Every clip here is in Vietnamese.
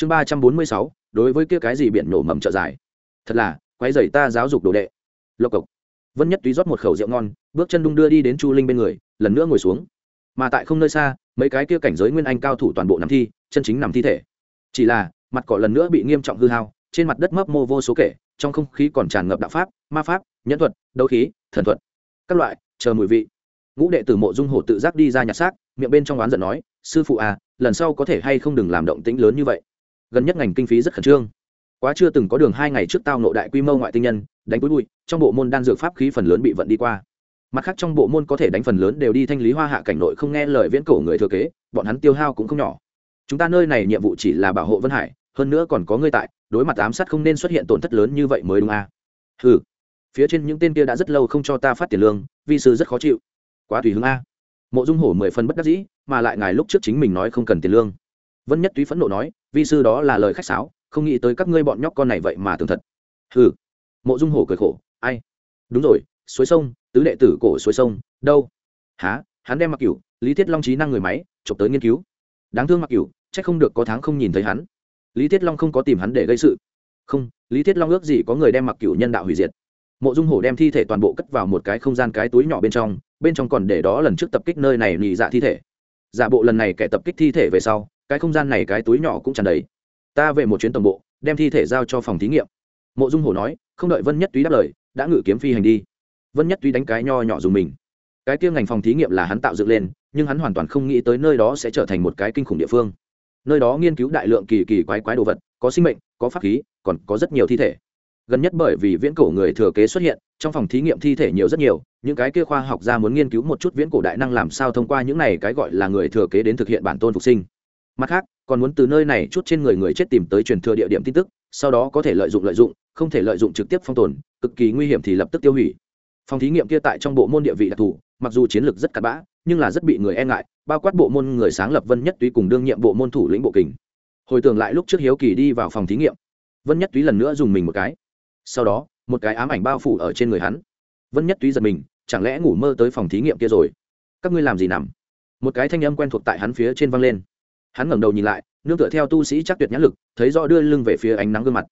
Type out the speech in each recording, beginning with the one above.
chương ba trăm bốn mươi sáu, đối với kia cái gì biển nổ mầm trợ dài? Thật là, quái dày ta giáo dục đồ đệ. Lộc cộc. Vân nhất túy rót một khẩu rượu ngon, bước chân đung đưa đi đến chu linh bên người, lần nữa ngồi xuống. Mà tại không nơi xa, mấy cái kia cảnh giới nguyên anh cao thủ toàn bộ nằm thi, chân chính nằm thi thể. Chỉ là, mặt cỏ lần nữa bị nghiêm trọng hư hao, trên mặt đất mấp mô vô số kể, trong không khí còn tràn ngập đạo pháp, ma pháp, nhẫn thuật, đấu khí, thần thuật. Các loại, chờ mùi vị. Ngũ đệ tử mộ dung hổ tự giác đi ra nhặt xác, miệng bên trong oán giận nói, sư phụ à lần sau có thể hay không đừng làm động tĩnh lớn như vậy? Gần nhất ngành kinh phí rất khẩn trương. Quá chưa từng có đường hai ngày trước tao nộ đại quy mô ngoại tinh nhân, đánh túi bụi, trong bộ môn đan dược pháp khí phần lớn bị vận đi qua. Mặt khác trong bộ môn có thể đánh phần lớn đều đi thanh lý hoa hạ cảnh nội không nghe lời viễn cổ người thừa kế, bọn hắn tiêu hao cũng không nhỏ. Chúng ta nơi này nhiệm vụ chỉ là bảo hộ vân hải, hơn nữa còn có ngươi tại, đối mặt ám sát không nên xuất hiện tổn thất lớn như vậy mới đúng à. ừ phía trên những tên kia đã rất lâu không cho ta phát tiền lương, vi sư rất khó chịu. Quá tùy hướng a. Mộ dung hổ mười phần bất đắc dĩ, mà lại ngài lúc trước chính mình nói không cần tiền lương vân nhất túy phẫn nộ nói, vi sư đó là lời khách sáo, không nghĩ tới các ngươi bọn nhóc con này vậy mà tường thật. Ừ mộ dung hổ cười khổ, ai? Đúng rồi, suối sông, tứ đệ tử cổ suối sông, đâu? Há hắn đem mặc cửu, lý thiết long trí năng người máy, chụp tới nghiên cứu. Đáng thương mặc cửu, chắc không được có tháng không nhìn thấy hắn. Lý thiết long không có tìm hắn để gây sự. Không, lý thiết long ước gì có người đem mặc cửu nhân đạo hủy diệt. Mộ dung hổ đem thi thể toàn bộ cất vào một cái không gian cái túi nhỏ bên trong bên trong còn để đó lần trước tập kích nơi này nhị dạ thi thể. Giả bộ lần này kẻ tập kích thi thể về sau cái không gian này cái túi nhỏ cũng tràn đầy. Ta về một chuyến tổng bộ, đem thi thể giao cho phòng thí nghiệm. Mộ dung hổ nói, không đợi vân nhất túy đáp lời, đã ngự kiếm phi hành đi. Vân nhất túy đánh cái nho nhỏ dùng mình. Cái kia ngành phòng thí nghiệm là hắn tạo dựng lên, nhưng hắn hoàn toàn không nghĩ tới nơi đó sẽ trở thành một cái kinh khủng địa phương. Nơi đó nghiên cứu đại lượng kỳ kỳ quái quái đồ vật, có sinh mệnh, có pháp khí, còn có rất nhiều thi thể. Gần nhất bởi vì viễn cổ người thừa kế xuất hiện, trong phòng thí nghiệm thi thể nhiều rất nhiều, những cái kia khoa học gia muốn nghiên cứu một chút viễn cổ đại năng làm sao thông qua những này cái gọi là người thừa kế đến thực hiện bản tôn phục sinh mặt khác, còn muốn từ nơi này chút trên người người chết tìm tới truyền thừa địa điểm tin tức, sau đó có thể lợi dụng lợi dụng, không thể lợi dụng trực tiếp phong tồn, cực kỳ nguy hiểm thì lập tức tiêu hủy. Phòng thí nghiệm kia tại trong bộ môn địa vị đặc thù, mặc dù chiến lược rất cặn bã, nhưng là rất bị người e ngại, bao quát bộ môn người sáng lập vân nhất túy cùng đương nhiệm bộ môn thủ lĩnh bộ kình. Hồi tưởng lại lúc trước hiếu kỳ đi vào phòng thí nghiệm, vân nhất túy lần nữa dùng mình một cái. Sau đó, một cái ám ảnh bao phủ ở trên người hắn. Vân nhất túy giật mình, chẳng lẽ ngủ mơ tới phòng thí nghiệm kia rồi? Các ngươi làm gì nằm? Một cái thanh âm quen thuộc tại hắn phía trên văng lên hắn ngẩng đầu nhìn lại, nương tựa theo tu sĩ chắc tuyệt nhãn lực, thấy rõ đưa lưng về phía ánh nắng gương mặt.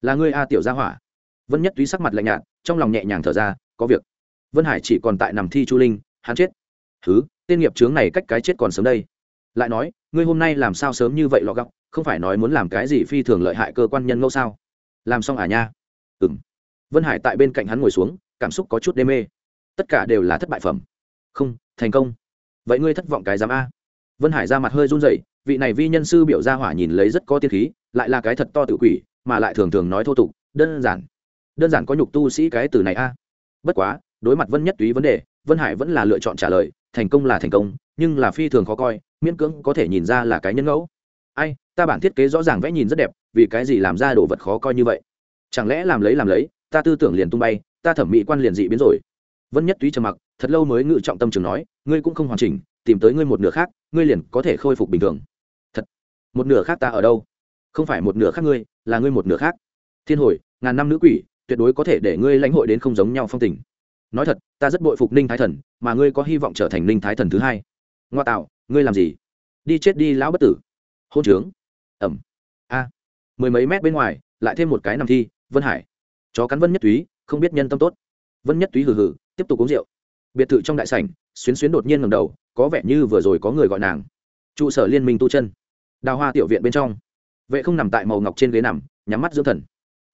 Là ngươi a, tiểu gia hỏa. Vân nhất túy sắc mặt lạnh nhạt, trong lòng nhẹ nhàng thở ra, có việc. Vân hải chỉ còn tại nằm thi chu linh, hắn chết. Thứ tên nghiệp chướng này cách cái chết còn sớm đây. Lại nói, ngươi hôm nay làm sao sớm như vậy lọ gọc, không phải nói muốn làm cái gì phi thường lợi hại cơ quan nhân ngẫu sao? Làm xong à nha. Ừng vân hải tại bên cạnh hắn ngồi xuống, cảm xúc có chút đê mê. Tất cả đều là thất bại phẩm. Không, thành công. Vậy ngươi thất vọng cái giám a? Vân hải ra mặt hơi run rẩy, vị này vi nhân sư biểu ra hỏa nhìn lấy rất có tiên khí, lại là cái thật to tự quỷ, mà lại thường thường nói thô tục, đơn giản. Đơn giản có nhục tu sĩ cái từ này a. Bất quá, đối mặt vân nhất túy vấn đề, vân hải vẫn là lựa chọn trả lời, thành công là thành công, nhưng là phi thường khó coi, miễn cưỡng có thể nhìn ra là cái nhân ngẫu. Ai, ta bản thiết kế rõ ràng vẽ nhìn rất đẹp, vì cái gì làm ra đồ vật khó coi như vậy? Chẳng lẽ làm lấy làm lấy, ta tư tưởng liền tung bay, ta thẩm mỹ quan liền dị biến rồi? Vân nhất túy trầm mặc, thật lâu mới ngự trọng tâm trường nói, ngươi cũng không hoàn chỉnh tìm tới ngươi một nửa khác, ngươi liền có thể khôi phục bình thường. Thật, một nửa khác ta ở đâu? Không phải một nửa khác ngươi, là ngươi một nửa khác. Thiên hồi, ngàn năm nữ quỷ, tuyệt đối có thể để ngươi lãnh hội đến không giống nhau phong tình. Nói thật, ta rất bội phục ninh thái thần, mà ngươi có hy vọng trở thành ninh thái thần thứ hai. Ngoa tạo, ngươi làm gì? Đi chết đi, lão bất tử. Hôn trướng. Ẩm. A. Mười mấy mét bên ngoài, lại thêm một cái nằm thi, vân hải. Chó cắn vân nhất túy, không biết nhân tâm tốt. Vân nhất túy hừ hừ, tiếp tục uống rượu. Biệt thự trong đại sảnh xuyến xuyến đột nhiên ngầm đầu, có vẻ như vừa rồi có người gọi nàng. Trụ sở liên minh tu chân. Đào hoa tiểu viện bên trong. Vệ không nằm tại màu ngọc trên ghế nằm, nhắm mắt dưỡng thần.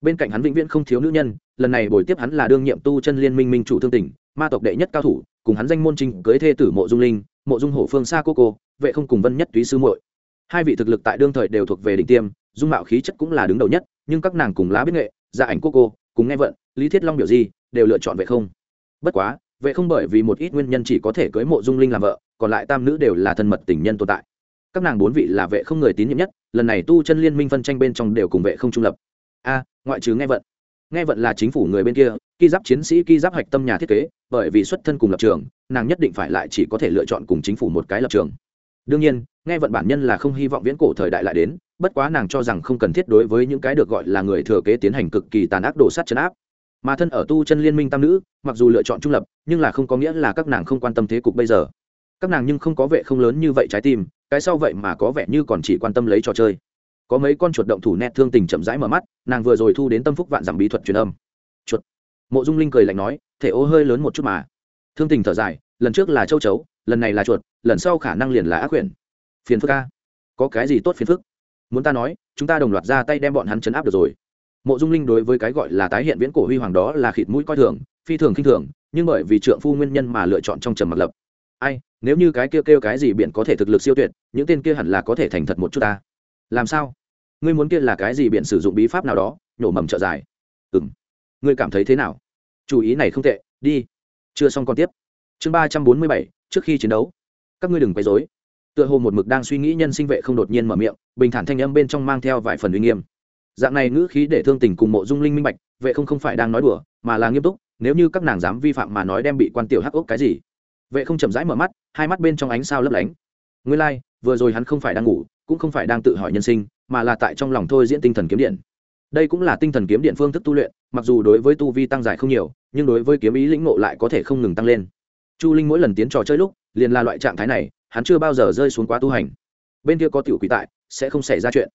Bên cạnh hắn vĩnh viễn không thiếu nữ nhân, lần này buổi tiếp hắn là đương nhiệm tu chân liên minh minh chủ thương tỉnh, ma tộc đệ nhất cao thủ, cùng hắn danh môn trình cưới thê tử mộ dung linh, mộ dung hổ phương xa cô cô, vệ không cùng vân nhất túy sư muội. Hai vị thực lực tại đương thời đều thuộc về đỉnh tiêm, dung mạo khí chất cũng là đứng đầu nhất, nhưng các nàng cùng lá biết nghệ gia ảnh cô cô, cùng nghe vận, lý thiết long biểu gì đều lựa chọn vệ không. Bất quá vệ không bởi vì một ít nguyên nhân chỉ có thể cưới mộ dung linh làm vợ, còn lại tam nữ đều là thân mật tình nhân tồn tại. Các nàng bốn vị là vệ không người tín nhiệm nhất, lần này tu chân liên minh phân tranh bên trong đều cùng vệ không trung lập. A, ngoại trừ nghe vận. Nghe vận là chính phủ người bên kia, ki giáp chiến sĩ, ki giáp hạch tâm nhà thiết kế, bởi vì xuất thân cùng lập trường, nàng nhất định phải lại chỉ có thể lựa chọn cùng chính phủ một cái lập trường. Đương nhiên, nghe vận bản nhân là không hy vọng viễn cổ thời đại lại đến, bất quá nàng cho rằng không cần thiết đối với những cái được gọi là người thừa kế tiến hành cực kỳ tàn ác đổ sát chấn áp mà thân ở tu chân liên minh tam nữ, mặc dù lựa chọn trung lập, nhưng là không có nghĩa là các nàng không quan tâm thế cục bây giờ. Các nàng nhưng không có vệ không lớn như vậy trái tim, cái sau vậy mà có vẻ như còn chỉ quan tâm lấy trò chơi. Có mấy con chuột động thủ nét thương tình chậm rãi mở mắt, nàng vừa rồi thu đến tâm phúc vạn giảm bí thuật truyền âm. Chuột. Mộ dung linh cười lạnh nói, thể ô hơi lớn một chút mà. Thương tình thở dài, lần trước là châu chấu, lần này là chuột, lần sau khả năng liền là ác quyển phiền phức ca có cái gì tốt phiền phức? Muốn ta nói, chúng ta đồng loạt ra tay đem bọn hắn chấn áp được rồi mộ dung linh đối với cái gọi là tái hiện viễn cổ huy hoàng đó là khịt mũi coi thường phi thường khinh thường nhưng bởi vì trượng phu nguyên nhân mà lựa chọn trong trầm mặc lập. Ai nếu như cái kia kêu, kêu cái gì biển có thể thực lực siêu tuyệt những tên kia hẳn là có thể thành thật một chút ta. Làm sao? Ngươi muốn kia là cái gì biển sử dụng bí pháp nào đó? Nhổ mầm trợ dài ừ m ngươi cảm thấy thế nào? Chủ ý này không tệ đi. Chưa xong còn tiếp. Chương ba trăm bốn mươi bảy trước khi chiến đấu. Các ngươi đừng quấy dối tựa hồ một mực đang suy nghĩ nhân sinh vệ không đột nhiên mở miệng bình thản thanh âm bên trong mang theo vài phần uy nghiêm dạng này ngữ khí để thương tình cùng mộ dung linh minh bạch vệ không không phải đang nói đùa mà là nghiêm túc nếu như các nàng dám vi phạm mà nói đem bị quan tiểu hắc ốc cái gì. Vệ không chậm rãi mở mắt hai mắt bên trong ánh sao lấp lánh. Nguyên lai、like, vừa rồi hắn không phải đang ngủ cũng không phải đang tự hỏi nhân sinh mà là tại trong lòng thôi diễn tinh thần kiếm điện. Đây cũng là tinh thần kiếm điện phương thức tu luyện mặc dù đối với tu vi tăng dài không nhiều nhưng đối với kiếm ý lĩnh ngộ lại có thể không ngừng tăng lên. Chu linh mỗi lần tiến trò chơi lúc liền là loại trạng thái này hắn chưa bao giờ rơi xuống quá tu hành. Bên kia có tiểu quỷ tại sẽ không xảy ra chuyện.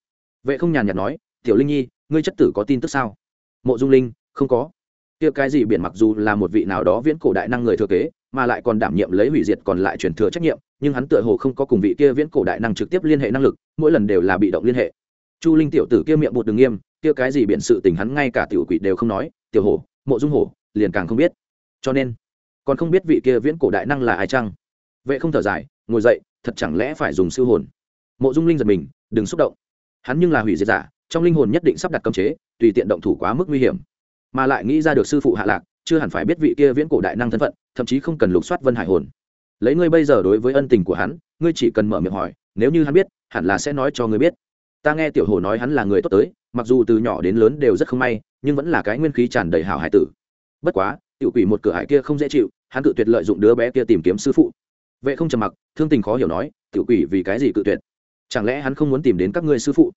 Vệ không nhàn nhạt nói tiểu linh nhi, ngươi chất tử có tin tức sao? Mộ dung linh, không có. Kia cái gì biển mặc dù là một vị nào đó viễn cổ đại năng người thừa kế, mà lại còn đảm nhiệm lấy hủy diệt còn lại truyền thừa trách nhiệm, nhưng hắn tựa hồ không có cùng vị kia viễn cổ đại năng trực tiếp liên hệ năng lực, mỗi lần đều là bị động liên hệ. Chu linh tiểu tử kia miệng bụt đường nghiêm, kia cái gì biện sự tình hắn ngay cả tiểu quỷ đều không nói, tiểu hổ, mộ dung hổ, liền càng không biết. Cho nên, còn không biết vị kia viễn cổ đại năng là ai chăng? Vệ không thở dài, ngồi dậy, thật chẳng lẽ phải dùng siêu hồn? Mộ dung linh giật mình, đừng xúc động. Hắn nhưng là hủy diệt giả trong linh hồn nhất định sắp đặt cấm chế, tùy tiện động thủ quá mức nguy hiểm. Mà lại nghĩ ra được sư phụ hạ lạc, chưa hẳn phải biết vị kia viễn cổ đại năng thân phận, thậm chí không cần lục soát vân hải hồn. Lấy ngươi bây giờ đối với ân tình của hắn, ngươi chỉ cần mở miệng hỏi, nếu như hắn biết, hẳn là sẽ nói cho ngươi biết. Ta nghe tiểu hồ nói hắn là người tốt tới, mặc dù từ nhỏ đến lớn đều rất không may, nhưng vẫn là cái nguyên khí tràn đầy hảo hải tử. Bất quá, tiểu quỷ một cửa hải kia không dễ chịu, hắn tự tuyệt lợi dụng đứa bé kia tìm kiếm sư phụ. Vệ không trầm mặc, thương tình khó hiểu nói, tiểu quỷ vì cái gì cự tuyệt? Chẳng lẽ hắn không muốn tìm đến các ngươi sư phụ?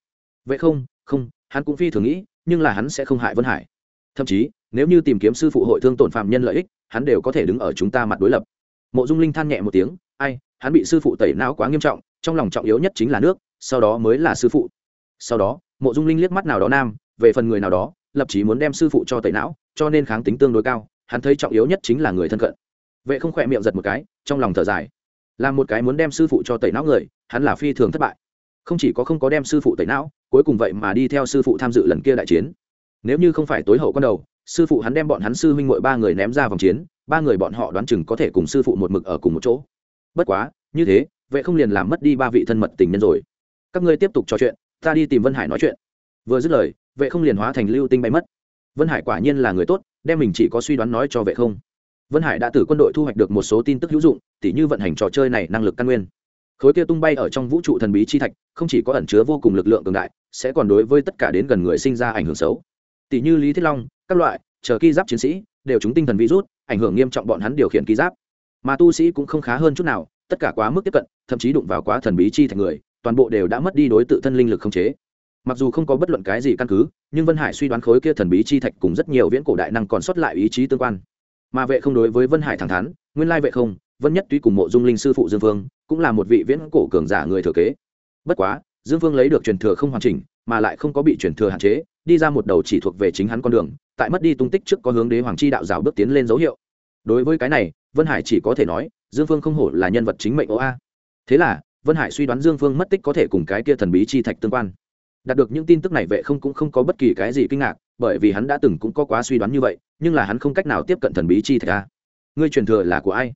Vậy không không, hắn cũng phi thường nghĩ, nhưng là hắn sẽ không hại vân hải. Thậm chí, nếu như tìm kiếm sư phụ hội thương tổn phạm nhân lợi ích, hắn đều có thể đứng ở chúng ta mặt đối lập. Mộ dung linh than nhẹ một tiếng, ai, hắn bị sư phụ tẩy não quá nghiêm trọng, trong lòng trọng yếu nhất chính là nước, sau đó mới là sư phụ. Sau đó, mộ dung linh liếc mắt nào đó nam, về phần người nào đó, lập chí muốn đem sư phụ cho tẩy não, cho nên kháng tính tương đối cao, hắn thấy trọng yếu nhất chính là người thân cận. Vệ không khỏe miệng giật một cái, trong lòng thở dài. Làm một cái muốn đem sư phụ cho tẩy não người, hắn là phi thường thất bại không chỉ có không có đem sư phụ tẩy não, cuối cùng vậy mà đi theo sư phụ tham dự lần kia đại chiến. Nếu như không phải tối hậu con đầu, sư phụ hắn đem bọn hắn sư huynh mội ba người ném ra vòng chiến, ba người bọn họ đoán chừng có thể cùng sư phụ một mực ở cùng một chỗ. Bất quá, như thế vệ không liền làm mất đi ba vị thân mật tình nhân rồi. Các ngươi tiếp tục trò chuyện, ta đi tìm vân hải nói chuyện. Vừa dứt lời vệ không liền hóa thành lưu tinh bay mất. Vân hải quả nhiên là người tốt, đem mình chỉ có suy đoán nói cho vệ không. Vân hải đã từ quân đội thu hoạch được một số tin tức hữu dụng, tỉ như vận hành trò chơi này năng lực căn nguyên khối kia tung bay ở trong vũ trụ thần bí chi thạch, không chỉ có ẩn chứa vô cùng lực lượng cường đại, sẽ còn đối với tất cả đến gần người sinh ra ảnh hưởng xấu. Tỷ như lý thiết long, các loại, chờ ký giáp chiến sĩ, đều chúng tinh thần virus, ảnh hưởng nghiêm trọng bọn hắn điều khiển ký giáp. Mà tu sĩ cũng không khá hơn chút nào, tất cả quá mức tiếp cận, thậm chí đụng vào quá thần bí chi thành người, toàn bộ đều đã mất đi đối tự thân linh lực không chế. Mặc dù không có bất luận cái gì căn cứ, nhưng vân hải suy đoán khối kia thần bí chi thạch cùng rất nhiều viễn cổ đại năng còn sót lại ý chí tương quan. Mà vệ không đối với vân hải thẳng thắn, nguyên lai vệ không vân nhất tuy cùng mộ dung linh sư phụ dương vương cũng là một vị viễn cổ cường giả người thừa kế. Bất quá, dương vương lấy được truyền thừa không hoàn chỉnh, mà lại không có bị truyền thừa hạn chế, đi ra một đầu chỉ thuộc về chính hắn con đường, tại mất đi tung tích trước có hướng đế hoàng chi đạo rào bước tiến lên dấu hiệu. Đối với cái này, vân hải chỉ có thể nói, dương phương không hổ là nhân vật chính mệnh ô a thế là, vân hải suy đoán dương phương mất tích có thể cùng cái kia thần bí chi thạch tương quan. Đạt được những tin tức này vệ không cũng không có bất kỳ cái gì kinh ngạc, bởi vì hắn đã từng cũng có quá suy đoán như vậy, nhưng là hắn không cách nào tiếp cận thần bí chi thạch a. Ngươi truyền thừa là của ai?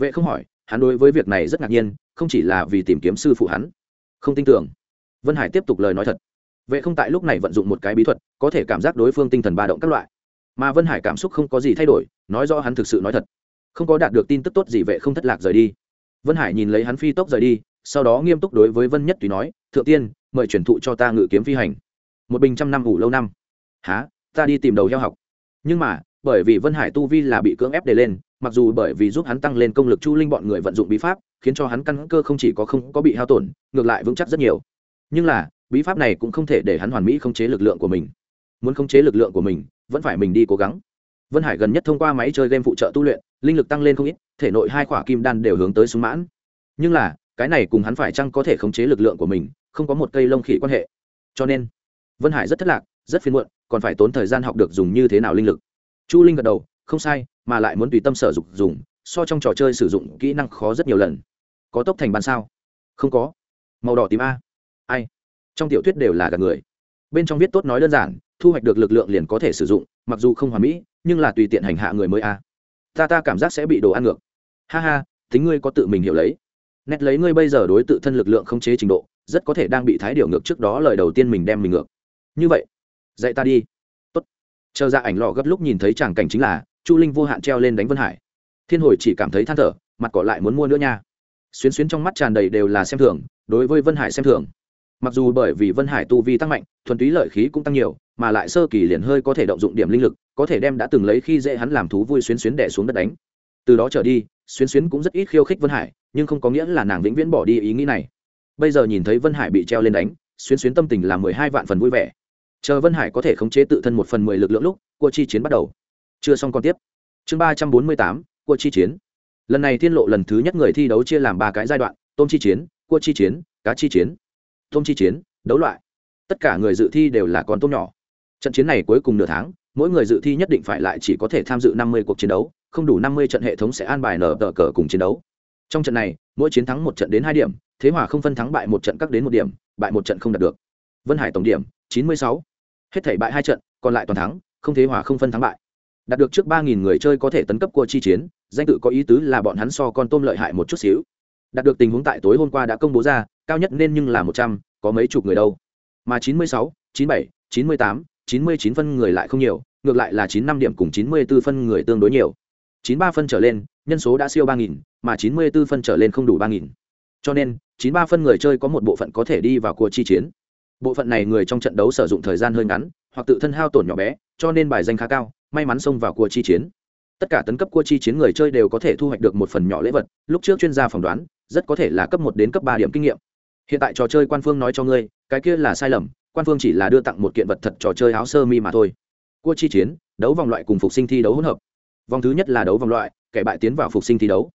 Vệ không hỏi, hắn đối với việc này rất ngạc nhiên, không chỉ là vì tìm kiếm sư phụ hắn. Không tin tưởng. Vân hải tiếp tục lời nói thật. Vệ không tại lúc này vận dụng một cái bí thuật, có thể cảm giác đối phương tinh thần ba động các loại. Mà vân hải cảm xúc không có gì thay đổi, nói do hắn thực sự nói thật. Không có đạt được tin tức tốt gì vệ không thất lạc rời đi. Vân hải nhìn lấy hắn phi tốc rời đi, sau đó nghiêm túc đối với vân nhất tùy nói, thượng tiên, mời chuyển thụ cho ta ngự kiếm phi hành. Một bình trăm năm ngủ lâu năm. Há ta đi tìm đầu heo học. Nhưng mà bởi vì vân hải tu vi là bị cưỡng ép đề lên, mặc dù bởi vì giúp hắn tăng lên công lực chu linh bọn người vận dụng bí pháp, khiến cho hắn căn cơ không chỉ có không có bị hao tổn, ngược lại vững chắc rất nhiều. Nhưng là, bí pháp này cũng không thể để hắn hoàn mỹ khống chế lực lượng của mình. Muốn khống chế lực lượng của mình, vẫn phải mình đi cố gắng. Vân hải gần nhất thông qua máy chơi game phụ trợ tu luyện, linh lực tăng lên không ít, thể nội hai quả kim đan đều hướng tới súng mãn. Nhưng là, cái này cùng hắn phải chăng có thể khống chế lực lượng của mình, không có một cây lông khỉ quan hệ. Cho nên, vân hải rất thất lạc, rất phiền muộn, còn phải tốn thời gian học được dùng như thế nào linh lực chu linh gật đầu, không sai, mà lại muốn tùy tâm sở dục dùng, so trong trò chơi sử dụng kỹ năng khó rất nhiều lần. Có tốc thành bàn sao? Không có. Màu đỏ tím a. Ai? Trong tiểu thuyết đều là gạt người. Bên trong viết tốt nói đơn giản, thu hoạch được lực lượng liền có thể sử dụng, mặc dù không hoàn mỹ, nhưng là tùy tiện hành hạ người mới a. Ta ta cảm giác sẽ bị đồ ăn ngược. Ha ha tính ngươi có tự mình hiểu lấy. Nét lấy ngươi bây giờ đối tự thân lực lượng không chế trình độ, rất có thể đang bị thái điều ngược trước đó lời đầu tiên mình đem mình ngược. Như vậy, dạy ta đi chờ ra ảnh lò gấp lúc nhìn thấy tràng cảnh chính là, chu linh vô hạn treo lên đánh vân hải. Thiên hồi chỉ cảm thấy than thở, mặt cỏ lại muốn mua nữa nha. Xuyến xuyến trong mắt tràn đầy đều là xem thường, đối với vân hải xem thường. Mặc dù bởi vì vân hải tu vi tăng mạnh, thuần túy lợi khí cũng tăng nhiều, mà lại sơ kỳ liền hơi có thể động dụng điểm linh lực, có thể đem đã từng lấy khi dễ hắn làm thú vui xuyến xuyến đẻ xuống đất đánh. Từ đó trở đi, xuyến xuyến cũng rất ít khiêu khích vân hải, nhưng không có nghĩa là nàng vĩnh viễn bỏ đi ý nghĩ này. Bây giờ nhìn thấy vân hải bị treo lên đánh, xuyến xuyến tâm tình là mười hai vạn phần vui vẻ chờ vân hải có thể khống chế tự thân một phần mười lực lượng lúc, cua chi chiến bắt đầu. Chưa xong còn tiếp. Chương ba trăm bốn mươi tám, cua chi chiến. Lần này thiên lộ lần thứ nhất người thi đấu chia làm ba cái giai đoạn, tôm chi chiến, cua chi chiến, cá chi chiến. Tôm chi chiến, đấu loại. Tất cả người dự thi đều là con tôm nhỏ. Trận chiến này cuối cùng nửa tháng, mỗi người dự thi nhất định phải lại chỉ có thể tham dự năm mươi cuộc chiến đấu, không đủ năm mươi trận hệ thống sẽ an bài nở tờ cờ cùng chiến đấu. Trong trận này, mỗi chiến thắng một trận đến hai điểm, thế hòa không phân thắng bại một trận các đến một điểm, bại một trận không đạt được. Vân hải tổng điểm, chín mươi sáu hết thảy bại hai trận, còn lại toàn thắng, không thế hòa không phân thắng bại. Đạt được trước ba nghìn người chơi có thể tấn cấp cua chi chiến, danh tự có ý tứ là bọn hắn so con tôm lợi hại một chút xíu. Đạt được tình huống tại tối hôm qua đã công bố ra, cao nhất nên nhưng là một trăm, có mấy chục người đâu. Mà chín mươi sáu, chín bảy, chín mươi tám, chín mươi chín phân người lại không nhiều, ngược lại là chín năm điểm cùng chín mươi b ố phân người tương đối nhiều. Chín ba phân trở lên, nhân số đã siêu ba nghìn, mà chín mươi b ố phân trở lên không đủ ba nghìn. Cho nên, chín ba phân người chơi có một bộ phận có thể đi vào cua chi chiến bộ phận này người trong trận đấu sử dụng thời gian hơi ngắn, hoặc tự thân hao tổn nhỏ bé, cho nên bài danh khá cao, may mắn xông vào cua chi chiến. Tất cả tấn cấp cua chi chiến người chơi đều có thể thu hoạch được một phần nhỏ lễ vật, lúc trước chuyên gia phỏng đoán, rất có thể là cấp một đến cấp ba điểm kinh nghiệm. Hiện tại trò chơi quan phương nói cho ngươi, cái kia là sai lầm, quan phương chỉ là đưa tặng một kiện vật thật trò chơi áo sơ mi mà thôi. Cua chi chiến, đấu vòng loại cùng phục sinh thi đấu hỗn hợp. Vòng thứ nhất là đấu vòng loại, kẻ bại tiến vào phục sinh thi đấu.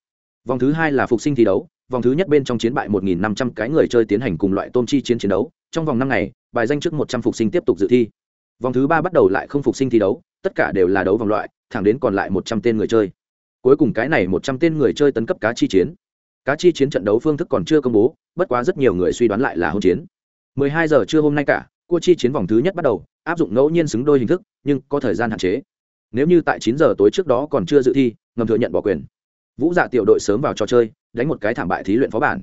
Vòng thứ hai là phục sinh thi đấu, vòng thứ nhất bên trong chiến bại 1.500 cái người chơi tiến hành cùng loại tôm chi chiến chiến đấu trong vòng năm ngày, bài danh trước 100 phục sinh tiếp tục dự thi. Vòng thứ ba bắt đầu lại không phục sinh thi đấu, tất cả đều là đấu vòng loại, thẳng đến còn lại 100 tên người chơi. Cuối cùng cái này 100 tên người chơi tấn cấp cá chi chiến. Cá chi chiến trận đấu phương thức còn chưa công bố, bất quá rất nhiều người suy đoán lại là hôn chiến. 12 giờ trưa hôm nay cả, cua chi chiến vòng thứ nhất bắt đầu, áp dụng ngẫu nhiên xứng đôi hình thức, nhưng có thời gian hạn chế. Nếu như tại 9 giờ tối trước đó còn chưa dự thi, ngầm thừa nhận bỏ quyền. Vũ dạ tiểu đội sớm vào trò chơi, đánh một cái thảm bại thí luyện phó bản.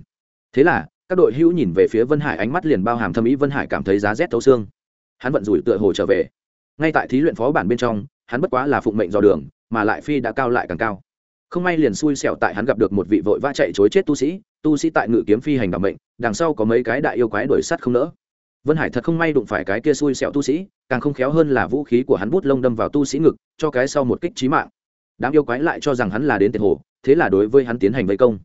Thế là các đội hữu nhìn về phía vân hải, ánh mắt liền bao hàm thâm ý. Vân hải cảm thấy giá rét thấu xương. Hắn vận rủi tựa hồ trở về. Ngay tại thí luyện phó bản bên trong, hắn bất quá là phụng mệnh dò đường, mà lại phi đã cao lại càng cao. Không may liền xui xẻo tại hắn gặp được một vị vội vã chạy chối chết tu sĩ. Tu sĩ tại ngự kiếm phi hành đảm mệnh, đằng sau có mấy cái đại yêu quái đuổi sắt không nỡ. Vân hải thật không may đụng phải cái kia xui xẻo tu sĩ, càng không khéo hơn là vũ khí của hắn bút lông đâm vào tu sĩ ngực, cho cái sau một kích trí mạng. Đám yêu quái lại cho rằng hắn là đến tiền hồ, thế là đối với hắn tiến hành vây công.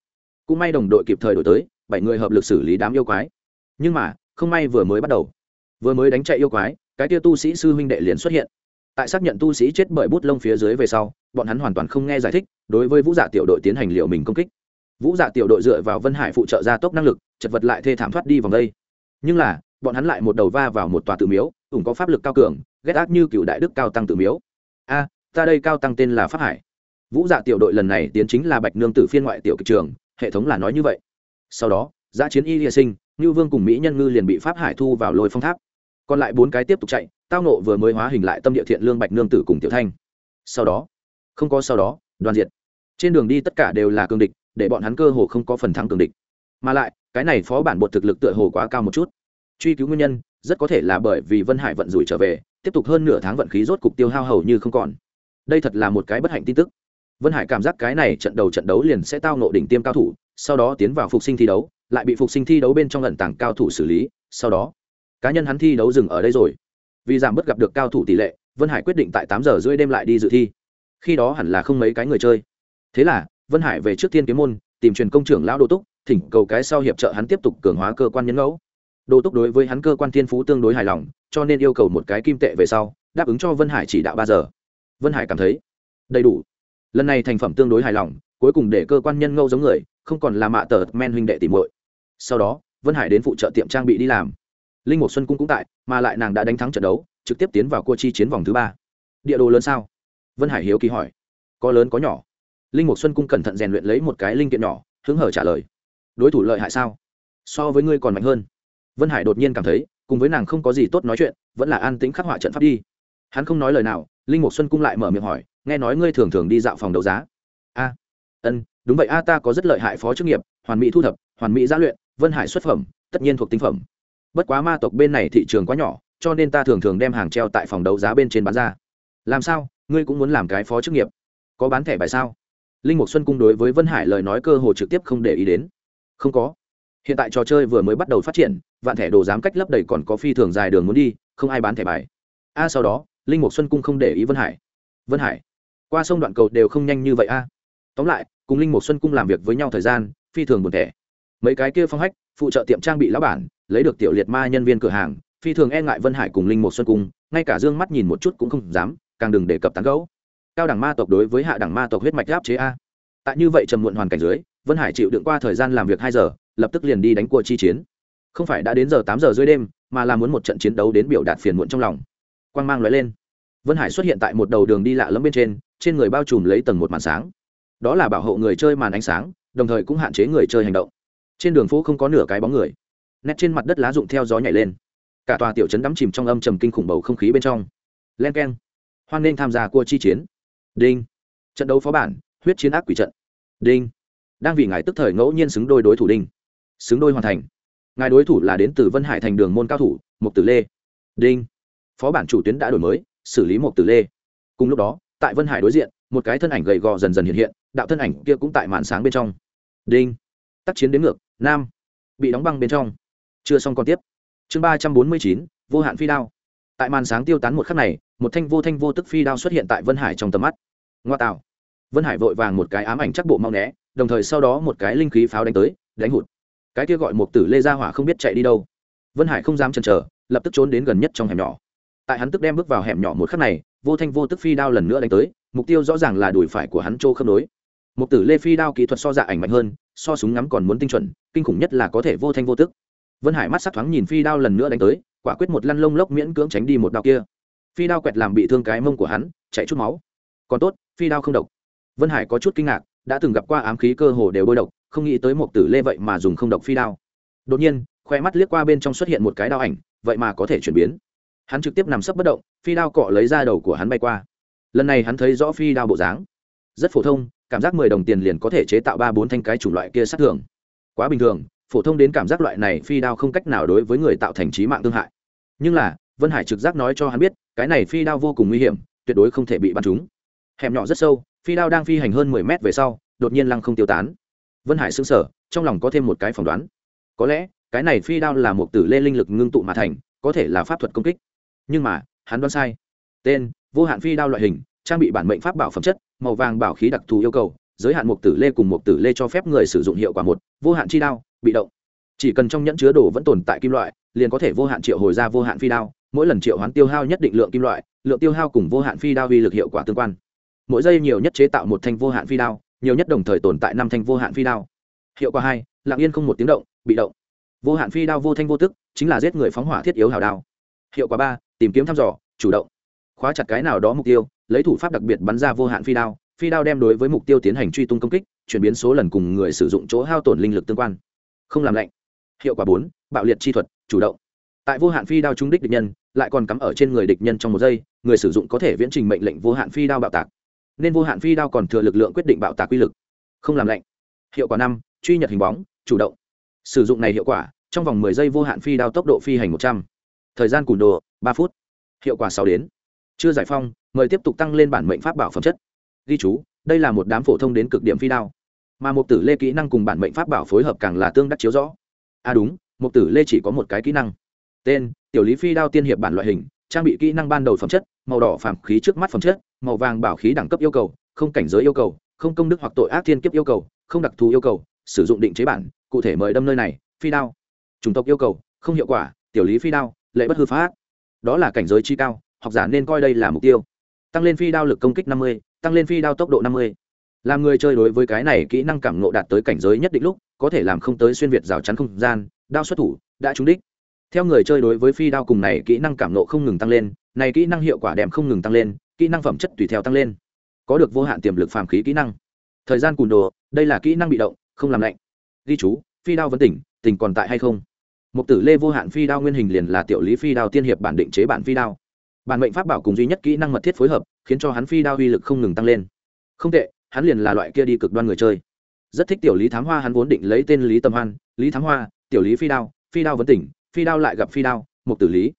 Cũng may đồng đội kịp thời đổi tới bảy người hợp lực xử lý đám yêu quái. Nhưng mà, không may vừa mới bắt đầu. Vừa mới đánh chạy yêu quái, cái tia tu sĩ sư huynh đệ liền xuất hiện. Tại xác nhận tu sĩ chết bởi bút lông phía dưới về sau, bọn hắn hoàn toàn không nghe giải thích, đối với vũ dạ tiểu đội tiến hành liệu mình công kích. Vũ dạ tiểu đội dựa vào vân hải phụ trợ gia tốc năng lực, chật vật lại thê thảm thoát đi vòng đây. Nhưng là, bọn hắn lại một đầu va vào một tòa tự miếu, ủng có pháp lực cao cường, ghét ác như cựu đại đức cao tăng tự miếu. A, ta đây cao tăng tên là pháp hải. Vũ dạ tiểu đội lần này tiến chính là bạch nương tử phiên ngoại tiểu kịch trường, hệ thống là nói như vậy sau đó, giã chiến y hy sinh, ngưu vương cùng mỹ nhân ngư liền bị pháp hải thu vào lôi phong tháp. Còn lại bốn cái tiếp tục chạy, tao nộ vừa mới hóa hình lại tâm địa thiện lương bạch nương tử cùng tiểu thanh. Sau đó, không có sau đó, đoàn diệt. Trên đường đi tất cả đều là cường địch, để bọn hắn cơ hồ không có phần thắng cường địch. Mà lại, cái này phó bản bột thực lực tựa hồ quá cao một chút. Truy cứu nguyên nhân, rất có thể là bởi vì vân hải vận rủi trở về, tiếp tục hơn nửa tháng vận khí rốt cục tiêu hao hầu như không còn. Đây thật là một cái bất hạnh tin tức. Vân hải cảm giác cái này trận đầu trận đấu liền sẽ tao nộ đỉnh tiêm cao thủ sau đó tiến vào phục sinh thi đấu, lại bị phục sinh thi đấu bên trong lần tảng cao thủ xử lý, sau đó, cá nhân hắn thi đấu dừng ở đây rồi. Vì giảm bớt gặp được cao thủ tỷ lệ, vân hải quyết định tại tám giờ rưỡi đêm lại đi dự thi. Khi đó hẳn là không mấy cái người chơi. Thế là, vân hải về trước tiên kiếm môn, tìm truyền công trưởng lão đô túc, thỉnh cầu cái sau hiệp trợ hắn tiếp tục cường hóa cơ quan nhân ngẫu đô túc đối với hắn cơ quan thiên phú tương đối hài lòng, cho nên yêu cầu một cái kim tệ về sau, đáp ứng cho vân hải chỉ đạo ba giờ. Vân hải cảm thấy đầy đủ. Lần này thành phẩm tương đối hài lòng, cuối cùng để cơ quan nhân ngẫu giống người không còn là mạ tờ men huynh đệ tìm muội. Sau đó, vân hải đến phụ trợ tiệm trang bị đi làm. Linh mục xuân cung cũng tại, mà lại nàng đã đánh thắng trận đấu, trực tiếp tiến vào cua chi chiến vòng thứ ba. Địa đồ lớn sao? Vân hải hiếu kỳ hỏi. Có lớn có nhỏ. Linh mục xuân cung cẩn thận rèn luyện lấy một cái linh kiện nhỏ, hứng hở trả lời. Đối thủ lợi hại sao? So với ngươi còn mạnh hơn. Vân hải đột nhiên cảm thấy, cùng với nàng không có gì tốt nói chuyện, vẫn là an tĩnh khắc họa trận pháp đi. Hắn không nói lời nào, linh mục xuân cung lại mở miệng hỏi, nghe nói ngươi thường thường đi dạo phòng đấu giá? A, ân đúng vậy, a, ta có rất lợi hại phó chức nghiệp, hoàn mỹ thu thập, hoàn mỹ giã luyện, vân hải xuất phẩm, tất nhiên thuộc tinh phẩm. Bất quá ma tộc bên này thị trường quá nhỏ, cho nên ta thường thường đem hàng treo tại phòng đấu giá bên trên bán ra. Làm sao? Ngươi cũng muốn làm cái phó chức nghiệp? Có bán thẻ bài sao? Linh mục xuân cung đối với vân hải lời nói cơ hồ trực tiếp không để ý đến. Không có. Hiện tại trò chơi vừa mới bắt đầu phát triển, vạn thẻ đồ giám cách lấp đầy còn có phi thường dài đường muốn đi, không ai bán thẻ bài. A, sau đó, linh mục xuân cung không để ý vân hải. Vân hải, qua sông đoạn cầu đều không nhanh như vậy, a. Tóm lại cùng linh mục xuân cung làm việc với nhau thời gian, phi thường buồn thẻ. Mấy cái kia phong hách, phụ trợ tiệm trang bị lão bản, lấy được tiểu liệt ma nhân viên cửa hàng, phi thường e ngại vân hải cùng linh mục xuân cung, ngay cả dương mắt nhìn một chút cũng không dám, càng đừng đề cập tán gấu cao đẳng ma tộc đối với hạ đẳng ma tộc huyết mạch áp chế a. Tại như vậy trầm muộn hoàn cảnh dưới, vân hải chịu đựng qua thời gian làm việc hai giờ, lập tức liền đi đánh cua chi chiến. Không phải đã đến giờ tám giờ dưới đêm, mà là muốn một trận chiến đấu đến biểu đạt phiền muộn trong lòng. Quang mang lóe lên. Vân hải xuất hiện tại một đầu đường đi lạ lẫm bên trên trên người bao trùm lấy tầng một màn sáng đó là bảo hộ người chơi màn ánh sáng, đồng thời cũng hạn chế người chơi hành động. Trên đường phố không có nửa cái bóng người. Nét trên mặt đất lá rụng theo gió nhảy lên. Cả tòa tiểu trấn đắm chìm trong âm trầm kinh khủng bầu không khí bên trong. Len k e n hoan nghênh tham gia cua chi chiến. Đinh. Trận đấu phó bản, huyết chiến ác quỷ trận. Đinh. Đang vì ngài tức thời ngẫu nhiên xứng đôi đối thủ đinh. Xứng đôi hoàn thành. Ngài đối thủ là đến từ vân hải thành đường môn cao thủ mục tử lê. Đinh. Phó bản chủ tuyến đã đổi mới, xử lý mục tử lê. Cùng lúc đó, tại vân hải đối diện một cái thân ảnh gầy gò dần dần hiện hiện, đạo thân ảnh kia cũng tại màn sáng bên trong. Đinh. Tác chiến đến ngược, nam. Bị đóng băng bên trong. Chưa xong còn tiếp. Chương ba trăm bốn mươi chín, vô hạn phi đao. Tại màn sáng tiêu tán một khắc này, một thanh vô thanh vô tức phi đao xuất hiện tại vân hải trong tầm mắt. Ngoa tạo. Vân hải vội vàng một cái ám ảnh chắc bộ mau né, đồng thời sau đó một cái linh khí pháo đánh tới, đánh hụt. Cái kia gọi một tử lê gia hỏa không biết chạy đi đâu. Vân hải không dám chần chờ, lập tức trốn đến gần nhất trong hẻm nhỏ. Tại hắn tức đem bước vào hẻm nhỏ một khắc này, vô thanh vô tức phi đao lần nữa đánh tới mục tiêu rõ ràng là đùi phải của hắn trô khớp nối. Mục tử lê phi đao kỹ thuật so dạ ảnh mạnh hơn, so súng ngắm còn muốn tinh chuẩn, kinh khủng nhất là có thể vô thanh vô tức. Vân hải mắt sắc thoáng nhìn phi đao lần nữa đánh tới, quả quyết một lăn lông lốc miễn cưỡng tránh đi một đao kia. Phi đao quẹt làm bị thương cái mông của hắn, chạy chút máu. Còn tốt, phi đao không độc. Vân hải có chút kinh ngạc, đã từng gặp qua ám khí cơ hồ đều bôi độc, không nghĩ tới một tử lê vậy mà dùng không độc phi đao. Đột nhiên, khoe mắt liếc qua bên trong xuất hiện một cái đao ảnh, vậy mà có thể chuyển biến. Hắn trực tiếp nằm sấp bất động, phi đao cọ lấy ra đầu của hắn bay qua lần này hắn thấy rõ phi đao bộ dáng. Rất phổ thông, cảm giác mười đồng tiền liền có thể chế tạo ba bốn thanh cái chủng loại kia sát thường. Quá bình thường, phổ thông đến cảm giác loại này phi đao không cách nào đối với người tạo thành trí mạng thương hại. Nhưng là, vân hải trực giác nói cho hắn biết, cái này phi đao vô cùng nguy hiểm, tuyệt đối không thể bị bắn trúng. Hẻm nhỏ rất sâu, phi đao đang phi hành hơn mười mét về sau, đột nhiên lăng không tiêu tán. Vân hải xứng sở trong lòng có thêm một cái phỏng đoán. Có lẽ, cái này phi đao là một tử lê linh lực ngưng tụ mà thành, có thể là pháp thuật công kích. Nhưng mà, hắn đoán sai. Tên vô hạn phi đao loại hình, trang bị bản mệnh pháp bảo phẩm chất, màu vàng bảo khí đặc thù yêu cầu, giới hạn một tử lê cùng một tử lê cho phép người sử dụng hiệu quả một, vô hạn chi đao, bị động. Chỉ cần trong nhẫn chứa đồ vẫn tồn tại kim loại, liền có thể vô hạn triệu hồi ra vô hạn phi đao, mỗi lần triệu hoán tiêu hao nhất định lượng kim loại, lượng tiêu hao cùng vô hạn phi đao uy lực hiệu quả tương quan. Mỗi giây nhiều nhất chế tạo một thanh vô hạn phi đao, nhiều nhất đồng thời tồn tại năm thanh vô hạn phi đao. Hiệu quả hai, lặng yên không một tiếng động, bị động. Vô hạn phi đao vô thanh vô tức, chính là giết người phóng hỏa thiết yếu hào đao. Hiệu quả ba, tìm kiếm thăm dò, chủ động khóa chặt cái nào đó mục tiêu, lấy thủ pháp đặc biệt bắn ra vô hạn phi đao phi đao đem đối với mục tiêu tiến hành truy tung công kích, chuyển biến số lần cùng người sử dụng chỗ hao tổn linh lực tương quan. Không làm lạnh. Hiệu quả bốn, bạo liệt chi thuật, chủ động. Tại vô hạn phi đao trúng đích địch nhân, lại còn cắm ở trên người địch nhân trong một giây, người sử dụng có thể viễn trình mệnh lệnh vô hạn phi đao bạo tạc. Nên vô hạn phi đao còn thừa lực lượng quyết định bạo tạc quy lực. Không làm lạnh. Hiệu quả năm, truy nhật hình bóng, chủ động. Sử dụng này hiệu quả, trong vòng mười giây vô hạn phi đao tốc độ phi hành một trăm. Thời gian cùn đồ, ba phút. Hiệu quả sáu đến chưa giải phong, mời tiếp tục tăng lên bản mệnh pháp bảo phẩm chất. Ghi chú, đây là một đám phổ thông đến cực điểm phi đao. Mà một tử lê kỹ năng cùng bản mệnh pháp bảo phối hợp càng là tương đắc chiếu rõ. À đúng một tử lê chỉ có một cái kỹ năng. Tên, tiểu lý phi đao tiên hiệp bản loại hình, trang bị kỹ năng ban đầu phẩm chất, màu đỏ phàm khí trước mắt phẩm chất, màu vàng bảo khí đẳng cấp yêu cầu, không cảnh giới yêu cầu, không công đức hoặc tội ác thiên kiếp yêu cầu, không đặc thù yêu cầu, sử dụng định chế bản, cụ thể mời đâm nơi này, phi đao. Chủng tộc yêu cầu, không hiệu quả, tiểu lý phi đao, lệ bất hư phá đó là cảnh giới chi cao học giả nên coi đây là mục tiêu. Tăng lên phi đao lực công kích năm mươi, tăng lên phi đao tốc độ năm mươi. Làm người chơi đối với cái này kỹ năng cảm ngộ đạt tới cảnh giới nhất định lúc, có thể làm không tới xuyên việt rào chắn không gian, đao xuất thủ, đã trúng đích. Theo người chơi đối với phi đao cùng này kỹ năng cảm nộ không ngừng tăng lên, này kỹ năng hiệu quả đẹp không ngừng tăng lên, kỹ năng phẩm chất tùy theo tăng lên. Có được vô hạn tiềm lực phàm khí kỹ năng. Thời gian cùn đồ, đây là kỹ năng bị động, không làm lạnh. Ghi chú, phi đao vẫn tỉnh tỉnh còn tại hay không? Một tử lê vô hạn phi đao nguyên hình liền là tiểu lý phi đao tiên hiệp bản định chế bản phi đao bản mệnh pháp bảo cùng duy nhất kỹ năng mật thiết phối hợp, khiến cho hắn phi đao uy lực không ngừng tăng lên. Không tệ, hắn liền là loại kia đi cực đoan người chơi. Rất thích tiểu lý thám hoa, hắn vốn định lấy tên lý tâm hoan, lý thám hoa, tiểu lý phi đao phi đao vấn tỉnh, phi đao lại gặp phi đao một tử lý.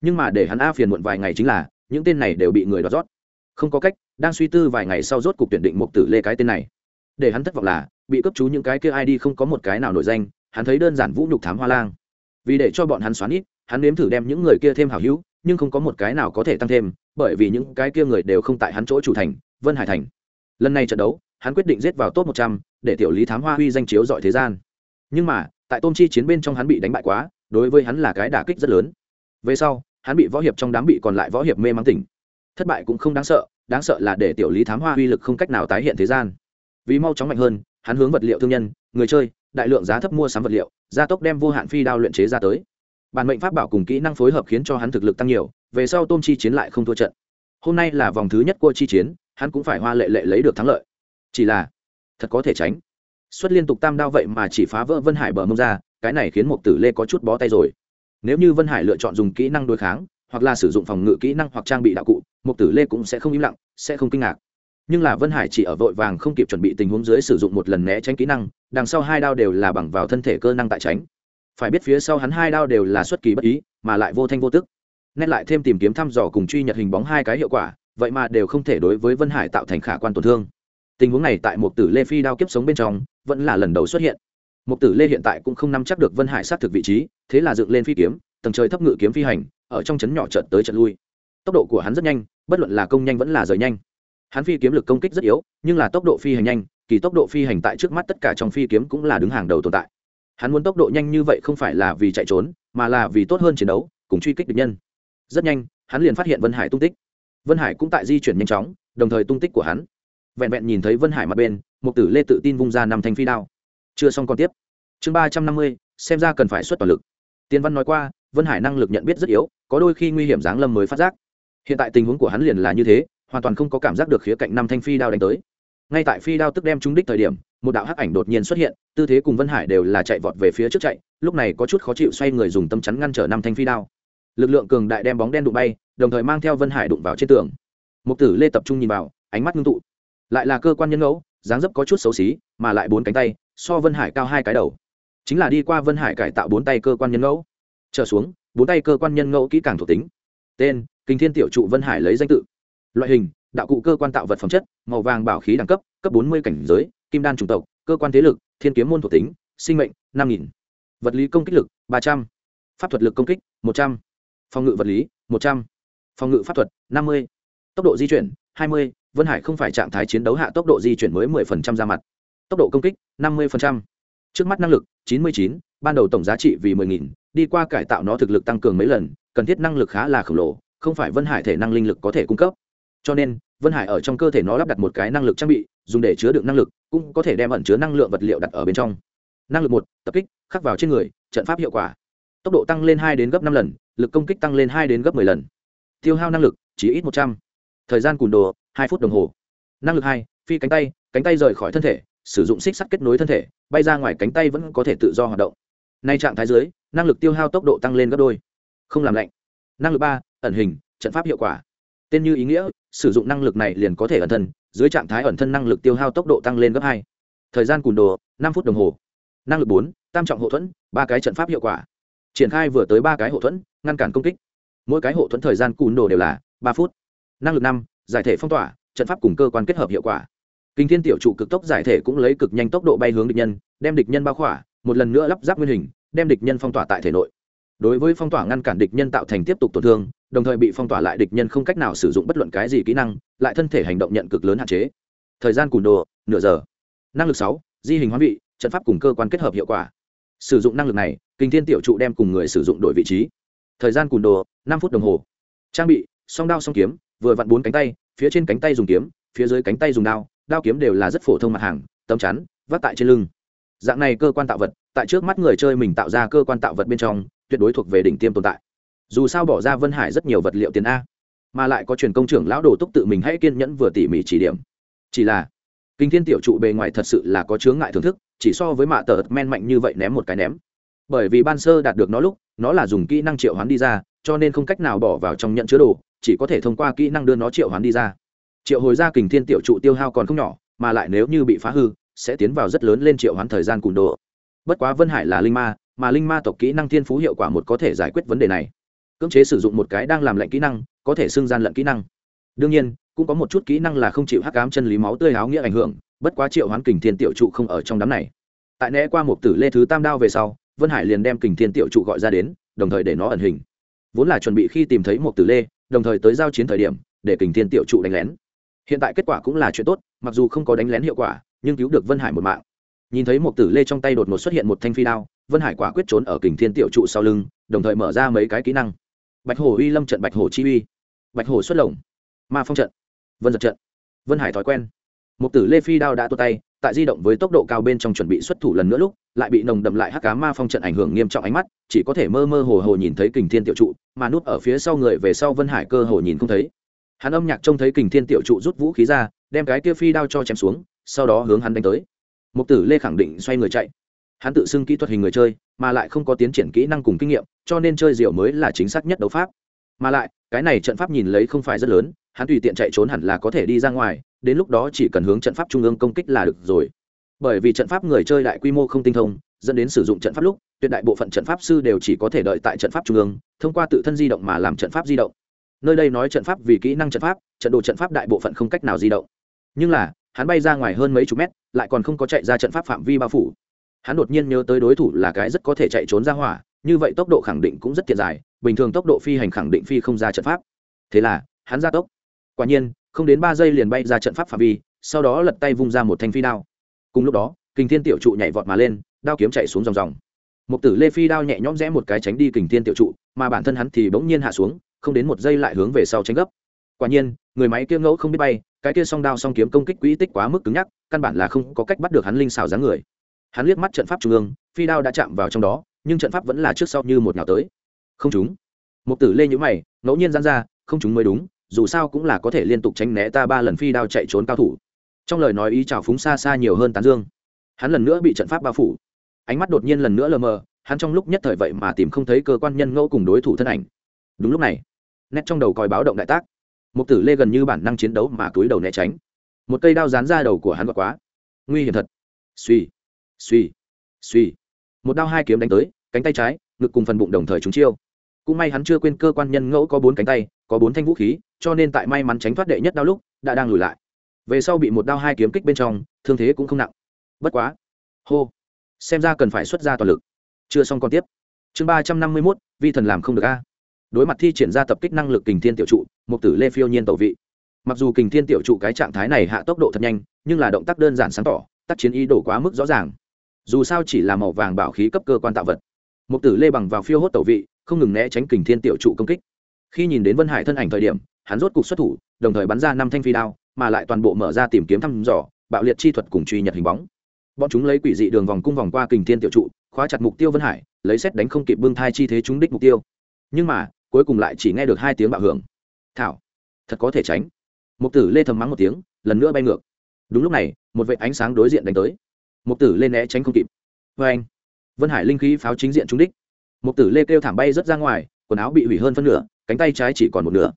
Nhưng mà để hắn a phiền muộn vài ngày chính là, những tên này đều bị người đoạt rót. Không có cách, đang suy tư vài ngày sau rốt cục tuyển định mục tử lê cái tên này. Để hắn thất vọng là, bị cấp chú những cái kia id không có một cái nào nổi danh, hắn thấy đơn giản vũ nhục thám hoa lang. Vì để cho bọn hắn xoắn ít, hắn nếm thử đem những người kia thêm hảo hữu nhưng không có một cái nào có thể tăng thêm, bởi vì những cái kia người đều không tại hắn chỗ chủ thành, vân hải thành. Lần này trận đấu, hắn quyết định giết vào top một trăm để tiểu lý thám hoa huy danh chiếu dọi thế gian. Nhưng mà, tại tôm chi chiến bên trong hắn bị đánh bại quá, đối với hắn là cái đả kích rất lớn. Về sau, hắn bị võ hiệp trong đám bị còn lại võ hiệp mê mang tỉnh. Thất bại cũng không đáng sợ đáng sợ là để tiểu lý thám hoa uy lực không cách nào tái hiện thế gian. Vì mau chóng mạnh hơn, hắn hướng vật liệu thương nhân, người chơi, đại lượng giá thấp mua sắm vật liệu, gia tốc đem vô hạn phi đao luyện chế ra tới bản mệnh pháp bảo cùng kỹ năng phối hợp khiến cho hắn thực lực tăng nhiều, về sau tôm chi chiến lại không thua trận. Hôm nay là vòng thứ nhất của chi chiến, hắn cũng phải hoa lệ lệ lấy được thắng lợi. Chỉ là, thật có thể tránh. Xuất liên tục tam đao vậy mà chỉ phá vỡ vân hải bờ mông ra, cái này khiến mục tử lê có chút bó tay rồi. Nếu như vân hải lựa chọn dùng kỹ năng đối kháng, hoặc là sử dụng phòng ngự kỹ năng hoặc trang bị đạo cụ mục tử lê cũng sẽ không im lặng, sẽ không kinh ngạc. Nhưng là vân hải chỉ ở vội vàng không kịp chuẩn bị tình huống dưới sử dụng một lần né tránh kỹ năng, đằng sau hai đao đều là bằng vào thân thể cơ năng tại tránh phải biết phía sau hắn hai đao đều là xuất kỳ bất ý, mà lại vô thanh vô tức. Nét lại thêm tìm kiếm thăm dò cùng truy nhật hình bóng hai cái hiệu quả, vậy mà đều không thể đối với vân hải tạo thành khả quan tổn thương. Tình huống này tại một tử lê phi đao kiếp sống bên trong, vẫn là lần đầu xuất hiện. Một tử lê hiện tại cũng không nắm chắc được vân hải xác thực vị trí, thế là dựng lên phi kiếm, tầng trời thấp ngự kiếm phi hành, ở trong trấn nhỏ trận tới trận lui. Tốc độ của hắn rất nhanh, bất luận là công nhanh vẫn là rời nhanh. Hắn phi kiếm lực công kích rất yếu, nhưng là tốc độ phi hành nhanh, kỳ tốc độ phi hành tại trước mắt tất cả trong phi kiếm cũng là đứng hàng đầu tồn tại hắn muốn tốc độ nhanh như vậy không phải là vì chạy trốn, mà là vì tốt hơn chiến đấu, cùng truy kích địch nhân. Rất nhanh, hắn liền phát hiện vân hải tung tích. Vân hải cũng tại di chuyển nhanh chóng, đồng thời tung tích của hắn. Vẹn vẹn nhìn thấy vân hải mặt bên một tử lê tự tin vung ra năm thanh phi đao. Chưa xong còn tiếp. Chương ba trăm năm mươi, xem ra cần phải xuất toàn lực. Tiên văn nói qua, vân hải năng lực nhận biết rất yếu, có đôi khi nguy hiểm giáng lâm mới phát giác. Hiện tại tình huống của hắn liền là như thế, hoàn toàn không có cảm giác được khía cạnh năm thanh phi đao đánh tới ngay tại phi đao tức đem trúng đích thời điểm, một đạo hắc ảnh đột nhiên xuất hiện, tư thế cùng vân hải đều là chạy vọt về phía trước chạy, lúc này có chút khó chịu xoay người dùng tâm chắn ngăn trở năm thanh phi đao. Lực lượng cường đại đem bóng đen đụng bay, đồng thời mang theo vân hải đụng vào trên tường. Mục tử lê tập trung nhìn vào, ánh mắt ngưng tụ. Lại là cơ quan nhân ngẫu, dáng dấp có chút xấu xí, mà lại bốn cánh tay, so vân hải cao hai cái đầu. Chính là đi qua vân hải cải tạo bốn tay cơ quan nhân ngẫu. Trở xuống, bốn tay cơ quan nhân ngẫu kỹ càng thuộc tính. Tên, kinh thiên tiểu trụ vân hải lấy danh tự. Loại hình đạo cụ cơ quan tạo vật phẩm chất, màu vàng bảo khí đẳng cấp cấp bốn mươi cảnh giới, kim đan chủng tộc, cơ quan thế lực, thiên kiếm môn thuộc tính, sinh mệnh, năm nghìn. Vật lý công kích lực, ba trăm. Pháp thuật lực công kích, một trăm. Phòng ngự vật lý, một trăm. Phòng ngự pháp thuật, năm mươi. Tốc độ di chuyển, hai mươi. Vân hải không phải trạng thái chiến đấu hạ tốc độ di chuyển mới mười phần trăm ra mặt. Tốc độ công kích, năm mươi phần trăm. Trước mắt năng lực, chín mươi chín. Ban đầu tổng giá trị vì mười nghìn. Đi qua cải tạo nó thực lực tăng cường mấy lần, cần thiết năng lực khá là khổng lồ, không phải vân hải thể năng linh lực có thể cung cấp. Cho nên vân hải ở trong cơ thể nó lắp đặt một cái năng lực trang bị, dùng để chứa đựng năng lực, cũng có thể đem ẩn chứa năng lượng vật liệu đặt ở bên trong. Năng lực một, tập kích, khắc vào trên người, trận pháp hiệu quả. Tốc độ tăng lên hai đến gấp năm lần, lực công kích tăng lên hai đến gấp m ộ ư ơ i lần. Tiêu hao năng lực, chỉ ít một trăm. Thời gian cùn đồ, hai phút đồng hồ. Năng lực hai, phi cánh tay cánh tay rời khỏi thân thể, sử dụng xích sắt kết nối thân thể, bay ra ngoài cánh tay vẫn có thể tự do hoạt động. Nay trạng thái dưới, năng lực tiêu hao tốc độ tăng lên gấp đôi. Không làm lạnh. Năng lực ba, ẩn hình, trận pháp hiệu quả tên như ý nghĩa, sử dụng năng lực này liền có thể ẩn thân, dưới trạng thái ẩn thân năng lực tiêu hao tốc độ tăng lên gấp hai. Thời gian cùn đồ, năm phút đồng hồ. Năng lực bốn, tam trọng hậu thuẫn, ba cái trận pháp hiệu quả. Triển khai vừa tới ba cái hậu thuẫn, ngăn cản công kích. Mỗi cái hậu thuẫn thời gian cùn đồ đều là ba phút. Năng lực năm, giải thể phong tỏa, trận pháp cùng cơ quan kết hợp hiệu quả. Kinh thiên tiểu trụ cực tốc giải thể cũng lấy cực nhanh tốc độ bay hướng địch nhân, đem địch nhân bao khỏa, một lần nữa lắp ráp nguyên hình, đem địch nhân phong tỏa tại thể nội. Đối với phong tỏa ngăn cản địch nhân tạo thành tiếp tục tổn thương đồng thời bị phong tỏa lại địch nhân không cách nào sử dụng bất luận cái gì kỹ năng, lại thân thể hành động nhận cực lớn hạn chế. Thời gian cùn đồ, nửa giờ. Năng lực sáu, di hình hoán vị, trận pháp cùng cơ quan kết hợp hiệu quả. Sử dụng năng lực này kinh thiên tiểu trụ đem cùng người sử dụng đổi vị trí. Thời gian cùn đồ, năm phút đồng hồ. Trang bị, song đao song kiếm, vừa vặn bốn cánh tay, phía trên cánh tay dùng kiếm, phía dưới cánh tay dùng đao đao kiếm đều là rất phổ thông mặt hàng, tấm chắn, vác tại trên lưng. Dạng này cơ quan tạo vật, tại trước mắt người chơi mình tạo ra cơ quan tạo vật bên trong, tuyệt đối thuộc về đỉnh tiêm tồn tại dù sao bỏ ra vân hải rất nhiều vật liệu tiền a, mà lại có truyền công trưởng lão đồ túc tự mình hãy kiên nhẫn vừa tỉ mỉ chỉ điểm. Chỉ là, kinh thiên tiểu trụ bề ngoài thật sự là có chướng ngại thưởng thức, chỉ so với mạ tờ men mạnh như vậy ném một cái ném. Bởi vì ban sơ đạt được nó lúc, nó là dùng kỹ năng triệu hoán đi ra, cho nên không cách nào bỏ vào trong nhận chứa đồ, chỉ có thể thông qua kỹ năng đưa nó triệu hoán đi ra. Triệu hồi ra kình thiên tiểu trụ tiêu hao còn không nhỏ, mà lại nếu như bị phá hư, sẽ tiến vào rất lớn lên triệu hoán thời gian cùn đồ bất quá vân hải là linh ma, mà linh ma tộc kỹ năng thiên phú hiệu quả một có thể giải quyết vấn đề này cưỡng chế sử dụng một cái đang làm lệnh kỹ năng, có thể xưng gian lận kỹ năng. Đương nhiên, cũng có một chút kỹ năng là không chịu hắc ám chân lý máu tươi áo nghĩa ảnh hưởng, bất quá triệu hoán kình thiên tiểu trụ không ở trong đám này. Tại né qua một tử lê thứ tam đao về sau, vân hải liền đem kình thiên tiểu trụ gọi ra đến, đồng thời để nó ẩn hình. Vốn là chuẩn bị khi tìm thấy một tử lê, đồng thời tới giao chiến thời điểm, để kình thiên tiểu trụ đánh lén. Hiện tại kết quả cũng là chuyện tốt, mặc dù không có đánh lén hiệu quả, nhưng cứu được vân hải một mạng. Nhìn thấy một tử lê trong tay đột ngột xuất hiện một thanh phi đao, vân hải quả quyết trốn ở kình thiên tiểu trụ sau lưng, đồng thời mở ra mấy cái kỹ năng bạch hổ uy lâm trận, bạch hổ chi uy, bạch hổ xuất lồng, ma phong trận, vân giật trận, vân hải thói quen. Một tử lê phi đao đã tua tay, tại di động với tốc độ cao bên trong chuẩn bị xuất thủ lần nữa lúc, lại bị nồng đậm lại hắc cá ma phong trận ảnh hưởng nghiêm trọng ánh mắt, chỉ có thể mơ mơ hồ hồ nhìn thấy kình thiên tiểu trụ, mà núp ở phía sau người về sau vân hải cơ hồ nhìn không thấy. Hắn âm nhạc trông thấy kình thiên tiểu trụ rút vũ khí ra, đem cái kia phi đao cho chém xuống, sau đó hướng hắn đánh tới. Mục tử lê khẳng định xoay người chạy hắn tự xưng kỹ thuật hình người chơi mà lại không có tiến triển kỹ năng cùng kinh nghiệm cho nên chơi diệu mới là chính xác nhất đấu pháp mà lại cái này trận pháp nhìn lấy không phải rất lớn hắn tùy tiện chạy trốn hẳn là có thể đi ra ngoài đến lúc đó chỉ cần hướng trận pháp trung ương công kích là được rồi bởi vì trận pháp người chơi đại quy mô không tinh thông dẫn đến sử dụng trận pháp lúc tuyệt đại bộ phận trận pháp sư đều chỉ có thể đợi tại trận pháp trung ương thông qua tự thân di động mà làm trận pháp di động nơi đây nói trận pháp vì kỹ năng trận pháp trận đồ trận pháp đại bộ phận không cách nào di động nhưng là hắn bay ra ngoài hơn mấy chục mét lại còn không có chạy ra trận pháp phạm vi bao phủ hắn đột nhiên nhớ tới đối thủ là cái rất có thể chạy trốn ra hỏa, như vậy tốc độ khẳng định cũng rất tiện dài, bình thường tốc độ phi hành khẳng định phi không ra trận pháp. Thế là, hắn ra tốc. Quả nhiên, không đến ba giây liền bay ra trận pháp phạm vi, sau đó lật tay vung ra một thanh phi đao. Cùng lúc đó, kình thiên tiểu trụ nhảy vọt mà lên, đao kiếm chạy xuống dòng dòng. Một tử lê phi đao nhẹ nhõm rẽ một cái tránh đi kình thiên tiểu trụ, mà bản thân hắn thì bỗng nhiên hạ xuống, không đến một giây lại hướng về sau tránh gấp. Quả nhiên, người máy kia ngẫu không biết bay, cái kia song đao song kiếm công kích quỹ tích quá mức cứng nhắc, căn bản là không có cách bắt được hắn linh xảo dáng người hắn liếc mắt trận pháp trung ương, phi đao đã chạm vào trong đó, nhưng trận pháp vẫn là trước sau như một nhào tới. Không chúng một tử lê nhữ mày, ngẫu nhiên gian ra, không chúng mới đúng, dù sao cũng là có thể liên tục tránh né ta ba lần phi đao chạy trốn cao thủ. Trong lời nói ý chào phúng xa xa nhiều hơn tán dương. Hắn lần nữa bị trận pháp bao phủ. Ánh mắt đột nhiên lần nữa lờ mờ, hắn trong lúc nhất thời vậy mà tìm không thấy cơ quan nhân ngẫu cùng đối thủ thân ảnh. Đúng lúc này, nét trong đầu còi báo động đại tác. Một tử lê gần như bản năng chiến đấu mà túi đầu né tránh. Một cây đao dán ra đầu của hắn gọt quá. Nguy hiểm thật. Suy suy suy. Một đao hai kiếm đánh tới, cánh tay trái, ngực cùng phần bụng đồng thời trúng chiêu. Cũng may hắn chưa quên cơ quan nhân ngẫu có bốn cánh tay, có bốn thanh vũ khí, cho nên tại may mắn tránh thoát đệ nhất đao lúc, đã đang lùi lại. Về sau bị một đao hai kiếm kích bên trong, thương thế cũng không nặng. Bất quá. Hô. Xem ra cần phải xuất ra toàn lực. Chưa xong còn tiếp. Chương ba trăm năm mươi mốt, vi thần làm không được a. Đối mặt thi triển ra tập kích năng lực kình thiên tiểu trụ mục tử lê phiêu nhiên tẩu vị. Mặc dù kình thiên tiểu trụ cái trạng thái này hạ tốc độ thật nhanh, nhưng là động tác đơn giản sáng tỏ, tác chiến ý đổ quá mức rõ ràng dù sao chỉ là màu vàng bảo khí cấp cơ quan tạo vật. Mục tử lê bằng vào phiêu hốt tẩu vị, không ngừng né tránh kình thiên tiểu trụ công kích. Khi nhìn đến vân hải thân ảnh thời điểm, hắn rốt cục xuất thủ, đồng thời bắn ra năm thanh phi đao, mà lại toàn bộ mở ra tìm kiếm thăm dò, bạo liệt chi thuật cùng truy nhật hình bóng. Bọn chúng lấy quỷ dị đường vòng cung vòng qua kình thiên tiểu trụ, khóa chặt mục tiêu vân hải, lấy xét đánh không kịp bưng thai chi thế trúng đích mục tiêu. Nhưng mà, cuối cùng lại chỉ nghe được hai tiếng bạo hưởng. Thảo, thật có thể tránh. Mục tử lê thầm mắng một tiếng, lần nữa bay ngược. Đúng lúc này, một vệ ánh sáng đối diện đánh tới mục tử lên né tránh không kịp. Vê anh vân hải linh khí pháo chính diện trúng đích. Mục tử lê kêu thảm bay rớt ra ngoài quần áo bị hủy hơn phân nửa cánh tay trái chỉ còn một nửa.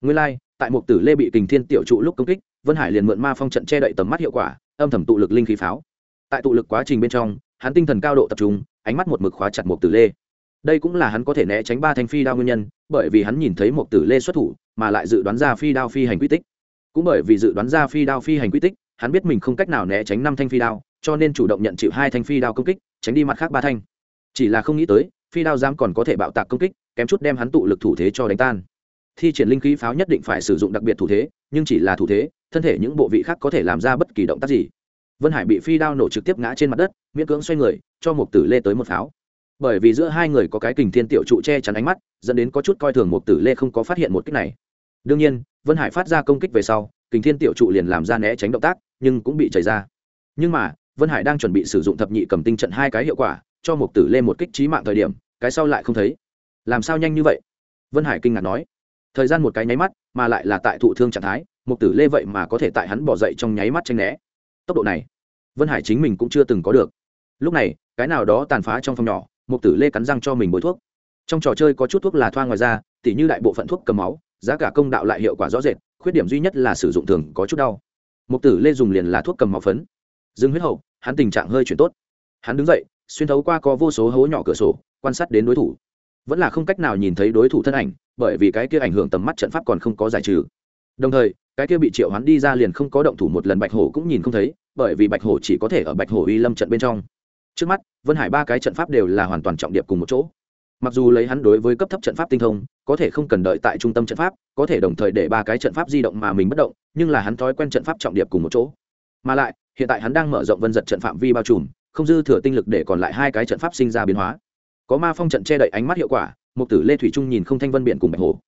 Nguyên lai、like, tại mục tử lê bị kình thiên tiểu trụ lúc công kích vân hải liền mượn ma phong trận che đậy tầm mắt hiệu quả âm thầm tụ lực linh khí pháo. Tại tụ lực quá trình bên trong hắn tinh thần cao độ tập trung ánh mắt một mực khóa chặt mục tử lê. Đây cũng là hắn có thể né tránh ba thanh phi đao nguyên nhân bởi vì hắn nhìn thấy mục tử lê xuất thủ mà lại dự đoán ra phi đao phi hành quy tích. Cũng bởi vì dự đoán ra phi đao phi hành quy tích hắn biết mình không cách nào né tránh năm thanh phi đao cho nên chủ động nhận chịu hai thanh phi đao công kích, tránh đi mặt khác ba thanh. Chỉ là không nghĩ tới, phi đao giam còn có thể bạo tạc công kích, kém chút đem hắn tụ lực thủ thế cho đánh tan. Thi triển linh khí pháo nhất định phải sử dụng đặc biệt thủ thế, nhưng chỉ là thủ thế, thân thể những bộ vị khác có thể làm ra bất kỳ động tác gì. Vân hải bị phi đao nổ trực tiếp ngã trên mặt đất, miễn cưỡng xoay người, cho mục tử lê tới một pháo. Bởi vì giữa hai người có cái kình thiên tiểu trụ che chắn ánh mắt, dẫn đến có chút coi thường mục tử lê không có phát hiện một cách này. Đương nhiên, vân hải phát ra công kích về sau, kình thiên tiểu trụ liền làm ra né tránh động tác, nhưng cũng bị chảy ra. Nhưng mà vân hải đang chuẩn bị sử dụng thập nhị cầm tinh trận hai cái hiệu quả cho Mục tử lê một kích trí mạng thời điểm cái sau lại không thấy. Làm sao nhanh như vậy? Vân hải kinh ngạc nói. Thời gian một cái nháy mắt mà lại là tại thụ thương trạng thái mục tử lê vậy mà có thể tại hắn bỏ dậy trong nháy mắt tranh né. Tốc độ này vân hải chính mình cũng chưa từng có được. Lúc này cái nào đó tàn phá trong phòng nhỏ mục tử lê cắn răng cho mình bôi thuốc. Trong trò chơi có chút thuốc là thoa ngoài da, tỉ như đại bộ phận thuốc cầm máu giá cả công đạo lại hiệu quả rõ rệt khuyết điểm duy nhất là sử dụng thường có chút đau. Mục tử lê dùng liền là thuốc cầm máu phấn dừng huyết hậu, hắn tình trạng hơi chuyển tốt. Hắn đứng dậy, xuyên thấu qua có vô số hố nhỏ cửa sổ, quan sát đến đối thủ. Vẫn là không cách nào nhìn thấy đối thủ thân ảnh, bởi vì cái kia ảnh hưởng tầm mắt trận pháp còn không có giải trừ. Đồng thời, cái kia bị triệu hắn đi ra liền không có động thủ một lần bạch hổ cũng nhìn không thấy, bởi vì bạch hổ chỉ có thể ở bạch hổ uy lâm trận bên trong. Trước mắt, vân hải ba cái trận pháp đều là hoàn toàn trọng điệp cùng một chỗ. Mặc dù lấy hắn đối với cấp thấp trận pháp tinh thông, có thể không cần đợi tại trung tâm trận pháp, có thể đồng thời để ba cái trận pháp di động mà mình bất động, nhưng là hắn thói quen trận pháp trọng điệp cùng một chỗ. Mà lại hiện tại hắn đang mở rộng vân giật trận phạm vi bao trùm, không dư thừa tinh lực để còn lại hai cái trận pháp sinh ra biến hóa. Có ma phong trận che đậy ánh mắt hiệu quả mục tử lê thủy trung nhìn không thanh vân biển cùng bạch hồ.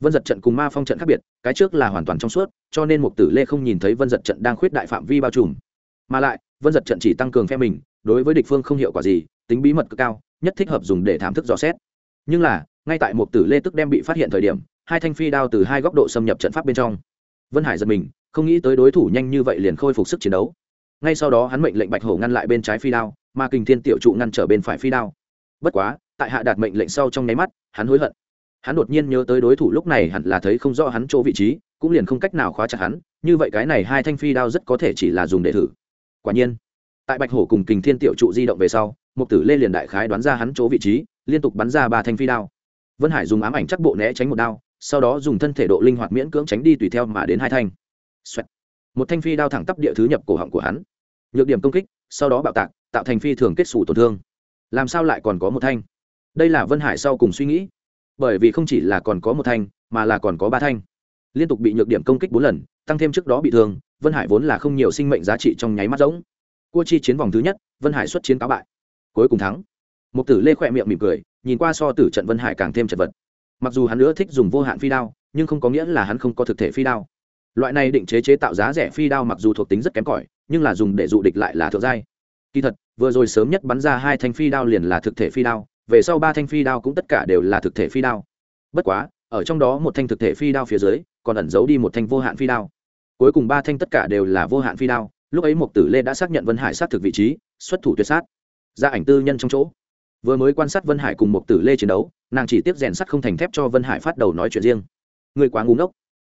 Vân giật trận cùng ma phong trận khác biệt, cái trước là hoàn toàn trong suốt, cho nên mục tử lê không nhìn thấy vân giật trận đang khuyết đại phạm vi bao trùm. Mà lại, vân giật trận chỉ tăng cường phe mình, đối với địch phương không hiệu quả gì, tính bí mật cực cao, nhất thích hợp dùng để thám thức dò xét. Nhưng là, ngay tại mục tử lê tức đem bị phát hiện thời điểm, hai thanh phi đao từ hai góc độ xâm nhập trận pháp bên trong. Vân hải giật mình, không nghĩ tới đối thủ nhanh như vậy liền khôi phục sức chiến đấu ngay sau đó hắn mệnh lệnh bạch hổ ngăn lại bên trái phi đao, mà kình thiên tiểu trụ ngăn trở bên phải phi đao. Bất quá, tại hạ đạt mệnh lệnh sau trong nháy mắt, hắn hối hận. Hắn đột nhiên nhớ tới đối thủ lúc này hẳn là thấy không rõ hắn chỗ vị trí, cũng liền không cách nào khóa chặt hắn, như vậy cái này hai thanh phi đao rất có thể chỉ là dùng để thử. Quả nhiên, tại bạch hổ cùng kình thiên tiểu trụ di động về sau, mục tử lê liền đại khái đoán ra hắn chỗ vị trí, liên tục bắn ra ba thanh phi đao. Vân hải dùng ám ảnh chắc bộ né tránh một đao, sau đó dùng thân thể độ linh hoạt miễn cưỡng tránh đi tùy theo mà đến hai thanh. Xoẹt. một thanh phi đao thẳng tắp địa thứ nhập cổ họng của hắn nhược điểm công kích, sau đó bạo tạc, tạo thành phi thường kết xù tổn thương. Làm sao lại còn có một thanh? Đây là vân hải sau cùng suy nghĩ. Bởi vì không chỉ là còn có một thanh, mà là còn có ba thanh. Liên tục bị nhược điểm công kích bốn lần, tăng thêm trước đó bị thương, vân hải vốn là không nhiều sinh mệnh giá trị trong nháy mắt rỗng. Cua chi chiến vòng thứ nhất, vân hải xuất chiến cáo bại. Cuối cùng thắng. Một tử lê khỏe miệng mỉm cười, nhìn qua so tử trận vân hải càng thêm chật vật. Mặc dù hắn nữa thích dùng vô hạn phi đao, nhưng không có nghĩa là hắn không có thực thể phi đao. Loại này định chế chế tạo giá rẻ phi đao mặc dù thuộc tính rất kém cỏi nhưng là dùng để dụ địch lại là thượng giai. Kỳ thật, vừa rồi sớm nhất bắn ra hai thanh phi đao liền là thực thể phi đao, về sau ba thanh phi đao cũng tất cả đều là thực thể phi đao. Bất quá, ở trong đó một thanh thực thể phi đao phía dưới, còn ẩn giấu đi một thanh vô hạn phi đao. Cuối cùng ba thanh tất cả đều là vô hạn phi đao, lúc ấy mục tử lê đã xác nhận vân hải xác thực vị trí, xuất thủ tuyệt sát. Ra ảnh tư nhân trong chỗ. Vừa mới quan sát vân hải cùng mục tử lê chiến đấu, nàng chỉ tiếp rèn sắt không thành thép cho vân hải phát đầu nói chuyện riêng. Người quá ngu ngốc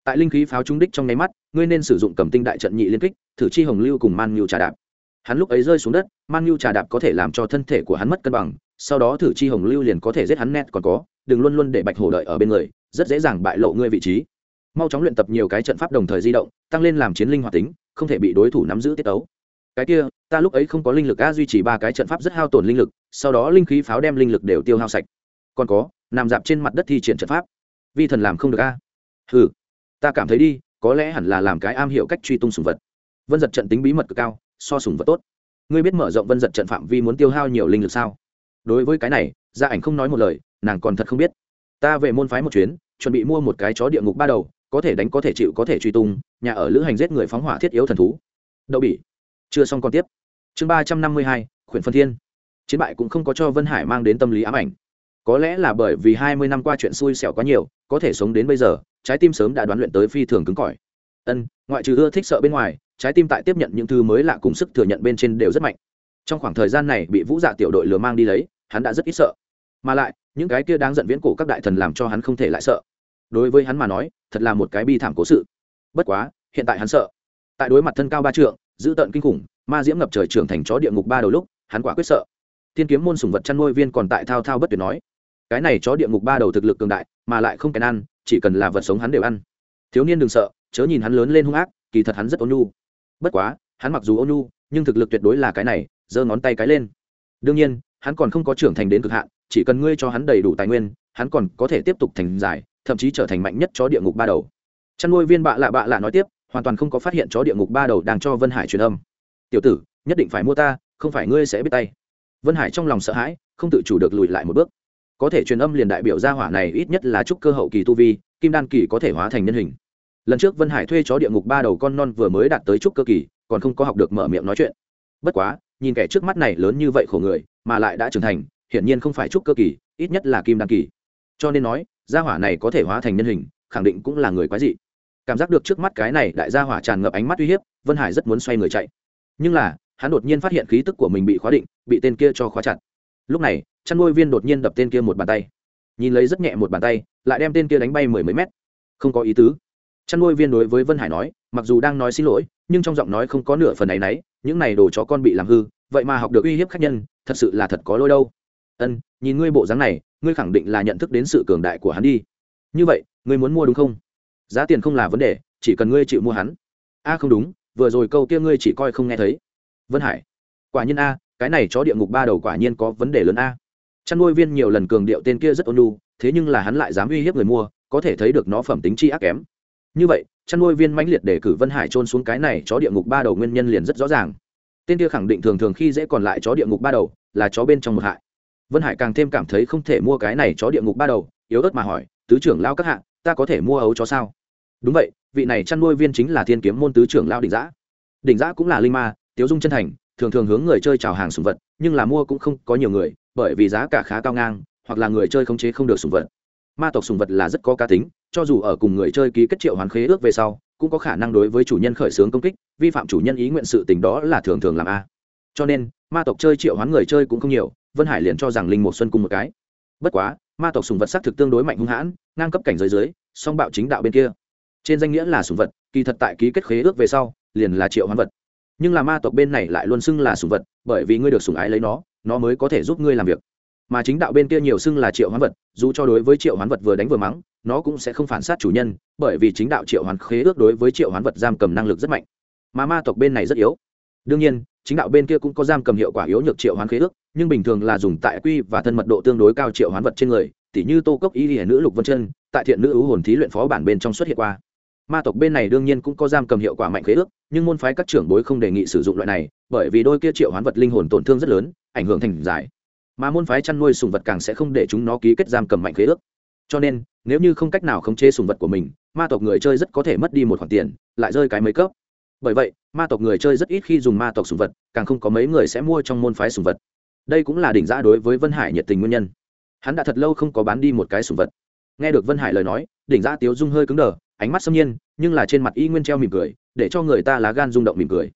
tại linh khí pháo trúng đích trong nháy mắt, ngươi nên sử dụng cầm tinh đại trận nhị liên kích, thử chi hồng lưu cùng man nhu trà đạp. Hắn lúc ấy rơi xuống đất, man nhu trà đạp có thể làm cho thân thể của hắn mất cân bằng, sau đó thử chi hồng lưu liền có thể giết hắn nét còn có, đừng luôn luôn để bạch hổ đợi ở bên người, rất dễ dàng bại lộ ngươi vị trí. Mau chóng luyện tập nhiều cái trận pháp đồng thời di động, tăng lên làm chiến linh hoạt tính, không thể bị đối thủ nắm giữ tiết tấu. Cái kia, ta lúc ấy không có linh lực a duy trì ba cái trận pháp rất hao tổn linh lực, sau đó linh khí pháo đem linh lực đều tiêu hao sạch. Còn có, nằm dạp trên mặt đất thi triển trận pháp. Vi thần làm không được a ừ ta cảm thấy đi, có lẽ hẳn là làm cái am hiểu cách truy tung sùng vật. Vân giật trận tính bí mật cực cao, so sùng vật tốt. Ngươi biết mở rộng vân giật trận phạm vi muốn tiêu hao nhiều linh lực sao? Đối với cái này, gia ảnh không nói một lời, nàng còn thật không biết. Ta về môn phái một chuyến, chuẩn bị mua một cái chó địa ngục ba đầu, có thể đánh có thể chịu có thể truy tung, nhà ở lữ hành giết người phóng hỏa thiết yếu thần thú. Đậu bỉ. Chưa xong còn tiếp. Chương ba trăm năm mươi hai, khuyển phân thiên. Chiến bại cũng không có cho vân hải mang đến tâm lý ám ảnh. Có lẽ là bởi vì hai mươi năm qua chuyện xui xẻo quá nhiều, có thể sống đến bây giờ trái tim sớm đã đoán luyện tới phi thường cứng cỏi. Ân, ngoại trừ ưa thích sợ bên ngoài, trái tim tại tiếp nhận những thứ mới lạ cùng sức thừa nhận bên trên đều rất mạnh. Trong khoảng thời gian này bị vũ dạ tiểu đội lừa mang đi lấy, hắn đã rất ít sợ. Mà lại, những cái kia đáng giận viễn cổ các đại thần làm cho hắn không thể lại sợ. Đối với hắn mà nói, thật là một cái bi thảm cố sự. Bất quá, hiện tại hắn sợ. Tại đối mặt thân cao ba trượng, giữ tận kinh khủng, ma diễm ngập trời trưởng thành chó địa ngục ba đầu lúc, hắn quả quyết sợ. Thiên kiếm môn sùng vật chăn nuôi viên còn tại thao thao bất tuyệt nói cái này chó địa ngục ba đầu thực lực cường đại, mà lại không kèn ăn, chỉ cần là vật sống hắn đều ăn. Thiếu niên đừng sợ, chớ nhìn hắn lớn lên hung ác, kỳ thật hắn rất ôn nhu. Bất quá, hắn mặc dù ôn nhu, nhưng thực lực tuyệt đối là cái này, giơ ngón tay cái lên. Đương nhiên, hắn còn không có trưởng thành đến cực hạn, chỉ cần ngươi cho hắn đầy đủ tài nguyên, hắn còn có thể tiếp tục thành giải, thậm chí trở thành mạnh nhất chó địa ngục ba đầu. Chăn nuôi viên bạ lạ bạ lạ nói tiếp, hoàn toàn không có phát hiện chó địa ngục ba đầu đang cho vân hải truyền âm. Tiểu tử, nhất định phải mua ta, không phải ngươi sẽ biết tay. Vân hải trong lòng sợ hãi, không tự chủ được lùi lại một bước có thể truyền âm liền đại biểu gia hỏa này ít nhất là trúc cơ hậu kỳ tu vi, kim đan kỳ có thể hóa thành nhân hình. Lần trước vân hải thuê chó địa ngục ba đầu con non vừa mới đạt tới trúc cơ kỳ, còn không có học được mở miệng nói chuyện. Bất quá, nhìn kẻ trước mắt này lớn như vậy khổ người, mà lại đã trưởng thành, hiển nhiên không phải trúc cơ kỳ, ít nhất là kim đan kỳ. Cho nên nói, gia hỏa này có thể hóa thành nhân hình, khẳng định cũng là người quái dị. Cảm giác được trước mắt cái này đại gia hỏa tràn ngập ánh mắt uy hiếp, vân hải rất muốn xoay người chạy. Nhưng là, hắn đột nhiên phát hiện khí tức của mình bị khóa định, bị tên kia cho khóa chặt lúc này, chăn nuôi viên đột nhiên đập tên kia một bàn tay. Nhìn lấy rất nhẹ một bàn tay, lại đem tên kia đánh bay mười mấy mét. Không có ý tứ. Chăn nuôi viên đối với vân hải nói, mặc dù đang nói xin lỗi, nhưng trong giọng nói không có nửa phần ấ y n ấ y những này đồ chó con bị làm hư, vậy mà học được uy hiếp khách nhân, thật sự là thật có lỗi đâu. Ân, nhìn ngươi bộ dáng này, ngươi khẳng định là nhận thức đến sự cường đại của hắn đi. Như vậy, ngươi muốn mua đúng không? Giá tiền không là vấn đề, chỉ cần ngươi chịu mua hắn. A, không đúng, vừa rồi câu kia ngươi chỉ coi không nghe thấy. Vân hải, quả nhiên a cái này chó địa ngục ba đầu quả nhiên có vấn đề lớn a. Chăn nuôi viên nhiều lần cường điệu tên kia rất ôn lu thế nhưng là hắn lại dám uy hiếp người mua, có thể thấy được nó phẩm tính chi ác kém. Như vậy, chăn nuôi viên mãnh liệt để cử vân hải trôn xuống cái này chó địa ngục ba đầu nguyên nhân liền rất rõ ràng. Tên kia khẳng định thường thường khi dễ còn lại chó địa ngục ba đầu, là chó bên trong một hại. Vân hải càng thêm cảm thấy không thể mua cái này chó địa ngục ba đầu, yếu ớt mà hỏi, tứ trưởng lao các hạng ta có thể mua ấu chó sao? Đúng vậy, vị này chăn nuôi viên chính là thiên kiếm môn tứ trưởng lao đỉnh giã đỉnh giã cũng là linh ma, tiếu dung chân thành thường thường hướng người chơi chào hàng sùng vật, nhưng là mua cũng không có nhiều người, bởi vì giá cả khá cao ngang, hoặc là người chơi khống chế không được sùng vật. Ma tộc sùng vật là rất có cá tính, cho dù ở cùng người chơi ký kết triệu hoàn khế ước về sau, cũng có khả năng đối với chủ nhân khởi xướng công kích, vi phạm chủ nhân ý nguyện sự tình đó là thường thường làm a. Cho nên, ma tộc chơi triệu hoán người chơi cũng không nhiều, vân hải liền cho rằng linh một xuân cùng một cái. Bất quá, ma tộc sùng vật xác thực tương đối mạnh hung hãn, ngang cấp cảnh giới dưới, song bạo chính đạo bên kia. Trên danh nghĩa là sùng vật, kỳ thật tại ký kết khế ước về sau, liền là triệu hoán vật nhưng là ma tộc bên này lại luôn xưng là sùng vật, bởi vì ngươi được sùng ái lấy nó nó mới có thể giúp ngươi làm việc. Mà chính đạo bên kia nhiều xưng là triệu hoán vật, dù cho đối với triệu hoán vật vừa đánh vừa mắng, nó cũng sẽ không phản sát chủ nhân, bởi vì chính đạo triệu hoán khế ước đối với triệu hoán vật giam cầm năng lực rất mạnh. Mà ma tộc bên này rất yếu. Đương nhiên, chính đạo bên kia cũng có giam cầm hiệu quả yếu nhược triệu hoán khế ước, nhưng bình thường là dùng tại quy và thân mật độ tương đối cao triệu hoán vật trên người, tỉ như tô cốc y hiển nữ lục vân chân, tại thiện nữ ưu hồn thí luyện phó bản bên trong xuất hiện qua ma tộc bên này đương nhiên cũng có giam cầm hiệu quả mạnh khế ước, nhưng môn phái các trưởng bối không đề nghị sử dụng loại này, bởi vì đôi kia triệu hoán vật linh hồn tổn thương rất lớn, ảnh hưởng thành giải. Mà môn phái chăn nuôi sùng vật càng sẽ không để chúng nó ký kết giam cầm mạnh khế ước. Cho nên, nếu như không cách nào khống chế sùng vật của mình, ma tộc người chơi rất có thể mất đi một khoản tiền, lại rơi cái mấy cấp. Bởi vậy, ma tộc người chơi rất ít khi dùng ma tộc sùng vật, càng không có mấy người sẽ mua trong môn phái sùng vật. Đây cũng là đỉnh giã đối với vân hải nhiệt tình nguyên nhân. Hắn đã thật lâu không có bán đi một cái sùng vật. Nghe được vân hải lời nói, đỉnh giã tiếu dung hơi cứng đờ ánh mắt xâm nhiên, nhưng là trên mặt y nguyên treo mỉm cười, để cho người ta lá gan rung động mỉm cười.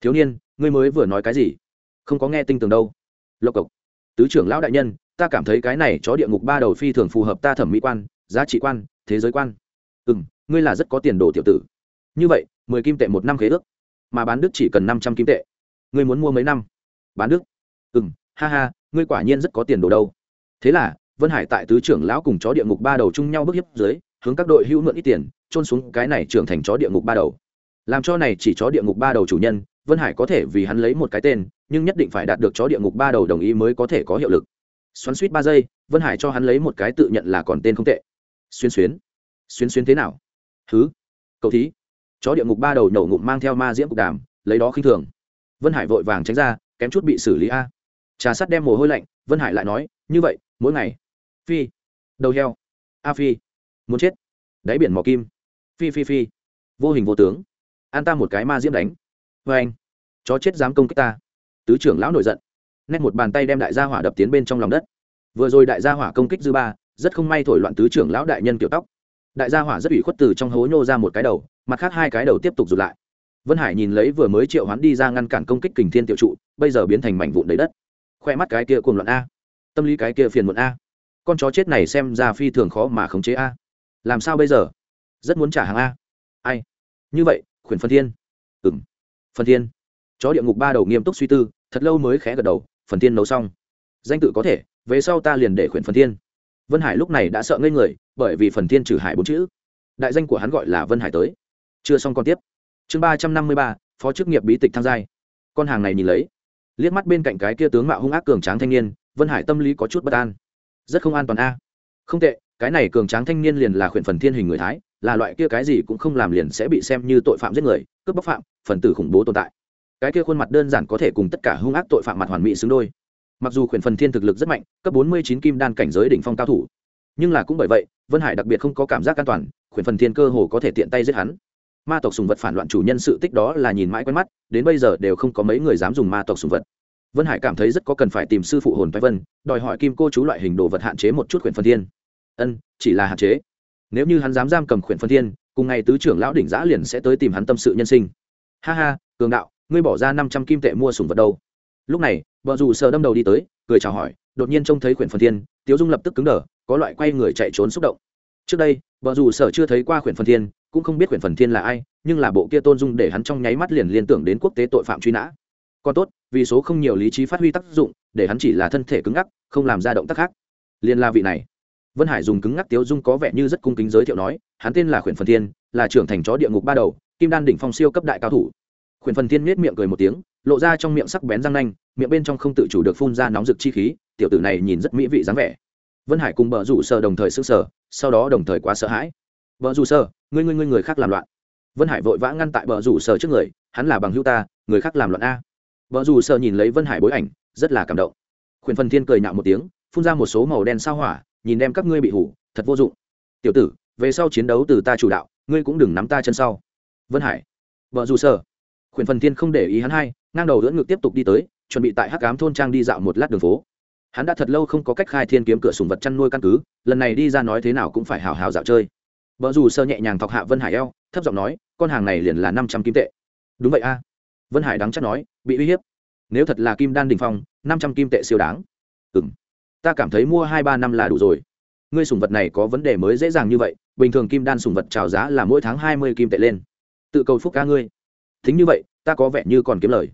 Thiếu niên, ngươi mới vừa nói cái gì? Không có nghe tinh tường đâu. Lộc cộc. Tứ trưởng lão đại nhân, ta cảm thấy cái này chó địa ngục ba đầu phi thường phù hợp ta thẩm mỹ quan, giá trị quan, thế giới quan. Ừ m ngươi là rất có tiền đồ tiểu tử. Như vậy, mười kim tệ một năm khế ước. Mà bán đức chỉ cần năm trăm kim tệ. Ngươi muốn mua mấy năm? Bán đức. Ừ m ha ha, ngươi quả nhiên rất có tiền đồ đâu. Thế là, vân hải tại tứ trưởng lão cùng chó địa ngục ba đầu chung nhau bước hiếp dưới hướng các đội hữu mượn ít tiền trôn xuống cái này trưởng thành chó địa ngục ba đầu. Làm cho này chỉ chó địa ngục ba đầu chủ nhân, vân hải có thể vì hắn lấy một cái tên, nhưng nhất định phải đạt được chó địa ngục ba đầu đồng ý mới có thể có hiệu lực. Xoắn suýt ba giây, vân hải cho hắn lấy một cái tự nhận là còn tên không tệ. Xuyên xuyến. Xuyên xuyến thế nào? Thứ cậu thí. Chó địa ngục ba đầu nổ ngụm mang theo ma diễm cục đàm, lấy đó khinh thường. Vân hải vội vàng tránh ra, kém chút bị xử lý a. Trà sắt đem mồ hôi lạnh, vân hải lại nói, như vậy, mỗi ngày, phi, đầu heo, a phi muốn chết. Đáy biển mỏ kim. Phi phi phi. Vô hình vô tướng. An ta một cái ma diễm đánh. Vê anh. Chó chết dám công kích ta. Tứ trưởng lão nổi giận. Nét một bàn tay đem đại gia hỏa đập tiến bên trong lòng đất. Vừa rồi đại gia hỏa công kích dư ba, rất không may thổi loạn tứ trưởng lão đại nhân kiểu tóc. Đại gia hỏa rất ủy khuất từ trong hố nhô ra một cái đầu, mặt khác hai cái đầu tiếp tục rụt lại. Vân hải nhìn lấy vừa mới triệu hoán đi ra ngăn cản công kích kình thiên tiểu trụ, bây giờ biến thành mảnh vụn đầy đất. Khoe mắt cái kia cuồng loạn a. Tâm lý cái kia phiền muộn a. Con chó chết này xem ra phi thường khó mà khống chế a làm sao bây giờ? Rất muốn trả hàng a. Ai? Như vậy, khuyển phân thiên. Ừ m phần thiên. Chó địa ngục ba đầu nghiêm túc suy tư, thật lâu mới khẽ gật đầu, phần thiên nấu xong. Danh tự có thể, về sau ta liền để khuyển phần thiên. Vân hải lúc này đã sợ ngây người, bởi vì phần thiên trừ hải bốn chữ. Đại danh của hắn gọi là vân hải tới. Chưa xong còn tiếp. Chương ba trăm năm mươi ba, phó chức nghiệp bí tịch tham gia con hàng này nhìn lấy. Liếc mắt bên cạnh cái kia tướng mạo hung ác cường tráng thanh niên, vân hải tâm lý có chút bất an. Rất không an toàn a. Không tệ cái này cường tráng thanh niên liền là khuyển phần thiên hình người thái, là loại kia cái gì cũng không làm liền sẽ bị xem như tội phạm giết người, cướp bóc phạm, phần tử khủng bố tồn tại. Cái kia khuôn mặt đơn giản có thể cùng tất cả hung ác tội phạm mặt hoàn mỹ xứng đôi. Mặc dù khuyển phần thiên thực lực rất mạnh, cấp bốn mươi chín kim đan cảnh giới đỉnh phong cao thủ, nhưng là cũng bởi vậy, vân hải đặc biệt không có cảm giác an toàn, khuyển phần thiên cơ hồ có thể tiện tay giết hắn. Ma tộc sùng vật phản loạn chủ nhân sự tích đó là nhìn mãi quen mắt, đến bây giờ đều không có mấy người dám dùng ma tộc sùng vật. Vân hải cảm thấy rất có cần phải tìm sư phụ hồn phái vân, đòi hỏi kim cô chú loại hình đồ vật hạn chế một chút khuyển phần thiên ân, chỉ là hạn chế. Nếu như hắn dám giam cầm khuyển phân thiên, cùng ngày tứ trưởng lão đỉnh giã liền sẽ tới tìm hắn tâm sự nhân sinh. Ha ha, cường đạo, ngươi bỏ ra năm trăm kim tệ mua sùng vật đâu. Lúc này, vợ dù sợ đâm đầu đi tới, cười chào hỏi, đột nhiên trông thấy khuyển phân thiên, tiếu dung lập tức cứng đờ, có loại quay người chạy trốn xúc động. Trước đây, vợ dù sợ chưa thấy qua khuyển phân thiên, cũng không biết khuyển phần thiên là ai, nhưng là bộ kia tôn dung để hắn trong nháy mắt liền liên tưởng đến quốc tế tội phạm truy nã. Còn tốt, vì số không nhiều lý trí phát huy tác dụng, để hắn chỉ là thân thể cứng ngắc, không làm ra động tác khác. Liên la vị này vân hải dùng cứng ngắc tiếu dung có vẻ như rất cung kính giới thiệu nói, hắn tên là khuyển phần thiên, là trưởng thành chó địa ngục ba đầu, kim đan đỉnh phong siêu cấp đại cao thủ. Khuyển phần thiên miết miệng cười một tiếng, lộ ra trong miệng sắc bén răng nanh, miệng bên trong không tự chủ được phun ra nóng rực chi khí, tiểu tử này nhìn rất mỹ vị dáng vẻ. Vân hải cùng bờ rủ sờ đồng thời s ư sau đó đồng thời quá sợ hãi. Bờ rủ sờ, ngươi ngươi ngươi người khác làm loạn. Vân hải vội vã ngăn tại bờ rủ sờ trước người, hắn là bằng hữu ta, người khác làm loạn a. Bờ rủ sờ nhìn lấy vân hải bối ảnh, rất là cảm động. Khuyển phần thiên cười nhạo một tiếng, phun ra một số màu đen sao hỏa nhìn đem các ngươi bị hủ, thật vô dụng. Tiểu tử, về sau chiến đấu từ ta chủ đạo, ngươi cũng đừng nắm ta chân sau. Vân hải. Vợ dù sở khuyển phần thiên không để ý hắn hai, ngang đầu đỡ ngực tiếp tục đi tới, chuẩn bị tại hắc cám thôn trang đi dạo một lát đường phố. Hắn đã thật lâu không có cách khai thiên kiếm cửa sùng vật chăn nuôi căn cứ, lần này đi ra nói thế nào cũng phải hào hào dạo chơi. Vợ dù sơ nhẹ nhàng thọc hạ vân hải eo, thấp giọng nói, con hàng này liền là năm trăm kim tệ. Đúng vậy a. Vân hải đắng chắc nói, bị uy hiếp. Nếu thật là kim đan đình phong, năm trăm kim tệ siêu đáng. Ừ m ta cảm thấy mua hai ba năm là đủ rồi. Ngươi sùng vật này có vấn đề mới dễ dàng như vậy, bình thường kim đan sùng vật trào giá là mỗi tháng hai mươi kim tệ lên. Tự cầu phúc ca ngươi. Thính như vậy, ta có vẻ như còn kiếm lời.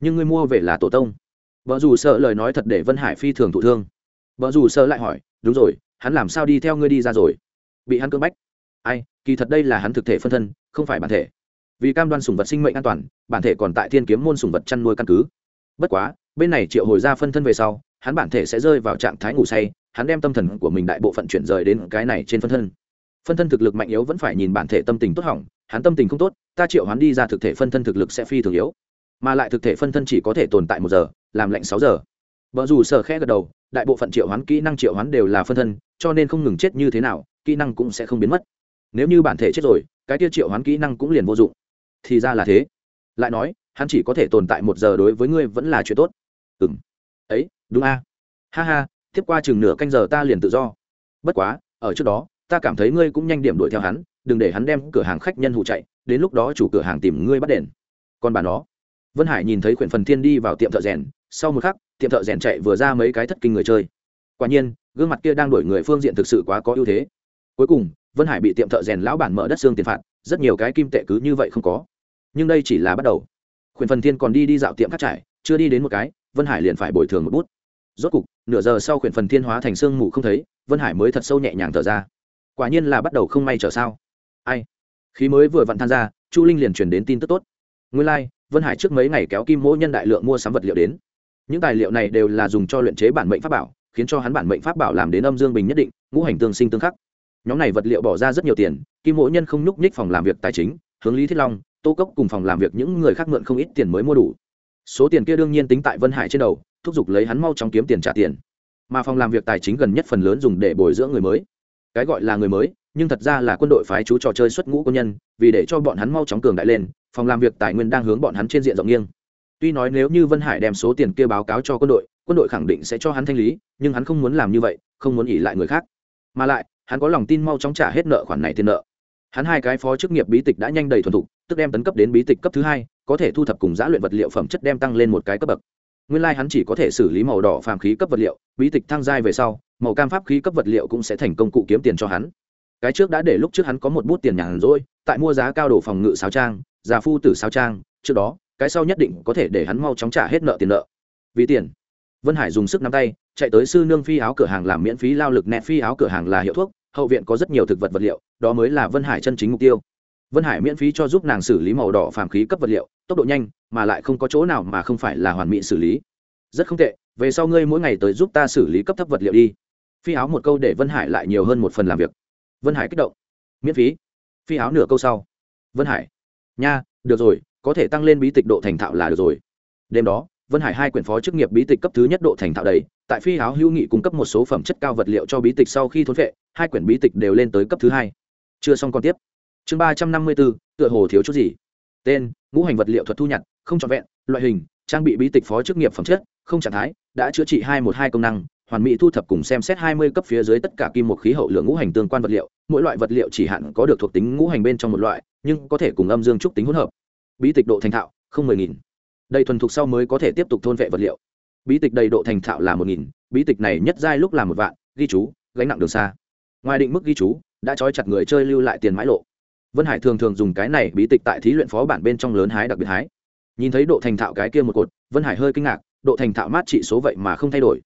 Nhưng ngươi mua về là tổ tông. Vợ dù sợ lời nói thật để vân hải phi thường thụ thương. Vợ dù sợ lại hỏi, đúng rồi, hắn làm sao đi theo ngươi đi ra rồi? Bị hắn cưỡng bách. Ai, kỳ thật đây là hắn thực thể phân thân, không phải bản thể. Vì cam đoan sùng vật sinh mệnh an toàn, bản thể còn tại thiên kiếm môn sùng vật chăn nuôi căn cứ. Bất quá, bên này triệu hồi ra phân thân về sau hắn bản thể sẽ rơi vào trạng thái ngủ say, hắn đem tâm thần của mình đại bộ phận chuyển rời đến cái này trên phân thân. Phân thân thực lực mạnh yếu vẫn phải nhìn bản thể tâm tình tốt hỏng, hắn tâm tình không tốt, ta triệu hắn đi ra thực thể phân thân thực lực sẽ phi thường yếu. Mà lại thực thể phân thân chỉ có thể tồn tại một giờ, làm lạnh sáu giờ. Vợ dù sở khẽ gật đầu, đại bộ phận triệu hoán kỹ năng triệu hoán đều là phân thân, cho nên không ngừng chết như thế nào, kỹ năng cũng sẽ không biến mất. Nếu như bản thể chết rồi, cái tiêu triệu hoán kỹ năng cũng liền vô dụng. Thì ra là thế. Lại nói, hắn chỉ có thể tồn tại một giờ đối với ngươi vẫn là chuyện tốt. Ừ m ấy đúng a. Ha ha, tiếp qua chừng nửa canh giờ ta liền tự do. Bất quá, ở trước đó, ta cảm thấy ngươi cũng nhanh điểm đuổi theo hắn, đừng để hắn đem cửa hàng khách nhân hụ chạy, đến lúc đó chủ cửa hàng tìm ngươi bắt đền. Còn bà nó. Vân hải nhìn thấy quyển phần thiên đi vào tiệm thợ rèn, sau một khắc, tiệm thợ rèn chạy vừa ra mấy cái thất kinh người chơi. Quả nhiên, gương mặt kia đang đổi người phương diện thực sự quá có ưu thế. Cuối cùng, vân hải bị tiệm thợ rèn lão bản mở đất xương tiền phạt, rất nhiều cái kim tệ cứ như vậy không có. Nhưng đây chỉ là bắt đầu. Khuyển phần thiên còn đi đi dạo tiệm cắt trải, chưa đi đến một cái, vân hải liền phải bồi thường một bút rốt cục nửa giờ sau khuyển phần thiên hóa thành sương mù không thấy vân hải mới thật sâu nhẹ nhàng thở ra. Quả nhiên là bắt đầu không may trở sao. Ai? Khí mới vừa vặn than ra, chu linh liền truyền đến tin tức tốt. Nguyên lai、like, vân hải trước mấy ngày kéo kim mỗi nhân đại lượng mua sắm vật liệu đến. Những tài liệu này đều là dùng cho luyện chế bản mệnh pháp bảo khiến cho hắn bản mệnh pháp bảo làm đến âm dương bình nhất định ngũ hành tương sinh tương khắc. Nhóm này vật liệu bỏ ra rất nhiều tiền kim mỗi nhân không nhúc nhích phòng làm việc tài chính hướng lý thiết long tô cốc cùng phòng làm việc những người khác mượn không ít tiền mới mua đủ. Số tiền kia đương nhiên tính tại vân hải trên đầu thúc giục lấy hắn mau chóng kiếm tiền trả tiền. Mà phòng làm việc tài chính gần nhất phần lớn dùng để bồi dưỡng người mới. Cái gọi là người mới, nhưng thật ra là quân đội phái chú trò chơi xuất ngũ quân nhân, vì để cho bọn hắn mau chóng cường đại lên, phòng làm việc tài nguyên đang hướng bọn hắn trên diện rộng nghiêng. Tuy nói nếu như vân hải đem số tiền kia báo cáo cho quân đội quân đội khẳng định sẽ cho hắn thanh lý, nhưng hắn không muốn làm như vậy, không muốn ỉ lại người khác. Mà lại, hắn có lòng tin mau chóng trả hết nợ khoản này tiền nợ. Hắn hai cái phó chức nghiệp bí tịch đã nhanh đầy thuần thục, tức đem tấn cấp đến bí tịch cấp thứ hai, có thể thu thập cùng giã luyện vật liệu phẩm chất đem tăng lên một cái cấp bậc nguyên lai hắn chỉ có thể xử lý màu đỏ phàm khí cấp vật liệu, bí tịch thăng giai về sau, màu cam pháp khí cấp vật liệu cũng sẽ thành công cụ kiếm tiền cho hắn. Cái trước đã để lúc trước hắn có một bút tiền nhàn rỗi, tại mua giá cao đổ phòng ngự sao trang, già phu tử sao trang, trước đó, cái sau nhất định có thể để hắn mau chóng trả hết nợ tiền nợ. Vì tiền, vân hải dùng sức nắm tay, chạy tới sư nương phi áo cửa hàng làm miễn phí lao lực nẹ phi áo cửa hàng là hiệu thuốc, hậu viện có rất nhiều thực vật vật liệu, đó mới là vân hải chân chính mục tiêu vân hải miễn phí cho giúp nàng xử lý màu đỏ phàm khí cấp vật liệu, tốc độ nhanh, mà lại không có chỗ nào mà không phải là hoàn mỹ xử lý. Rất không tệ, về sau ngươi mỗi ngày tới giúp ta xử lý cấp thấp vật liệu đi. Phi áo một câu để vân hải lại nhiều hơn một phần làm việc. Vân hải kích động. Miễn phí. Phi áo nửa câu sau. Vân hải. Nha, được rồi, có thể tăng lên bí tịch độ thành thạo là được rồi. Đêm đó, vân hải hai quyển phó chức nghiệp bí tịch cấp thứ nhất độ thành thạo đầy, tại phi áo hữu nghị cung cấp một số phẩm chất cao vật liệu cho bí tịch sau khi thốn vệ, hai quyển bí tịch đều lên tới cấp thứ hai. Chưa xong còn tiếp chương ba trăm năm mươi bốn tựa hồ thiếu chút gì. Tên, ngũ hành vật liệu thuật thu nhặt, không trọn vẹn, loại hình, trang bị bí tịch phó chức nghiệp phẩm chất, không trạng thái, đã chữa trị hai một hai công năng, hoàn mỹ thu thập cùng xem xét hai mươi cấp phía dưới tất cả kim một khí hậu lượng ngũ hành tương quan vật liệu, mỗi loại vật liệu chỉ hạn có được thuộc tính ngũ hành bên trong một loại, nhưng có thể cùng âm dương trúc tính hỗn hợp. Bí tịch độ thành thạo, không mười nghìn. Đầy thuần thục sau mới có thể tiếp tục thôn vệ vật liệu. Bí tịch đầy độ thành thạo là một nghìn, bí tịch này nhất giai lúc là một vạn, ghi chú, gánh nặng đường xa. Ngoài định mức ghi chú, đã trói chặt người chơi lưu lại tiền mãi lộ vân hải thường thường dùng cái này bí tịch tại thí luyện phó bản bên trong lớn hái đặc biệt hái. Nhìn thấy độ thành thạo cái kia một cột, vân hải hơi kinh ngạc, độ thành thạo mát trị số vậy mà không thay đổi.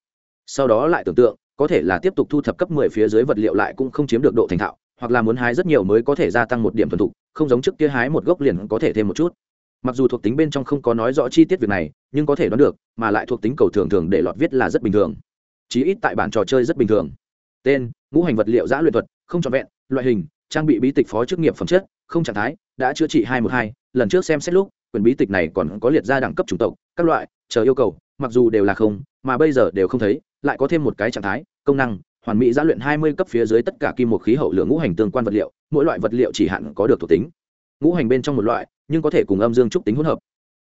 Sau đó lại tưởng tượng, có thể là tiếp tục thu thập cấp mười phía dưới vật liệu lại cũng không chiếm được độ thành thạo, hoặc là muốn hái rất nhiều mới có thể gia tăng một điểm thuần thục, không giống trước kia hái một gốc liền có thể thêm một chút. Mặc dù thuộc tính bên trong không có nói rõ chi tiết việc này, nhưng có thể đoán được, mà lại thuộc tính cầu thường thường để lọt viết là rất bình thường. Chí ít tại bản trò chơi rất bình thường. Tên, ngũ hành vật liệu giã luyện thuật không trọn vẹn, loại hình, trang bị bí tịch phó chức nghiệp phẩm chất, không trạng thái, đã chữa trị hai một hai, lần trước xem xét lúc, quyền bí tịch này còn có liệt ra đẳng cấp chủng tộc, các loại, chờ yêu cầu, mặc dù đều là không, mà bây giờ đều không thấy, lại có thêm một cái trạng thái, công năng, hoàn mỹ giá luyện hai mươi cấp phía dưới tất cả kim một khí hậu lượng ngũ hành tương quan vật liệu, mỗi loại vật liệu chỉ hạn có được thuộc tính. Ngũ hành bên trong một loại, nhưng có thể cùng âm dương trúc tính hỗn hợp.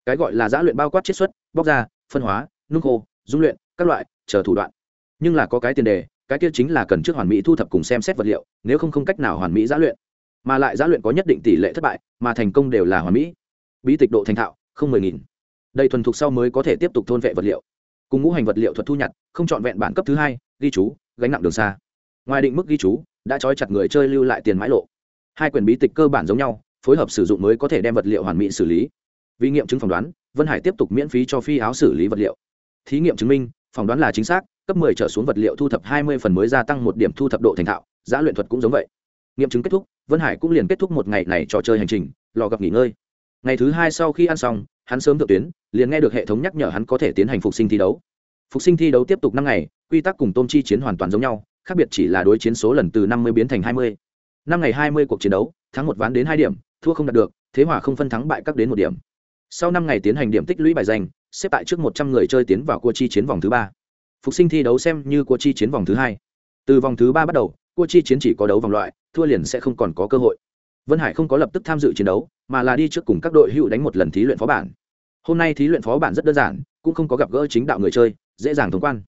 Cái gọi là giá luyện bao quát chiết xuất, bóc ra phân hóa, nung khô, dung luyện, các loại, chờ thủ đoạn. Nhưng là có cái tiền đề cái kia chính là cần trước hoàn mỹ thu thập cùng xem xét vật liệu, nếu không không cách nào hoàn mỹ giã luyện. Mà lại giã luyện có nhất định tỷ lệ thất bại, mà thành công đều là hoàn mỹ. Bí tịch độ thành thạo, không mười nghìn. Đây thuần thục sau mới có thể tiếp tục thôn vệ vật liệu. Cùng ngũ hành vật liệu thuật thu nhặt, không chọn vẹn bản cấp thứ hai, ghi chú, gánh nặng đường xa. Ngoài định mức ghi chú, đã trói chặt người chơi lưu lại tiền mãi lộ. Hai quyển bí tịch cơ bản giống nhau, phối hợp sử dụng mới có thể đem vật liệu hoàn mỹ xử lý. Vì nghiệm chứng phỏng đoán, vân hải tiếp tục miễn phí cho phi áo xử lý vật liệu. Thí nghiệm chứng minh, phỏng đoán là chính xác cấp 10 trở xuống vật liệu thu thập 20 phần mới gia tăng một điểm thu thập độ thành thạo, giá luyện thuật cũng giống vậy. Nghiệm chứng kết thúc, vân hải cũng liền kết thúc một ngày này trò chơi hành trình, lò gặp nghỉ ngơi. Ngày thứ hai sau khi ăn xong, hắn sớm thượng tuyến, liền nghe được hệ thống nhắc nhở hắn có thể tiến hành phục sinh thi đấu. Phục sinh thi đấu tiếp tục năm ngày, quy tắc cùng tôm chi chiến hoàn toàn giống nhau, khác biệt chỉ là đối chiến số lần từ 50 biến thành 20. năm ngày 20 cuộc chiến đấu, thắng một ván đến hai điểm, thua không đạt được, thế hòa không phân thắng bại các đến một điểm. Sau năm ngày tiến hành điểm tích lũy bài danh xếp tại trước một trăm người chơi tiến vào cua chi chiến vòng thứ ba phục sinh thi đấu xem như cua chi chiến vòng thứ hai. Từ vòng thứ ba bắt đầu, cua chi chiến chỉ có đấu vòng loại, thua liền sẽ không còn có cơ hội. Vân hải không có lập tức tham dự chiến đấu, mà là đi trước cùng các đội hữu đánh một lần thí luyện phó bản. Hôm nay thí luyện phó bản rất đơn giản, cũng không có gặp gỡ chính đạo người chơi, dễ dàng thông quan.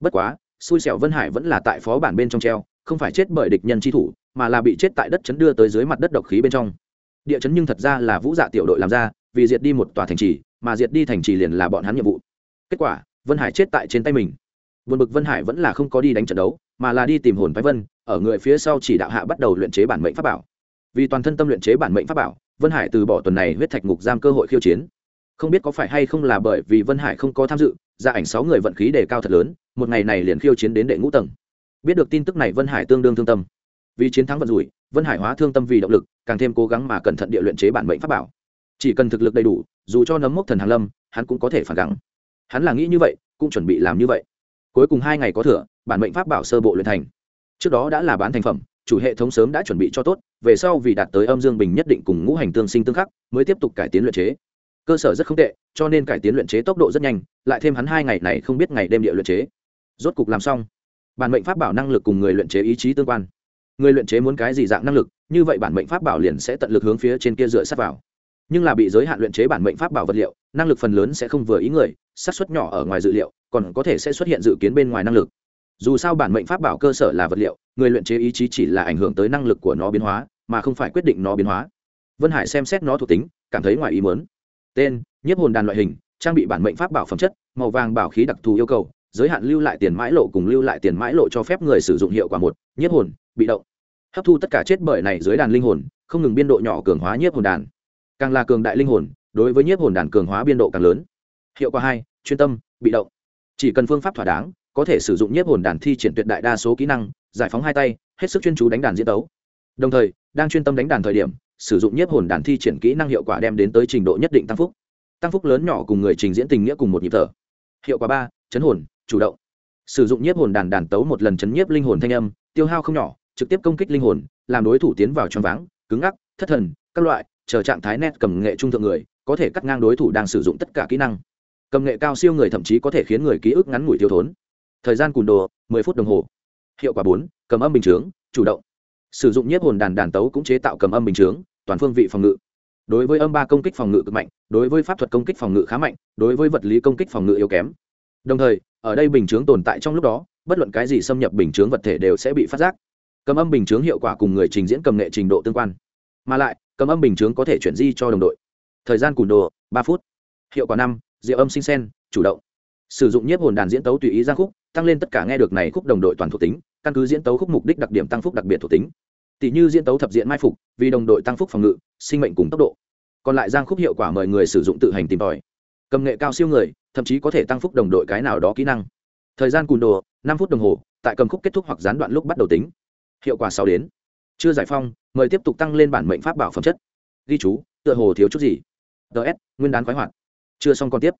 Bất quá, xui xẻo vân hải vẫn là tại phó bản bên trong treo, không phải chết bởi địch nhân chi thủ, mà là bị chết tại đất chấn đưa tới dưới mặt đất độc khí bên trong. Địa chấn nhưng thật ra là vũ dạ tiểu đội làm ra, vì diệt đi một tòa thành trì, mà diệt đi thành trì liền là bọn hắn nhiệm vụ. Kết quả, vân hải chết tại trên tay mình. Buồn bực vân hải vẫn là không có đi đánh trận đấu, mà là đi tìm hồn phái vân, ở người phía sau chỉ đạo hạ bắt đầu luyện chế bản mệnh pháp bảo. Vì toàn thân tâm luyện chế bản mệnh pháp bảo, vân hải từ bỏ tuần này huyết thạch ngục giam cơ hội khiêu chiến. Không biết có phải hay không là bởi vì vân hải không có tham dự gia ảnh sáu người vận khí đề cao thật lớn, một ngày này liền khiêu chiến đến đệ ngũ tầng. Biết được tin tức này vân hải tương đương thương tâm. Vì chiến thắng vận rủi, vân hải hóa thương tâm vì động lực, càng thêm cố gắng mà cẩn thận địa luyện chế bản mệnh pháp bảo. Chỉ cần thực lực đầy đủ, dù cho nấm mốc thần hàn lâm, hắn cũng có thể phản gắng hắn là nghĩ như vậy, cũng chuẩn bị làm như vậy cuối cùng hai ngày có thửa bản mệnh pháp bảo sơ bộ luyện thành. Trước đó đã là bán thành phẩm, chủ hệ thống sớm đã chuẩn bị cho tốt, về sau vì đạt tới âm dương bình nhất định cùng ngũ hành tương sinh tương khắc, mới tiếp tục cải tiến luyện chế. Cơ sở rất không tệ, cho nên cải tiến luyện chế tốc độ rất nhanh, lại thêm hắn hai ngày này không biết ngày đêm địa luyện chế. Rốt cục làm xong, bản mệnh pháp bảo năng lực cùng người luyện chế ý chí tương quan. Người luyện chế muốn cái gì dạng năng lực, như vậy bản mệnh pháp bảo liền sẽ tận lực hướng phía trên kia dựa sát vào nhưng là bị giới hạn luyện chế bản mệnh pháp bảo vật liệu, năng lực phần lớn sẽ không vừa ý người sát xuất nhỏ ở ngoài dự liệu, còn có thể sẽ xuất hiện dự kiến bên ngoài năng lực. Dù sao bản mệnh pháp bảo cơ sở là vật liệu, người luyện chế ý chí chỉ là ảnh hưởng tới năng lực của nó biến hóa, mà không phải quyết định nó biến hóa. Vân hải xem xét nó thuộc tính, cảm thấy ngoài ý mớn tên, nhiếp hồn đàn loại hình, trang bị bản mệnh pháp bảo phẩm chất, màu vàng bảo khí đặc thù yêu cầu, giới hạn lưu lại tiền mãi lộ cùng lưu lại tiền mãi lộ cho phép người sử dụng hiệu quả một, nhiếp hồn, bị động. Hấp thu tất cả chết bởi này dưới đàn linh hồn, không ngừng biên độ nhỏ cường hóa nhiếp hồn đàn càng là cường đại linh hồn, đối với nhiếp hồn đàn cường hóa biên độ càng lớn. Hiệu quả hai, chuyên tâm, bị động. Chỉ cần phương pháp thỏa đáng, có thể sử dụng nhiếp hồn đàn thi triển tuyệt đại đa số kỹ năng, giải phóng hai tay, hết sức chuyên chú đánh đàn diễn tấu. Đồng thời, đang chuyên tâm đánh đàn thời điểm, sử dụng nhiếp hồn đàn thi triển kỹ năng hiệu quả đem đến tới trình độ nhất định tăng phúc. Tăng phúc lớn nhỏ cùng người trình diễn tình nghĩa cùng một nhịp thở. Hiệu quả ba, chấn hồn, chủ động. Sử dụng nhiếp hồn đàn đàn tấu một lần chấn nhiếp linh hồn thanh âm, tiêu hao không nhỏ, trực tiếp công kích linh hồn, làm đối thủ tiến vào tròn váng, cứng ngắc, thất thần, các loại chờ trạng thái nét cầm nghệ trung thượng người, có thể cắt ngang đối thủ đang sử dụng tất cả kỹ năng. Cầm nghệ cao siêu người thậm chí có thể khiến người ký ức ngắn ngủi thiếu thốn. Thời gian cùn đồ 10 phút đồng hồ. Hiệu quả bốn, cầm âm bình chướng, chủ động. Sử dụng nhiếp hồn đàn đàn tấu cũng chế tạo cầm âm bình chướng, toàn phương vị phòng ngự. Đối với âm ba công kích phòng ngự cực mạnh, đối với pháp thuật công kích phòng ngự khá mạnh, đối với vật lý công kích phòng ngự yếu kém. Đồng thời, ở đây bình chướng tồn tại trong lúc đó, bất luận cái gì xâm nhập bình chướng vật thể đều sẽ bị phát giác. Cầm âm bình chướng hiệu quả cùng người trình diễn cầm nghệ trình độ tương quan. Mà lại cầm âm bình chướng có thể chuyển di cho đồng đội. Thời gian cùn đồ, ba phút. Hiệu quả năm diệu âm sinh sen, chủ động. Sử dụng nhiếp hồn đàn diễn tấu tùy ý giang khúc, tăng lên tất cả nghe được này khúc đồng đội toàn thuộc tính, căn cứ diễn tấu khúc mục đích đặc điểm tăng phúc đặc biệt thuộc tính. Tỷ như diễn tấu thập diện mai phục, vì đồng đội tăng phúc phòng ngự, sinh mệnh cùng tốc độ. Còn lại giang khúc hiệu quả mời người sử dụng tự hành tìm tòi. Cầm nghệ cao siêu người, thậm chí có thể tăng phúc đồng đội cái nào đó kỹ năng. Thời gian cùn đồ, năm phút đồng hồ, tại cầm khúc kết thúc hoặc gián đoạn lúc bắt đầu tính. Hiệu quả sáu đến. Chưa giải phong mời tiếp tục tăng lên bản mệnh pháp bảo phẩm chất. Ghi chú, tựa hồ thiếu chút gì. Ts nguyên đán khoái hoạt. Chưa xong còn tiếp.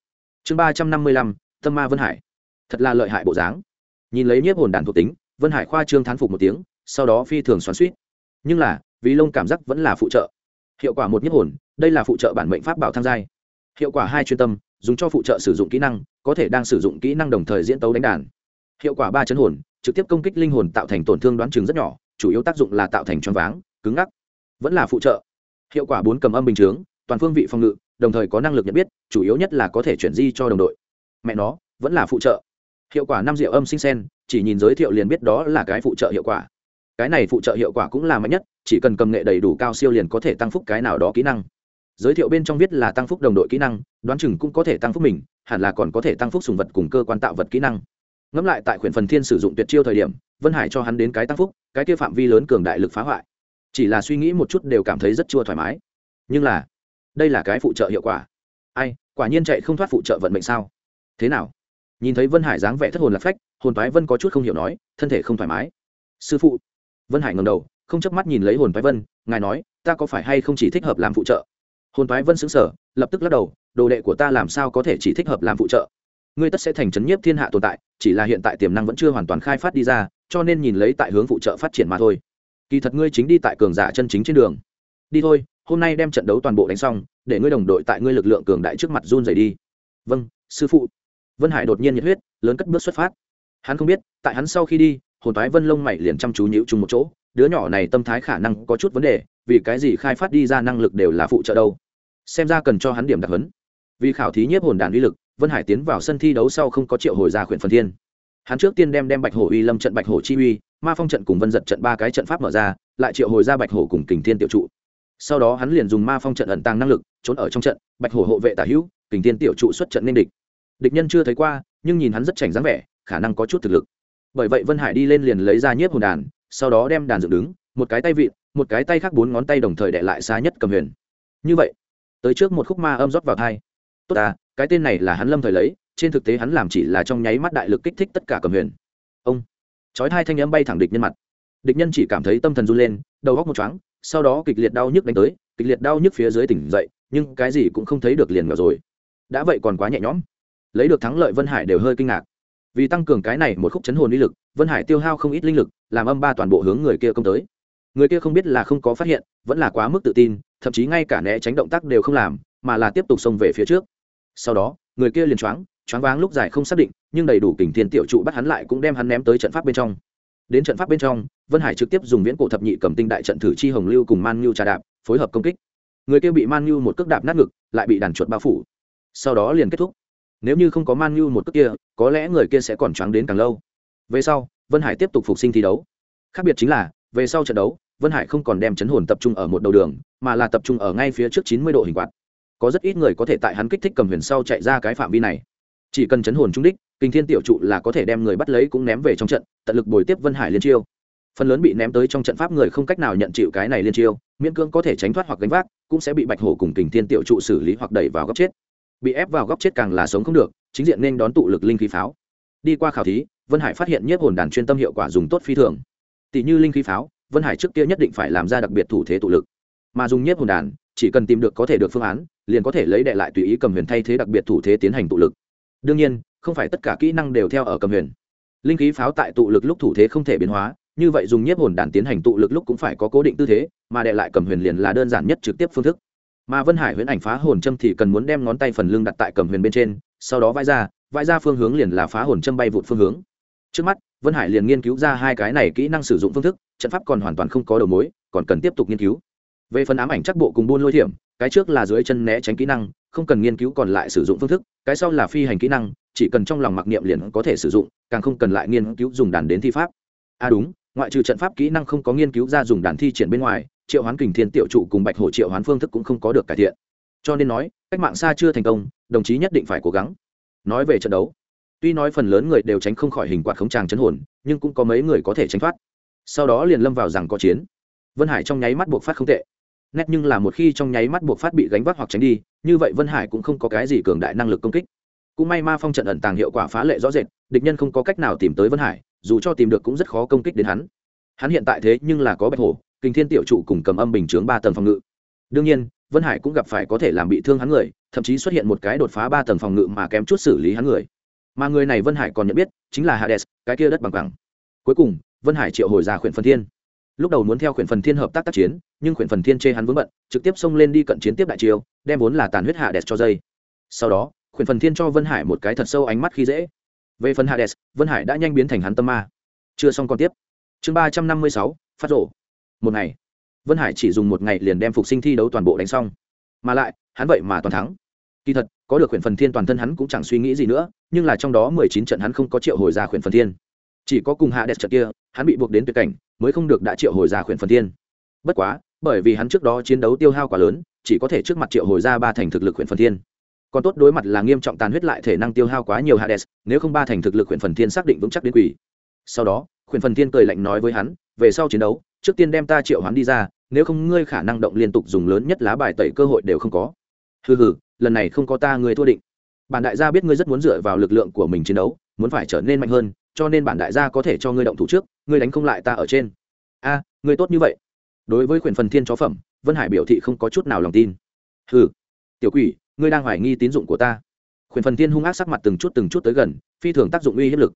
Chương ba trăm năm mươi lăm, tâm ma vân hải. Thật là lợi hại bộ dáng. Nhìn lấy nhiếp hồn đàn thuộc tính, vân hải khoa trương thán phục một tiếng, sau đó phi thường xoắn suýt nhưng là, vì lông cảm giác vẫn là phụ trợ. Hiệu quả một nhiếp hồn, đây là phụ trợ bản mệnh pháp bảo tham giai. Hiệu quả hai chuyên tâm, dùng cho phụ trợ sử dụng kỹ năng, có thể đang sử dụng kỹ năng đồng thời diễn tấu đánh đàn. Hiệu quả ba chấn hồn, trực tiếp công kích linh hồn tạo thành tổn thương đoán chừng rất nhỏ, chủ yếu tác dụng là tạo thành choáng váng cứng ngắc. Vẫn là phụ trợ. Hiệu quả bốn cầm âm bình chướng, toàn phương vị phòng ngự, đồng thời có năng lực nhận biết, chủ yếu nhất là có thể chuyển di cho đồng đội. Mẹ nó, vẫn là phụ trợ. Hiệu quả năm diệu âm sinh sen, chỉ nhìn giới thiệu liền biết đó là cái phụ trợ hiệu quả. Cái này phụ trợ hiệu quả cũng là mạnh nhất, chỉ cần cầm nghệ đầy đủ cao siêu liền có thể tăng phúc cái nào đó kỹ năng. Giới thiệu bên trong viết là tăng phúc đồng đội kỹ năng, đoán chừng cũng có thể tăng phúc mình, hẳn là còn có thể tăng phúc sùng vật cùng cơ quan tạo vật kỹ năng. Ngẫm lại tại khuyển phần thiên sử dụng tuyệt chiêu thời điểm, vân hải cho hắn đến cái tăng phúc, cái kia phạm vi lớn cường đại lực phá hoại chỉ là suy nghĩ một chút đều cảm thấy rất chua thoải mái. Nhưng là, đây là cái phụ trợ hiệu quả. Ai, quả nhiên chạy không thoát phụ trợ vận mệnh sao? Thế nào? Nhìn thấy vân hải dáng vẻ thất hồn lạc phách, hồn toái vân có chút không hiểu nói, thân thể không thoải mái. Sư phụ. Vân hải ngầm đầu, không chớp mắt nhìn lấy hồn toái vân, ngài nói, ta có phải hay không chỉ thích hợp làm phụ trợ? Hồn toái vân xứng sở lập tức lắc đầu, đồ đệ của ta làm sao có thể chỉ thích hợp làm phụ trợ? Ngươi tất sẽ thành trấn nhiếp thiên hạ tồn tại, chỉ là hiện tại tiềm năng vẫn chưa hoàn toàn khai phát đi ra, cho nên nhìn lấy tại hướng phụ trợ phát triển mà thôi kỳ thật ngươi chính đi tại cường giả chân chính trên đường. Đi thôi, hôm nay đem trận đấu toàn bộ đánh xong, để ngươi đồng đội tại ngươi lực lượng cường đại trước mặt run dày đi. Vâng sư phụ. Vân hải đột nhiên nhiệt huyết, lớn cất bước xuất phát. Hắn không biết, tại hắn sau khi đi, hồn thái vân lông mày liền chăm chú nhịu chung một chỗ, đứa nhỏ này tâm thái khả năng có chút vấn đề, vì cái gì khai phát đi ra năng lực đều là phụ trợ đâu. Xem ra cần cho hắn điểm đặc hấn vì khảo thí nhiếp hồn đàn uy lực, vân hải tiến vào sân thi đấu sau không có triệu hồi ra khuyển phần thiên. Hắn trước tiên đem đem bạch hổ uy lâm trận bạch hổ chi uy ma phong trận cùng vân giật trận ba cái trận pháp mở ra, lại triệu hồi ra bạch hổ cùng kình thiên tiểu trụ. Sau đó hắn liền dùng ma phong trận ẩn tàng năng lực, trốn ở trong trận, bạch hổ hộ vệ tả hữu, kình thiên tiểu trụ xuất trận nên địch. Địch nhân chưa thấy qua, nhưng nhìn hắn rất chảnh dáng vẻ, khả năng có chút thực lực. Bởi vậy vân hải đi lên liền lấy ra nhiếp hồn đàn, sau đó đem đàn dựng đứng, một cái tay vịn, một cái tay khác bốn ngón tay đồng thời đệ lại xa nhất cầm huyền. Như vậy, tới trước một khúc ma âm rót vào thai. Tốt à cái tên này là hắn lâm thời lấy, trên thực tế hắn làm chỉ là trong nháy mắt đại lực kích thích tất cả cầm huyền. Ông chói hai thanh âm bay thẳng địch nhân mặt. Địch nhân chỉ cảm thấy tâm thần run lên, đầu góc một chóng sau đó kịch liệt đau nhức đánh tới, kịch liệt đau nhức phía dưới tỉnh dậy, nhưng cái gì cũng không thấy được liền vào rồi. Đã vậy còn quá nhẹ nhõm. Lấy được thắng lợi vân hải đều hơi kinh ngạc. Vì tăng cường cái này một khúc chấn hồn uy lực, vân hải tiêu hao không ít linh lực, làm âm ba toàn bộ hướng người kia công tới. Người kia không biết là không có phát hiện, vẫn là quá mức tự tin, thậm chí ngay cả né tránh động tác đều không làm, mà là tiếp tục xông về phía trước. Sau đó, người kia liền choáng choáng váng lúc dài không xác định nhưng đầy đủ kình thiên tiểu trụ bắt hắn lại cũng đem hắn ném tới trận pháp bên trong. Đến trận pháp bên trong, vân hải trực tiếp dùng viễn cổ thập nhị cầm tinh đại trận thử chi hồng lưu cùng man nhu trà đạp, phối hợp công kích. Người kia bị man nhu một cước đạp nát ngực, lại bị đàn chuột bao phủ. Sau đó liền kết thúc. Nếu như không có man nhu một cước kia, có lẽ người kia sẽ còn choáng đến càng lâu. Về sau, vân hải tiếp tục phục sinh thi đấu. Khác biệt chính là, về sau trận đấu, vân hải không còn đem chấn hồn tập trung ở một đầu đường, mà là tập trung ở ngay phía trước chín mươi độ hình quạt. Có rất ít người có thể tại hắn kích thích cầm huyền sau chạy ra cái phạm vi này chỉ cần chấn hồn trung đích, kinh thiên tiểu trụ là có thể đem người bắt lấy cũng ném về trong trận, tận lực bồi tiếp vân hải liên chiêu. Phần lớn bị ném tới trong trận pháp người không cách nào nhận chịu cái này liên chiêu, miễn cưỡng có thể tránh thoát hoặc gánh vác, cũng sẽ bị bạch hổ cùng kình thiên tiểu trụ xử lý hoặc đẩy vào góc chết. Bị ép vào góc chết càng là sống không được, chính diện nên đón tụ lực linh khí pháo. Đi qua khảo thí, vân hải phát hiện nhất hồn đàn chuyên tâm hiệu quả dùng tốt phi thường. Tỷ như linh khí pháo, vân hải trước kia nhất định phải làm ra đặc biệt thủ thế tụ lực. Mà dùng nhất hồn đàn, chỉ cần tìm được có thể được phương án, liền có thể lấy đệ lại tùy ý cầm huyền thay thế đặc biệt thủ thế tiến hành tụ lực đương nhiên, không phải tất cả kỹ năng đều theo ở cầm huyền. Linh khí pháo tại tụ lực lúc thủ thế không thể biến hóa, như vậy dùng nhiếp hồn đàn tiến hành tụ lực lúc cũng phải có cố định tư thế, mà đệ lại cầm huyền liền là đơn giản nhất trực tiếp phương thức. Mà vân hải huyễn ảnh phá hồn châm thì cần muốn đem ngón tay phần lưng đặt tại cầm huyền bên trên, sau đó vai ra vai ra phương hướng liền là phá hồn châm bay vụt phương hướng. Trước mắt, vân hải liền nghiên cứu ra hai cái này kỹ năng sử dụng phương thức, trận pháp còn hoàn toàn không có đầu mối, còn cần tiếp tục nghiên cứu. Về phần ám ảnh chắc bộ cùng buôn lôi thiểm cái trước là dưới chân né tránh kỹ năng, không cần nghiên cứu còn lại sử dụng phương thức, cái sau là phi hành kỹ năng, chỉ cần trong lòng mặc niệm liền có thể sử dụng, càng không cần lại nghiên cứu dùng đàn đến thi pháp. À đúng, ngoại trừ trận pháp kỹ năng không có nghiên cứu ra dùng đàn thi triển bên ngoài, triệu hoán kình thiên tiểu trụ cùng bạch hổ triệu hoán phương thức cũng không có được cải thiện. Cho nên nói, cách mạng xa chưa thành công, đồng chí nhất định phải cố gắng. Nói về trận đấu, tuy nói phần lớn người đều tránh không khỏi hình quạt khống tràng chấn hồn, nhưng cũng có mấy người có thể tránh thoát. Sau đó liền lâm vào rằng có chiến. Vân hải trong nháy mắt buộc phát không tệ nét nhưng là một khi trong nháy mắt buộc phát bị gánh vác hoặc tránh đi, như vậy vân hải cũng không có cái gì cường đại năng lực công kích. Cũng may ma phong trận ẩn tàng hiệu quả phá lệ rõ rệt, địch nhân không có cách nào tìm tới vân hải, dù cho tìm được cũng rất khó công kích đến hắn. Hắn hiện tại thế nhưng là có bạch hổ kinh thiên tiểu trụ cùng cầm âm bình chướng ba tầng phòng ngự. Đương nhiên, vân hải cũng gặp phải có thể làm bị thương hắn người, thậm chí xuất hiện một cái đột phá ba tầng phòng ngự mà kém chút xử lý hắn người. Mà người này vân hải còn nhận biết, chính là hades, cái kia đất bằng bằng cuối cùng, vân hải triệu hồi ra khuyển phần thiên. Lúc đầu muốn theo khuyển phần thiên hợp tác tác chiến nhưng khuyển phần thiên chê hắn vướng bận, trực tiếp xông lên đi cận chiến tiếp đại chiêu, đem vốn là tàn huyết hạ đẹp cho dây. Sau đó, khuyển phần thiên cho vân hải một cái thật sâu ánh mắt khi dễ. Về phần hades, vân hải đã nhanh biến thành hắn tâm ma. Chưa xong còn tiếp. Chương ba trăm năm mươi sáu, phát rổ. Một ngày, vân hải chỉ dùng một ngày liền đem phục sinh thi đấu toàn bộ đánh xong. Mà lại, hắn vậy mà toàn thắng. Kỳ thật, có được khuyển phần thiên toàn thân hắn cũng chẳng suy nghĩ gì nữa, nhưng là trong đó mười chín trận hắn không có triệu hồi ra khuyển phần thiên. Chỉ có cùng hạ đẹp trận kia, hắn bị buộc đến tuyệt cảnh, mới không được đã triệu hồi ra khuyển phần thiên. Bất quá bởi vì hắn trước đó chiến đấu tiêu hao quá lớn, chỉ có thể trước mặt triệu hồi ra ba thành thực lực huyện phần thiên. Còn tốt đối mặt là nghiêm trọng tàn huyết lại thể năng tiêu hao quá nhiều hades, nếu không ba thành thực lực huyện phần thiên xác định vững chắc đến quỷ. Sau đó huyện phần thiên cười lạnh nói với hắn, về sau chiến đấu, trước tiên đem ta triệu hắn đi ra, nếu không ngươi khả năng động liên tục dùng lớn nhất lá bài tẩy cơ hội đều không có. Hừ hừ, lần này không có ta ngươi thua định. Bản đại gia biết ngươi rất muốn dựa vào lực lượng của mình chiến đấu, muốn phải trở nên mạnh hơn, cho nên bản đại gia có thể cho ngươi động thủ trước, ngươi đánh không lại ta ở trên. A, ngươi tốt như vậy đối với quyển phần thiên chó phẩm, vân hải biểu thị không có chút nào lòng tin. Hừ, tiểu quỷ, ngươi đang hoài nghi tín dụng của ta. Khuyển phần thiên hung ác sắc mặt từng chút từng chút tới gần, phi thường tác dụng uy hiếp lực.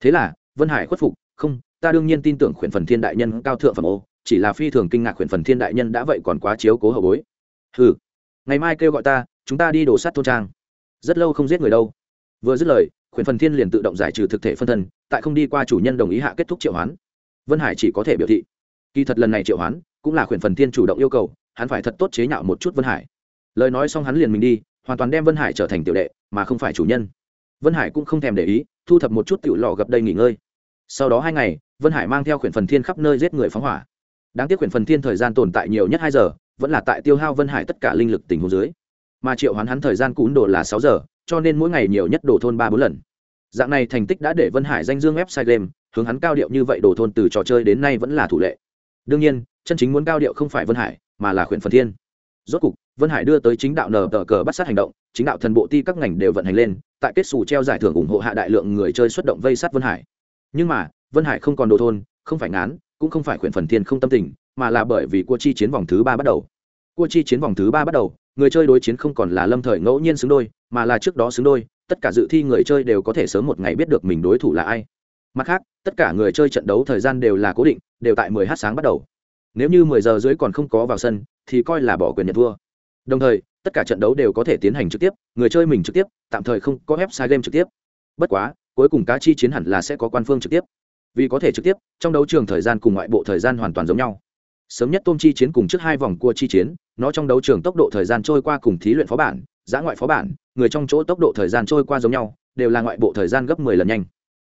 Thế là, vân hải khuất phục, không, ta đương nhiên tin tưởng khuyển phần thiên đại nhân cao thượng phẩm ô, chỉ là phi thường kinh ngạc khuyển phần thiên đại nhân đã vậy còn quá chiếu cố hậu bối. Hừ, ngày mai kêu gọi ta, chúng ta đi đổ sát thôn trang. Rất lâu không giết người đâu. Vừa dứt lời khuyển phần thiên liền tự động giải trừ thực thể phân thân, tại không đi qua chủ nhân đồng ý hạ kết thúc triệu hoán. Vân hải chỉ có thể biểu thị, kỳ thật lần này triệu hoán cũng là khuyển phần thiên chủ động yêu cầu, hắn phải thật tốt chế nhạo một chút vân hải. Lời nói xong hắn liền mình đi, hoàn toàn đem vân hải trở thành tiểu đệ, mà không phải chủ nhân. Vân hải cũng không thèm để ý, thu thập một chút tiểu lò gập đây nghỉ ngơi. Sau đó hai ngày, vân hải mang theo khuyển phần thiên khắp nơi giết người phóng hỏa. Đáng tiếc khuyển phần thiên thời gian tồn tại nhiều nhất hai giờ, vẫn là tại tiêu hao vân hải tất cả linh lực tình hồ dưới. Mà triệu hoán hắn thời gian cún đồ là sáu giờ, cho nên mỗi ngày nhiều nhất đồ thôn ba bốn lần. Dạng này thành tích đã để vân hải danh dương website game, hướng hắn cao điệu như vậy đồ thôn từ trò chơi đến nay vẫn là thủ lệ đương nhiên, chân chính muốn cao điệu không phải vân hải, mà là khuyển phần thiên. Rốt cục, vân hải đưa tới chính đạo nờ tờ cờ bắt sát hành động, chính đạo thần bộ ti các ngành đều vận hành lên, tại kết xù treo giải thưởng ủng hộ hạ đại lượng người chơi xuất động vây sát vân hải. Nhưng mà, vân hải không còn đồ thôn, không phải ngán, cũng không phải khuyển phần thiên không tâm tình, mà là bởi vì cua chi chiến vòng thứ ba bắt đầu. Cua chi chiến vòng thứ ba bắt đầu, người chơi đối chiến không còn là lâm thời ngẫu nhiên xứng đôi, mà là trước đó xứng đôi, tất cả dự thi người chơi đều có thể sớm một ngày biết được mình đối thủ là ai. Mặt khác tất cả người chơi trận đấu thời gian đều là cố định, đều tại 10 h sáng bắt đầu. Nếu như 10 giờ dưới còn không có vào sân, thì coi là bỏ quyền nhận thua. Đồng thời, tất cả trận đấu đều có thể tiến hành trực tiếp, người chơi mình trực tiếp, tạm thời không có website game trực tiếp. Bất quá, cuối cùng cá chi chiến hẳn là sẽ có quan phương trực tiếp. Vì có thể trực tiếp, trong đấu trường thời gian cùng ngoại bộ thời gian hoàn toàn giống nhau. Sớm nhất tôm chi chiến cùng trước hai vòng cua chi chiến, nó trong đấu trường tốc độ thời gian trôi qua cùng thí luyện phó bản, giã ngoại phó bản, người trong chỗ tốc độ thời gian trôi qua giống nhau, đều là ngoại bộ thời gian gấp 10 lần nhanh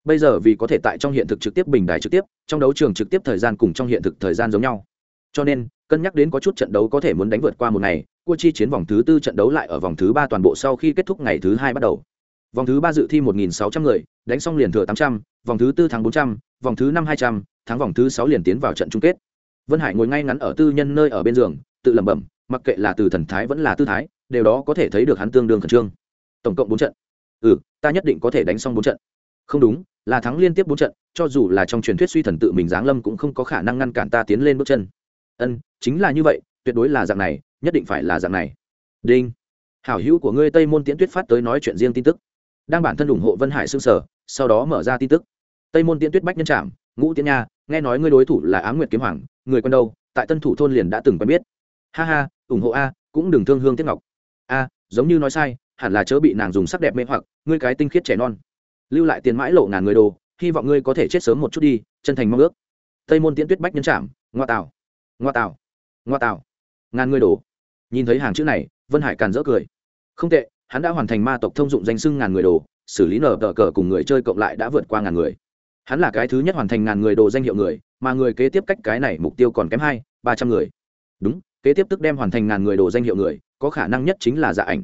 bây giờ vì có thể tại trong hiện thực trực tiếp bình đài trực tiếp trong đấu trường trực tiếp thời gian cùng trong hiện thực thời gian giống nhau. Cho nên cân nhắc đến có chút trận đấu có thể muốn đánh vượt qua một ngày cua chi chiến vòng thứ tư trận đấu lại ở vòng thứ ba toàn bộ sau khi kết thúc ngày thứ hai bắt đầu. Vòng thứ ba dự thi 1.600 người đánh xong liền thừa 800, vòng thứ tư tháng 400, vòng thứ năm 200, tháng vòng thứ sáu liền tiến vào trận chung kết. Vân hải ngồi ngay ngắn ở tư nhân nơi ở bên giường tự lẩm bẩm mặc kệ là từ thần thái vẫn là tư thái đều đó có thể thấy được hắn tương đương khẩn trương. Tổng cộng bốn trận. Ừ ta nhất định có thể đánh xong bốn trận. Không đúng là thắng liên tiếp bốn trận, cho dù là trong truyền thuyết suy thần tự mình giáng lâm cũng không có khả năng ngăn cản ta tiến lên bước chân. Ân, chính là như vậy, tuyệt đối là dạng này, nhất định phải là dạng này. Đinh. Hảo hữu của ngươi tây môn tiễn tuyết phát tới nói chuyện riêng tin tức. Đang bản thân ủng hộ vân hải xương sở, sau đó mở ra tin tức. Tây môn tiễn tuyết bách nhân trạm ngũ tiễn nha, nghe nói ngươi đối thủ là á nguyệt kiếm hoàng, người quân đâu, tại tân thủ thôn liền đã từng quen biết. Ha ha, ủng hộ a, cũng đừng thương hương tiết ngọc. A, giống như nói sai, hẳn là chớ bị nàng dùng sắc đẹp mê hoặc, ngươi cái tinh khiết trẻ non lưu lại tiền mãi lộ ngàn người đồ, hy vọng ngươi có thể chết sớm một chút đi, chân thành mong ước. Tây môn tiễn tuyết bách nhân chạm ngoa tảo ngoa tảo ngoa tảo ngàn người đồ. Nhìn thấy hàng chữ này, vân hải càn rỡ cười. Không tệ, hắn đã hoàn thành ma tộc thông dụng danh sưng ngàn người đồ, xử lý nở tờ cờ cùng người chơi cộng lại đã vượt qua ngàn người. Hắn là cái thứ nhất hoàn thành ngàn người đồ danh hiệu người, mà người kế tiếp cách cái này mục tiêu còn kém hai, ba trăm người. Đúng, kế tiếp tức đem hoàn thành ngàn người đồ danh hiệu người, có khả năng nhất chính là dạ ảnh.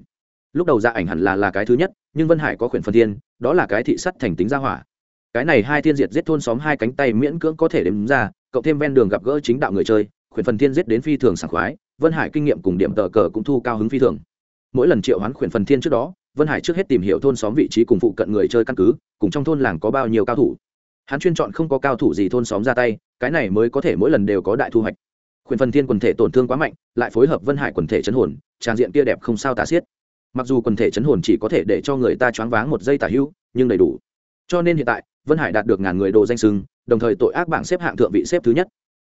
Lúc đầu dạ ảnh hẳn là là cái thứ nhất nhưng vân hải có khuyển phần thiên, đó là cái thị sắt thành tính gia hỏa. Cái này hai thiên diệt giết thôn xóm hai cánh tay miễn cưỡng có thể đếm ra, cộng thêm ven đường gặp gỡ chính đạo người chơi, khuyển phần thiên giết đến phi thường sảng khoái, vân hải kinh nghiệm cùng điểm tờ cờ cũng thu cao hứng phi thường. Mỗi lần triệu hoán khuyển phần thiên trước đó, vân hải trước hết tìm hiểu thôn xóm vị trí cùng phụ cận người chơi căn cứ, cùng trong thôn làng có bao nhiêu cao thủ. Hắn chuyên chọn không có cao thủ gì thôn xóm ra tay, cái này mới có thể mỗi lần đều có đại thu hoạch. Khuyển phần thiên quần thể tổn thương quá mạnh, lại phối hợp vân hải quần thể chấn hồn, trang diện kia đẹp không sao tả xiết mặc dù quần thể chấn hồn chỉ có thể để cho người ta choáng váng một giây tả hữu, nhưng đầy đủ. Cho nên hiện tại, vân hải đạt được ngàn người đồ danh sưng đồng thời tội ác bảng xếp hạng thượng vị xếp thứ nhất.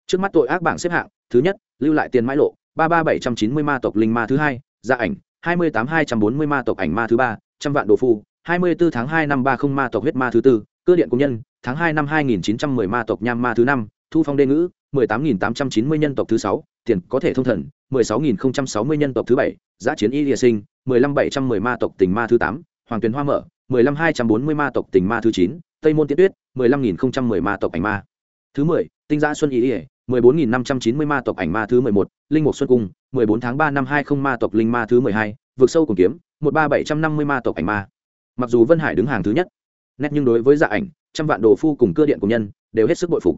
Trước mắt tội ác bảng xếp hạng, thứ nhất, lưu lại tiền mãi lộ, ba ba bảy trăm chín mươi ma tộc linh ma thứ hai gia ảnh, hai mươi tám hai trăm bốn mươi ma tộc ảnh ma thứ ba, trăm vạn đồ phu, hai mươi bốn tháng hai năm ba không ma tộc huyết ma thứ tư, cơ điện công nhân, tháng hai năm hai nghìn chín trăm mười ma tộc nham ma thứ năm, thu phong đê ngữ, mười tám nghìn tám trăm chín mươi nhân tộc thứ sáu, tiền có thể thông thần, mười sáu nghìn không trăm sáu mươi nhân tộc thứ bảy giã chiến y địa sinh 15710 ma tộc tình ma thứ 8, Hoàng Tuyền Hoa mở, 15240 ma tộc tình ma thứ 9, Tây Môn Tiết Tuyết, 15010 ma tộc ảnh ma. Thứ 10, Tinh Giã Xuân Ý Điệp, 14590 ma tộc ảnh ma thứ 11, Linh Mục Xuân Cung, 14 tháng 3 năm 20 ma tộc linh ma thứ 12, Vực sâu cùng kiếm, 13750 ma tộc ảnh ma. Mặc dù Vân Hải đứng hàng thứ nhất, nét nhưng đối với dạ ảnh, trăm vạn đồ phu cùng cưa điện của nhân, đều hết sức bội phục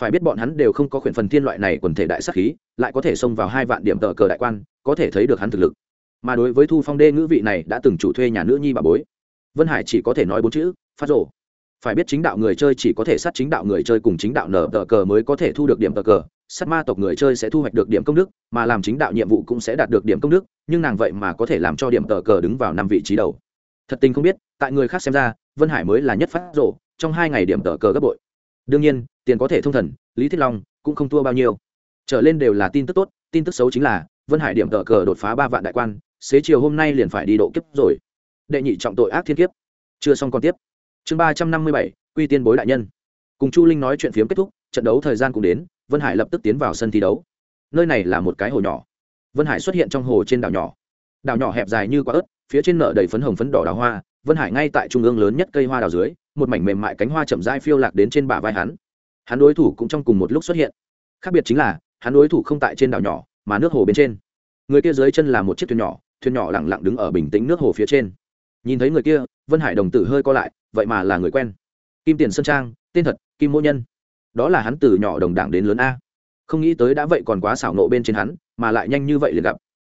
phải biết bọn hắn đều không có khuyển phần thiên loại này quần thể đại sát khí lại có thể xông vào hai vạn điểm tờ cờ đại quan có thể thấy được hắn thực lực mà đối với thu phong đê ngữ vị này đã từng chủ thuê nhà nữ nhi bà bối. Vân hải chỉ có thể nói bốn chữ, phát rổ phải biết chính đạo người chơi chỉ có thể sát chính đạo người chơi cùng chính đạo nở tờ cờ mới có thể thu được điểm tờ cờ. Sát ma tộc người chơi sẽ thu hoạch được điểm công đức, mà làm chính đạo nhiệm vụ cũng sẽ đạt được điểm công đức, nhưng nàng vậy mà có thể làm cho điểm tờ cờ đứng vào năm vị trí đầu. Thật tình không biết, tại người khác xem ra, vân hải mới là nhất phát rổ trong hai ngày điểm tờ cờ gấp bội. Đương nhiên, tiền có thể thông thần, lý thiết long cũng không thua bao nhiêu. Trở lên đều là tin tức tốt, tin tức xấu chính là, vân hải điểm tờ cờ đột phá ba vạn đại quan xế chiều hôm nay liền phải đi độ kiếp rồi. Đệ nhị trọng tội ác thiên kiếp. Chưa xong còn tiếp. Chương ba trăm năm mươi bảy, quy tiên bối đại nhân. Cùng chu linh nói chuyện phiếm kết thúc, trận đấu thời gian cũng đến, vân hải lập tức tiến vào sân thi đấu. Nơi này là một cái hồ nhỏ. Vân hải xuất hiện trong hồ trên đảo nhỏ. Đảo nhỏ hẹp dài như quả ớt, phía trên nợ đầy phấn hồng phấn đỏ đào hoa. Vân hải ngay tại trung ương lớn nhất cây hoa đào dưới, một mảnh mềm mại cánh hoa chậm dai phiêu lạc đến trên bả vai hắn. Hắn đối thủ cũng trong cùng một lúc xuất hiện. Khác biệt chính là, hắn đối thủ không tại trên đảo nhỏ, mà nước hồ bên trên. Người kia dưới chân là một chiếc thuyền nhỏ thuyền nhỏ lẳng lặng đứng ở bình tĩnh nước hồ phía trên. Nhìn thấy người kia, vân hải đồng tử hơi co lại, vậy mà là người quen. Kim tiền sơn trang, tên thật, kim mỗ nhân. Đó là hắn từ nhỏ đồng đảng đến lớn a. Không nghĩ tới đã vậy còn quá xảo nộ bên trên hắn, mà lại nhanh như vậy liền gặp.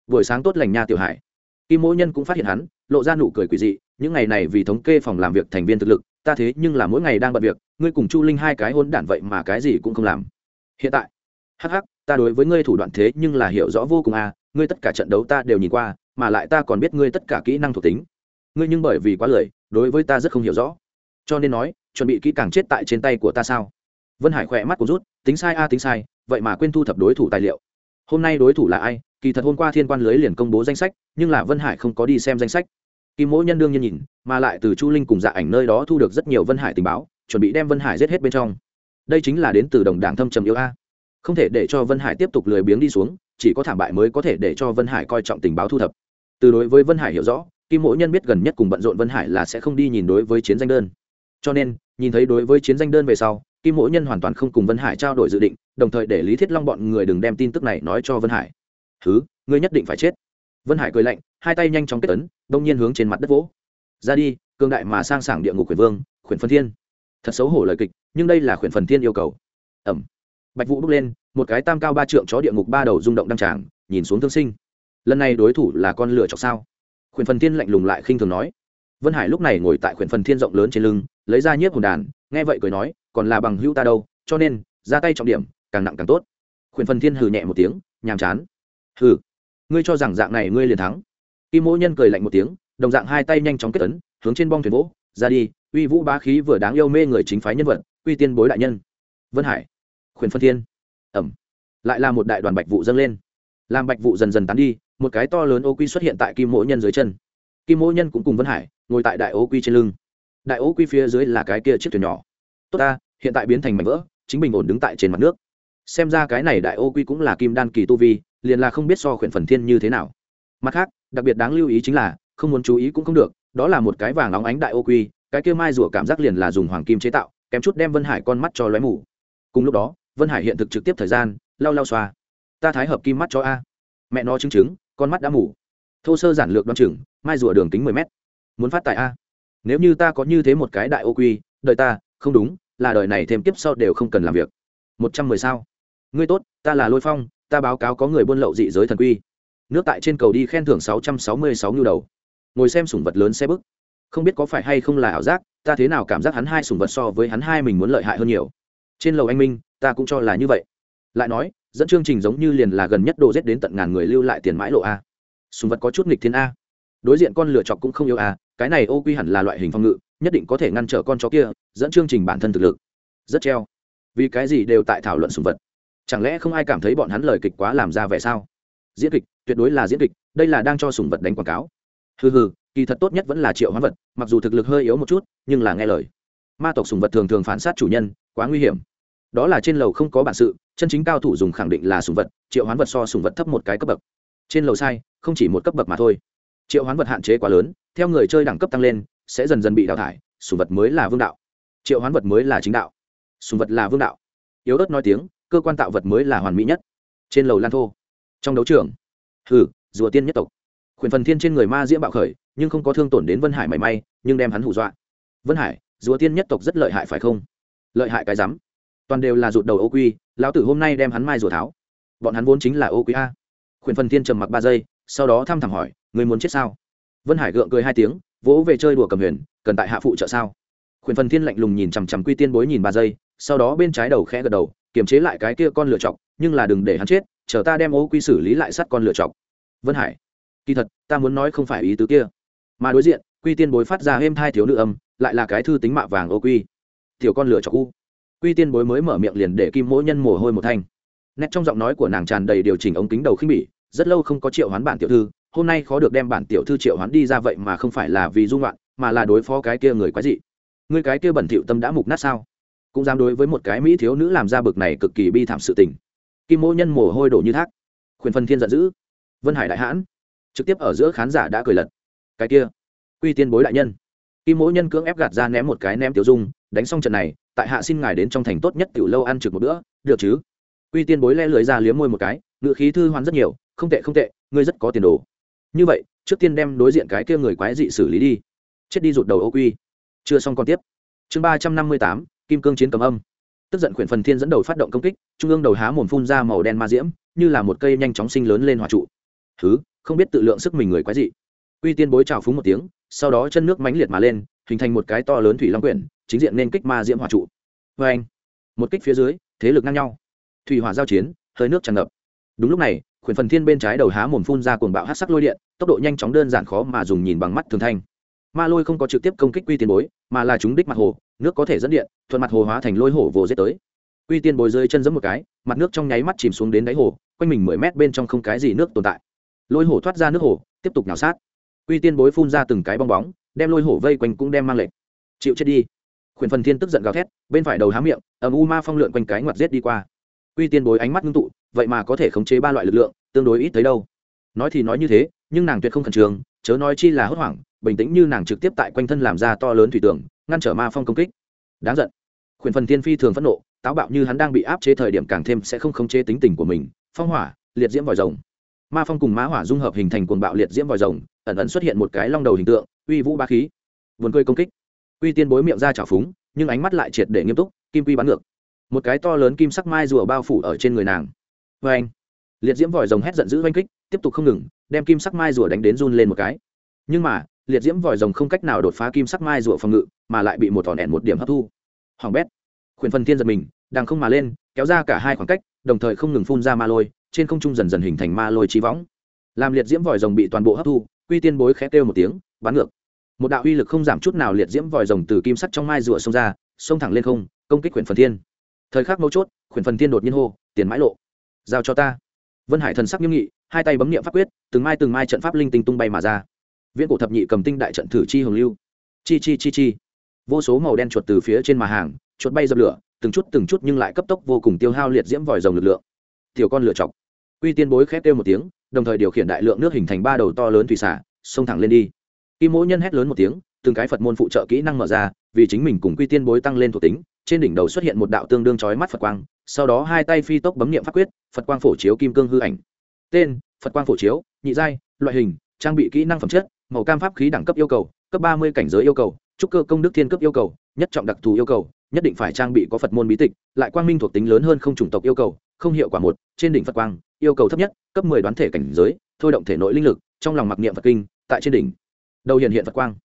Buổi sáng tốt lành nha tiểu hải. Kim mỗ nhân cũng phát hiện hắn, lộ ra nụ cười quỷ dị, những ngày này vì thống kê phòng làm việc thành viên thực lực, ta thế nhưng là mỗi ngày đang bận việc, ngươi cùng chu linh hai cái hôn đản vậy mà cái gì cũng không làm. Hiện tại, hắc hắc, ta đối với ngươi thủ đoạn thế nhưng là hiểu rõ vô cùng a, ngươi tất cả trận đấu ta đều nhìn qua mà lại ta còn biết ngươi tất cả kỹ năng thuộc tính. Ngươi nhưng bởi vì quá lời, đối với ta rất không hiểu rõ. Cho nên nói chuẩn bị kỹ càng chết tại trên tay của ta sao? Vân hải khỏe mắt cũng rút tính sai a à, tính sai vậy mà quên thu thập đối thủ tài liệu. Hôm nay đối thủ là ai? Kỳ thật hôm qua thiên quan lưới liền công bố danh sách nhưng là vân hải không có đi xem danh sách. Kim mỗi nhân đương nhiên nhìn mà lại từ chu linh cùng dạ ảnh nơi đó thu được rất nhiều vân hải tình báo chuẩn bị đem vân hải giết hết bên trong. Đây chính là đến từ đồng đảng thâm trầm yêu a. Không thể để cho vân hải tiếp tục lười biếng đi xuống chỉ có thảm bại mới có thể để cho vân hải coi trọng tình báo thu thập từ đối với vân hải hiểu rõ, kim mỗi nhân biết gần nhất cùng bận rộn vân hải là sẽ không đi nhìn đối với chiến danh đơn. Cho nên, nhìn thấy đối với chiến danh đơn về sau, kim mỗi nhân hoàn toàn không cùng vân hải trao đổi dự định, đồng thời để lý thiết long bọn người đừng đem tin tức này nói cho vân hải. Thứ ngươi nhất định phải chết. Vân hải cười lạnh, hai tay nhanh chóng kết tấn đông nhiên hướng trên mặt đất vỗ. Ra đi cương đại mà sang sảng địa ngục khuyển vương, khuyển phân thiên. Thật xấu hổ lời kịch, nhưng đây là khuyển phần thiên yêu cầu. Ẩm. Bạch vũ bước lên, một cái tam cao ba trượng chó địa ngục ba đầu rung động đăng tràng nhìn xuống thương sinh lần này đối thủ là con lửa chọc sao? Khuyển phần thiên lạnh lùng lại khinh thường nói. Vân hải lúc này ngồi tại khuyển phần thiên rộng lớn trên lưng, lấy ra nhiếp hồn đàn, nghe vậy cười nói, còn là bằng hữu ta đâu, cho nên, ra tay trọng điểm, càng nặng càng tốt. Khuyển phần thiên hừ nhẹ một tiếng, nhàm chán. Hừ, ngươi cho rằng dạng này ngươi liền thắng. Kim mỗ nhân cười lạnh một tiếng, đồng dạng hai tay nhanh chóng kết tấn hướng trên bong thuyền vỗ, ra đi, uy vũ bá khí vừa đáng yêu mê người chính phái nhân vật, uy tiên bối đại nhân. Vân hải, khuyển phân thiên ẩm lại là một đại đoàn bạch vụ dâng lên. Làm bạch vụ dần dần tán đi một cái to lớn ô quy xuất hiện tại kim mỗ nhân dưới chân. Kim mỗ nhân cũng cùng vân hải ngồi tại đại ô quy trên lưng. Đại ô quy phía dưới là cái kia chiếc thuyền nhỏ. Tốt ta, hiện tại biến thành mảnh vỡ, chính bình ổn đứng tại trên mặt nước. Xem ra cái này đại ô quy cũng là kim đan kỳ tu vi, liền là không biết so khuyển phần thiên như thế nào. Mặt khác, đặc biệt đáng lưu ý chính là, không muốn chú ý cũng không được, đó là một cái vàng óng ánh đại ô quy, cái kia mai rủa cảm giác liền là dùng hoàng kim chế tạo, kém chút đem vân hải con mắt cho lóe mù. Cùng lúc đó, vân hải hiện thực trực tiếp thời gian, lau lau xoa. Ta thái hợp kim mắt cho a. Mẹ nó chứng chứng con mắt đã mù. Thô sơ giản lược đoan chừng, mai rùa đường kính mười mét. Muốn phát tài a. Nếu như ta có như thế một cái đại ô quy đợi ta, không đúng, là đời này thêm tiếp sau đều không cần làm việc. Một trăm mười sao. Ngươi tốt, ta là lôi phong, ta báo cáo có người buôn lậu dị giới thần quy. Nước tại trên cầu đi khen thưởng sáu trăm sáu mươi sáu nhu đầu. Ngồi xem sủng vật lớn xe bức. Không biết có phải hay không là ảo giác, ta thế nào cảm giác hắn hai sủng vật so với hắn hai mình muốn lợi hại hơn nhiều. Trên lầu anh minh, ta cũng cho là như vậy. Lại nói dẫn chương trình giống như liền là gần nhất đồ rét đến tận ngàn người lưu lại tiền mãi lộ a. Sùng vật có chút nghịch thiên a. Đối diện con lựa chọc cũng không yêu a, cái này ô quy hẳn là loại hình phong ngự, nhất định có thể ngăn trở con chó kia, dẫn chương trình bản thân thực lực. Rất treo. Vì cái gì đều tại thảo luận sùng vật? Chẳng lẽ không ai cảm thấy bọn hắn lời kịch quá làm ra vẻ sao? Diễn kịch, tuyệt đối là diễn kịch, đây là đang cho sùng vật đánh quảng cáo. Hừ hừ, kỳ thật tốt nhất vẫn là triệu hoán vật, mặc dù thực lực hơi yếu một chút, nhưng là nghe lời. Ma tộc sùng vật thường thường phản sát chủ nhân, quá nguy hiểm đó là trên lầu không có bản sự, chân chính cao thủ dùng khẳng định là sùng vật, triệu hoán vật so sùng vật thấp một cái cấp bậc. Trên lầu sai, không chỉ một cấp bậc mà thôi. Triệu hoán vật hạn chế quá lớn, theo người chơi đẳng cấp tăng lên, sẽ dần dần bị đào thải, sùng vật mới là vương đạo. Triệu hoán vật mới là chính đạo. Sùng vật là vương đạo. Yếu ớt nói tiếng, cơ quan tạo vật mới là hoàn mỹ nhất. Trên lầu lan thô. Trong đấu trường. Hừ, rùa tiên nhất tộc. Khuyển phần thiên trên người ma diễm bạo khởi, nhưng không có thương tổn đến vân hải mảy may, nhưng đem hắn hù dọa. Vân hải, rùa tiên nhất tộc rất lợi hại phải không? Lợi hại cái rắm toàn đều là rụt đầu ô quy, lão tử hôm nay đem hắn mai rùa tháo. Bọn hắn vốn chính là ô quy a. Khuyển phần thiên trầm mặc ba giây, sau đó thăm thẳm hỏi người muốn chết sao? Vân hải gượng cười hai tiếng, vỗ về chơi đùa cầm huyền, cần tại hạ phụ trợ sao? Khuyển phần thiên lạnh lùng nhìn chằm chằm quy tiên bối nhìn ba giây, sau đó bên trái đầu khẽ gật đầu, kiềm chế lại cái kia con lựa chọc, nhưng là đừng để hắn chết, chờ ta đem ô quy xử lý lại sắt con lựa chọc. Vân hải, kỳ thật, ta muốn nói không phải ý tứ kia, mà đối diện, quy tiên bối phát ra êm thai thiếu nữ âm, lại là cái thư tính mạ vàng ô quy. Tiểu con lựa chọc u quy tiên bối mới mở miệng liền để kim mỗi nhân mồ hôi một thanh. Nét trong giọng nói của nàng tràn đầy điều chỉnh ống kính đầu khinh bỉ, rất lâu không có triệu hoán bản tiểu thư, hôm nay khó được đem bản tiểu thư triệu hoán đi ra vậy mà không phải là vì dung loạn mà là đối phó cái kia người quái dị. Người cái kia bẩn thỉu tâm đã mục nát sao? Cũng dám đối với một cái mỹ thiếu nữ làm ra bực này cực kỳ bi thảm sự tình. Kim mỗ nhân mồ hôi đổ như thác. Khuyên phân thiên giận dữ. Vân hải đại hãn. Trực tiếp ở giữa khán giả đã cười lật. Cái kia, quy tiên bối đại nhân. Kim mỗ nhân cưỡng ép gạt ra ném một cái ném tiểu dung đánh xong trận này, tại hạ xin ngài đến trong thành tốt nhất tiểu lâu ăn trực một bữa, được chứ? Quy tiên bối le lưới ra liếm môi một cái ngự khí thư hoán rất nhiều, không tệ không tệ, ngươi rất có tiền đồ. Như vậy, trước tiên đem đối diện cái kia người quái dị xử lý đi. Chết đi rụt đầu ô quy. Chưa xong còn tiếp. Chương ba trăm năm mươi tám, kim cương chiến cầm âm. Tức giận khuyển phần thiên dẫn đầu phát động công kích, trung ương đầu há mồm phun ra màu đen ma diễm, như là một cây nhanh chóng sinh lớn lên hòa trụ. Thứ không biết tự lượng sức mình người quái dị. Quy tiên bối trào phúng một tiếng, sau đó chân nước mãnh liệt mà lên, hình thành một cái to lớn thủy long quyển chính diện nên kích ma diễm hỏa trụ. Vê anh, một kích phía dưới, thế lực ngang nhau. Thủy hỏa giao chiến, hơi nước tràn ngập. Đúng lúc này, khuyển phần thiên bên trái đầu há mồm phun ra cuồng bạo hát sắc lôi điện, tốc độ nhanh chóng đơn giản khó mà dùng nhìn bằng mắt thường thanh. Ma lôi không có trực tiếp công kích quy tiên bối, mà là chúng đích mặt hồ, nước có thể dẫn điện, thuận mặt hồ hóa thành lôi hổ vồ dết tới. Quy tiên bối rơi chân giẫm một cái, mặt nước trong nháy mắt chìm xuống đến đáy hồ, quanh mình mười mét bên trong không cái gì nước tồn tại. Lôi hổ thoát ra nước hồ, tiếp tục nhào sát. Quy tiên bối phun ra từng cái bong bóng, đem lôi hổ vây quanh cũng đem mang lệnh chịu chết đi khuyển phần thiên tức giận gào thét, bên phải đầu há miệng ầm u ma phong lượn quanh cái ngoặt rết đi qua. Quy tiên bối ánh mắt ngưng tụ, vậy mà có thể khống chế ba loại lực lượng, tương đối ít thấy đâu. Nói thì nói như thế, nhưng nàng tuyệt không khẩn trương, chớ nói chi là hốt hoảng, bình tĩnh như nàng trực tiếp tại quanh thân làm ra to lớn thủy tưởng ngăn trở ma phong công kích. Đáng giận. Khuyển phần thiên phi thường phẫn nộ, táo bạo như hắn đang bị áp chế thời điểm càng thêm sẽ không khống chế tính tình của mình. Phong hỏa, liệt diễm vòi rồng. Ma phong cùng ma hỏa dung hợp hình thành cuồng bạo liệt diễm vòi rồng, ẩn ẩn xuất hiện một cái long đầu hình tượng, uy vũ ba khí. Vườn cười công kích. Quy tiên bối miệng ra trào phúng, nhưng ánh mắt lại triệt để nghiêm túc, kim quy bắn ngược. Một cái to lớn kim sắc mai rùa bao phủ ở trên người nàng. Vê anh, liệt diễm vòi rồng hét giận dữ oanh kích, tiếp tục không ngừng, đem kim sắc mai rùa đánh đến run lên một cái. Nhưng mà, liệt diễm vòi rồng không cách nào đột phá kim sắc mai rùa phòng ngự, mà lại bị một thòn ẻn một điểm hấp thu. Hoàng bét, khuyển phần thiên giật mình, đang không mà lên, kéo ra cả hai khoảng cách, đồng thời không ngừng phun ra ma lôi, trên không trung dần dần hình thành ma lôi trí võng. Làm liệt diễm vòi rồng bị toàn bộ hấp thu, quy tiên bối khẽ kêu một tiếng, bắn ngược một đạo uy lực không giảm chút nào liệt diễm vòi rồng từ kim sắt trong mai rùa xông ra, xông thẳng lên không, công kích quyển phần thiên. Thời khắc mấu chốt quyển phần thiên đột nhiên hô, tiền mãi lộ, giao cho ta. Vân hải thần sắc nghiêm nghị, hai tay bấm niệm pháp quyết, từng mai từng mai trận pháp linh tinh tung bay mà ra. Viễn cổ thập nhị cầm tinh đại trận thử chi hồng lưu. Chi chi chi chi. Vô số màu đen chuột từ phía trên mà hàng, chuột bay dập lửa, từng chút từng chút nhưng lại cấp tốc vô cùng tiêu hao liệt diễm vòi rồng lực lượng. Tiểu con lửa chọc. Uy tiên bối khép kêu một tiếng, đồng thời điều khiển đại lượng nước hình thành ba đầu to lớn thủy xả, xông thẳng lên đi kim mỗ nhân hét lớn một tiếng, từng cái phật môn phụ trợ kỹ năng mở ra, vì chính mình cùng quy tiên bối tăng lên thuộc tính, trên đỉnh đầu xuất hiện một đạo tương đương chói mắt phật quang, sau đó hai tay phi tốc bấm niệm pháp quyết, phật quang phổ chiếu kim cương hư ảnh. Tên, phật quang phổ chiếu, nhị giai, loại hình, trang bị kỹ năng phẩm chất, màu cam pháp khí đẳng cấp yêu cầu, cấp ba mươi cảnh giới yêu cầu, trúc cơ công đức thiên cấp yêu cầu, nhất trọng đặc thù yêu cầu, nhất định phải trang bị có phật môn bí tịch, lại quang minh thuộc tính lớn hơn không chủng tộc yêu cầu, không hiệu quả một, trên đỉnh phật quang, yêu cầu thấp nhất, cấp mười đoán thể cảnh giới, thôi động thể nội linh lực, trong lòng mặc niệm phật kinh, tại trên đỉnh đầu hiện hiện phật quang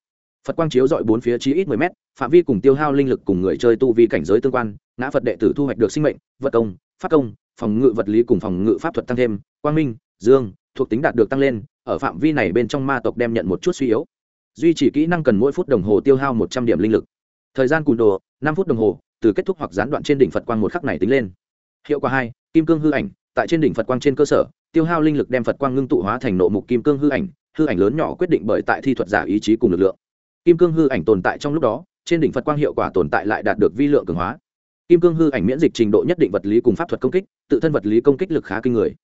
phật quang chiếu dọi bốn phía chí ít mười mét phạm vi cùng tiêu hao linh lực cùng người chơi tu vi cảnh giới tương quan ngã phật đệ tử thu hoạch được sinh mệnh vật công pháp công phòng ngự vật lý cùng phòng ngự pháp thuật tăng thêm quang minh dương thuộc tính đạt được tăng lên ở phạm vi này bên trong ma tộc đem nhận một chút suy yếu duy trì kỹ năng cần mỗi phút đồng hồ tiêu hao một trăm điểm linh lực thời gian cùn đồ năm phút đồng hồ từ kết thúc hoặc gián đoạn trên đỉnh phật quang một khắc này tính lên hiệu quả hai kim cương hư ảnh tại trên đỉnh phật quang trên cơ sở tiêu hao linh lực đem phật quang ngưng tụ hóa thành nộ mục kim cương hư ảnh hư ảnh lớn nhỏ quyết định bởi tại thi thuật giả ý chí cùng lực lượng. Kim cương hư ảnh tồn tại trong lúc đó, trên đỉnh phật quang hiệu quả tồn tại lại đạt được vi lượng cường hóa. Kim cương hư ảnh miễn dịch trình độ nhất định vật lý cùng pháp thuật công kích, tự thân vật lý công kích lực khá kinh người.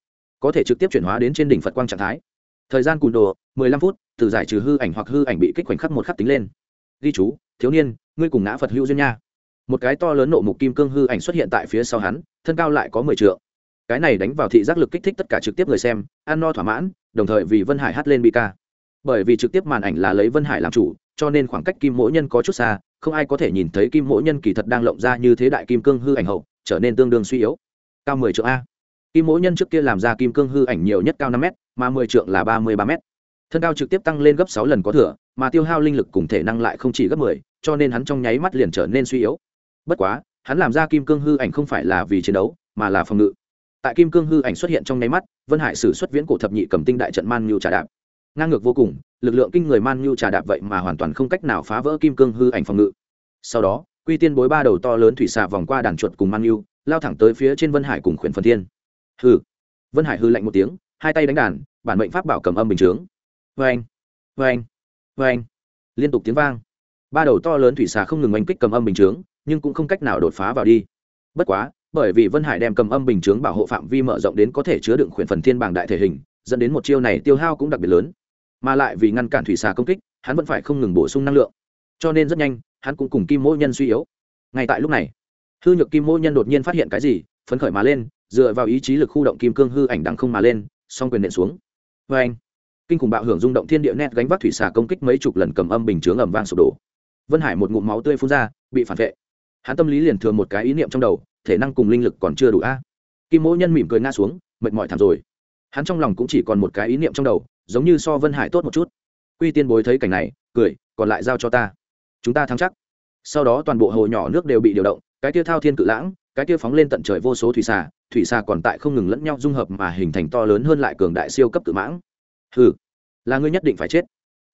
Có thể trực tiếp chuyển hóa đến trên đỉnh phật quang trạng thái. Thời gian cùn đồ 15 phút, từ giải trừ hư ảnh hoặc hư ảnh bị kích khoảnh khắc một khắc tính lên. Ghi chú, thiếu niên, ngươi cùng ngã phật hữu duyên nha. Một cái to lớn nộ mục kim cương hư ảnh xuất hiện tại phía sau hắn, thân cao lại có mười triệu cái này đánh vào thị giác lực kích thích tất cả trực tiếp người xem, ăn no thỏa mãn, đồng thời vì vân hải hát lên bi ca bởi vì trực tiếp màn ảnh là lấy vân hải làm chủ, cho nên khoảng cách kim mỗi nhân có chút xa, không ai có thể nhìn thấy kim mỗi nhân kỳ thật đang lộng ra như thế đại kim cương hư ảnh hậu, trở nên tương đương suy yếu. Cao mười triệu a. Kim mỗi nhân trước kia làm ra kim cương hư ảnh nhiều nhất cao năm m mà mười triệu là ba mươi ba m thân cao trực tiếp tăng lên gấp sáu lần có thừa, mà tiêu hao linh lực cùng thể năng lại không chỉ gấp mười, cho nên hắn trong nháy mắt liền trở nên suy yếu. Bất quá, hắn làm ra kim cương hư ảnh không phải là vì chiến đấu, mà là phòng ngự tại kim cương hư ảnh xuất hiện trong nháy mắt, vân hải sử xuất viễn cổ thập nhị cầm tinh đại trận man nhu trà đạp. Ngang ngược vô cùng, lực lượng kinh người man nhu trà đạp vậy mà hoàn toàn không cách nào phá vỡ kim cương hư ảnh phòng ngự. Sau đó, quy tiên bối ba đầu to lớn thủy xà vòng qua đàn chuột cùng man nhu, lao thẳng tới phía trên vân hải cùng khuyển phần thiên. Hư vân hải hư lạnh một tiếng, hai tay đánh đàn, bản mệnh pháp bảo cầm âm bình chướng. Vê anh vê anh vê anh liên tục tiếng vang. Ba đầu to lớn thủy xà không ngừng oanh kích cầm âm bình chướng, nhưng cũng không cách nào đột phá vào đi. Bất quá bởi vì vân hải đem cầm âm bình chướng bảo hộ phạm vi mở rộng đến có thể chứa đựng khuyển phần thiên bảng đại thể hình, dẫn đến một chiêu này tiêu hao cũng đặc biệt lớn. Mà lại vì ngăn cản thủy xà công kích, hắn vẫn phải không ngừng bổ sung năng lượng. Cho nên rất nhanh, hắn cũng cùng kim mỗ nhân suy yếu. Ngay tại lúc này, hư nhược kim mỗ nhân đột nhiên phát hiện cái gì, phấn khởi mà lên, dựa vào ý chí lực khu động kim cương hư ảnh đằng không mà lên, song quyền nện xuống. Vê anh, kinh khủng bạo hưởng rung động thiên địa nét gánh vác thủy xà công kích mấy chục lần cầm âm bình chướng ẩm vang sụp đổ. Vân hải một ngụm máu tươi phun ra, bị phản vệ. Hắn tâm lý liền thường một cái ý niệm trong đầu thể năng cùng linh lực còn chưa đủ a. Kim mỗ nhân mỉm cười nga xuống, mệt mỏi thảm rồi. Hắn trong lòng cũng chỉ còn một cái ý niệm trong đầu, giống như so vân hải tốt một chút. Quy tiên bối thấy cảnh này, cười, còn lại giao cho ta. Chúng ta thắng chắc. Sau đó toàn bộ hồ nhỏ nước đều bị điều động, cái tia thao thiên cự lãng, cái tia phóng lên tận trời vô số thủy xà thủy xà còn tại không ngừng lẫn nhau dung hợp mà hình thành to lớn hơn lại cường đại siêu cấp cự mãng. Hừ, là ngươi nhất định phải chết.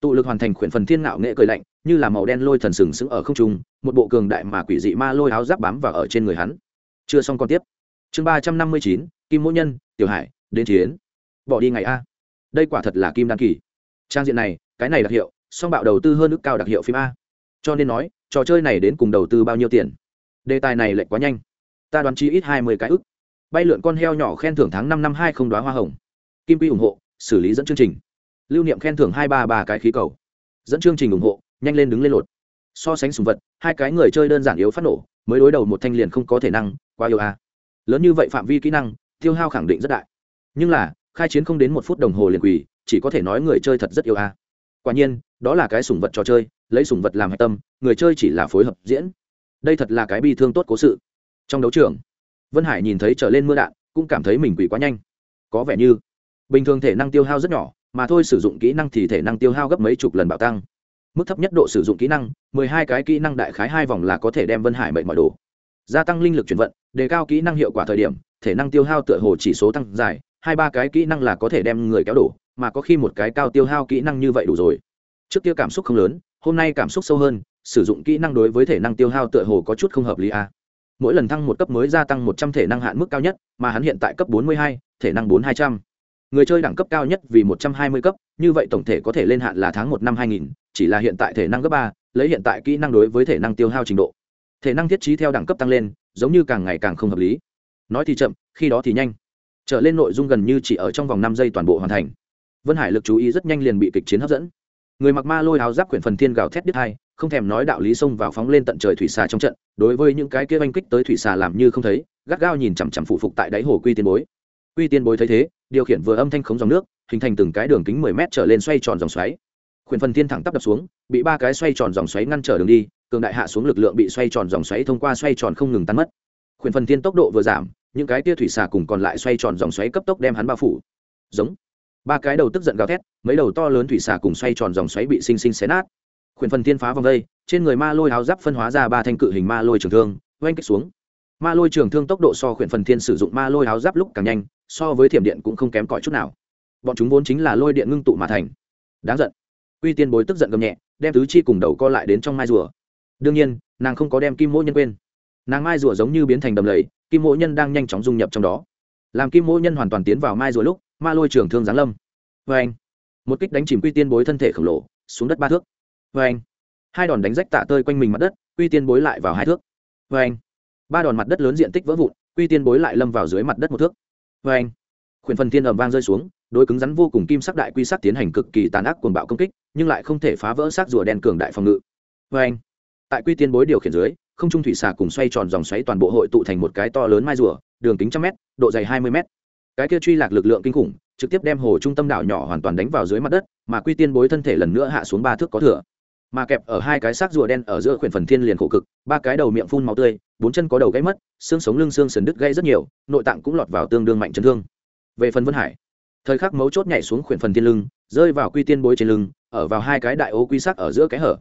Tụ lực hoàn thành khuyển phần thiên ngạo nghệ cười lạnh, như là màu đen lôi thần sừng sững ở không trung, một bộ cường đại mà quỷ dị ma lôi áo giáp bám và ở trên người hắn chưa xong còn tiếp. Chương ba trăm năm mươi chín, kim mỗ nhân, tiểu hải, đến chiến. Bỏ đi ngày a. Đây quả thật là kim đan kỳ. Trang diện này, cái này đặc hiệu, song bạo đầu tư hơn ước cao đặc hiệu phim a. Cho nên nói, trò chơi này đến cùng đầu tư bao nhiêu tiền? Đề tài này lệch quá nhanh. Ta đoán chi ít hai mươi cái ức. Bay lượn con heo nhỏ khen thưởng tháng năm năm hai không đoá hoa hồng. Kim quy ủng hộ, xử lý dẫn chương trình. Lưu niệm khen thưởng hai ba ba cái khí cầu. Dẫn chương trình ủng hộ, nhanh lên đứng lên lột. So sánh sùng vật, hai cái người chơi đơn giản yếu phát nổ mới đối đầu một thanh liền không có thể năng, quá yêu a à. lớn như vậy phạm vi kỹ năng, tiêu hao khẳng định rất đại. Nhưng là, khai chiến không đến một phút đồng hồ liền quỳ, chỉ có thể nói người chơi thật rất yêu a à. quả nhiên, đó là cái sủng vật trò chơi, lấy sủng vật làm hạch tâm, người chơi chỉ là phối hợp diễn. Đây thật là cái bi thương tốt cố sự. Trong đấu trường, vân hải nhìn thấy trở lên mưa đạn, cũng cảm thấy mình quỳ quá nhanh. Có vẻ như, bình thường thể năng tiêu hao rất nhỏ, mà thôi sử dụng kỹ năng thì thể năng tiêu hao gấp mấy chục lần bạo tăng mức thấp nhất độ sử dụng kỹ năng, mười hai cái kỹ năng đại khái hai vòng là có thể đem vân hải mệnh mọi đồ gia tăng linh lực chuyển vận, đề cao kỹ năng hiệu quả thời điểm, thể năng tiêu hao tựa hồ chỉ số tăng dài, hai ba cái kỹ năng là có thể đem người kéo đổ, mà có khi một cái cao tiêu hao kỹ năng như vậy đủ rồi. Trước kia cảm xúc không lớn, hôm nay cảm xúc sâu hơn, sử dụng kỹ năng đối với thể năng tiêu hao tựa hồ có chút không hợp lý a. À. mỗi lần thăng một cấp mới gia tăng một trăm thể năng hạn mức cao nhất, mà hắn hiện tại cấp bốn mươi hai, thể năng bốn hai trăm người chơi đẳng cấp cao nhất vì một trăm hai mươi cấp, như vậy tổng thể có thể lên hạn là tháng một năm hai nghìn, chỉ là hiện tại thể năng cấp ba, lấy hiện tại kỹ năng đối với thể năng tiêu hao trình độ. Thể năng thiết trí theo đẳng cấp tăng lên, giống như càng ngày càng không hợp lý. Nói thì chậm, khi đó thì nhanh. Trở lên nội dung gần như chỉ ở trong vòng năm giây toàn bộ hoàn thành. Vân hải lực chú ý rất nhanh liền bị kịch chiến hấp dẫn. Người mặc ma lôi áo giáp quyển phần thiên gào thét đứt hai, không thèm nói đạo lý xông vào phóng lên tận trời thủy xà trong trận, đối với những cái kia oanh kích tới thủy xà làm như không thấy, gắt gao nhìn chằm chằm phụ phục tại đáy hồ quy tiên bối quy tiên bối thấy thế, điều khiển vừa âm thanh khống dòng nước, hình thành từng cái đường kính mười mét trở lên xoay tròn dòng xoáy. Khuyển phần tiên thẳng tắp đập xuống, bị ba cái xoay tròn dòng xoáy ngăn trở đường đi, cường đại hạ xuống lực lượng bị xoay tròn dòng xoáy thông qua xoay tròn không ngừng tan mất. Khuyển phần tiên tốc độ vừa giảm, những cái tia thủy xà cùng còn lại xoay tròn dòng xoáy cấp tốc đem hắn bao phủ. Giống. Ba cái đầu tức giận gào thét, mấy đầu to lớn thủy xà cùng xoay tròn dòng xoáy bị sinh sinh xé nát. Khuyển phần tiên phá vòng đây, trên người ma lôi áo giáp phân hóa ra ba thanh cự hình ma lôi trường thương, oanh kích xuống ma lôi trường thương tốc độ so khuyển phần thiên sử dụng ma lôi áo giáp lúc càng nhanh, so với thiểm điện cũng không kém cỏi chút nào. Bọn chúng vốn chính là lôi điện ngưng tụ mà thành. Đáng giận. Uy tiên bối tức giận gầm nhẹ, đem tứ chi cùng đầu co lại đến trong mai rùa. Đương nhiên, nàng không có đem kim mỗ nhân quên. Nàng mai rùa giống như biến thành đầm lầy, kim mỗ nhân đang nhanh chóng dung nhập trong đó. Làm kim mỗ nhân hoàn toàn tiến vào mai rùa lúc, ma lôi trường thương giáng lâm. Vê anh một kích đánh chìm quy tiên bối thân thể khổng lồ, xuống đất ba thước. Vê anh hai đòn đánh rách tạ tơi quanh mình mặt đất, quy tiên bối lại vào hai thước. Vê anh ba đòn mặt đất lớn diện tích vỡ vụn quy tiên bối lại lâm vào dưới mặt đất một thước. Vê anh, khuyển phần tiên ẩm vang rơi xuống, đối cứng rắn vô cùng kim sắc đại quy sắc tiến hành cực kỳ tàn ác cuồng bạo công kích, nhưng lại không thể phá vỡ xác rùa đen cường đại phòng ngự. Vê anh, tại quy tiên bối điều khiển dưới, không trung thủy xà cùng xoay tròn dòng xoáy toàn bộ hội tụ thành một cái to lớn mai rùa, đường kính trăm m độ dày hai mươi m cái kia truy lạc lực lượng kinh khủng, trực tiếp đem hồ trung tâm đảo nhỏ hoàn toàn đánh vào dưới mặt đất, mà quy tiên bối thân thể lần nữa hạ xuống ba thước có thừa. Mà kẹp ở hai cái xác rùa đen ở giữa khuyển phần thiên liền khổ cực, ba cái đầu miệng phun màu tươi bốn chân có đầu gãy mất, xương sống lưng xương sườn đứt gãy rất nhiều, nội tạng cũng lọt vào tương đương mạnh chấn thương. Về phần vân hải, thời khắc mấu chốt nhảy xuống khuyển phần tiên lưng, rơi vào quy tiên bối trên lưng, ở vào hai cái đại ô quy sắc ở giữa cái hở.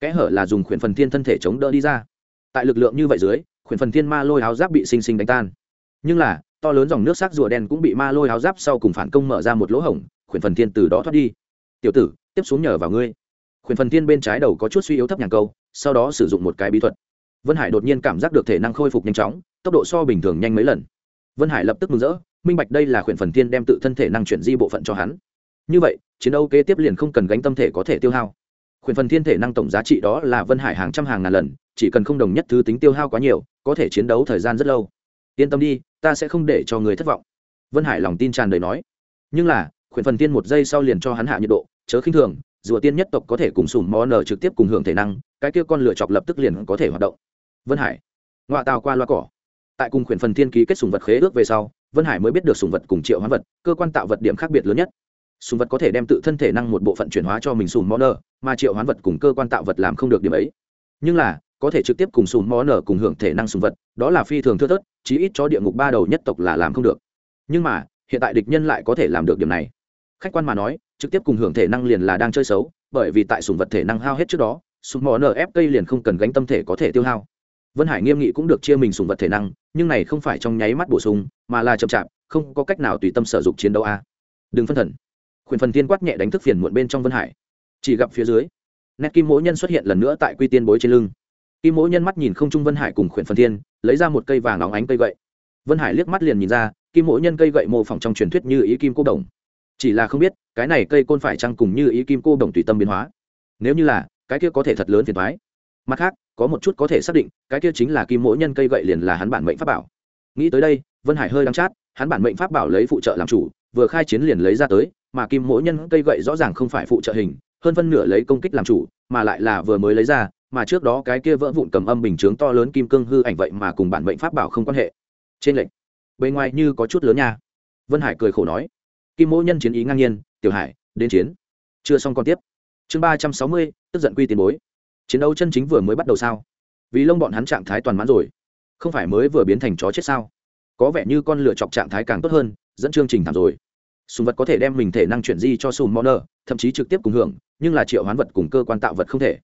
Cái hở là dùng khuyển phần tiên thân thể chống đỡ đi ra. Tại lực lượng như vậy dưới, khuyển phần tiên ma lôi áo giáp bị sinh sinh đánh tan. Nhưng là, to lớn dòng nước sắc rùa đen cũng bị ma lôi áo giáp sau cùng phản công mở ra một lỗ hổng, khuyển phần tiên từ đó thoát đi. Tiểu tử, tiếp xuống nhờ vào ngươi. Khuyển phần tiên bên trái đầu có chút suy yếu thấp nhàng câu, sau đó sử dụng một cái bí thuật vân hải đột nhiên cảm giác được thể năng khôi phục nhanh chóng, tốc độ so bình thường nhanh mấy lần. Vân hải lập tức mừng rỡ, minh bạch đây là khuyển phần tiên đem tự thân thể năng chuyển di bộ phận cho hắn. Như vậy, chiến đấu kế tiếp liền không cần gánh tâm thể có thể tiêu hao. Khuyển phần thiên thể năng tổng giá trị đó là vân hải hàng trăm hàng ngàn lần, chỉ cần không đồng nhất thứ tính tiêu hao quá nhiều, có thể chiến đấu thời gian rất lâu. Yên tâm đi, ta sẽ không để cho người thất vọng. Vân hải lòng tin tràn đầy nói. Nhưng là, khuyển phần tiên một giây sau liền cho hắn hạ nhiệt độ, chớ khinh thường, rùa tiên nhất tộc có thể cùng sùm mò nở trực tiếp cùng hưởng thể năng, cái kia con lửa chọc lập tức liền có thể hoạt động vân hải. Ngoại tàu qua loa cỏ. Tại cùng khuyển phần thiên ký kết sùng vật khế ước về sau, vân hải mới biết được sùng vật cùng triệu hóa vật, cơ quan tạo vật điểm khác biệt lớn nhất. Sùng vật có thể đem tự thân thể năng một bộ phận chuyển hóa cho mình sùng mó nở, mà triệu hoán vật cùng cơ quan tạo vật làm không được điểm ấy. Nhưng là, có thể trực tiếp cùng sùng mó nở cùng hưởng thể năng sùng vật, đó là phi thường thưa thớt, chí ít cho địa ngục ba đầu nhất tộc là làm không được. Nhưng mà, hiện tại địch nhân lại có thể làm được điểm này. Khách quan mà nói, trực tiếp cùng hưởng thể năng liền là đang chơi xấu, bởi vì tại sùng vật thể năng hao hết trước đó, sùng mó nở ép cây liền không cần gánh tâm thể có thể tiêu hao vân hải nghiêm nghị cũng được chia mình sùng vật thể năng, nhưng này không phải trong nháy mắt bổ sung, mà là chậm chạp, không có cách nào tùy tâm sở dụng chiến đấu a. Đừng phân thần. Khuyển phần tiên quát nhẹ đánh thức phiền muộn bên trong vân hải. Chỉ gặp phía dưới, nét kim mỗ nhân xuất hiện lần nữa tại quy tiên bối trên lưng. Kim mỗ nhân mắt nhìn không trung vân hải cùng khuyển phần tiên lấy ra một cây vàng óng ánh cây gậy. Vân hải liếc mắt liền nhìn ra, kim mỗ nhân cây gậy mô phỏng trong truyền thuyết như ý kim cô đồng. Chỉ là không biết, cái này cây côn phải chăng cùng như ý kim cô đồng tùy tâm biến hóa. Nếu như là, cái kia có thể thật lớn phiền thoái mặt khác có một chút có thể xác định, cái kia chính là kim mỗi nhân cây gậy liền là hắn bản mệnh pháp bảo. Nghĩ tới đây, vân hải hơi đắng chát, hắn bản mệnh pháp bảo lấy phụ trợ làm chủ, vừa khai chiến liền lấy ra tới, mà kim mỗi nhân cây gậy rõ ràng không phải phụ trợ hình, hơn phân nửa lấy công kích làm chủ, mà lại là vừa mới lấy ra, mà trước đó cái kia vỡ vụn cầm âm bình chướng to lớn kim cương hư ảnh vậy mà cùng bản mệnh pháp bảo không quan hệ. Trên lệnh bề ngoài như có chút lớn nha. Vân hải cười khổ nói, kim mỗi nhân chiến ý ngang nhiên, tiểu hải, đến chiến. Chưa xong còn tiếp. Chương ba trăm sáu mươi, tức giận quy tiền bối chiến đấu chân chính vừa mới bắt đầu sao? Vì lông bọn hắn trạng thái toàn mãn rồi, không phải mới vừa biến thành chó chết sao? Có vẻ như con lựa chọc trạng thái càng tốt hơn, dẫn chương trình thảm rồi. Sùng vật có thể đem mình thể năng chuyển di cho sùng moner thậm chí trực tiếp cùng hưởng, nhưng là triệu hoán vật cùng cơ quan tạo vật không thể.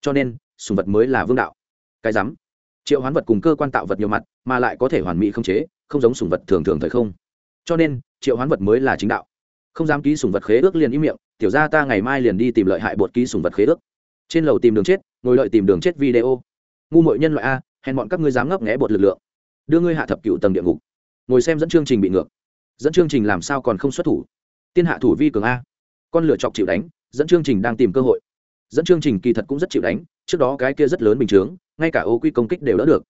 Cho nên, sùng vật mới là vương đạo. Cái rắm. Triệu hoán vật cùng cơ quan tạo vật nhiều mặt, mà lại có thể hoàn mỹ không chế, không giống sùng vật thường thường thời không. Cho nên, triệu hoán vật mới là chính đạo. Không dám ký sùng vật khế ước liền ý miệng, tiểu ra ta ngày mai liền đi tìm lợi hại bột ký sùng vật khế ước. Trên lầu tìm đường chết ngồi lợi tìm đường chết video. Ngu mội nhân loại a, hèn bọn các ngươi dám ngấp nghẽ bột lực lượng. Đưa ngươi hạ thập cựu tầng địa ngục. Ngồi xem dẫn chương trình bị ngược. Dẫn chương trình làm sao còn không xuất thủ? Tiên hạ thủ vi cường a. Con lửa chọc chịu đánh, dẫn chương trình đang tìm cơ hội. Dẫn chương trình kỳ thật cũng rất chịu đánh, trước đó cái kia rất lớn bình chướng, ngay cả ô quy công kích đều đỡ được.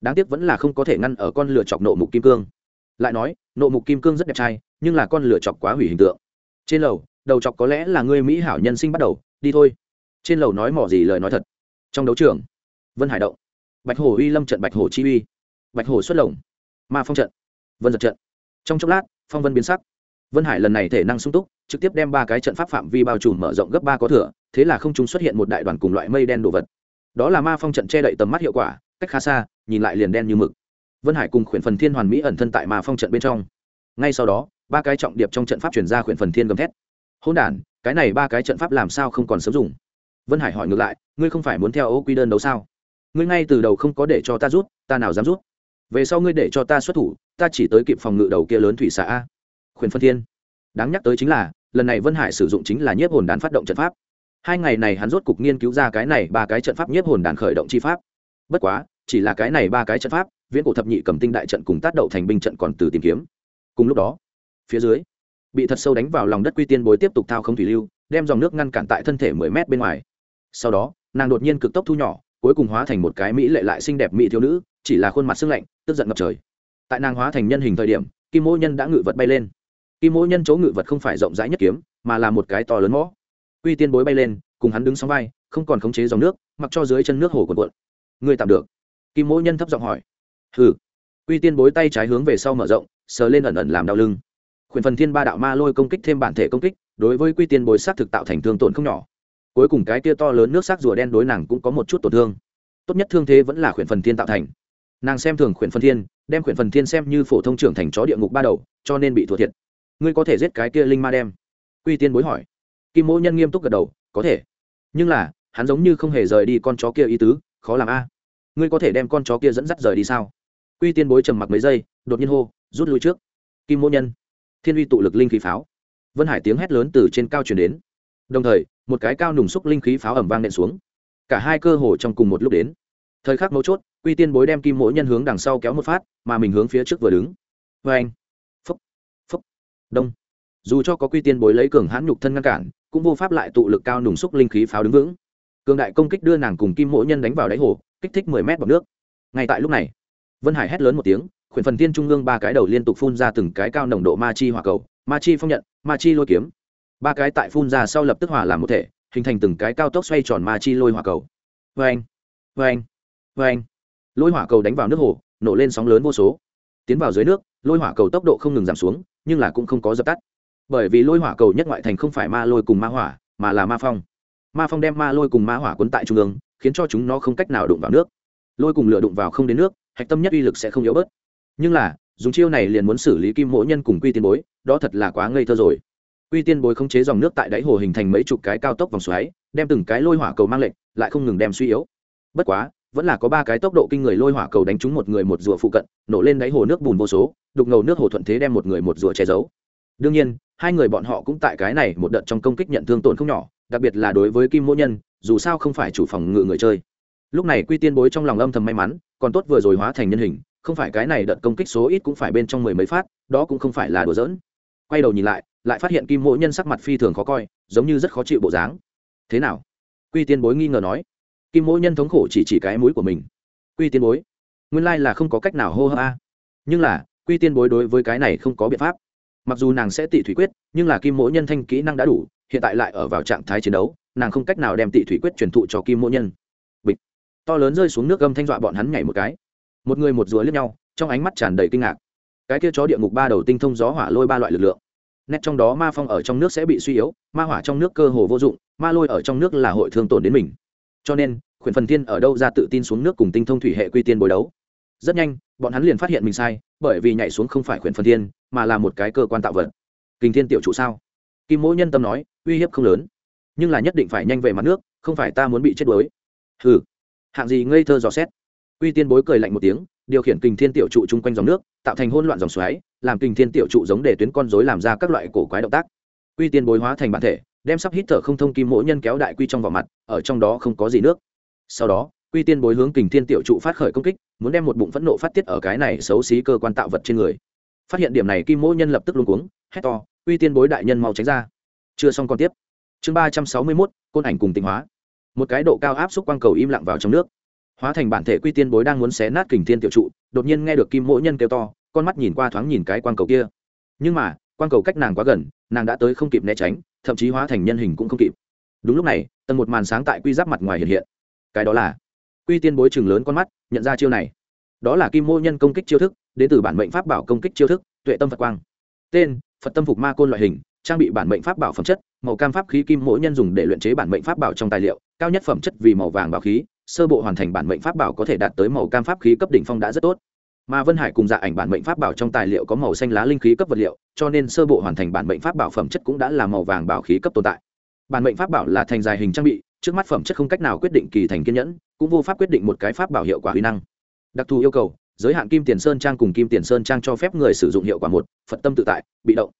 Đáng tiếc vẫn là không có thể ngăn ở con lửa chọc nộ mục kim cương. Lại nói, nộ mục kim cương rất đẹp trai, nhưng là con lửa chọc quá hủy hình tượng. Trên lầu, đầu chọc có lẽ là ngươi mỹ hảo nhân sinh bắt đầu, đi thôi. Trên lầu nói mỏ gì lời nói thật trong đấu trường, vân hải động, bạch hồ uy lâm trận bạch hồ chi uy, bạch hồ xuất lồng, ma phong trận, vân giật trận. Trong chốc lát, phong vân biến sắc. Vân hải lần này thể năng sung túc, trực tiếp đem ba cái trận pháp phạm vi bao trùm mở rộng gấp ba có thửa thế là không chúng xuất hiện một đại đoàn cùng loại mây đen đồ vật. Đó là ma phong trận che đậy tầm mắt hiệu quả, cách khá xa, nhìn lại liền đen như mực. Vân hải cùng khuyển phần thiên hoàn mỹ ẩn thân tại ma phong trận bên trong. Ngay sau đó, ba cái trọng điệp trong trận pháp chuyển ra khuyển phần thiên gầm thét. Hôn đ cái này ba cái trận pháp làm sao không còn sớm dùng? Vân hải hỏi ngược lại, ngươi không phải muốn theo ô quy đơn đấu sao? Ngươi ngay từ đầu không có để cho ta rút, ta nào dám rút? Về sau ngươi để cho ta xuất thủ, ta chỉ tới kịp phòng ngự đầu kia lớn thủy xã a. Khuyển phân thiên. Đáng nhắc tới chính là, lần này vân hải sử dụng chính là nhiếp hồn đàn phát động trận pháp. Hai ngày này hắn rốt cục nghiên cứu ra cái này ba cái trận pháp nhiếp hồn đàn khởi động chi pháp. Bất quá, chỉ là cái này ba cái trận pháp, viễn cổ thập nhị cầm tinh đại trận cùng tác đậu thành binh trận còn từ tìm kiếm. Cùng lúc đó, phía dưới, bị thật sâu đánh vào lòng đất quy tiên bối tiếp tục thao không thủy lưu, đem dòng nước ngăn cản tại thân thể mười mét bên ngoài sau đó, nàng đột nhiên cực tốc thu nhỏ, cuối cùng hóa thành một cái mỹ lệ lại xinh đẹp mỹ thiếu nữ, chỉ là khuôn mặt sưng lạnh, tức giận ngập trời. Tại nàng hóa thành nhân hình thời điểm, kim mỗ nhân đã ngự vật bay lên. Kim mỗ nhân chỗ ngự vật không phải rộng rãi nhất kiếm, mà là một cái to lớn mõ. Uy tiên bối bay lên, cùng hắn đứng sóng vai, không còn khống chế dòng nước, mặc cho dưới chân nước hồ cuộn cuộn. Người tạm được. Kim mỗ nhân thấp giọng hỏi. Hừ. Uy tiên bối tay trái hướng về sau mở rộng, sờ lên ẩn ẩn làm đau lưng. Khuyển phần thiên ba đạo ma lôi công kích thêm bản thể công kích, đối với quy tiên bối xác thực tạo thành thương tổn không nhỏ cuối cùng cái tia to lớn nước sắc rùa đen đối nàng cũng có một chút tổn thương. Tốt nhất thương thế vẫn là khuyển phần thiên tạo thành. Nàng xem thường khuyển phần thiên, đem khuyển phần thiên xem như phổ thông trưởng thành chó địa ngục ba đầu, cho nên bị thua thiệt. Ngươi có thể giết cái kia linh ma đem? Quy tiên bối hỏi. Kim mỗ nhân nghiêm túc gật đầu, có thể. Nhưng là, hắn giống như không hề rời đi con chó kia ý tứ, khó làm a. Ngươi có thể đem con chó kia dẫn dắt rời đi sao? Quy tiên bối trầm mặc mấy giây, đột nhiên hô, rút lui trước. Kim mỗ nhân. Thiên uy tụ lực linh khí pháo. Vân hải tiếng hét lớn từ trên cao chuyển đến đồng thời, một cái cao nùng xúc linh khí pháo ẩm vang nện xuống. Cả hai cơ hồ trong cùng một lúc đến. Thời khắc mấu chốt, quy tiên bối đem kim mỗi nhân hướng đằng sau kéo một phát, mà mình hướng phía trước vừa đứng. Vê anh. Phúc. Phúc. Đông. Dù cho có quy tiên bối lấy cường hãn nhục thân ngăn cản, cũng vô pháp lại tụ lực cao nùng xúc linh khí pháo đứng vững. Cường đại công kích đưa nàng cùng kim mỗi nhân đánh vào đáy hồ, kích thích mười mét bọc nước. Ngay tại lúc này, vân hải hét lớn một tiếng, khuyển phần tiên trung ương ba cái đầu liên tục phun ra từng cái cao nồng độ ma chi hỏa cầu, ma chi phong nhận, ma chi lôi kiếm ba cái tại phun ra sau lập tức hòa làm một thể, hình thành từng cái cao tốc xoay tròn ma chi lôi hỏa cầu. Vê anh vê anh vê anh lôi hỏa cầu đánh vào nước hồ, nổ lên sóng lớn vô số. Tiến vào dưới nước, lôi hỏa cầu tốc độ không ngừng giảm xuống, nhưng là cũng không có dập tắt. Bởi vì lôi hỏa cầu nhất ngoại thành không phải ma lôi cùng ma hỏa, mà là ma phong. Ma phong đem ma lôi cùng ma hỏa quấn tại trung ương, khiến cho chúng nó không cách nào đụng vào nước. Lôi cùng lửa đụng vào không đến nước, hạch tâm nhất uy lực sẽ không yếu bớt. Nhưng là, dùng chiêu này liền muốn xử lý kim mỗ nhân cùng quy tiền bối, đó thật là quá ngây thơ rồi quy tiên bối khống chế dòng nước tại đáy hồ hình thành mấy chục cái cao tốc vòng xoáy, đem từng cái lôi hỏa cầu mang lệnh, lại không ngừng đem suy yếu. Bất quá, vẫn là có ba cái tốc độ kinh người lôi hỏa cầu đánh trúng một người một rùa phụ cận, nổ lên đáy hồ nước bùn vô số, đục ngầu nước hồ thuận thế đem một người một rùa che giấu. Đương nhiên, hai người bọn họ cũng tại cái này một đợt trong công kích nhận thương tổn không nhỏ, đặc biệt là đối với kim mỗ nhân, dù sao không phải chủ phòng ngự người chơi. Lúc này quy tiên bối trong lòng âm thầm may mắn, còn tốt vừa rồi hóa thành nhân hình, không phải cái này đợt công kích số ít cũng phải bên trong mười mấy phát, đó cũng không phải là đùa giỡn. Quay đầu nhìn lại lại phát hiện kim mỗ nhân sắc mặt phi thường khó coi, giống như rất khó chịu bộ dáng. Thế nào? Quy tiên bối nghi ngờ nói. Kim mỗ nhân thống khổ chỉ chỉ cái mũi của mình. Quy tiên bối, nguyên lai là không có cách nào hô hấp a. Nhưng là, quy tiên bối đối với cái này không có biện pháp. Mặc dù nàng sẽ tị thủy quyết, nhưng là kim mỗ nhân thanh kỹ năng đã đủ, hiện tại lại ở vào trạng thái chiến đấu, nàng không cách nào đem tị thủy quyết truyền thụ cho kim mỗ nhân. Bịch. To lớn rơi xuống nước gâm thanh dọa bọn hắn nhảy một cái. Một người một rùa lướt nhau, trong ánh mắt tràn đầy kinh ngạc. Cái kia chó địa ngục ba đầu tinh thông gió hỏa lôi ba loại lực lượng nét trong đó ma phong ở trong nước sẽ bị suy yếu, ma hỏa trong nước cơ hồ vô dụng, ma lôi ở trong nước là hội thương tổn đến mình. Cho nên, khuyển phần tiên ở đâu ra tự tin xuống nước cùng tinh thông thủy hệ quy tiên bồi đấu. Rất nhanh, bọn hắn liền phát hiện mình sai, bởi vì nhảy xuống không phải khuyển phần tiên mà là một cái cơ quan tạo vật. Kinh thiên tiểu trụ sao? Kim mỗi nhân tâm nói, uy hiếp không lớn. Nhưng là nhất định phải nhanh về mặt nước, không phải ta muốn bị chết đuối. Hừ. Hạng gì ngây thơ dò xét. Quy tiên bối cười lạnh một tiếng điều khiển kình thiên tiểu trụ chung quanh dòng nước, tạo thành hỗn loạn dòng xoáy, làm kình thiên tiểu trụ giống để tuyến con rối làm ra các loại cổ quái động tác. Quy tiên bối hóa thành bản thể, đem sắp hít thở không thông kim mỗi nhân kéo đại quy trong vỏ mặt, ở trong đó không có gì nước. Sau đó, quy tiên bối hướng kình thiên tiểu trụ phát khởi công kích, muốn đem một bụng phẫn nộ phát tiết ở cái này xấu xí cơ quan tạo vật trên người. Phát hiện điểm này, kim mỗi nhân lập tức luôn cuống, hét to, quy tiên bối đại nhân mau tránh ra. Chưa xong còn tiếp. Chương ba trăm sáu mươi mốt, côn ảnh cùng tịnh hóa. Một cái độ cao áp xúc quang cầu im lặng vào trong nước hóa thành bản thể quy tiên bối đang muốn xé nát kình thiên tiểu trụ, đột nhiên nghe được kim mỗi nhân kêu to, con mắt nhìn qua thoáng nhìn cái quang cầu kia. Nhưng mà, quang cầu cách nàng quá gần, nàng đã tới không kịp né tránh, thậm chí hóa thành nhân hình cũng không kịp. Đúng lúc này, tầng một màn sáng tại quy giáp mặt ngoài hiện hiện. Cái đó là quy tiên bối chừng lớn con mắt, nhận ra chiêu này. Đó là kim mô nhân công kích chiêu thức, đến từ bản mệnh pháp bảo công kích chiêu thức, tuệ tâm phật quang. Tên, phật tâm phục ma côn loại hình, trang bị bản mệnh pháp bảo phẩm chất, màu cam pháp khí kim mỗi nhân dùng để luyện chế bản mệnh pháp bảo trong tài liệu, cao nhất phẩm chất vì màu vàng bảo khí sơ bộ hoàn thành bản mệnh pháp bảo có thể đạt tới màu cam pháp khí cấp đỉnh phong đã rất tốt. Mà vân hải cùng dạ ảnh bản mệnh pháp bảo trong tài liệu có màu xanh lá linh khí cấp vật liệu, cho nên sơ bộ hoàn thành bản mệnh pháp bảo phẩm chất cũng đã là màu vàng bảo khí cấp tồn tại. Bản mệnh pháp bảo là thành dài hình trang bị, trước mắt phẩm chất không cách nào quyết định kỳ thành kiên nhẫn, cũng vô pháp quyết định một cái pháp bảo hiệu quả huy năng. Đặc thù yêu cầu, giới hạn kim tiền sơn trang cùng kim tiền sơn trang cho phép người sử dụng hiệu quả một, phật tâm tự tại, bị động.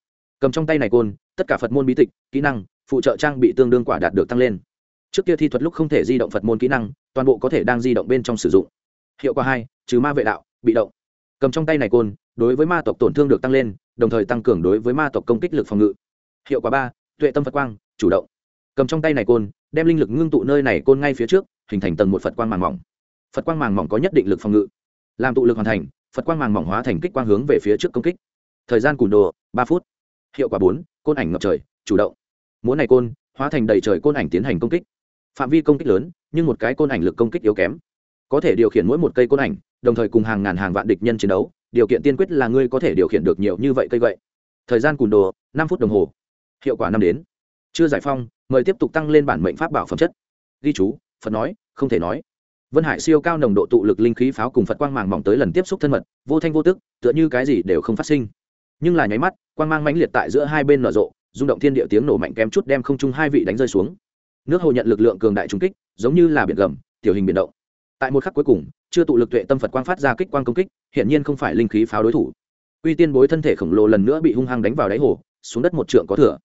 Cầm trong tay này côn, tất cả phật môn bí tịch, kỹ năng, phụ trợ trang bị tương đương quả đạt được tăng lên trước kia thi thuật lúc không thể di động phật môn kỹ năng, toàn bộ có thể đang di động bên trong sử dụng. Hiệu quả hai, trừ ma vệ đạo, bị động. Cầm trong tay này côn, đối với ma tộc tổn thương được tăng lên, đồng thời tăng cường đối với ma tộc công kích lực phòng ngự. Hiệu quả ba, tuệ tâm phật quang, chủ động. Cầm trong tay này côn, đem linh lực ngưng tụ nơi này côn ngay phía trước, hình thành tầng một phật quang màng mỏng. Phật quang màng mỏng có nhất định lực phòng ngự. Làm tụ lực hoàn thành, phật quang màng mỏng hóa thành kích quang hướng về phía trước công kích. Thời gian cùn đồ, ba phút. Hiệu quả bốn, côn ảnh ngập trời, chủ động. Muốn này côn, hóa thành đầy trời côn ảnh tiến hành công kích phạm vi công kích lớn, nhưng một cái côn ảnh lực công kích yếu kém. Có thể điều khiển mỗi một cây côn ảnh, đồng thời cùng hàng ngàn hàng vạn địch nhân chiến đấu, điều kiện tiên quyết là ngươi có thể điều khiển được nhiều như vậy cây gậy. Thời gian cùn đồ, năm phút đồng hồ. Hiệu quả năm đến. Chưa giải phong, mời tiếp tục tăng lên bản mệnh pháp bảo phẩm chất. Ghi chú, phật nói, không thể nói. Vân hải siêu cao nồng độ tụ lực linh khí pháo cùng phật quang màng mỏng tới lần tiếp xúc thân mật, vô thanh vô tức, tựa như cái gì đều không phát sinh. Nhưng là nháy mắt, quang mang mãnh liệt tại giữa hai bên nở rộ, rung động thiên địa tiếng nổ mạnh kém chút đem không trung hai vị đánh rơi xuống nước hồ nhận lực lượng cường đại trung kích, giống như là biển gầm, tiểu hình biển động. Tại một khắc cuối cùng, chưa tụ lực tuệ tâm phật quang phát ra kích quang công kích, hiển nhiên không phải linh khí pháo đối thủ. Uy tiên bối thân thể khổng lồ lần nữa bị hung hăng đánh vào đáy hồ, xuống đất một trượng có thừa.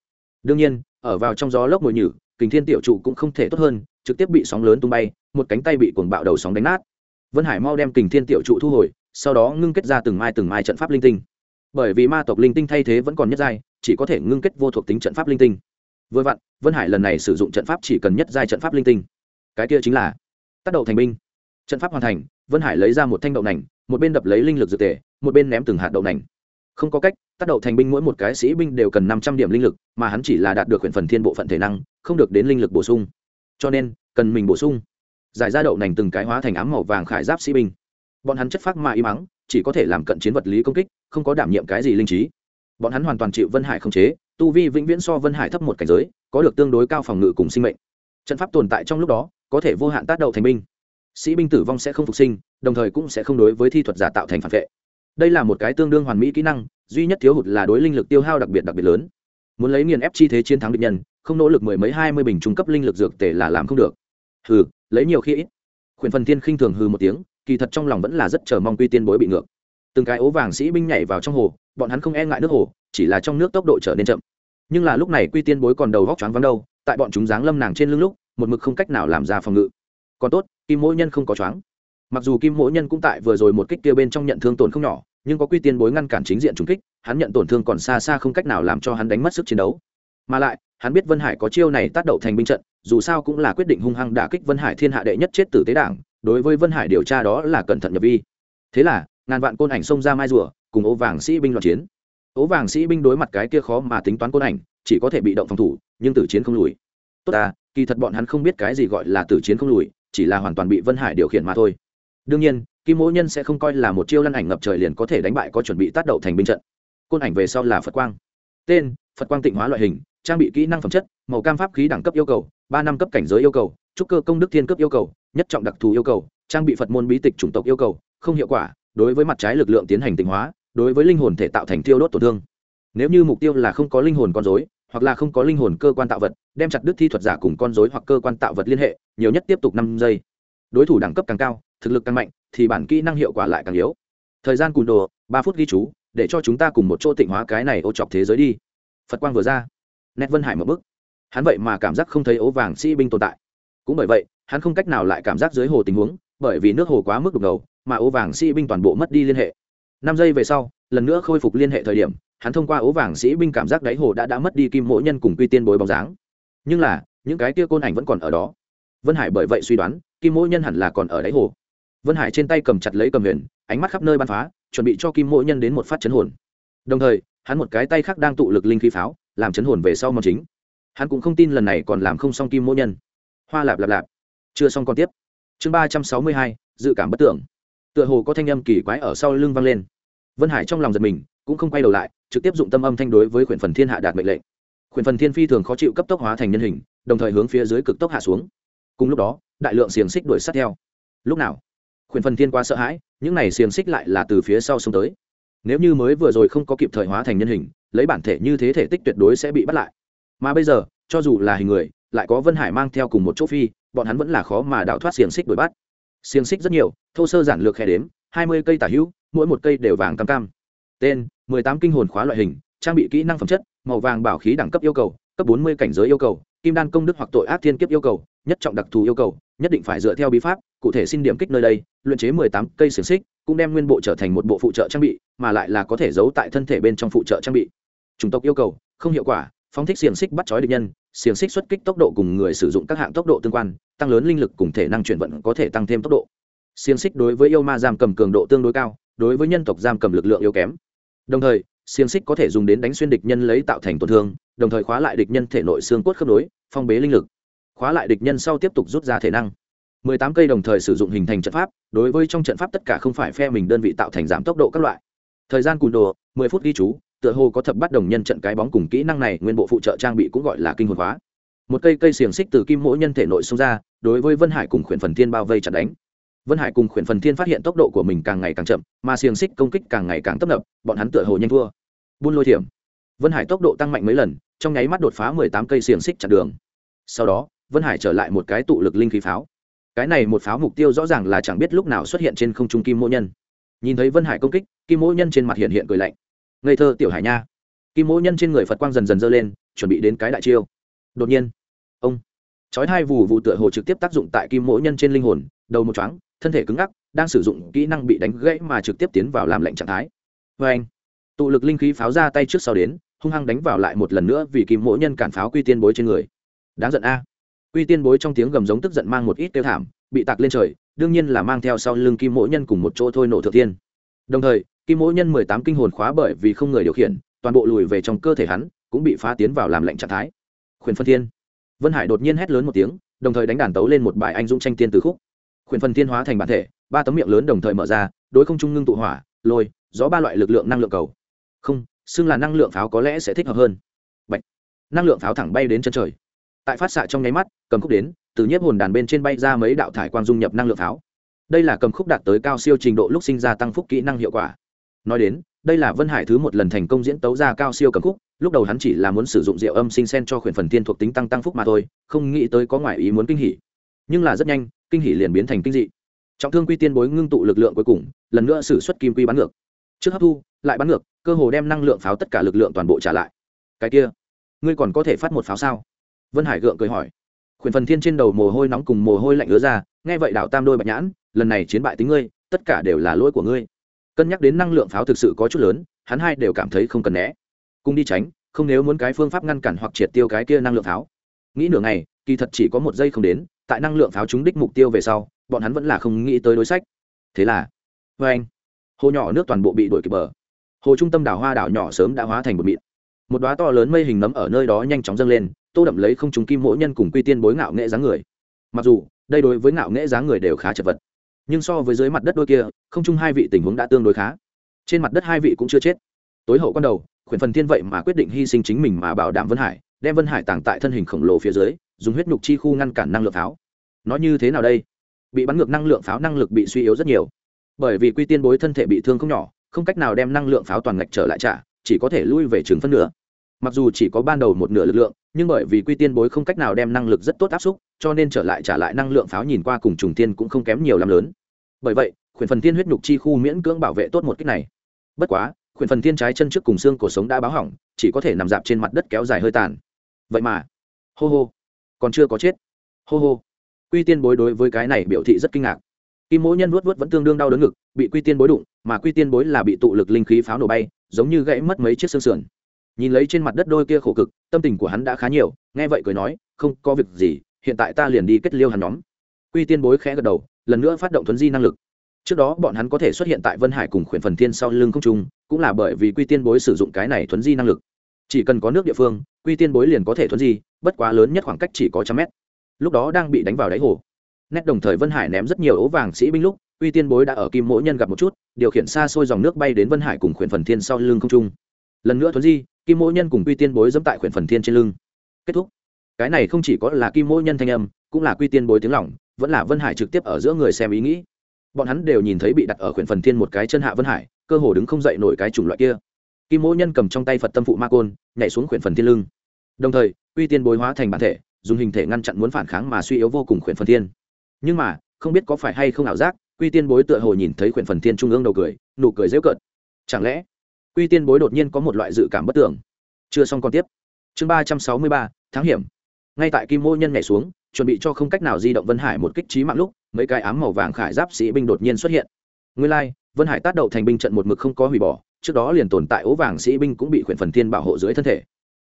Đương nhiên, ở vào trong gió lốc ngồi nhử, kình thiên tiểu trụ cũng không thể tốt hơn, trực tiếp bị sóng lớn tung bay, một cánh tay bị cuồng bạo đầu sóng đánh nát. Vân hải mau đem kình thiên tiểu trụ thu hồi, sau đó ngưng kết ra từng mai từng mai trận pháp linh tinh. Bởi vì ma tộc linh tinh thay thế vẫn còn nhất giai, chỉ có thể ngưng kết vô thuộc tính trận pháp linh tinh vừa vặn, vân hải lần này sử dụng trận pháp chỉ cần nhất giai trận pháp linh tinh. Cái kia chính là tác động thành binh. Trận pháp hoàn thành, vân hải lấy ra một thanh đậu nành, một bên đập lấy linh lực dược tề, một bên ném từng hạt đậu nành. Không có cách tác động thành binh mỗi một cái sĩ binh đều cần năm trăm điểm linh lực, mà hắn chỉ là đạt được huyện phần thiên bộ phận thể năng, không được đến linh lực bổ sung. Cho nên, cần mình bổ sung. Giải ra đậu nành từng cái hóa thành ám màu vàng khải giáp sĩ binh. Bọn hắn chất phác mà y mắng, chỉ có thể làm cận chiến vật lý công kích, không có đảm nhiệm cái gì linh trí. Bọn hắn hoàn toàn chịu vân hải không chế tu vi vĩnh viễn so vân hải thấp một cảnh giới, có được tương đối cao phòng ngự cùng sinh mệnh. Trận pháp tồn tại trong lúc đó, có thể vô hạn tác động thành binh. Sĩ binh tử vong sẽ không phục sinh, đồng thời cũng sẽ không đối với thi thuật giả tạo thành phản vệ. Đây là một cái tương đương hoàn mỹ kỹ năng, duy nhất thiếu hụt là đối linh lực tiêu hao đặc biệt đặc biệt lớn. Muốn lấy nghiền ép chi thế chiến thắng địch nhân, không nỗ lực mười mấy hai mươi bình trung cấp linh lực dược tể là làm không được. Hừ, lấy nhiều khi ít. Khuyển phần tiên khinh thường hừ một tiếng, kỳ thật trong lòng vẫn là rất chờ mong quy tiên bối bị ngược. Từng cái ố vàng sĩ binh nhảy vào trong hồ, bọn hắn không e ngại nước hồ chỉ là trong nước tốc độ trở nên chậm. Nhưng là lúc này quy tiên bối còn đầu góc choáng vắng đâu, tại bọn chúng giáng lâm nàng trên lưng lúc, một mực không cách nào làm ra phòng ngự. Còn tốt, kim mỗi nhân không có choáng. Mặc dù kim mỗi nhân cũng tại vừa rồi một kích kia bên trong nhận thương tổn không nhỏ, nhưng có quy tiên bối ngăn cản chính diện trúng kích, hắn nhận tổn thương còn xa xa không cách nào làm cho hắn đánh mất sức chiến đấu. Mà lại, hắn biết vân hải có chiêu này tác động thành binh trận, dù sao cũng là quyết định hung hăng đả kích vân hải thiên hạ đệ nhất chết tử tế đảng, đối với vân hải điều tra đó là cẩn thận nhập vi. Thế là, ngàn vạn côn ảnh xông ra mai rùa, cùng ô vàng sĩ binh loạn chiến ố vàng sĩ binh đối mặt cái kia khó mà tính toán côn ảnh, chỉ có thể bị động phòng thủ, nhưng tử chiến không lùi. Tốt ta, kỳ thật bọn hắn không biết cái gì gọi là tử chiến không lùi, chỉ là hoàn toàn bị vân hải điều khiển mà thôi. Đương nhiên, kim mỗ nhân sẽ không coi là một chiêu lăn ảnh ngập trời liền có thể đánh bại có chuẩn bị tác động thành binh trận. Côn ảnh về sau là phật quang. Tên, phật quang tịnh hóa loại hình, trang bị kỹ năng phẩm chất, màu cam pháp khí đẳng cấp yêu cầu, ba năm cấp cảnh giới yêu cầu, trúc cơ công đức thiên cấp yêu cầu, nhất trọng đặc thù yêu cầu, trang bị phật môn bí tịch chủng tộc yêu cầu, không hiệu quả, đối với mặt trái lực lượng tiến hành tịnh hóa đối với linh hồn thể tạo thành tiêu đốt tổn thương. Nếu như mục tiêu là không có linh hồn con dối hoặc là không có linh hồn cơ quan tạo vật, đem chặt đứt thi thuật giả cùng con dối hoặc cơ quan tạo vật liên hệ, nhiều nhất tiếp tục năm giây. Đối thủ đẳng cấp càng cao, thực lực càng mạnh, thì bản kỹ năng hiệu quả lại càng yếu. Thời gian cùn đồ, ba phút ghi chú, để cho chúng ta cùng một chỗ tịnh hóa cái này ô chọc thế giới đi. Phật quang vừa ra. Nét vân hải một bức hắn vậy mà cảm giác không thấy ố vàng sĩ binh tồn tại. Cũng bởi vậy, hắn không cách nào lại cảm giác dưới hồ tình huống, bởi vì nước hồ quá mức đục ngầu mà ố vàng sĩ binh toàn bộ mất đi liên hệ năm giây về sau, lần nữa khôi phục liên hệ thời điểm, hắn thông qua ố vàng sĩ binh cảm giác đáy hồ đã đã mất đi kim mỗi nhân cùng quy tiên bối bóng dáng. Nhưng là, những cái kia côn ảnh vẫn còn ở đó. Vân hải bởi vậy suy đoán, kim mỗi nhân hẳn là còn ở đáy hồ. Vân hải trên tay cầm chặt lấy cầm huyền, ánh mắt khắp nơi bắn phá, chuẩn bị cho kim mỗi nhân đến một phát chấn hồn. Đồng thời, hắn một cái tay khác đang tụ lực linh khí pháo, làm chấn hồn về sau mòn chính. Hắn cũng không tin lần này còn làm không xong kim mỗi nhân. Hoa lạp lạp lạp. Chưa xong còn tiếp. Chương ba trăm sáu mươi hai, dự cảm bất tưởng. Tựa hồ có thanh âm kỳ quái ở sau lưng vang lên vân hải trong lòng giật mình, cũng không quay đầu lại, trực tiếp dụng tâm âm thanh đối với khuyển phần thiên hạ đạt mệnh lệnh. Khuyển phần thiên phi thường khó chịu cấp tốc hóa thành nhân hình, đồng thời hướng phía dưới cực tốc hạ xuống. Cùng lúc đó, đại lượng xiềng xích đuổi sát theo. Lúc nào? Khuyển phần thiên quá sợ hãi, những này xiềng xích lại là từ phía sau xông tới. Nếu như mới vừa rồi không có kịp thời hóa thành nhân hình, lấy bản thể như thế thể tích tuyệt đối sẽ bị bắt lại. Mà bây giờ, cho dù là hình người, lại có vân hải mang theo cùng một chỗ phi, bọn hắn vẫn là khó mà đào thoát xiềng xích đuổi bắt. Xiềng xích rất nhiều, thô sơ giản lược khe đếm, hai mươi cây tả hữu mỗi một cây đều vàng cam cam. Tên, mười tám kinh hồn khóa loại hình, trang bị kỹ năng phẩm chất, màu vàng bảo khí đẳng cấp yêu cầu, cấp bốn mươi cảnh giới yêu cầu, kim đan công đức hoặc tội ác thiên kiếp yêu cầu, nhất trọng đặc thù yêu cầu, nhất định phải dựa theo bí pháp, cụ thể xin điểm kích nơi đây, luyện chế mười tám cây xiềng xích, cũng đem nguyên bộ trở thành một bộ phụ trợ trang bị, mà lại là có thể giấu tại thân thể bên trong phụ trợ trang bị. Chủng tộc yêu cầu, không hiệu quả, phóng thích xiềng xích bắt chói địch nhân, xiềng xích xuất kích tốc độ cùng người sử dụng các hạng tốc độ tương quan, tăng lớn linh lực cùng thể năng chuyển vận có thể tăng thêm tốc độ. Xiềng xích đối với yêu ma giam cầm cường độ tương đối cao đối với nhân tộc giam cầm lực lượng yếu kém. Đồng thời, xiềng xích có thể dùng đến đánh xuyên địch nhân lấy tạo thành tổn thương, đồng thời khóa lại địch nhân thể nội xương cốt khớp nối, phong bế linh lực. Khóa lại địch nhân sau tiếp tục rút ra thể năng. Mười tám cây đồng thời sử dụng hình thành trận pháp, đối với trong trận pháp tất cả không phải phe mình đơn vị tạo thành giảm tốc độ các loại. Thời gian cùn đồ, mười phút ghi chú, tựa hồ có thập bắt đồng nhân trận cái bóng cùng kỹ năng này, nguyên bộ phụ trợ trang bị cũng gọi là kinh hồn hóa. Một cây cây xiềng xích từ kim mỗi nhân thể nội xông ra, đối với vân hải cùng khuyển phần thiên bao vây chặt đánh vân hải cùng khuyển phần thiên phát hiện tốc độ của mình càng ngày càng chậm, mà xiềng xích công kích càng ngày càng tấp nập, bọn hắn tựa hồ nhanh thua. Buôn lôi thiểm. Vân hải tốc độ tăng mạnh mấy lần, trong nháy mắt đột phá mười tám cây xiềng xích chặn đường. Sau đó, vân hải trở lại một cái tụ lực linh khí pháo. Cái này một pháo mục tiêu rõ ràng là chẳng biết lúc nào xuất hiện trên không trung kim mỗ nhân. Nhìn thấy vân hải công kích, kim mỗ nhân trên mặt hiện hiện cười lạnh. Ngây thơ tiểu hải nha. Kim mỗ nhân trên người phật quang dần dần dơ lên, chuẩn bị đến cái đại chiêu. Đột nhiên, ông chói hai vù vụ tựa hồ trực tiếp tác dụng tại kim mỗ nhân trên linh hồn, đầu một chóng thân thể cứng ngắc, đang sử dụng kỹ năng bị đánh gãy mà trực tiếp tiến vào làm lệnh trạng thái. Vê anh, tụ lực linh khí pháo ra tay trước sau đến, hung hăng đánh vào lại một lần nữa vì kim mỗ nhân cản pháo quy tiên bối trên người. Đáng giận a. Quy tiên bối trong tiếng gầm giống tức giận mang một ít tiêu thảm, bị tạc lên trời, đương nhiên là mang theo sau lưng kim mỗ nhân cùng một chỗ thôi nổ thượng tiên. Đồng thời, kim mỗ nhân mười tám kinh hồn khóa bởi vì không người điều khiển, toàn bộ lùi về trong cơ thể hắn, cũng bị phá tiến vào làm lệnh trạng thái. Khuyển phân thiên. Vân hải đột nhiên hét lớn một tiếng, đồng thời đánh đàn tấu lên một bài anh dũng tranh tiên từ khúc khuyển Phần thiên hóa thành bản thể, ba tấm miệng lớn đồng thời mở ra, đối không trung ngưng tụ hỏa, lôi, gió ba loại lực lượng năng lượng cầu. Không, xưng là năng lượng pháo có lẽ sẽ thích hợp hơn. Bạch. năng lượng pháo thẳng bay đến chân trời. Tại phát xạ trong nháy mắt, cầm khúc đến, từ nhiếp hồn đàn bên trên bay ra mấy đạo thải quang dung nhập năng lượng pháo. Đây là cầm khúc đạt tới cao siêu trình độ lúc sinh ra tăng phúc kỹ năng hiệu quả. Nói đến, đây là vân hải thứ một lần thành công diễn tấu ra cao siêu cầm khúc, lúc đầu hắn chỉ là muốn sử dụng rượu âm sinh sen cho khuyển phần tiên thuộc tính tăng tăng phúc mà thôi, không nghĩ tới có ngoại ý muốn kinh hỉ nhưng là rất nhanh, kinh hỉ liền biến thành kinh dị. Trọng thương quy tiên bối ngưng tụ lực lượng cuối cùng, lần nữa xử suất kim quy bắn ngược. Trước hấp thu, lại bắn ngược, cơ hồ đem năng lượng pháo tất cả lực lượng toàn bộ trả lại. Cái kia, ngươi còn có thể phát một pháo sao? Vân hải gượng cười hỏi. Khuyển phần thiên trên đầu mồ hôi nóng cùng mồ hôi lạnh ứa ra, nghe vậy đảo tam đôi bạch nhãn, lần này chiến bại tính ngươi, tất cả đều là lỗi của ngươi. Cân nhắc đến năng lượng pháo thực sự có chút lớn, hắn hai đều cảm thấy không cần né. Cùng đi tránh, không nếu muốn cái phương pháp ngăn cản hoặc triệt tiêu cái kia năng lượng pháo. Nghĩ nửa ngày, kỳ thật chỉ có một giây không đến tại năng lượng pháo trúng đích mục tiêu về sau, bọn hắn vẫn là không nghĩ tới đối sách. Thế là vê anh, hồ nhỏ nước toàn bộ bị đổi kịp bờ. Hồ trung tâm đảo hoa đảo nhỏ sớm đã hóa thành một mịn. Một đoá to lớn mây hình nấm ở nơi đó nhanh chóng dâng lên, tô đậm lấy không chúng kim mỗi nhân cùng quy tiên bối ngạo nghệ dáng người. Mặc dù, đây đối với ngạo nghệ dáng người đều khá chật vật, nhưng so với dưới mặt đất đôi kia, không chung hai vị tình huống đã tương đối khá. Trên mặt đất hai vị cũng chưa chết. Tối hậu quan đầu, khuyển phần thiên vậy mà quyết định hy sinh chính mình mà bảo đảm vân hải, đem vân hải tàng tại thân hình khổng lồ phía dưới dùng huyết nhục chi khu ngăn cản năng lượng pháo. Nó như thế nào đây? Bị bắn ngược năng lượng pháo năng lực bị suy yếu rất nhiều. Bởi vì quy tiên bối thân thể bị thương không nhỏ, không cách nào đem năng lượng pháo toàn ngạch trở lại trả, chỉ có thể lui về trường phân nửa. Mặc dù chỉ có ban đầu một nửa lực lượng, nhưng bởi vì quy tiên bối không cách nào đem năng lực rất tốt áp xúc, cho nên trở lại trả lại năng lượng pháo nhìn qua cùng trùng tiên cũng không kém nhiều làm lớn. Bởi vậy, khuyển phần tiên huyết nhục chi khu miễn cưỡng bảo vệ tốt một cách này. Bất quá, khuyển phần tiên trái chân trước cùng xương cổ sống đã báo hỏng, chỉ có thể nằm dạp trên mặt đất kéo dài hơi tàn. Vậy mà, hô hô còn chưa có chết. Hô hô. Quy tiên bối đối với cái này biểu thị rất kinh ngạc. Kim mỗi nhân vuốt vuốt vẫn tương đương đau đớn ngực, bị quy tiên bối đụng, mà quy tiên bối là bị tụ lực linh khí pháo nổ bay, giống như gãy mất mấy chiếc xương sườn. Nhìn lấy trên mặt đất đôi kia khổ cực, tâm tình của hắn đã khá nhiều, nghe vậy cười nói, không có việc gì, hiện tại ta liền đi kết liêu hắn nhóm. Quy tiên bối khẽ gật đầu, lần nữa phát động thuấn di năng lực. Trước đó bọn hắn có thể xuất hiện tại vân hải cùng khuyển phần thiên sau lưng không trung, cũng là bởi vì quy tiên bối sử dụng cái này thuấn di năng lực chỉ cần có nước địa phương, quy tiên bối liền có thể thuận di, bất quá lớn nhất khoảng cách chỉ có trăm mét. Lúc đó đang bị đánh vào đáy hồ. Nét đồng thời vân hải ném rất nhiều ấu vàng sĩ binh lúc, quy tiên bối đã ở kim mỗi nhân gặp một chút, điều khiển xa xôi dòng nước bay đến vân hải cùng khuyển phần thiên sau lưng không trung. Lần nữa thuấn di, kim mỗi nhân cùng quy tiên bối dẫm tại khuyển phần thiên trên lưng. Kết thúc. Cái này không chỉ có là kim mỗi nhân thanh âm, cũng là quy tiên bối tiếng lỏng, vẫn là vân hải trực tiếp ở giữa người xem ý nghĩ. Bọn hắn đều nhìn thấy bị đặt ở khuyển phần thiên một cái chân hạ vân hải, cơ hồ đứng không dậy nổi cái chủng loại kia kim mỗ nhân cầm trong tay phật tâm phụ ma côn nhảy xuống khuyển phần thiên lưng. Đồng thời quy tiên bối hóa thành bản thể dùng hình thể ngăn chặn muốn phản kháng mà suy yếu vô cùng khuyển phần thiên. Nhưng mà không biết có phải hay không ảo giác quy tiên bối tựa hồ nhìn thấy khuyển phần thiên trung ương đầu cười nụ cười dễu cợt. Chẳng lẽ quy tiên bối đột nhiên có một loại dự cảm bất tưởng? Chưa xong còn tiếp. Chương ba trăm sáu mươi ba tháng hiểm. Ngay tại kim mô nhân nhảy xuống chuẩn bị cho không cách nào di động vân hải một kích trí mạng lúc mấy cái ám màu vàng khải giáp sĩ binh đột nhiên xuất hiện. Nguyên lai、like, vân hải tác động thành binh trận một mực không có hủy bỏ trước đó liền tồn tại ố vàng sĩ binh cũng bị khuyển phần thiên bảo hộ dưới thân thể.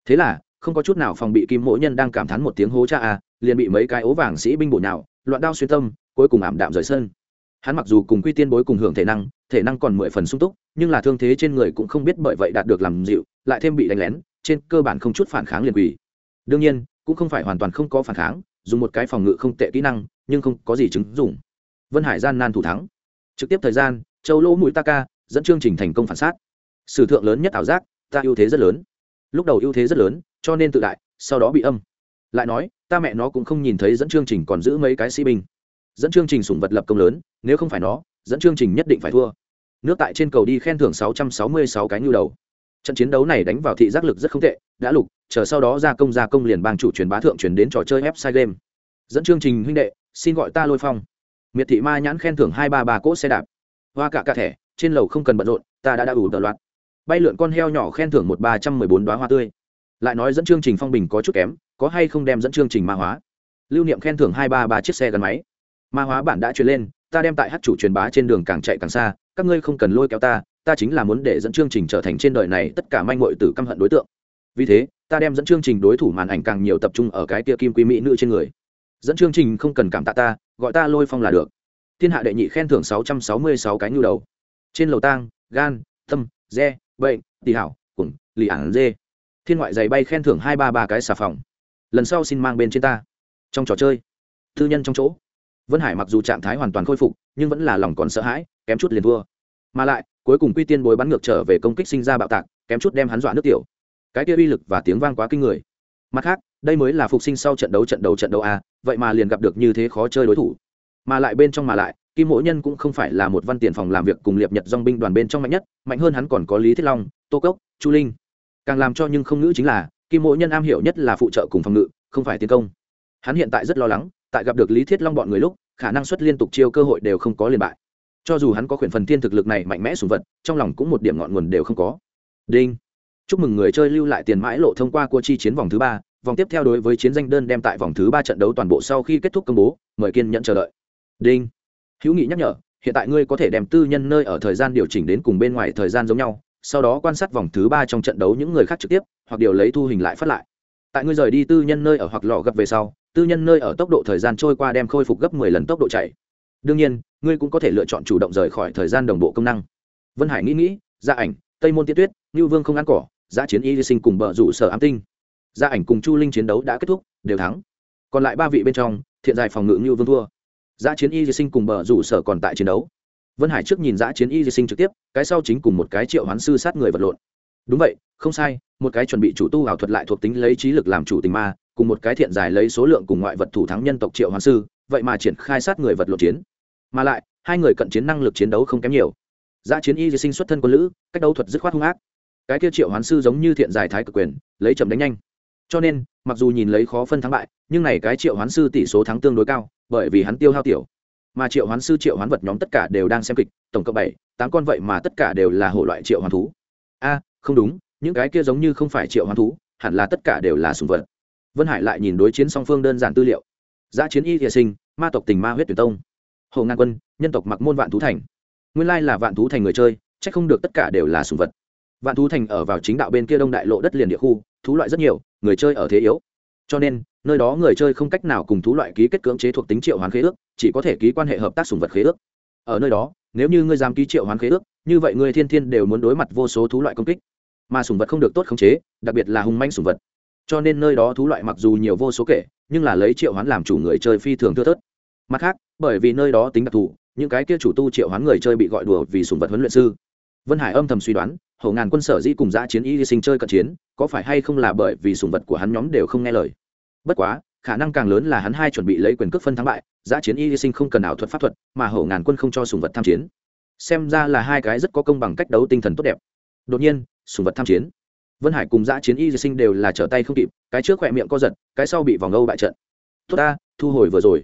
Thế là, không có chút nào phòng bị kim mỗ nhân đang cảm thán một tiếng hố cha a, liền bị mấy cái ố vàng sĩ binh bổ nhào, loạn đao xuyên tâm, cuối cùng ảm đạm rời sân. Hắn mặc dù cùng quy tiên bối cùng hưởng thể năng thể năng còn mười phần sung túc, nhưng là thương thế trên người cũng không biết bởi vậy đạt được làm dịu, lại thêm bị đánh lén, trên cơ bản không chút phản kháng liền quỳ. Đương nhiên, cũng không phải hoàn toàn không có phản kháng, dùng một cái phòng ngự không tệ kỹ năng, nhưng không có gì chứng dụng. Vân hải gian nan thủ thắng. Trực tiếp thời gian, châu lỗ mũi ta ca dẫn chương trình thành công phản sát sử thượng lớn nhất ảo giác, ta ưu thế rất lớn. Lúc đầu ưu thế rất lớn, cho nên tự đại, sau đó bị âm. Lại nói, ta mẹ nó cũng không nhìn thấy dẫn chương trình còn giữ mấy cái sĩ binh. Dẫn chương trình sủng vật lập công lớn, nếu không phải nó, dẫn chương trình nhất định phải thua. Nước tại trên cầu đi khen thưởng 666 cái nhu đầu. Trận chiến đấu này đánh vào thị giác lực rất không tệ, đã lục, chờ sau đó ra công ra công liền bang chủ truyền bá thượng truyền đến trò chơi website game. Dẫn chương trình huynh đệ, xin gọi ta lôi phong. Miệt thị ma nhãn khen thưởng hai ba ba cỗ xe đạp. Hoa cả cả thẻ, trên lầu không cần bận rộn, ta đã đã đủ tờ loạt bay lượn con heo nhỏ khen thưởng một ba trăm mười bốn đoá hoa tươi. Lại nói dẫn chương trình phong bình có chút kém, có hay không đem dẫn chương trình ma hóa? Lưu niệm khen thưởng hai ba ba chiếc xe gắn máy. Ma hóa bản đã truyền lên, ta đem tại hát chủ truyền bá trên đường càng chạy càng xa, các ngươi không cần lôi kéo ta ta chính là muốn để dẫn chương trình trở thành trên đời này tất cả manh mội từ căm hận đối tượng. Vì thế, ta đem dẫn chương trình đối thủ màn ảnh càng nhiều tập trung ở cái tia kim quý mỹ nữ trên người. Dẫn chương trình không cần cảm tạ ta, gọi ta lôi phong là được. Thiên hạ đệ nhị khen thưởng sáu trăm sáu mươi sáu cái nhu đầu. Trên lầu tang, gan tâm re bệnh tỷ hảo, cùng, lì ản dê. Thiên ngoại giày bay khen thưởng hai ba ba cái xà phòng. Lần sau xin mang bên trên ta. Trong trò chơi thư nhân trong chỗ. Vân hải mặc dù trạng thái hoàn toàn khôi phục, nhưng vẫn là lòng còn sợ hãi, kém chút liền thua. Mà lại, cuối cùng quy tiên bối bắn ngược trở về công kích sinh ra bạo tạc, kém chút đem hắn dọa nước tiểu. Cái kia uy lực và tiếng vang quá kinh người. Mặt khác, đây mới là phục sinh sau trận đấu trận đấu trận đấu a, vậy mà liền gặp được như thế khó chơi đối thủ. Mà lại bên trong mà lại kim mỗi nhân cũng không phải là một văn tiền phòng làm việc cùng liệp nhật dong binh đoàn bên trong mạnh nhất, mạnh hơn hắn còn có lý thiết long, tô cốc, chu linh. Càng làm cho nhưng không ngữ chính là, kim mỗi nhân am hiểu nhất là phụ trợ cùng phòng ngự, không phải tiến công. Hắn hiện tại rất lo lắng, tại gặp được lý thiết long bọn người lúc, khả năng xuất liên tục chiêu cơ hội đều không có liền bại. Cho dù hắn có khuyển phần thiên thực lực này mạnh mẽ sùng vật, trong lòng cũng một điểm ngọn nguồn đều không có. Đinh. Chúc mừng người chơi lưu lại tiền mãi lộ thông qua cua chi chiến vòng thứ ba, vòng tiếp theo đối với chiến danh đơn đem tại vòng thứ ba trận đấu toàn bộ sau khi kết thúc công bố, mời kiên nhận chờ đợi. Đinh hữu nghị nhắc nhở, hiện tại ngươi có thể đem tư nhân nơi ở thời gian điều chỉnh đến cùng bên ngoài thời gian giống nhau, sau đó quan sát vòng thứ ba trong trận đấu những người khác trực tiếp, hoặc điều lấy thu hình lại phát lại. Tại ngươi rời đi tư nhân nơi ở hoặc lò gấp về sau, tư nhân nơi ở tốc độ thời gian trôi qua đem khôi phục gấp 10 lần tốc độ chạy. Đương nhiên, ngươi cũng có thể lựa chọn chủ động rời khỏi thời gian đồng bộ công năng. Vân hải nghĩ nghĩ gia ảnh, tây môn tiết tuyết như vương không ăn cỏ giã chiến y sinh cùng bờ rủ sở ám tinh. Gia ảnh cùng chu linh chiến đấu đã kết thúc, đều thắng. Còn lại ba vị bên trong, thiện giải phòng ngự như vương thua giá chiến y di sinh cùng bờ rủ sở còn tại chiến đấu. Vân hải trước nhìn giá chiến y di sinh trực tiếp, cái sau chính cùng một cái triệu hoán sư sát người vật lộn. Đúng vậy, không sai, một cái chuẩn bị chủ tu ảo thuật lại thuộc tính lấy trí lực làm chủ tình ma, cùng một cái thiện giải lấy số lượng cùng ngoại vật thủ thắng nhân tộc triệu hoán sư, vậy mà triển khai sát người vật lộn chiến. Mà lại, hai người cận chiến năng lực chiến đấu không kém nhiều. Giá chiến y di sinh xuất thân quân lữ, cách đấu thuật dứt khoát hung ác. Cái kia triệu hoán sư giống như thiện giải thái cực quyền, lấy chậm đánh nhanh. Cho nên, mặc dù nhìn lấy khó phân thắng bại, nhưng này cái triệu hoán sư tỷ số thắng tương đối cao bởi vì hắn tiêu hao tiểu. Mà triệu hoán sư, triệu hoán vật nhóm tất cả đều đang xem kịch, tổng cộng bảy, tám con vậy mà tất cả đều là hổ loại triệu hoán thú. A, không đúng, những cái kia giống như không phải triệu hoán thú, hẳn là tất cả đều là sùng vật. Vân hải lại nhìn đối chiến song phương đơn giản tư liệu. Giã chiến y địa sinh, ma tộc tình ma huyết tuyển tông. Hồ ngan quân, nhân tộc mặc môn vạn thú thành. Nguyên lai là vạn thú thành người chơi c h ắ c không được tất cả đều là sùng vật. Vạn thú thành ở vào chính đạo bên kia đông đại lộ đất liền địa khu, thú loại rất nhiều, người chơi ở thế yếu cho nên, nơi đó người chơi không cách nào cùng thú loại ký kết cưỡng chế thuộc tính triệu hoán khế ước, chỉ có thể ký quan hệ hợp tác sùng vật khế ước. Ở nơi đó, nếu như ngươi dám ký triệu hoán khế ước, như vậy ngươi thiên thiên đều muốn đối mặt vô số thú loại công kích. Mà sùng vật không được tốt khống chế, đặc biệt là hung manh sùng vật. Cho nên nơi đó thú loại mặc dù nhiều vô số kể, nhưng là lấy triệu hoán làm chủ người chơi phi thường thưa thớt. Mặt khác, bởi vì nơi đó tính đặc thù, những cái kia chủ tu triệu hoán người chơi bị gọi đùa vì sùng vật huấn luyện sư. Vân hải âm thầm suy đoán hậu ngàn quân sở dĩ cùng giã chiến y sinh chơi cận chiến, có phải hay không là bởi vì sùng vật của hắn nhóm đều không nghe lời? Bất quá, khả năng càng lớn là hắn hai chuẩn bị lấy quyền cước phân thắng bại, giã chiến y sinh không cần ảo thuật pháp thuật, mà hậu ngàn quân không cho sùng vật tham chiến. Xem ra là hai cái rất có công bằng cách đấu tinh thần tốt đẹp. Đột nhiên, sùng vật tham chiến. Vân hải cùng giã chiến y sinh đều là trở tay không kịp, cái trước khỏe miệng co giật, cái sau bị vòng âu bại trận. Tốt ta, thu hồi vừa rồi.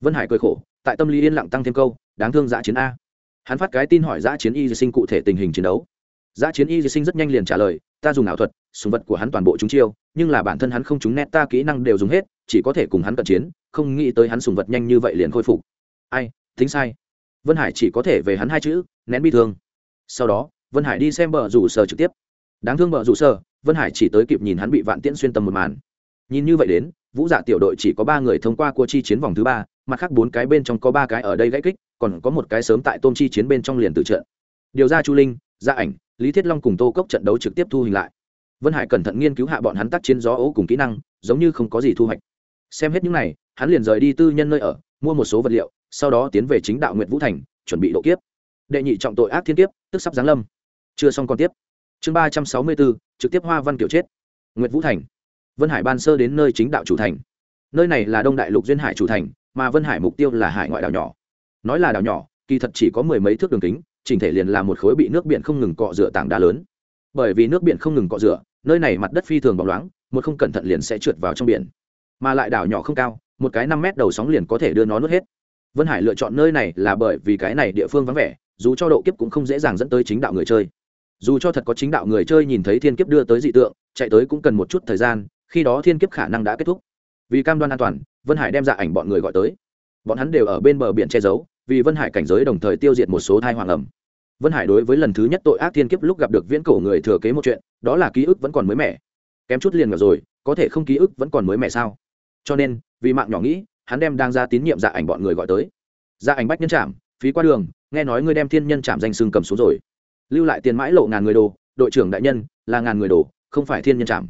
Vân hải cười khổ, tại tâm lý yên lặng tăng thêm câu, đáng thương giã chiến a. Hắn phát cái tin hỏi giã chiến y sinh cụ thể tình hình chiến đấu. Giá chiến y sinh rất nhanh liền trả lời, ta dùng ảo thuật, súng vật của hắn toàn bộ chúng chiêu, nhưng là bản thân hắn không trúng nét, ta kỹ năng đều dùng hết, chỉ có thể cùng hắn cận chiến, không nghĩ tới hắn sùng vật nhanh như vậy liền khôi phục. Ai, tính sai. Vân hải chỉ có thể về hắn hai chữ, nén bi thương. Sau đó, vân hải đi xem bờ rủ sở trực tiếp. Đáng thương bờ rủ sở, vân hải chỉ tới kịp nhìn hắn bị vạn tiễn xuyên tâm một màn. Nhìn như vậy đến, vũ dạ tiểu đội chỉ có ba người thông qua cua chi chiến vòng thứ ba, mặt khác bốn cái bên trong có ba cái ở đây gãy kích, còn có một cái sớm tại tôm chi chiến bên trong liền tử trận. Điều ra chu linh gia ảnh lý thiết long cùng tô cốc trận đấu trực tiếp thu hình lại. Vân hải cẩn thận nghiên cứu hạ bọn hắn tác chiến gió ố cùng kỹ năng, giống như không có gì thu hoạch. Xem hết những này, hắn liền rời đi tư nhân nơi ở, mua một số vật liệu, sau đó tiến về chính đạo nguyệt vũ thành, chuẩn bị độ kiếp. Đệ nhị trọng tội ác thiên kiếp, tức sắp giáng lâm. Chưa xong còn tiếp. Chương ba trăm sáu mươi bốn, trực tiếp hoa văn kiểu chết. Nguyệt vũ thành. Vân hải ban sơ đến nơi chính đạo chủ thành. Nơi này là đông đại lục duyên hải chủ thành, mà vân hải mục tiêu là hải ngoại đảo nhỏ. Nói là đảo nhỏ, kỳ thật chỉ có mười mấy thước đường kính chỉnh thể liền là một khối bị nước biển không ngừng cọ rửa tảng đá lớn. Bởi vì nước biển không ngừng cọ rửa, nơi này mặt đất phi thường bóng loáng, một không cẩn thận liền sẽ trượt vào trong biển. Mà lại đảo nhỏ không cao, một cái năm mét đầu sóng liền có thể đưa nó nuốt hết. Vân hải lựa chọn nơi này là bởi vì cái này địa phương vắng vẻ, dù cho độ kiếp cũng không dễ dàng dẫn tới chính đạo người chơi. Dù cho thật có chính đạo người chơi nhìn thấy thiên kiếp đưa tới dị tượng, chạy tới cũng cần một chút thời gian, khi đó thiên kiếp khả năng đã kết thúc. Vì cam đoan an toàn, vân hải đem dạ ảnh bọn người gọi tới. Bọn hắn đều ở bên bờ biển che giấu vì vân hải cảnh giới đồng thời tiêu diệt một số thai hoàng ẩm. Vân hải đối với lần thứ nhất tội ác thiên kiếp lúc gặp được viễn cổ người thừa kế một chuyện, đó là ký ức vẫn còn mới mẻ. Kém chút liền ngờ rồi, có thể không ký ức vẫn còn mới mẻ sao? Cho nên, vì mạng nhỏ nghĩ, hắn đem đang ra tín nhiệm dạ ảnh bọn người gọi tới. Dạ ảnh bách nhân trạm phí qua đường, nghe nói ngươi đem thiên nhân trạm danh xưng cầm xuống rồi. Lưu lại tiền mãi lộ ngàn người đồ, đội trưởng đại nhân, là ngàn người đồ, không phải thiên nhân trạm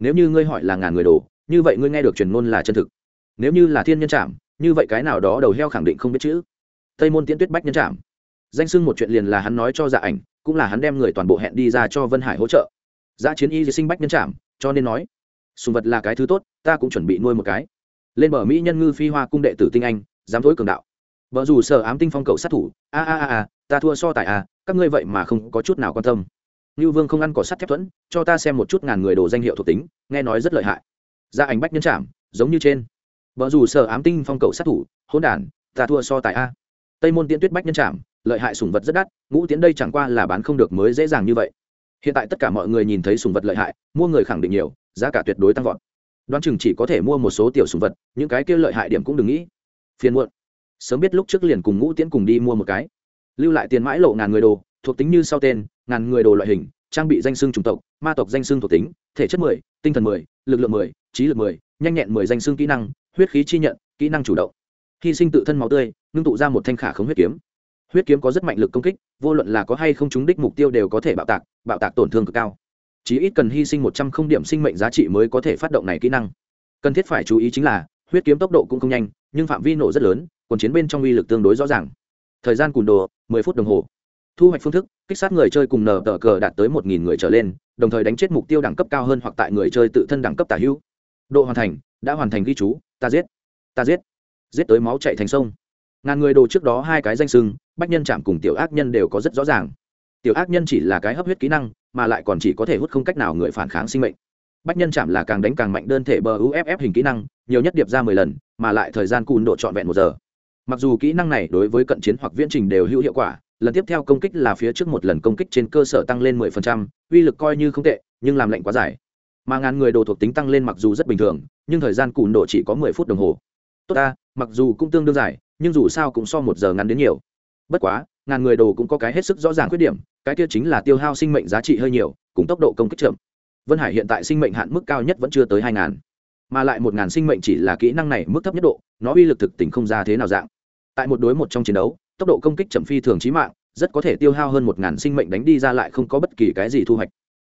nếu như ngươi hỏi là ngàn người đồ, như vậy ngươi nghe được truyền ngôn là chân thực. Nếu như là thiên nhân trạm như vậy cái nào đó đầu heo khẳng định không biết chữ tây môn tiễn tuyết bách nhân trạm danh sưng một chuyện liền là hắn nói cho dạ ảnh, cũng là hắn đem người toàn bộ hẹn đi ra cho vân hải hỗ trợ. Dạ chiến y sinh bách nhân trạm cho nên nói, sùng vật là cái thứ tốt, ta cũng chuẩn bị nuôi một cái. Lên bờ mỹ nhân ngư phi hoa cung đệ tử tinh anh, dám thối cường đạo. Vợ dù sợ ám tinh phong cầu sát thủ, a a a a, ta thua so tài a các ngươi vậy mà không có chút nào quan tâm. Như vương không ăn cỏ sắt thép thuẫn, cho ta xem một chút ngàn người đồ danh hiệu thuộc tính, nghe nói rất lợi hại. Ra ảnh bách nhân trạm giống như trên vợ dù sợ ám tinh phong cầu sát thủ hôn đản, ta thua so tài a tây môn tiễn tuyết bách nhân trảm, lợi hại sùng vật rất đắt, ngũ tiến đây chẳng qua là bán không được mới dễ dàng như vậy. Hiện tại tất cả mọi người nhìn thấy sùng vật lợi hại, mua người khẳng định nhiều, giá cả tuyệt đối tăng vọt. Đoán chừng chỉ có thể mua một số tiểu sùng vật, những cái kia lợi hại điểm cũng đừng nghĩ. Phiền muộn. Sớm biết lúc trước liền cùng ngũ tiễn cùng đi mua một cái. Lưu lại tiền mãi lộ ngàn người đồ, thuộc tính như sau tên, ngàn người đồ loại hình, trang bị danh xưng chủng tộc, ma tộc danh xưng thuộc tính, thể chất mười, tinh thần mười, lực lượng mười, trí lực mười, nhanh nhẹn mười danh xưng kỹ năng, huyết khí chi nhận, kỹ năng chủ động. Hy sinh tự thân máu tươi ngưng tụ ra một thanh khả không huyết kiếm. Huyết kiếm có rất mạnh lực công kích, vô luận là có hay không trúng đích mục tiêu đều có thể bạo tạc bạo tạc tổn thương cực cao. Chỉ ít cần hy sinh một trăm không điểm sinh mệnh giá trị mới có thể phát động này kỹ năng. Cần thiết phải chú ý chính là, huyết kiếm tốc độ cũng không nhanh, nhưng phạm vi nổ rất lớn còn chiến bên trong uy lực tương đối rõ ràng. Thời gian cùn đồ, mười phút đồng hồ. Thu hoạch phương thức, kích sát người chơi cùng nở tờ cờ đạt tới một nghìn người trở lên, đồng thời đánh chết mục tiêu đẳng cấp cao hơn hoặc tại người chơi tự thân đẳng cấp tả hữu. Độ hoàn thành, đã hoàn thành ghi chú, ta giết ta giết. Giết tới máu chạy thành sông ngàn người đồ trước đó hai cái danh sưng, bách nhân chạm cùng tiểu ác nhân đều có rất rõ ràng. Tiểu ác nhân chỉ là cái hấp huyết kỹ năng, mà lại còn chỉ có thể hút không cách nào người phản kháng sinh mệnh. Bách nhân chạm là càng đánh càng mạnh đơn thể bờ uff hình kỹ năng, nhiều nhất điệp ra mười lần, mà lại thời gian cùn độ trọn vẹn một giờ. Mặc dù kỹ năng này đối với cận chiến hoặc viễn trình đều hữu hiệu quả, lần tiếp theo công kích là phía trước một lần công kích trên cơ sở tăng lên mười phần trăm, uy lực coi như không tệ, nhưng làm lệnh quá dài. Mà ngàn người đồ thuộc tính tăng lên mặc dù rất bình thường, nhưng thời gian cùn độ chỉ có mười phút đồng hồ. Tốt ta, mặc dù cũng tương đương dài nhưng dù sao cũng so một giờ ngắn đến nhiều. Bất quá, ngàn người đồ cũng có cái hết sức rõ ràng khuyết điểm, cái kia chính là tiêu hao sinh mệnh giá trị hơi nhiều, cùng tốc độ công kích chậm. Vân hải hiện tại sinh mệnh hạn mức cao nhất vẫn chưa tới hai ngàn, mà lại một ngàn sinh mệnh chỉ là kỹ năng này mức thấp nhất độ, nó uy lực thực tình không ra thế nào dạng. Tại một đối một trong chiến đấu, tốc độ công kích chậm phi thường trí mạng, rất có thể tiêu hao hơn một ngàn sinh mệnh đánh đi ra lại không có bất kỳ cái gì thu hoạch.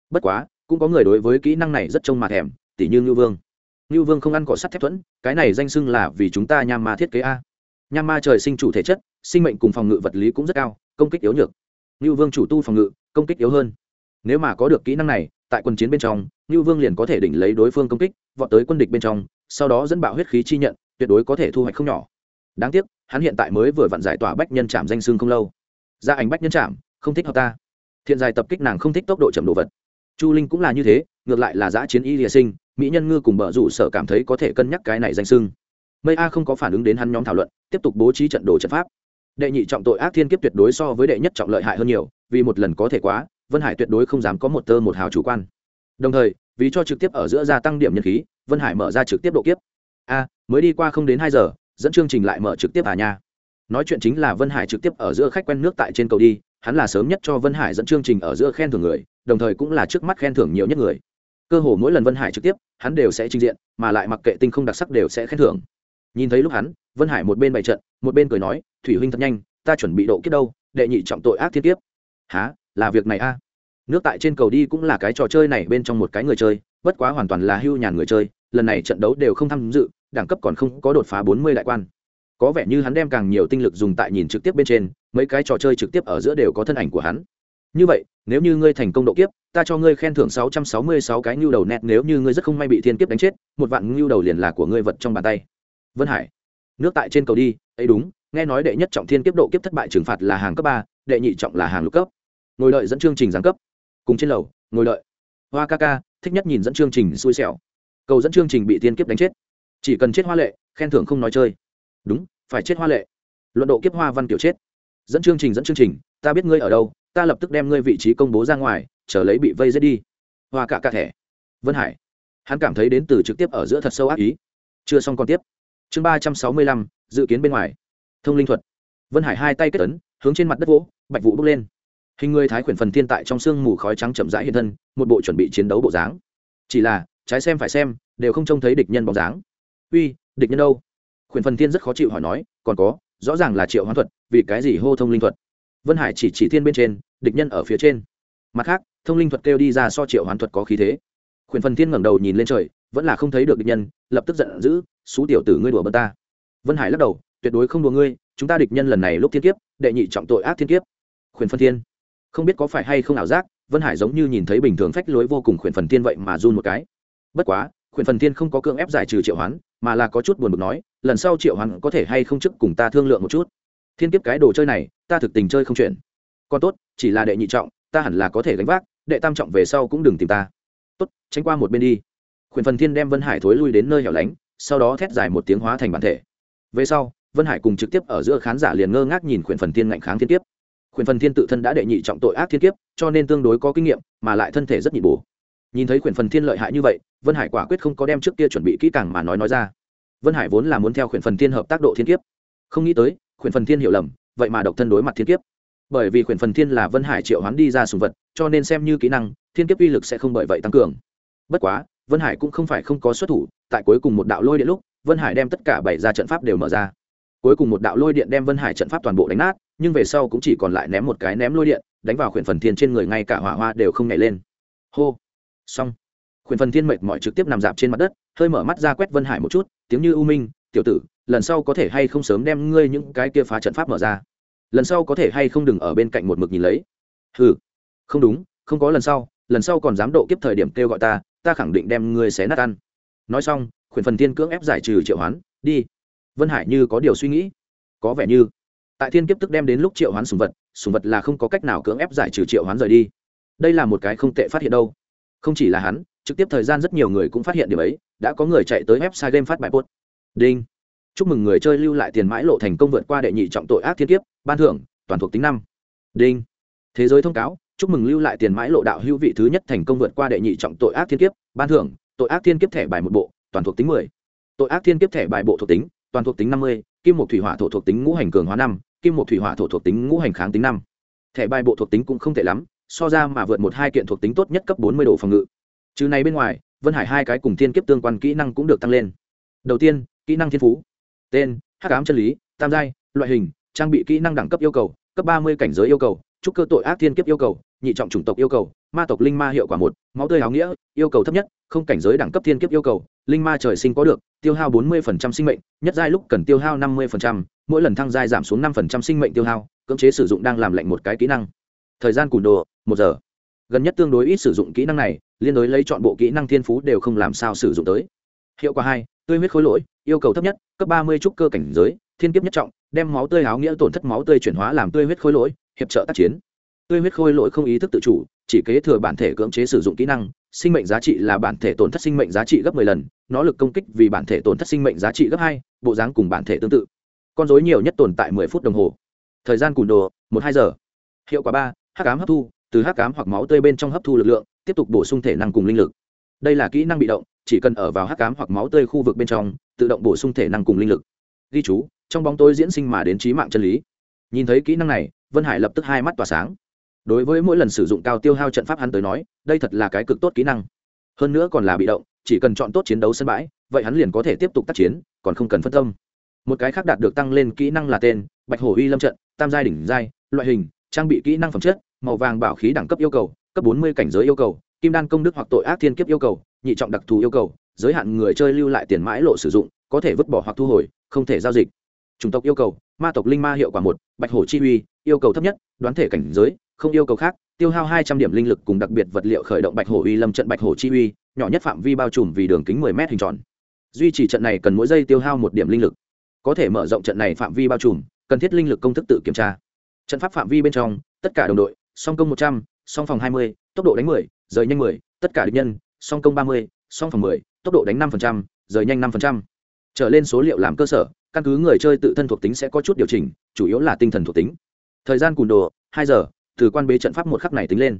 Bất quá, cũng có người đối với kỹ năng này rất trông mà thèm, tỉ như ngưu vương. Ngưu vương không ăn cỏ sắt thép thuẫn, cái này danh xưng là vì chúng ta nham ma thiết kế a nham ma trời sinh chủ thể chất, sinh mệnh cùng phòng ngự vật lý cũng rất cao, công kích yếu nhược. Như vương chủ tu phòng ngự, công kích yếu hơn. Nếu mà có được kỹ năng này, tại quân chiến bên trong như vương liền có thể đỉnh lấy đối phương công kích, vọt tới quân địch bên trong, sau đó dẫn bạo huyết khí chi nhận, tuyệt đối có thể thu hoạch không nhỏ. Đáng tiếc, hắn hiện tại mới vừa vặn giải tỏa bách nhân chạm danh xương không lâu. Gia ảnh bách nhân chạm không thích hợp ta. Thiện dài tập kích nàng không thích tốc độ chậm đồ vật. Chu linh cũng là như thế, ngược lại là giã chiến y lìa sinh, mỹ nhân ngư cùng bờ rủ sở cảm thấy có thể cân nhắc cái này danh sưng mây a không có phản ứng đến hắn nhóm thảo luận, tiếp tục bố trí trận đồ trận pháp. Đệ nhị trọng tội ác thiên kiếp tuyệt đối so với đệ nhất trọng lợi hại hơn nhiều, vì một lần có thể quá, vân hải tuyệt đối không dám có một tơ một hào chủ quan. Đồng thời, vì cho trực tiếp ở giữa gia tăng điểm nhân khí, vân hải mở ra trực tiếp độ kiếp. A, mới đi qua không đến hai giờ, dẫn chương trình lại mở trực tiếp à nha. Nói chuyện chính là vân hải trực tiếp ở giữa khách quen nước tại trên cầu đi, hắn là sớm nhất cho vân hải dẫn chương trình ở giữa khen thưởng người, đồng thời cũng là trước mắt khen thưởng nhiều nhất người. Cơ hồ mỗi lần vân hải trực tiếp, hắn đều sẽ trình diện, mà lại mặc kệ tinh không đặc sắc đều sẽ khen thưởng nhìn thấy lúc hắn, vân hải một bên bày trận, một bên cười nói, thủy huynh thật nhanh, ta chuẩn bị độ kiếp đâu, đệ nhị trọng tội ác thiên kiếp. Há là việc này a? Nước tại trên cầu đi cũng là cái trò chơi này bên trong một cái người chơi, bất quá hoàn toàn là hưu nhàn người chơi, lần này trận đấu đều không tham dự, đẳng cấp còn không có đột phá bốn mươi đại quan. Có vẻ như hắn đem càng nhiều tinh lực dùng tại nhìn trực tiếp bên trên, mấy cái trò chơi trực tiếp ở giữa đều có thân ảnh của hắn. Như vậy, nếu như ngươi thành công độ kiếp, ta cho ngươi khen thưởng sáu trăm sáu mươi sáu cái ngưu đầu nét nếu như ngươi rất không may bị thiên kiếp đánh chết, một vạn ngưu đầu liền là của ngươi vật trong bàn tay vân hải, nước tại trên cầu đi, ấy đúng, nghe nói đệ nhất trọng thiên kiếp độ kiếp thất bại trừng phạt là hàng cấp ba, đệ nhị trọng là hàng lục cấp. Ngồi đợi dẫn chương trình giáng cấp. Cùng trên lầu, ngồi đợi. Hoa ca ca, thích nhất nhìn dẫn chương trình xui xẻo. Cầu dẫn chương trình bị thiên kiếp đánh chết. Chỉ cần chết hoa lệ, khen thưởng không nói chơi. Đúng, phải chết hoa lệ. Luận độ kiếp hoa văn kiểu chết. Dẫn chương trình dẫn chương trình, ta biết ngươi ở đâu, ta lập tức đem ngươi vị trí công bố ra ngoài, chờ lấy bị vây giết đi. Hoa cả cả thẻ. Vân hải. Hắn cảm thấy đến từ trực tiếp ở giữa thật sâu ác ý. Chưa xong còn tiếp chương ba trăm sáu mươi lăm, dự kiến bên ngoài. Thông linh thuật. Vân hải hai tay kết tấn hướng trên mặt đất vỗ, bạch vụ bước lên. Hình người thái khuyển phần thiên tại trong sương mù khói trắng chậm rãi hiện thân, một bộ chuẩn bị chiến đấu bộ dáng. Chỉ là, trái xem phải xem, đều không trông thấy địch nhân bóng dáng. Uy, địch nhân đâu? Khuyển phần thiên rất khó chịu hỏi nói, còn có, rõ ràng là triệu hoán thuật, vì cái gì hô thông linh thuật? Vân hải chỉ chỉ thiên bên trên, địch nhân ở phía trên. Mặt khác, thông linh thuật kêu đi ra so triệu hoán thuật có khí thế. Khuyển phần thiên ngẩng đầu nhìn lên trời, vẫn là không thấy được địch nhân, lập tức giận dữ xú tiểu tử ngươi đùa bớt ta. Vân hải lắc đầu, tuyệt đối không đùa ngươi, chúng ta địch nhân lần này lúc thiên kiếp, đệ nhị trọng tội ác thiên kiếp. Khuyển phân thiên. Không biết có phải hay không ảo giác, vân hải giống như nhìn thấy bình thường phách lối vô cùng khuyển phần thiên vậy mà run một cái. Bất quá, khuyển phần thiên không có cưỡng ép giải trừ triệu hoán, mà là có chút buồn bực nói, lần sau triệu hoán có thể hay không chức cùng ta thương lượng một chút. Thiên kiếp cái đồ chơi này, ta thực tình chơi không chuyển còn tốt, chỉ là đệ nhị trọng, ta hẳn là có thể gánh vác, đệ tam trọng về sau cũng đừng tìm ta. Tốt, tránh qua một bên đi. Khuyển phần thiên đem vân hải thối lui đến nơi hẻo lánh sau đó thét dài một tiếng hóa thành bản thể. Về sau, vân hải cùng trực tiếp ở giữa khán giả liền ngơ ngác nhìn Quyển phần thiên ngạnh kháng thiên kiếp. Quyển phần thiên tự thân đã đệ nhị trọng tội ác thiên kiếp, cho nên tương đối có kinh nghiệm, mà lại thân thể rất nhịn bổ nhìn thấy Quyển phần thiên lợi hại như vậy, vân hải quả quyết không có đem trước kia chuẩn bị kỹ càng mà nói nói ra. Vân hải vốn là muốn theo Quyển phần thiên hợp tác độ thiên kiếp. Không nghĩ tới Quyển phần thiên hiểu lầm, vậy mà độc thân đối mặt thiên kiếp. Bởi vì Quyển phần thiên là vân hải triệu hoán đi ra sùng vật, cho nên xem như kỹ năng, thiên kiếp uy lực sẽ không bởi vậy tăng cường. Bất quá vân hải cũng không phải không có xuất thủ, tại cuối cùng một đạo lôi điện lúc, vân hải đem tất cả bảy ra trận pháp đều mở ra. Cuối cùng một đạo lôi điện đem vân hải trận pháp toàn bộ đánh nát, nhưng về sau cũng chỉ còn lại ném một cái ném lôi điện, đánh vào khuyển phần thiên trên người ngay cả hỏa hoa đều không nhảy lên. Hô! Xong. Khuyển phần thiên mệt mỏi trực tiếp nằm dạp trên mặt đất, hơi mở mắt ra quét vân hải một chút, tiếng như u minh, tiểu tử, lần sau có thể hay không sớm đem ngươi những cái kia phá trận pháp mở ra? Lần sau có thể hay không đừng ở bên cạnh một mực nhìn lấy? Ừ không đúng, không có lần sau lần sau còn dám độ kiếp thời điểm kêu gọi ta ta khẳng định đem ngươi xé nát ăn. Nói xong, khuyển phần thiên cưỡng ép giải trừ triệu hoán, đi. Vân hải như có điều suy nghĩ. Có vẻ như, tại thiên kiếp tức đem đến lúc triệu hoán sùng vật sùng vật là không có cách nào cưỡng ép giải trừ triệu hoán rời đi. Đây là một cái không tệ phát hiện đâu. Không chỉ là hắn, trực tiếp thời gian rất nhiều người cũng phát hiện điều ấy, đã có người chạy tới website game phát bài post. Đinh. Chúc mừng người chơi lưu lại tiền mãi lộ thành công vượt qua đệ nhị trọng tội ác thiên kiếp, ban thưởng, toàn thuộc tính năm. Đinh. Thế giới thông cáo chúc mừng lưu lại tiền mãi lộ đạo hữu vị thứ nhất thành công vượt qua đệ nhị trọng tội ác thiên kiếp, ban thưởng, tội ác thiên kiếp thẻ bài một bộ, toàn thuộc tính mười. Tội ác thiên kiếp thẻ bài bộ thuộc tính, toàn thuộc tính năm mươi, kim một thủy hỏa thổ thuộc tính ngũ hành cường hóa năm, kim một thủy hỏa thổ thuộc tính ngũ hành kháng tính năm. Thẻ bài bộ thuộc tính cũng không tệ lắm, so ra mà vượt một hai kiện thuộc tính tốt nhất cấp bốn mươi độ phòng ngự. Trừ này bên ngoài, vân hải hai cái cùng thiên kiếp tương quan kỹ năng cũng được tăng lên. Đầu tiên, kỹ năng thiên phú. Tên, hắc cám chân lý, tam giai, loại hình, trang bị kỹ năng đẳng cấp yêu cầu, cấp ba mươi cảnh giới yêu cầu trúc cơ tội ác thiên kiếp yêu cầu, nhị trọng chủng tộc yêu cầu, ma tộc linh ma hiệu quả một, máu tươi áo nghĩa, yêu cầu thấp nhất, không cảnh giới đẳng cấp thiên kiếp yêu cầu, linh ma trời sinh có được, tiêu hao bốn mươi sinh mệnh, nhất giai lúc cần tiêu hao năm mươi mỗi lần thăng giai giảm xuống năm sinh mệnh tiêu hao, cưỡng chế sử dụng đang làm lệnh một cái kỹ năng. Thời gian cùn đồ, một giờ. Gần nhất tương đối ít sử dụng kỹ năng này, liên đối lấy chọn bộ kỹ năng thiên phú đều không làm sao sử dụng tới. Hiệu quả hai, tươi huyết khối lỗi, yêu cầu thấp nhất, cấp ba mươi trúc cơ cảnh giới thiên kiếp nhất trọng, đem máu tươi áo nghĩa tổn thất máu tươi chuyển hóa làm tươi huyết khối lỗi, hiệp trợ tác chiến. Tươi huyết khôi lỗi không ý thức tự chủ, chỉ kế thừa bản thể cưỡng chế sử dụng kỹ năng, sinh mệnh giá trị là bản thể tổn thất sinh mệnh giá trị gấp 10 lần, nó lực công kích vì bản thể tổn thất sinh mệnh giá trị gấp hai, bộ dáng cùng bản thể tương tự. Con rối nhiều nhất tồn tại 10 phút đồng hồ. Thời gian cùn đồ, một hai giờ. Hiệu quả ba, hắc ám hấp thu, từ hắc ám hoặc máu tươi bên trong hấp thu lực lượng, tiếp tục bổ sung thể năng cùng linh lực. Đây là kỹ năng bị động, chỉ cần ở vào hắc ám hoặc máu tươi khu vực bên trong, tự động bổ sung thể năng cùng linh lực. Ghi chú trong bóng tối diễn sinh mà đến trí mạng chân lý. Nhìn thấy kỹ năng này, vân hải lập tức hai mắt tỏa sáng. Đối với mỗi lần sử dụng cao tiêu hao trận pháp hắn tới nói, đây thật là cái cực tốt kỹ năng. Hơn nữa còn là bị động, chỉ cần chọn tốt chiến đấu sân bãi, vậy hắn liền có thể tiếp tục tác chiến, còn không cần phân tâm. Một cái khác đạt được tăng lên kỹ năng là tên bạch hổ uy lâm trận, tam giai đỉnh giai, loại hình, trang bị kỹ năng phẩm chất, màu vàng bảo khí đẳng cấp yêu cầu, cấp bốn mươi cảnh giới yêu cầu, kim đan công đức hoặc tội ác thiên kiếp yêu cầu, nhị trọng đặc thù yêu cầu, giới hạn người chơi lưu lại tiền mãi lộ sử dụng, có thể vứt bỏ hoặc thu hồi, không thể giao dịch chủng tộc yêu cầu, ma tộc linh ma hiệu quả một, bạch hổ chi uy, yêu cầu thấp nhất, đoán thể cảnh giới, không yêu cầu khác, tiêu hao hai trăm điểm linh lực cùng đặc biệt vật liệu khởi động bạch hổ uy lâm trận bạch hổ chi uy, nhỏ nhất phạm vi bao trùm vì đường kính mười m hình tròn. Duy trì trận này cần mỗi giây tiêu hao một điểm linh lực. Có thể mở rộng trận này phạm vi bao trùm, cần thiết linh lực công thức tự kiểm tra. Trận pháp phạm vi bên trong, tất cả đồng đội, song công một trăm, song phòng hai mươi, tốc độ đánh mười, rời nhanh mười, tất cả địch nhân, song công ba mươi, song phòng mười, tốc độ đánh năm rời nhanh năm trở lên số liệu làm cơ sở căn cứ người chơi tự thân thuộc tính sẽ có chút điều chỉnh, chủ yếu là tinh thần thuộc tính. Thời gian cùn đồ, hai giờ, từ quan bế trận pháp một khắc này tính lên.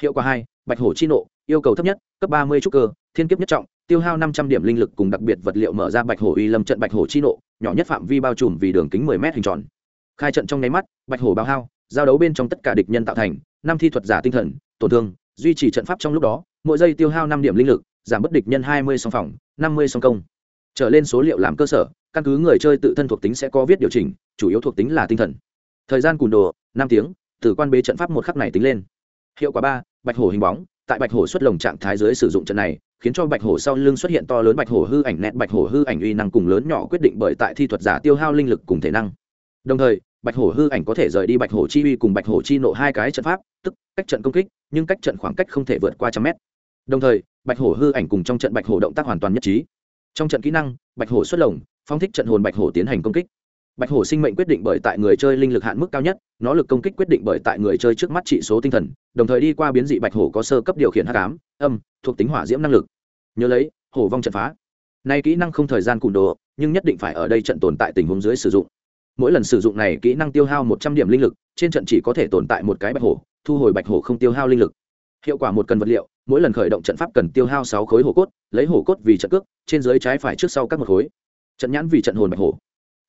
Hiệu quả hai, bạch hổ chi nộ, yêu cầu thấp nhất, cấp ba mươi trúc cơ, thiên kiếp nhất trọng, tiêu hao năm trăm điểm linh lực cùng đặc biệt vật liệu mở ra bạch hổ uy lâm trận bạch hổ chi nộ, nhỏ nhất phạm vi bao trùm vì đường kính mười m hình tròn. Khai trận trong nháy mắt, bạch hổ bao hao, giao đấu bên trong tất cả địch nhân tạo thành, năm thi thuật giả tinh thần, tổn thương, duy trì trận pháp trong lúc đó, mỗi giây tiêu hao năm điểm linh lực, giảm bất địch nhân hai mươi song phòng, năm mươi song công trở lên số liệu làm cơ sở căn cứ người chơi tự thân thuộc tính sẽ có viết điều chỉnh chủ yếu thuộc tính là tinh thần thời gian cùn đồ năm tiếng từ quan bế trận pháp một khắc này tính lên hiệu quả ba bạch hổ hình bóng tại bạch hổ xuất lồng trạng thái dưới sử dụng trận này khiến cho bạch hổ sau lưng xuất hiện to lớn bạch hổ hư ảnh nét bạch hổ hư ảnh uy năng cùng lớn nhỏ quyết định bởi tại thi thuật giả tiêu hao linh lực cùng thể năng đồng thời bạch hổ hư ảnh có thể rời đi bạch hổ chi uy cùng bạch hổ chi nộ hai cái trận pháp tức cách trận công kích nhưng cách trận khoảng cách không thể vượt qua trăm mét đồng thời bạch hổ hư ảnh cùng trong trận bạch hổ động tác hoàn toàn nhất trí trong trận kỹ năng, bạch hổ xuất lồng phong thích trận hồn bạch hổ tiến hành công kích. Bạch hổ sinh mệnh quyết định bởi tại người chơi linh lực hạn mức cao nhất, nó lực công kích quyết định bởi tại người chơi trước mắt trị số tinh thần, đồng thời đi qua biến dị bạch hổ có sơ cấp điều khiển h tám âm, thuộc tính hỏa diễm năng lực. Nhớ lấy, hổ vong trận phá. Nay kỹ năng không thời gian cùn đồ, nhưng nhất định phải ở đây trận tồn tại tình huống dưới sử dụng. Mỗi lần sử dụng này kỹ năng tiêu hao một trăm điểm linh lực, trên trận chỉ có thể tồn tại một cái bạch hổ, thu hồi bạch hổ không tiêu hao linh lực hiệu quả một cần vật liệu, mỗi lần khởi động trận pháp cần tiêu hao sáu khối hổ cốt, lấy hổ cốt vì trận cước, trên dưới trái phải trước sau các một khối. Trận nhãn vì trận hồn bạch hổ.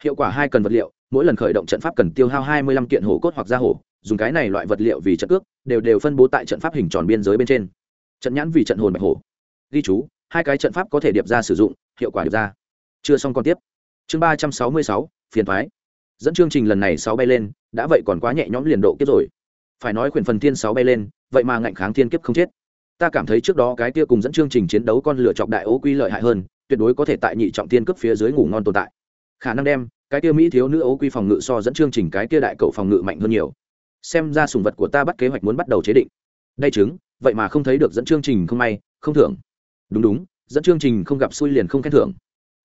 Hiệu quả hai cần vật liệu, mỗi lần khởi động trận pháp cần tiêu hao hai mươi lăm kiện hổ cốt hoặc da hổ, dùng cái này loại vật liệu vì trận cước, đều đều phân bố tại trận pháp hình tròn biên giới bên trên. Trận nhãn vì trận hồn bạch hổ. Ghi chú, hai cái trận pháp có thể điệp ra sử dụng, hiệu quả điệp ra. Chưa xong còn tiếp. Chương ba trăm sáu mươi sáu, phiền thoái. Dẫn chương trình lần này sáu bay lên, đã vậy còn quá nhẹ nhõm liền độ kiếp rồi phải nói khuyển phần thiên sáu bay lên, vậy mà ngạnh kháng thiên kiếp không chết. Ta cảm thấy trước đó cái kia cùng dẫn chương trình chiến đấu con lửa chọc đại ố quy lợi hại hơn, tuyệt đối có thể tại nhị trọng thiên cấp phía dưới ngủ ngon tồn tại. Khả năng đem, cái kia mỹ thiếu nữ ố quy phòng ngự so dẫn chương trình cái kia đại cậu phòng ngự mạnh hơn nhiều. Xem ra sùng vật của ta bắt kế hoạch muốn bắt đầu chế định. Đây chứng, vậy mà không thấy được dẫn chương trình không may, không thưởng. Đúng đúng, dẫn chương trình không gặp xui liền không khen thưởng.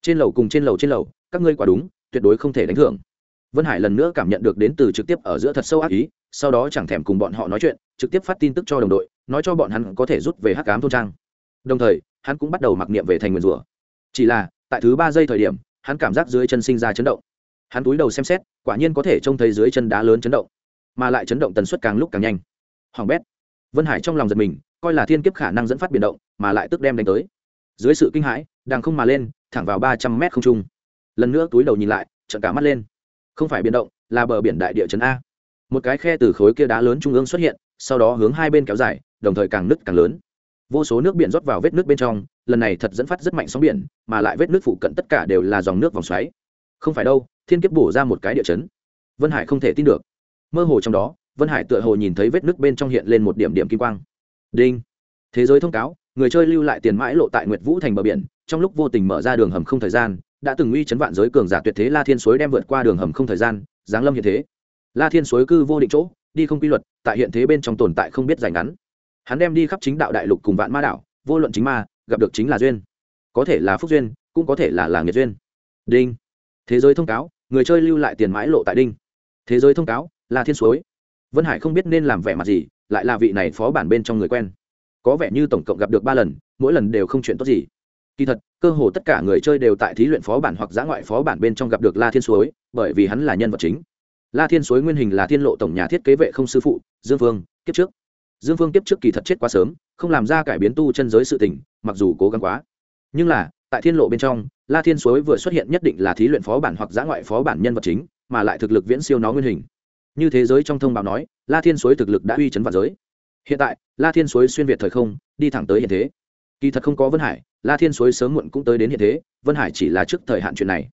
Trên lầu cùng trên lầu trên lầu, các ngươi quả đúng, tuyệt đối không thể đánh thưởng. Vân hải lần nữa cảm nhận được đến từ trực tiếp ở giữa thật sâu ác ý sau đó chẳng thèm cùng bọn họ nói chuyện, trực tiếp phát tin tức cho đồng đội, nói cho bọn hắn có thể rút về hắc cám thôn trang. Đồng thời, hắn cũng bắt đầu mặc niệm về thành nguyền rủa chỉ là, tại thứ ba giây thời điểm, hắn cảm giác dưới chân sinh ra chấn động. Hắn túi đầu xem xét, quả nhiên có thể trông thấy dưới chân đá lớn chấn động, mà lại chấn động tần suất càng lúc càng nhanh. Hoàng bét, vân hải trong lòng giật mình, coi là thiên kiếp khả năng dẫn phát biển động, mà lại tức đem đánh tới. Dưới sự kinh hãi, đang không mà lên, thẳng vào ba trăm mét không trung. Lần nữa túi đầu nhìn lại trận cả mắt lên. Không phải biển động, là bờ biển đại địa chấn a một cái khe từ khối kia đá lớn trung ương xuất hiện, sau đó hướng hai bên kéo dài, đồng thời càng nứt càng lớn. Vô số nước biển rót vào vết nước bên trong, lần này thật dẫn phát rất mạnh sóng biển, mà lại vết nước phụ cận tất cả đều là dòng nước vòng xoáy. Không phải đâu, thiên kiếp bổ ra một cái địa chấn. Vân hải không thể tin được. Mơ hồ trong đó, vân hải tựa hồ nhìn thấy vết nước bên trong hiện lên một điểm điểm kim quang. Đinh. Thế giới thông cáo, người chơi lưu lại tiền mãi lộ tại nguyệt vũ thành bờ biển, trong lúc vô tình mở ra đường hầm không thời gian, đã từng uy chấn vạn giới cường giả tuyệt thế la thiên suối đem vượt qua đường hầm không thời gian, giáng lâm hiện thế la thiên suối cư vô định chỗ, đi không quy luật, tại hiện thế bên trong tồn tại không biết dài ngắn. Hắn đem đi khắp chính đạo đại lục cùng vạn ma đảo, vô luận chính ma, gặp được chính là duyên. Có thể là phúc duyên, cũng có thể là là nghiệt duyên. Đinh. Thế giới thông cáo, người chơi lưu lại tiền mãi lộ tại đinh. Thế giới thông cáo là thiên suối. Vân hải không biết nên làm vẻ mặt gì, lại là vị này phó bản bên trong người quen. Có vẻ như tổng cộng gặp được ba lần, mỗi lần đều không chuyện tốt gì. Kỳ thật, cơ hồ tất cả người chơi đều tại thí luyện phó bản hoặc giã ngoại phó bản bên trong gặp được la thiên suối, bởi vì hắn là nhân vật chính la thiên suối nguyên hình là thiên lộ tổng nhà thiết kế vệ không sư phụ, dương Vương, kiếp trước. Dương Vương kiếp trước kỳ thật chết quá sớm, không làm ra cải biến tu chân giới sự tình, mặc dù cố gắng quá. Nhưng là, tại thiên lộ bên trong, la thiên suối vừa xuất hiện nhất định là thí luyện phó bản hoặc giã ngoại phó bản nhân vật chính, mà lại thực lực viễn siêu nó nguyên hình. Như thế giới trong thông báo nói, la thiên suối thực lực đã uy chấn vạn giới. Hiện tại, la thiên suối xuyên việt thời không, đi thẳng tới hiện thế. Kỳ thật không có vân hải, la thiên suối sớm muộn cũng tới đến hiện thế, vân hải chỉ là trước thời hạn chuyện này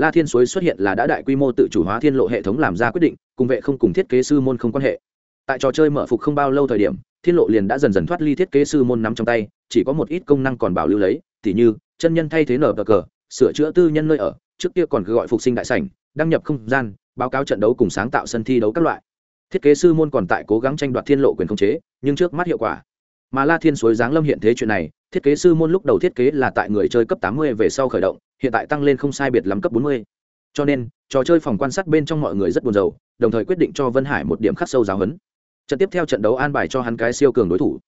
la thiên suối xuất hiện là đã đại quy mô tự chủ hóa thiên lộ hệ thống làm ra quyết định, cùng vệ không cùng thiết kế sư môn không quan hệ. Tại trò chơi mở phục không bao lâu thời điểm, thiên lộ liền đã dần dần thoát ly thiết kế sư môn nắm trong tay, chỉ có một ít công năng còn bảo lưu lấy, tỉ như, chân nhân thay thế nở bờ cờ, sửa chữa tư nhân nơi ở, trước kia còn cứ gọi phục sinh đại sảnh, đăng nhập không gian, báo cáo trận đấu cùng sáng tạo sân thi đấu các loại. Thiết kế sư môn còn tại cố gắng tranh đoạt thiên lộ quyền khống chế, nhưng trước mắt hiệu quả mà la thiên suối giáng lâm hiện thế chuyện này, thiết kế sư môn lúc đầu thiết kế là tại người chơi cấp tám mươi về sau khởi động, hiện tại tăng lên không sai biệt lắm cấp bốn mươi. Cho nên, trò chơi phòng quan sát bên trong mọi người rất buồn rầu, đồng thời quyết định cho vân hải một điểm khắc sâu giáo huấn. Trận tiếp theo trận đấu an bài cho hắn cái siêu cường đối thủ.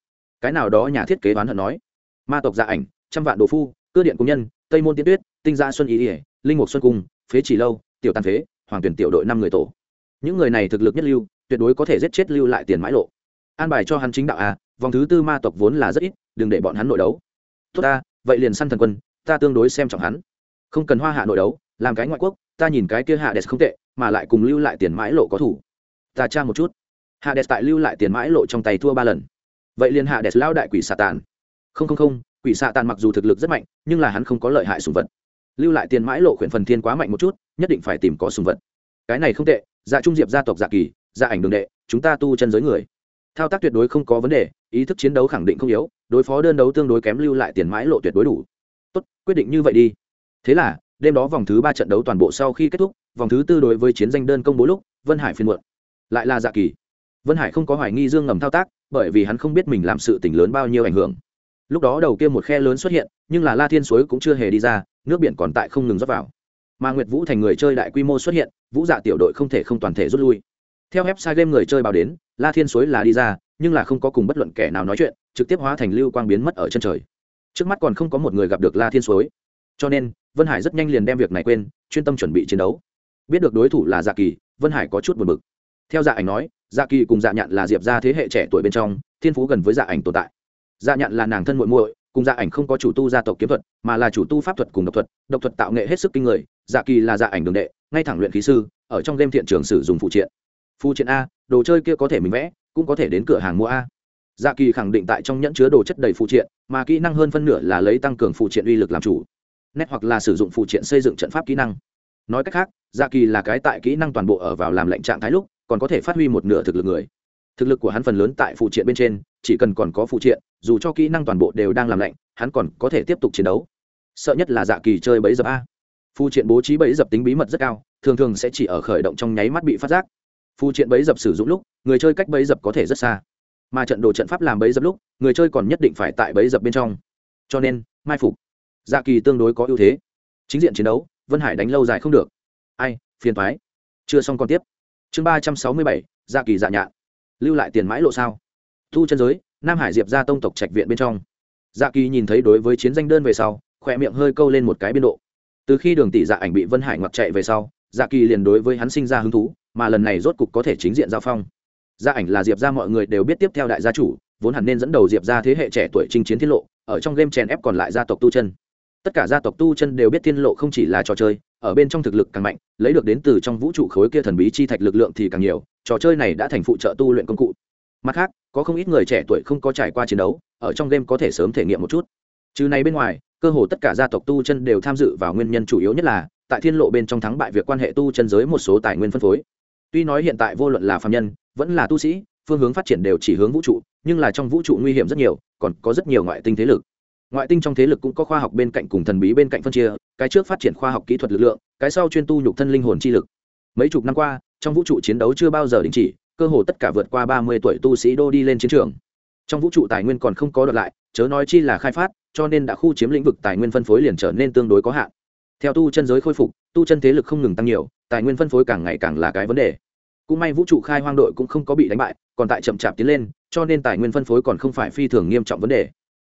Cái nào đó nhà thiết kế đoán hận nói. Ma tộc gia ảnh, trăm vạn đồ phu cơ điện công nhân, tây môn tiên tuyết, tinh gia xuân ý ỉa linh mục xuân cung, phế chỉ lâu, tiểu tàn phế, hoàng tuyển tiểu đội năm người tổ. Những người này thực lực nhất lưu, tuyệt đối có thể giết chết lưu lại tiền mãi lộ an bài cho hắn chính đạo à vòng thứ tư ma tộc vốn là rất ít, đừng để bọn hắn nội đấu. Tốt ta, vậy liền săn thần quân, ta tương đối xem trọng hắn. Không cần hoa hạ nội đấu, làm cái ngoại quốc, ta nhìn cái kia hạ đẹp không tệ, mà lại cùng lưu lại tiền mãi lộ có thủ. Ta tra một chút. Hạ đẹp tại lưu lại tiền mãi lộ trong tay thua ba lần. Vậy liền hạ đẹp lao đại quỷ xà tàn không không không, quỷ xà tàn mặc dù thực lực rất mạnh, nhưng là hắn không có lợi hại sùng vật. Lưu lại tiền mãi lộ khuyển phần thiên quá mạnh một chút, nhất định phải tìm có sùng vật. Cái này không tệ dạ trung diệp gia tộc dạ kỳ dạ ảnh đường đệ, chúng ta tu chân giới người thao tác tuyệt đối không có vấn đề, ý thức chiến đấu khẳng định không yếu, đối phó đơn đấu tương đối kém lưu lại tiền mãi lộ tuyệt đối đủ. Tốt, quyết định như vậy đi. Thế là, đêm đó vòng thứ ba trận đấu toàn bộ sau khi kết thúc, vòng thứ tư đối với chiến danh đơn công bố lúc, vân hải phiên muộn. Lại là dạ kỳ. Vân hải không có hoài nghi dương ngầm thao tác, bởi vì hắn không biết mình làm sự tỉnh lớn bao nhiêu ảnh hưởng. Lúc đó đầu kia một khe lớn xuất hiện, nhưng là la thiên suối cũng chưa hề đi ra, nước biển còn tại không ngừng rót vào. Mà nguyệt vũ thành người chơi đại quy mô xuất hiện, vũ dạ tiểu đội không thể không toàn thể rút lui theo website game người chơi báo đến, la thiên suối là đi ra, nhưng là không có cùng bất luận kẻ nào nói chuyện, trực tiếp hóa thành lưu quang biến mất ở chân trời. Trước mắt còn không có một người gặp được la thiên suối. Cho nên, vân hải rất nhanh liền đem việc này quên, chuyên tâm chuẩn bị chiến đấu. Biết được đối thủ là dạ kỳ, vân hải có chút buồn bực. Theo dạ ảnh nói dạ kỳ cùng dạ nhạn là diệp ra thế hệ trẻ tuổi bên trong, thiên phú gần với dạ ảnh tồn tại. Dạ nhạn là nàng thân muội muội, cùng dạ ảnh không có chủ tu gia tộc kiếm thuật, mà là chủ tu pháp thuật cùng độc thuật độc thuật tạo nghệ hết sức kinh người. Dạ kỳ là dạ ảnh đường đệ, ngay thẳng luyện khí sư, ở trong game thiện trường sử dụng phụ triện phụ triện a, đồ chơi kia có thể mình vẽ, cũng có thể đến cửa hàng mua a. Dạ kỳ khẳng định tại trong nhẫn chứa đồ chất đầy phụ triện, mà kỹ năng hơn phân nửa là lấy tăng cường phụ triện uy lực làm chủ. Nét hoặc là sử dụng phụ triện xây dựng trận pháp kỹ năng. Nói cách khác dạ kỳ là cái tại kỹ năng toàn bộ ở vào làm lệnh trạng thái lúc, còn có thể phát huy một nửa thực lực người. Thực lực của hắn phần lớn tại phụ triện bên trên, chỉ cần còn có phụ triện, dù cho kỹ năng toàn bộ đều đang làm lạnh, hắn còn có thể tiếp tục chiến đấu. Sợ nhất là dạ kỳ chơi bẫy dập a. Phụ triện bố trí bẫy dập tính bí mật rất cao, thường thường sẽ chỉ ở khởi động trong nháy mắt bị phát giác phụ triện bấy dập sử dụng lúc, người chơi cách bấy dập có thể rất xa. Mà trận đồ trận pháp làm bấy dập lúc, người chơi còn nhất định phải tại bấy dập bên trong. Cho nên, mai phục. Dạ kỳ tương đối có ưu thế. Chính diện chiến đấu, vân hải đánh lâu dài không được. Ai, phiền thoái chưa xong còn tiếp. Chương ba trăm sáu mươi bảy dạ kỳ dạ nhạn. Lưu lại tiền mãi lộ sao? Thu chân giới, nam hải diệp ra tông tộc trạch viện bên trong. Dạ kỳ nhìn thấy đối với chiến danh đơn về sau, khỏe miệng hơi câu lên một cái biên độ. Từ khi đường tỷ dạ ảnh bị vân hải ngoặt chạy về sau dạ kỳ liền đối với hắn sinh ra hứng thú, mà lần này rốt cục có thể chính diện giao phong. Gia ảnh là diệp ra mọi người đều biết tiếp theo đại gia chủ, vốn hẳn nên dẫn đầu diệp ra thế hệ trẻ tuổi chinh chiến tiết lộ, ở trong game chèn ép còn lại gia tộc tu chân. Tất cả gia tộc tu chân đều biết tiên lộ không chỉ là trò chơi, ở bên trong thực lực càng mạnh, lấy được đến từ trong vũ trụ khối kia thần bí chi thạch lực lượng thì càng nhiều, trò chơi này đã thành phụ trợ tu luyện công cụ. Mặt khác, có không ít người trẻ tuổi không có trải qua chiến đấu, ở trong game có thể sớm thể nghiệm một chút. Chứ này bên ngoài, cơ hồ tất cả gia tộc tu chân đều tham dự vào nguyên nhân chủ yếu nhất là tại thiên lộ bên trong thắng bại việc quan hệ tu chân giới một số tài nguyên phân phối. Tuy nói hiện tại vô luận là phạm nhân, vẫn là tu sĩ, phương hướng phát triển đều chỉ hướng vũ trụ, nhưng là trong vũ trụ nguy hiểm rất nhiều, còn có rất nhiều ngoại tinh thế lực. Ngoại tinh trong thế lực cũng có khoa học bên cạnh cùng thần bí bên cạnh phân chia, cái trước phát triển khoa học kỹ thuật lực lượng, cái sau chuyên tu nhục thân linh hồn chi lực. Mấy chục năm qua, trong vũ trụ chiến đấu chưa bao giờ đình chỉ, cơ hồ tất cả vượt qua ba mươi tuổi tu sĩ đô đi lên chiến trường. Trong vũ trụ tài nguyên còn không có đợt lại, chớ nói chi là khai phát, cho nên đã khu chiếm lĩnh vực tài nguyên phân phối liền trở nên tương đối có hạn theo tu chân giới khôi phục, tu chân thế lực không ngừng tăng nhiều, tài nguyên phân phối càng ngày càng là cái vấn đề. Cũng may vũ trụ khai hoang đội cũng không có bị đánh bại, còn tại chậm chạp tiến lên, cho nên tài nguyên phân phối còn không phải phi thường nghiêm trọng vấn đề.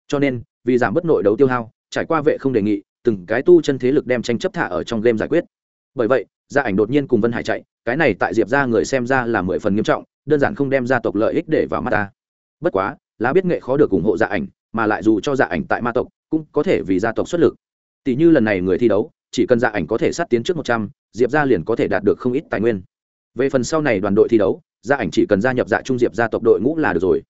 Cho nên, vì giảm bất nội đấu tiêu hao, trải qua vệ không đề nghị, từng cái tu chân thế lực đem tranh chấp thả ở trong game giải quyết. Bởi vậy, gia ảnh đột nhiên cùng vân hải chạy, cái này tại diệp ra người xem ra là mười phần nghiêm trọng, đơn giản không đem gia tộc lợi ích để vào mắt ta. Bất quá, lá biết nghệ khó được ủng hộ gia ảnh, mà lại dù cho gia ảnh tại ma tộc, cũng có thể vì gia tộc xuất lực. Tỷ như lần này người thi đấu chỉ cần Dạ ảnh có thể sát tiến trước một trăm, diệp ra liền có thể đạt được không ít tài nguyên. Về phần sau này đoàn đội thi đấu Dạ ảnh chỉ cần gia nhập dạ trung diệp gia tộc đội ngũ là được rồi.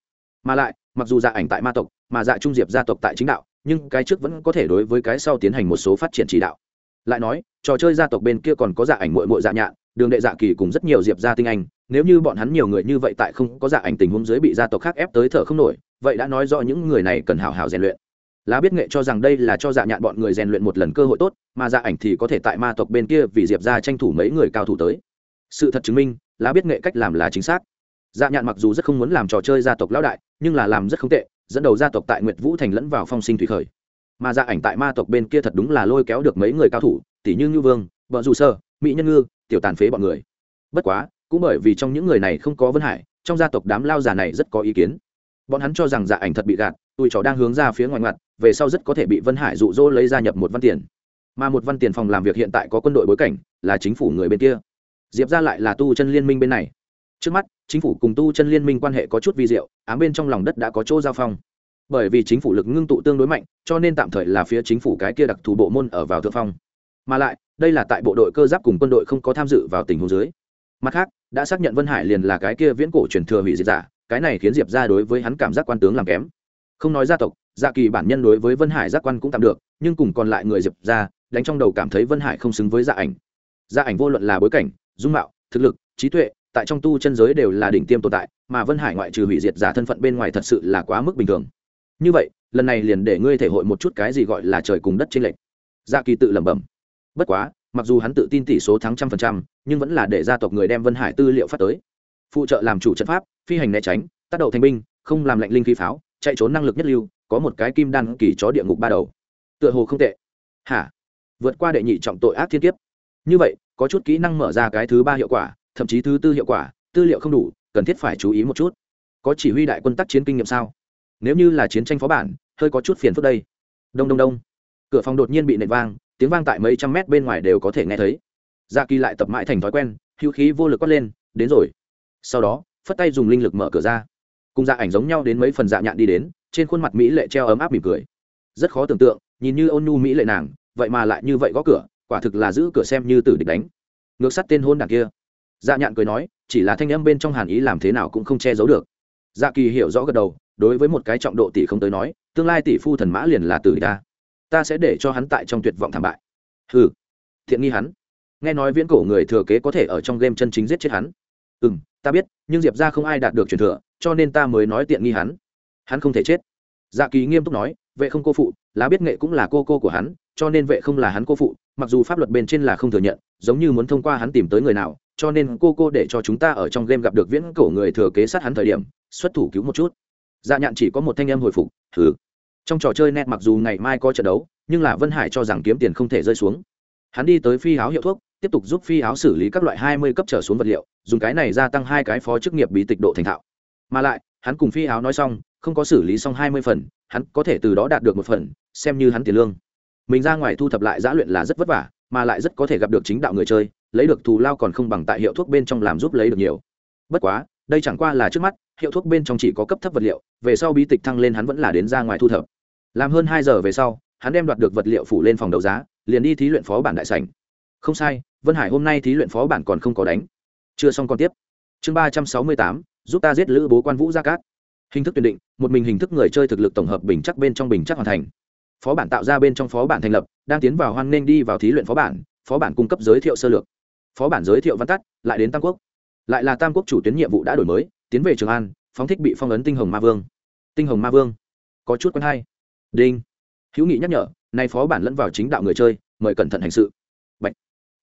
Mà lại, mặc dù Dạ ảnh tại ma tộc, mà dạ trung diệp gia tộc tại chính đạo, nhưng cái trước vẫn có thể đối với cái sau tiến hành một số phát triển chỉ đạo. Lại nói, trò chơi gia tộc bên kia còn có dạ ảnh mội mội dạ nhạn, đường đệ dạ kỳ cùng rất nhiều diệp gia tinh anh, nếu như bọn hắn nhiều người như vậy tại không có dạ ảnh tình huống dưới bị gia tộc khác ép tới thở không nổi, vậy đã nói rõ những người này cần hào hào rèn luyện lá biết nghệ cho rằng đây là cho dạ nhạn bọn người rèn luyện một lần cơ hội tốt, mà dạ ảnh thì có thể tại ma tộc bên kia vì diệp ra tranh thủ mấy người cao thủ tới. Sự thật chứng minh, lá biết nghệ cách làm là chính xác. Dạ nhạn mặc dù rất không muốn làm trò chơi gia tộc lão đại, nhưng là làm rất không tệ, dẫn đầu gia tộc tại nguyệt vũ thành lẫn vào phong sinh thủy khởi. Mà dạ ảnh tại ma tộc bên kia thật đúng là lôi kéo được mấy người cao thủ, tỷ như ngư vương, vợ dù sơ, mỹ nhân ngư, tiểu tàn phế bọn người. Bất quá, cũng bởi vì trong những người này không có vân hải, trong gia tộc đám lao già này rất có ý kiến. Bọn hắn cho rằng dạ ảnh thật bị gạt, tụi chó đang hướng ra phía ngoài ngoặt về sau rất có thể bị vân hải rụ rỗ lấy gia nhập một văn tiền. Mà một văn tiền phòng làm việc hiện tại có quân đội bối cảnh, là chính phủ người bên kia. Diệp ra lại là tu chân liên minh bên này. Trước mắt, chính phủ cùng tu chân liên minh quan hệ có chút vi diệu, ám bên trong lòng đất đã có chỗ giao phong. Bởi vì chính phủ lực ngưng tụ tương đối mạnh, cho nên tạm thời là phía chính phủ cái kia đặc thù bộ môn ở vào thượng phong. Mà lại, đây là tại bộ đội cơ giáp cùng quân đội không có tham dự vào tình huống dưới. Mặt khác, đã xác nhận vân hải liền là cái kia viễn cổ truyền thừa hủy diệt giả, cái này khiến diệp ra đối với hắn cảm giác quan tướng làm kém không nói gia tộc dạ kỳ bản nhân đối với vân hải giác quan cũng tạm được, nhưng cùng còn lại người diệp ra, đánh trong đầu cảm thấy vân hải không xứng với dạ ảnh. Dạ ảnh vô luận là bối cảnh, dung mạo, thực lực, trí tuệ, tại trong tu chân giới đều là đỉnh tiêm tồn tại, mà vân hải ngoại trừ hủy diệt giả thân phận bên ngoài thật sự là quá mức bình thường. Như vậy, lần này liền để ngươi thể hội một chút cái gì gọi là trời cùng đất trên lệch. Dạ kỳ tự lẩm bẩm. Bất quá, mặc dù hắn tự tin tỷ số thắng trăm phần trăm, nhưng vẫn là để gia tộc người đem vân hải tư liệu phát tới. Phụ trợ làm chủ trận pháp, phi hành né tránh, tác động thanh binh, không làm lệnh linh khí pháo chạy trốn năng lực nhất lưu, có một cái kim đan kỳ chó địa ngục ba đầu. Tựa hồ không tệ. Hả? Vượt qua đệ nhị trọng tội ác thiên kiếp. Như vậy, có chút kỹ năng mở ra cái thứ ba hiệu quả, thậm chí thứ tư hiệu quả, tư liệu không đủ, cần thiết phải chú ý một chút. Có chỉ huy đại quân tác chiến kinh nghiệm sao? Nếu như là chiến tranh phó bản, hơi có chút phiền phức đây. Đông đông đông. Cửa phòng đột nhiên bị nệ vang, tiếng vang tại mấy trăm mét bên ngoài đều có thể nghe thấy. Dạ kỳ lại tập mãi thành thói quen, hữu khí vô lực quát lên, đến rồi. Sau đó, phất tay dùng linh lực mở cửa ra cùng dạ ảnh giống nhau đến mấy phần dạ nhạn đi đến, trên khuôn mặt mỹ lệ treo ấm áp mỉm cười. Rất khó tưởng tượng, nhìn như ôn nhu mỹ lệ nàng, vậy mà lại như vậy gõ cửa, quả thực là giữ cửa xem như tử địch đánh. Ngược sắt tên hôn đảng kia. Dạ nhạn cười nói, chỉ là thanh âm bên trong hàn ý làm thế nào cũng không che giấu được. Dạ kỳ hiểu rõ gật đầu, đối với một cái trọng độ tỷ không tới nói, tương lai tỷ phu thần mã liền là tử ta. Ta sẽ để cho hắn tại trong tuyệt vọng thảm bại. Hừ, thiện nghi hắn. Nghe nói viễn cổ người thừa kế có thể ở trong game chân chính giết chết hắn. Ừ m ta biết, nhưng diệp ra không ai đạt được truyền thừa cho nên ta mới nói tiện nghi hắn. Hắn không thể chết. Dạ kỳ nghiêm túc nói, vệ không cô phụ, lá biết nghệ cũng là cô cô của hắn, cho nên vệ không là hắn cô phụ, mặc dù pháp luật bên trên là không thừa nhận, giống như muốn thông qua hắn tìm tới người nào, cho nên cô cô để cho chúng ta ở trong game gặp được viễn cổ người thừa kế sát hắn thời điểm, xuất thủ cứu một chút. Dạ nhạn chỉ có một thanh em hồi phục thử trong trò chơi net mặc dù ngày mai có trận đấu, nhưng là vân hải cho rằng kiếm tiền không thể rơi xuống. Hắn đi tới phi áo hiệu thuốc, tiếp tục giúp phi áo xử lý các loại hai mươi cấp trở xuống vật liệu, dùng cái này gia tăng hai cái phó chức nghiệp bí tịch độ thành thạo mà lại, hắn cùng phi áo nói xong, không có xử lý xong hai mươi phần, hắn có thể từ đó đạt được một phần, xem như hắn tiền lương. Mình ra ngoài thu thập lại giã luyện là rất vất vả, mà lại rất có thể gặp được chính đạo người chơi, lấy được thù lao còn không bằng tại hiệu thuốc bên trong làm giúp lấy được nhiều. Bất quá, đây chẳng qua là trước mắt, hiệu thuốc bên trong chỉ có cấp thấp vật liệu, về sau bí tịch thăng lên hắn vẫn là đến ra ngoài thu thập. Làm hơn hai giờ về sau, hắn đem đoạt được vật liệu phủ lên phòng đấu giá, liền đi thí luyện phó bản đại sảnh. Không sai, vân hải hôm nay thí luyện phó bản còn không có đánh. Chưa xong còn tiếp. Chương ba trăm sáu mươi tám giúp ta giết lữ bố quan vũ gia cát. Hình thức tuyển định, một mình hình thức người chơi thực lực tổng hợp bình chắc bên trong bình chắc hoàn thành. Phó bản tạo ra bên trong phó bản thành lập, đang tiến vào hoan nghênh đi vào thí luyện phó bản phó bản cung cấp giới thiệu sơ lược. Phó bản giới thiệu văn tắt, lại đến tam quốc. Lại là tam quốc chủ tuyến nhiệm vụ đã đổi mới, tiến về trường an, phóng thích bị phong ấn tinh hồng ma vương. Tinh hồng ma vương. Có chút quen hay. Đinh. Hữu nghị nhắc nhở, nay phó bản lẫn vào chính đạo người chơi, mời cẩn thận hành sự. Bạch.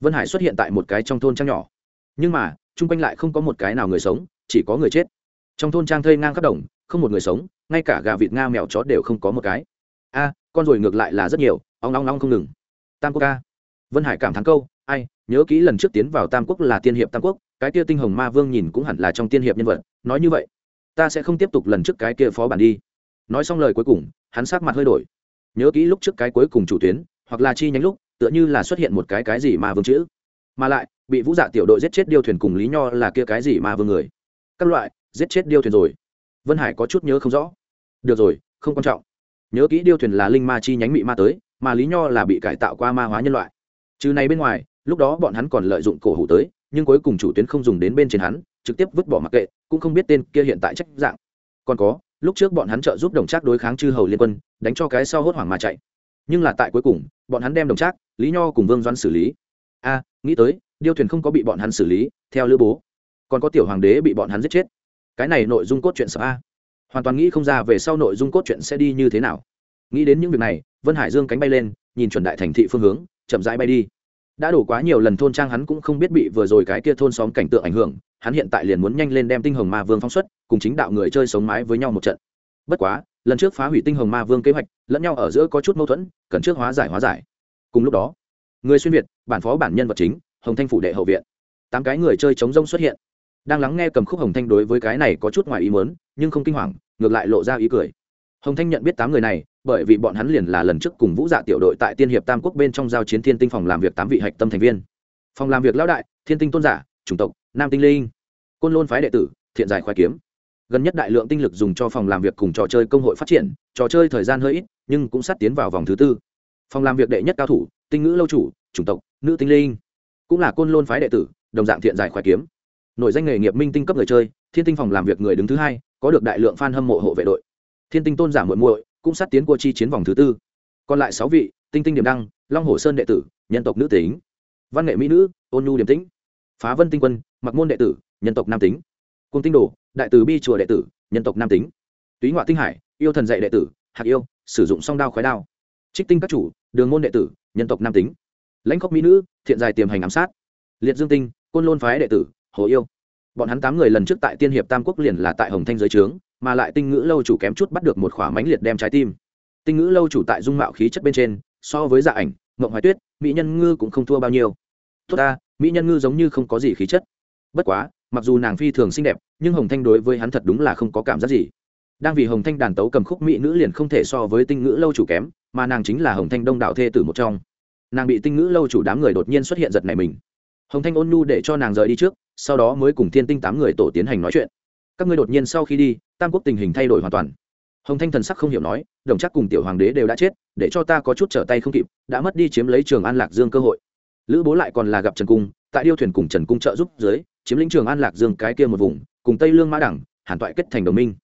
vân hải xuất hiện tại một cái trong thôn trang nhỏ. Nhưng mà, chung quanh lại không có một cái nào người sống chỉ có người chết. Trong thôn trang thây ngang khắp đồng, không một người sống, ngay cả gà vịt, nga mèo, chó đều không có một cái. A, con rồi ngược lại là rất nhiều, ong long long không ngừng. Tam quốc ca vân hải cảm thắng câu, ai, nhớ kỹ lần trước tiến vào tam quốc là tiên hiệp tam quốc, cái kia tinh hồng ma vương nhìn cũng hẳn là trong tiên hiệp nhân vật, nói như vậy, ta sẽ không tiếp tục lần trước cái kia phó bản đi. Nói xong lời cuối cùng, hắn sát mặt hơi đổi. Nhớ kỹ lúc trước cái cuối cùng chủ tuyến, hoặc là chi nhánh lúc, tựa như là xuất hiện một cái cái gì ma vương chữ. Mà lại, bị vũ dạ tiểu đội giết chết điêu thuyền cùng lý nho là kia cái gì ma vương người các loại, giết chết điêu thuyền rồi. Vân hải có chút nhớ không rõ. Được rồi, không quan trọng. Nhớ kỹ điêu thuyền là linh ma chi nhánh mị ma tới, mà lý nho là bị cải tạo qua ma hóa nhân loại. Trừ này bên ngoài, lúc đó bọn hắn còn lợi dụng cổ hủ tới, nhưng cuối cùng chủ tuyến không dùng đến bên trên hắn, trực tiếp vứt bỏ mặc kệ, cũng không biết tên kia hiện tại trách dạng. Còn có, lúc trước bọn hắn trợ giúp đồng trác đối kháng chư hầu liên quân, đánh cho cái sau hốt hoảng mà chạy. Nhưng là tại cuối cùng, bọn hắn đem đồng trác, lý nho cùng vương doan xử lý. A nghĩ tới, điêu thuyền không có bị bọn hắn xử lý, theo lữ bố còn có tiểu hoàng đế bị bọn hắn giết chết. Cái này nội dung cốt truyện sợ a. Hoàn toàn nghĩ không ra về sau nội dung cốt truyện sẽ đi như thế nào. Nghĩ đến những việc này, vân hải dương cánh bay lên, nhìn chuẩn đại thành thị phương hướng, chậm rãi bay đi. Đã đổ quá nhiều lần thôn trang hắn cũng không biết bị vừa rồi cái kia thôn xóm cảnh tượng ảnh hưởng, hắn hiện tại liền muốn nhanh lên đem tinh hồng ma vương phóng xuất, cùng chính đạo người chơi sống mái với nhau một trận. Bất quá, lần trước phá hủy tinh hồng ma vương kế hoạch, lẫn nhau ở giữa có chút mâu thuẫn, cần trước hóa giải hóa giải. Cùng lúc đó, người xuyên việt, bản phó bản nhân vật chính, hồng thanh phủ đệ hậu viện. Tám cái người chơi chống rông xuất hiện đang lắng nghe cầm khúc hồng thanh đối với cái này có chút ngoài ý muốn, nhưng không kinh hoàng, ngược lại lộ ra ý cười. Hồng thanh nhận biết tám người này, bởi vì bọn hắn liền là lần trước cùng vũ dạ tiểu đội tại tiên hiệp tam quốc bên trong giao chiến thiên tinh phòng làm việc tám vị hạch tâm thành viên. Phòng làm việc lão đại, thiên tinh tôn giả, chủng tộc, nam tinh linh. Côn lôn phái đệ tử, thiện giải khoái kiếm. Gần nhất đại lượng tinh lực dùng cho phòng làm việc cùng trò chơi công hội phát triển, trò chơi thời gian hơi ít, nhưng cũng sát tiến vào vòng thứ tư. Phòng làm việc đệ nhất cao thủ, tinh ngữ lâu chủ, chủng tộc, nữ tinh linh. Cũng là côn lôn phái đệ tử, đồng dạng thiện giải khoái kiếm nổi danh nghề nghiệp minh tinh cấp người chơi, thiên tinh phòng làm việc người đứng thứ hai, có được đại lượng f a n hâm mộ hộ vệ đội. Thiên tinh tôn giả muội muội cũng sát tiến qua chi chiến vòng thứ tư. Còn lại sáu vị, tinh tinh điểm đăng, long hồ sơn đệ tử, nhân tộc nữ tính. Văn nghệ mỹ nữ, ôn nhu điểm tĩnh. Phá vân tinh quân, mặc môn đệ tử, nhân tộc nam tính. Cung tinh đồ, đại tử bi chùa đệ tử, nhân tộc nam tính. Túy ngoại tinh hải, yêu thần dạy đệ tử hạt yêu, sử dụng song đao khói đao. Trích tinh các chủ, đường môn đệ tử, nhân tộc nam tính. Lãnh khốc mỹ nữ, thiện dài tiềm hành ám sát. Liệt dương tinh, côn lôn phái đệ tử hồ yêu. Bọn hắn tám người lần trước tại tiên hiệp tam quốc liền là tại hồng thanh giới trướng, mà lại tinh ngữ lâu chủ kém chút bắt được một khỏa mánh liệt đem trái tim. Tinh ngữ lâu chủ tại dung mạo khí chất bên trên, so với dạ ảnh mộng hoài tuyết, mỹ nhân ngư cũng không thua bao nhiêu. Tốt ta, mỹ nhân ngư giống như không có gì khí chất. Bất quá, mặc dù nàng phi thường xinh đẹp, nhưng hồng thanh đối với hắn thật đúng là không có cảm giác gì. Đang vì hồng thanh đàn tấu cầm khúc mỹ nữ liền không thể so với tinh ngữ lâu chủ kém, mà nàng chính là hồng thanh đông đạo thê tử một trong. Nàng bị tinh ngữ lâu chủ đám người đột nhiên xuất hiện giật này mình. Hồng thanh ôn nhu để cho nàng rời đi trước sau đó mới cùng thiên tinh tám người tổ tiến hành nói chuyện. Các ngươi đột nhiên sau khi đi, tam quốc tình hình thay đổi hoàn toàn. Hồng thanh thần sắc không hiểu nói, đồng chắc cùng tiểu hoàng đế đều đã chết, để cho ta có chút trở tay không kịp, đã mất đi chiếm lấy trường an lạc dương cơ hội. Lữ bố lại còn là gặp trần cung, tại điêu thuyền cùng trần cung trợ giúp dưới, chiếm lĩnh trường an lạc dương cái kia một vùng, cùng tây lương mã đẳng, hàn toại kết thành đồng minh.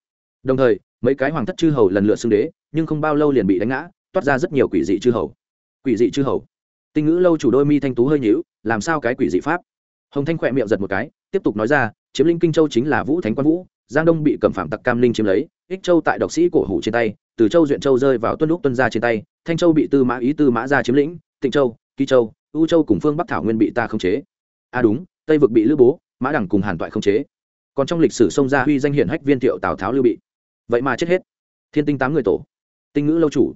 Đồng thời, mấy cái hoàng thất chư hầu lần lượt xưng đế, nhưng không bao lâu liền bị đánh ngã, toát ra rất nhiều quỷ dị chư hầu. Quỷ dị chư hầu. Tinh ngữ lâu chủ đôi mi thanh tú hơi nhíu, làm sao cái quỷ dị pháp? Hồng thanh khỏe miệng giật một cái, tiếp tục nói ra, chiếm linh kinh châu chính là vũ thánh quan vũ, giang đông bị cẩm phạm tặc cam linh chiếm lấy, ích châu tại độc sĩ cổ hủ trên tay, từ châu duyện châu rơi vào tuân lúc tuân gia trên tay, thanh châu bị tư mã ý, tư mã gia chiếm lĩnh, tịnh châu kỳ châu, u châu cùng phương bắc thảo nguyên bị ta khống chế. A à đúng, tây vực bị lữ bố, mã đẳng cùng hàn toại khống chế. Còn trong lịch sử sông gia huy danh hiển hách viên thiệu tào tháo lưu bị. Vậy mà chết hết. Thiên tinh tám người tổ. Tinh ngữ lâu chủ.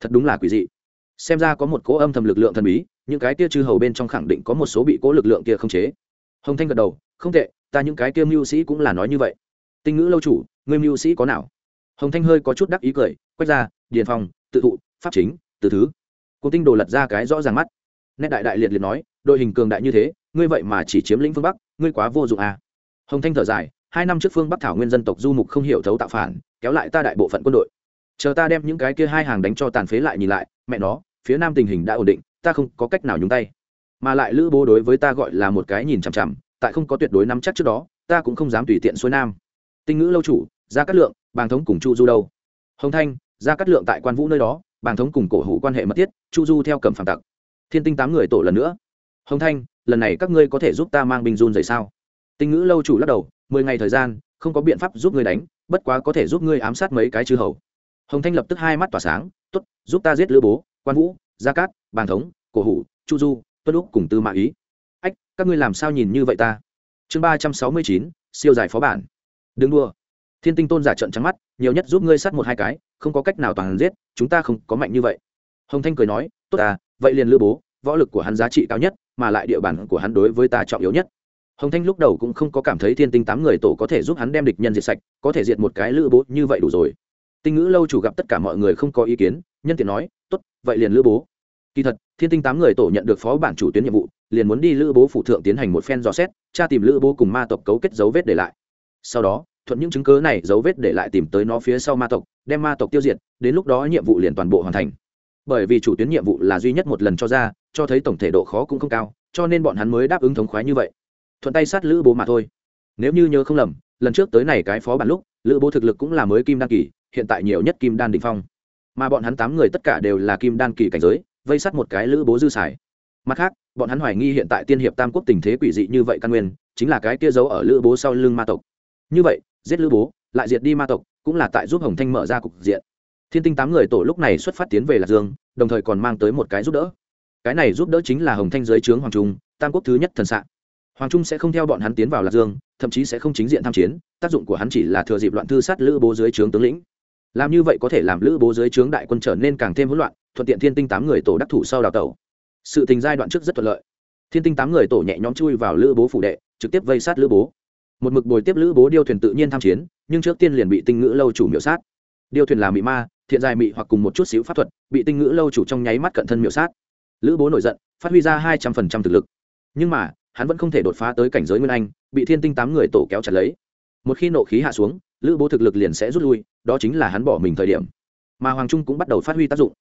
Thật đúng là quỷ dị. Xem ra có một cỗ âm thầm lực lượng thần bí những cái kia chư hầu bên trong khẳng định có một số bị cố lực lượng kia khống chế. Hồng thanh gật đầu, không tệ, ta những cái kia mưu sĩ cũng là nói như vậy. Tinh ngữ lâu chủ người mưu sĩ có nào? Hồng thanh hơi có chút đắc ý cười, quét ra, điền phòng tự thụ, pháp chính, từ thứ. Cô tinh đồ lật ra cái rõ ràng mắt. Nét đại đại liệt liệt nói, đội hình cường đại như thế, ngươi vậy mà chỉ chiếm lĩnh phương bắc, ngươi quá vô dụng à. hồng thanh thở dài, hai năm trước phương bắc thảo nguyên dân tộc du mục không hiểu thấu tạo phản, kéo lại ta đại bộ phận quân đội. Chờ ta đem những cái kia hai hàng đánh cho tàn phế lại nhìn lại, mẹ nó, phía nam tình hình đã ổn định ta không có cách nào nhúng tay. Mà lại lữ bố đối với ta gọi là một cái nhìn chằm chằm, tại không có tuyệt đối nắm chắc trước đó, ta cũng không dám tùy tiện xuôi nam. Tinh ngữ lâu chủ, gia cát lượng, bàng thống cùng chu du đâu? Hồng thanh, gia cát lượng tại quan vũ nơi đó, bàng thống cùng cổ hủ quan hệ mật thiết, chu du theo cầm phản tặc. Thiên tinh tám người tổ lần nữa. Hồng thanh, lần này các ngươi có thể giúp ta mang binh run dày sao? Tinh ngữ lâu chủ lắc đầu, mười ngày thời gian, không có biện pháp giúp ngươi đánh, bất quá có thể giúp ngươi ám sát mấy cái chư hầu. Hồng thanh lập tức hai mắt tỏa sáng t ố t giúp ta giết lữ bố, quan vũ gia cát bàn thống, cổ hủ, chu du, tuân lúc cùng tư mã ý. Ách, các ngươi làm sao nhìn như vậy ta? Chương ba trăm sáu mươi chín, siêu giải phó bản. Đừng đua thiên tinh tôn giả trận trắng mắt, nhiều nhất giúp ngươi sát một hai cái, không có cách nào toàn giết, chúng ta không có mạnh như vậy. Hồng thanh cười nói, tốt à vậy liền lữ bố, võ lực của hắn giá trị cao nhất, mà lại địa bàn của hắn đối với ta trọng yếu nhất. Hồng thanh lúc đầu cũng không có cảm thấy thiên tinh tám người tổ có thể giúp hắn đem địch nhân diệt sạch, có thể diệt một cái lữ bố như vậy đủ rồi. Tinh ngữ lâu chủ gặp tất cả mọi người không có ý kiến, nhân tiện nói, tốt, vậy liền lữ bố kỳ thật, thiên tinh tám người tổ nhận được phó bản chủ tuyến nhiệm vụ, liền muốn đi lữ bố phủ thượng tiến hành một phen dò xét, tra tìm lữ bố cùng ma tộc cấu kết dấu vết để lại. Sau đó, thuận những chứng cớ này dấu vết để lại tìm tới nó phía sau ma tộc, đem ma tộc tiêu diệt, đến lúc đó nhiệm vụ liền toàn bộ hoàn thành. Bởi vì chủ tuyến nhiệm vụ là duy nhất một lần cho ra, cho thấy tổng thể độ khó cũng không cao, cho nên bọn hắn mới đáp ứng thống khoái như vậy. Thuận tay sát lữ bố mà thôi. Nếu như nhớ không lầm, lần trước tới này cái phó bản lúc, lữ bố thực lực cũng là mới kim đan kỳ, hiện tại nhiều nhất kim đan định phong. Mà bọn hắn tám người tất cả đều là kim đan kỳ cảnh giới vây sát một cái lữ bố dư xài. Mặt khác, bọn hắn hoài nghi hiện tại tiên hiệp tam quốc tình thế quỷ dị như vậy căn nguyên, chính là cái kia giấu ở lữ bố sau lưng ma tộc. Như vậy, giết lữ bố, lại diệt đi ma tộc, cũng là tại giúp hồng thanh mở ra cục diện. Thiên tinh tám người tổ lúc này xuất phát tiến về lạc dương, đồng thời còn mang tới một cái giúp đỡ. Cái này giúp đỡ chính là hồng thanh giới trướng hoàng trung, tam quốc thứ nhất thần s ạ hoàng trung sẽ không theo bọn hắn tiến vào lạc dương, thậm chí sẽ không chính diện tham chiến, tác dụng của hắn chỉ là thừa dịp loạn thư sát lữ bố dưới trướng tướng lĩnh làm như vậy có thể làm lữ bố dưới trướng đại quân trở nên càng thêm hỗn loạn, thuận tiện thiên tinh tám người tổ đắc thủ sau đào tẩu. Sự tình giai đoạn trước rất thuận lợi. Thiên tinh tám người tổ nhẹ nhõm chui vào lữ bố phủ đệ, trực tiếp vây sát lữ bố. Một mực bồi tiếp lữ bố điêu thuyền tự nhiên tham chiến, nhưng trước tiên liền bị tinh ngữ lâu chủ miểu sát. Điêu thuyền là mị ma, thiện dài mị hoặc cùng một chút xíu pháp thuật, bị tinh ngữ lâu chủ trong nháy mắt cận thân miểu sát. Lữ bố nổi giận, phát huy ra hai trăm phần trăm thực lực. Nhưng mà, hắn vẫn không thể đột phá tới cảnh giới nguyên anh, bị thiên tinh tám người tổ kéo chặt lấy một khi nộ khí hạ xuống, lữ bố thực lực liền sẽ rút lui, đó chính là hắn bỏ mình thời điểm. Mà hoàng trung cũng bắt đầu phát huy tác dụng.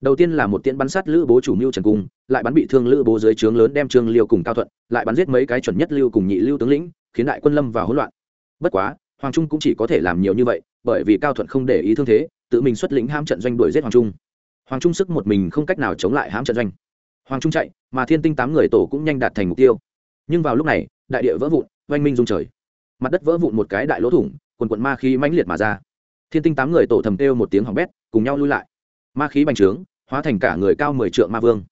Đầu tiên là một tiễn bắn sát lữ bố chủ mưu trần cung, lại bắn bị thương lữ bố dưới trướng lớn đem trương liêu cùng cao thuận, lại bắn giết mấy cái chuẩn nhất lưu cùng nhị lưu tướng lĩnh, khiến đại quân lâm vào hỗn loạn. Bất quá, hoàng trung cũng chỉ có thể làm nhiều như vậy, bởi vì cao thuận không để ý thương thế, tự mình xuất lĩnh ham trận doanh đuổi giết hoàng trung. Hoàng trung sức một mình không cách nào chống lại hãm trận doanh. Hoàng trung chạy, mà thiên tinh tám người tổ cũng nhanh đạt thành mục tiêu. Nhưng vào lúc này, đại địa vỡ vụn, oanh minh dung trời mặt đất vỡ vụn một cái đại lỗ thủng, quần quận ma khí mãnh liệt mà ra. Thiên tinh tám người tổ thầm kêu một tiếng hỏng bét, cùng nhau lui lại. Ma khí bành trướng, hóa thành cả người cao mười trượng ma vương.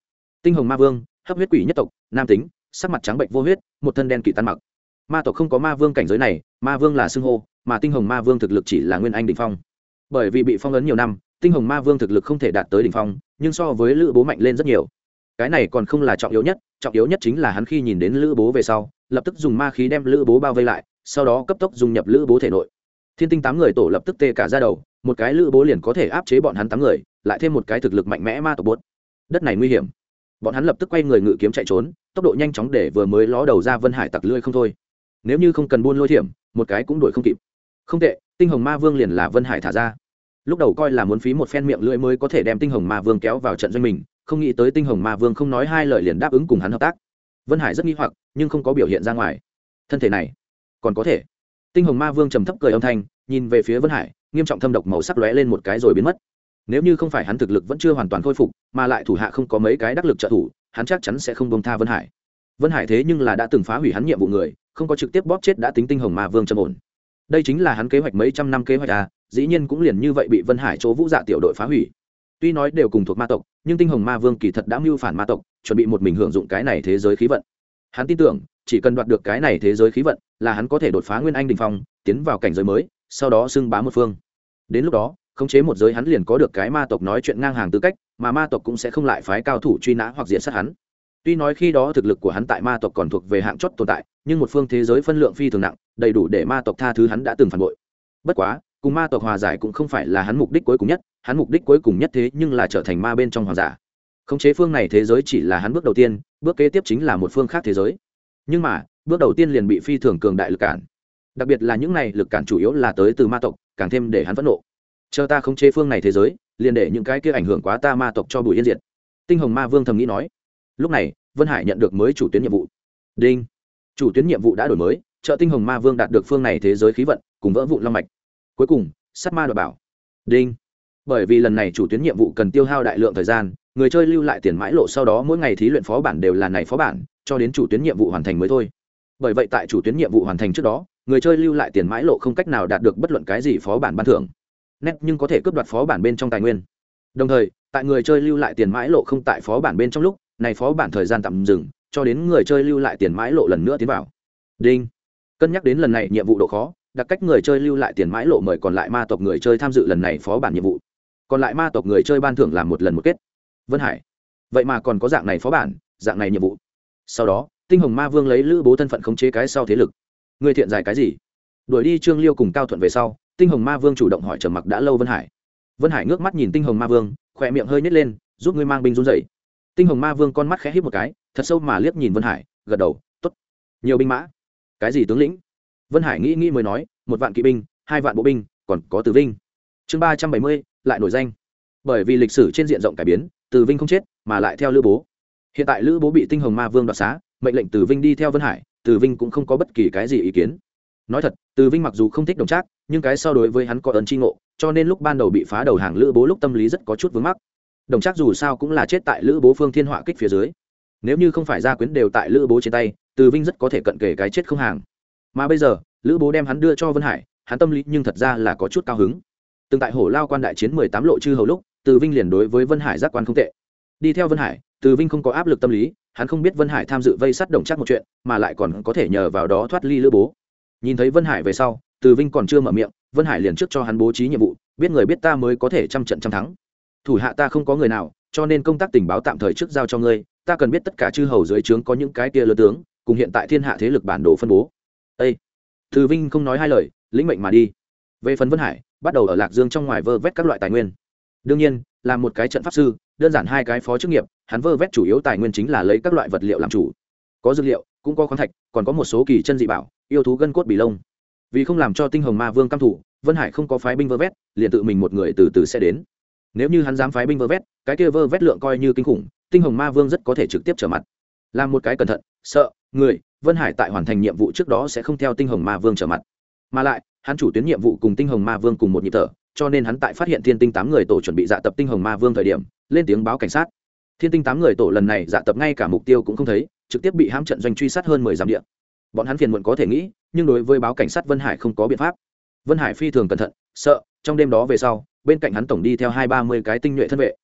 Tinh hồng ma vương, hấp huyết quỷ nhất tộc, nam tính, sắc mặt trắng bệnh vô huyết, một thân đen kỵ tan mặc. Ma tộc không có ma vương cảnh giới này, ma vương là xưng hô, mà tinh hồng ma vương thực lực chỉ là nguyên anh đ ỉ n h phong. Bởi vì bị phong ấn nhiều năm, tinh hồng ma vương thực lực không thể đạt tới đ ỉ n h phong, nhưng so với lữ bố mạnh lên rất nhiều. Cái này còn không là trọng yếu nhất, trọng yếu nhất chính là hắn khi nhìn đến lữ bố về sau, lập tức dùng ma khí đem lữ bố bao vây lại sau đó cấp tốc dùng nhập lữ bố thể nội. Thiên tinh tám người tổ lập tức tê cả ra đầu, một cái lữ bố liền có thể áp chế bọn hắn tám người, lại thêm một cái thực lực mạnh mẽ ma tộc bốt đất này nguy hiểm. Bọn hắn lập tức quay người ngự kiếm chạy trốn, tốc độ nhanh chóng để vừa mới ló đầu ra vân hải tặc lươi không thôi. Nếu như không cần buôn lôi thiểm, một cái cũng đuổi không kịp. Không tệ, tinh hồng ma vương liền là vân hải thả ra. Lúc đầu coi là muốn phí một phen miệng lưỡi mới có thể đem tinh hồng ma vương kéo vào trận doanh mình, không nghĩ tới tinh hồng ma vương không nói hai lời liền đáp ứng cùng hắn hợp tác. Vân hải rất nghi hoặc, nhưng không có biểu hiện ra ngoài. Thân thể này còn có thể. Tinh hồng ma vương trầm thấp cười âm thanh, nhìn về phía vân hải, nghiêm trọng thâm độc màu sắc lóe lên một cái rồi biến mất. Nếu như không phải hắn thực lực vẫn chưa hoàn toàn khôi phục, mà lại thủ hạ không có mấy cái đắc lực trợ thủ, hắn chắc chắn sẽ không bông tha vân hải. Vân hải thế nhưng là đã từng phá hủy hắn nhiệm vụ người, không có trực tiếp bóp chết đã tính tinh hồng ma vương trầm ổn. Đây chính là hắn kế hoạch mấy trăm năm kế hoạch à dĩ nhiên cũng liền như vậy bị vân hải chỗ vũ dạ tiểu đội phá hủy. Tuy nói đều cùng thuộc ma tộc, nhưng tinh hồng ma vương kỳ thật đã mưu phản ma tộc, chuẩn bị một mình hưởng dụng cái này thế giới khí vận. Hắn tin tưởng chỉ cần đoạt được cái này thế giới khí vận, là hắn có thể đột phá nguyên anh đình phong, tiến vào cảnh giới mới, sau đó xưng bá một phương. Đến lúc đó, khống chế một giới hắn liền có được cái ma tộc nói chuyện ngang hàng tư cách, mà ma tộc cũng sẽ không lại phái cao thủ truy nã hoặc diện sát hắn. Tuy nói khi đó thực lực của hắn tại ma tộc còn thuộc về hạng chót tồn tại, nhưng một phương thế giới phân lượng phi thường nặng, đầy đủ để ma tộc tha thứ hắn đã từng phản bội. Bất quá, cùng ma tộc hòa giải cũng không phải là hắn mục đích cuối cùng nhất, hắn mục đích cuối cùng nhất thế nhưng là trở thành ma bên trong hoàng giả. Khống chế phương này thế giới chỉ là hắn bước đầu tiên, bước kế tiếp chính là một phương khác thế giới nhưng mà, bước đầu tiên liền bị phi thường cường đại lực cản. Đặc biệt là những này lực cản chủ yếu là tới từ ma tộc, càng thêm để hắn phẫn nộ. Chờ ta không chế phương này thế giới, liền để những cái kia ảnh hưởng quá ta ma tộc cho bùi yên diệt. Tinh hồng ma vương thầm nghĩ nói. Lúc này, vân hải nhận được mới chủ tuyến nhiệm vụ. Đinh. Chủ tuyến nhiệm vụ đã đổi mới, trợ tinh hồng ma vương đạt được phương này thế giới khí vận, cùng vỡ vụ long mạch. Cuối cùng sắt ma đòi bảo. Đinh. Bởi vì lần này chủ tuyến nhiệm vụ cần tiêu hao đại lượng thời gian, người chơi lưu lại tiền mãi lộ sau đó mỗi ngày thí luyện phó bản đều là này phó bản cho đến chủ tuyến nhiệm vụ hoàn thành mới thôi. Bởi vậy tại chủ tuyến nhiệm vụ hoàn thành trước đó, người chơi lưu lại tiền mãi lộ không cách nào đạt được bất luận cái gì phó bản ban thưởng. Nét nhưng có thể cướp đoạt phó bản bên trong tài nguyên. Đồng thời, tại người chơi lưu lại tiền mãi lộ không tại phó bản bên trong lúc, này phó bản thời gian tạm dừng, cho đến người chơi lưu lại tiền mãi lộ lần nữa tiến vào. Đinh. Cân nhắc đến lần này nhiệm vụ độ khó, đặc cách người chơi lưu lại tiền mãi lộ mời còn lại ma tộc người chơi tham dự lần này phó bản nhiệm vụ. Còn lại ma tộc người chơi ban thưởng làm một lần một kết. Vân hải. Vậy mà còn có dạng này phó bản, dạng này nhiệm vụ sau đó, tinh hồng ma vương lấy lữ bố thân phận khống chế cái sau thế lực. Người thiện giải cái gì? Đuổi đi trương liêu cùng cao thuận về sau, tinh hồng ma vương chủ động hỏi trầm mặc đã lâu vân hải. Vân hải ngước mắt nhìn tinh hồng ma vương, khỏe miệng hơi nhét lên, giúp ngươi mang binh run dậy tinh hồng ma vương con mắt khẽ hít một cái, thật sâu mà liếc nhìn vân hải, gật đầu t ố t nhiều binh mã. Cái gì tướng lĩnh? Vân hải nghĩ nghĩ mới nói, một vạn kỵ binh, hai vạn bộ binh, còn có từ vinh. Chương ba trăm bảy mươi, lại nổi danh. Bởi vì lịch sử trên diện rộng cải biến từ vinh không chết, mà lại theo lữ bố hiện tại lữ bố bị tinh hồng ma vương đoạt xá, mệnh lệnh từ vinh đi theo vân hải, từ vinh cũng không có bất kỳ cái gì ý kiến. Nói thật, từ vinh mặc dù không thích đồng trác, nhưng cái so đối với hắn có ấn tri ngộ, cho nên lúc ban đầu bị phá đầu hàng lữ bố lúc tâm lý rất có chút vướng mắc. Đồng trác dù sao cũng là chết tại lữ bố phương thiên họa kích phía dưới. Nếu như không phải gia quyến đều tại lữ bố trên tay, từ vinh rất có thể cận kể cái chết không hàng. Mà bây giờ, lữ bố đem hắn đưa cho vân hải, hắn tâm lý nhưng thật ra là có chút cao hứng. Từng tại hổ lao quan đại chiến mười tám lộ chư hầu lúc, từ vinh liền đối với vân hải giác quan không tệ. Đi theo vân hải từ vinh không có áp lực tâm lý, hắn không biết vân hải tham dự vây sát đồng chắc một chuyện, mà lại còn có thể nhờ vào đó thoát ly lữ bố. Nhìn thấy vân hải về sau, từ vinh còn chưa mở miệng, vân hải liền trước cho hắn bố trí nhiệm vụ, biết người biết ta mới có thể trăm trận trăm thắng. Thủ hạ ta không có người nào, cho nên công tác tình báo tạm thời trước giao cho ngươi, ta cần biết tất cả chư hầu dưới trướng có những cái kia lớn tướng, cùng hiện tại thiên hạ thế lực bản đồ phân bố. Â từ vinh không nói hai lời, lĩnh mệnh mà đi. Về phần vân hải, bắt đầu ở lạc dương trong ngoài vơ vét các loại tài nguyên. Đương nhiên, là một cái trận pháp sư, đơn giản hai cái phó chức nghiệp hắn vơ vét chủ yếu tài nguyên chính là lấy các loại vật liệu làm chủ. Có dược liệu, cũng có khoáng thạch, còn có một số kỳ chân dị bảo, yêu thú gân cốt bì lông. Vì không làm cho tinh hồng ma vương căm thủ vân hải không có phái binh vơ vét, liền tự mình một người từ từ sẽ đến. Nếu như hắn dám phái binh vơ vét, cái kia vơ vét lượng coi như kinh khủng, tinh hồng ma vương rất có thể trực tiếp trở mặt. Làm một cái cẩn thận, sợ, người, vân hải tại hoàn thành nhiệm vụ trước đó sẽ không theo tinh hồng ma vương trở mặt. Mà lại, hắn chủ tuyến nhiệm vụ cùng tinh hồng ma vương cùng một nhịp thở, cho nên hắn tại phát hiện thiên tinh tám người tổ chuẩn bị dạ tập tinh hồng ma vương thời điểm, lên tiếng báo cảnh sát thiên tinh tám người tổ lần này dạ tập ngay cả mục tiêu cũng không thấy, trực tiếp bị hãm trận doanh truy sát hơn mười dặm địa. Bọn hắn phiền muộn có thể nghĩ, nhưng đối với báo cảnh sát vân hải không có biện pháp. Vân hải phi thường cẩn thận, sợ, trong đêm đó về sau, bên cạnh hắn tổng đi theo hai ba mươi cái tinh nhuệ thân vệ.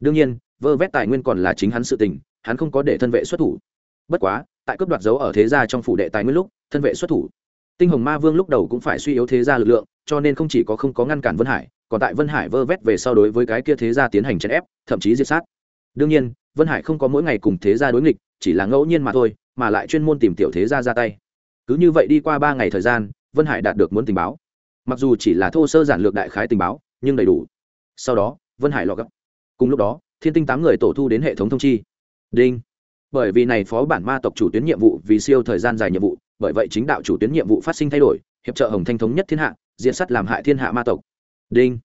Đương nhiên, vơ vét tài nguyên còn là chính hắn sự tình, hắn không có để thân vệ xuất thủ. Bất quá, tại cướp đoạt dấu ở thế gia trong phủ đệ tài nguyên lúc, thân vệ xuất thủ. Tinh hồng ma vương lúc đầu cũng phải suy yếu thế gia lực lượng, cho nên không chỉ có không có ngăn cản vân hải, còn tại vân hải vơ vét về sau đối với cái kia thế gia tiến hành chèn ép, thậm chí diệt sát đương nhiên, vân hải không có mỗi ngày cùng thế gia đối nghịch, chỉ là ngẫu nhiên mà thôi, mà lại chuyên môn tìm tiểu thế gia ra tay. Cứ như vậy đi qua ba ngày thời gian, vân hải đạt được muốn tình báo. Mặc dù chỉ là thô sơ giản lược đại khái tình báo, nhưng đầy đủ. Sau đó, vân hải lọ gấp cùng lúc đó, thiên tinh tám người tổ thu đến hệ thống thông chi. Đinh. Bởi vì này phó bản ma tộc chủ tuyến nhiệm vụ vì siêu thời gian dài nhiệm vụ, bởi vậy chính đạo chủ tuyến nhiệm vụ phát sinh thay đổi, hiệp trợ hồng thanh thống nhất thiên hạ diện sắt làm hại thiên hạ ma tộc. Đinh.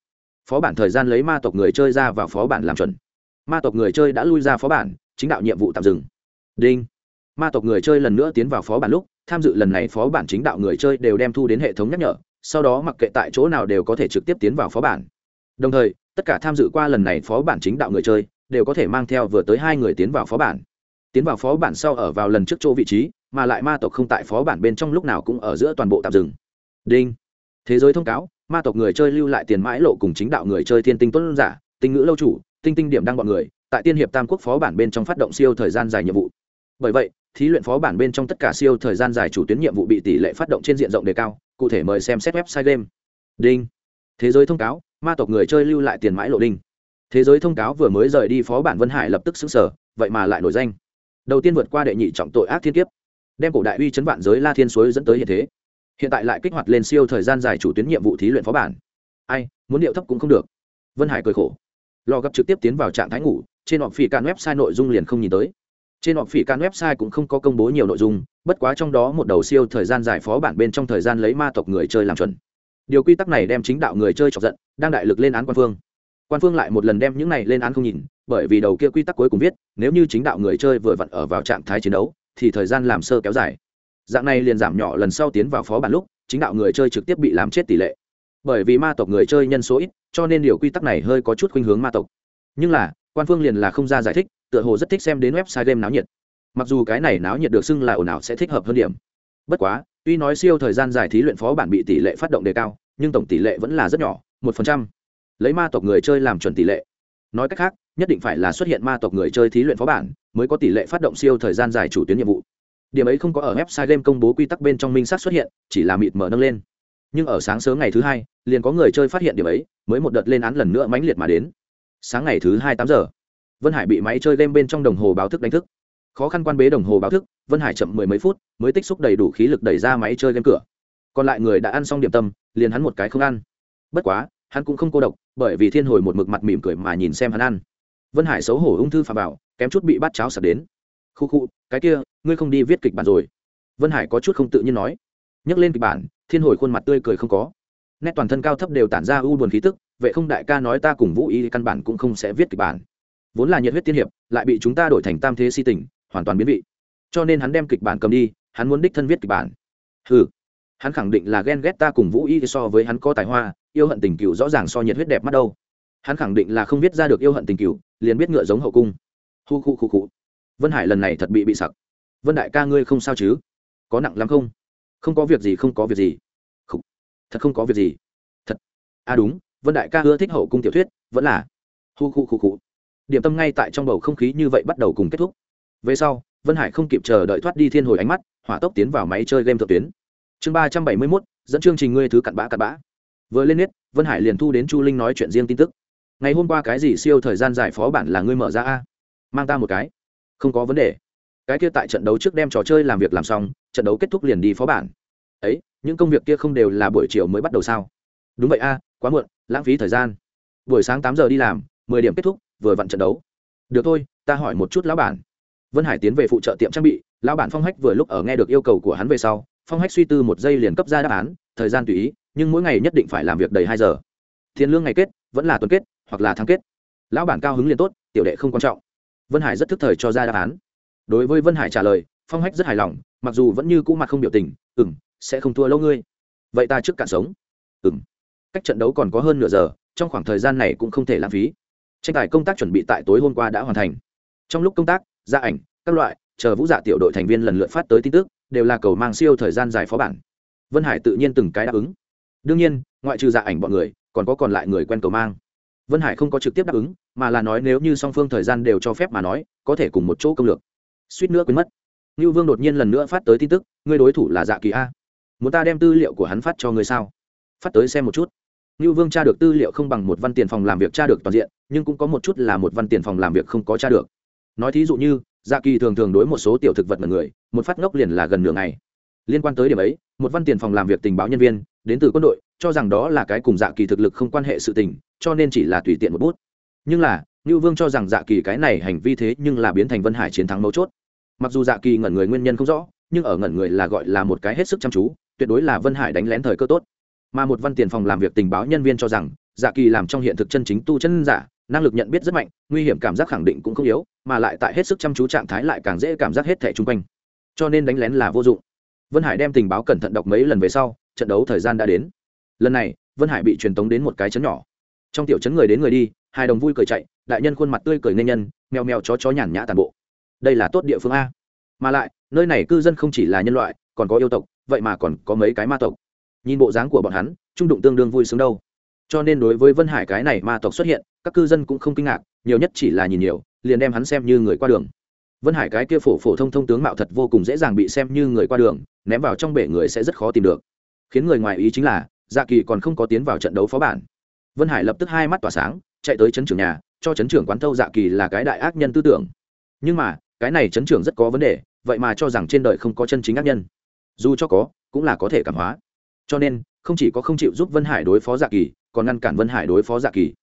Phó bản thời gian lấy ma tộc người chơi ra vào phó bản làm chuẩn ma tộc người chơi đã lui ra phó bản, chính đạo nhiệm vụ tạm dừng. Đinh. Ma tộc người chơi lần nữa tiến vào phó bản lúc, tham dự lần này phó bản chính đạo người chơi đều đem thu đến hệ thống nhắc nhở, sau đó mặc kệ tại chỗ nào đều có thể trực tiếp tiến vào phó bản. Đồng thời, tất cả tham dự qua lần này phó bản chính đạo người chơi đều có thể mang theo vừa tới hai người tiến vào phó bản. Tiến vào phó bản sau ở vào lần trước chỗ vị trí, mà lại ma tộc không tại phó bản bên trong lúc nào cũng ở giữa toàn bộ tạm dừng. Đinh. Thế giới thông cáo, ma tộc người chơi lưu lại tiền mãi lộ cùng chính đạo người chơi thiên tinh tuấn giả, tinh ngữ lâu chủ tinh tinh điểm đăng bọn người, tại tiên hiệp tam quốc phó bản bên trong phát động siêu thời gian dài nhiệm vụ. Bởi vậy, thí luyện phó bản bên trong tất cả siêu thời gian dài chủ tuyến nhiệm vụ bị tỷ lệ phát động trên diện rộng đề cao, cụ thể mời xem xét website game. Đinh. Thế giới thông cáo, ma tộc người chơi lưu lại tiền mãi lộ đinh. Thế giới thông cáo vừa mới rời đi phó bản vân hải lập tức xứng sở vậy mà lại nổi danh. Đầu tiên vượt qua đệ nhị trọng tội ác thiên kiếp. Đem cổ đại uy chấn vạn giới la thiên suối dẫn tới hiện thế. Hiện tại lại kích hoạt lên siêu thời gian dài chủ tuyến nhiệm vụ thí luyện phó bản. Ai, muốn điệu thấp cũng không được. Vân hải cười khổ lò gặp trực tiếp tiến vào trạng thái ngủ, trên họp phỉ can website nội dung liền không nhìn tới. Trên họp phỉ can website cũng không có công bố nhiều nội dung, bất quá trong đó một đầu siêu thời gian giải phó bản bên trong thời gian lấy ma tộc người chơi làm chuẩn. Điều quy tắc này đem chính đạo người chơi chọc giận, đang đại lực lên án quan phương. Quan phương lại một lần đem những này lên án không nhìn, bởi vì đầu kia quy tắc cuối cùng viết, nếu như chính đạo người chơi vừa vặn ở vào trạng thái chiến đấu, thì thời gian làm sơ kéo dài. Dạng này liền giảm nhỏ lần sau tiến vào phó bản lúc, chính đạo người chơi trực tiếp bị làm chết tỷ lệ. Bởi vì ma tộc người chơi nhân số ít cho nên điều quy tắc này hơi có chút khuynh hướng ma tộc. Nhưng là, quan phương liền là không ra giải thích, tựa hồ rất thích xem đến website game náo nhiệt. Mặc dù cái này náo nhiệt được xưng là ồn ào sẽ thích hợp hơn điểm. Bất quá, tuy nói siêu thời gian dài thí luyện phó bản bị tỷ lệ phát động đề cao, nhưng tổng tỷ lệ vẫn là rất nhỏ, một phần trăm. Lấy ma tộc người chơi làm chuẩn tỷ lệ. Nói cách khác, nhất định phải là xuất hiện ma tộc người chơi thí luyện phó bản, mới có tỷ lệ phát động siêu thời gian dài chủ tuyến nhiệm vụ. Điểm ấy không có ở website game công bố quy tắc bên trong minh sát xuất hiện, chỉ là mịt mở nâng lên nhưng ở sáng sớm ngày thứ hai, liền có người chơi phát hiện điểm ấy, mới một đợt lên án lần nữa mãnh liệt mà đến. Sáng ngày thứ hai tám giờ, vân hải bị máy chơi game bên trong đồng hồ báo thức đánh thức. Khó khăn quan bế đồng hồ báo thức, vân hải chậm mười mấy phút mới tích xúc đầy đủ khí lực đẩy ra máy chơi game cửa. Còn lại người đã ăn xong điểm tâm, liền hắn một cái không ăn. Bất quá, hắn cũng không cô độc, bởi vì thiên hồi một mực mặt mỉm cười mà nhìn xem hắn ăn. Vân hải xấu hổ ung thư phà bảo kém chút bị bắt cháo sập đến. Khu khu, cái kia, ngươi không đi viết kịch bản rồi. Vân hải có chút không tự nhiên nói nhấc lên kịch bản, thiên hồi khuôn mặt tươi cười không có. Nét toàn thân cao thấp đều tản ra u buồn khí tức, vậy không đại ca nói ta cùng vũ y căn bản cũng không sẽ viết kịch bản. Vốn là nhiệt huyết tiên hiệp, lại bị chúng ta đổi thành tam thế si tình, hoàn toàn biến vị. Cho nên hắn đem kịch bản cầm đi, hắn muốn đích thân viết kịch bản. Ừ hắn khẳng định là ghen ghét ta cùng vũ y so với hắn có tài hoa, yêu hận tình cựu rõ ràng so nhiệt huyết đẹp mắt đâu. Hắn khẳng định là không viết ra được yêu hận tình cựu, liền biết ngựa giống hậu cung. Hu khu khu khu. Vân hải lần này thật bị bị sặc. Vân đại ca ngươi không sao chứ? Có nặng lắm không? Không có việc gì, không có việc gì. Không. thật không có việc gì. Thật. À đúng, vân đại ca ưa thích hậu cung tiểu thuyết, vẫn là. Hu khu khu khu. Điểm tâm ngay tại trong bầu không khí như vậy bắt đầu cùng kết thúc. Về sau, vân hải không kịp chờ đợi thoát đi thiên hồi ánh mắt, hỏa tốc tiến vào máy chơi game thượng tuyến. Chương ba trăm bảy mươi mốt, dẫn chương trình ngươi thứ cặn bã cặn bã. Vừa lên nết vân hải liền thu đến chu linh nói chuyện riêng tin tức. Ngày hôm qua cái gì siêu thời gian giải phó bản là ngươi mở ra a? Mang ta một cái. Không có vấn đề cái kia tại trận đấu trước đem trò chơi làm việc làm xong, trận đấu kết thúc liền đi phó bản. Ấy, những công việc kia không đều là buổi chiều mới bắt đầu sao? Đúng vậy a, quá muộn, lãng phí thời gian. Buổi sáng tám giờ đi làm, mười điểm kết thúc, vừa vặn trận đấu. Được thôi, ta hỏi một chút lão bản. Vân hải tiến về phụ trợ tiệm trang bị, lão bản phong hách vừa lúc ở nghe được yêu cầu của hắn về sau, phong hách suy tư một giây liền cấp ra đáp án, thời gian tùy ý, nhưng mỗi ngày nhất định phải làm việc đầy hai giờ. Tiền lương ngày kết, vẫn là tuần kết, hoặc là tháng kết. Lão bản cao hứng liền tốt, tiểu đệ không quan trọng. Vân hải rất thức thời cho ra đáp án đối với vân hải trả lời, phong hách rất hài lòng, mặc dù vẫn như cũ mặt không biểu tình ừ m sẽ không thua lâu ngươi. Vậy ta trước cạn sống. Ừ m cách trận đấu còn có hơn nửa giờ, trong khoảng thời gian này cũng không thể lãng phí. Tranh tài công tác chuẩn bị tại tối hôm qua đã hoàn thành. Trong lúc công tác, gia ảnh, các loại, chờ vũ dạ tiểu đội thành viên lần lượt phát tới tin tức, đều là cầu mang siêu thời gian dài phó bản. Vân hải tự nhiên từng cái đáp ứng. Đương nhiên, ngoại trừ dạ ảnh bọn người, còn có còn lại người quen cầu mang. Vân hải không có trực tiếp đáp ứng, mà là nói nếu như song phương thời gian đều cho phép mà nói, có thể cùng một chỗ công lược suýt nữa quên mất. Ngưu vương đột nhiên lần nữa phát tới tin tức, ngươi đối thủ là dạ kỳ a. Muốn ta đem tư liệu của hắn phát cho ngươi sao? Phát tới xem một chút. Ngưu vương tra được tư liệu không bằng một văn tiền phòng làm việc tra được toàn diện, nhưng cũng có một chút là một văn tiền phòng làm việc không có tra được. Nói thí dụ như dạ kỳ thường thường đối một số tiểu thực vật mật người, một phát ngốc liền là gần nửa ngày. Liên quan tới điểm ấy, một văn tiền phòng làm việc tình báo nhân viên, đến từ quân đội, cho rằng đó là cái cùng dạ kỳ thực lực không quan hệ sự tình, cho nên chỉ là tùy tiện một bút. Nhưng là Nưu vương cho rằng dạ kỳ cái này hành vi thế nhưng là biến thành vân hải chiến thắng mấu chốt. Mặc dù dạ kỳ ngẩn người nguyên nhân không rõ, nhưng ở ngẩn người là gọi là một cái hết sức chăm chú, tuyệt đối là vân hải đánh lén thời cơ tốt. Mà một văn tiền phòng làm việc tình báo nhân viên cho rằng dạ kỳ làm trong hiện thực chân chính tu chân giả, năng lực nhận biết rất mạnh, nguy hiểm cảm giác khẳng định cũng không yếu, mà lại tại hết sức chăm chú trạng thái lại càng dễ cảm giác hết thảy chung quanh. Cho nên đánh lén là vô dụng. Vân hải đem tình báo cẩn thận đọc mấy lần về sau, trận đấu thời gian đã đến. Lần này, vân hải bị truyền tống đến một cái chấn nhỏ. Trong tiểu chấn người đến người đi hai đồng vui cười chạy, đại nhân khuôn mặt tươi cười nên nhân, mèo mèo chó chó nhàn nhã tàn bộ. Đây là tốt địa phương a. Mà lại, nơi này cư dân không chỉ là nhân loại, còn có yêu tộc, vậy mà còn có mấy cái ma tộc. Nhìn bộ dáng của bọn hắn, trung đụng tương đương vui sướng đâu. Cho nên đối với vân hải cái này ma tộc xuất hiện, các cư dân cũng không kinh ngạc, nhiều nhất chỉ là nhìn nhiều, liền đem hắn xem như người qua đường. Vân hải cái kia phổ phổ thông thông tướng mạo thật vô cùng dễ dàng bị xem như người qua đường, ném vào trong bể người sẽ rất khó tìm được. Khiến người ngoài ý chính là dạ kỳ còn không có tiến vào trận đấu phó bản. Vân hải lập tức hai mắt tỏa sáng chạy tới chấn trưởng nhà, cho chấn trưởng quán thâu dạ kỳ là cái đại ác nhân tư tưởng. Nhưng mà, cái này chấn trưởng rất có vấn đề, vậy mà cho rằng trên đời không có chân chính ác nhân. Dù cho có, cũng là có thể cảm hóa. Cho nên, không chỉ có không chịu giúp vân hải đối phó dạ kỳ, còn ngăn cản vân hải đối phó dạ kỳ.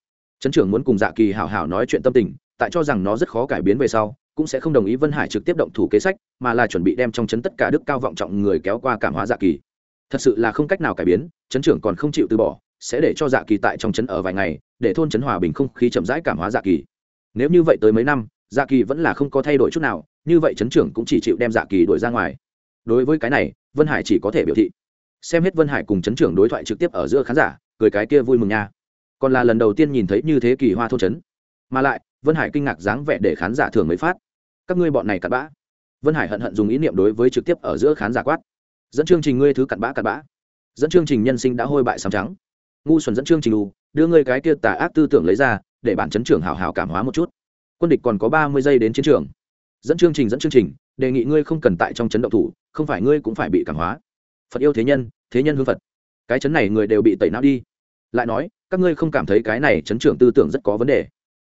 Chấn trưởng muốn cùng dạ kỳ hảo hảo nói chuyện tâm tình, tại cho rằng nó rất khó cải biến về sau, cũng sẽ không đồng ý vân hải trực tiếp động thủ kế sách, mà là chuẩn bị đem trong chấn tất cả đức cao vọng trọng người kéo qua cảm hóa dạ kỳ. Thật sự là không cách nào cải biến, chấn trưởng còn không chịu từ bỏ sẽ để cho dạ kỳ tại trong trấn ở vài ngày, để thôn trấn hòa bình không khí chậm rãi cảm hóa dạ kỳ. Nếu như vậy tới mấy năm dạ kỳ vẫn là không có thay đổi chút nào, như vậy trấn trưởng cũng chỉ chịu đem dạ kỳ đuổi ra ngoài. Đối với cái này, vân hải chỉ có thể biểu thị. Xem hết vân hải cùng trấn trưởng đối thoại trực tiếp ở giữa khán giả, cười cái kia vui mừng nha. Còn là lần đầu tiên nhìn thấy như thế kỳ hoa thôn trấn. mà lại, vân hải kinh ngạc dáng vẻ để khán giả thường mới phát. Các ngươi bọn này cặn bã. Vân hải hận hận dùng ý niệm đối với trực tiếp ở giữa khán giả quát. Dẫn chương trình ngươi thứ cặn bã cặn bã. Dẫn chương trình nhân sinh đã hôi bại sám trắng ngu xuẩn dẫn Trương trình đù đưa ngươi cái kia tà ác tư tưởng lấy ra, để bản chấn trưởng hào hào cảm hóa một chút. Quân địch còn có ba mươi giây đến chiến trường. Dẫn chương trình, dẫn chương trình, đề nghị ngươi không cần tại trong chấn động thủ, không phải ngươi cũng phải bị cảm hóa. Phật yêu thế nhân thế nhân hương phật. Cái chấn này người đều bị tẩy não đi. Lại nói, các ngươi không cảm thấy cái này chấn trưởng tư tưởng rất có vấn đề.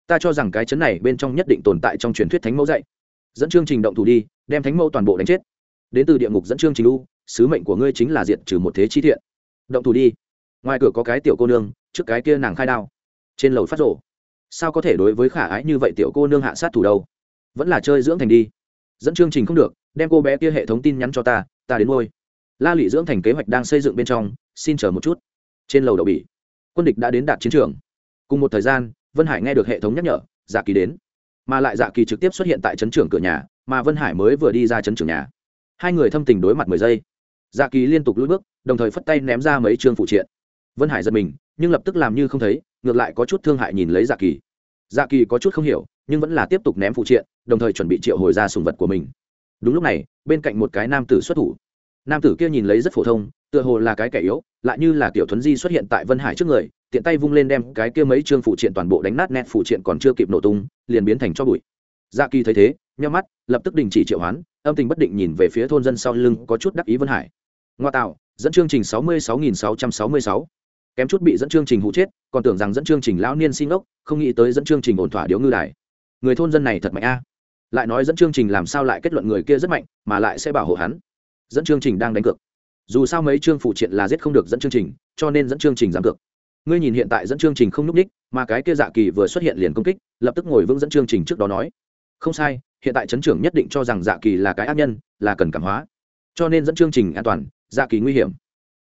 Ta cho rằng cái chấn này bên trong nhất định tồn tại trong truyền thuyết thánh mẫu dạy. Dẫn chương trình động thủ đi, đem thánh mẫu toàn bộ đánh chết. Đến từ địa ngục dẫn chương trình u, sứ mệnh của ngươi chính là diệt trừ một thế chi thiện. Động thủ đi ngoài cửa có cái tiểu cô nương, trước cái kia nàng khai đao. Trên lầu phát rổ. Sao có thể đối với khả ái như vậy tiểu cô nương hạ sát thủ đâu? Vẫn là chơi dưỡng thành đi. Dẫn chương trình không được, đem cô bé kia hệ thống tin nhắn cho ta ta đến ngôi. La lị dưỡng thành kế hoạch đang xây dựng bên trong, xin chờ một chút. Trên lầu đậu bỉ. Quân địch đã đến đạt chiến trường. Cùng một thời gian, vân hải nghe được hệ thống nhắc nhở dạ kỳ đến. Mà lại dạ kỳ trực tiếp xuất hiện tại trấn trưởng cửa nhà, mà vân hải mới vừa đi ra trấn trưởng nhà. Hai người thâm tình đối mặt mười giây. Dạ kỳ liên tục lùi bước, đồng thời phất tay ném ra mấy chương phụ triện vân hải giật mình, nhưng lập tức làm như không thấy, ngược lại có chút thương hại nhìn lấy dạ kỳ. Dạ kỳ có chút không hiểu, nhưng vẫn là tiếp tục ném phụ triện, đồng thời chuẩn bị triệu hồi ra sùng vật của mình. Đúng lúc này, bên cạnh một cái nam tử xuất thủ. Nam tử kia nhìn lấy rất phổ thông, tựa hồ là cái kẻ yếu, lại như là Tiểu thuấn di xuất hiện tại vân hải trước người, tiện tay vung lên đem cái kia mấy chương phụ triện toàn bộ đánh nát nét phụ triện còn chưa kịp nổ tung, liền biến thành cho bụi. Dạ kỳ thấy thế nhắm mắt, lập tức đình chỉ triệu hoán, âm tình bất định nhìn về phía thôn dân sau lưng có chút đắc ý vân hải. Ngoa tạo, dẫn chương trình sáu mươi sáu nghìn sáu trăm sáu mươi sáu kém chút bị dẫn chương trình hụ chết còn tưởng rằng dẫn chương trình lão niên xin ốc không nghĩ tới dẫn chương trình ổn thỏa điếu ngư đài người thôn dân này thật mạnh a lại nói dẫn chương trình làm sao lại kết luận người kia rất mạnh mà lại sẽ bảo hộ hắn dẫn chương trình đang đánh cược dù sao mấy chương phụ triện là giết không được dẫn chương trình cho nên dẫn chương trình dám cược ngươi nhìn hiện tại dẫn chương trình không n ú c ních mà cái kia dạ kỳ vừa xuất hiện liền công kích lập tức ngồi vững dẫn chương trình trước đó nói không sai hiện tại chấn trưởng nhất định cho rằng dạ kỳ là cái ác nhân là cần cảm hóa cho nên dẫn chương trình an toàn dạ kỳ nguy hiểm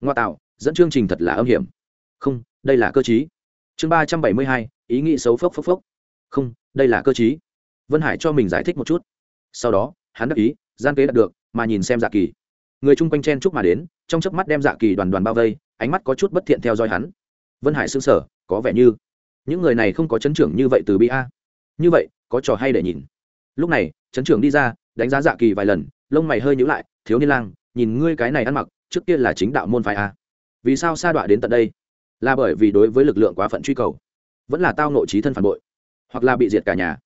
ngoa tạo dẫn chương trình thật là âm hiểm không, đây là cơ chí chương ba trăm bảy mươi hai, ý nghĩ xấu phốc phốc phốc. Không, đây là cơ chí vân hải cho mình giải thích một chút. Sau đó, hắn đắc ý, gian kế đạt được, mà nhìn xem dạ kỳ. Người chung quanh chen chúc mà đến, trong chớp mắt đem dạ kỳ đoàn đoàn bao vây, ánh mắt có chút bất thiện theo dõi hắn. Vân hải xứng sở có vẻ như, những người này không có chấn trưởng như vậy từ bi a. Như vậy, có trò hay để nhìn. Lúc này, chấn trưởng đi ra, đánh giá dạ kỳ vài lần, lông mày hơi nhữ lại, thiếu niên lang, nhìn ngươi cái này ăn mặc, trước kia là chính đạo môn phái a. Vì sao sa đọa đến tận đây? Là bởi vì đối với lực lượng quá phận truy cầu, vẫn là tao nội trí thân phản bội, hoặc là bị diệt cả nhà.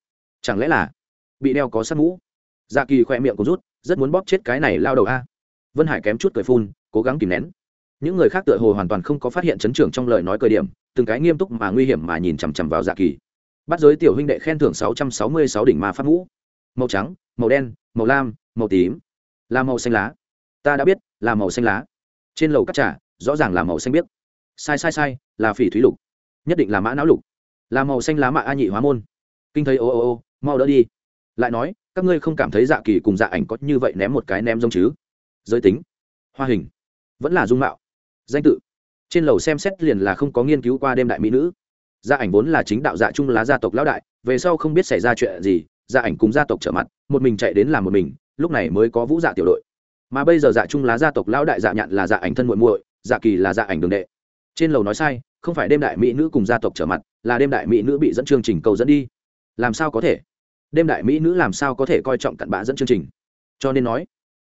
Chẳng lẽ là bị đeo có sắt mũ? Dạ kỳ khoe miệng cũng rút, rất muốn bóp chết cái này lao đầu a. Vân hải kém chút cười phun, cố gắng kìm nén. Những người khác tựa hồ hoàn toàn không có phát hiện chấn trưởng trong lời nói cơ điểm, từng cái nghiêm túc mà nguy hiểm mà nhìn chằm chằm vào dạ kỳ. Bắt giới tiểu huynh đệ khen thưởng sáu trăm sáu mươi sáu đỉnh ma pháp mũ màu trắng, màu đen, màu lam, màu tím. Là màu xanh lá. Ta đã biết, là màu xanh lá. Trên lầu cắt trà, rõ ràng là màu xanh biếc sai sai sai, là phỉ thúy lục. Nhất định là mã não lục. Là màu xanh lá mạ a nhị hóa môn. Kinh thấy ô ô ô, mau đỡ đi. Lại nói, các ngươi không cảm thấy dạ kỳ cùng dạ ảnh có như vậy ném một cái ném giống chứ? Giới tính, hoa hình, vẫn là dung mạo, danh tự. Trên lầu xem xét liền là không có nghiên cứu qua đêm đại mỹ nữ. Gia ảnh vốn là chính đạo dạ trung lá gia tộc lão đại, về sau không biết xảy ra chuyện gì gia ảnh cùng gia tộc trở mặt, một mình chạy đến làm một mình, lúc này mới có vũ dạ tiểu đội. Mà bây giờ dạ trung lá gia tộc lão đại dạ nhạn là dạ ảnh thân muội muội dạ kỳ là dạ ảnh đường đệ trên lầu nói sai, không phải đêm đại mỹ nữ cùng gia tộc trở mặt, là đêm đại mỹ nữ bị dẫn chương trình cầu dẫn đi. Làm sao có thể? Đêm đại mỹ nữ làm sao có thể coi trọng cặn bã dẫn chương trình? Cho nên nói,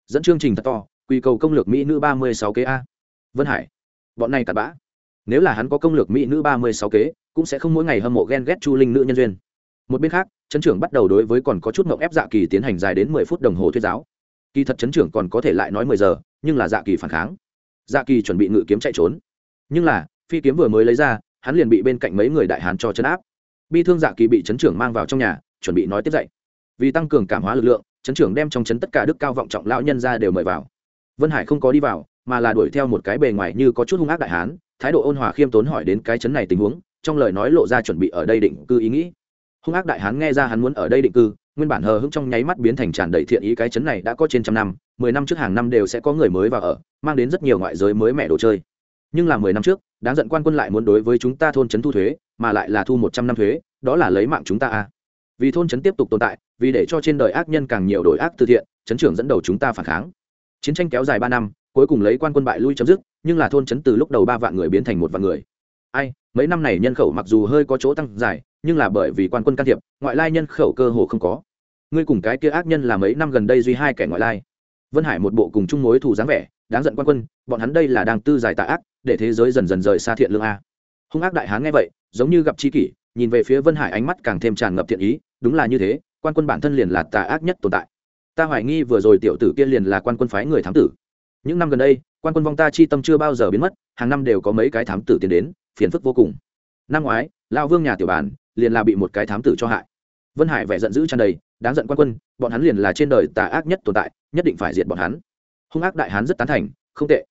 dẫn chương trình thật to quy cầu công lược mỹ nữ ba mươi sáu kế a. Vân hải, bọn này cặn bã. Nếu là hắn có công lược mỹ nữ ba mươi sáu kế, cũng sẽ không mỗi ngày hâm mộ ghen ghét chu linh nữ nhân duyên. Một bên khác, chấn trưởng bắt đầu đối với còn có chút mộng ép dạ kỳ tiến hành dài đến mười phút đồng hồ thuyết giáo. Kỳ thật chấn trưởng còn có thể lại nói mười giờ, nhưng là dạ kỳ phản kháng. Dạ kỳ chuẩn bị ngự kiếm chạy trốn nhưng là, phi kiếm vừa mới lấy ra, hắn liền bị bên cạnh mấy người đại hán cho chấn áp. Bi thương dạ kỳ bị chấn trưởng mang vào trong nhà, chuẩn bị nói tiếp dậy vì tăng cường cảm hóa lực lượng, chấn trưởng đem trong chấn tất cả đức cao vọng trọng lão nhân ra đều mời vào. Vân hải không có đi vào, mà là đuổi theo một cái bề ngoài như có chút hung ác đại hán, thái độ ôn hòa khiêm tốn hỏi đến cái chấn này tình huống, trong lời nói lộ ra chuẩn bị ở đây định cư ý nghĩ. Hung ác đại hán nghe ra hắn muốn ở đây định cư, nguyên bản hờ hững trong nháy mắt biến thành tràn đầy thiện ý cái chấn này đã có trên trăm năm, mười năm trước hàng năm đều sẽ có người mới vào ở, mang đến rất nhiều ngoại giới mới mẻ đồ chơi nhưng là mười năm trước, đáng giận quan quân lại muốn đối với chúng ta thôn trấn thu thuế, mà lại là thu một trăm năm thuế, đó là lấy mạng chúng ta a vì thôn trấn tiếp tục tồn tại, vì để cho trên đời ác nhân càng nhiều đổi ác từ thiện, trấn trưởng dẫn đầu chúng ta phản kháng. Chiến tranh kéo dài ba năm, cuối cùng lấy quan quân bại lui chấm dứt, nhưng là thôn trấn từ lúc đầu ba vạn người biến thành một vạn người. Ai, mấy năm này nhân khẩu mặc dù hơi có chỗ tăng dài, nhưng là bởi vì quan quân can thiệp, ngoại lai nhân khẩu cơ hồ không có. Ngươi cùng cái kia ác nhân là mấy năm gần đây duy hai kẻ ngoại lai. Vân hải một bộ cùng chung mối thù dáng vẻ, đáng giận quan quân, bọn hắn đây là đang tư giải tà ác để thế giới dần dần rời xa thiện lương a. Hung ác đại hán nghe vậy, giống như gặp chi kỷ, nhìn về phía vân hải ánh mắt càng thêm tràn ngập thiện ý, đúng là như thế, quan quân bản thân liền là tà ác nhất tồn tại. Ta hoài nghi vừa rồi tiểu tử kia liền là quan quân phái người thám tử. Những năm gần đây, quan quân vong ta chi tâm chưa bao giờ biến mất, hàng năm đều có mấy cái thám tử tiến đến, phiền phức vô cùng. Năm ngoái lao vương nhà tiểu bản liền là bị một cái thám tử cho hại. Vân hải vẻ giận dữ tràn đầy, đáng giận quan quân, bọn hắn liền là trên đời tà ác nhất tồn tại, nhất định phải diệt bọn hắn. Hung ác đại hán rất tán thành, không tệ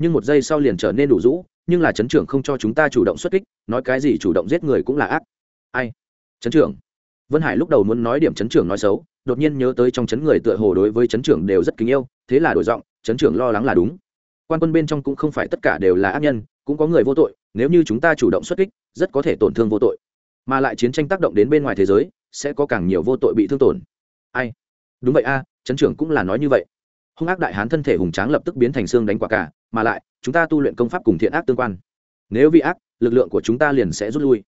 nhưng một giây sau liền trở nên đủ rũ nhưng là chấn trưởng không cho chúng ta chủ động xuất kích nói cái gì chủ động giết người cũng là ác. Ai? Chấn trưởng. Vân hải lúc đầu muốn nói điểm chấn trưởng nói xấu đột nhiên nhớ tới trong chấn người tựa hồ đối với chấn trưởng đều rất kính yêu thế là đổi giọng chấn trưởng lo lắng là đúng. Quan quân bên trong cũng không phải tất cả đều là ác nhân cũng có người vô tội nếu như chúng ta chủ động xuất kích rất có thể tổn thương vô tội. Mà lại chiến tranh tác động đến bên ngoài thế giới sẽ có càng nhiều vô tội bị thương tổn. Ai? Đúng vậy a à, chấn trưởng cũng là nói như vậy. Hung ác đại hán thân thể hùng tráng lập tức biến thành xương đánh quả cả mà lại, chúng ta tu luyện công pháp cùng thiện ác tương quan. Nếu vì ác, lực lượng của chúng ta liền sẽ rút lui.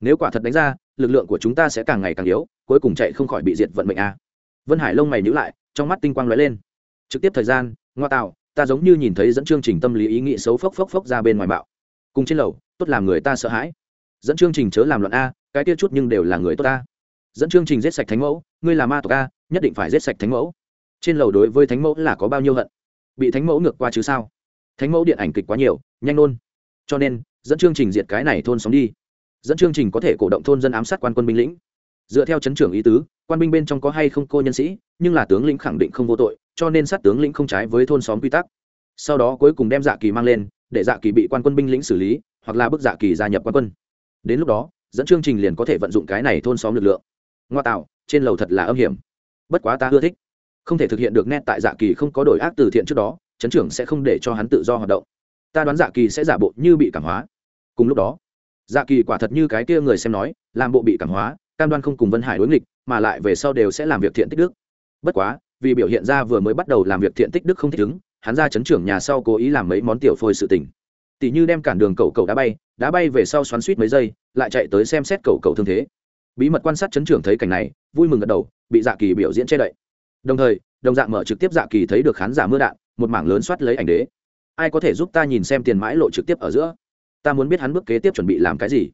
Nếu quả thật đánh ra, lực lượng của chúng ta sẽ càng ngày càng yếu, cuối cùng chạy không khỏi bị diệt vận mệnh a. Vân hải lông mày nhữ lại, trong mắt tinh quang lóe lên. Trực tiếp thời gian, ngoa tạo, ta giống như nhìn thấy dẫn chương trình tâm lý ý nghĩ xấu phốc phốc phốc ra bên ngoài bạo. Cùng trên lầu, tốt làm người ta sợ hãi. Dẫn chương trình chớ làm loạn a, cái kia chút nhưng đều là người tốt ta. Dẫn chương trình giết sạch thánh mẫu, ngươi là ma tộc a, nhất định phải giết sạch thánh mẫu. Trên lầu đối với thánh mẫu là có bao nhiêu hận? Bị thánh mẫu ngược qua chứ sao? Thánh mẫu điện ảnh kịch quá nhiều, nhanh nôn cho nên, dẫn chương trình diệt cái này thôn sống đi. Dẫn chương trình có thể cổ động thôn dân ám sát quan quân binh lĩnh. Dựa theo chấn trưởng ý tứ, quan binh bên trong có hay không cô nhân sĩ, nhưng là tướng lĩnh khẳng định không vô tội, cho nên sát tướng lĩnh không trái với thôn xóm quy tắc. Sau đó cuối cùng đem dạ kỳ mang lên, để dạ kỳ bị quan quân binh lĩnh xử lý, hoặc là bức dạ kỳ gia nhập quan quân. Đến lúc đó, dẫn chương trình liền có thể vận dụng cái này thôn xóm lực lượng. Ngoa tạo, trên lầu thật là âm hiểm. Bất quá ta ưa thích. Không thể thực hiện được nét tại dạ kỳ không có đổi ác từ thiện trước đó chấn trưởng sẽ không để cho hắn tự do hoạt động. Ta đoán dạ kỳ sẽ giả bộ như bị cảm hóa. Cùng lúc đó dạ kỳ quả thật như cái kia người xem nói, làm bộ bị cảm hóa, cam đoan không cùng vân hải đối nghịch, mà lại về sau đều sẽ làm việc thiện tích đức. Bất quá, vì biểu hiện ra vừa mới bắt đầu làm việc thiện tích đức không thích ứng, hắn ra chấn trưởng nhà sau cố ý làm mấy món tiểu phôi sự tình. Tỷ như đem cản đường cầu cầu đá bay đá bay về sau xoắn suýt mấy giây, lại chạy tới xem xét cầu cầu thương thế. Bí mật quan sát chấn trưởng thấy cảnh này, vui mừng gật đầu, bị dạ kỳ biểu diễn che đậy. Đồng thời đồng dạng mở trực tiếp dạ kỳ thấy được khán giả mưa đạn, một mảng lớn soát lấy ảnh đế. Ai có thể giúp ta nhìn xem tiền mãi lộ trực tiếp ở giữa? Ta muốn biết hắn bước kế tiếp chuẩn bị làm cái gì?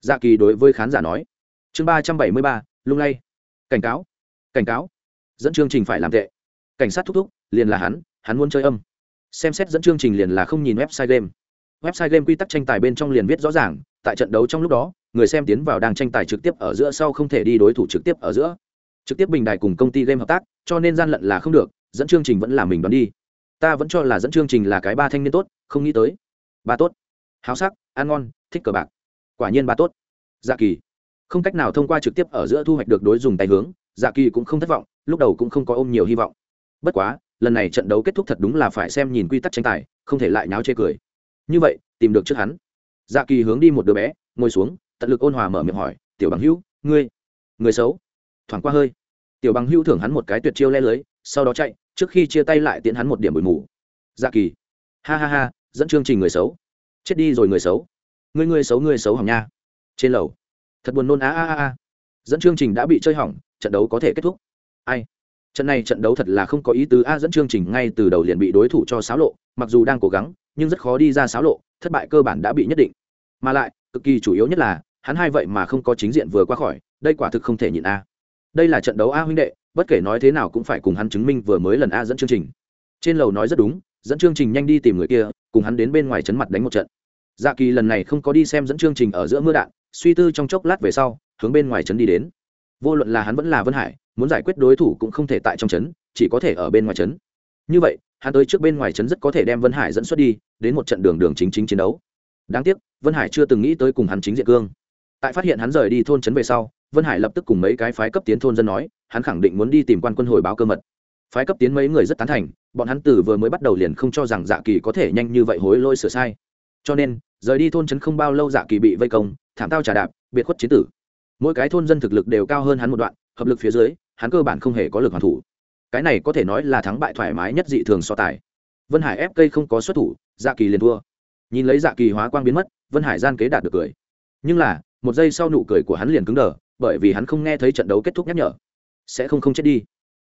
Dạ kỳ đối với khán giả nói. Chương ba trăm bảy mươi ba, lung lay. Cảnh cáo. Cảnh cáo. Dẫn chương trình phải làm tệ. Cảnh sát thúc thúc, liền là hắn hắn muốn chơi âm. Xem xét dẫn chương trình liền là không nhìn website game. Website game quy tắc tranh tài bên trong liền viết rõ ràng, tại trận đấu trong lúc đó, người xem tiến vào đang tranh tài trực tiếp ở giữa sau không thể đi đối thủ trực tiếp ở giữa trực tiếp bình đài cùng công ty game hợp tác, cho nên gian lận là không được, dẫn chương trình vẫn là mình đoán đi. Ta vẫn cho là dẫn chương trình là cái ba thanh niên tốt, không nghĩ tới. Ba tốt. Háo sắc, ăn ngon, thích cờ bạc. Quả nhiên ba tốt. Dạ kỳ. Không cách nào thông qua trực tiếp ở giữa thu hoạch được đối dùng tay hướng dạ kỳ cũng không thất vọng, lúc đầu cũng không có ôm nhiều hy vọng. Bất quá, lần này trận đấu kết thúc thật đúng là phải xem nhìn quy tắc tranh tài, không thể lại nháo chê cười. Như vậy, tìm được trước hắn. Dạ kỳ hướng đi một đứa bé, ngồi xuống, tận lực ôn hòa mở miệng hỏi, tiểu bằng hữu, ngươi, người xấu? Thoảng qua hơi tiểu bằng hưu thưởng hắn một cái tuyệt chiêu le lưới, sau đó chạy, trước khi chia tay lại tiễn hắn một điểm bụi mù. Dạ kỳ. Ha ha ha, dẫn chương trình người xấu. Chết đi rồi người xấu. Người người xấu người xấu hỏng nha. Trên lầu. Thật buồn nôn á a a a. Dẫn chương trình đã bị chơi hỏng, trận đấu có thể kết thúc. Ai? Trận này trận đấu thật là không có ý tứ, a, dẫn chương trình ngay từ đầu liền bị đối thủ cho xáo lộ, mặc dù đang cố gắng, nhưng rất khó đi ra xáo lộ, thất bại cơ bản đã bị nhất định. Mà lại, cực kỳ chủ yếu nhất là, hắn hai vậy mà không có chính diện vừa qua khỏi, đây quả thực không thể nhịn, a đây là trận đấu a huynh đệ, bất kể nói thế nào cũng phải cùng hắn chứng minh vừa mới lần a dẫn chương trình. Trên lầu nói rất đúng, dẫn chương trình nhanh đi tìm người kia, cùng hắn đến bên ngoài chấn mặt đánh một trận. Dạ kỳ lần này không có đi xem dẫn chương trình ở giữa mưa đạn, suy tư trong chốc lát về sau, hướng bên ngoài trấn đi đến. Vô luận là hắn vẫn là vân hải, muốn giải quyết đối thủ cũng không thể tại trong trấn chỉ có thể ở bên ngoài trấn như vậy, hắn tới trước bên ngoài trấn rất có thể đem vân hải dẫn xuất đi, đến một trận đường đường chính chính chiến đấu. Đáng tiếc, vân hải chưa từng nghĩ tới cùng hắn chính diện cương. Tại phát hiện hắn rời đi thôn trấn về sau vân hải lập tức cùng mấy cái phái cấp tiến thôn dân nói, hắn khẳng định muốn đi tìm quan quân hồi báo cơ mật. Phái cấp tiến mấy người rất tán thành, bọn hắn từ vừa mới bắt đầu liền không cho rằng dạ kỳ có thể nhanh như vậy hối lôi sửa sai. Cho nên, rời đi thôn trấn không bao lâu dạ kỳ bị vây công, thảm tao trà đạp, biệt khuất chiến tử. Mỗi cái thôn dân thực lực đều cao hơn hắn một đoạn, hợp lực phía dưới, hắn cơ bản không hề có lực hoàn thủ. Cái này có thể nói là thắng bại thoải mái nhất dị thường so tài. Vân hải ép cây không có xuất thủ dạ kỳ liền thua. Nhìn lấy dạ kỳ hóa quang biến mất, vân hải gian kế đạt được cười. Nhưng là, một giây sau nụ cười của hắn liền cứng đờ bởi vì hắn không nghe thấy trận đấu kết thúc nhắc nhở. Sẽ không không chết đi.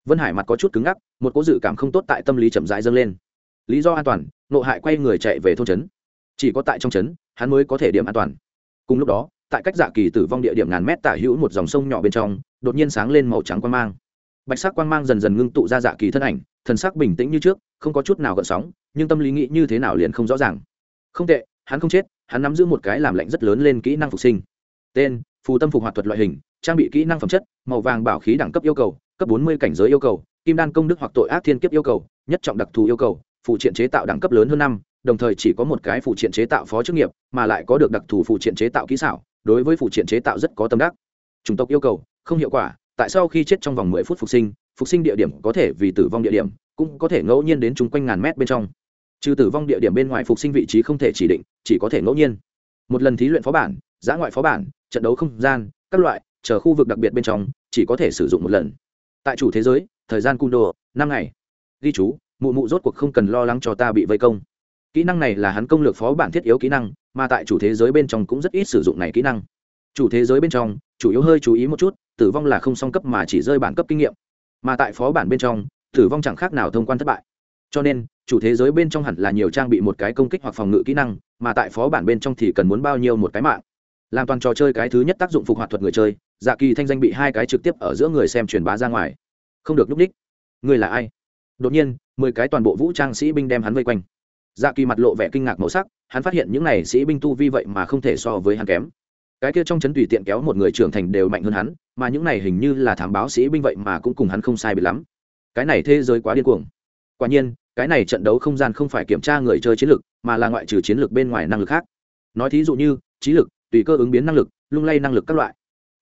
Vân hải mặt có chút cứng ngắc, một cố dự cảm không tốt tại tâm lý chậm rãi dâng lên. Lý do an toàn, nộ hại quay người chạy về thôn trấn. Chỉ có tại trong trấn, hắn mới có thể điểm an toàn. Cùng lúc đó, tại cách dạ kỳ tử vong địa điểm ngàn mét tả hữu một dòng sông nhỏ bên trong, đột nhiên sáng lên màu trắng quang mang. Bạch sắc quang mang dần dần ngưng tụ ra dạ kỳ thân ảnh, thần sắc bình tĩnh như trước, không có chút nào gợn sóng, nhưng tâm lý nghĩ như thế nào liền không rõ ràng. Không tệ, hắn không chết, hắn nắm giữ một cái làm lạnh rất lớn lên kỹ năng phục sinh tên, phù tâm phục hoạt thuật loại hình, trang bị kỹ năng phẩm chất, màu vàng bảo khí đẳng cấp yêu cầu, cấp bốn mươi cảnh giới yêu cầu, kim đan công đức hoặc tội ác thiên kiếp yêu cầu, nhất trọng đặc thù yêu cầu, phụ triện chế tạo đẳng cấp lớn hơn năm, đồng thời chỉ có một cái phụ triện chế tạo phó chức nghiệp, mà lại có được đặc thù phụ triện chế tạo kỹ xảo, đối với phụ triện chế tạo rất có tâm đắc. Chủng tộc yêu cầu, không hiệu quả, tại sau khi chết trong vòng mười phút phục sinh phục sinh địa điểm có thể vì tử vong địa điểm, cũng có thể ngẫu nhiên đến chung quanh ngàn mét bên trong. Trừ tử vong địa điểm bên ngoài phục sinh vị trí không thể chỉ định, chỉ có thể ngẫu nhiên. Một lần thí luyện phó bản giã ngoại phó bản, trận đấu không gian, các loại, chờ khu vực đặc biệt bên trong, chỉ có thể sử dụng một lần. Tại chủ thế giới, thời gian cung đồ, năm ngày. Ghi chú, mụ mụ rốt cuộc không cần lo lắng cho ta bị vây công. Kỹ năng này là hắn công lược phó bản thiết yếu kỹ năng, mà tại chủ thế giới bên trong cũng rất ít sử dụng này kỹ năng. Chủ thế giới bên trong, chủ yếu hơi chú ý một chút, tử vong là không song cấp mà chỉ rơi bản cấp kinh nghiệm. Mà tại phó bản bên trong, tử vong chẳng khác nào thông quan thất bại. Cho nên, chủ thế giới bên trong hẳn là nhiều trang bị một cái công kích hoặc phòng ngự kỹ năng, mà tại phó bản bên trong thì cần muốn bao nhiêu một cái mạng làm toàn trò chơi cái thứ nhất tác dụng phục hoạt thuật người chơi dạ kỳ thanh danh bị hai cái trực tiếp ở giữa người xem truyền bá ra ngoài. Không được núp đích. Người là ai? Đột nhiên, mười cái toàn bộ vũ trang sĩ binh đem hắn vây quanh. Dạ kỳ mặt lộ vẻ kinh ngạc màu sắc, hắn phát hiện những n à y sĩ binh tu vi vậy mà không thể so với hắn kém. Cái kia trong c h ấ n tùy tiện kéo một người trưởng thành đều mạnh hơn hắn, mà những này hình như là thám báo sĩ binh vậy mà cũng cùng hắn không sai bị lắm. Cái này thế giới quá điên cuồng. Quả nhiên, cái này trận đấu không gian không phải kiểm tra người chơi chiến lược, mà là ngoại trừ chiến lược bên ngoài năng lực khác. Nói thí dụ như, trí lực tùy cơ ứng biến năng lực, lung lay năng lực các loại.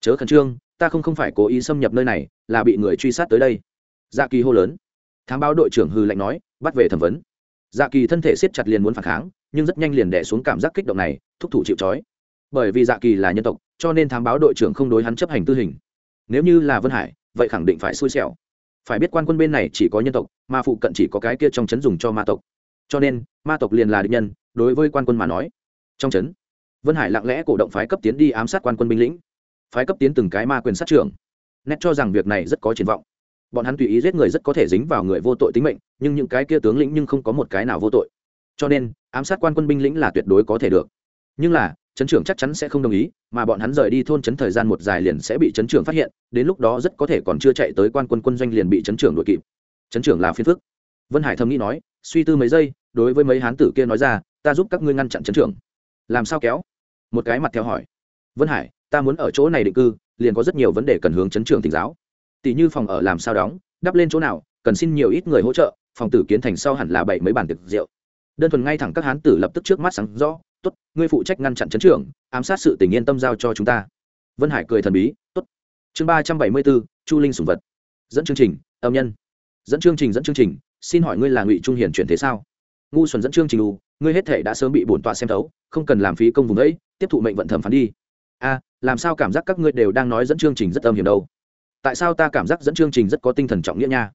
Chớ khẩn trương, ta không không phải cố ý xâm nhập nơi này, là bị người truy sát tới đây. Dạ kỳ hô lớn. Thám báo đội trưởng hư lệnh nói, bắt về thẩm vấn. Dạ kỳ thân thể siết chặt liền muốn phản kháng, nhưng rất nhanh liền đẻ xuống cảm giác kích động này, thúc thủ chịu trói. Bởi vì dạ kỳ là nhân tộc, cho nên thám báo đội trưởng không đối hắn chấp hành tư hình. Nếu như là vân hải, vậy khẳng định phải xui xẻo. Phải biết quan quân bên này chỉ có nhân tộc, mà phụ cận chỉ có cái kia trong chấn dùng cho ma tộc. Cho nên, ma tộc liền là địch nhân, đối với quan quân mà nói. Trong chấn vân hải lặng lẽ cổ động phái cấp tiến đi ám sát quan quân binh lĩnh. Phái cấp tiến từng cái ma quyền sát trưởng. Nét cho rằng việc này rất có triển vọng. Bọn hắn tùy ý giết người rất có thể dính vào người vô tội tính mệnh, nhưng những cái kia tướng lĩnh nhưng không có một cái nào vô tội. Cho nên, ám sát quan quân binh lĩnh là tuyệt đối có thể được. Nhưng là, chấn trưởng chắc chắn sẽ không đồng ý, mà bọn hắn rời đi thôn chấn thời gian một dài liền sẽ bị chấn trưởng phát hiện, đến lúc đó rất có thể còn chưa chạy tới quan quân quân doanh liền bị chấn trưởng đuổi kịp. Chấn trưởng là phiên phức. Vân hải thầm nghĩ nói, suy tư mấy giây, đối với mấy hán tử kia nói ra, ta giúp các ngươi ngăn chặn chấn trưởng. Làm sao kéo? Một cái mặt theo hỏi. Vân hải, ta muốn ở chỗ này định cư, liền có rất nhiều vấn đề cần hướng chấn trưởng tỉnh giáo. Tỷ như phòng ở làm sao đóng, đắp lên chỗ nào, cần xin nhiều ít người hỗ trợ, phòng tử kiến thành sau hẳn là bảy mấy bản tiệc rượu. Đơn thuần ngay thẳng các hán tử lập tức trước mắt sáng rõ, tốt, ngươi phụ trách ngăn chặn chấn trưởng, ám sát sự tình yên tâm giao cho chúng ta. Vân hải cười thần bí, tốt. Chương ba trăm bảy mươi bốn, chu linh sùng vật. Dẫn chương trình, âm nhân. Dẫn chương trình, dẫn chương trình, xin hỏi ngươi là ngụy trung hiển chuyển thế sao? Ngu xuẩn dẫn chương trình u ngươi hết thể đã sớm bị bổn tọa xem thấu, không cần làm phí công vùng ấy, tiếp thụ mệnh vận thẩm phán đi. A làm sao cảm giác các ngươi đều đang nói dẫn chương trình rất âm hiểm đâu? Tại sao ta cảm giác dẫn chương trình rất có tinh thần trọng nghĩa nha?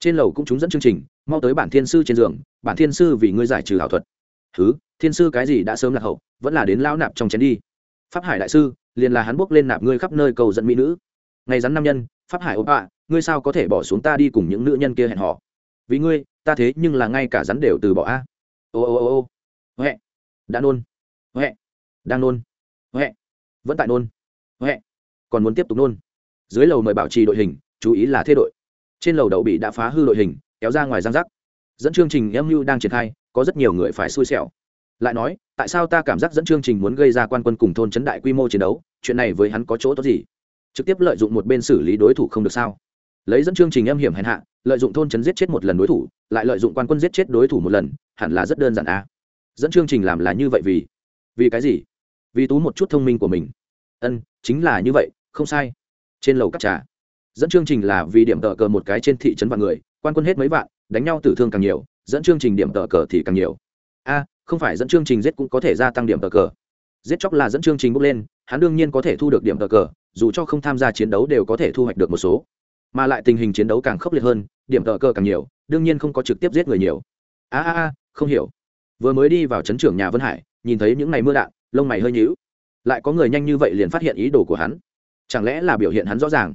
Trên lầu cũng chúng dẫn chương trình, mau tới bản thiên sư trên giường, bản thiên sư vì ngươi giải trừ ảo thuật. Thứ thiên sư cái gì đã sớm lạc hậu, vẫn là đến lão nạp trong chén đi. Pháp hải đại sư, liền là hắn buộc lên nạp ngươi khắp nơi cầu dẫn mỹ nữ. Ngày rắn nam nhân, pháp hải ốp ạ, ngươi sao có thể bỏ xuống ta đi cùng những nữ nhân kia hẹn họ vì ngươi, ta thế nhưng là ngay cả rắn đều từ bỏ a ô ô ô ô. Huệ. Đã nôn. Huệ. Đang nôn. Huệ. Vẫn tại nôn. Huệ. Còn muốn tiếp tục nôn. Dưới lầu mời bảo trì đội hình, chú ý là thế đội. Trên lầu đậu bị đã phá hư đội hình, kéo ra ngoài giang giác dẫn chương trình âm mưu đang triển khai, có rất nhiều người phải xui xẻo. Lại nói, tại sao ta cảm giác dẫn chương trình muốn gây ra quan quân cùng thôn chấn đại quy mô chiến đấu? Chuyện này với hắn có chỗ tốt gì? Trực tiếp lợi dụng một bên xử lý đối thủ không được sao? Lấy dẫn chương trình âm hiểm hèn hạ, lợi dụng thôn chấn giết chết một lần đối thủ, lại lợi dụng quan quân giết chết đối thủ một lần hẳn là rất đơn giản à. dẫn chương trình làm là như vậy vì vì cái gì? Vì tú một chút thông minh của mình. Ân, chính là như vậy, không sai. Trên lầu cắt trà. Dẫn chương trình là vì điểm tờ cờ một cái trên thị trấn vạn người, quan quân hết mấy vạn, đánh nhau tử thương càng nhiều, dẫn chương trình điểm tờ cờ thì càng nhiều. A, không phải dẫn chương trình giết cũng có thể gia tăng điểm tờ cờ. Giết chóc là dẫn chương trình bốc lên, hắn đương nhiên có thể thu được điểm tờ cờ, dù cho không tham gia chiến đấu đều có thể thu hoạch được một số. Mà lại tình hình chiến đấu càng khốc liệt hơn, điểm tờ cờ càng nhiều, đương nhiên không có trực tiếp giết người nhiều. A a a không hiểu. Vừa mới đi vào trấn trưởng nhà vân hải, nhìn thấy những ngày mưa đạn, lông mày hơi nhíu. Lại có người nhanh như vậy liền phát hiện ý đồ của hắn. Chẳng lẽ là biểu hiện hắn rõ ràng?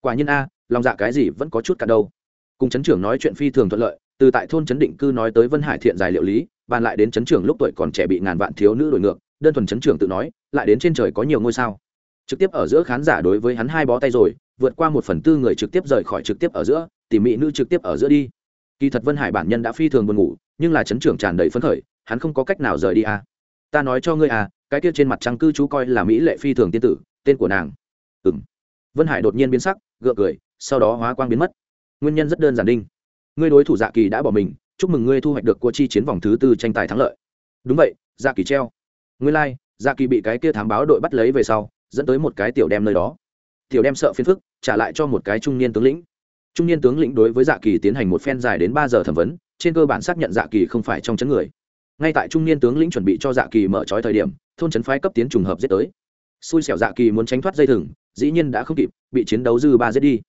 Quả nhiên a, lòng dạ cái gì vẫn có chút cả đâu. Cùng chấn trưởng nói chuyện phi thường thuận lợi, từ tại thôn trấn định cư nói tới vân hải thiện dài liệu lý, bàn lại đến chấn trưởng lúc tuổi còn trẻ bị ngàn vạn thiếu nữ đổi ngược, đơn thuần chấn trưởng tự nói, lại đến trên trời có nhiều ngôi sao. Trực tiếp ở giữa khán giả đối với hắn hai bó tay rồi, vượt qua một phần tư người trực tiếp rời khỏi trực tiếp ở giữa tìm mỹ nữ trực tiếp ở giữa đi. Kỳ thật vân hải bản nhân đã phi thường buồn ngủ nhưng là chấn trưởng tràn đầy phấn khởi hắn không có cách nào rời đi à. ta nói cho ngươi à cái kia trên mặt trăng cư chú coi là mỹ lệ phi thường tiên tử tên của nàng. Ừ m vân hải đột nhiên biến sắc gượng cười sau đó hóa quang biến mất. Nguyên nhân rất đơn giản đinh. Ngươi đối thủ dạ kỳ đã bỏ mình chúc mừng ngươi thu hoạch được cua chi chiến vòng thứ tư tranh tài thắng lợi. Đúng vậy dạ kỳ treo. Ngươi lai、like, dạ kỳ bị cái kia thám báo đội bắt lấy về sau dẫn tới một cái tiểu đem nơi đó. Tiểu đem sợ phiền phức trả lại cho một cái trung niên tướng lĩnh. Trung niên tướng lĩnh đối với dạ kỳ tiến hành một phen dài đến ba giờ thẩm vấn trên cơ bản xác nhận dạ kỳ không phải trong chấn người. Ngay tại trung niên tướng lĩnh chuẩn bị cho dạ kỳ mở trói thời điểm, thôn trấn phái cấp tiến trùng hợp giết tới. Xui xẻo dạ kỳ muốn tránh thoát dây thừng, dĩ nhiên đã không kịp, bị chiến đấu dư ba giết đi.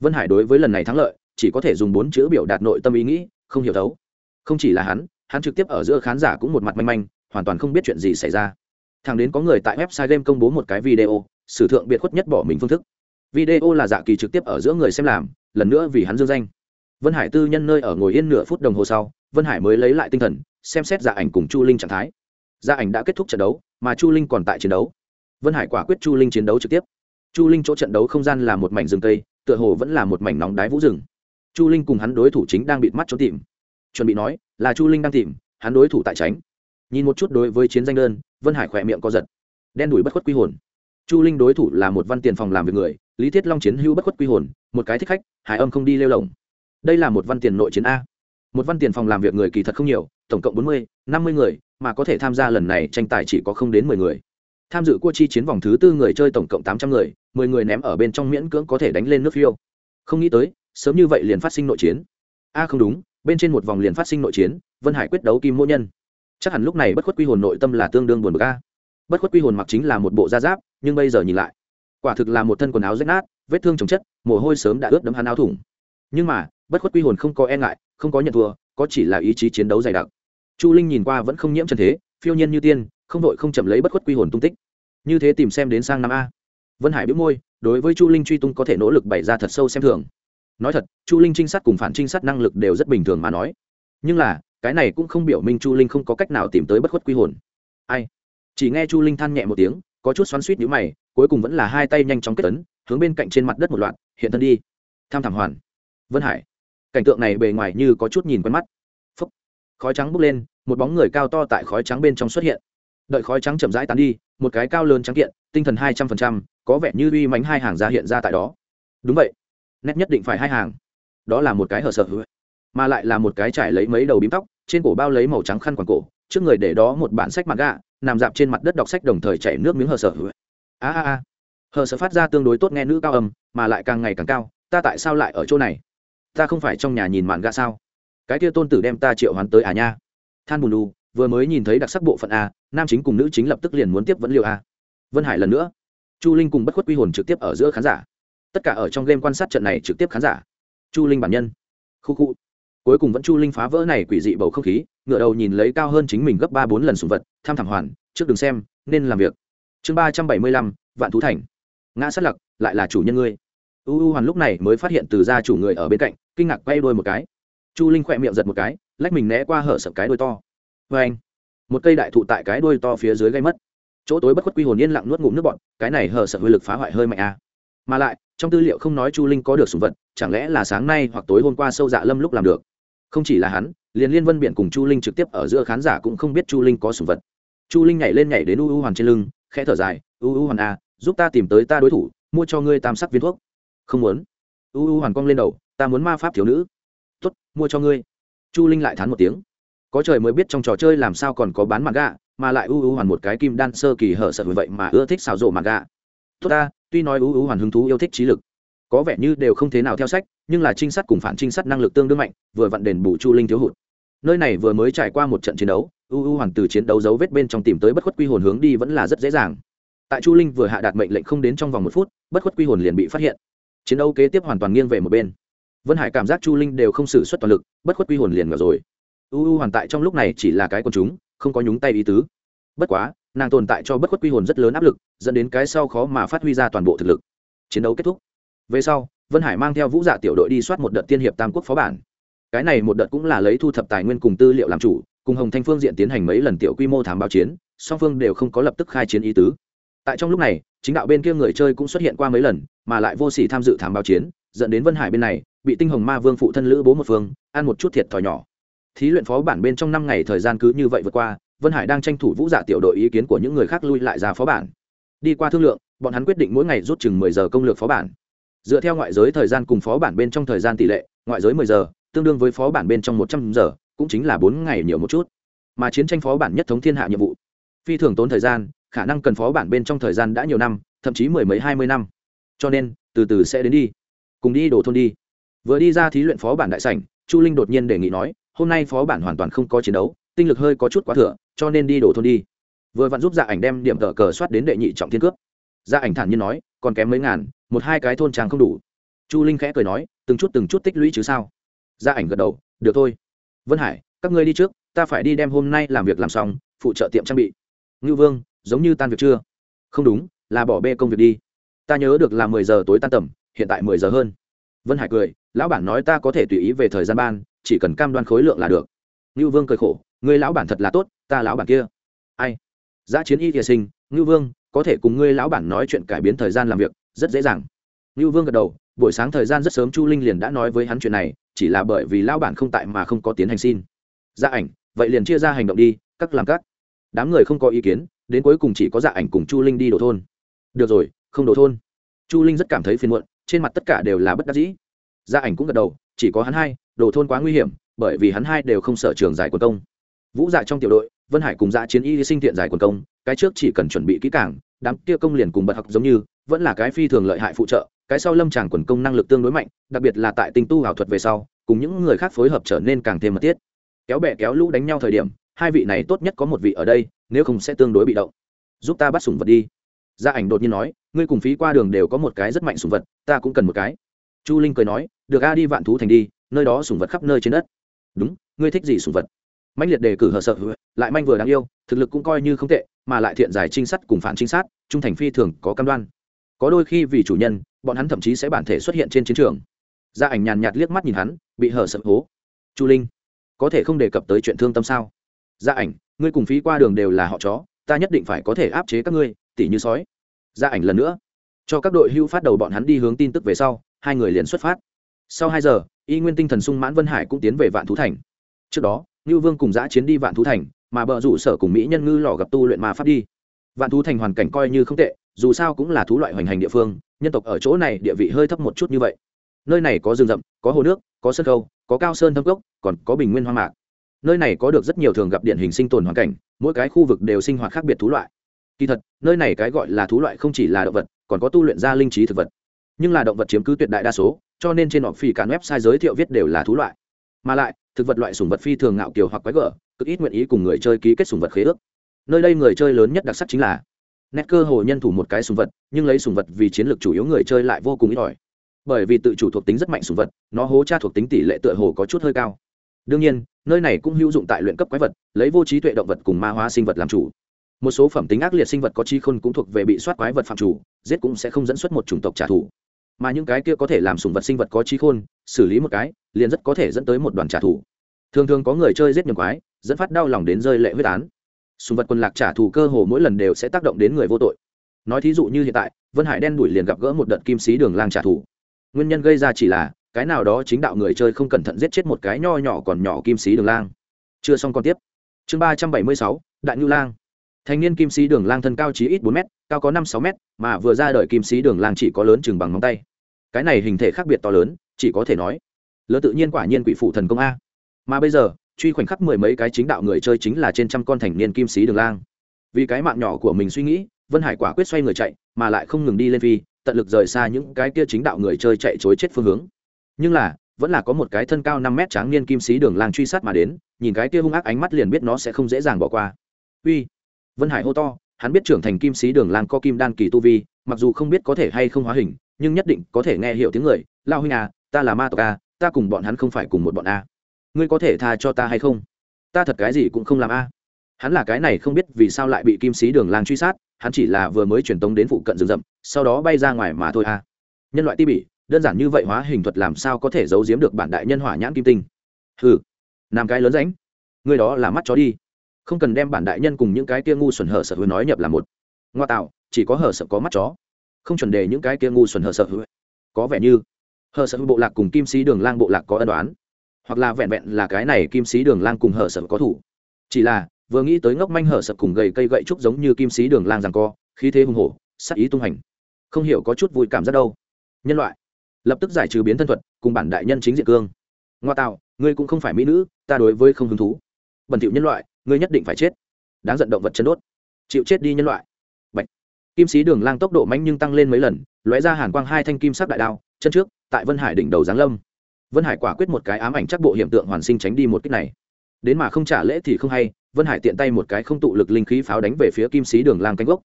Vân hải đối với lần này thắng lợi, chỉ có thể dùng bốn chữ biểu đạt nội tâm ý nghĩ, không hiểu thấu. Không chỉ là hắn hắn trực tiếp ở giữa khán giả cũng một mặt manh manh, hoàn toàn không biết chuyện gì xảy ra. Thằng đến có người tại website game công bố một cái video, sử thượng biệt khuất nhất bỏ mình phương thức. Video là dạ kỳ trực tiếp ở giữa người xem làm, lần nữa vì hắn dương danh vân hải tư nhân nơi ở ngồi yên nửa phút đồng hồ sau vân hải mới lấy lại tinh thần xem xét gia ảnh cùng chu linh trạng thái. Gia ảnh đã kết thúc trận đấu mà chu linh còn tại chiến đấu. Vân hải quả quyết chu linh chiến đấu trực tiếp. Chu linh chỗ trận đấu không gian là một mảnh rừng tây, tựa hồ vẫn là một mảnh nóng đái vũ rừng. Chu linh cùng hắn đối thủ chính đang bị mắt trốn tìm. Chuẩn bị nói là chu linh đang tìm hắn đối thủ tại tránh. Nhìn một chút đối với chiến danh đơn vân hải khỏe miệng co giật. Đen đuổi bất khuất quy hồn. Chu linh đối thủ là một văn tiền phòng làm việc người lý thiết long chiến hữu bất khuất quy hồn một cái thích khách hải âm không đi lêu lồng đây là một văn tiền nội chiến a. Một văn tiền phòng làm việc người kỳ thật không nhiều, tổng cộng bốn mươi, năm mươi người, mà có thể tham gia lần này tranh tài chỉ có không đến mười người. Tham dự cua chi chiến vòng thứ tư người chơi tổng cộng tám trăm người, mười người ném ở bên trong miễn cưỡng có thể đánh lên nước phiêu. Không nghĩ tới, sớm như vậy liền phát sinh nội chiến. A, không đúng, bên trên một vòng liền phát sinh nội chiến, vân hải quyết đấu kim mỗ nhân. Chắc hẳn lúc này bất khuất quy hồn nội tâm là tương đương buồn bực a. Bất khuất quy hồn mặc chính là một bộ da giáp, nhưng bây giờ nhìn lại, quả thực là một thân quần áo rách nát, vết thương chồng chất, mồ hôi sớm đã ướt đấm hắn áo thủng nhưng mà, bất khuất quy hồn không có e ngại, không có nhận thua, có chỉ là ý chí chiến đấu dày đặc. Chu linh nhìn qua vẫn không nhiễm trần thế, phiêu nhiên như tiên, không đội không chậm lấy bất khuất quy hồn tung tích. Như thế tìm xem đến sang năm a. Vân hải biết môi, đối với chu linh truy tung có thể nỗ lực bày ra thật sâu xem thường. Nói thật, chu linh trinh sát cùng phản trinh sát năng lực đều rất bình thường mà nói. Nhưng là, cái này cũng không biểu minh chu linh không có cách nào tìm tới bất khuất quy hồn. Ai? Chỉ nghe chu linh than nhẹ một tiếng, có chút xoắn suýt nhữ mày, cuối cùng vẫn là hai tay nhanh chóng kết tấn hướng bên cạnh trên mặt đất một loạt, hiện thân đi. Tham thảm hoàn vân hải. Cảnh tượng này bề ngoài như có chút nhìn quen mắt. Phúc. khói trắng bốc lên, một bóng người cao to tại khói trắng bên trong xuất hiện. Đợi khói trắng chậm rãi tán đi, một cái cao lớn trắng kiện, tinh thần hai trăm phần trăm, có vẻ như uy mánh hai hàng ra hiện ra tại đó. Đúng vậy. Nét nhất định phải hai hàng. Đó là một cái hở sợ mà lại là một cái trải lấy mấy đầu bím tóc, trên cổ bao lấy màu trắng khăn quàng cổ, trước người để đó một bản sách mặt gạ nằm dạp trên mặt đất đọc sách đồng thời chảy nước miếng hờ hữu a a a. Hờ sở phát ra tương đối tốt nghe nữ cao âm, mà lại càng ngày càng cao, ta tại sao lại ở chỗ này? Ta không phải trong nhà nhìn mạn gạ sao? Cái kia tôn tử đem ta triệu hoán tới à nha? Than bùn đù, vừa mới nhìn thấy đặc sắc bộ phận a, nam chính cùng nữ chính lập tức liền muốn tiếp vẫn liều a. Vân hải lần nữa. Chu linh cùng bất khuất quy hồn trực tiếp ở giữa khán giả. Tất cả ở trong game quan sát trận này trực tiếp khán giả. Chu linh bản nhân. Khu khu. Cuối cùng vẫn chu linh phá vỡ này quỷ dị bầu không khí ngựa đầu nhìn lấy cao hơn chính mình gấp ba bốn lần sùng vật, tham thảm hoàn, trước đường xem, nên làm việc. Chương ba trăm bảy mươi lăm, vạn thú thành. Ngã sát lặc, lại là chủ nhân ngươi. U u hoàn lúc này mới phát hiện từ gia chủ người ở bên cạnh kinh ngạc quay đôi một cái. Chu linh khỏe miệng giật một cái lách mình né qua hở sập cái đôi to. Vê anh một cây đại thụ tại cái đôi to phía dưới gây mất. Chỗ tối bất khuất quy hồn yên lặng nuốt ngụm nước bọn cái này hở sập hơi lực phá hoại hơi mạnh a. À. mà lại trong tư liệu không nói chu linh có được sùng vật chẳng lẽ là sáng nay hoặc tối hôm qua sâu dạ lâm lúc làm được? Không chỉ là hắn liền liên vân biển cùng chu linh trực tiếp ở giữa khán giả cũng không biết chu linh có sùng vật. Chu linh nhảy lên nhảy đến u u hoàn trên lưng khẽ thở dài u u hoàn a à, giúp ta tìm tới ta đối thủ mua cho ngươi tam sắc viên thuốc. Không muốn. U u hoàn cong lên đầu ta muốn ma pháp thiếu nữ. Tốt, mua cho ngươi. Chu linh lại thán một tiếng. Có trời mới biết trong trò chơi làm sao còn có bán mặt gạ mà lại u u hoàn một cái kim đan sơ kỳ hở sợ vậy mà ưa thích xào rộ mặt gạ tốt ta, tuy nói u u hoàn hứng thú yêu thích trí lực, có vẻ như đều không thế nào theo sách, nhưng là trinh sát cùng phản trinh sát năng lực tương đương mạnh, vừa vặn đền bù chu linh thiếu hụt. Nơi này vừa mới trải qua một trận chiến đấu, u u hoàn từ chiến đấu dấu vết bên trong tìm tới bất khuất quy hồn hướng đi vẫn là rất dễ dàng. Tại chu linh vừa hạ đạt mệnh lệnh không đến trong vòng một phút, bất khuất quy hồn liền bị phát hiện. Chiến đấu kế tiếp hoàn toàn nghiêng về một bên vân hải cảm giác chu linh đều không xử suất toàn lực, bất khuất quy hồn liền ngờ rồi. U u hoàn tại trong lúc này chỉ là cái con chúng, không có nhúng tay ý tứ. Bất quá, nàng tồn tại cho bất khuất quy hồn rất lớn áp lực, dẫn đến cái sau khó mà phát huy ra toàn bộ thực lực. Chiến đấu kết thúc. Về sau, vân hải mang theo vũ dạ tiểu đội đi soát một đợt tiên hiệp tam quốc phó bản. Cái này một đợt cũng là lấy thu thập tài nguyên cùng tư liệu làm chủ, cùng hồng thanh phương diện tiến hành mấy lần tiểu quy mô thám báo chiến, song phương đều không có lập tức khai chiến ý tứ. Tại trong lúc này, chính đạo bên kia người chơi cũng xuất hiện qua mấy lần, mà lại vô sỉ tham dự thám báo chiến dẫn đến vân hải bên này, bị tinh hồng ma vương phụ thân lữ bố một phương, ăn một chút thiệt thòi nhỏ. Thí luyện phó bản bên trong năm ngày thời gian cứ như vậy vượt qua, vân hải đang tranh thủ vũ giả tiểu đội ý kiến của những người khác lui lại ra phó bản. Đi qua thương lượng, bọn hắn quyết định mỗi ngày rút chừng mười giờ công lược phó bản. Dựa theo ngoại giới thời gian cùng phó bản bên trong thời gian tỷ lệ, ngoại giới mười giờ, tương đương với phó bản bên trong một trăm giờ, cũng chính là bốn ngày nhiều một chút. Mà chiến tranh phó bản nhất thống thiên hạ nhiệm vụ. Phi thường tốn thời gian, khả năng cần phó bản bên trong thời gian đã nhiều năm, thậm chí mười mấy hai mươi năm. Cho nên, từ từ sẽ đến đi cùng đi đổ thôn đi. Vừa đi ra thí luyện phó bản đại sảnh, chu linh đột nhiên đề nghị nói, hôm nay phó bản hoàn toàn không có chiến đấu, tinh lực hơi có chút quá thừa, cho nên đi đổ thôn đi. Vừa vặn giúp dạ ảnh đem điểm tờ cờ soát đến đệ nhị trọng thiên cướp. Dạ ảnh thản nhiên nói, còn kém mấy ngàn, một hai cái thôn trang không đủ. Chu linh khẽ cười nói, từng chút từng chút tích lũy chứ sao? Gia ảnh gật đầu, được thôi. Vân hải, các ngươi đi trước, ta phải đi đem hôm nay làm việc làm xong, phụ trợ tiệm trang bị. Ngưu vương, giống như tan việc chưa? Không đúng, là bỏ bê công việc đi. Ta nhớ được là mười giờ tối tan tầm hiện tại mười giờ hơn. Vân hải cười, lão bản nói ta có thể tùy ý về thời gian ban, chỉ cần cam đoan khối lượng là được. Ngưu vương cười khổ, ngươi lão bản thật là tốt, ta lão bản kia. Ai? Giã chiến y thiề sinh, ngưu vương, có thể cùng ngươi lão bản nói chuyện cải biến thời gian làm việc, rất dễ dàng. Ngưu vương gật đầu, buổi sáng thời gian rất sớm chu linh liền đã nói với hắn chuyện này, chỉ là bởi vì lão bản không tại mà không có tiến hành xin. Dạ ảnh, vậy liền chia ra hành động đi, các làm các. Đám người không có ý kiến, đến cuối cùng chỉ có dạ ảnh cùng chu linh đi đổ thôn. Được rồi, không đổ thôn. Chu linh rất cảm thấy phiền muộn trên mặt tất cả đều là bất đắc dĩ. Gia ảnh cũng gật đầu, chỉ có hắn hai, đồ thôn quá nguy hiểm, bởi vì hắn hai đều không sợ trường giải quần công. Vũ dạ trong tiểu đội, vân hải cùng dạ chiến y sinh thiện giải quần công, cái trước chỉ cần chuẩn bị kỹ càng, đám kia công liền cùng bật học giống như, vẫn là cái phi thường lợi hại phụ trợ, cái sau lâm tràng quần công năng lực tương đối mạnh, đặc biệt là tại tinh tu ảo thuật về sau, cùng những người khác phối hợp trở nên càng thêm mật thiết. Kéo bè kéo lũ đánh nhau thời điểm, hai vị này tốt nhất có một vị ở đây, nếu không sẽ tương đối bị động. Giúp ta bắt sủng vật đi. Gia ảnh đột nhiên nói ngươi cùng phí qua đường đều có một cái rất mạnh sủng vật, ta cũng cần một cái. Chu linh cười nói, được a, đi vạn thú thành đi, nơi đó sủng vật khắp nơi trên đất. Đúng, ngươi thích gì sủng vật? Mạnh liệt đề cử hờ sợ, lại manh vừa đáng yêu, thực lực cũng coi như không tệ, mà lại thiện giải trinh sát cùng phản trinh sát, trung thành phi thường, có cam đoan. Có đôi khi vì chủ nhân, bọn hắn thậm chí sẽ bản thể xuất hiện trên chiến trường. Gia ảnh nhàn nhạt liếc mắt nhìn hắn, bị hở sợ hố. Chu linh, có thể không đề cập tới chuyện thương tâm sao? Gia ảnh, ngươi cùng phí qua đường đều là họ chó, ta nhất định phải có thể áp chế các ngươi, tỉ như sói ra ảnh lần nữa. Cho các đội hưu phát đầu bọn hắn đi hướng tin tức về sau, hai người liền xuất phát. Sau hai giờ, y nguyên tinh thần sung mãn vân hải cũng tiến về vạn thú thành. Trước đó ngư vương cùng giã chiến đi vạn thú thành, mà bờ rủ sở cùng mỹ nhân ngư lò gặp tu luyện ma pháp đi. Vạn thú thành hoàn cảnh coi như không tệ, dù sao cũng là thú loại hoành hành địa phương, nhân tộc ở chỗ này địa vị hơi thấp một chút như vậy. Nơi này có rừng rậm, có hồ nước, có sân khâu có cao sơn thâm cốc, còn có bình nguyên hoa mạc. Nơi này có được rất nhiều thường gặp điển hình sinh tồn hoàn cảnh, mỗi cái khu vực đều sinh hoạt khác biệt thú loại kỳ thật, nơi này cái gọi là thú loại không chỉ là động vật, còn có tu luyện ra linh trí thực vật. Nhưng là động vật chiếm cứ tuyệt đại đa số, cho nên trên họ phi cả website giới thiệu viết đều là thú loại. Mà lại, thực vật loại sùng vật phi thường ngạo kiều hoặc quái gở, cực ít nguyện ý cùng người chơi ký kết sùng vật khế ước. Nơi đây người chơi lớn nhất đặc sắc chính là, nét cơ hồ nhân thủ một cái sùng vật, nhưng lấy sùng vật vì chiến lược chủ yếu người chơi lại vô cùng ít ỏi. Bởi vì tự chủ thuộc tính rất mạnh sùng vật, nó hố tra thuộc tính tỷ lệ tựa hồ có chút hơi cao. Đương nhiên, nơi này cũng hữu dụng tại luyện cấp quái vật, lấy vô trí tuệ động vật cùng ma hóa sinh vật làm chủ một số phẩm tính ác liệt sinh vật có chi khôn cũng thuộc về bị soát quái vật phạm chủ, giết cũng sẽ không dẫn xuất một chủng tộc trả thù. Mà những cái kia có thể làm sùng vật sinh vật có chi khôn, xử lý một cái, liền rất có thể dẫn tới một đoàn trả thù. Thường thường có người chơi giết nhầm quái, dẫn phát đau lòng đến rơi lệ huyết án. Sùng vật quân lạc trả thù cơ hồ mỗi lần đều sẽ tác động đến người vô tội. Nói thí dụ như hiện tại, vân hải đen đuổi liền gặp gỡ một đợt kim sĩ đường lang trả thù. Nguyên nhân gây ra chỉ là, cái nào đó chính đạo người chơi không cẩn thận giết chết một cái nho nhỏ còn nhỏ kim sĩ đường lang. Chưa xong còn tiếp. Chương ba trăm bảy mươi sáu, đại ngưu lang thanh niên kim sĩ đường lang thân cao chí ít bốn m cao có năm sáu m mà vừa ra đời kim sĩ đường lang chỉ có lớn chừng bằng móng tay. Cái này hình thể khác biệt to lớn, chỉ có thể nói lớn tự nhiên quả nhiên quỷ phụ thần công a. Mà bây giờ, truy khoảnh khắc mười mấy cái chính đạo người chơi chính là trên trăm con thành niên kim sĩ đường lang. Vì cái mạng nhỏ của mình suy nghĩ, vân hải quả quyết xoay người chạy, mà lại không ngừng đi lên phi, tận lực rời xa những cái kia chính đạo người chơi chạy chối chết phương hướng. Nhưng là, vẫn là có một cái thân cao năm mét tráng niên kim sĩ đường lang truy sát mà đến, nhìn cái kia hung ác ánh mắt liền biết nó sẽ không dễ dàng bỏ qua. Uy vân hải hô to, hắn biết trưởng thành kim sĩ đường lang có kim đan kỳ tu vi, mặc dù không biết có thể hay không hóa hình, nhưng nhất định có thể nghe hiểu tiếng người lao huynh à ta là ma tộc à ta cùng bọn hắn không phải cùng một bọn a ngươi có thể tha cho ta hay không? Ta thật cái gì cũng không làm a hắn là cái này không biết vì sao lại bị kim sĩ đường lang truy sát, hắn chỉ là vừa mới truyền tống đến phụ cận rừng rậm, sau đó bay ra ngoài mà thôi a nhân loại ti bỉ, đơn giản như vậy hóa hình thuật làm sao có thể giấu giếm được bản đại nhân hỏa nhãn kim tinh? Hừ làm cái lớn ránh ngươi đó là mắt chó đi không cần đem bản đại nhân cùng những cái kia ngu xuẩn hở sợ hữu nói nhập là một. Ngoa tạo, chỉ có hở sợ có mắt chó. Không chuẩn đề những cái kia ngu xuẩn hở sợ hữu có vẻ như hở sợ bộ lạc cùng kim sĩ đường lang bộ lạc có ân đoán hoặc là vẹn vẹn là cái này kim sĩ đường lang cùng hở sợ có thủ. Chỉ là, vừa nghĩ tới ngốc manh hở sợ cùng gầy cây gậy trúc giống như kim sĩ đường lang rằng co, khí thế hùng hổ, sắc ý tung hành. Không hiểu có chút vui cảm giác đâu. Nhân loại, lập tức giải trừ biến thân thuật, cùng bản đại nhân chính diện cương. Ngoa tạo, ngươi cũng không phải mỹ nữ, ta đối với không hứng thú. Bẩn thiệu nhân loại ngươi nhất định phải chết. Đáng giận động vật chân đốt. Chịu chết đi nhân loại. Bạch. kim sĩ đường lang tốc độ mạnh nhưng tăng lên mấy lần, lóe ra hàn quang hai thanh kim sắc đại đao, chân trước, tại vân hải đỉnh đầu giáng lâm. Vân hải quả quyết một cái ám ảnh chắc bộ hiện tượng hoàn sinh tránh đi một cách này. Đến mà không trả lễ thì không hay, vân hải tiện tay một cái không tụ lực linh khí pháo đánh về phía kim sĩ đường lang cánh gốc.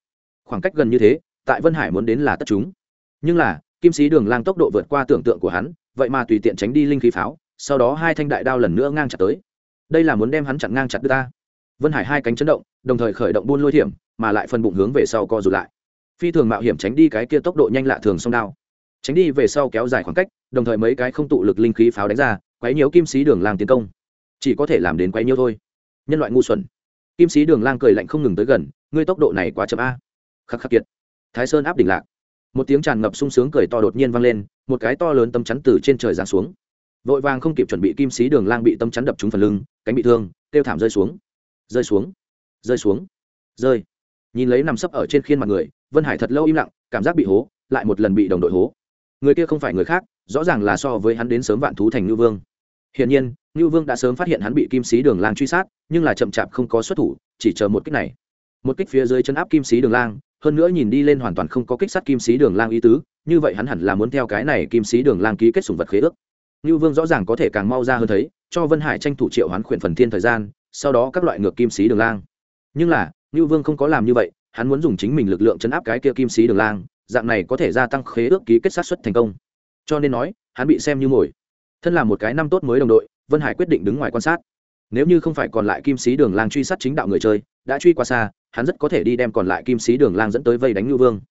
Khoảng cách gần như thế, tại vân hải muốn đến là tất chúng. Nhưng là, kim sĩ đường lang tốc độ vượt qua tưởng tượng của hắn, vậy mà tùy tiện tránh đi linh khí pháo, sau đó hai thanh đại đao lần nữa ngang chặt tới. Đây là muốn đem hắn chặn ngang chặt đưa ta vân hải hai cánh chấn động, đồng thời khởi động buôn lôi thiểm mà lại phần bụng hướng về sau co rụt lại. Phi thường mạo hiểm tránh đi cái kia tốc độ nhanh lạ thường song đao. Tránh đi về sau kéo dài khoảng cách, đồng thời mấy cái không tụ lực linh khí pháo đánh ra, quấy nhiễu kim sĩ đường lang tiến công. Chỉ có thể làm đến quấy nhiễu thôi. Nhân loại ngu xuẩn. Kim sĩ đường lang cười lạnh không ngừng tới gần, ngươi tốc độ này quá chậm a. Khắc khắc kiệt. Thái sơn áp đỉnh lạc. Một tiếng tràn ngập sung sướng cười to đột nhiên vang lên, một cái to lớn tấm chắn từ trên trời giáng xuống. Vội vàng không kịp chuẩn bị kim sĩ đường lang bị tấm chắn đập trúng phần lưng, cánh bị thương, kêu thảm rơi xuống rơi xuống rơi xuống, rơi. Nhìn lấy nằm sấp ở trên khiên mặt người, vân hải thật lâu im lặng, cảm giác bị hố, lại một lần bị đồng đội hố. Người kia không phải người khác, rõ ràng là so với hắn đến sớm vạn thú thành ngư vương. Hiển nhiên ngư vương đã sớm phát hiện hắn bị kim sĩ đường lang truy sát, nhưng là chậm chạp không có xuất thủ, chỉ chờ một kích này. Một kích phía dưới chân áp kim sĩ đường lang, hơn nữa nhìn đi lên hoàn toàn không có kích sát kim sĩ đường lang ý tứ, như vậy hắn hẳn là muốn theo cái này kim sĩ đường lang ký kết sùng vật khế ước. Ngư vương rõ ràng có thể càng mau ra hơn thấy, cho vân hải tranh thủ triệu hoán khuyển phần thiên thời gian sau đó các loại ngược kim sĩ đường lang. Nhưng là ngưu vương không có làm như vậy, hắn muốn dùng chính mình lực lượng chấn áp cái kia kim sĩ đường lang, dạng này có thể gia tăng khế ước ký kết sát xuất thành công. Cho nên nói, hắn bị xem như mồi. Thân là một cái năm tốt mới đồng đội, vân hải quyết định đứng ngoài quan sát. Nếu như không phải còn lại kim sĩ đường lang truy sát chính đạo người chơi, đã truy qua xa, hắn rất có thể đi đem còn lại kim sĩ đường lang dẫn tới vây đánh ngưu vương.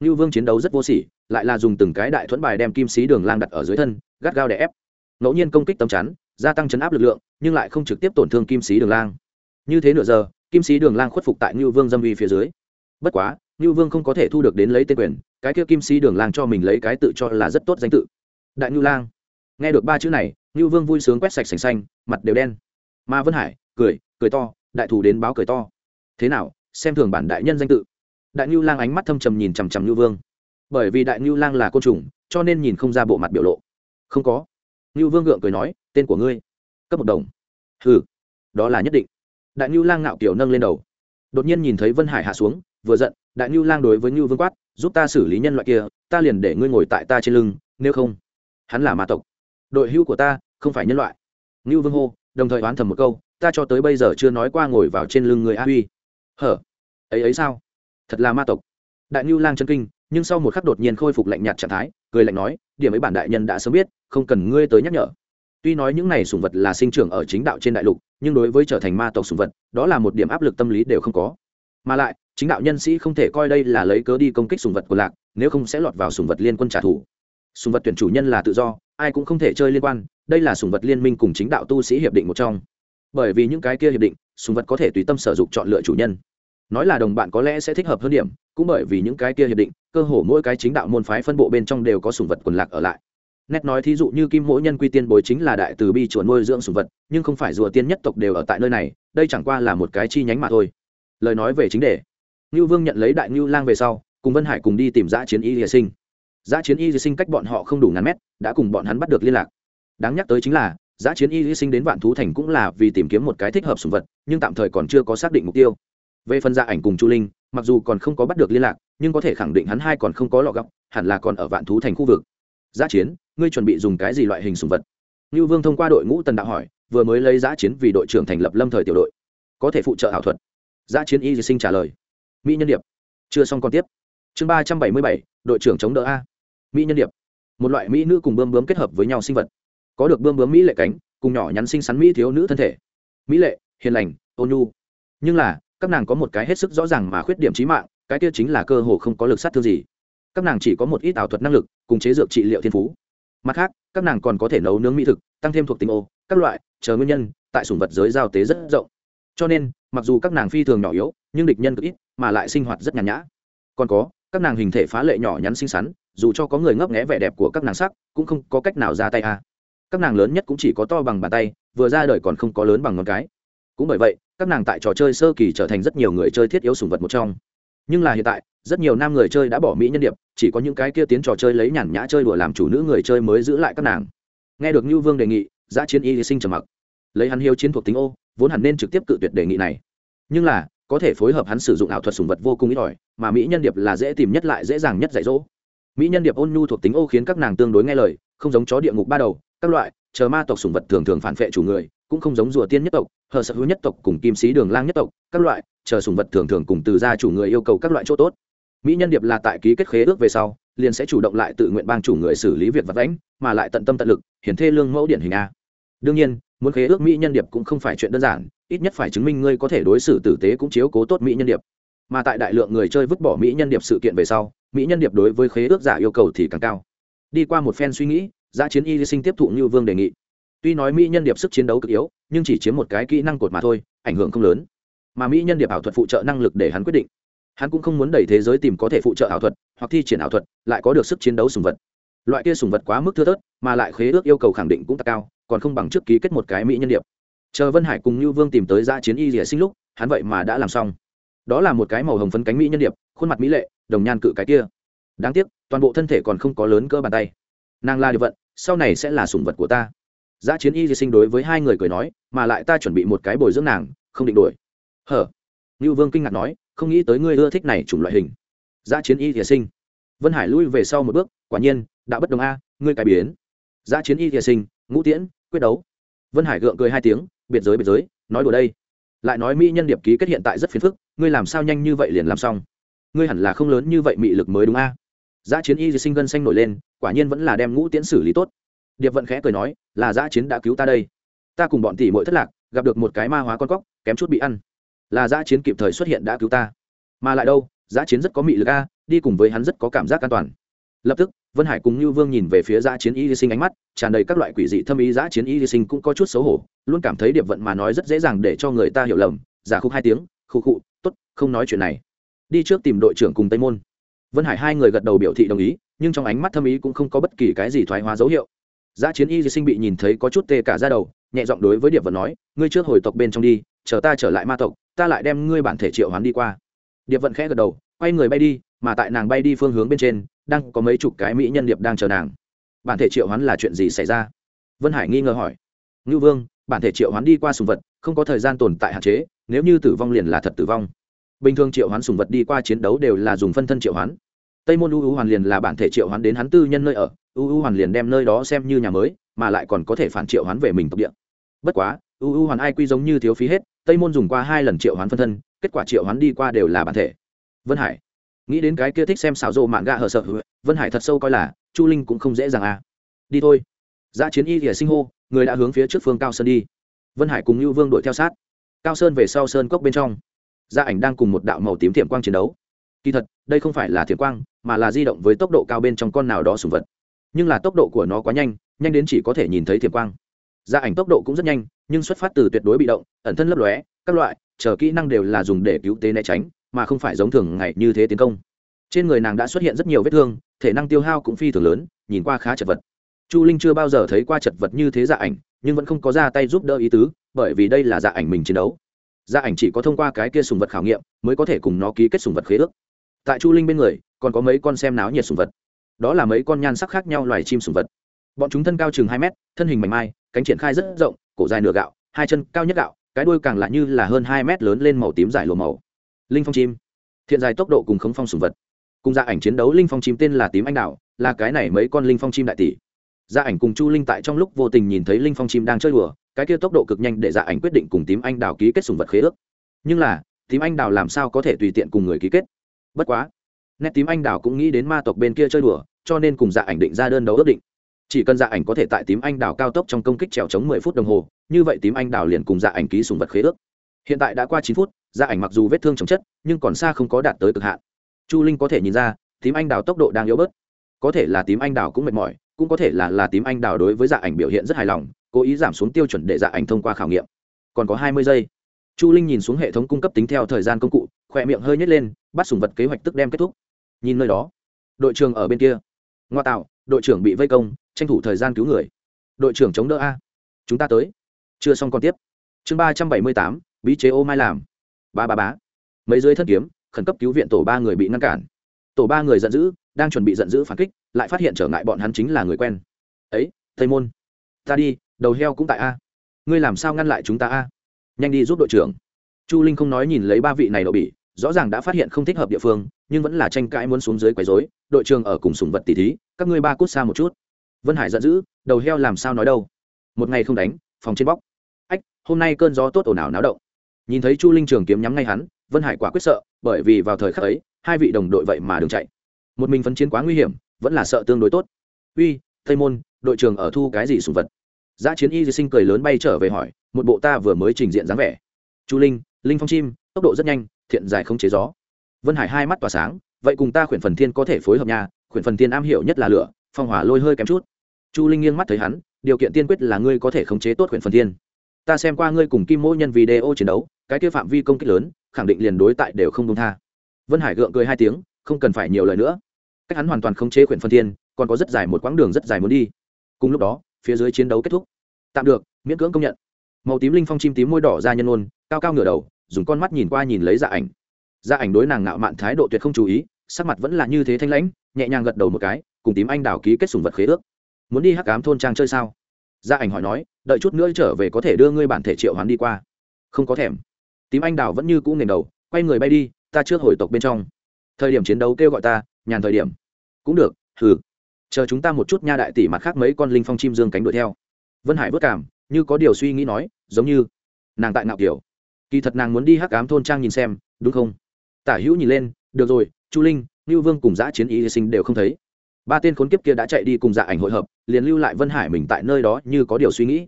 Ngưu vương chiến đấu rất vô sỉ, lại là dùng từng cái đại thuẫn bài đem kim sĩ đường lang đặt ở dưới thân, gắt gao để ép. Ngẫu nhiên công kích tấm chắn gia tăng chấn áp lực lượng, nhưng lại không trực tiếp tổn thương kim sĩ đường lang. Như thế nửa giờ, kim sĩ đường lang khuất phục tại ngưu vương dâm uy phía dưới. Bất quá, ngưu vương không có thể thu được đến lấy tên quyền, cái kia kim sĩ đường lang cho mình lấy cái tự cho là rất tốt danh tự. Đại ngưu lang. Nghe được ba chữ này, ngưu vương vui sướng quét sạch sành xanh, mặt đều đen. Ma vân hải, cười cười to, đại thủ đến báo cười to. Thế nào, xem thường bản đại nhân danh tự. Đại ngưu lang ánh mắt thâm trầm nhìn chằm chằm ngưu vương. Bởi vì đại ngưu lang là côn trùng, cho nên nhìn không ra bộ mặt biểu lộ. Không có ngưu vương gượng cười nói, tên của ngươi, cấp một đồng. Hừ, đó là nhất định. Đại ngưu lang ngạo kiểu nâng lên đầu. Đột nhiên nhìn thấy vân hải hạ xuống, vừa giận, đại ngưu lang đối với ngưu vương quát, giúp ta xử lý nhân loại kia, ta liền để ngươi ngồi tại ta trên lưng, nếu không, hắn là ma tộc. Đội hưu của ta không phải nhân loại. Ngưu vương hô, đồng thời oán thầm một câu, ta cho tới bây giờ chưa nói qua ngồi vào trên lưng người a huy. Hở, ấy ấy sao? Thật là ma tộc. Đại ngưu lang chân kinh nhưng sau một khắc đột nhiên khôi phục lạnh nhạt trạng thái, cười lạnh nói, điểm ấy bản đại nhân đã sớm biết, không cần ngươi tới nhắc nhở. Tuy nói những này sùng vật là sinh trưởng ở chính đạo trên đại lục, nhưng đối với trở thành ma tộc sùng vật, đó là một điểm áp lực tâm lý đều không có. Mà lại, chính đạo nhân sĩ không thể coi đây là lấy cớ đi công kích sùng vật của lạc, nếu không sẽ lọt vào sùng vật liên quân trả thù. Sùng vật tuyển chủ nhân là tự do, ai cũng không thể chơi liên quan, đây là sùng vật liên minh cùng chính đạo tu sĩ hiệp định một trong. Bởi vì những cái kia hiệp định sùng vật có thể tùy tâm sở dụng chọn lựa chủ nhân. Nói là đồng bạn có lẽ sẽ thích hợp hơn điểm cũng bởi vì những cái kia hiệp định, cơ hồ mỗi cái chính đạo môn phái phân bộ bên trong đều có sủng vật quần lạc ở lại. Nét nói thí dụ như kim mỗi nhân quy tiên bồi chính là đại từ bi chùa nuôi dưỡng sủng vật, nhưng không phải rùa tiên nhất tộc đều ở tại nơi này, đây chẳng qua là một cái chi nhánh mà thôi. Lời nói về chính đề. Ngưu vương nhận lấy đại ngưu lang về sau, cùng vân hải cùng đi tìm giã chiến y hy sinh. Giã chiến y hy sinh cách bọn họ không đủ ngàn mét, đã cùng bọn hắn bắt được liên lạc. Đáng nhắc tới chính là, giã chiến y hy sinh đến vạn thú thành cũng là vì tìm kiếm một cái thích hợp sủng vật, nhưng tạm thời còn chưa có xác định mục tiêu về phần gia ảnh cùng chu linh, mặc dù còn không có bắt được liên lạc, nhưng có thể khẳng định hắn hai còn không có lọ gọc, hẳn là còn ở vạn thú thành khu vực. Giã chiến, ngươi chuẩn bị dùng cái gì loại hình sùng vật? Như vương thông qua đội ngũ tần đạo hỏi, vừa mới lấy giã chiến vì đội trưởng thành lập lâm thời tiểu đội. Có thể phụ trợ ảo thuật. Giã chiến y sinh trả lời. Mỹ nhân điệp. Chưa xong còn tiếp. Chương ba trăm bảy mươi bảy, đội trưởng chống đỡ a. Mỹ nhân điệp. Một loại mỹ nữ cùng bơm bướm kết hợp với nhau sinh vật. Có được bơm bướm mỹ lệ cánh, cùng nhỏ nhắn xinh xắn mỹ thiếu nữ thân thể. Mỹ lệ, hiền lành, ôn nhu. Nhưng là các nàng có một cái hết sức rõ ràng mà khuyết điểm trí mạng, cái kia chính là cơ hồ không có lực sát thương gì. Các nàng chỉ có một ít ảo thuật năng lực, cùng chế dược trị liệu thiên phú. Mặt khác, các nàng còn có thể nấu nướng mỹ thực, tăng thêm thuộc tính ô, các loại, chờ nguyên nhân, tại sủng vật giới giao tế rất rộng. Cho nên, mặc dù các nàng phi thường nhỏ yếu, nhưng địch nhân cực ít, mà lại sinh hoạt rất nhàn nhã. Còn có, các nàng hình thể phá lệ nhỏ nhắn xinh xắn, dù cho có người ngấp nghé vẻ đẹp của các nàng sắc, cũng không có cách nào ra tay a. Các nàng lớn nhất cũng chỉ có to bằng bàn tay, vừa ra đời còn không có lớn bằng ngón cái. Cũng bởi vậy các nàng tại trò chơi sơ kỳ trở thành rất nhiều người chơi thiết yếu sùng vật một trong. Nhưng là hiện tại, rất nhiều nam người chơi đã bỏ mỹ nhân điệp, chỉ có những cái kia tiến trò chơi lấy nhàn nhã chơi đùa làm chủ nữ người chơi mới giữ lại các nàng. Nghe được như vương đề nghị, giã chiến y sinh trầm mặc. Lấy hắn hiếu chiến thuộc tính ô, vốn hẳn nên trực tiếp cự tuyệt đề nghị này. Nhưng là, có thể phối hợp hắn sử dụng ảo thuật sùng vật vô cùng ít ỏi, mà mỹ nhân điệp là dễ tìm nhất lại dễ dàng nhất dạy dỗ. Mỹ nhân điệp ôn nhu thuộc tính ô khiến các nàng tương đối nghe lời, không giống chó địa ngục ba đầu, các loại, chờ ma tộc sùng vật thường thường phản vệ chủ người cũng không giống rùa tiên nhất tộc, hờ sợ hữu nhất tộc cùng kim sĩ đường lang nhất tộc, các loại, chờ sùng vật thường thường cùng từ gia chủ người yêu cầu các loại chỗ tốt. Mỹ nhân điệp là tại ký kết khế ước về sau, liền sẽ chủ động lại tự nguyện bang chủ người xử lý việc vật lãnh mà lại tận tâm tận lực, hiển thê lương mẫu điển hình a. Đương nhiên, muốn khế ước mỹ nhân điệp cũng không phải chuyện đơn giản, ít nhất phải chứng minh ngươi có thể đối xử tử tế cũng chiếu cố tốt mỹ nhân điệp. Mà tại đại lượng người chơi vứt bỏ mỹ nhân điệp sự kiện về sau, mỹ nhân điệp đối với khế ước giả yêu cầu thì càng cao. Đi qua một phen suy nghĩ giá chiến y sinh tiếp thụ như vương đề nghị tuy nói mỹ nhân điệp sức chiến đấu cực yếu, nhưng chỉ chiếm một cái kỹ năng cột mà thôi, ảnh hưởng không lớn. Mà mỹ nhân điệp ảo thuật phụ trợ năng lực để hắn quyết định. Hắn cũng không muốn đẩy thế giới tìm có thể phụ trợ ảo thuật, hoặc thi triển ảo thuật, lại có được sức chiến đấu sùng vật. Loại kia sùng vật quá mức thưa thớt, mà lại khế ước yêu cầu khẳng định cũng tăng cao, còn không bằng trước ký kết một cái mỹ nhân điệp. Chờ vân hải cùng như vương tìm tới ra chiến y rỉa sinh lúc, hắn vậy mà đã làm xong. Đó là một cái màu hồng phấn cánh mỹ nhân điệp, khuôn mặt mỹ lệ, đồng nhan cự cái kia. Đáng tiếc, toàn bộ thân thể còn không có lớn cỡ bàn tay. Nàng là điệp vận, sau này sẽ là sùng vật của ta giá chiến y di sinh đối với hai người cười nói, mà lại ta chuẩn bị một cái bồi dưỡng nàng, không định đuổi. hở? Ngưu vương kinh ngạc nói, không nghĩ tới ngươi ưa thích này chủng loại hình. Giá chiến y di sinh. Vân hải lui về sau một bước, quả nhiên, đã bất đồng a, ngươi cải biến. Giá chiến y di sinh, ngũ tiễn, quyết đấu. Vân hải gượng cười hai tiếng, biệt giới biệt giới, nói đùa đây. Lại nói mỹ nhân điệp ký kết hiện tại rất phiền phức, ngươi làm sao nhanh như vậy liền làm xong? Ngươi hẳn là không lớn như vậy mị lực mới đúng a. Giá chiến y di sinh gân xanh nổi lên, quả nhiên vẫn là đem ngũ tiễn xử lý tốt điệp vận khẽ cười nói, là giã chiến đã cứu ta đây. Ta cùng bọn tỷ muội thất lạc, gặp được một cái ma hóa con cóc, kém chút bị ăn. Là giã chiến kịp thời xuất hiện đã cứu ta. Mà lại đâu, giã chiến rất có mị lực a, đi cùng với hắn rất có cảm giác an toàn. Lập tức, vân hải cùng như vương nhìn về phía giã chiến y li sinh ánh mắt, tràn đầy các loại quỷ dị thâm ý giã chiến y li sinh cũng có chút xấu hổ, luôn cảm thấy điệp vận mà nói rất dễ dàng để cho người ta hiểu lầm, giả khúc hai tiếng, khụ khụ t ố t không nói chuyện này. Đi trước tìm đội trưởng cùng tây môn. Vân hải hai người gật đầu biểu thị đồng ý, nhưng trong ánh mắt thâm ý cũng không có bất kỳ cái gì thoái hóa dấu hiệu. Giá chiến y sinh bị nhìn thấy có chút tê cả da đầu, nhẹ giọng đối với Điệp Vận nói, ngươi trước hồi tộc bên trong đi, chờ ta trở lại ma tộc, ta lại đem ngươi bản thể triệu hoán đi qua. Điệp Vận khẽ gật đầu, quay người bay đi, mà tại nàng bay đi phương hướng bên trên, đang có mấy chục cái mỹ nhân điệp đang chờ nàng. Bản thể triệu hoán là chuyện gì xảy ra? Vân Hải nghi ngờ hỏi. Ngưu Vương, bản thể triệu hoán đi qua sùng vật, không có thời gian tồn tại hạn chế, nếu như tử vong liền là thật tử vong. Bình thường triệu hoán sùng vật đi qua chiến đấu đều là dùng phân thân triệu hoán. Tây môn U U hoàn liền là bản thể triệu hoán đến hắn tư nhân nơi ở, u u hoàn liền đem nơi đó xem như nhà mới, mà lại còn có thể phản triệu hoán về mình tộc địa. Bất quá, u u hoàn ai quy giống như thiếu phí hết, tây môn dùng qua hai lần triệu hoán phân thân, kết quả triệu hoán đi qua đều là bản thể. Vân hải. Nghĩ đến cái kia thích xem xảo rộ mạn gạ hờ sợ, vân hải thật sâu coi là, chu linh cũng không dễ dàng à. Đi thôi. Giá chiến y thìa sinh hô, người đã hướng phía trước phương cao sơn đi. Vân hải cùng lưu vương đuổi theo sát. Cao sơn về sau sơn cốc bên trong. Gia ảnh đang cùng một đạo màu tím thiểm quang chiến đấu. Kỳ thật, đây không phải là thiểm quang, mà là di động với tốc độ cao bên trong con nào đó sùng vật nhưng là tốc độ của nó quá nhanh nhanh đến chỉ có thể nhìn thấy thiềm quang. Gia ảnh tốc độ cũng rất nhanh, nhưng xuất phát từ tuyệt đối bị động, ẩn thân lấp lóe, các loại, chờ kỹ năng đều là dùng để cứu tế né tránh, mà không phải giống thường ngày như thế tiến công. Trên người nàng đã xuất hiện rất nhiều vết thương, thể năng tiêu hao cũng phi thường lớn, nhìn qua khá chật vật. Chu linh chưa bao giờ thấy qua chật vật như thế dạ ảnh, nhưng vẫn không có ra tay giúp đỡ ý tứ, bởi vì đây là dạ ảnh mình chiến đấu. Dạ ảnh chỉ có thông qua cái kia sùng vật khảo nghiệm, mới có thể cùng nó ký kết sùng vật khế ước. Tại chu linh bên người, còn có mấy con xem náo nhiệt sùng vật đó là mấy con nhan sắc khác nhau loài chim sùng vật. Bọn chúng thân cao chừng hai mét, thân hình mảnh mai, cánh triển khai rất rộng, cổ dài nửa gạo, hai chân cao nhất gạo, cái đuôi càng lại như là hơn hai mét lớn lên màu tím dài lùa màu. Linh phong chim. Thiện dài tốc độ cùng khống phong sùng vật. Cùng gia ảnh chiến đấu, linh phong chim tên là tím anh đạo là cái này mấy con linh phong chim đại tỷ. Gia ảnh cùng chu linh tại trong lúc vô tình nhìn thấy linh phong chim đang chơi đùa, cái kia tốc độ cực nhanh để gia ảnh quyết định cùng tím anh đào ký kết sùng vật khế ước. Nhưng là, tím anh đào làm sao có thể tùy tiện cùng người ký kết? Bất quá, nét tím anh đào cũng nghĩ đến ma tộc bên kia chơi đùa cho nên cùng dạ ảnh định ra đơn đấu ước định. Chỉ cần dạ ảnh có thể tại tím anh đào cao tốc trong công kích trèo chống mười phút đồng hồ, như vậy tím anh đào liền cùng dạ ảnh ký sùng vật khế ước. Hiện tại đã qua chín phút dạ ảnh mặc dù vết thương chồng chất, nhưng còn xa không có đạt tới cực hạn. Chu linh có thể nhìn ra, tím anh đào tốc độ đang yếu bớt. Có thể là tím anh đào cũng mệt mỏi, cũng có thể là là tím anh đào đối với dạ ảnh biểu hiện rất hài lòng, cố ý giảm xuống tiêu chuẩn để dạ ảnh thông qua khảo nghiệm. Còn có hai mươi giây. Chu linh nhìn xuống hệ thống cung cấp tính theo thời gian công cụ khỏe miệng hơi nhét lên, bắt sùng vật kế hoạch tức đem kết thúc. Nhìn nơi đó, đội trường ở bên kia ngoa tạo, đội trưởng bị vây công, tranh thủ thời gian cứu người. Đội trưởng chống đỡ a. Chúng ta tới. Chưa xong còn tiếp. Chương ba trăm bảy mươi tám, bí chế ô mai làm. Ba ba bá mấy dưới thân kiếm, khẩn cấp cứu viện tổ ba người bị ngăn cản. Tổ ba người giận dữ, đang chuẩn bị giận dữ phản kích, lại phát hiện trở ngại bọn hắn chính là người quen. Ấy tây môn, ta đi, đầu heo cũng tại a. Ngươi làm sao ngăn lại chúng ta a? Nhanh đi giúp đội trưởng. Chu linh không nói nhìn lấy ba vị này đậu bỉ, rõ ràng đã phát hiện không thích hợp địa phương, nhưng vẫn là tranh cãi muốn xuống dưới quấy rối đội trưởng ở cùng sùng vật tỷ thí, các ngươi ba cút xa một chút. Vân hải giận dữ, đầu heo làm sao nói đâu. Một ngày không đánh, phòng trên bóc. Ách, hôm nay cơn gió tốt ồn ào náo động. Nhìn thấy chu linh trường kiếm nhắm ngay hắn, vân hải quả quyết sợ, bởi vì vào thời khắc ấy, hai vị đồng đội vậy mà đừng chạy. Một mình phấn chiến quá nguy hiểm, vẫn là sợ tương đối tốt. Uy, tây môn, đội trưởng ở thu cái gì sùng vật? Giã chiến y di sinh cười lớn bay trở về hỏi, một bộ ta vừa mới trình diện dáng vẻ. Chu linh linh phong chim, tốc độ rất nhanh, thiện dài không chế gió. Vân hải hai mắt tỏa sáng vậy cùng ta khuyển phần thiên có thể phối hợp nhà khuyển phần thiên am hiểu nhất là lửa, phong hỏa lôi hơi kém chút. Chu linh nghiêng mắt thấy hắn, điều kiện tiên quyết là ngươi có thể khống chế tốt khuyển phần thiên. Ta xem qua ngươi cùng kim mỗi nhân video chiến đấu, cái kia phạm vi công kích lớn, khẳng định liền đối tại đều không đông tha. Vân hải gượng cười hai tiếng, không cần phải nhiều lời nữa. Cách hắn hoàn toàn khống chế khuyển phần thiên, còn có rất dài một quãng đường rất dài muốn đi. Cùng lúc đó, phía dưới chiến đấu kết thúc. Tạm được, miễn cưỡng công nhận. Màu tím linh phong chim tím môi đỏ ra nhân ôn, cao cao ngửa đầu, dùng con mắt nhìn qua nhìn lấy dạ ảnh. Gia ảnh đối nàng ngạo mạn thái độ tuyệt không chú ý, sắc mặt vẫn là như thế thanh lãnh, nhẹ nhàng gật đầu một cái, cùng tím anh đào ký kết sùng vật khế ước. Muốn đi hắc cám thôn trang chơi sao? Gia ảnh hỏi nói, đợi chút nữa trở về có thể đưa ngươi bản thể triệu hoán đi qua. Không có thèm. Tím anh đào vẫn như cũ nghềnh đầu, quay người bay đi, ta trước hồi tộc bên trong. Thời điểm chiến đấu kêu gọi ta, nhàn thời điểm. Cũng được thử. chờ chúng ta một chút nha đại tỷ mặt khác mấy con linh phong chim dương cánh đuổi theo. Vân hải vất cảm, như có điều suy nghĩ nói, giống như nàng tại ngạo kiểu. Kỳ thật nàng muốn đi hắc ám thôn trang nhìn xem, đúng không? Tả hữu nhìn lên, được rồi, chu linh, ngưu vương cùng giã chiến y sinh đều không thấy. Ba tên khốn kiếp kia đã chạy đi cùng dạ ảnh hội hợp, liền lưu lại vân hải mình tại nơi đó như có điều suy nghĩ.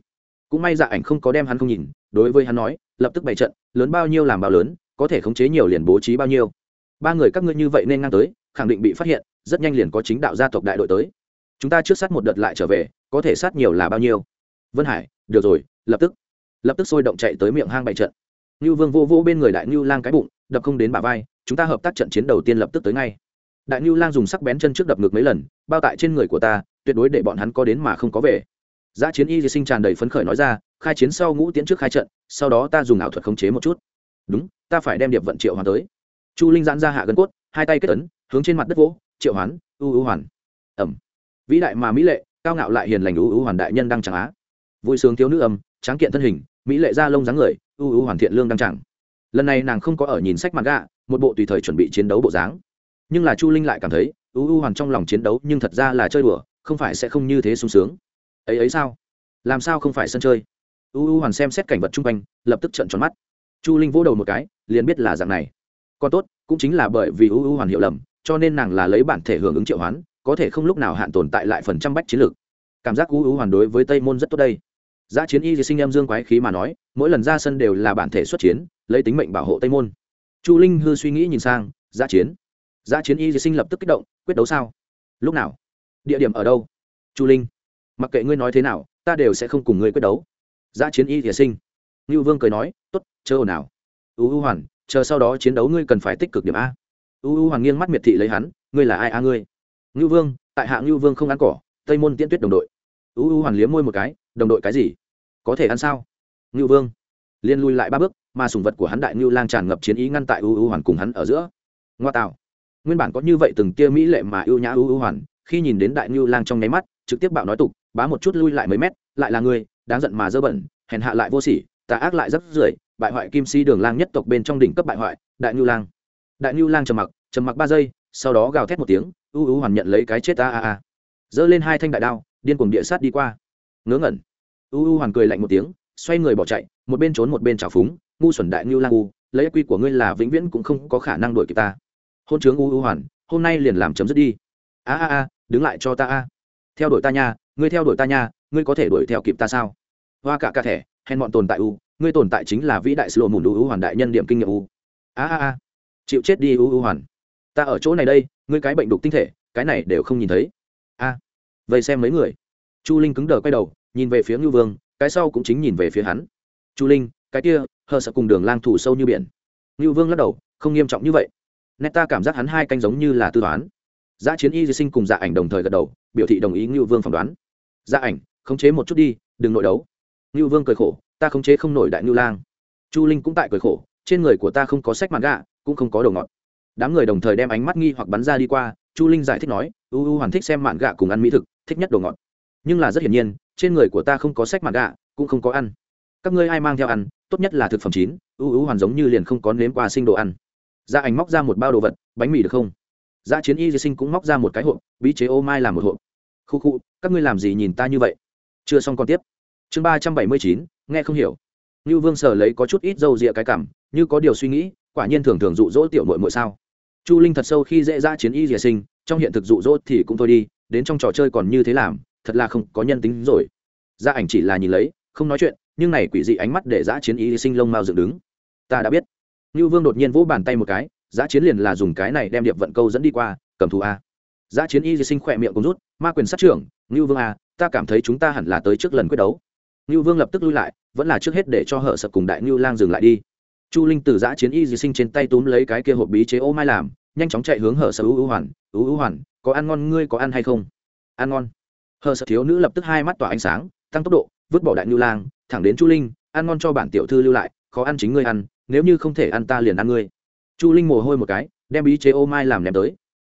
Cũng may dạ ảnh không có đem hắn không nhìn, đối với hắn nói, lập tức bày trận, lớn bao nhiêu làm bao lớn, có thể khống chế nhiều liền bố trí bao nhiêu. Ba người các ngươi như vậy nên ngang tới, khẳng định bị phát hiện, rất nhanh liền có chính đạo gia tộc đại đội tới. Chúng ta trước sát một đợt lại trở về, có thể sát nhiều là bao nhiêu? Vân hải, được rồi, lập tức. Lập tức sôi động chạy tới miệng hang bày trận. Như vương vô vô bên người đại như lang cái bụng đập không đến bả vai, chúng ta hợp tác trận chiến đầu tiên lập tức tới ngay. Đại ngưu lang dùng sắc bén chân trước đập ngược mấy lần, bao tại trên người của ta, tuyệt đối để bọn hắn có đến mà không có về. Giã chiến y di sinh tràn đầy phấn khởi nói ra, khai chiến sau ngũ tiến trước khai trận, sau đó ta dùng ảo thuật khống chế một chút. Đúng, ta phải đem điệp vận triệu hoàn tới. Chu linh giãn ra hạ gân cốt, hai tay kết ấn, hướng trên mặt đất vỗ, triệu hoán, u u hoàn. Ẩm. Vĩ đại mà mỹ lệ, cao ngạo lại hiền lành u u hoàn đại nhân đang chẳng á. Vui sướng thiếu nữ âm, tráng kiện thân hình, mỹ lệ da lông dáng người, u u hoàn thiện lương đang chẳng lần này nàng không có ở nhìn sách mặt gạ một bộ tùy thời chuẩn bị chiến đấu bộ dáng. Nhưng là chu linh lại cảm thấy, u u hoàn trong lòng chiến đấu nhưng thật ra là chơi đùa, không phải sẽ không như thế sung sướng. Ấy ấy sao? Làm sao không phải sân chơi? U u hoàn xem xét cảnh vật chung quanh, lập tức trận tròn mắt. Chu linh vỗ đầu một cái, liền biết là dạng này. Còn tốt, cũng chính là bởi vì u u hoàn hiểu lầm, cho nên nàng là lấy bản thể hưởng ứng triệu hoán, có thể không lúc nào hạn tồn tại lại phần trăm bách chiến lược. Cảm giác u u hoàn đối với tây môn rất tốt đây. Giá chiến y thì sinh em dương quái khí mà nói, mỗi lần ra sân đều là bản thể xuất chiến, lấy tính mệnh bảo hộ Tây môn. Chu Linh hư suy nghĩ nhìn sang, giá chiến. Giá chiến y thì sinh lập tức kích động, quyết đấu sao? Lúc nào? Địa điểm ở đâu? Chu Linh, mặc kệ ngươi nói thế nào, ta đều sẽ không cùng ngươi quyết đấu. Giá chiến y thì sinh. Nưu Vương cười nói, tốt, chờ ồn nào. U U Hoàn, chờ sau đó chiến đấu ngươi cần phải tích cực điểm a. U U Hoàn nghiêng mắt miệt thị lấy hắn, ngươi là ai a ngươi? Nưu Vương, tại hạ Nưu Vương không ăn cỏ, Tây môn tiễn tuyết đồng đội. U U Hoàn liếm môi một cái, đồng đội cái gì? Có thể ăn sao? Ngưu vương. Liên lui lại ba bước, mà sùng vật của hắn đại ngưu lang tràn ngập chiến ý ngăn tại ưu ưu hoàn cùng hắn ở giữa. Ngoa tạo. Nguyên bản có như vậy từng tia mỹ lệ mà ưu nhã ưu ưu hoàn, khi nhìn đến đại ngưu lang trong nháy mắt, trực tiếp bạo nói tục, bá một chút lui lại mấy mét, lại là người, đáng giận mà dơ bẩn, hèn hạ lại vô sỉ, tà ác lại rất rưởi, bại hoại kim si đường lang nhất tộc bên trong đỉnh cấp bại hoại, đại ngưu lang. Đại ngưu lang trầm mặc trầm mặc ba giây, sau đó gào thét một tiếng ưu ưu hoàn nhận lấy cái chết a a a. Giơ lên hai thanh đại đao, điên cuồng địa sát đi qua. Ngớ ngẩn u u hoàn cười lạnh một tiếng, xoay người bỏ chạy, một bên trốn một bên trào phúng, ngu xuẩn đại ngưu lang u lấy quy của ngươi là vĩnh viễn cũng không có khả năng đuổi kịp ta. Hôn chướng u u hoàn, hôm nay liền làm chấm dứt đi. A a a, đứng lại cho ta a. Theo đuổi ta nha, ngươi theo đuổi ta nha, ngươi có thể đuổi theo kịp ta sao? Hoa cả cả thẻ, hèn bọn tồn tại u, ngươi tồn tại chính là vĩ đại slộ mùn u u hoàn đại nhân điểm kinh nghiệm u. A a a, chịu chết đi u u hoàn. Ta ở chỗ này đây, ngươi cái bệnh đục tinh thể, cái này đều không nhìn thấy. A vậy xem mấy người. Chu linh cứng đờ quay đầu nhìn về phía ngưu vương, cái sau cũng chính nhìn về phía hắn. Chu linh, cái kia, hờ sợ cùng đường lang thủ sâu như biển. Ngưu vương lắc đầu, không nghiêm trọng như vậy. Nét ta cảm giác hắn hai canh giống như là tư toán giã dạ chiến y di sinh cùng dạ ảnh đồng thời gật đầu, biểu thị đồng ý ngưu vương phỏng đoán. Dạ ảnh, khống chế một chút đi, đừng nội đấu. Ngưu vương cười khổ, ta khống chế không nổi đại ngưu lang. Chu linh cũng tại cười khổ, trên người của ta không có sách mặt gạ cũng không có đồ ngọt. Đám người đồng thời đem ánh mắt nghi hoặc bắn ra đi qua, chu linh giải thích nói, u u hoàn thích xem mạn gạ cùng ăn mỹ thực, thích nhất đồ ngọt nhưng là rất hiển nhiên, trên người của ta không có sách mặt gạ, cũng không có ăn. Các ngươi ai mang theo ăn, tốt nhất là thực phẩm chín ưu ưu hoàn giống như liền không có nếm qua sinh đồ ăn. Gia ảnh móc ra một bao đồ vật, bánh mì được không? Gia chiến y di sinh cũng móc ra một cái hộp, bí chế ô mai làm một hộp. Khu khu, các ngươi làm gì nhìn ta như vậy? Chưa xong còn tiếp. Chương ba trăm bảy mươi chín, nghe không hiểu. Như vương sở lấy có chút ít dâu rịa cái cảm, như có điều suy nghĩ, quả nhiên thường thường dụ dỗ tiểu mội mội sao? Chu linh thật sâu khi dễ ra chiến y rìa sinh, trong hiện thực dụ dỗ thì cũng thôi đi, đến trong trò chơi còn như thế làm thật là không có nhân tính rồi. Gia ảnh chỉ là nhìn lấy, không nói chuyện, nhưng này quỷ dị ánh mắt để giã chiến y sinh lông mao dựng đứng. Ta đã biết. Như vương đột nhiên vỗ bàn tay một cái, giã chiến liền là dùng cái này đem điệp vận câu dẫn đi qua, cầm thù a. Giã chiến y sinh khỏe miệng cũng rút, ma quyền sát trưởng như vương a, ta cảm thấy chúng ta hẳn là tới trước lần quyết đấu. Như vương lập tức lui lại, vẫn là trước hết để cho hở sập cùng đại như lang dừng lại đi. Chu linh từ giã chiến y di sinh trên tay túm lấy cái kia hộp bí chế ô mai làm, nhanh chóng chạy hướng hở sợ ưu ưu hoàn. Ưu ưu hoàn, có ăn ngon ngươi có ăn hay không? Ăn ngon hờ sợ thiếu nữ lập tức hai mắt tỏa ánh sáng, tăng tốc độ, vứt bỏ đại ngưu lang, thẳng đến chu linh, ăn ngon cho bản tiểu thư lưu lại, khó ăn chính ngươi ăn, nếu như không thể ăn ta liền ăn ngươi. Chu linh mồ hôi một cái, đem bí chế ô mai làm ném tới.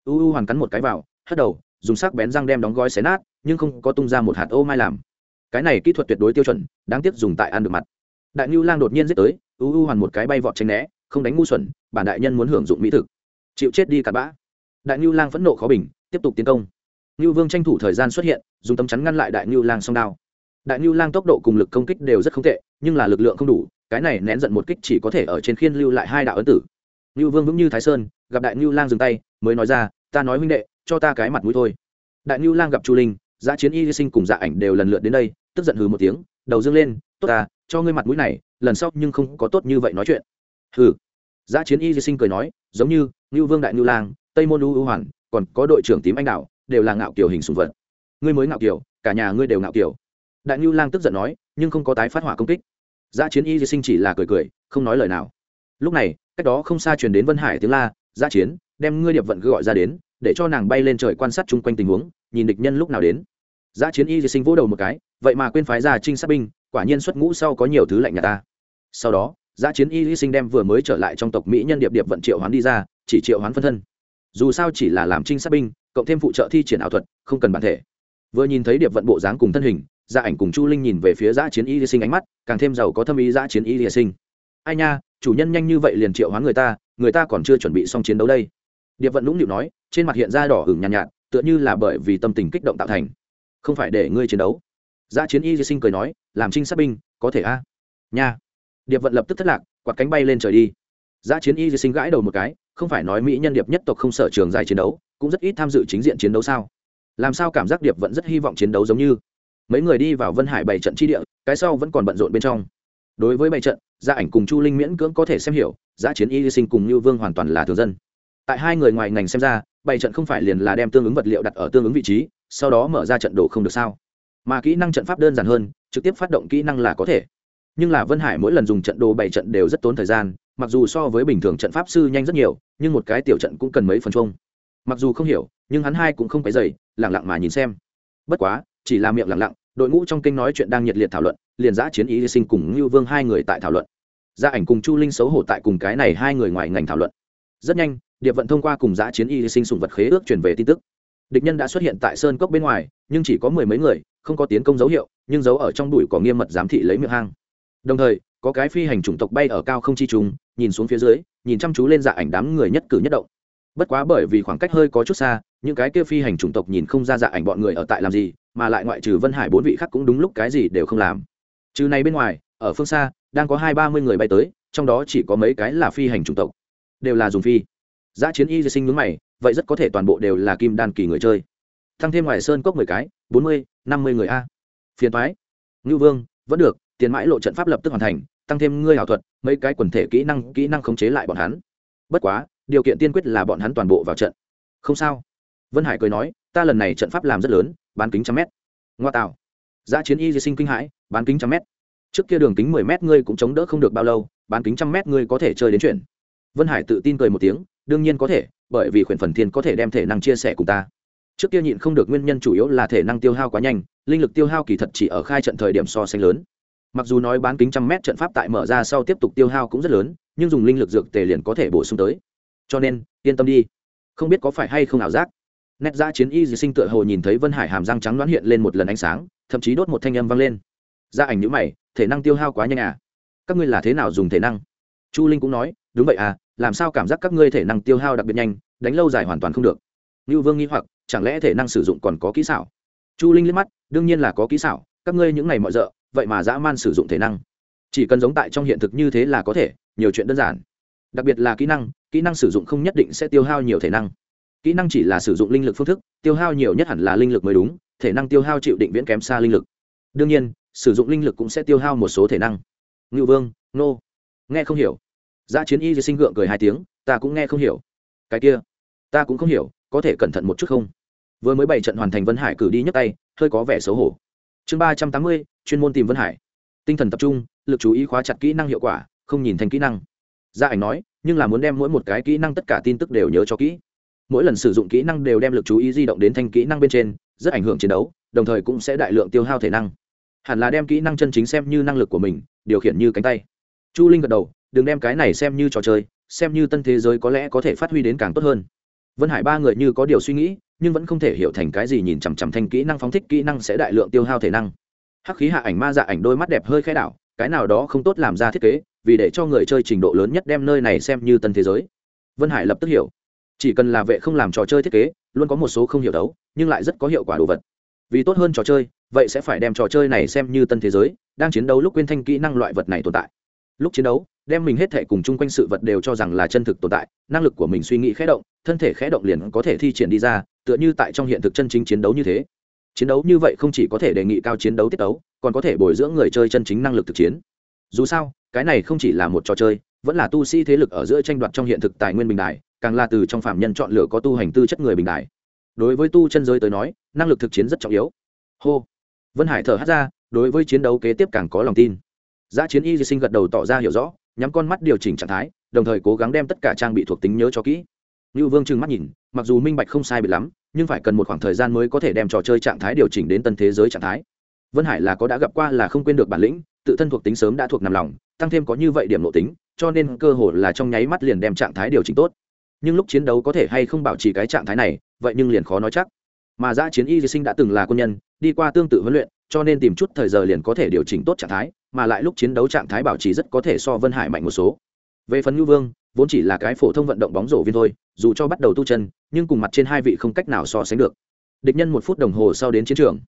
U u hoàn cắn một cái vào, hất đầu, dùng sắc bén răng đem đóng gói xé nát, nhưng không có tung ra một hạt ô mai làm. Cái này kỹ thuật tuyệt đối tiêu chuẩn, đáng tiếc dùng tại ăn được mặt. Đại ngưu lang đột nhiên giết tới, u u hoàn một cái bay vọt tranh né, không đánh ngu xuẩn, bản đại nhân muốn hưởng dụng mỹ thực. Chịu chết đi cặn bã. Đại ngưu lang phẫn nộ khó bình, tiếp tục tiến công ngưu vương tranh thủ thời gian xuất hiện, dùng tấm chắn ngăn lại đại ngưu lang song đao. Đại ngưu lang tốc độ cùng lực công kích đều rất không tệ, nhưng là lực lượng không đủ, cái này nén giận một kích chỉ có thể ở trên khiên lưu lại hai đạo ấn tử. Ngưu vương vững như thái sơn, gặp đại ngưu lang dừng tay, mới nói ra, ta nói huynh đệ, cho ta cái mặt mũi thôi. Đại ngưu lang gặp chu linh giã chiến y sinh cùng dạ ảnh đều lần lượt đến đây, tức giận hừ một tiếng, đầu dương lên, tốt ta, cho ngươi mặt mũi này, lần sau nhưng không có tốt như vậy nói chuyện. Hừ. Giã chiến y sinh cười nói, giống như ngưu vương đại ngưu lang, tây môn u hoàn, còn có đội trưởng tím anh đạo đều là ngạo kiểu hình sùng vật. Ngươi mới ngạo kiểu, cả nhà ngươi đều ngạo kiểu. Đại ngưu lang tức giận nói, nhưng không có tái phát hỏa công kích. Giã chiến y di sinh chỉ là cười cười, không nói lời nào. Lúc này, cách đó không xa truyền đến vân hải tiếng la, giã chiến, đem ngươi điệp vận cứ gọi ra đến, để cho nàng bay lên trời quan sát chung quanh tình huống, nhìn địch nhân lúc nào đến. Giã chiến y di sinh vỗ đầu một cái, vậy mà quên phái ra trinh sát binh, quả nhiên xuất ngũ sau có nhiều thứ lạnh nhà ta. Sau đó, giã chiến y di sinh đem vừa mới trở lại trong tộc mỹ nhân điệp điệp vận triệu hoán đi ra, chỉ triệu hoán phân thân. Dù sao chỉ là làm trinh sát binh cộng thêm phụ trợ thi triển ảo thuật không cần bản thể. Vừa nhìn thấy điệp vận bộ dáng cùng thân hình gia ảnh cùng chu linh nhìn về phía giã chiến y hy sinh ánh mắt càng thêm giàu có thâm ý giã chiến y hy sinh. Ai nha chủ nhân nhanh như vậy liền triệu hoán người ta người ta còn chưa chuẩn bị xong chiến đấu đây. Điệp vận lũng nịu nói trên mặt hiện ra đỏ hửng nhàn nhạt, nhạt tựa như là bởi vì tâm tình kích động tạo thành. Không phải để ngươi chiến đấu. Giã chiến y hy sinh cười nói làm trinh sát binh có thể a? Nha. Điệp vận lập tức thất lạc quạt cánh bay lên trời đi. Giã chiến y sinh gãi đầu một cái không phải nói mỹ nhân điệp nhất tộc không sở trường dài chiến đấu cũng rất ít tham dự chính diện chiến đấu sao? Làm sao cảm giác điệp vẫn rất hy vọng chiến đấu giống như? Mấy người đi vào vân hải bảy trận chi địa, cái sau vẫn còn bận rộn bên trong. Đối với bảy trận, gia ảnh cùng chu linh miễn cưỡng có thể xem hiểu giã chiến y sinh cùng như vương hoàn toàn là thường dân. Tại hai người ngoài ngành xem ra, bảy trận không phải liền là đem tương ứng vật liệu đặt ở tương ứng vị trí, sau đó mở ra trận đồ không được sao? Mà kỹ năng trận pháp đơn giản hơn, trực tiếp phát động kỹ năng là có thể. Nhưng là vân hải mỗi lần dùng trận đồ bảy trận đều rất tốn thời gian, mặc dù so với bình thường trận pháp sư nhanh rất nhiều, nhưng một cái tiểu trận cũng cần mấy phần chung mặc dù không hiểu, nhưng hắn hai cũng không phải dày lẳng lặng mà nhìn xem. Bất quá, chỉ là miệng lẳng lặng, đội ngũ trong kinh nói chuyện đang nhiệt liệt thảo luận, liền giã chiến ý sinh cùng Ngưu vương hai người tại thảo luận. Gia ảnh cùng chu linh xấu hổ tại cùng cái này hai người ngoài ngành thảo luận. Rất nhanh, điệp vận thông qua cùng giã chiến y sinh sùng vật khế ước chuyển về tin tức. Địch nhân đã xuất hiện tại sơn cốc bên ngoài, nhưng chỉ có mười mấy người, không có tiến công dấu hiệu, nhưng giấu ở trong đùi có nghiêm mật giám thị lấy miệng hang. Đồng thời, có cái phi hành chủng tộc bay ở cao không chi trùng nhìn xuống phía dưới, nhìn chăm chú lên dạ ảnh đám người nhất cử nhất động bất quá bởi vì khoảng cách hơi có chút xa, những cái kia phi hành chủng tộc nhìn không ra dạ ảnh bọn người ở tại làm gì, mà lại ngoại trừ vân hải bốn vị khác cũng đúng lúc cái gì đều không làm. Trừ này bên ngoài, ở phương xa, đang có hai ba mươi người bay tới, trong đó chỉ có mấy cái là phi hành chủng tộc. Đều là dùng phi. Giá chiến y sinh ngưỡng mày, vậy rất có thể toàn bộ đều là kim đan kỳ người chơi. Thăng thêm ngoài sơn cốc mười cái, bốn mươi, năm mươi người a. Phiền thoái ngưu vương, vẫn được, tiền mãi lộ trận pháp lập tức hoàn thành, tăng thêm ngươi ảo thuật, mấy cái quần thể kỹ năng kỹ năng khống chế lại bọn hắn. Bất quá điều kiện tiên quyết là bọn hắn toàn bộ vào trận. Không sao. Vân hải cười nói, ta lần này trận pháp làm rất lớn, bán kính trăm mét. Ngoa tạo. Giá chiến y di sinh kinh hãi, bán kính trăm mét. Trước kia đường kính mười mét ngươi cũng chống đỡ không được bao lâu, bán kính trăm mét ngươi có thể chơi đến chuyện. Vân hải tự tin cười một tiếng, đương nhiên có thể, bởi vì khuyển phần thiên có thể đem thể năng chia sẻ cùng ta. Trước kia nhịn không được nguyên nhân chủ yếu là thể năng tiêu hao quá nhanh, linh lực tiêu hao kỳ thật chỉ ở khai trận thời điểm so sánh lớn. Mặc dù nói bán kính trăm mét trận pháp tại mở ra sau tiếp tục tiêu hao cũng rất lớn, nhưng dùng linh lực dược tề liền có thể bổ sung tới cho nên, yên tâm đi. Không biết có phải hay không ảo giác. Nét ra chiến y dị sinh tựa hồ nhìn thấy vân hải hàm răng trắng đoán hiện lên một lần ánh sáng, thậm chí đốt một thanh âm vang lên. Ra ảnh nhữ mày, thể năng tiêu hao quá nhanh à? Các ngươi là thế nào dùng thể năng? Chu linh cũng nói, đúng vậy à làm sao cảm giác các ngươi thể năng tiêu hao đặc biệt nhanh, đánh lâu dài hoàn toàn không được. Như vương nghĩ hoặc, chẳng lẽ thể năng sử dụng còn có kỹ xảo? Chu linh liếc mắt, đương nhiên là có kỹ xảo, các ngươi những ngày mọi rợ, vậy mà dã man sử dụng thể năng. Chỉ cần giống tại trong hiện thực như thế là có thể, nhiều chuyện đơn giản. Đặc biệt là kỹ năng kỹ năng sử dụng không nhất định sẽ tiêu hao nhiều thể năng. Kỹ năng chỉ là sử dụng linh lực phương thức, tiêu hao nhiều nhất hẳn là linh lực mới đúng, thể năng tiêu hao chịu định viễn kém xa linh lực. Đương nhiên, sử dụng linh lực cũng sẽ tiêu hao một số thể năng. Ngự vương, nô. Nghe không hiểu. Giá chiến y sinh gượng cười hai tiếng, ta cũng nghe không hiểu. Cái kia, ta cũng không hiểu, có thể cẩn thận một chút không? Vừa mới bảy trận hoàn thành vân hải cử đi nhấc tay, hơi có vẻ xấu hổ. Chương ba trăm tám mươi, chuyên môn tìm vân hải. Tinh thần tập trung, lực chú ý khóa chặt kỹ năng hiệu quả, không nhìn thành kỹ năng. Gia ảnh nói nhưng là muốn đem mỗi một cái kỹ năng tất cả tin tức đều nhớ cho kỹ. Mỗi lần sử dụng kỹ năng đều đem lực chú ý di động đến thanh kỹ năng bên trên, rất ảnh hưởng chiến đấu, đồng thời cũng sẽ đại lượng tiêu hao thể năng. Hẳn là đem kỹ năng chân chính xem như năng lực của mình, điều khiển như cánh tay. Chu linh gật đầu, đừng đem cái này xem như trò chơi, xem như tân thế giới có lẽ có thể phát huy đến càng tốt hơn. Vân hải ba người như có điều suy nghĩ, nhưng vẫn không thể hiểu thành cái gì nhìn chằm chằm thanh kỹ năng phóng thích kỹ năng sẽ đại lượng tiêu hao thể năng. Hắc khí hạ ảnh ma dạ ảnh đôi mắt đẹp hơi khai đảo, cái nào đó không tốt làm ra thiết kế vì để cho người chơi trình độ lớn nhất đem nơi này xem như tân thế giới. Vân hải lập tức hiểu. Chỉ cần là vệ không làm trò chơi thiết kế, luôn có một số không hiểu đấu, nhưng lại rất có hiệu quả đồ vật. Vì tốt hơn trò chơi, vậy sẽ phải đem trò chơi này xem như tân thế giới, đang chiến đấu lúc quên thanh kỹ năng loại vật này tồn tại. Lúc chiến đấu, đem mình hết thể cùng chung quanh sự vật đều cho rằng là chân thực tồn tại, năng lực của mình suy nghĩ khẽ động, thân thể khẽ động liền có thể thi triển đi ra, tựa như tại trong hiện thực chân chính chiến đấu như thế. Chiến đấu như vậy không chỉ có thể đề nghị cao chiến đấu tiết đấu còn có thể bồi dưỡng người chơi chân chính năng lực thực chiến dù sao, cái này không chỉ là một trò chơi, vẫn là tu sĩ thế lực ở giữa tranh đoạt trong hiện thực tài nguyên bình đại càng là từ trong phạm nhân chọn lựa có tu hành tư chất người bình đại đối với tu chân giới tới nói, năng lực thực chiến rất trọng yếu. Hô. Vân hải thở hát ra, đối với chiến đấu kế tiếp càng có lòng tin. Giá chiến y di sinh gật đầu tỏ ra hiểu rõ, nhắm con mắt điều chỉnh trạng thái, đồng thời cố gắng đem tất cả trang bị thuộc tính nhớ cho kỹ. Như vương trừng mắt nhìn, mặc dù minh bạch không sai bị lắm, nhưng phải cần một khoảng thời gian mới có thể đem trò chơi trạng thái điều chỉnh đến tân thế giới trạng thái. Vân hải là có đã gặp qua là không quên được bản lĩnh tự thân thuộc tính sớm đã thuộc nằm lòng, tăng thêm có như vậy điểm nội tính, cho nên cơ hội là trong nháy mắt liền đem trạng thái điều chỉnh tốt. Nhưng lúc chiến đấu có thể hay không bảo trì cái trạng thái này, vậy nhưng liền khó nói chắc. Mà giã chiến y di sinh đã từng là quân nhân, đi qua tương tự huấn luyện, cho nên tìm chút thời giờ liền có thể điều chỉnh tốt trạng thái, mà lại lúc chiến đấu trạng thái bảo trì rất có thể so vân hải mạnh một số. Về phần ngư vương, vốn chỉ là cái phổ thông vận động bóng rổ viên thôi, dù cho bắt đầu tu chân, nhưng cùng mặt trên hai vị không cách nào so sánh được. Địch nhân một phút đồng hồ sau đến chiến trường,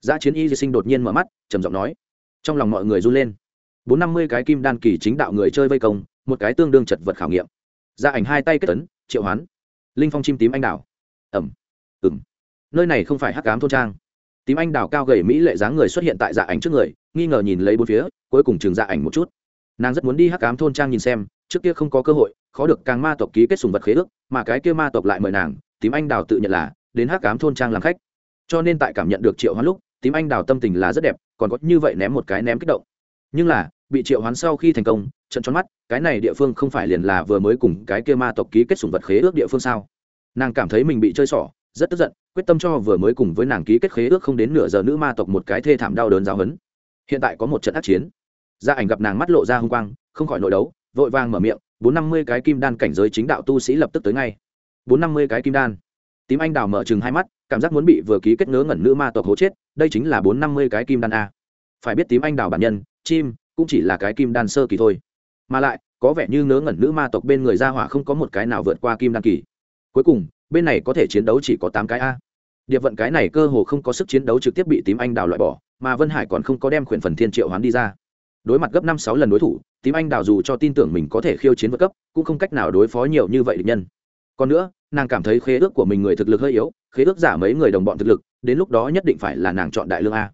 giã chiến y di sinh đột nhiên mở mắt, trầm giọng nói trong lòng mọi người run lên. Bốn năm mươi cái kim đan kỳ chính đạo người chơi vây công, một cái tương đương chật vật khảo nghiệm. Ra ảnh hai tay kết tấn, triệu hoán. Linh phong chim tím anh đào. Ẩm. Ừng nơi này không phải hắc cám thôn trang. Tím anh đào cao gầy mỹ lệ dáng người xuất hiện tại dạ ảnh trước người, nghi ngờ nhìn lấy bốn phía, cuối cùng trường dạ ảnh một chút. Nàng rất muốn đi hắc cám thôn trang nhìn xem, trước kia không có cơ hội, khó được càng ma tộc ký kết sùng vật khế ước, mà cái kia ma tộc lại mời nàng, tím anh đào tự nhận là đến hắc cám thôn trang làm khách. Cho nên tại cảm nhận được triệu hoán lúc tím anh đào tâm tình là rất đẹp, còn có như vậy ném một cái ném kích động. Nhưng là, bị triệu hoán sau khi thành công, trận tròn mắt, cái này địa phương không phải liền là vừa mới cùng cái kia ma tộc ký kết sủng vật khế ước địa phương sao? Nàng cảm thấy mình bị chơi xỏ, rất tức giận, quyết tâm cho vừa mới cùng với nàng ký kết khế ước không đến nửa giờ nữ ma tộc một cái thê thảm đau đớn giáo hấn hiện tại có một trận ác chiến. Gia ảnh gặp nàng mắt lộ ra h u n g quang, không khỏi nội đấu, vội vàng mở miệng, bốn năm mươi cái kim đan cảnh giới chính đạo tu sĩ lập tức tới ngay. Bốn năm mươi cái kim đan. Tím anh đào mở chừng hai mắt cảm giác muốn bị vừa ký kết ngớ ngẩn nữ ma tộc hố chết, đây chính là bốn năm mươi cái kim đan a. Phải biết tím anh đào bản nhân, chim, cũng chỉ là cái kim đan sơ kỳ thôi. Mà lại, có vẻ như ngớ ngẩn nữ ma tộc bên người ra hỏa không có một cái nào vượt qua kim đan kỳ. Cuối cùng, bên này có thể chiến đấu chỉ có tám cái a. Điệp vận cái này cơ hồ không có sức chiến đấu trực tiếp bị tím anh đào loại bỏ, mà vân hải còn không có đem khuyển phần thiên triệu hoán đi ra. Đối mặt gấp năm sáu lần đối thủ, tím anh đào dù cho tin tưởng mình có thể khiêu chiến vượt cấp, cũng không cách nào đối phó nhiều như vậy địch nhân. Còn nữa nàng cảm thấy khế ước của mình người thực lực hơi yếu, khế ước giả mấy người đồng bọn thực lực, đến lúc đó nhất định phải là nàng chọn đại lương a.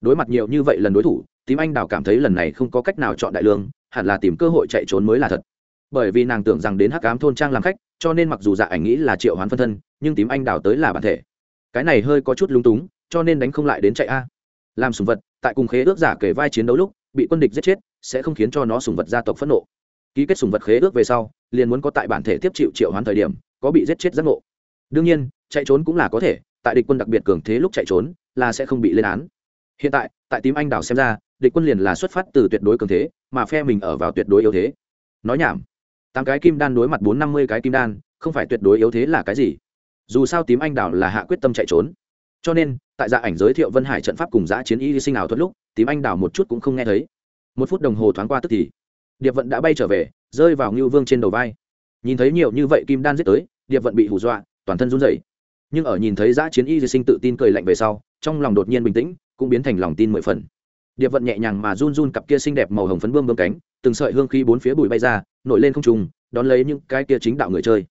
Đối mặt nhiều như vậy lần đối thủ, tím anh đào cảm thấy lần này không có cách nào chọn đại lương, hẳn là tìm cơ hội chạy trốn mới là thật. Bởi vì nàng tưởng rằng đến hắc cám thôn trang làm khách, cho nên mặc dù dạ ảnh nghĩ là triệu hoán phân thân, nhưng tím anh đào tới là bản thể. Cái này hơi có chút lung túng, cho nên đánh không lại đến chạy a. Làm sùng vật, tại cùng khế ước giả kể vai chiến đấu lúc, bị quân địch giết chết, sẽ không khiến cho nó sùng vật gia tộc phẫn nộ. Ký kết sùng vật khế ước về sau, liền muốn có tại bản thể tiếp chịu triệu hoán thời điểm có bị giết chết giác ngộ. Đương nhiên, chạy trốn cũng là có thể, tại địch quân đặc biệt cường thế lúc chạy trốn, là sẽ không bị lên án. Hiện tại tại tím anh đảo xem ra, địch quân liền là xuất phát từ tuyệt đối cường thế, mà phe mình ở vào tuyệt đối yếu thế. Nói nhảm. Tám cái kim đan đối mặt bốn năm mươi cái kim đan, không phải tuyệt đối yếu thế là cái gì? Dù sao tím anh đảo là hạ quyết tâm chạy trốn. Cho nên, tại dạ ảnh giới thiệu vân hải trận pháp cùng giã chiến y sinh ảo thuật lúc, tím anh đảo một chút cũng không nghe thấy. Một phút đồng hồ thoáng qua tức thì, điệp vận đã bay trở về, rơi vào ngưu vương trên đầu vai nhìn thấy nhiều như vậy kim đan giết tới, điệp vận bị hù dọa, toàn thân run rẩy. Nhưng ở nhìn thấy giã chiến y di sinh tự tin cười lạnh về sau, trong lòng đột nhiên bình tĩnh, cũng biến thành lòng tin mười phần. Điệp vận nhẹ nhàng mà run run cặp kia xinh đẹp màu hồng phấn bươm bơm cánh, từng sợi hương khí bốn phía bụi bay ra, nổi lên không trùng đón lấy những cái kia chính đạo người chơi.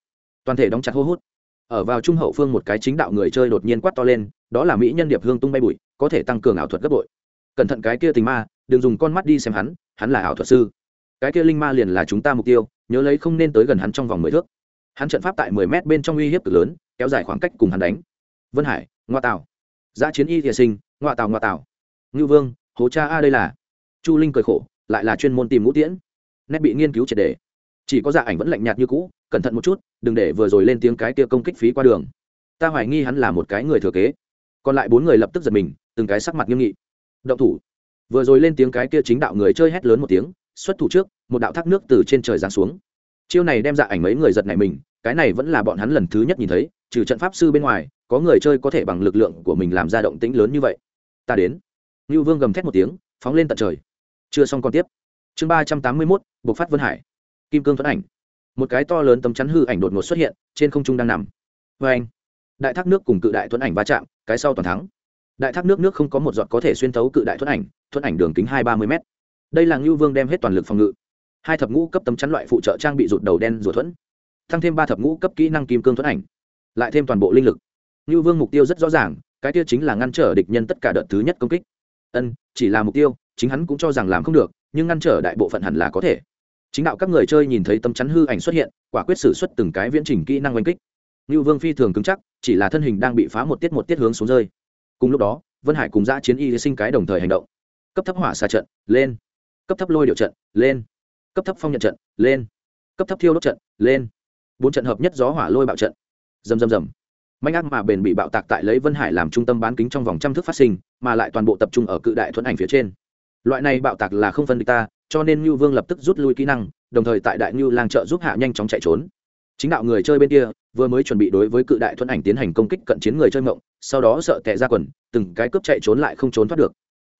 Toàn thể đóng chặt hô hút. Ở vào trung hậu phương một cái chính đạo người chơi đột nhiên quát to lên, đó là mỹ nhân điệp hương tung bay bụi, có thể tăng cường ảo thuật gấp bội. Cẩn thận cái kia tình ma, đừng dùng con mắt đi xem hắn hắn là ảo thuật sư. Cái kia linh ma liền là chúng ta mục tiêu nhớ lấy không nên tới gần hắn trong vòng mười thước. Hắn trận pháp tại mười mét bên trong uy hiếp cực lớn, kéo dài khoảng cách cùng hắn đánh. Vân hải, ngoa tào. Giã chiến y thiệ sinh, ngoa tào ngoa tào. Ngưu vương, hố cha a đây là. Chu linh cười khổ, lại là chuyên môn tìm ngũ tiễn. Nét bị nghiên cứu triệt đề. Chỉ có dạ ảnh vẫn lạnh nhạt như cũ, cẩn thận một chút, đừng để vừa rồi lên tiếng cái kia công kích phí qua đường. Ta hoài nghi hắn là một cái người thừa kế. Còn lại bốn người lập tức giật mình, từng cái sắc mặt nghiêm nghị. Động thủ. Vừa rồi lên tiếng cái kia chính đạo người chơi hét lớn một tiếng xuất thủ trước, một đạo thác nước từ trên trời giáng xuống. Chiêu này đem dạ ảnh mấy người giật này mình, cái này vẫn là bọn hắn lần thứ nhất nhìn thấy, trừ trận pháp sư bên ngoài, có người chơi có thể bằng lực lượng của mình làm ra động tĩnh lớn như vậy. Ta đến. Ngưu vương gầm thét một tiếng, phóng lên tận trời. Chưa xong còn tiếp. Chương ba trăm tám mươi mốt, bộc phát vân hải. Kim cương thuẫn ảnh. Một cái to lớn tấm chắn hư ảnh đột ngột xuất hiện, trên không trung đang nằm. Vê anh. Đại thác nước cùng cự đại thuẫn ảnh va chạm, cái sau toàn thắng. Đại thác nước nước không có một giọt có thể xuyên thấu cự đại thuẫn ảnh thuẫn ảnh đường kính hai ba mươi m đây là ngưu vương đem hết toàn lực phòng ngự. Hai thập ngũ cấp tấm chắn loại phụ trợ trang bị rụt đầu đen rụt thuẫn, tăng thêm ba thập ngũ cấp kỹ năng kim cương thuẫn ảnh, lại thêm toàn bộ linh lực. Ngưu vương mục tiêu rất rõ ràng, cái tiêu chính là ngăn trở địch nhân tất cả đợt thứ nhất công kích. Ân, chỉ là mục tiêu, chính hắn cũng cho rằng làm không được, nhưng ngăn trở đại bộ phận hẳn là có thể. Chính đạo các người chơi nhìn thấy tấm chắn hư ảnh xuất hiện, quả quyết xử xuất từng cái viễn trình kỹ năng oanh kích. Ngưu vương phi thường cứng chắc, chỉ là thân hình đang bị phá một tiết một tiết hướng xuống rơi. Cùng lúc đó, vân hải cùng giã chiến y sinh cái đồng thời hành động. Cấp thấp hỏa xa trận, lên cấp thấp lôi điều trận, lên. Cấp thấp phong nhận trận, lên. Cấp thấp thiêu đốt trận, lên. Bốn trận hợp nhất gió hỏa lôi bạo trận. Rầm rầm rầm. Manh ác mà bền bị bạo tạc tại lấy vân hải làm trung tâm bán kính trong vòng trăm thước phát sinh, mà lại toàn bộ tập trung ở cự đại thuẫn ảnh phía trên. Loại này bạo tạc là không phân địch ta, cho nên ngưu vương lập tức rút lui kỹ năng, đồng thời tại đại ngưu lang trợ giúp hạ nhanh chóng chạy trốn. Chính đạo người chơi bên kia, vừa mới chuẩn bị đối với cự đại thuẫn ảnh tiến hành công kích cận chiến người chơi mộng, sau đó sợ tệ ra quần, từng cái cướp chạy trốn lại không trốn thoát được.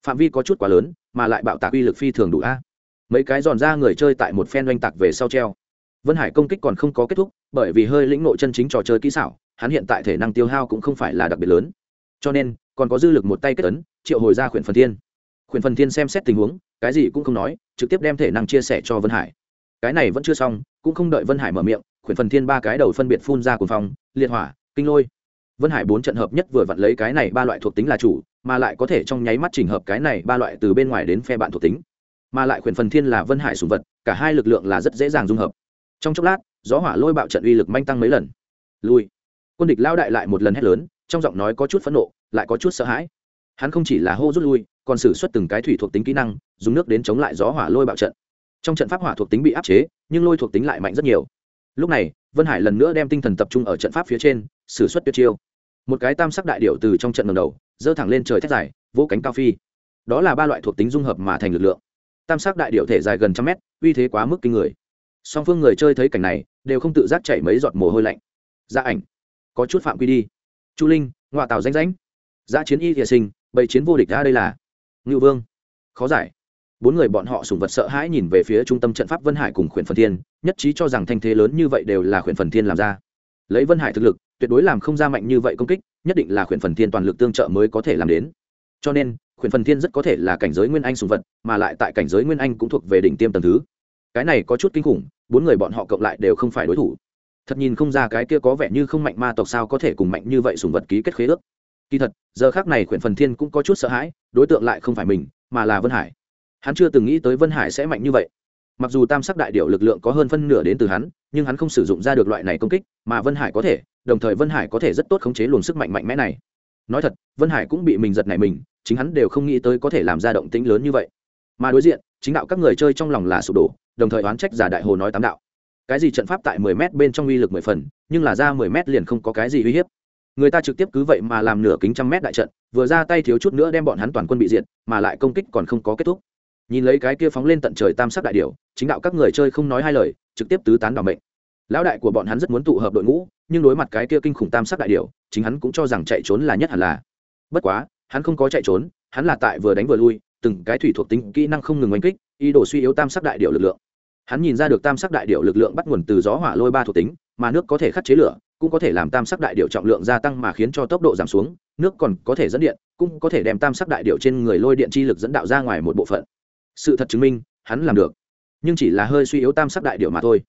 Phạm vi có chút quá lớn mà lại bạo tạc uy lực phi thường đủ a. Mấy cái giòn ra người chơi tại một phen oanh tạc về sau treo. Vân hải công kích còn không có kết thúc, bởi vì hơi lĩnh nội chân chính trò chơi kỹ xảo, hắn hiện tại thể năng tiêu hao cũng không phải là đặc biệt lớn. Cho nên, còn có dư lực một tay kết ấn, triệu hồi ra khuyển phần thiên. Khuyển phần thiên xem xét tình huống, cái gì cũng không nói, trực tiếp đem thể năng chia sẻ cho vân hải. Cái này vẫn chưa xong, cũng không đợi vân hải mở miệng, khuyển phần thiên ba cái đầu phân biệt phun ra cuồng phong, liệt hỏa, kinh lôi. Vân hải bốn trận hợp nhất vừa vặn lấy cái này ba loại thuộc tính là chủ mà lại có thể trong nháy mắt chỉnh hợp cái này ba loại từ bên ngoài đến phe bạn thuộc tính. Mà lại khuyển phần thiên là vân hải sùng vật, cả hai lực lượng là rất dễ dàng dung hợp. Trong chốc lát, gió hỏa lôi bạo trận uy lực manh tăng mấy lần. Lui. Quân địch lao đại lại một lần hét lớn, trong giọng nói có chút phẫn nộ, lại có chút sợ hãi. Hắn không chỉ là hô rút lui, còn xử suất từng cái thủy thuộc tính kỹ năng, dùng nước đến chống lại gió hỏa lôi bạo trận. Trong trận pháp hỏa thuộc tính bị áp chế, nhưng lôi thuộc tính lại mạnh rất nhiều. Lúc này, vân hải lần nữa đem tinh thần tập trung ở trận pháp phía trên xử suất tuyệt chiêu. Một cái tam sắc đại điệu từ trong trận ngầm đầu dơ thẳng lên trời thét dài vỗ cánh cao phi. Đó là ba loại thuộc tính dung hợp mà thành lực lượng. Tam sắc đại điệu thể dài gần trăm mét, uy thế quá mức kinh người. Song phương người chơi thấy cảnh này, đều không tự giác chảy mấy giọt mồ hôi lạnh. Gia ảnh, có chút phạm quy đi. Chu linh ngoại tàu danh ránh Giá dạ chiến y thiệ sinh, bầy chiến vô địch ra đây là. Ngưu vương, khó giải. Bốn người bọn họ sùng vật sợ hãi nhìn về phía trung tâm trận pháp vân hải cùng khuyển phần thiên, nhất trí cho rằng thanh thế lớn như vậy đều là khuyển phần thiên làm ra. Lấy vân hải thực lực, tuyệt đối làm không ra mạnh như vậy công kích nhất định là khuyển phần thiên toàn lực tương trợ mới có thể làm đến. Cho nên, khuyển phần thiên rất có thể là cảnh giới nguyên anh sùng vật, mà lại tại cảnh giới nguyên anh cũng thuộc về đỉnh tiêm tầng thứ. Cái này có chút kinh khủng, bốn người bọn họ cộng lại đều không phải đối thủ. Thật nhìn không ra cái kia có vẻ như không mạnh ma tộc sao có thể cùng mạnh như vậy sùng vật ký kết khế ước. Kỳ thật, giờ khác này khuyển phần thiên cũng có chút sợ hãi, đối tượng lại không phải mình, mà là vân hải. Hắn chưa từng nghĩ tới vân hải sẽ mạnh như vậy. Mặc dù tam sắc đại điệu lực lượng có hơn phân nửa đến từ hắn, nhưng hắn không sử dụng ra được loại này công kích, mà vân hải có thể đồng thời vân hải có thể rất tốt khống chế luồng sức mạnh mạnh mẽ này nói thật vân hải cũng bị mình giật này mình chính hắn đều không nghĩ tới có thể làm ra động tĩnh lớn như vậy mà đối diện chính đạo các người chơi trong lòng là sụp đổ đồng thời oán trách giả đại hồ nói tám đạo cái gì trận pháp tại mười m bên trong uy lực mười phần nhưng là ra mười m liền không có cái gì uy hiếp người ta trực tiếp cứ vậy mà làm nửa kính trăm mét đại trận vừa ra tay thiếu chút nữa đem bọn hắn toàn quân bị diệt mà lại công kích còn không có kết thúc nhìn lấy cái kia phóng lên tận trời tam sắc đại điều chính đạo các người chơi không nói hai lời trực tiếp tứ tán đ ỏ mệnh lão đại của bọn hắn rất muốn tụ hợp đội ngũ, nhưng đối mặt cái kia kinh khủng tam sắc đại điệu chính hắn cũng cho rằng chạy trốn là nhất hẳn là. Bất quá, hắn không có chạy trốn, hắn là tại vừa đánh vừa lui, từng cái thủy thuộc tính kỹ năng không ngừng oanh kích, ý đồ suy yếu tam sắc đại điệu lực lượng. Hắn nhìn ra được tam sắc đại điệu lực lượng bắt nguồn từ gió hỏa lôi ba thuộc tính, mà nước có thể khắc chế lửa, cũng có thể làm tam sắc đại điệu trọng lượng gia tăng mà khiến cho tốc độ giảm xuống, nước còn có thể dẫn điện, cũng có thể đem tam sắc đại điệu trên người lôi điện chi lực dẫn đạo ra ngoài một bộ phận. Sự thật chứng minh, hắn làm được. Nhưng chỉ là hơi suy yếu tam sắc đại điệu mà thôi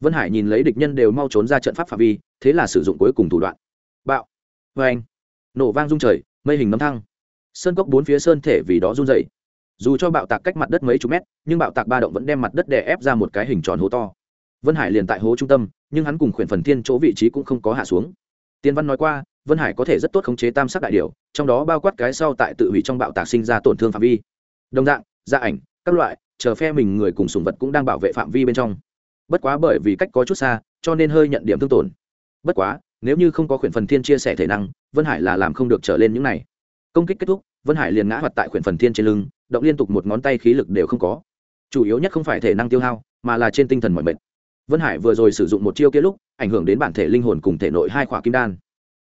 vân hải nhìn lấy địch nhân đều mau trốn ra trận pháp phạm vi, thế là sử dụng cuối cùng thủ đoạn. Bạo. Vê anh nổ vang rung trời, mây hình nấm thăng. Sơn cốc bốn phía sơn thể vì đó run dày dù cho bạo tạc cách mặt đất mấy chục mét, nhưng bạo tạc ba động vẫn đem mặt đất đè ép ra một cái hình tròn hố to. Vân hải liền tại hố trung tâm, nhưng hắn cùng khuyển phần thiên chỗ vị trí cũng không có hạ xuống. Tiên văn nói qua, vân hải có thể rất tốt khống chế tam sắc đại điều trong đó bao quát cái sau tại tự hủy trong bạo tạc sinh ra tổn thương phạm vi. Đồng dạng gia ảnh, các loại, chờ phe mình người cùng sùng vật cũng đang bảo vệ phạm vi bên trong bất quá bởi vì cách có chút xa, cho nên hơi nhận điểm thương tổn. Bất quá, nếu như không có khuyển phần thiên chia sẻ thể năng, vân hải là làm không được trở lên những này. Công kích kết thúc, vân hải liền ngã hoạt tại khuyển phần thiên trên lưng, động liên tục một ngón tay khí lực đều không có. Chủ yếu nhất không phải thể năng tiêu hao, mà là trên tinh thần mọi mệt. Vân hải vừa rồi sử dụng một chiêu kia lúc, ảnh hưởng đến bản thể linh hồn cùng thể nội hai khỏa kim đan.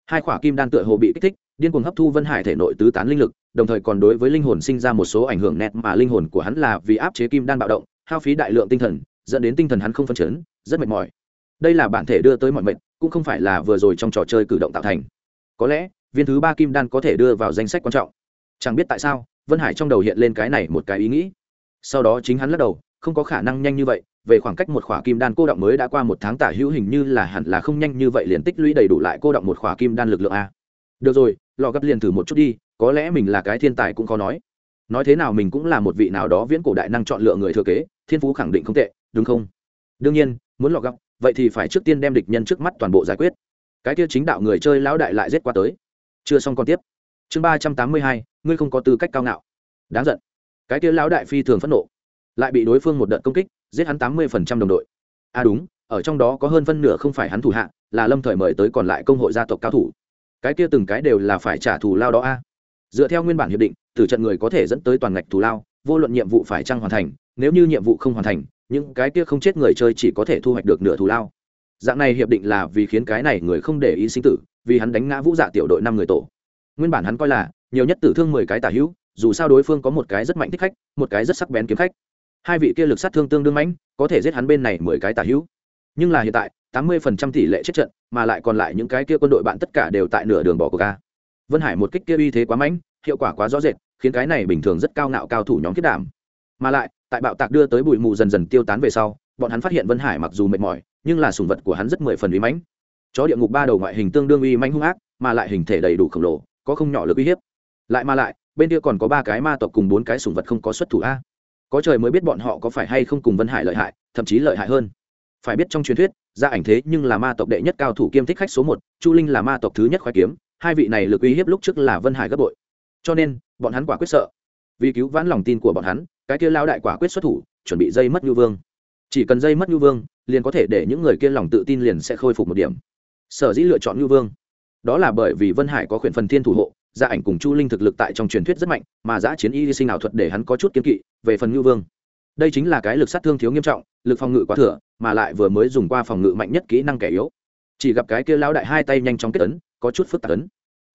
Hai khỏa kim đan tựa hồ bị kích thích, điên cuồng hấp thu vân hải thể nội tứ tán linh lực, đồng thời còn đối với linh hồn sinh ra một số ảnh hưởng nét mà linh hồn của hắn là vì áp chế kim đan bạo động, hao phí đại lượng tinh thần dẫn đến tinh thần hắn không phân chấn rất mệt mỏi. Đây là bản thể đưa tới mọi mệnh, cũng không phải là vừa rồi trong trò chơi cử động tạo thành. Có lẽ viên thứ ba kim đan có thể đưa vào danh sách quan trọng. Chẳng biết tại sao vân hải trong đầu hiện lên cái này một cái ý nghĩ. Sau đó chính hắn lắc đầu không có khả năng nhanh như vậy về khoảng cách một khỏa kim đan cô động mới đã qua một tháng tả hữu hình như là hẳn là không nhanh như vậy liền tích lũy đầy đủ lại cô động một khỏa kim đan lực lượng a. Được rồi lò gấp liền thử một chút đi có lẽ mình là cái thiên tài cũng khó nói. Nói thế nào mình cũng là một vị nào đó viễn cổ đại năng chọn lựa người thừa kế thiên phú khẳng định không tệ đúng không? Đương nhiên, muốn lọ gấp vậy thì phải trước tiên đem địch nhân trước mắt toàn bộ giải quyết. Cái kia chính đạo người chơi lão đại lại giết qua tới. Chưa xong còn tiếp. Chương ba trăm tám mươi hai, ngươi không có tư cách cao ngạo. Đáng giận. Cái kia lão đại phi thường phẫn nộ. Lại bị đối phương một đợt công kích, giết hắn tám mươi phần trăm đồng đội. À đúng, ở trong đó có hơn phân nửa không phải hắn thủ hạ, là lâm thời mời tới còn lại công hội gia tộc cao thủ. Cái kia từng cái đều là phải trả thù lao đó a. Dựa theo nguyên bản hiệp định, tử trận người có thể dẫn tới toàn ngạch thù lao, vô luận nhiệm vụ phải trăng hoàn thành, nếu như nhiệm vụ không hoàn thành những cái kia không chết người chơi chỉ có thể thu hoạch được nửa thù lao. Dạng này hiệp định là vì khiến cái này người không để ý sinh tử, vì hắn đánh ngã vũ dạ tiểu đội năm người tổ. Nguyên bản hắn coi là, nhiều nhất tử thương mười cái tả hữu, dù sao đối phương có một cái rất mạnh thích khách, một cái rất sắc bén kiếm khách. Hai vị kia lực sát thương tương đương mãnh, có thể giết hắn bên này mười cái tả hữu. Nhưng là hiện tại, tám mươi phần trăm tỷ lệ chết trận, mà lại còn lại những cái kia quân đội bạn tất cả đều tại nửa đường bỏ của ca vân hải một kích kia uy thế quá mãnh, hiệu quả quá rõ rệt, khiến cái này bình thường rất cao ngạo cao thủ nhóm kết đảm. Mà lại tại bạo tạc đưa tới bụi mù dần dần tiêu tán về sau, bọn hắn phát hiện vân hải mặc dù mệt mỏi, nhưng là sùng vật của hắn rất mười phần uy mãnh. Chó địa ngục ba đầu ngoại hình tương đương uy mãnh hung ác, mà lại hình thể đầy đủ khổng lồ, có không nhỏ lực uy hiếp. Lại mà lại, bên kia còn có ba cái ma tộc cùng bốn cái sùng vật không có xuất thủ a. Có trời mới biết bọn họ có phải hay không cùng vân hải lợi hại, thậm chí lợi hại hơn. Phải biết trong truyền thuyết gia ảnh thế nhưng là ma tộc đệ nhất cao thủ kiêm thích khách số một, chu linh là ma tộc thứ nhất khoái kiếm, hai vị này lực uy hiếp lúc trước là vân hải gấp bội. Cho nên, bọn hắn quả quyết sợ. Vì cứu vãn lòng tin của bọn hắn cái kia lao đại quả quyết xuất thủ, chuẩn bị dây mất nhu vương. Chỉ cần dây mất nhu vương, liền có thể để những người kia lòng tự tin liền sẽ khôi phục một điểm. Sở dĩ lựa chọn nhu vương, đó là bởi vì vân hải có khuyển phần thiên thủ hộ, gia ảnh cùng chu linh thực lực tại trong truyền thuyết rất mạnh, mà giã chiến y sinh ảo thuật để hắn có chút kiếm kỵ về phần nhu vương. Đây chính là cái lực sát thương thiếu nghiêm trọng, lực phòng ngự quá thừa, mà lại vừa mới dùng qua phòng ngự mạnh nhất kỹ năng kẻ yếu. Chỉ gặp cái kia lao đại hai tay nhanh chóng kết ấn, có chút phức tạp ấn.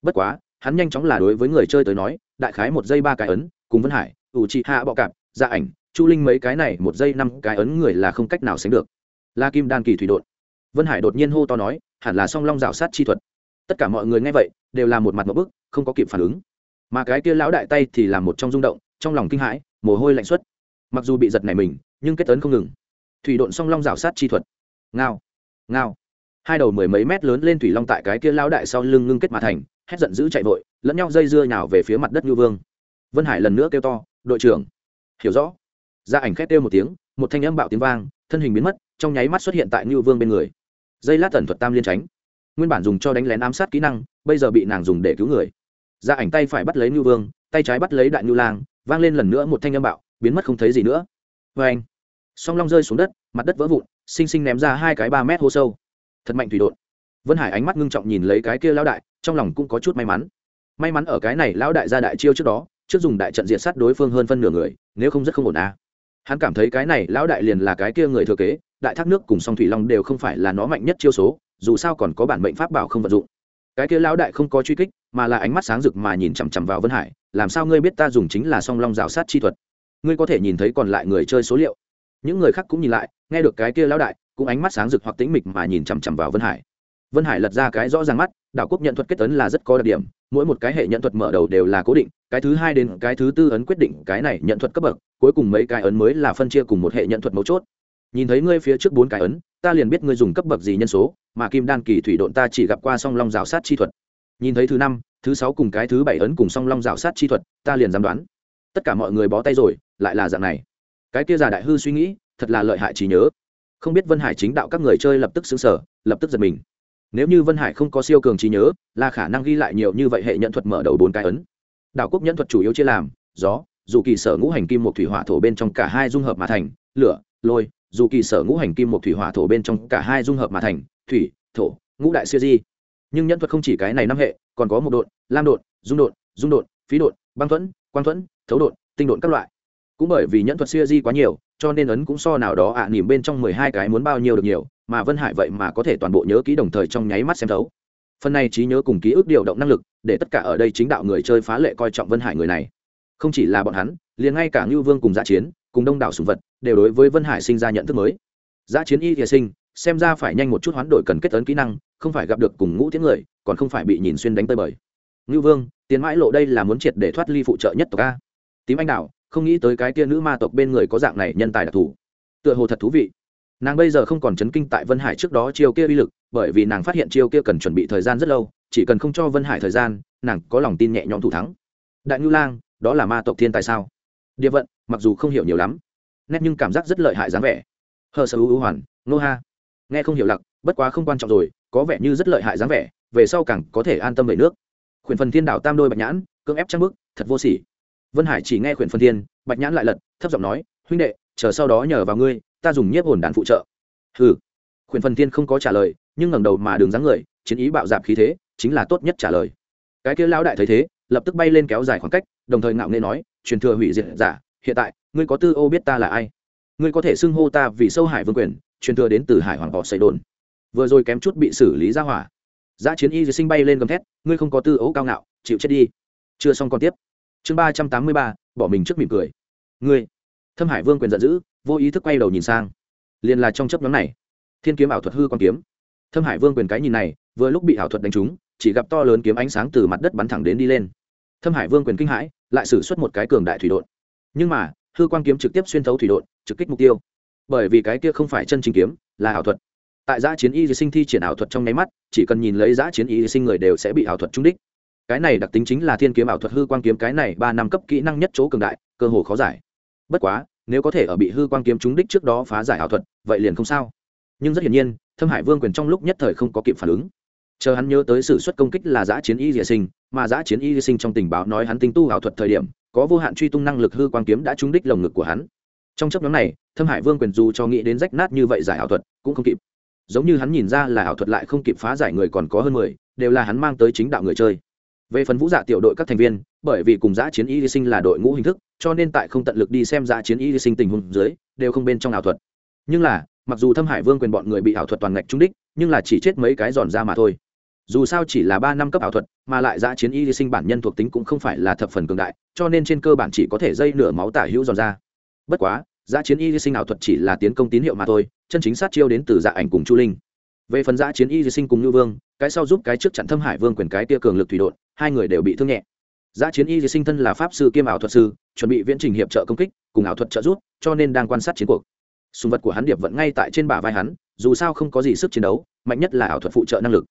Bất quá, hắn nhanh chóng là đối với người chơi tới nói, đại khái một giây ba cái ấn, cùng vân hải, ủ trị hạ bọ cạp gia ảnh, chu linh mấy cái này một giây năm cái ấn người là không cách nào sánh được. La kim đan kỳ thủy đột vân hải đột nhiên hô to nói, hẳn là song long rào sát chi thuật. Tất cả mọi người nghe vậy, đều là một mặt một bức, không có kịp phản ứng. Mà cái kia lão đại tay thì là một trong rung động, trong lòng kinh hãi, mồ hôi lạnh xuất mặc dù bị giật này mình, nhưng kết tấn không ngừng. Thủy độn song long rào sát chi thuật. Ngao ngao. Hai đầu mười mấy mét lớn lên thủy long tại cái kia lão đại sau lưng ngưng kết mà thành, hét giận dữ chạy vội, lẫn nhau dây dưa nhào về phía mặt đất như vương. Vân hải lần nữa kêu to, đội trưởng! Hiểu rõ. Gia ảnh khét kêu một tiếng, một thanh âm bạo tiếng vang, thân hình biến mất, trong nháy mắt xuất hiện tại ngưu vương bên người. Dây lát tần thuật tam liên tránh. Nguyên bản dùng cho đánh lén ám sát kỹ năng, bây giờ bị nàng dùng để cứu người. Gia ảnh tay phải bắt lấy ngưu vương, tay trái bắt lấy đại ngưu lang, vang lên lần nữa một thanh âm bạo, biến mất không thấy gì nữa. Vê anh, song long rơi xuống đất, mặt đất vỡ vụn, xinh xinh ném ra hai cái ba mét hô sâu. Thật mạnh thủy đột vân hải ánh mắt ngưng trọng nhìn lấy cái kia lão đại, trong lòng cũng có chút may mắn. May mắn ở cái này lão đại ra đại chiêu trước đó trước dùng đại trận diệt sát đối phương hơn phân nửa người, nếu không rất không ổn à. hắn cảm thấy cái này lão đại liền là cái kia người thừa kế, đại thác nước cùng song thủy long đều không phải là nó mạnh nhất chiêu số, dù sao còn có bản mệnh pháp bảo không vận dụng. Cái kia lão đại không có truy kích, mà là ánh mắt sáng rực mà nhìn chằm chằm vào vân hải, làm sao ngươi biết ta dùng chính là song long rào sát chi thuật? Ngươi có thể nhìn thấy còn lại người chơi số liệu. Những người khác cũng nhìn lại, nghe được cái kia lão đại, cũng ánh mắt sáng rực hoặc tĩnh mịch mà nhìn chằm chằm vào vân hải vân hải lật ra cái rõ ràng mắt, đảo quốc nhận thuật kết ấn là rất có đặc điểm, mỗi một cái hệ nhận thuật mở đầu đều là cố định, cái thứ hai đến cái thứ tư ấn quyết định cái này nhận thuật cấp bậc, cuối cùng mấy cái ấn mới là phân chia cùng một hệ nhận thuật mấu chốt. Nhìn thấy ngươi phía trước bốn cái ấn, ta liền biết ngươi dùng cấp bậc gì nhân số, mà kim đan kỳ thủy độn ta chỉ gặp qua song long rào sát chi thuật. Nhìn thấy thứ năm, thứ sáu cùng cái thứ bảy ấn cùng song long rào sát chi thuật, ta liền dám đoán. Tất cả mọi người bó tay rồi, lại là dạng này. Cái kia già đại hư suy nghĩ, thật là lợi hại trí nhớ. Không biết vân hải chính đạo các người chơi lập tức xứng sở lập tức giật mình nếu như vân hải không có siêu cường trí nhớ, là khả năng ghi lại nhiều như vậy hệ nhận thuật mở đầu bốn cái ấn. Đảo quốc nhận thuật chủ yếu chia làm, gió, dù kỳ sở ngũ hành kim một thủy hỏa thổ bên trong cả hai dung hợp mà thành, lửa, lôi, dù kỳ sở ngũ hành kim một thủy hỏa thổ bên trong cả hai dung hợp mà thành, thủy, thổ, ngũ đại siêu di. Nhưng nhân thuật không chỉ cái này năm hệ, còn có một độn, lam độn, dung độn dung độn, phí độn, băng thuẫn, quang thuẫn, thấu độn, tinh độn các loại cũng bởi vì nhẫn thuật siêu di quá nhiều cho nên ấn cũng so nào đó ạ à, nỉm bên trong mười hai cái muốn bao nhiêu được nhiều mà vân hải vậy mà có thể toàn bộ nhớ kỹ đồng thời trong nháy mắt xem thấu. Phần này trí nhớ cùng ký ức điều động năng lực để tất cả ở đây chính đạo người chơi phá lệ coi trọng vân hải người này. Không chỉ là bọn hắn liền ngay cả ngưu vương cùng dạ chiến cùng đông đảo sùng vật đều đối với vân hải sinh ra nhận thức mới. Dạ chiến y thìa sinh xem ra phải nhanh một chút hoán đổi cần kết ấn kỹ năng không phải gặp được cùng ngũ tiếng người còn không phải bị nhìn xuyên đánh tơi bời. Ngưu vương tiến mãi lộ đây là muốn triệt để thoát ly phụ trợ nhất tộc a. Tím anh đạo không nghĩ tới cái kia nữ ma tộc bên người có dạng này nhân tài đặc thù. Tựa hồ thật thú vị. Nàng bây giờ không còn chấn kinh tại vân hải trước đó chiêu kia uy lực, bởi vì nàng phát hiện chiêu kia cần chuẩn bị thời gian rất lâu, chỉ cần không cho vân hải thời gian, nàng có lòng tin nhẹ nhõm thủ thắng. Đại ngưu lang, đó là ma tộc thiên tài sao? Địa vận, mặc dù không hiểu nhiều lắm, nét nhưng cảm giác rất lợi hại dáng vẻ. Hờ sơ ưu hoàn, nô ha. Nghe không hiểu lặc, bất quá không quan trọng rồi, có vẻ như rất lợi hại dáng vẻ, về sau càng có thể an tâm về nước. Khuyển phần thiên đảo tam đôi bạch nhãn, cưỡng ép trang bức, thật vô sỉ vân hải chỉ nghe khuyển Phân thiên, bạch nhãn lại lật, thấp giọng nói, huynh đệ, chờ sau đó nhờ vào ngươi, ta dùng nhiếp hồn đạn phụ trợ. Ừ khuyển Phân thiên không có trả lời, nhưng ngẩng đầu mà đường dáng người, chiến ý bạo dạp khí thế, chính là tốt nhất trả lời. Cái kia lão đại thấy thế, lập tức bay lên kéo dài khoảng cách, đồng thời ngạo nghễ nói, truyền thừa hủy diệt giả, hiện tại, ngươi có tư ô biết ta là ai? Ngươi có thể xưng hô ta vì sâu hải vương quyền, truyền thừa đến từ hải hoàng võ xây đồn. Vừa rồi kém chút bị xử lý ra hỏa. Giá chiến y sinh bay lên gầm thét, ngươi không có tư ấu cao ngạo, chịu chết đi. Chưa xong còn tiếp chương ba trăm tám mươi ba, bỏ mình trước mỉm cười. Ngươi, thâm hải vương quyền giận dữ, vô ý thức quay đầu nhìn sang. Liền là trong chấp nhóm này, thiên kiếm ảo thuật hư quan kiếm. Thâm hải vương quyền cái nhìn này, vừa lúc bị ảo thuật đánh trúng, chỉ gặp to lớn kiếm ánh sáng từ mặt đất bắn thẳng đến đi lên. Thâm hải vương quyền kinh hãi, lại xử suất một cái cường đại thủy đột nhưng mà, hư quan kiếm trực tiếp xuyên thấu thủy đột trực kích mục tiêu. Bởi vì cái kia không phải chân chính kiếm, là ảo thuật. Tại giã chiến y sinh thi triển ảo thuật trong nháy mắt, chỉ cần nhìn lấy giã chiến y sinh người đều sẽ bị ảo thuật trúng đích cái này đặc tính chính là thiên kiếm ảo thuật hư quang kiếm cái này ba năm cấp kỹ năng nhất chỗ cường đại, cơ hồ khó giải. Bất quá, nếu có thể ở bị hư quang kiếm trúng đích trước đó phá giải ảo thuật, vậy liền không sao. Nhưng rất hiển nhiên, thâm hải vương quyền trong lúc nhất thời không có kịp phản ứng. Chờ hắn nhớ tới sự xuất công kích là giã chiến y địa sinh, mà giã chiến y địa sinh trong tình báo nói hắn tinh tu ảo thuật thời điểm, có vô hạn truy tung năng lực hư quang kiếm đã trúng đích lồng ngực của hắn. Trong chấp nhóm này, thâm hải vương quyền dù cho nghĩ đến rách nát như vậy giải ảo thuật, cũng không kịp. Giống như hắn nhìn ra là ảo thuật lại không kịp phá giải người còn có hơn mười, đều là hắn mang tới chính đạo người chơi về phần vũ dạ tiểu đội các thành viên, bởi vì cùng giã chiến y sinh là đội ngũ hình thức, cho nên tại không tận lực đi xem giã chiến y sinh tình huống dưới, đều không bên trong ảo thuật. Nhưng là, mặc dù thâm hải vương quyền bọn người bị ảo thuật toàn ngạch trung đích, nhưng là chỉ chết mấy cái giòn ra mà thôi. Dù sao chỉ là ba năm cấp ảo thuật, mà lại giã chiến y sinh bản nhân thuộc tính cũng không phải là thập phần cường đại, cho nên trên cơ bản chỉ có thể dây nửa máu tả hữu giòn ra. Bất quá, giã chiến y sinh ảo thuật chỉ là tiến công tín hiệu mà thôi, chân chính sát chiêu đến từ dạ ảnh cùng chu linh về phần giã chiến y Di sinh cùng ngư vương cái sau giúp cái trước chặn thâm hải vương quyền cái tia cường lực thủy đột hai người đều bị thương nhẹ. Giã chiến y Di sinh thân là pháp sư kiêm ảo thuật sư chuẩn bị viễn trình hiệp trợ công kích cùng ảo thuật trợ rút, cho nên đang quan sát chiến cuộc. Sùng vật của hắn điệp vẫn ngay tại trên bả vai hắn dù sao không có gì sức chiến đấu mạnh nhất là ảo thuật phụ trợ năng lực.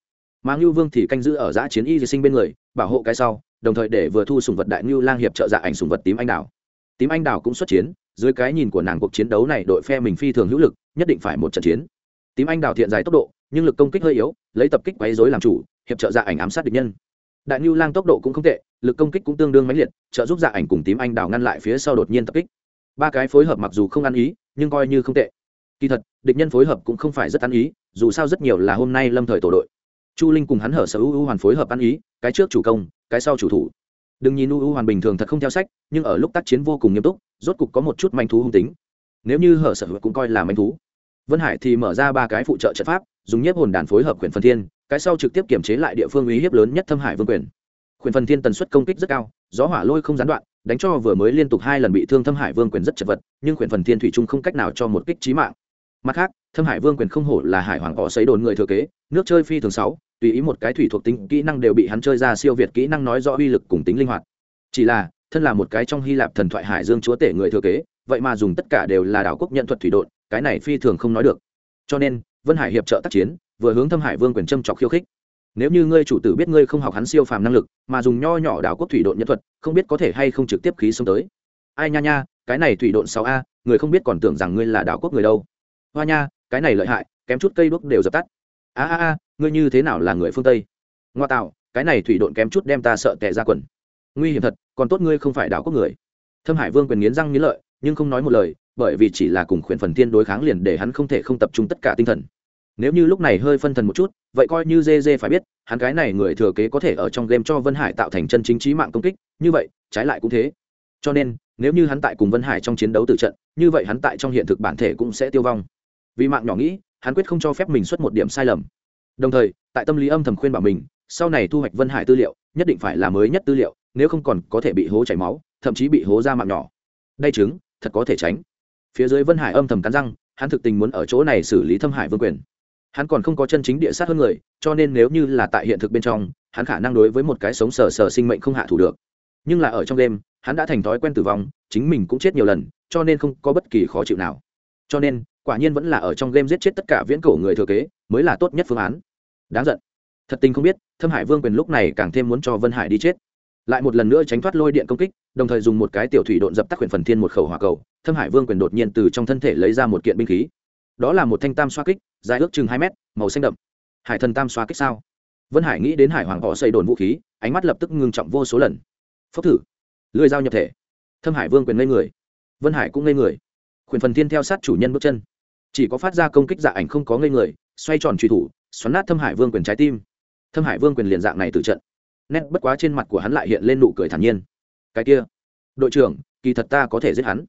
Mà ngưu vương thì canh giữ ở giã chiến y Di sinh bên người bảo hộ cái sau đồng thời để vừa thu sùng vật đại ngưu lang hiệp trợ dạ ảnh sùng vật tím anh đào. Tím anh đào cũng xuất chiến dưới cái nhìn của nàng cuộc chiến đấu này đội phe mình phi thường hữu lực nhất định phải một trận chiến. Tím anh đào thiện dài tốc độ nhưng lực công kích hơi yếu, lấy tập kích quấy dối làm chủ, hiệp trợ dạ ảnh ám sát địch nhân. Đại ngưu lang tốc độ cũng không tệ, lực công kích cũng tương đương mãnh liệt, trợ giúp dạ ảnh cùng tím anh đào ngăn lại phía sau đột nhiên tập kích. Ba cái phối hợp mặc dù không ăn ý, nhưng coi như không tệ. Kỳ thật, địch nhân phối hợp cũng không phải rất ăn ý, dù sao rất nhiều là hôm nay lâm thời tổ đội. Chu linh cùng hắn hở sở ưu hoàn phối hợp ăn ý, cái trước chủ công, cái sau chủ thủ. Đừng nhìn ưu hoàn bình thường thật không theo sách, nhưng ở lúc tác chiến vô cùng nghiêm túc, rốt cục có một chút manh thú hung tính. Nếu như hở sở cũng coi là manh thú vân hải thì mở ra ba cái phụ trợ trận pháp, dùng nhiếp hồn đàn phối hợp quyền phần thiên, cái sau trực tiếp kiểm chế lại địa phương uy hiếp lớn nhất thâm hải vương quyền. Quyền phần thiên tần suất công kích rất cao, gió hỏa lôi không gián đoạn, đánh cho vừa mới liên tục hai lần bị thương thâm hải vương quyền rất chật vật, nhưng quyền phần thiên thủy trung không cách nào cho một kích trí mạng. Mặt khác, thâm hải vương quyền không hổ là hải hoàng họ xấy đồn người thừa kế, nước chơi phi thường sáu, tùy ý một cái thủy thuộc tính kỹ năng đều bị hắn chơi ra siêu việt kỹ năng nói rõ uy lực cùng tính linh hoạt. Chỉ là, thân là một cái trong hy lạp thần thoại hải dương chúa tể người thừa kế, vậy mà dùng tất cả đều là đảo quốc nhận thuật thủy độn cái này phi thường không nói được. Cho nên, vân hải hiệp trợ tác chiến, vừa hướng thâm hải vương quyền trâm trọc khiêu khích. Nếu như ngươi chủ tử biết ngươi không học hắn siêu phàm năng lực, mà dùng nho nhỏ đảo quốc thủy độn nhân thuật, không biết có thể hay không trực tiếp khí xông tới. Ai nha nha, cái này thủy độn sáu a, người không biết còn tưởng rằng ngươi là đảo quốc người đâu. Hoa nha, cái này lợi hại, kém chút cây đuốc đều dập tắt. A a a, ngươi như thế nào là người phương tây? Ngoa tạo, cái này thủy độn kém chút đem ta sợ tệ ra quần. Nguy hiểm thật, còn tốt ngươi không phải đảo quốc người. Thâm hải vương quyền nghiến răng nghiến lợi, nhưng không nói một lời bởi vì chỉ là cùng khuyển phần tiên đối kháng liền để hắn không thể không tập trung tất cả tinh thần. Nếu như lúc này hơi phân thần một chút, vậy coi như dê dê phải biết, hắn cái này người thừa kế có thể ở trong game cho vân hải tạo thành chân chính trí mạng công kích, như vậy, trái lại cũng thế. Cho nên, nếu như hắn tại cùng vân hải trong chiến đấu tự trận, như vậy hắn tại trong hiện thực bản thể cũng sẽ tiêu vong. Vì mạng nhỏ nghĩ, hắn quyết không cho phép mình xuất một điểm sai lầm. Đồng thời, tại tâm lý âm thầm khuyên bảo mình, sau này thu hoạch vân hải tư liệu, nhất định phải là mới nhất tư liệu, nếu không còn có thể bị hố chảy máu, thậm chí bị hố ra mạng nhỏ. Đây chứng, thật có thể tránh phía dưới vân hải âm thầm cắn răng, hắn thực tình muốn ở chỗ này xử lý thâm hải vương quyền. Hắn còn không có chân chính địa sát hơn người, cho nên nếu như là tại hiện thực bên trong, hắn khả năng đối với một cái sống sờ sờ sinh mệnh không hạ thủ được. Nhưng là ở trong đêm, hắn đã thành thói quen tử vong, chính mình cũng chết nhiều lần, cho nên không có bất kỳ khó chịu nào. Cho nên, quả nhiên vẫn là ở trong game giết chết tất cả viễn cổ người thừa kế, mới là tốt nhất phương án. Đáng giận. Thật tình không biết, thâm hải vương quyền lúc này càng thêm muốn cho vân hải đi chết lại một lần nữa tránh thoát lôi điện công kích, đồng thời dùng một cái tiểu thủy độn dập tắt quyền phần thiên một khẩu hỏa cầu, thâm hải vương quyền đột nhiên từ trong thân thể lấy ra một kiện binh khí. Đó là một thanh tam xoa kích, dài ước chừng hai mét, màu xanh đậm. Hải thần tam xoa kích sao? Vân hải nghĩ đến hải hoàng họ xây đồn vũ khí, ánh mắt lập tức ngưng trọng vô số lần. Phốc thử. Lưới dao nhập thể. Thâm hải vương quyền ngây người. Vân hải cũng ngây người. Quyền phần thiên theo sát chủ nhân bước chân. Chỉ có phát ra công kích dạ ảnh không có ngây người, xoay tròn truy thủ, xoắn nát thâm hải vương quyền trái tim. Thâm hải vương quyền liền dạng này từ trận nét bất quá trên mặt của hắn lại hiện lên nụ cười thản nhiên. Cái kia, đội trưởng, kỳ thật ta có thể giết hắn.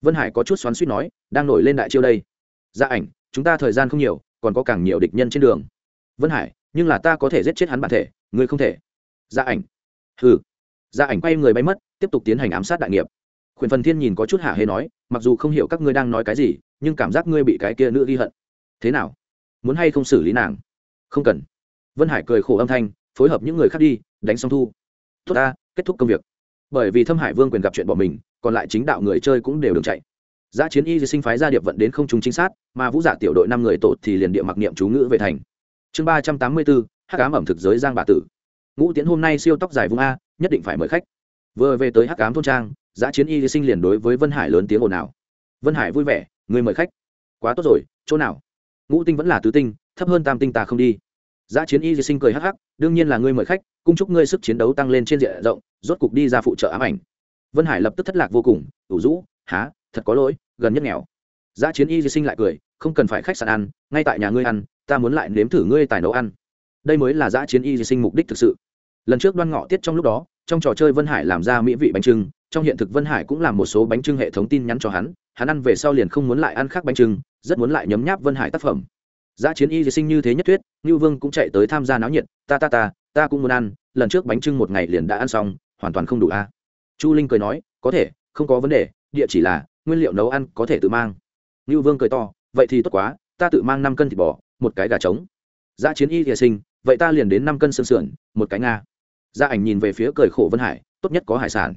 Vân hải có chút xoắn suýt nói, đang nổi lên đại chiêu đây. Dạ ảnh, chúng ta thời gian không nhiều, còn có càng nhiều địch nhân trên đường. Vân hải, nhưng là ta có thể giết chết hắn bản thể, ngươi không thể. Dạ ảnh, hừ. Dạ ảnh quay người bay mất, tiếp tục tiến hành ám sát đại nghiệp. Khuyển phần thiên nhìn có chút hạ hê nói, mặc dù không hiểu các ngươi đang nói cái gì, nhưng cảm giác ngươi bị cái kia nữ ghi hận. Thế nào? Muốn hay không xử lý nàng? Không cần. Vân hải cười khổ âm thanh, phối hợp những người khác đi đánh xong thu tốt ta kết thúc công việc bởi vì thâm hải vương quyền gặp chuyện bỏ mình còn lại chính đạo người chơi cũng đều đường chạy Giá chiến y sinh phái ra điệp vận đến không chúng chính xác, mà vũ giả tiểu đội năm người tổ thì liền địa mặc niệm chú ngữ về thành. Chương ba trăm tám mươi bốn, Hắc ám ẩm thực giới Giang bà tử. Ngũ Tiến hôm nay siêu tóc dài vùng a, nhất định phải mời khách. Vừa về tới Hắc ám thôn trang, Giá chiến y sinh liền đối với Vân Hải lớn tiếng ồn ào. Vân Hải vui vẻ, người mời khách. Quá tốt rồi, chỗ nào? Ngũ tinh vẫn là tứ tinh, thấp hơn tam tinh ta không đi. Giá chiến y sinh cười hắc hắc, đương nhiên là ngươi mời khách, cung chúc ngươi sức chiến đấu tăng lên trên diện rộng, rốt cục đi ra phụ trợ ám ảnh. Vân Hải lập tức thất lạc vô cùng, ủ rũ, há, thật có lỗi, gần nhất nghèo. Giá chiến y di sinh lại cười không cần phải khách sạn ăn ngay tại nhà ngươi ăn ta muốn lại nếm thử ngươi tài nấu ăn. Đây mới là giá chiến y di sinh mục đích thực sự. Lần trước đoan ngọ tiết trong lúc đó trong trò chơi vân hải làm ra mỹ vị bánh trưng trong hiện thực vân hải cũng làm một số bánh trưng hệ thống tin nhắn cho hắn hắn ăn về sau liền không muốn lại ăn khác bánh trưng rất muốn lại nhấm nháp vân hải tác phẩm. Giá chiến y di sinh như thế nhất thuyết ngưu vương cũng chạy tới tham gia náo nhiệt ta ta ta ta cũng muốn ăn, lần trước bánh trưng một ngày liền đã ăn xong, hoàn toàn không đủ a. Chu linh cười nói, có thể, không có vấn đề, địa chỉ là, nguyên liệu nấu ăn có thể tự mang. Ngưu vương cười to, vậy thì tốt quá, ta tự mang năm cân thịt bò, một cái gà trống. Giá chiến y thìa sinh, vậy ta liền đến năm cân xương sườn, một cái nga. Gia ảnh nhìn về phía cười khổ vân hải, tốt nhất có hải sản.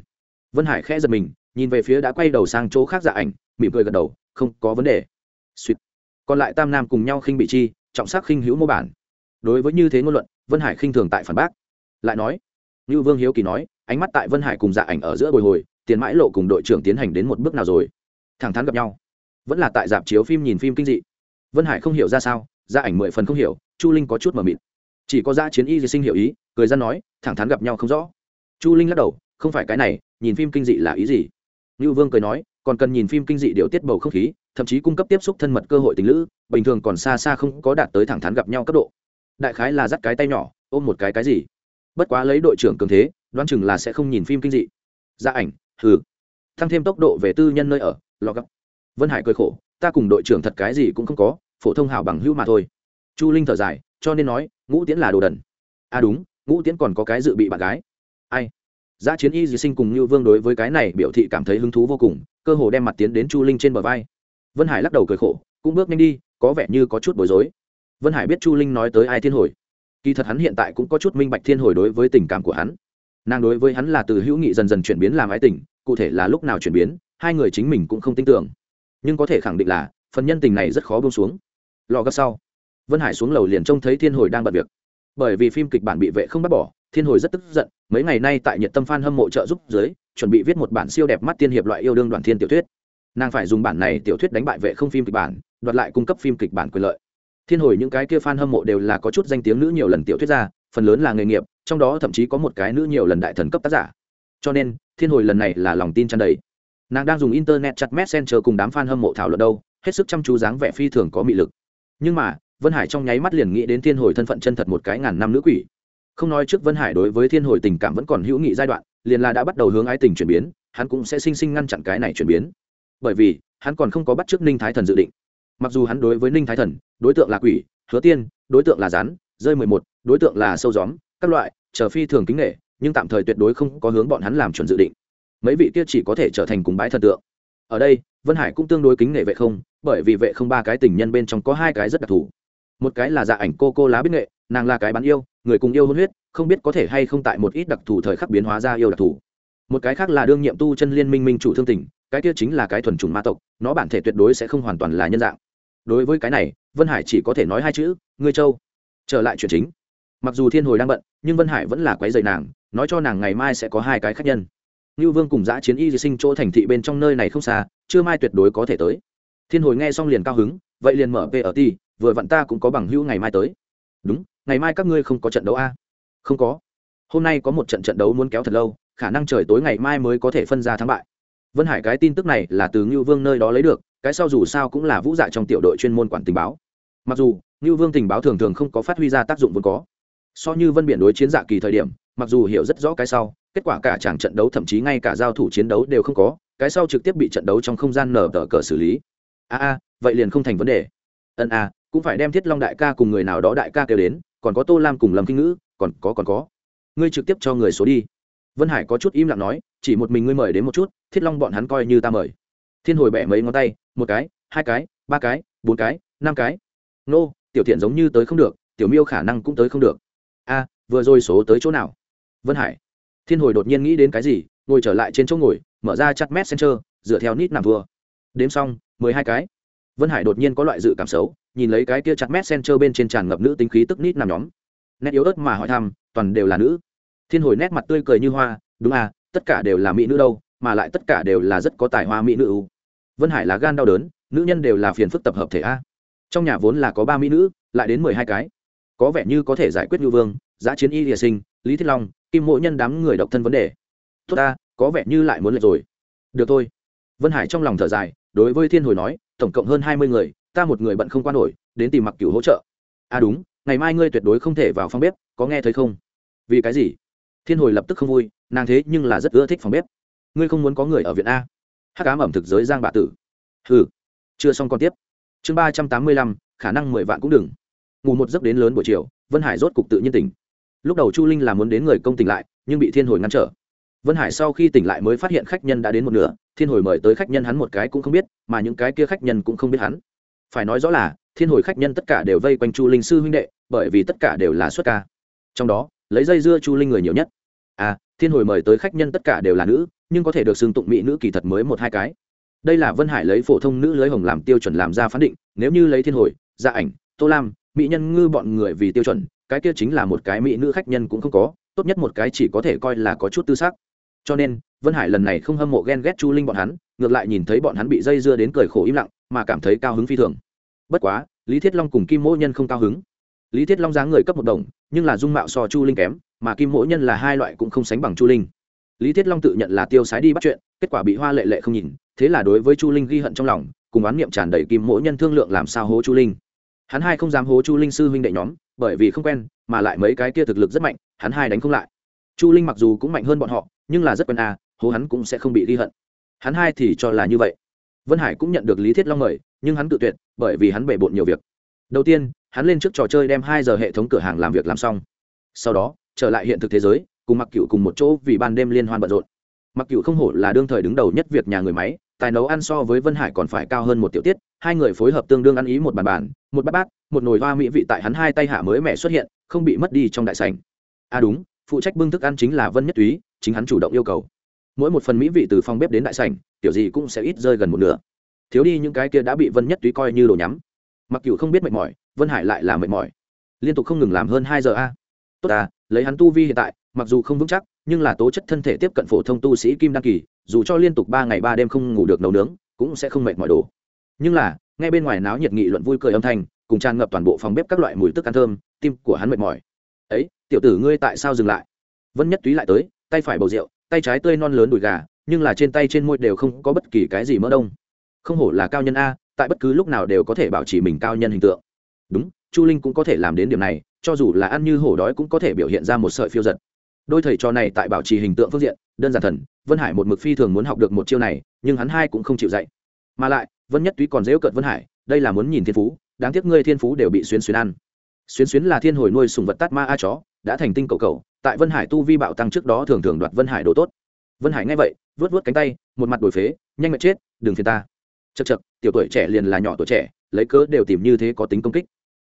Vân hải khẽ giật mình, nhìn về phía đã quay đầu sang chỗ khác dạ ảnh, mỉm cười gật đầu, không có vấn đề. Suýt. Còn lại tam nam cùng nhau khinh bị chi, trọng sắc khinh hữu mô bản. Đối với như thế ngôn luận vân hải khinh thường tại phản bác. Lại nói, như vương hiếu kỳ nói, ánh mắt tại vân hải cùng dạ ảnh ở giữa bồi hồi, tiền mãi lộ cùng đội trưởng tiến hành đến một bước nào rồi. Thẳng thắn gặp nhau. Vẫn là tại dạp chiếu phim nhìn phim kinh dị. Vân hải không hiểu ra sao gia ảnh mười phần không hiểu, chu linh có chút mờ mịt. Chỉ có gia chiến y di sinh hiểu ý, cười ra nói, thẳng thắn gặp nhau không rõ. Chu linh lắc đầu, không phải cái này, nhìn phim kinh dị là ý gì? Như vương cười nói, còn cần nhìn phim kinh dị điều tiết bầu không khí, thậm chí cung cấp tiếp xúc thân mật cơ hội tình lữ, bình thường còn xa xa không có đạt tới thẳng thắn gặp nhau cấp độ đại khái là dắt cái tay nhỏ, ôm một cái cái gì. Bất quá lấy đội trưởng cường thế, đoán chừng là sẽ không nhìn phim kinh dị. Gia ảnh, hừ. Tăng thêm tốc độ về tư nhân nơi ở lò gấp. Vân hải cười khổ, ta cùng đội trưởng thật cái gì cũng không có, phổ thông hảo bằng hữu mà thôi. Chu linh thở dài, cho nên nói, ngũ tiễn là đồ đần. À đúng, ngũ tiễn còn có cái dự bị bạn gái. Ai? Giá chiến y di sinh cùng như vương đối với cái này biểu thị cảm thấy hứng thú vô cùng, cơ hồ đem mặt tiến đến chu linh trên bờ vai. Vân hải lắc đầu cười khổ, cũng bước nhanh đi, có vẻ như có chút bối rối vân hải biết chu linh nói tới ai thiên hồi. Kỳ thật hắn hiện tại cũng có chút minh bạch thiên hồi đối với tình cảm của hắn. Nàng đối với hắn là từ hữu nghị dần dần chuyển biến làm ái tình, cụ thể là lúc nào chuyển biến, hai người chính mình cũng không tin tưởng. Nhưng có thể khẳng định là, phần nhân tình này rất khó bông xuống. Lò gấp sau, vân hải xuống lầu liền trông thấy thiên hồi đang bật việc. Bởi vì phim kịch bản bị vệ không bắt bỏ, thiên hồi rất tức giận, mấy ngày nay tại nhiệt tâm f hâm mộ trợ giúp dưới, chuẩn bị viết một bản siêu đẹp mắt tiên hiệp loại yêu đương đoàn thiên tiểu thuyết. Nàng phải dùng bản này tiểu thuyết đánh bại vệ không phim kịch bản, đoạt lại cung cấp phim kịch bản quyền lợi thiên hồi những cái kia fan hâm mộ đều là có chút danh tiếng nữ nhiều lần tiểu thuyết ra phần lớn là nghề nghiệp, trong đó thậm chí có một cái nữ nhiều lần đại thần cấp tác giả. Cho nên, thiên hồi lần này là lòng tin tràn đầy. Nàng đang dùng internet chặt messenger cùng đám fan hâm mộ thảo luận đâu, hết sức chăm chú dáng vẻ phi thường có mị lực. Nhưng mà, vân hải trong nháy mắt liền nghĩ đến thiên hồi thân phận chân thật một cái ngàn năm nữ quỷ. Không nói trước vân hải đối với thiên hồi tình cảm vẫn còn hữu nghị giai đoạn, liền là đã bắt đầu hướng ái tình chuyển biến, hắn cũng sẽ sinh sinh ngăn chặn cái này chuyển biến. Bởi vì, hắn còn không có bắt trước ninh thái thần dự định mặc dù hắn đối với ninh thái thần, đối tượng là quỷ, hứa tiên, đối tượng là rắn, rơi mười một, đối tượng là sâu gióm, các loại, chờ phi thường kính nghệ nhưng tạm thời tuyệt đối không có hướng bọn hắn làm chuẩn dự định. Mấy vị kia chỉ có thể trở thành cùng bãi thần tượng. Ở đây, vân hải cũng tương đối kính nghệ vệ không, bởi vì vệ không ba cái tình nhân bên trong có hai cái rất đặc thù. Một cái là dạ ảnh cô cô lá biết nghệ, nàng là cái bán yêu, người cùng yêu hôn huyết, không biết có thể hay không tại một ít đặc thù thời khắc biến hóa ra yêu đặc thù. Một cái khác là đương nhiệm tu chân liên minh minh chủ thương tình, cái kia chính là cái thuần chủng ma tộc, nó bản thể tuyệt đối sẽ không hoàn toàn là nhân dạng đối với cái này, vân hải chỉ có thể nói hai chữ, ngươi châu. Trở lại chuyện chính. Mặc dù thiên hồi đang bận, nhưng vân hải vẫn là quấy dày nàng, nói cho nàng ngày mai sẽ có hai cái khác nhân. Ngưu vương cùng giã chiến y di sinh chỗ thành thị bên trong nơi này không xa chưa mai tuyệt đối có thể tới. Thiên hồi nghe xong liền cao hứng, vậy liền mở về ở ti, vừa vặn ta cũng có bằng hữu ngày mai tới. Đúng, ngày mai các ngươi không có trận đấu a? Không có. Hôm nay có một trận trận đấu muốn kéo thật lâu, khả năng trời tối ngày mai mới có thể phân ra thắng bại. Vân hải cái tin tức này là từ ngưu vương nơi đó lấy được cái sau dù sao cũng là vũ dạ trong tiểu đội chuyên môn quản tình báo. Mặc dù Như vương tình báo thường thường không có phát huy ra tác dụng vốn có. So như vân biển đối chiến dạ kỳ thời điểm, mặc dù hiểu rất rõ cái sau, kết quả cả chàng trận đấu thậm chí ngay cả giao thủ chiến đấu đều không có, cái sau trực tiếp bị trận đấu trong không gian nở tờ cờ xử lý. A a, vậy liền không thành vấn đề. Ân a, cũng phải đem thiết long đại ca cùng người nào đó đại ca kêu đến, còn có tô lam cùng lâm kinh ngữ, còn có còn có. Ngươi trực tiếp cho người số đi. Vân hải có chút im lặng nói, chỉ một mình ngươi mời đến một chút, thiết long bọn hắn coi như ta mời thiên hồi bẻ mấy ngón tay, một cái, hai cái, ba cái, bốn cái, năm cái. Nô, tiểu thiện giống như tới không được, tiểu miêu khả năng cũng tới không được. A, vừa rồi số tới chỗ nào? Vân hải. Thiên hồi đột nhiên nghĩ đến cái gì, ngồi trở lại trên chỗ ngồi, mở ra chặt mét center, dựa theo nít nằm vừa. đếm xong, mười hai cái. Vân hải đột nhiên có loại dự cảm xấu, nhìn lấy cái kia chặt mét center bên trên tràn ngập nữ tính khí tức nít nằm nhóm. Nét yếu ớt mà hỏi thăm, toàn đều là nữ. Thiên hồi nét mặt tươi cười như hoa, đúng à tất cả đều là mỹ nữ đâu, mà lại tất cả đều là rất có tài hoa mỹ nữ vân hải là gan đau đớn, nữ nhân đều là phiền phức tập hợp thể a. Trong nhà vốn là có ba mỹ nữ, lại đến mười hai cái. Có vẻ như có thể giải quyết ngư vương giá chiến y địa sinh, lý thiết long, kim mộ nhân đám người độc thân vấn đề. Tốt ta, có vẻ như lại muốn lệch rồi. Được thôi. Vân hải trong lòng thở dài, đối với thiên hồi nói, tổng cộng hơn hai mươi người, ta một người bận không qua nổi, đến tìm mặc cửu hỗ trợ. À đúng, ngày mai ngươi tuyệt đối không thể vào phòng bếp, có nghe thấy không? Vì cái gì? Thiên hồi lập tức không vui, nàng thế nhưng là rất ưa thích phòng bếp. Ngươi không muốn có người ở viện a hát cám ẩm thực giới giang bạ tử. Hừ, chưa xong còn tiếp. Chương ba trăm tám mươi lăm, khả năng mười vạn cũng đừng. Ngủ một giấc đến lớn buổi chiều, vân hải rốt cục tự nhiên tỉnh. Lúc đầu chu linh là muốn đến người công tỉnh lại, nhưng bị thiên hồi ngăn trở. Vân hải sau khi tỉnh lại mới phát hiện khách nhân đã đến một nửa, thiên hồi mời tới khách nhân hắn một cái cũng không biết, mà những cái kia khách nhân cũng không biết hắn. Phải nói rõ là, thiên hồi khách nhân tất cả đều vây quanh chu linh sư huynh đệ, bởi vì tất cả đều là xuất ca. Trong đó, lấy dây dưa chu linh người nhiều nhất. À thiên hồi mời tới khách nhân tất cả đều là nữ, nhưng có thể được xưng tụng mỹ nữ kỳ thật mới một hai cái. Đây là vân hải lấy phổ thông nữ lưới hồng làm tiêu chuẩn làm ra phán định, nếu như lấy thiên hồi gia ảnh, tô lam, mỹ nhân ngư bọn người vì tiêu chuẩn, cái kia chính là một cái mỹ nữ khách nhân cũng không có, tốt nhất một cái chỉ có thể coi là có chút tư sắc. Cho nên, vân hải lần này không hâm mộ ghen ghét chu linh bọn hắn, ngược lại nhìn thấy bọn hắn bị dây dưa đến cười khổ im lặng, mà cảm thấy cao hứng phi thường. Bất quá, lý thiết long cùng kim mỗ nhân không cao hứng. Lý thiết long dáng người cấp một đồng, nhưng là dung mạo so chu linh kém mà kim mỗ nhân là hai loại cũng không sánh bằng chu linh lý thiết long tự nhận là tiêu sái đi bắt chuyện kết quả bị hoa lệ lệ không nhìn thế là đối với chu linh ghi hận trong lòng cùng oán niệm tràn đầy kim mỗ nhân thương lượng làm sao hố chu linh hắn hai không dám hố chu linh sư huynh đệ nhóm bởi vì không quen mà lại mấy cái kia thực lực rất mạnh hắn hai đánh không lại chu linh mặc dù cũng mạnh hơn bọn họ nhưng là rất quen à hố hắn cũng sẽ không bị ghi hận hắn hai thì cho là như vậy vân hải cũng nhận được lý thiết long mời nhưng hắn tự tuyệt bởi vì hắn bể bộn nhiều việc đầu tiên hắn lên trước trò chơi đem hai giờ hệ thống cửa hàng làm việc làm xong sau đó trở lại hiện thực thế giới, cùng mặc cựu cùng một chỗ vì ban đêm liên hoan bận rộn. Mặc cựu không hổ là đương thời đứng đầu nhất việc nhà người máy, tài nấu ăn so với vân hải còn phải cao hơn một tiểu tiết, hai người phối hợp tương đương ăn ý một bàn bàn, một bát bát, một nồi hoa mỹ vị tại hắn hai tay hạ mới mẻ xuất hiện, không bị mất đi trong đại sảnh. À đúng, phụ trách bưng thức ăn chính là vân nhất túy, chính hắn chủ động yêu cầu. Mỗi một phần mỹ vị từ phòng bếp đến đại sảnh, tiểu gì cũng sẽ ít rơi gần một nửa. Thiếu đi những cái kia đã bị vân nhất túy coi như đồ nhắm. Mặc cựu không biết mệt mỏi, vân hải lại là mệt mỏi. Liên tục không ngừng làm hơn hai giờ a. Tốt à lấy hắn tu vi hiện tại, mặc dù không vững chắc, nhưng là tố chất thân thể tiếp cận phổ thông tu sĩ kim đăng kỳ, dù cho liên tục ba ngày ba đêm không ngủ được nấu nướng, cũng sẽ không mệt mỏi đồ. Nhưng là ngay bên ngoài náo nhiệt nghị luận vui cười âm thanh, cùng tràn ngập toàn bộ phòng bếp các loại mùi tức ăn thơm, tim của hắn mệt mỏi. Ấy, tiểu tử ngươi tại sao dừng lại? Vân nhất túy lại tới, tay phải bầu rượu, tay trái tươi non lớn đùi gà, nhưng là trên tay trên môi đều không có bất kỳ cái gì mỡ đông. Không hổ là cao nhân a, tại bất cứ lúc nào đều có thể bảo trì mình cao nhân hình tượng. Đúng chu linh cũng có thể làm đến điểm này, cho dù là ăn như hổ đói cũng có thể biểu hiện ra một sợi phiêu giật. Đôi thầy trò này tại bảo trì hình tượng phương diện, đơn giản thần, vân hải một mực phi thường muốn học được một chiêu này, nhưng hắn hai cũng không chịu dạy. Mà lại, vân nhất túy còn dễu cợt vân hải, đây là muốn nhìn thiên phú, đáng tiếc ngươi thiên phú đều bị xuyên xuyến ăn. Xuyến xuyến là thiên hồi nuôi sùng vật tát ma a chó, đã thành tinh cầu cầu, tại vân hải tu vi bạo tăng trước đó thường thường đoạt vân hải đồ tốt. Vân hải nghe vậy vớt vớt cánh tay, một mặt đổi phế, nhanh mệt chết, đừng phiền ta. Chật chật tiểu tuổi trẻ liền là nhỏ tuổi trẻ, lấy cớ đều tìm như thế có tính công kích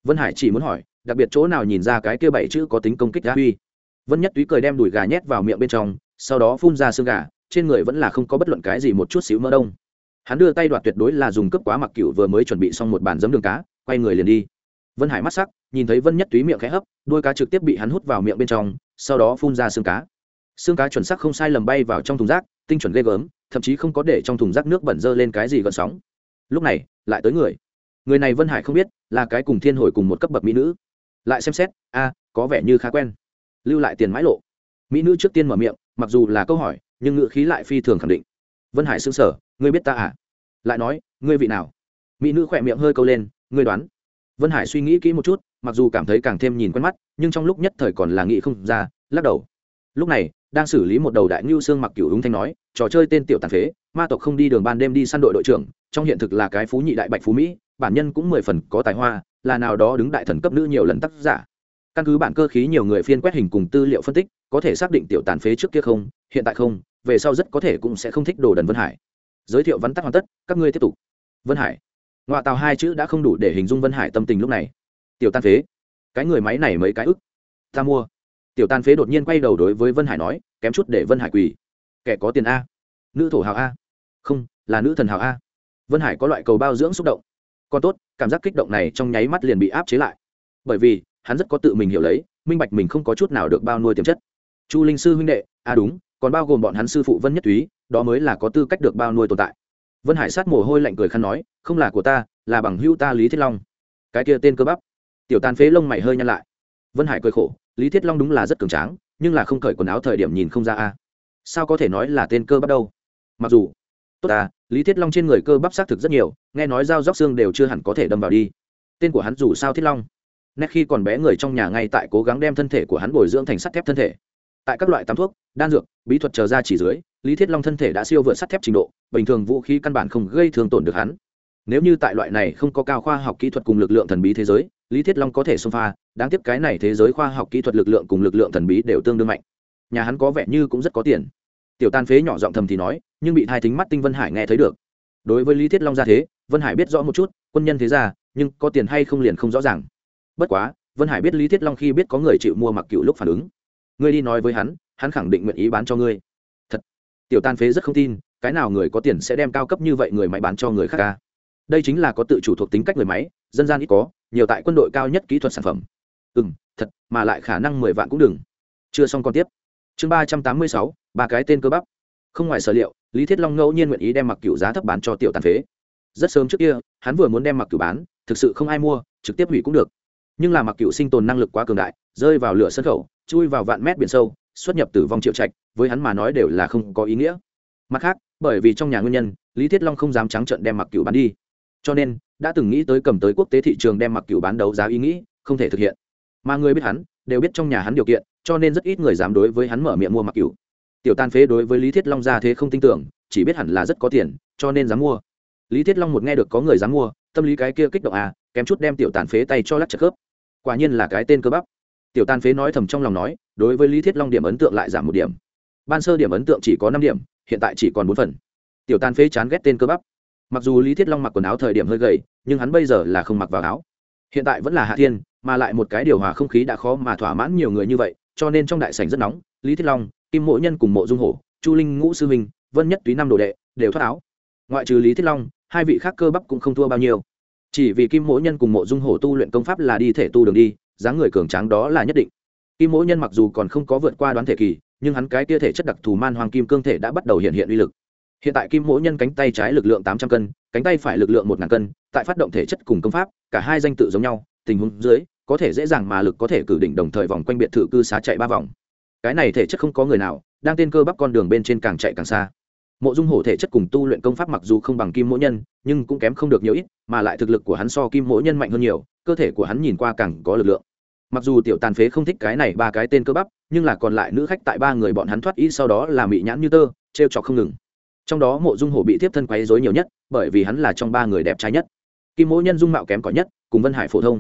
vân hải chỉ muốn hỏi, đặc biệt chỗ nào nhìn ra cái kia bảy chữ có tính công kích đã huy? Vân nhất túy cười đem đùi gà nhét vào miệng bên trong, sau đó phun ra xương gà, trên người vẫn là không có bất luận cái gì một chút xíu mỡ đông. Hắn đưa tay đoạt tuyệt đối là dùng cấp quá mặc cựu vừa mới chuẩn bị xong một bàn giấm đường cá, quay người liền đi. Vân hải mắt sắc, nhìn thấy vân nhất túy miệng khẽ hấp đôi cá trực tiếp bị hắn hút vào miệng bên trong, sau đó phun ra xương cá. Xương cá chuẩn sắc không sai lầm bay vào trong thùng rác, tinh chuẩn ghê gớm, thậm chí không có để trong thùng rác nước bẩn dơ lên cái gì gợn sóng. Lúc này, lại tới người người này vân hải không biết, là cái cùng thiên hồi cùng một cấp bậc mỹ nữ. Lại xem xét, a, có vẻ như khá quen. Lưu lại tiền mãi lộ. Mỹ nữ trước tiên mở miệng, mặc dù là câu hỏi, nhưng ngữ khí lại phi thường khẳng định. Vân hải xứng sở ngươi biết ta à? Lại nói, ngươi vị nào? Mỹ nữ khỏe miệng hơi câu lên, ngươi đoán. Vân hải suy nghĩ kỹ một chút, mặc dù cảm thấy càng thêm nhìn quen mắt, nhưng trong lúc nhất thời còn là nghĩ không ra, lắc đầu. Lúc này, đang xử lý một đầu đại ngưu xương mặc cửu đúng thanh nói, trò chơi tên tiểu tàn phế, ma tộc không đi đường ban đêm đi săn đội đội trưởng, trong hiện thực là cái phú nhị đại bạch phú mỹ bản nhân cũng mười phần có tài hoa, là nào đó đứng đại thần cấp nữ nhiều lần tác giả. Căn cứ bản cơ khí nhiều người phiên quét hình cùng tư liệu phân tích, có thể xác định tiểu tàn phế trước kia không, hiện tại không, về sau rất có thể cũng sẽ không thích đồ đần vân hải. Giới thiệu vắn tắt hoàn tất, các ngươi tiếp tục. Vân hải. Ngoại tàu hai chữ đã không đủ để hình dung vân hải tâm tình lúc này. Tiểu tàn phế. Cái người máy này mấy cái ức. Ta mua. Tiểu tàn phế đột nhiên quay đầu đối với vân hải nói, kém chút để vân hải quỳ. Kẻ có tiền a. Nữ thổ hào a. Không, là nữ thần hào a. Vân hải có loại cầu bao dưỡng xúc động còn tốt, cảm giác kích động này trong nháy mắt liền bị áp chế lại. Bởi vì, hắn rất có tự mình hiểu lấy, minh bạch mình không có chút nào được bao nuôi tiềm chất. Chu linh sư huynh đệ à đúng, còn bao gồm bọn hắn sư phụ vân nhất túy, đó mới là có tư cách được bao nuôi tồn tại. Vân hải sát mồ hôi lạnh cười khăn nói, không là của ta, là bằng hữu ta lý thiết long. Cái kia tên cơ bắp. Tiểu tàn phế lông mày hơi nhăn lại. Vân hải cười khổ, lý thiết long đúng là rất cường tráng, nhưng là không cởi quần áo thời điểm nhìn không ra a. Sao có thể nói là tên cơ bắp đâu? Mặc dù tốt à lý thiết long trên người cơ bắp xác thực rất nhiều, nghe nói dao róc xương đều chưa hẳn có thể đâm vào đi. Tên của hắn dù sao thiết long. Nét khi còn bé người trong nhà ngay tại cố gắng đem thân thể của hắn bồi dưỡng thành sắt thép thân thể. Tại các loại tắm thuốc, đan dược, bí thuật chờ ra chỉ dưới, lý thiết long thân thể đã siêu vượt sắt thép trình độ, bình thường vũ khí căn bản không gây thương tổn được hắn. Nếu như tại loại này không có cao khoa học kỹ thuật cùng lực lượng thần bí thế giới, lý thiết long có thể xông pha, đáng tiếc cái này thế giới khoa học kỹ thuật lực lượng cùng lực lượng thần bí đều tương đương mạnh. Nhà hắn có vẻ như cũng rất có tiền tiểu tan phế nhỏ giọng thầm thì nói, nhưng bị thai thính mắt tinh vân hải nghe thấy được. Đối với lý thiết long ra thế, vân hải biết rõ một chút, quân nhân thế ra nhưng có tiền hay không liền không rõ ràng. Bất quá, vân hải biết lý thiết long khi biết có người chịu mua mặc cựu lúc phản ứng. Ngươi đi nói với hắn hắn khẳng định nguyện ý bán cho ngươi. Thật. Tiểu tan phế rất không tin, cái nào người có tiền sẽ đem cao cấp như vậy người máy bán cho người khác ca? Đây chính là có tự chủ thuộc tính cách người máy, dân gian ít có, nhiều tại quân đội cao nhất kỹ thuật sản phẩm. Ừ m thật, mà lại khả năng mười vạn cũng đừng. Chưa xong còn tiếp chương ba trăm tám mươi sáu, ba cái tên cơ bắp. Không ngoài sở liệu, lý thiết long ngẫu nhiên nguyện ý đem mặc cựu giá thấp bán cho tiểu tàn phế. Rất sớm trước kia, hắn vừa muốn đem mặc cựu bán, thực sự không ai mua, trực tiếp hủy cũng được. Nhưng là mặc cựu sinh tồn năng lực quá cường đại, rơi vào lửa sân khẩu, chui vào vạn mét biển sâu, xuất nhập tử vong triệu trạch, với hắn mà nói đều là không có ý nghĩa. Mặt khác, bởi vì trong nhà nguyên nhân, lý thiết long không dám trắng trận đem mặc cựu bán đi. Cho nên, đã từng nghĩ tới cầm tới quốc tế thị trường đem mặc cựu bán đấu giá ý nghĩ, không thể thực hiện. Mà người biết hắn, đều biết trong nhà hắn điều kiện cho nên rất ít người dám đối với hắn mở miệng mua mặc cửu. Tiểu tan phế đối với lý thiết long ra thế không tin tưởng, chỉ biết hẳn là rất có tiền, cho nên dám mua. Lý thiết long một nghe được có người dám mua, tâm lý cái kia kích động à kém chút đem tiểu tàn phế tay cho lắc chật khớp. Quả nhiên là cái tên cơ bắp. Tiểu tàn phế nói thầm trong lòng nói, đối với lý thiết long điểm ấn tượng lại giảm một điểm. Ban sơ điểm ấn tượng chỉ có năm điểm, hiện tại chỉ còn bốn phần. Tiểu tàn phế chán ghét tên cơ bắp. Mặc dù lý thiết long mặc quần áo thời điểm hơi gầy, nhưng hắn bây giờ là không mặc vào áo. Hiện tại vẫn là hạ thiên, mà lại một cái điều hòa không khí đã khó mà thỏa mãn nhiều người như vậy cho nên trong đại sảnh rất nóng, lý thiết long, kim mộ nhân cùng mộ dung hổ, chu linh ngũ sư minh, vân nhất túy năm đồ đệ, đều thoát áo. Ngoại trừ lý thiết long, hai vị khác cơ bắp cũng không thua bao nhiêu. Chỉ vì kim mỗ nhân cùng mộ dung hổ tu luyện công pháp là đi thể tu đường đi, dáng người cường tráng đó là nhất định. Kim mỗ nhân mặc dù còn không có vượt qua đoán thể kỳ, nhưng hắn cái tia thể chất đặc thù man hoàng kim cương thể đã bắt đầu hiện hiện uy lực. Hiện tại kim mỗ nhân cánh tay trái lực lượng tám trăm cân, cánh tay phải lực lượng một ngàn cân, tại phát động thể chất cùng công pháp, cả hai danh tự giống nhau, tình huống dưới có thể dễ dàng mà lực có thể cử đỉnh đồng thời vòng quanh biệt thự cư xá chạy ba vòng. Cái này thể chất không có người nào, đang tên cơ bắp con đường bên trên càng chạy càng xa. Mộ dung hổ thể chất cùng tu luyện công pháp mặc dù không bằng kim mỗ nhân, nhưng cũng kém không được nhiều ít, mà lại thực lực của hắn so kim mỗ nhân mạnh hơn nhiều, cơ thể của hắn nhìn qua càng có lực lượng. Mặc dù tiểu tàn phế không thích cái này ba cái tên cơ bắp, nhưng là còn lại nữ khách tại ba người bọn hắn thoát ít sau đó là mị nhãn như tơ t r e o chọc không ngừng. Trong đó mộ dung hổ bị tiếp thân quấy dối nhiều nhất, bởi vì hắn là trong ba người đẹp trai nhất. Kim mỗ nhân dung mạo kém cỏi nhất, cùng vân hải phổ thông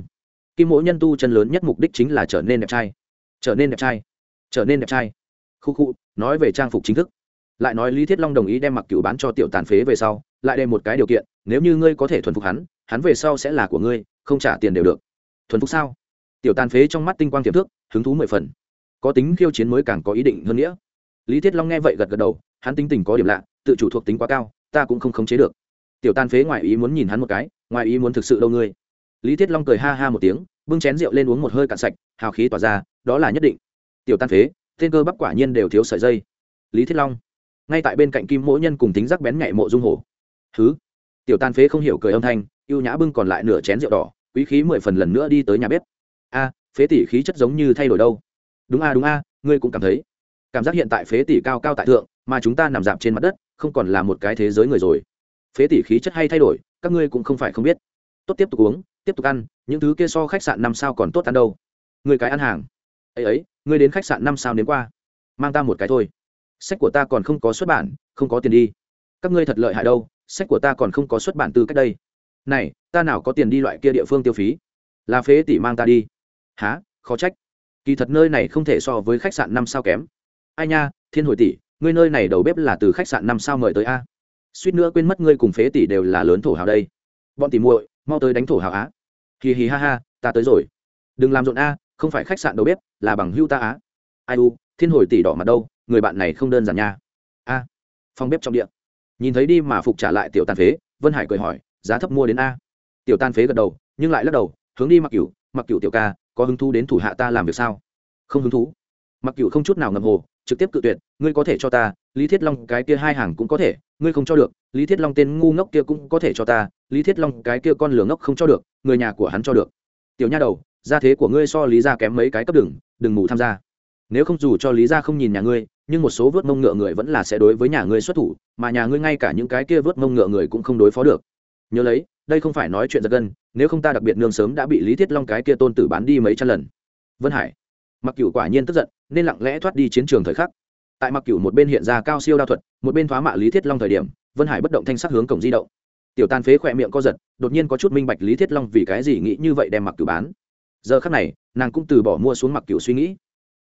kim mỗ nhân tu chân lớn nhất mục đích chính là trở nên đẹp trai. Trở nên đẹp trai. Trở nên đẹp trai. Khu khu, nói về trang phục chính thức. Lại nói lý thiết long đồng ý đem mặc cựu bán cho tiểu tàn phế về sau, lại đem một cái điều kiện, nếu như ngươi có thể thuần phục hắn hắn về sau sẽ là của ngươi, không trả tiền đều được. Thuần phục sao? Tiểu tàn phế trong mắt tinh quang tiềm thức hứng thú mười phần. Có tính khiêu chiến mới càng có ý định hơn nghĩa. Lý thiết long nghe vậy gật gật đầu, hắn tính tình có điểm lạ, tự chủ thuộc tính quá cao, ta cũng không khống chế được. Tiểu tàn phế ngoài ý muốn nhìn hắn một cái, ngoài ý muốn thực sự đâu ngươi lý thiết long cười ha ha một tiếng, bưng chén rượu lên uống một hơi cạn sạch, hào khí tỏa ra, đó là nhất định. Tiểu tan phế tên cơ bắp quả nhiên đều thiếu sợi dây. Lý thiết long, ngay tại bên cạnh kim mỗi nhân cùng tính rắc bén nhạy mộ dung hổ. Thứ tiểu tan phế không hiểu cười âm thanh yêu nhã bưng còn lại nửa chén rượu đỏ, quý khí mười phần lần nữa đi tới nhà bếp. A, phế tỷ khí chất giống như thay đổi đâu. Đúng a đúng a, ngươi cũng cảm thấy. Cảm giác hiện tại phế tỷ cao cao tại thượng, mà chúng ta nằm dạp trên mặt đất, không còn là một cái thế giới người rồi. Phế tỷ khí chất hay thay đổi, các ngươi cũng không phải không biết. Tốt, tiếp tục uống tiếp tục ăn, những thứ kia so khách sạn năm sao còn tốt ăn đâu. Người cái ăn hàng. Ấy ấy người đến khách sạn năm sao đến qua. Mang ta một cái thôi. Sách của ta còn không có xuất bản, không có tiền đi. Các ngươi thật lợi hại đâu, sách của ta còn không có xuất bản từ cách đây. Này, ta nào có tiền đi loại kia địa phương tiêu phí? Là phế tỷ mang ta đi. Há khó trách. Kỳ thật nơi này không thể so với khách sạn năm sao kém. Ai nha, thiên hồi tỷ, ngươi nơi này đầu bếp là từ khách sạn năm sao mời tới a? Suýt nữa quên mất ngươi cùng phế tỷ đều là lớn thổ hào đây. Bọn tỷ muội, mau tới đánh thổ hào á hì hì ha ha, ta tới rồi. Đừng làm rộn a, không phải khách sạn đầu bếp, là bằng hưu ta á. Ai u, thiên hồi tỷ đỏ mặt đâu, người bạn này không đơn giản nha. A, phòng bếp trong điện nhìn thấy đi mà phục trả lại tiểu tàn phế, vân hải cười hỏi, giá thấp mua đến a? Tiểu tàn phế gật đầu, nhưng lại lắc đầu, hướng đi mặc cửu mặc cửu tiểu ca, có hứng thú đến thủ hạ ta làm việc sao? Không hứng thú. Mặc cửu không chút nào ngầm hồ, trực tiếp cự tuyệt, ngươi có thể cho ta, lý thiết long cái kia hai hàng cũng có thể, ngươi không cho được, lý thiết long tên ngu ngốc kia cũng có thể cho ta lý thiết long, cái kia con lửa ngốc không cho được, người nhà của hắn cho được. Tiểu nha đầu, gia thế của ngươi so lý ra kém mấy cái cấp đừng đừng ngủ tham gia. Nếu không dù cho lý ra không nhìn nhà ngươi, nhưng một số vớt mông ngựa người vẫn là sẽ đối với nhà ngươi xuất thủ, mà nhà ngươi ngay cả những cái kia vớt mông ngựa người cũng không đối phó được. Nhớ lấy, đây không phải nói chuyện giật gân, nếu không ta đặc biệt nương sớm đã bị lý thiết long cái kia tôn tử bán đi mấy trăm lần. Vân hải, mặc cửu quả nhiên tức giận, nên lặng lẽ thoát đi chiến trường thời khắc. Tại mặc cửu một bên hiện ra cao siêu đao thuật, một bên thoá mạ lý thiết long thời điểm, vân hải bất động thanh sắc hướng cổng di động tiểu Tàn phế khỏe miệng co giật, đột nhiên có chút minh bạch lý thiết long vì cái gì nghĩ như vậy đem mặc cửu bán. Giờ khắc này, nàng cũng từ bỏ mua xuống mặc cửu suy nghĩ.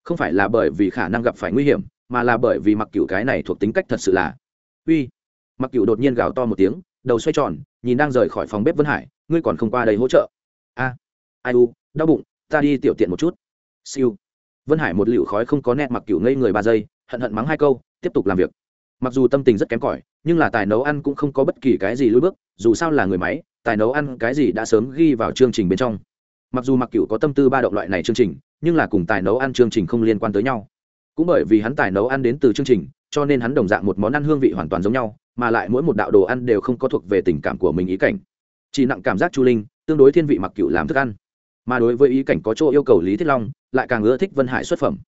Không phải là bởi vì khả năng gặp phải nguy hiểm, mà là bởi vì mặc cửu cái này thuộc tính cách thật sự là. Uy! Mặc cửu đột nhiên gào to một tiếng, đầu xoay tròn, nhìn đang rời khỏi phòng bếp vân hải, ngươi còn không qua đây hỗ trợ. A! Ai u, đau bụng, ta đi tiểu tiện một chút. Siêu! Vân hải một liều khói không có nét mặc cửu ngây người ba giây, hận hận mắng hai câu, tiếp tục làm việc. Mặc dù tâm tình rất kém cỏi nhưng là tài nấu ăn cũng không có bất kỳ cái gì lưỡi bước, dù sao là người máy, tài nấu ăn cái gì đã sớm ghi vào chương trình bên trong. Mặc dù mặc cựu có tâm tư ba động loại này chương trình, nhưng là cùng tài nấu ăn chương trình không liên quan tới nhau. Cũng bởi vì hắn tài nấu ăn đến từ chương trình, cho nên hắn đồng dạng một món ăn hương vị hoàn toàn giống nhau, mà lại mỗi một đạo đồ ăn đều không có thuộc về tình cảm của mình ý cảnh. Chỉ nặng cảm giác chu linh, tương đối thiên vị mặc cựu làm thức ăn. Mà đối với ý cảnh có chỗ yêu cầu lý thiết long, lại càng ưa thích vân hải xuất phẩm.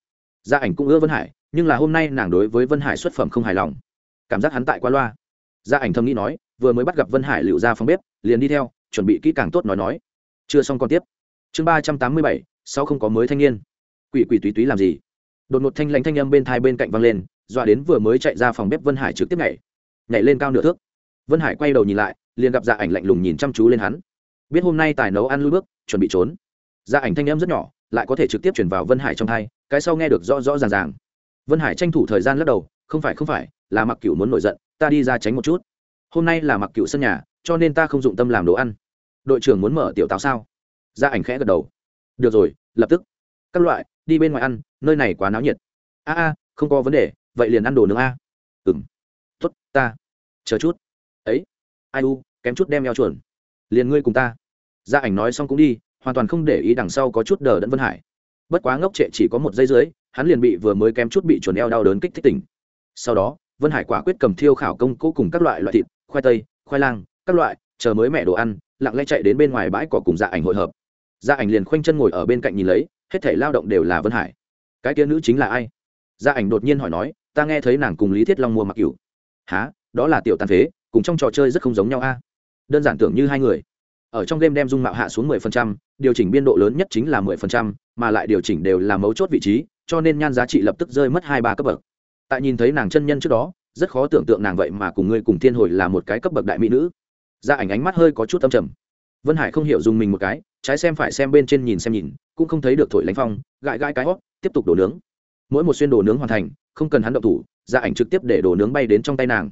Gia ảnh cũng ưa vân hải, nhưng là hôm nay nàng đối với vân hải xuất phẩm không hài lòng cảm giác hắn tại qua loa. Gia ảnh thầm nghĩ nói, vừa mới bắt gặp vân hải liệu ra phòng bếp, liền đi theo, chuẩn bị kỹ càng tốt nói nói. Chưa xong còn tiếp. Chương ba trăm tám mươi bảy, sau không có mới thanh niên. Quỷ quỷ túy túy làm gì? Đột ngột thanh lãnh thanh âm bên thai bên cạnh văng lên, dọa đến vừa mới chạy ra phòng bếp vân hải trực tiếp nhảy. Nhảy lên cao nửa thước. Vân hải quay đầu nhìn lại, liền gặp dạ ảnh lạnh lùng nhìn chăm chú lên hắn. Biết hôm nay tài nấu ăn lui bước, chuẩn bị trốn. Dạ ảnh thanh âm rất nhỏ, lại có thể trực tiếp chuyển vào vân hải trong thai, cái sau nghe được rõ rõ ràng ràng. Vân hải tranh thủ thời gian lắc đầu, không phải không phải là mặc cựu muốn nổi giận, ta đi ra tránh một chút. Hôm nay là mặc cựu sân nhà, cho nên ta không dụng tâm làm đồ ăn. Đội trưởng muốn mở tiểu táo sao? Gia ảnh khẽ gật đầu. Được rồi, lập tức. Các loại, đi bên ngoài ăn, nơi này quá náo nhiệt. A a, không có vấn đề, vậy liền ăn đồ nướng a. À. ừng tuất ta. Chờ chút. Ấy. Ai u, kém chút đem eo chuẩn liền ngươi cùng ta. Gia ảnh nói xong cũng đi, hoàn toàn không để ý đằng sau có chút đờ đẫn vân hải. Bất quá ngốc trệ chỉ có một giây dưới hắn liền bị vừa mới kém chút bị chuẩn eo đau đớn kích thích tỉnh. Sau đó vân hải quả quyết cầm thiêu khảo công cố cùng các loại loại thịt khoai tây khoai lang các loại chờ mới mẹ đồ ăn lặng lẽ chạy đến bên ngoài bãi cỏ cùng dạ ảnh hội hợp. Dạ ảnh liền khoanh chân ngồi ở bên cạnh nhìn lấy hết thể lao động đều là vân hải. Cái kia nữ chính là ai? Dạ ảnh đột nhiên hỏi nói ta nghe thấy nàng cùng lý thiết long mua mặc cửu. Há đó là tiểu tàn phế cùng trong trò chơi rất không giống nhau a. Đơn giản tưởng như hai người. Ở trong game đem dung mạo hạ xuống 10%, điều chỉnh biên độ lớn nhất chính là 10%, mà lại điều chỉnh đều là mấu chốt vị trí cho nên nhan giá trị lập tức rơi mất hai ba cấp bậc tại nhìn thấy nàng chân nhân trước đó, rất khó tưởng tượng nàng vậy mà cùng ngươi cùng thiên hồi là một cái cấp bậc đại mỹ nữ. Gia ảnh ánh mắt hơi có chút tâm trầm. Vân hải không hiểu dùng mình một cái, trái xem phải xem bên trên nhìn xem nhìn, cũng không thấy được thổi lánh phong, gãi gãi cái hót, tiếp tục đổ nướng. Mỗi một xuyên đồ nướng hoàn thành, không cần hắn động thủ gia ảnh trực tiếp để đồ nướng bay đến trong tay nàng.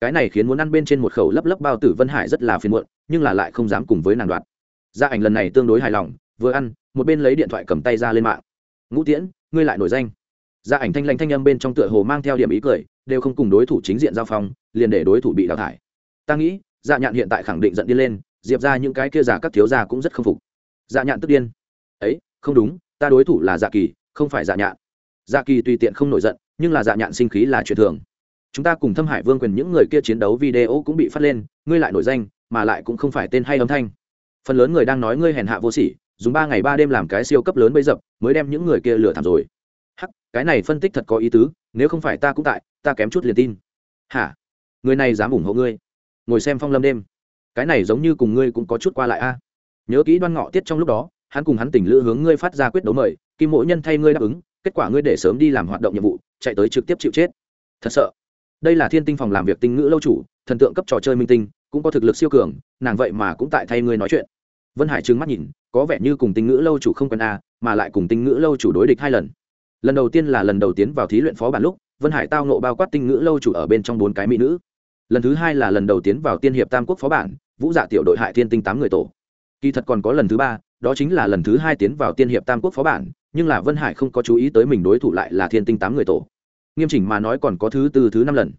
Cái này khiến muốn ăn bên trên một khẩu lấp lấp bao tử vân hải rất là phiền muộn, nhưng là lại không dám cùng với nàng đoạt. Gia ảnh lần này tương đối hài lòng, vừa ăn, một bên lấy điện thoại cầm tay ra lên mạng. Ngũ tiễn, ngươi lại nổi danh gia ảnh thanh lãnh thanh âm bên trong tựa hồ mang theo điểm ý cười, đều không cùng đối thủ chính diện giao phong, liền để đối thủ bị đào thải. Ta nghĩ dạ nhạn hiện tại khẳng định giận đi lên, diệp ra những cái kia giả các thiếu gia cũng rất k phục. Dạ nhạn tức điên. Ấy, không đúng, ta đối thủ là dạ kỳ, không phải dạ nhạn. Dạ kỳ tùy tiện không nổi giận, nhưng là dạ nhạn sinh khí là chuyện thường. Chúng ta cùng thâm hải vương quyền những người kia chiến đấu video cũng bị phát lên, ngươi lại nổi danh, mà lại cũng không phải tên hay âm thanh. Phần lớn người đang nói ngươi hèn hạ vô sỉ, dùng ba ngày ba đêm làm cái siêu cấp lớn bấy dập, mới đem những người kia lừa thảm rồi cái này phân tích thật có ý tứ, nếu không phải ta cũng tại, ta kém chút liền tin. Hả? Người này dám ủng hộ ngươi? Ngồi xem phong lâm đêm. Cái này giống như cùng ngươi cũng có chút qua lại a. Nhớ kỹ đoan ngọ tiết trong lúc đó, hắn cùng hắn tỉnh lữ hướng ngươi phát ra quyết đấu mời kim mỗi nhân thay ngươi đáp ứng, kết quả ngươi để sớm đi làm hoạt động nhiệm vụ, chạy tới trực tiếp chịu chết. Thật sợ. Đây là thiên tinh phòng làm việc tinh ngữ lâu chủ, thần tượng cấp trò chơi minh tinh, cũng có thực lực siêu cường, nàng vậy mà cũng tại thay ngươi nói chuyện. Vân hải trừng mắt nhìn, có vẻ như cùng tinh ngữ lâu chủ không quen a, mà lại cùng tinh ngữ lâu chủ đối địch hai lần lần đầu tiên là lần đầu tiến vào thí luyện phó bản lúc, vân hải tao nộ bao quát tinh ngữ lâu chủ ở bên trong bốn cái mỹ nữ. Lần thứ hai là lần đầu tiến vào tiên hiệp tam quốc phó bản, vũ dạ tiểu đội hại thiên tinh tám người tổ. Kỳ thật còn có lần thứ ba, đó chính là lần thứ hai tiến vào tiên hiệp tam quốc phó bản, nhưng là vân hải không có chú ý tới mình đối thủ lại là thiên tinh tám người tổ. Nghiêm chỉnh mà nói còn có thứ tư, thứ năm lần.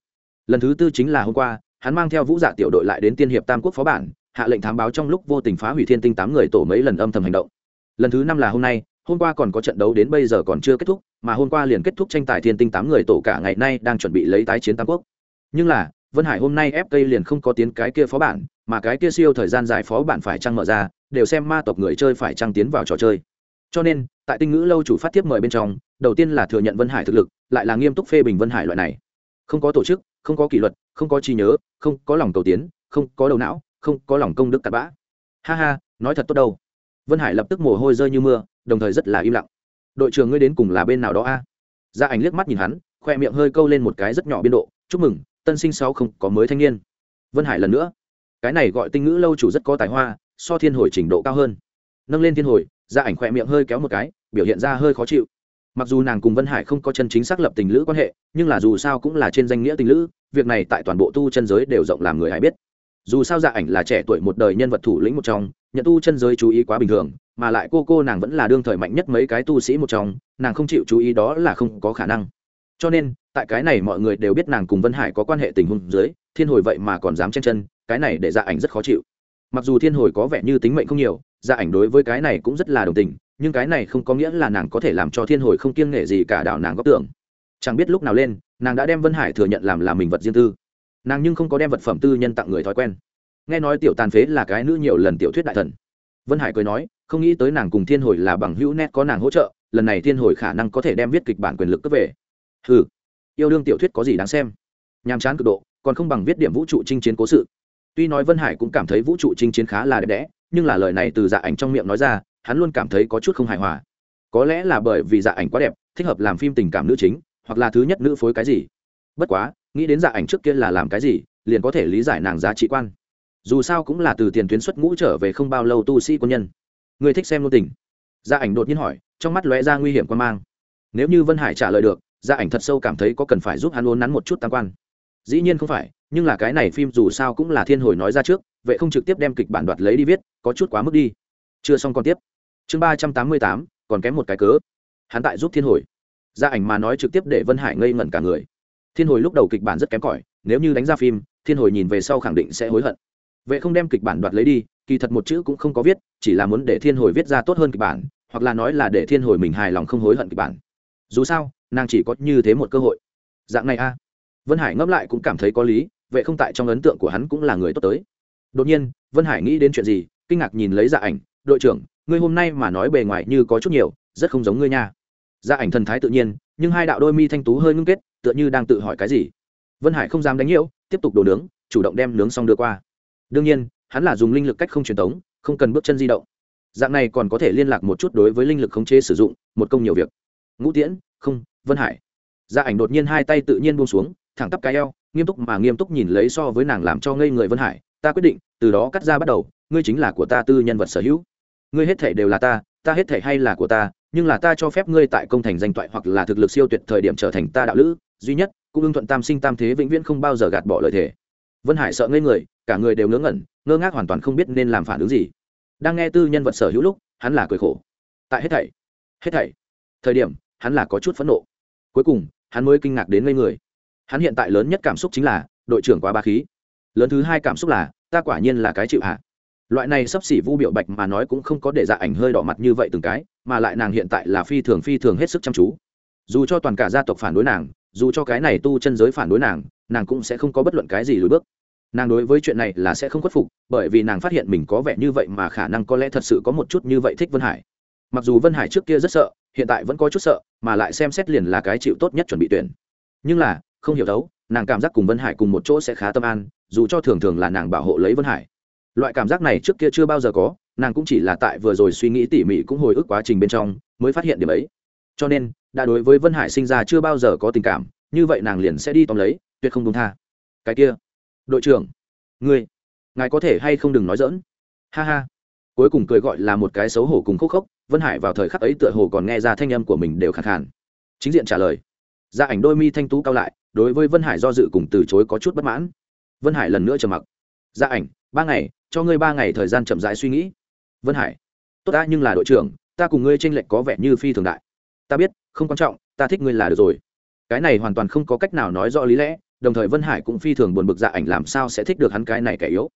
Lần thứ tư chính là hôm qua, hắn mang theo vũ dạ tiểu đội lại đến tiên hiệp tam quốc phó bản, hạ lệnh thám báo trong lúc vô tình phá hủy thiên tinh tám người tổ mấy lần âm thầm hành động. Lần thứ năm là hôm nay hôm qua còn có trận đấu đến bây giờ còn chưa kết thúc, mà hôm qua liền kết thúc tranh tài thiên tinh tám người tổ cả ngày nay đang chuẩn bị lấy tái chiến tam quốc. Nhưng là, vân hải hôm nay ép cây liền không có tiến cái kia phó bản, mà cái kia siêu thời gian dài phó bản phải trăng mở ra, đều xem ma tộc người chơi phải trăng tiến vào trò chơi. Cho nên, tại tinh ngữ lâu chủ phát tiếp mời bên trong, đầu tiên là thừa nhận vân hải thực lực, lại là nghiêm túc phê bình vân hải loại này. Không có tổ chức, không có kỷ luật, không có trí nhớ, không có lòng cầu tiến, không có đầu não, không có lòng công đức cặn bã. Ha ha, nói thật tốt đâu. Vân hải lập tức mồ hôi rơi như mưa đồng thời rất là im lặng. Đội trưởng ngươi đến cùng là bên nào đó a? Gia ảnh liếc mắt nhìn hắn, khoe miệng hơi câu lên một cái rất nhỏ biên độ, chúc mừng, tân sinh sáu không có mới thanh niên. Vân hải lần nữa. Cái này gọi tinh ngữ lâu chủ rất có tài hoa, so thiên hồi trình độ cao hơn. Nâng lên thiên hồi, gia ảnh khoe miệng hơi kéo một cái, biểu hiện ra hơi khó chịu. Mặc dù nàng cùng vân hải không có chân chính xác lập tình lữ quan hệ, nhưng là dù sao cũng là trên danh nghĩa tình lữ, việc này tại toàn bộ tu chân giới đều rộng làm người hay biết dù sao dạ ảnh là trẻ tuổi một đời nhân vật thủ lĩnh một trong, nhận tu chân giới chú ý quá bình thường, mà lại cô cô nàng vẫn là đương thời mạnh nhất mấy cái tu sĩ một trong, nàng không chịu chú ý đó là không có khả năng. Cho nên, tại cái này mọi người đều biết nàng cùng vân hải có quan hệ tình huống dưới, thiên hồi vậy mà còn dám chen chân, cái này để dạ ảnh rất khó chịu. Mặc dù thiên hồi có vẻ như tính mệnh không nhiều dạ ảnh đối với cái này cũng rất là đồng tình, nhưng cái này không có nghĩa là nàng có thể làm cho thiên hồi không kiêng nghệ gì cả đảo nàng góp tưởng. Chẳng biết lúc nào lên, nàng đã đem vân hải thừa nhận làm là mình vật riêng tư nàng nhưng không có đem vật phẩm tư nhân tặng người thói quen. Nghe nói tiểu tàn phế là cái nữ nhiều lần tiểu thuyết đại thần. Vân hải cười nói, không nghĩ tới nàng cùng thiên hồi là bằng hữu nét có nàng hỗ trợ, lần này thiên hồi khả năng có thể đem viết kịch bản quyền lực cấp về. Ừ yêu đương tiểu thuyết có gì đáng xem? Nhàm chán cực độ, còn không bằng viết điểm vũ trụ chinh chiến cố sự. Tuy nói vân hải cũng cảm thấy vũ trụ chinh chiến khá là đẹp đẽ, nhưng là lời này từ dạ ảnh trong miệng nói ra, hắn luôn cảm thấy có chút không hài hòa. Có lẽ là bởi vì dạ ảnh quá đẹp, thích hợp làm phim tình cảm nữ chính, hoặc là thứ nhất nữ phối cái gì. Bất quá nghĩ đến dạ ảnh trước kia là làm cái gì, liền có thể lý giải nàng giá trị quan. Dù sao cũng là từ tiền tuyến xuất ngũ trở về không bao lâu tu sĩ quân nhân. Người thích xem ngôn tình. Gia ảnh đột nhiên hỏi, trong mắt lóe ra nguy hiểm quan mang. Nếu như vân hải trả lời được gia ảnh thật sâu cảm thấy có cần phải giúp hắn ôn nắn một chút tam quan. Dĩ nhiên không phải, nhưng là cái này phim dù sao cũng là thiên hồi nói ra trước, vậy không trực tiếp đem kịch bản đoạt lấy đi viết, có chút quá mức đi. Chưa xong còn tiếp. Chương ba trăm tám mươi tám, còn kém một cái cớ. Hắn tại giúp thiên hồi. Gia ảnh mà nói trực tiếp để vân hải ngây ngẩn cả người thiên hồi lúc đầu kịch bản rất kém cỏi, nếu như đánh ra phim, thiên hồi nhìn về sau khẳng định sẽ hối hận. Vậy không đem kịch bản đoạt lấy đi, kỳ thật một chữ cũng không có viết, chỉ là muốn để thiên hồi viết ra tốt hơn kịch bản, hoặc là nói là để thiên hồi mình hài lòng không hối hận kịch bản. Dù sao, nàng chỉ có như thế một cơ hội. Dạng này a. Vân hải ngẫm lại cũng cảm thấy có lý vậy không tại trong ấn tượng của hắn cũng là người tốt tới. Đột nhiên, vân hải nghĩ đến chuyện gì, kinh ngạc nhìn lấy dạ ảnh, đội trưởng, ngươi hôm nay mà nói bề ngoài như có chút nhiều, rất không giống ngươi nha. Dạ ảnh thần thái tự nhiên, nhưng hai đạo đôi mi thanh tú hơi ngưng kết tựa như đang tự hỏi cái gì. Vân hải không dám đánh nhiễu, tiếp tục đổ nướng, chủ động đem nướng xong đưa qua. Đương nhiên, hắn là dùng linh lực cách không truyền tống, không cần bước chân di động. Dạng này còn có thể liên lạc một chút đối với linh lực khống chế sử dụng, một công nhiều việc. Ngũ tiễn, không, vân hải. Gia ảnh đột nhiên hai tay tự nhiên buông xuống, thẳng tắp cái eo, nghiêm túc mà nghiêm túc nhìn lấy so với nàng làm cho ngây người vân hải. Ta quyết định, từ đó cắt ra bắt đầu, ngươi chính là của ta tư nhân vật sở hữu. Ngươi hết thể đều là ta ta hết thể hay là của ta, nhưng là ta cho phép ngươi tại công thành danh toại hoặc là thực lực siêu tuyệt thời điểm trở thành ta đạo lữ duy nhất, cũng ưng thuận tam sinh tam thế vĩnh viễn không bao giờ gạt bỏ lời thề. Vân hải sợ ngây người, cả người đều ngớ ngẩn, ngơ ngác hoàn toàn không biết nên làm phản ứng gì. Đang nghe tư nhân vật sở hữu lúc, hắn là cười khổ. Tại hết thảy hết thảy, thời điểm, hắn là có chút phẫn nộ. Cuối cùng, hắn mới kinh ngạc đến ngây người. Hắn hiện tại lớn nhất cảm xúc chính là, đội trưởng quá ba khí. Lớn thứ hai cảm xúc là, ta quả nhiên là cái chịu hạ. Loại này sắp xỉ vu biểu bạch mà nói cũng không có để dạ ảnh hơi đỏ mặt như vậy từng cái, mà lại nàng hiện tại là phi thường phi thường hết sức chăm chú. Dù cho toàn cả gia tộc phản đối nàng dù cho cái này tu chân giới phản đối nàng nàng cũng sẽ không có bất luận cái gì lùi bước. Nàng đối với chuyện này là sẽ không khuất phục, bởi vì nàng phát hiện mình có vẻ như vậy mà khả năng có lẽ thật sự có một chút như vậy thích vân hải. Mặc dù vân hải trước kia rất sợ, hiện tại vẫn có chút sợ, mà lại xem xét liền là cái chịu tốt nhất chuẩn bị tuyển. Nhưng là, không hiểu đấu, nàng cảm giác cùng vân hải cùng một chỗ sẽ khá tâm an, dù cho thường thường là nàng bảo hộ lấy vân hải. Loại cảm giác này trước kia chưa bao giờ có, nàng cũng chỉ là tại vừa rồi suy nghĩ tỉ mỉ cũng hồi ức quá trình bên trong, mới phát hiện điểm ấy cho nên, đã đối với vân hải sinh ra chưa bao giờ có tình cảm, như vậy nàng liền sẽ đi tóm lấy, tuyệt không đúng tha. Cái kia, đội trưởng, ngươi, ngài có thể hay không đừng nói dỡn ha ha. Cuối cùng cười gọi là một cái xấu hổ cùng khúc khốc, vân hải vào thời khắc ấy tựa hồ còn nghe ra thanh âm của mình đều khẳng khàn. Chính diện trả lời. Gia ảnh đôi mi thanh tú cao lại, đối với vân hải do dự cùng từ chối có chút bất mãn. Vân hải lần nữa trầm mặc. Gia ảnh, ba ngày, cho ngươi ba ngày thời gian chậm rãi suy nghĩ. Vân hải, tốt ta nhưng là đội trưởng, ta cùng ngươi tranh lệch có vẻ như phi thường đại ta biết, không quan trọng, ta thích ngươi là được rồi. Cái này hoàn toàn không có cách nào nói rõ lý lẽ, đồng thời vân hải cũng phi thường buồn bực dạ ảnh làm sao sẽ thích được hắn cái này kẻ yếu.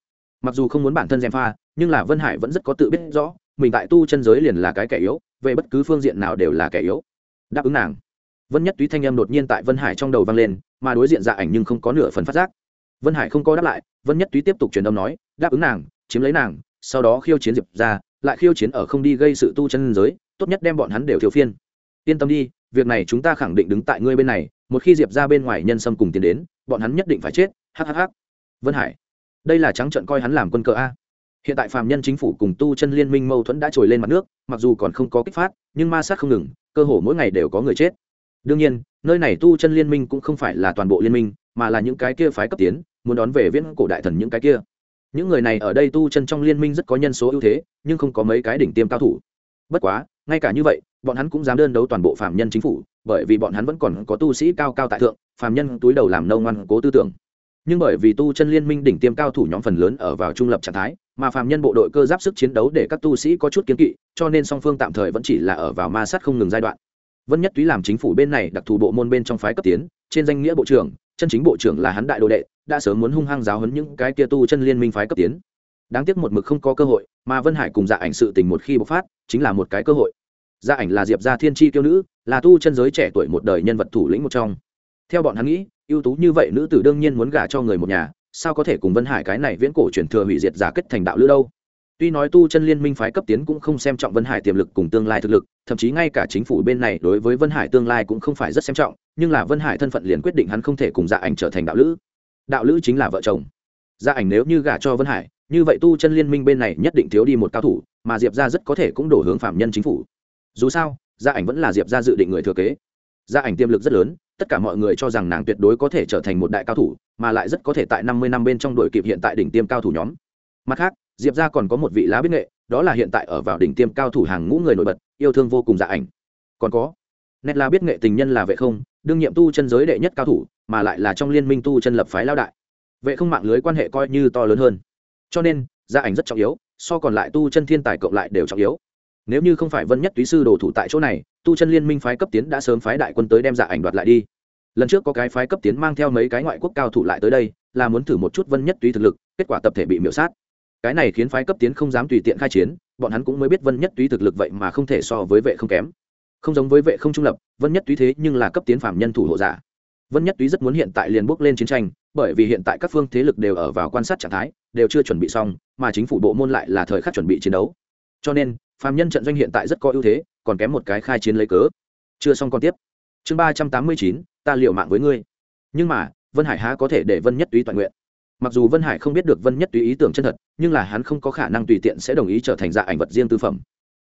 Mặc dù không muốn bản thân gièm pha, nhưng là vân hải vẫn rất có tự biết rõ, mình tại tu chân giới liền là cái kẻ yếu, về bất cứ phương diện nào đều là kẻ yếu. Đáp ứng nàng. Vân nhất túy thanh em đột nhiên tại vân hải trong đầu vang lên, mà đối diện dạ ảnh nhưng không có nửa phần phát giác. Vân hải không có đáp lại, vân nhất túy tiếp tục truyền âm nói, đáp ứng nàng, chiếm lấy nàng, sau đó khiêu chiến diệp ra lại khiêu chiến ở không đi gây sự tu chân giới, tốt nhất đem bọn hắn đều thiếu phiên yên tâm đi, việc này chúng ta khẳng định đứng tại ngươi bên này, một khi diệp ra bên ngoài nhân sâm cùng tiến đến, bọn hắn nhất định phải chết hhh vân hải, đây là trắng trận coi hắn làm quân cờ a. Hiện tại phàm nhân chính phủ cùng tu chân liên minh mâu thuẫn đã trồi lên mặt nước, mặc dù còn không có kích phát, nhưng ma sát không ngừng, cơ hồ mỗi ngày đều có người chết. Đương nhiên, nơi này tu chân liên minh cũng không phải là toàn bộ liên minh, mà là những cái kia phái cấp tiến, muốn đón về viễn cổ đại thần những cái kia. Những người này ở đây tu chân trong liên minh rất có nhân số ưu thế, nhưng không có mấy cái đỉnh tiêm cao thủ bất quá, ngay cả như vậy, bọn hắn cũng dám đơn đấu toàn bộ phạm nhân chính phủ, bởi vì bọn hắn vẫn còn có tu sĩ cao cao tại thượng phạm nhân túi đầu làm nâu ngoan cố tư tưởng. Nhưng bởi vì tu chân liên minh đỉnh tiêm cao thủ nhóm phần lớn ở vào trung lập trạng thái, mà phạm nhân bộ đội cơ giáp sức chiến đấu để các tu sĩ có chút kiến kỵ, cho nên song phương tạm thời vẫn chỉ là ở vào ma sát không ngừng giai đoạn. Vân nhất túy làm chính phủ bên này đặc thù bộ môn bên trong phái cấp tiến, trên danh nghĩa bộ trưởng, chân chính bộ trưởng là hắn đại đồ đệ, đã sớm muốn hung hăng giáo hấn những cái kia tu chân liên minh phái cấp tiến đáng tiếc một mực không có cơ hội, mà vân hải cùng dạ ảnh sự tình một khi bộc phát, chính là một cái cơ hội. Dạ ảnh là diệp gia thiên tri tiêu nữ, là tu chân giới trẻ tuổi một đời nhân vật thủ lĩnh một trong. Theo bọn hắn nghĩ, ưu tú như vậy nữ tử đương nhiên muốn gả cho người một nhà, sao có thể cùng vân hải cái này viễn cổ truyền thừa hủy diệt giả kết thành đạo lữ đâu? Tuy nói tu chân liên minh phái cấp tiến cũng không xem trọng vân hải tiềm lực cùng tương lai thực lực, thậm chí ngay cả chính phủ bên này đối với vân hải tương lai cũng không phải rất xem trọng, nhưng là vân hải thân phận liền quyết định hắn không thể cùng dạ ảnh trở thành đạo lữ. Đạo lữ chính là vợ chồng. Dạ ảnh nếu như gả cho vân hải như vậy tu chân liên minh bên này nhất định thiếu đi một cao thủ, mà diệp ra rất có thể cũng đổ hướng phạm nhân chính phủ. Dù sao, gia ảnh vẫn là diệp ra dự định người thừa kế. Gia ảnh tiềm lực rất lớn, tất cả mọi người cho rằng nàng tuyệt đối có thể trở thành một đại cao thủ, mà lại rất có thể tại năm mươi năm bên trong đội kịp hiện tại đỉnh tiêm cao thủ nhóm. Mặt khác, diệp ra còn có một vị lá biết nghệ, đó là hiện tại ở vào đỉnh tiêm cao thủ hàng ngũ người nổi bật, yêu thương vô cùng dạ ảnh. Còn có, nét la biết nghệ tình nhân là vệ không, đương nhiệm tu chân giới đệ nhất cao thủ, mà lại là trong liên minh tu chân lập phái lao đại. Vệ không mạng lưới quan hệ coi như to lớn hơn cho nên, gia ảnh rất trọng yếu, so còn lại tu chân thiên tài cộng lại đều trọng yếu. Nếu như không phải vân nhất túy sư đồ thủ tại chỗ này, tu chân liên minh phái cấp tiến đã sớm phái đại quân tới đem dạ ảnh đoạt lại đi. Lần trước có cái phái cấp tiến mang theo mấy cái ngoại quốc cao thủ lại tới đây, là muốn thử một chút vân nhất túy thực lực, kết quả tập thể bị miễu sát. Cái này khiến phái cấp tiến không dám tùy tiện khai chiến, bọn hắn cũng mới biết vân nhất túy thực lực vậy mà không thể so với vệ không kém. Không giống với vệ không trung lập, vân nhất túy thế nhưng là cấp tiến phạm nhân thủ hộ giả vân nhất túy rất muốn hiện tại liền bước lên chiến tranh, bởi vì hiện tại các phương thế lực đều ở vào quan sát trạng thái, đều chưa chuẩn bị xong, mà chính phủ bộ môn lại là thời khắc chuẩn bị chiến đấu. Cho nên phạm nhân trận doanh hiện tại rất có ưu thế, còn kém một cái khai chiến lấy cớ. Chưa xong còn tiếp. Chương ba trăm tám mươi chín, ta liệu mạng với ngươi. Nhưng mà, vân hải há có thể để vân nhất túy toàn nguyện? Mặc dù vân hải không biết được vân nhất túy ý tưởng chân thật, nhưng là hắn không có khả năng tùy tiện sẽ đồng ý trở thành dạ ảnh vật riêng tư phẩm.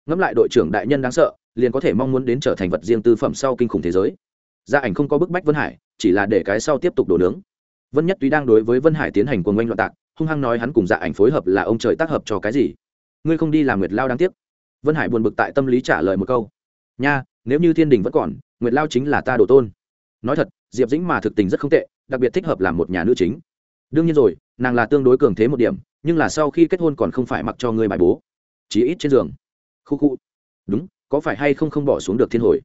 Ngẫm lại đội trưởng đại nhân đáng sợ, liền có thể mong muốn đến trở thành vật riêng tư phẩm sau kinh khủng thế giới gia ảnh không có bức bách vân hải, chỉ là để cái sau tiếp tục đổ nướng. Vân nhất tuy đang đối với vân hải tiến hành cuồng oanh loạn tạc, hung hăng nói hắn cùng dạ ảnh phối hợp là ông trời tác hợp cho cái gì? Ngươi không đi làm nguyệt lao đáng tiếc. Vân hải buồn bực tại tâm lý trả lời một câu. Nha, nếu như thiên đình vẫn còn, nguyệt lao chính là ta đồ tôn. Nói thật, diệp dĩnh mà thực tình rất không tệ, đặc biệt thích hợp làm một nhà nữ chính. Đương nhiên rồi, nàng là tương đối cường thế một điểm, nhưng là sau khi kết hôn còn không phải mặc cho ngươi bài bố. Chí ít trên giường. Khu khu. Đúng, có phải hay không không bỏ xuống được thiên hồi?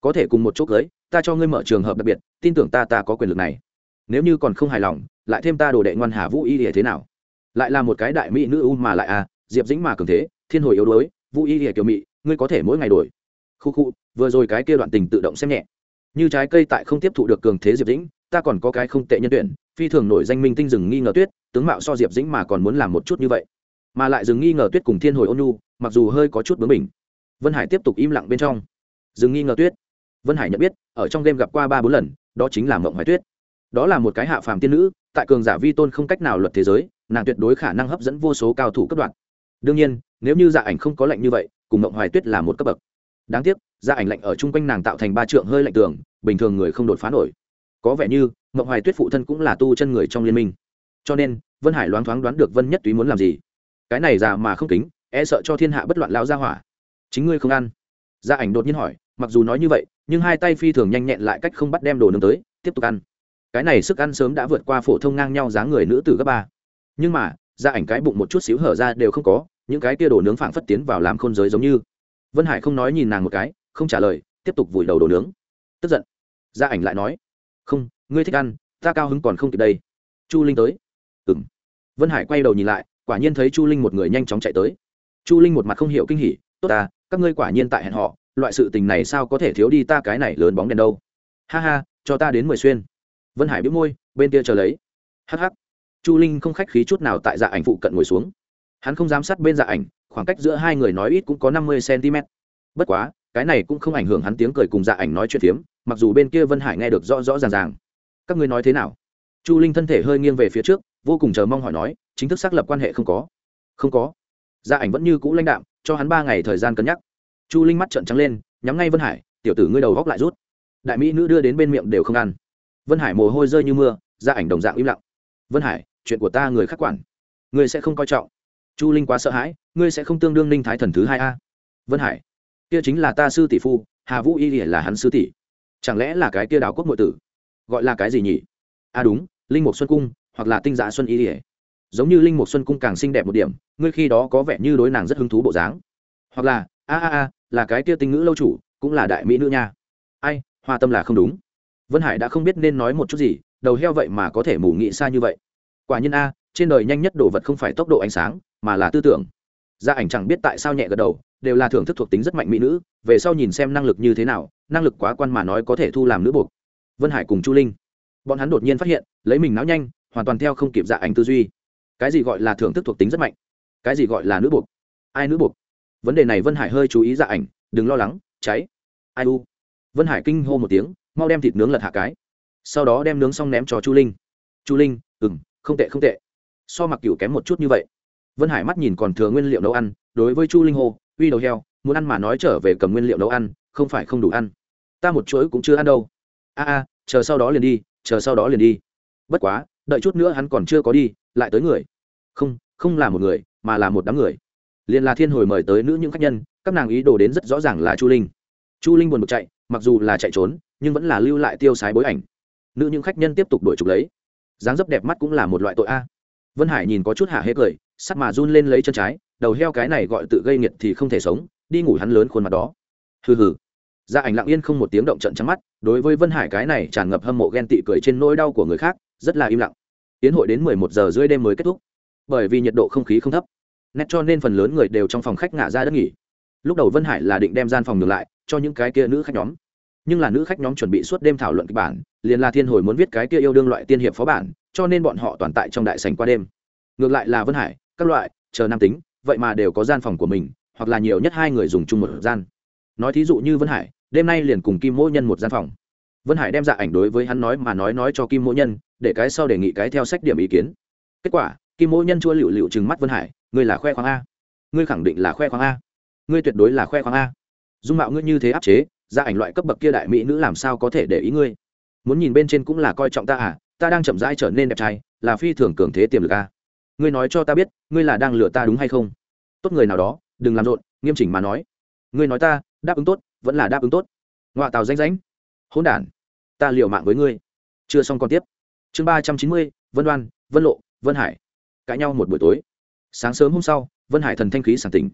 Có thể cùng một chỗ cưới ta cho ngươi mở trường hợp đặc biệt, tin tưởng ta ta có quyền lực này. Nếu như còn không hài lòng, lại thêm ta đồ đệ ngoan hà vũ y thì thế nào? Lại là một cái đại mỹ nữ u mà lại à diệp dĩnh mà cường thế, thiên hồi yếu đuối, vũ y thì kiểu mỹ ngươi có thể mỗi ngày đổi. Khu khu, vừa rồi cái kia đoạn tình tự động xem nhẹ. Như trái cây tại không tiếp thụ được cường thế diệp dĩnh, ta còn có cái không tệ nhân tuyển, phi thường nổi danh minh tinh rừng nghi ngờ tuyết, tướng mạo so diệp dĩnh mà còn muốn làm một chút như vậy. Mà lại rừng nghi ngờ tuyết cùng thiên hồi ôn nhu, mặc dù hơi có chút bướng mình vân hải tiếp tục im lặng bên trong. Rừng nghi ngờ tuyết vân hải nhận biết, ở trong game gặp qua ba bốn lần, đó chính là mộng hoài tuyết. Đó là một cái hạ phàm tiên nữ, tại cường giả vi tôn không cách nào luật thế giới, nàng tuyệt đối khả năng hấp dẫn vô số cao thủ cấp đoạn đương nhiên, nếu như dạ ảnh không có lệnh như vậy, cùng mộng hoài tuyết là một cấp bậc. Đáng tiếc dạ ảnh lệnh ở chung quanh nàng tạo thành ba trượng hơi lạnh tường, bình thường người không đột phá nổi. Có vẻ như, mộng hoài tuyết phụ thân cũng là tu chân người trong liên minh. Cho nên, vân hải loáng thoáng đoán được vân nhất túy muốn làm gì. Cái này già mà không kính e sợ cho thiên hạ bất loạn lao ra hỏa. Chính ngươi không ăn. Gia ảnh đột nhiên hỏi, mặc dù nói như vậy nhưng hai tay phi thường nhanh nhẹn lại cách không bắt đem đồ nướng tới, tiếp tục ăn. Cái này sức ăn sớm đã vượt qua phổ thông ngang nhau dáng người nữ tử cấp ba. Nhưng mà gia ảnh cái bụng một chút xíu hở ra đều không có, những cái kia đồ nướng phảng phất tiến vào làm khôn giới giống như. Vân hải không nói nhìn nàng một cái, không trả lời, tiếp tục vùi đầu đồ nướng. Tức giận. Gia ảnh lại nói, không, ngươi thích ăn, ta cao hứng còn không kịp đây. Chu linh tới. Ừ m vân hải quay đầu nhìn lại, quả nhiên thấy chu linh một người nhanh chóng chạy tới. Chu linh một mặt không hiểu kinh hỉ, tốt ta, các ngươi quả nhiên tại hẹn họ loại sự tình này sao có thể thiếu đi ta cái này lớn bóng đèn đâu? Ha ha, cho ta đến mười xuyên. Vân hải biết môi, bên kia chờ lấy. Hh chu linh không khách khí chút nào tại dạ ảnh phụ cận ngồi xuống. Hắn không dám sát bên dạ ảnh, khoảng cách giữa hai người nói ít cũng có năm mươi cm bất quá, cái này cũng không ảnh hưởng hắn tiếng cười cùng dạ ảnh nói chuyện phiếm, mặc dù bên kia vân hải nghe được rõ rõ ràng ràng. Các ngươi nói thế nào? Chu linh thân thể hơi nghiêng về phía trước, vô cùng chờ mong hỏi nói, chính thức xác lập quan hệ không có? Không có. Gia ảnh vẫn như cũ lãnh đạm, cho hắn ba ngày thời gian cân nhắc chu linh mắt trợn trắng lên, nhắm ngay vân hải, tiểu tử ngươi đầu góc lại rút. Đại mỹ nữ đưa đến bên miệng đều không ăn. Vân hải mồ hôi rơi như mưa, ra ảnh đồng dạng im lặng. Vân hải, chuyện của ta người khắc quản. Ngươi sẽ không coi trọng. Chu linh quá sợ hãi, ngươi sẽ không tương đương ninh thái thần thứ hai a. Vân hải, kia chính là ta sư tỷ phu, hà vũ y là hắn sư tỷ. Chẳng lẽ là cái kia đào quốc nội tử? Gọi là cái gì nhỉ? À đúng, linh mục xuân cung, hoặc là tinh dạ xuân y giống như linh mục xuân cung càng xinh đẹp một điểm, ngươi khi đó có vẻ như đối nàng rất hứng thú bộ dáng. Hoặc là, a a a là cái kia tinh ngữ lâu chủ, cũng là đại mỹ nữ nha. Ai, hoa tâm là không đúng. Vân hải đã không biết nên nói một chút gì, đầu heo vậy mà có thể mù nghị xa như vậy. Quả nhiên a, trên đời nhanh nhất đồ vật không phải tốc độ ánh sáng, mà là tư tưởng. Gia ảnh chẳng biết tại sao nhẹ gật đầu, đều là thưởng thức thuộc tính rất mạnh mỹ nữ, về sau nhìn xem năng lực như thế nào, năng lực quá quan mà nói có thể thu làm nữ buộc. Vân hải cùng chu linh, bọn hắn đột nhiên phát hiện, lấy mình náo nhanh, hoàn toàn theo không kịp dạ ảnh tư duy. Cái gì gọi là thưởng thức thuộc tính rất mạnh? Cái gì gọi là nữ buộc? Ai nữ buộc? Vấn đề này vân hải hơi chú ý dạ ảnh, đừng lo lắng, cháy. Ai u? Vân hải kinh hô một tiếng, mau đem thịt nướng lật hạ cái. Sau đó đem nướng xong ném cho chu linh. Chu linh ừ m không tệ không tệ. So mặc cựu kém một chút như vậy. Vân hải mắt nhìn còn thừa nguyên liệu nấu ăn, đối với chu linh hô, uy đầu heo, muốn ăn mà nói trở về cầm nguyên liệu nấu ăn, không phải không đủ ăn. Ta một chuỗi cũng chưa ăn đâu. A a, chờ sau đó liền đi, chờ sau đó liền đi. Bất quá, đợi chút nữa hắn còn chưa có đi, lại tới người. Không không là một người, mà là một đám người liền là thiên hồi mời tới nữ những khách nhân, các nàng ý đồ đến rất rõ ràng là chu linh. Chu linh buồn bực chạy, mặc dù là chạy trốn, nhưng vẫn là lưu lại tiêu sái bối ảnh. Nữ những khách nhân tiếp tục đuổi trục lấy. Dáng dấp đẹp mắt cũng là một loại tội a. Vân hải nhìn có chút hạ hế cười, sắc mà run lên lấy chân trái, đầu heo cái này gọi tự gây nghiệt thì không thể sống, đi ngủ hắn lớn khuôn mặt đó. Hừ hừ. Gia ảnh lặng yên không một tiếng động trận trắng mắt, đối với vân hải cái này tràn ngập hâm mộ ghen tị cười trên nỗi đau của người khác, rất là im lặng. Tiến hội đến mười một giờ rưỡi đêm mới kết thúc. Bởi vì nhiệt độ không khí không thấp nét cho nên phần lớn người đều trong phòng khách ngả ra đất nghỉ. Lúc đầu vân hải là định đem gian phòng ngược lại cho những cái kia nữ khách nhóm. Nhưng là nữ khách nhóm chuẩn bị suốt đêm thảo luận kịch bản, liền là thiên hồi muốn viết cái kia yêu đương loại tiên hiệp phó bản, cho nên bọn họ toàn tại trong đại sành qua đêm. Ngược lại là vân hải, các loại, chờ nam tính, vậy mà đều có gian phòng của mình, hoặc là nhiều nhất hai người dùng chung một gian. Nói thí dụ như vân hải, đêm nay liền cùng kim mỗi nhân một gian phòng. Vân hải đem dạ ảnh đối với hắn nói mà nói nói cho kim mỗi nhân, để cái sau đề nghị cái theo sách điểm ý kiến. Kết quả, kim mỗi nhân chua lựu lựu chừng mắt vân hải ngươi là khoe khoang a. Ngươi khẳng định là khoe khoang a. Ngươi tuyệt đối là khoe khoang a. Dung mạo ngươi như thế áp chế, ra ảnh loại cấp bậc kia đại mỹ nữ làm sao có thể để ý ngươi? Muốn nhìn bên trên cũng là coi trọng ta à ta đang chậm rãi trở nên đẹp trai, là phi thường cường thế tiềm lực a. Ngươi nói cho ta biết, ngươi là đang lừa ta đúng hay không? Tốt người nào đó, đừng làm rộn, nghiêm chỉnh mà nói. Ngươi nói ta, đáp ứng tốt, vẫn là đáp ứng tốt. Ngoại tàu danh ránh hỗn đản, ta liều mạng với ngươi. Chưa xong còn tiếp. Chương ba trăm chín mươi, vân đoan, vân lộ, vân hải. Cãi nhau một buổi tối sáng sớm hôm sau, vân hải thần thanh khí sảng tỉnh.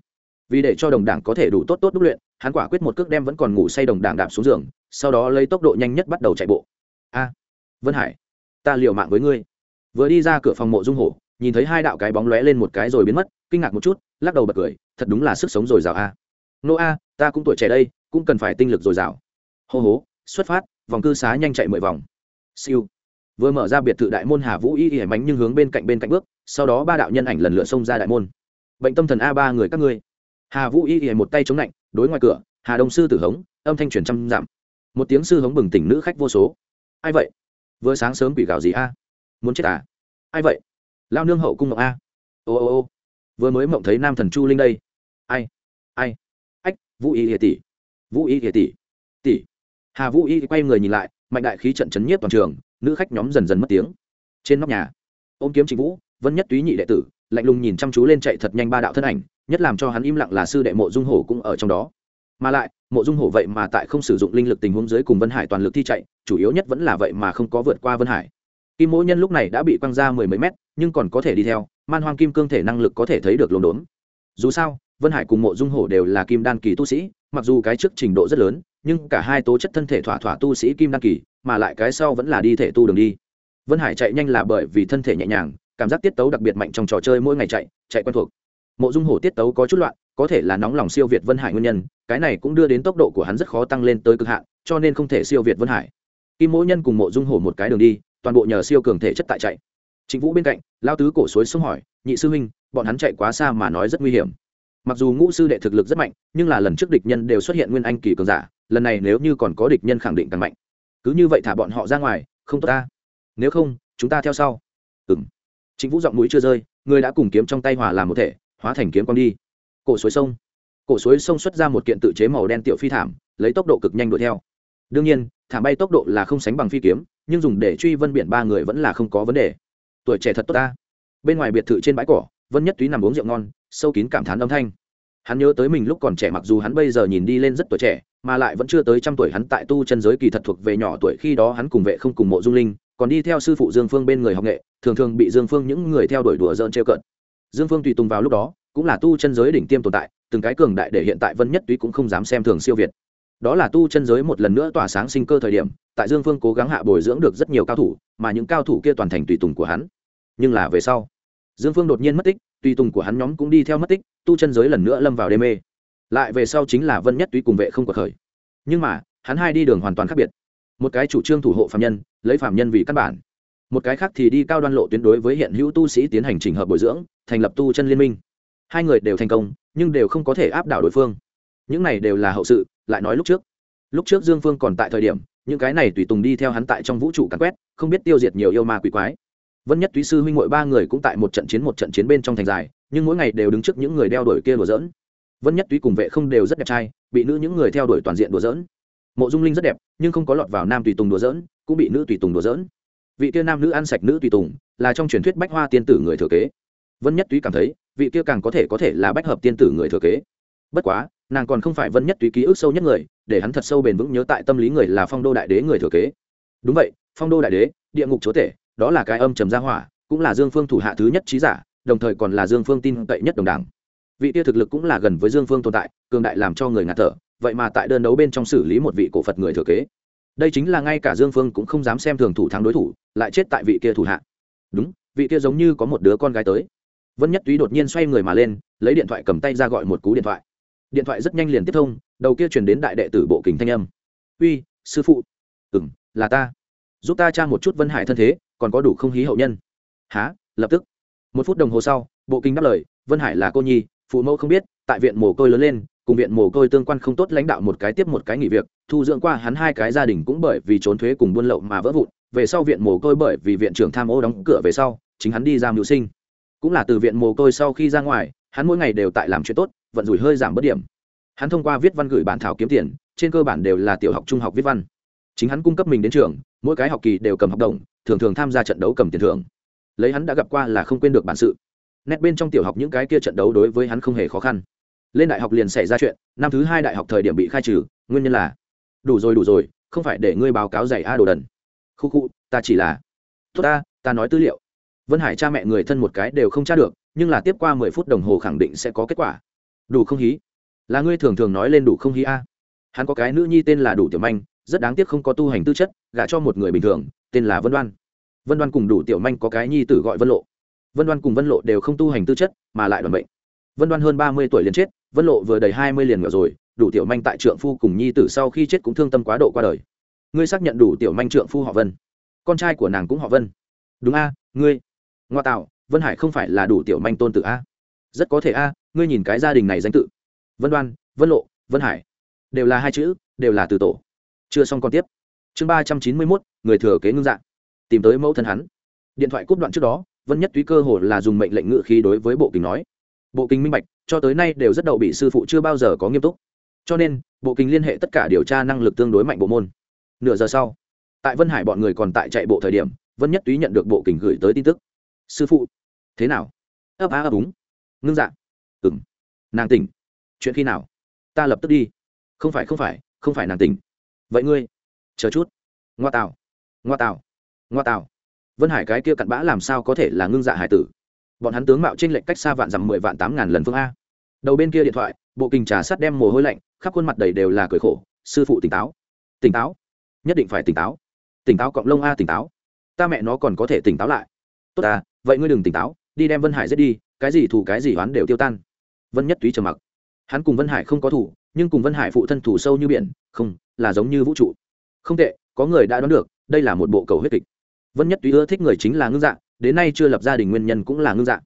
Vì để cho đồng đảng có thể đủ tốt tốt đúc luyện, hắn quả quyết một cước đem vẫn còn ngủ say đồng đảng đạp xuống giường, sau đó lấy tốc độ nhanh nhất bắt đầu chạy bộ. A, vân hải, ta liều mạng với ngươi. Vừa đi ra cửa phòng mộ dung hổ, nhìn thấy hai đạo cái bóng lóe lên một cái rồi biến mất, kinh ngạc một chút, lắc đầu bật cười, thật đúng là sức sống dồi dào a. Nô a, ta cũng tuổi trẻ đây, cũng cần phải tinh lực dồi dào. Hô hố, xuất phát, vòng cư xá nhanh chạy mười vòng. Siêu. Vừa mở ra biệt thự đại môn hà vũ y y bánh nhưng hướng bên cạnh bên cạnh bước sau đó ba đạo nhân ảnh lần lượt xông ra đại môn. Bệnh tâm thần a ba người các ngươi. Hà vũ y y một tay chống lạnh đối ngoài cửa, hà đông sư tử hống, âm thanh truyền trăm giảm một tiếng sư hống bừng tỉnh nữ khách vô số. Ai vậy? Vừa sáng sớm quỷ gạo gì a? Muốn chết à? Ai vậy? Lao nương hậu cung ngọc a. Ô ô ô. Vừa mới mộng thấy nam thần chu linh đây. Ai? Ai? Ách, vũ y hiệ tỷ. Vũ y hiệ tỷ. Tỷ. Hà vũ y quay người nhìn lại, mạnh đại khí trận chấn nhiếp toàn trường, nữ khách nhóm dần dần mất tiếng. Trên nóc nhà, ôm kiếm trịnh vũ vân nhất túy nhị đệ tử, lạnh lùng nhìn chăm chú lên chạy thật nhanh ba đạo thân ảnh, nhất làm cho hắn im lặng là sư đệ mộ dung hổ cũng ở trong đó. Mà lại, mộ dung hổ vậy mà tại không sử dụng linh lực tình huống dưới cùng vân hải toàn lực thi chạy, chủ yếu nhất vẫn là vậy mà không có vượt qua vân hải. Kim mỗ nhân lúc này đã bị quăng ra mười mấy mét, nhưng còn có thể đi theo, man hoang kim cương thể năng lực có thể thấy được lồn đốn. Dù sao, vân hải cùng mộ dung hổ đều là kim đan kỳ tu sĩ, mặc dù cái trước trình độ rất lớn, nhưng cả hai tố chất thân thể thỏa thỏa tu sĩ kim đan kỳ, mà lại cái sau vẫn là đi thể tu đường đi. Vân hải chạy nhanh là bởi vì thân thể nhẹ nhàng cảm giác tiết tấu đặc biệt mạnh trong trò chơi mỗi ngày chạy chạy quen thuộc. Mộ dung hổ tiết tấu có chút loạn, có thể là nóng lòng siêu việt vân hải nguyên nhân, cái này cũng đưa đến tốc độ của hắn rất khó tăng lên tới cực hạn, cho nên không thể siêu việt vân hải. Kim mỗi nhân cùng mộ dung hổ một cái đường đi, toàn bộ nhờ siêu cường thể chất tại chạy. Chính vũ bên cạnh, lao tứ cổ suối xuống hỏi, nhị sư huynh, bọn hắn chạy quá xa mà nói rất nguy hiểm. Mặc dù ngũ sư đệ thực lực rất mạnh, nhưng là lần trước địch nhân đều xuất hiện nguyên anh kỳ cường giả, lần này nếu như còn có địch nhân khẳng định càng mạnh. Cứ như vậy thả bọn họ ra ngoài, không tốt ta. Nếu không, chúng ta theo sau. Ừng chính vũ giọng mũi chưa rơi, người đã cùng kiếm trong tay hòa làm một thể, hóa thành kiếm quang đi. Cổ suối sông. Cổ suối sông xuất ra một kiện tự chế màu đen tiểu phi thảm, lấy tốc độ cực nhanh đuổi theo. Đương nhiên, thảm bay tốc độ là không sánh bằng phi kiếm, nhưng dùng để truy vân biển ba người vẫn là không có vấn đề. Tuổi trẻ thật tốt ta. Bên ngoài biệt thự trên bãi cỏ, vân nhất túy nằm uống rượu ngon, sâu kín cảm thán âm thanh. Hắn nhớ tới mình lúc còn trẻ mặc dù hắn bây giờ nhìn đi lên rất tuổi trẻ, mà lại vẫn chưa tới trăm tuổi hắn tại tu chân giới kỳ thật thuộc về nhỏ tuổi khi đó hắn cùng vệ không cùng mộ dung linh còn đi theo sư phụ dương phương bên người học nghệ, thường thường bị dương phương những người theo đuổi đùa dỡn trêu cợt. Dương phương tùy tùng vào lúc đó, cũng là tu chân giới đỉnh tiêm tồn tại, từng cái cường đại để hiện tại vân nhất túy cũng không dám xem thường siêu việt. Đó là tu chân giới một lần nữa tỏa sáng sinh cơ thời điểm, tại dương phương cố gắng hạ bồi dưỡng được rất nhiều cao thủ, mà những cao thủ kia toàn thành tùy tùng của hắn. Nhưng là về sau, dương phương đột nhiên mất tích, tùy tùng của hắn nhóm cũng đi theo mất tích, tu chân giới lần nữa lâm vào đê mê. Lại về sau chính là vân nhất túy cùng vệ không quật khởi. Nhưng mà, hắn hai đi đường hoàn toàn khác biệt một cái chủ trương thủ hộ phạm nhân, lấy phạm nhân vì căn bản. Một cái khác thì đi cao đoan lộ tuyến đối với hiện hữu tu sĩ tiến hành trình hợp bồi dưỡng, thành lập tu chân liên minh. Hai người đều thành công, nhưng đều không có thể áp đảo đối phương. Những này đều là hậu sự, lại nói lúc trước. Lúc trước dương phương còn tại thời điểm, những cái này tùy tùng đi theo hắn tại trong vũ trụ càn quét, không biết tiêu diệt nhiều yêu ma quỷ quái. Vân nhất túy sư huynh ngội ba người cũng tại một trận chiến một trận chiến bên trong thành dài nhưng mỗi ngày đều đứng trước những người đeo đuổi kia đùa dỡn vân nhất túy cùng vệ không đều rất đẹp trai, bị nữ những người theo đuổi toàn diện đùa dỡn mộ dung linh rất đẹp, nhưng không có lọt vào nam tùy tùng đùa dỡn cũng bị nữ tùy tùng đùa dỡn vị kia nam nữ ăn sạch nữ tùy tùng, là trong truyền thuyết bách hoa tiên tử người thừa kế. Vân nhất túy cảm thấy, vị kia càng có thể có thể là bách hợp tiên tử người thừa kế. Bất quá, nàng còn không phải vân nhất túy ký ức sâu nhất người, để hắn thật sâu bền vững nhớ tại tâm lý người là phong đô đại đế người thừa kế. Đúng vậy, phong đô đại đế, địa ngục chúa tể, đó là cái âm trầm gia hỏa, cũng là dương phương thủ hạ thứ nhất trí giả, đồng thời còn là dương phương tin cậy nhất đồng đảng. Vị tia thực lực cũng là gần với dương phương tồn tại, cường đại làm cho người ngạt thở vậy mà tại đơn đấu bên trong xử lý một vị cổ phật người thừa kế. Đây chính là ngay cả dương phương cũng không dám xem thường thủ thắng đối thủ, lại chết tại vị kia thủ hạ. Đúng, vị kia giống như có một đứa con gái tới. Vân nhất túy đột nhiên xoay người mà lên, lấy điện thoại cầm tay ra gọi một cú điện thoại. Điện thoại rất nhanh liền tiếp thông, đầu kia truyền đến đại đệ tử bộ kình thanh âm. Uy, sư phụ. Ừ m là ta. Giúp ta tra một chút vân hải thân thế, còn có đủ không khí hậu nhân. Há lập tức. Một phút đồng hồ sau, bộ kinh đáp lời, vân hải là cô nhi, phụ mẫu không biết, tại viện mồ côi lớn lên cùng viện mồ côi tương quan không tốt lãnh đạo một cái tiếp một cái nghỉ việc, thu dưỡng qua hắn hai cái gia đình cũng bởi vì trốn thuế cùng buôn lậu mà vỡ vụn, về sau viện mồ côi bởi vì viện trưởng tham ô đóng cửa về sau, chính hắn đi ra mưu sinh. Cũng là từ viện mồ côi sau khi ra ngoài, hắn mỗi ngày đều tại làm chuyện tốt, vận rủi hơi giảm bất điểm. Hắn thông qua viết văn gửi bản thảo kiếm tiền, trên cơ bản đều là tiểu học, trung học viết văn. Chính hắn cung cấp mình đến trường, mỗi cái học kỳ đều cầm học đồng, thường thường tham gia trận đấu cầm tiền thưởng. Lấy hắn đã gặp qua là không quên được bản sự. Nét bên trong tiểu học những cái kia trận đấu đối với hắn không hề khó khăn lên đại học liền xảy ra chuyện, năm thứ hai đại học thời điểm bị khai trừ, nguyên nhân là, đủ rồi đủ rồi, không phải để ngươi báo cáo giày a đồ đần. Khu khu, ta chỉ là, tốt ta ta nói tư liệu. Vân hải cha mẹ người thân một cái đều không tra được, nhưng là tiếp qua mười phút đồng hồ khẳng định sẽ có kết quả. Đủ không hí? Là ngươi thường thường nói lên đủ không hí a? Hắn có cái nữ nhi tên là đủ tiểu manh, rất đáng tiếc không có tu hành tư chất, gả cho một người bình thường, tên là vân đoan. Vân đoan cùng đủ tiểu manh có cái nhi tử gọi vân lộ. Vân đoan cùng vân lộ đều không tu hành tư chất, mà lại đoàn bệnh. Vân đoan hơn ba mươi tuổi liền chết vân lộ vừa đầy hai mươi liền ngựa rồi, đủ tiểu manh tại trượng phu cùng nhi tử sau khi chết cũng thương tâm quá độ qua đời. Ngươi xác nhận đủ tiểu manh trượng phu họ vân. Con trai của nàng cũng họ vân. Đúng a, ngươi. Ngoa tạo, vân hải không phải là đủ tiểu manh tôn tử a? Rất có thể a, ngươi nhìn cái gia đình này danh tự. Vân đoan, vân lộ, vân hải. Đều là hai chữ, đều là từ tổ. Chưa xong còn tiếp. Chương ba trăm chín mươi mốt, người thừa kế ngưng dạng. Tìm tới mẫu thân hắn. Điện thoại cúp đoạn trước đó, vân nhất túy cơ hồ là dùng mệnh lệnh ngự khí đối với bộ kính nói bộ kinh minh bạch, cho tới nay đều rất đậu bị sư phụ chưa bao giờ có nghiêm túc. Cho nên, bộ kinh liên hệ tất cả điều tra năng lực tương đối mạnh bộ môn. Nửa giờ sau, tại vân hải bọn người còn tại chạy bộ thời điểm, vân nhất túy nhận được bộ kinh gửi tới tin tức. Sư phụ, thế nào? Ấp á ấp úng. Ngưng dạ. Ừng nàng tỉnh. Chuyện khi nào? Ta lập tức đi. Không phải không phải không phải nàng tỉnh. Vậy ngươi, chờ chút. Ngoa tạo ngoa tạo ngoa tạo vân hải cái kia cặn bã làm sao có thể là ngưng dạ hải tử? Bọn hắn tướng mạo trên lệnh cách xa vạn dặm mười vạn tám ngàn lần phương a. Đầu bên kia điện thoại, bộ kình trà sắt đem mồ hôi lạnh, khắp khuôn mặt đầy đều là cười khổ. Sư phụ tỉnh táo. Tỉnh táo? Nhất định phải tỉnh táo. Tỉnh táo cộng lông a tỉnh táo. Ta mẹ nó còn có thể tỉnh táo lại. Tốt ta, vậy ngươi đừng tỉnh táo, đi đem vân hải giết đi, cái gì thủ cái gì oán đều tiêu tan. Vân nhất túy trầm mặc. Hắn cùng vân hải không có thủ nhưng cùng vân hải phụ thân thủ sâu như biển, không, là giống như vũ trụ. Không tệ, có người đã đoán được, đây là một bộ cầu huyết kịch. Vân nhất túy ưa thích người chính là ngưng dạng đến nay chưa lập gia đình nguyên nhân cũng là ngưng dạ.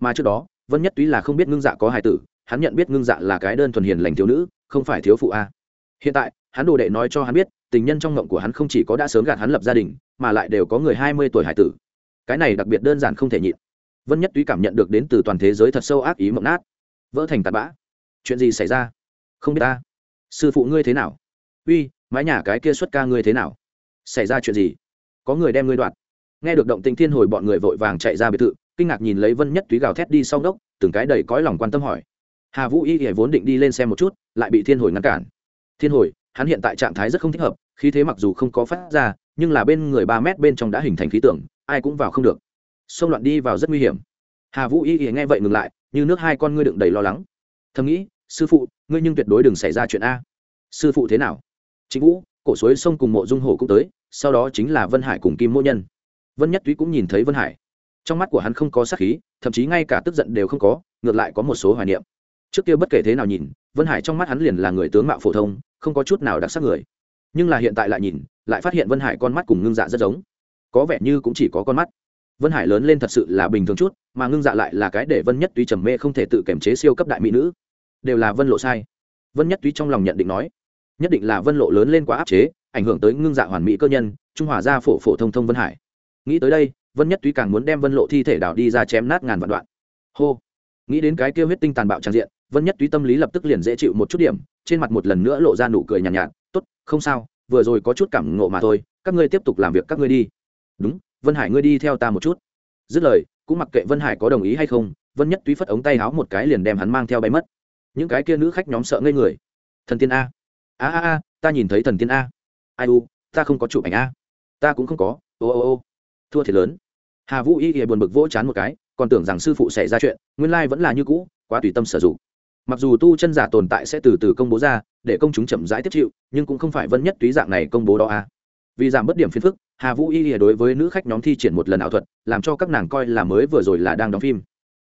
Mà trước đó, vân nhất túy là không biết ngưng dạ có hài tử, hắn nhận biết ngưng dạ là cái đơn thuần hiền lành thiếu nữ, không phải thiếu phụ a. Hiện tại, hắn đồ đệ nói cho hắn biết, tình nhân trong ngộng của hắn không chỉ có đã sớm gạt hắn lập gia đình, mà lại đều có người hai mươi tuổi hải tử. Cái này đặc biệt đơn giản không thể nhịn. Vân nhất túy cảm nhận được đến từ toàn thế giới thật sâu ác ý mộng nát. Vỡ thành tạt bã. Chuyện gì xảy ra? Không biết ta. Sư phụ ngươi thế nào? Uy, mái nhà cái kia xuất ca ngươi thế nào? Xảy ra chuyện gì? Có người đem ngươi đoạt nghe được động tình thiên hồi bọn người vội vàng chạy ra biệt thự, kinh ngạc nhìn lấy vân nhất túy gào thét đi sau đốc từng cái đầy cõi lòng quan tâm hỏi. Hà vũ y hề vốn định đi lên xem một chút, lại bị thiên hồi ngăn cản. Thiên hồi, hắn hiện tại trạng thái rất không thích hợp, khí thế mặc dù không có phát ra, nhưng là bên người ba mét bên trong đã hình thành khí tượng, ai cũng vào không được. Xông loạn đi vào rất nguy hiểm. Hà vũ y hề nghe vậy ngừng lại, như nước hai con ngươi đựng đầy lo lắng. Thầm nghĩ, sư phụ, ngươi nhưng tuyệt đối đừng xảy ra chuyện a. Sư phụ thế nào? Chính vũ, cổ suối sông cùng mộ dung hồ cũng tới, sau đó chính là vân hải cùng kim mỗ nhân vân nhất túy cũng nhìn thấy vân hải. Trong mắt của hắn không có sát khí, thậm chí ngay cả tức giận đều không có, ngược lại có một số hoài niệm. Trước kia bất kể thế nào nhìn, vân hải trong mắt hắn liền là người tướng mạo phổ thông, không có chút nào đặc sắc người. Nhưng là hiện tại lại nhìn, lại phát hiện vân hải con mắt cùng ngưng dạ rất giống. Có vẻ như cũng chỉ có con mắt. Vân hải lớn lên thật sự là bình thường chút, mà ngưng dạ lại là cái để vân nhất túy trầm mê không thể tự kiềm chế siêu cấp đại mỹ nữ. Đều là vân lộ sai. Vân nhất túy trong lòng nhận định nói, nhất định là vân lộ lớn lên quá áp chế, ảnh hưởng tới ngưng dạ hoàn mỹ cơ nhân, trung hòa ra phổ phổ thông thông vân hải nghĩ tới đây vân nhất túy càng muốn đem vân lộ thi thể đào đi ra chém nát ngàn vạn đoạn. Hô. Nghĩ đến cái kêu huyết tinh tàn bạo tràn diện vân nhất túy tâm lý lập tức liền dễ chịu một chút điểm trên mặt một lần nữa lộ ra nụ cười nhàn nhạt, nhạt tốt không sao vừa rồi có chút cảm ngộ mà thôi các ngươi tiếp tục làm việc các ngươi đi. Đúng vân hải ngươi đi theo ta một chút. Dứt lời cũng mặc kệ vân hải có đồng ý hay không vân nhất túy phất ống tay háo một cái liền đem hắn mang theo bay mất. Những cái kia nữ khách nhóm sợ ngây người. Thần tiên a. A a a ta nhìn thấy thần tiên a. Ai u ta không có chụp ảnh a. Ta cũng không có. Ô ô ô thua thiệt lớn. Hà vũ y Y buồn bực vỗ chán một cái, còn tưởng rằng sư phụ xảy ra chuyện, nguyên lai vẫn là như cũ, quá tùy tâm sử dụng. Mặc dù tu chân giả tồn tại sẽ từ từ công bố ra, để công chúng chậm rãi tiếp chịu, nhưng cũng không phải vân nhất túy dạng này công bố đó a vì giảm bất điểm phiền phức, hà vũ y Y đối với nữ khách nhóm thi triển một lần ảo thuật, làm cho các nàng coi là mới vừa rồi là đang đóng phim.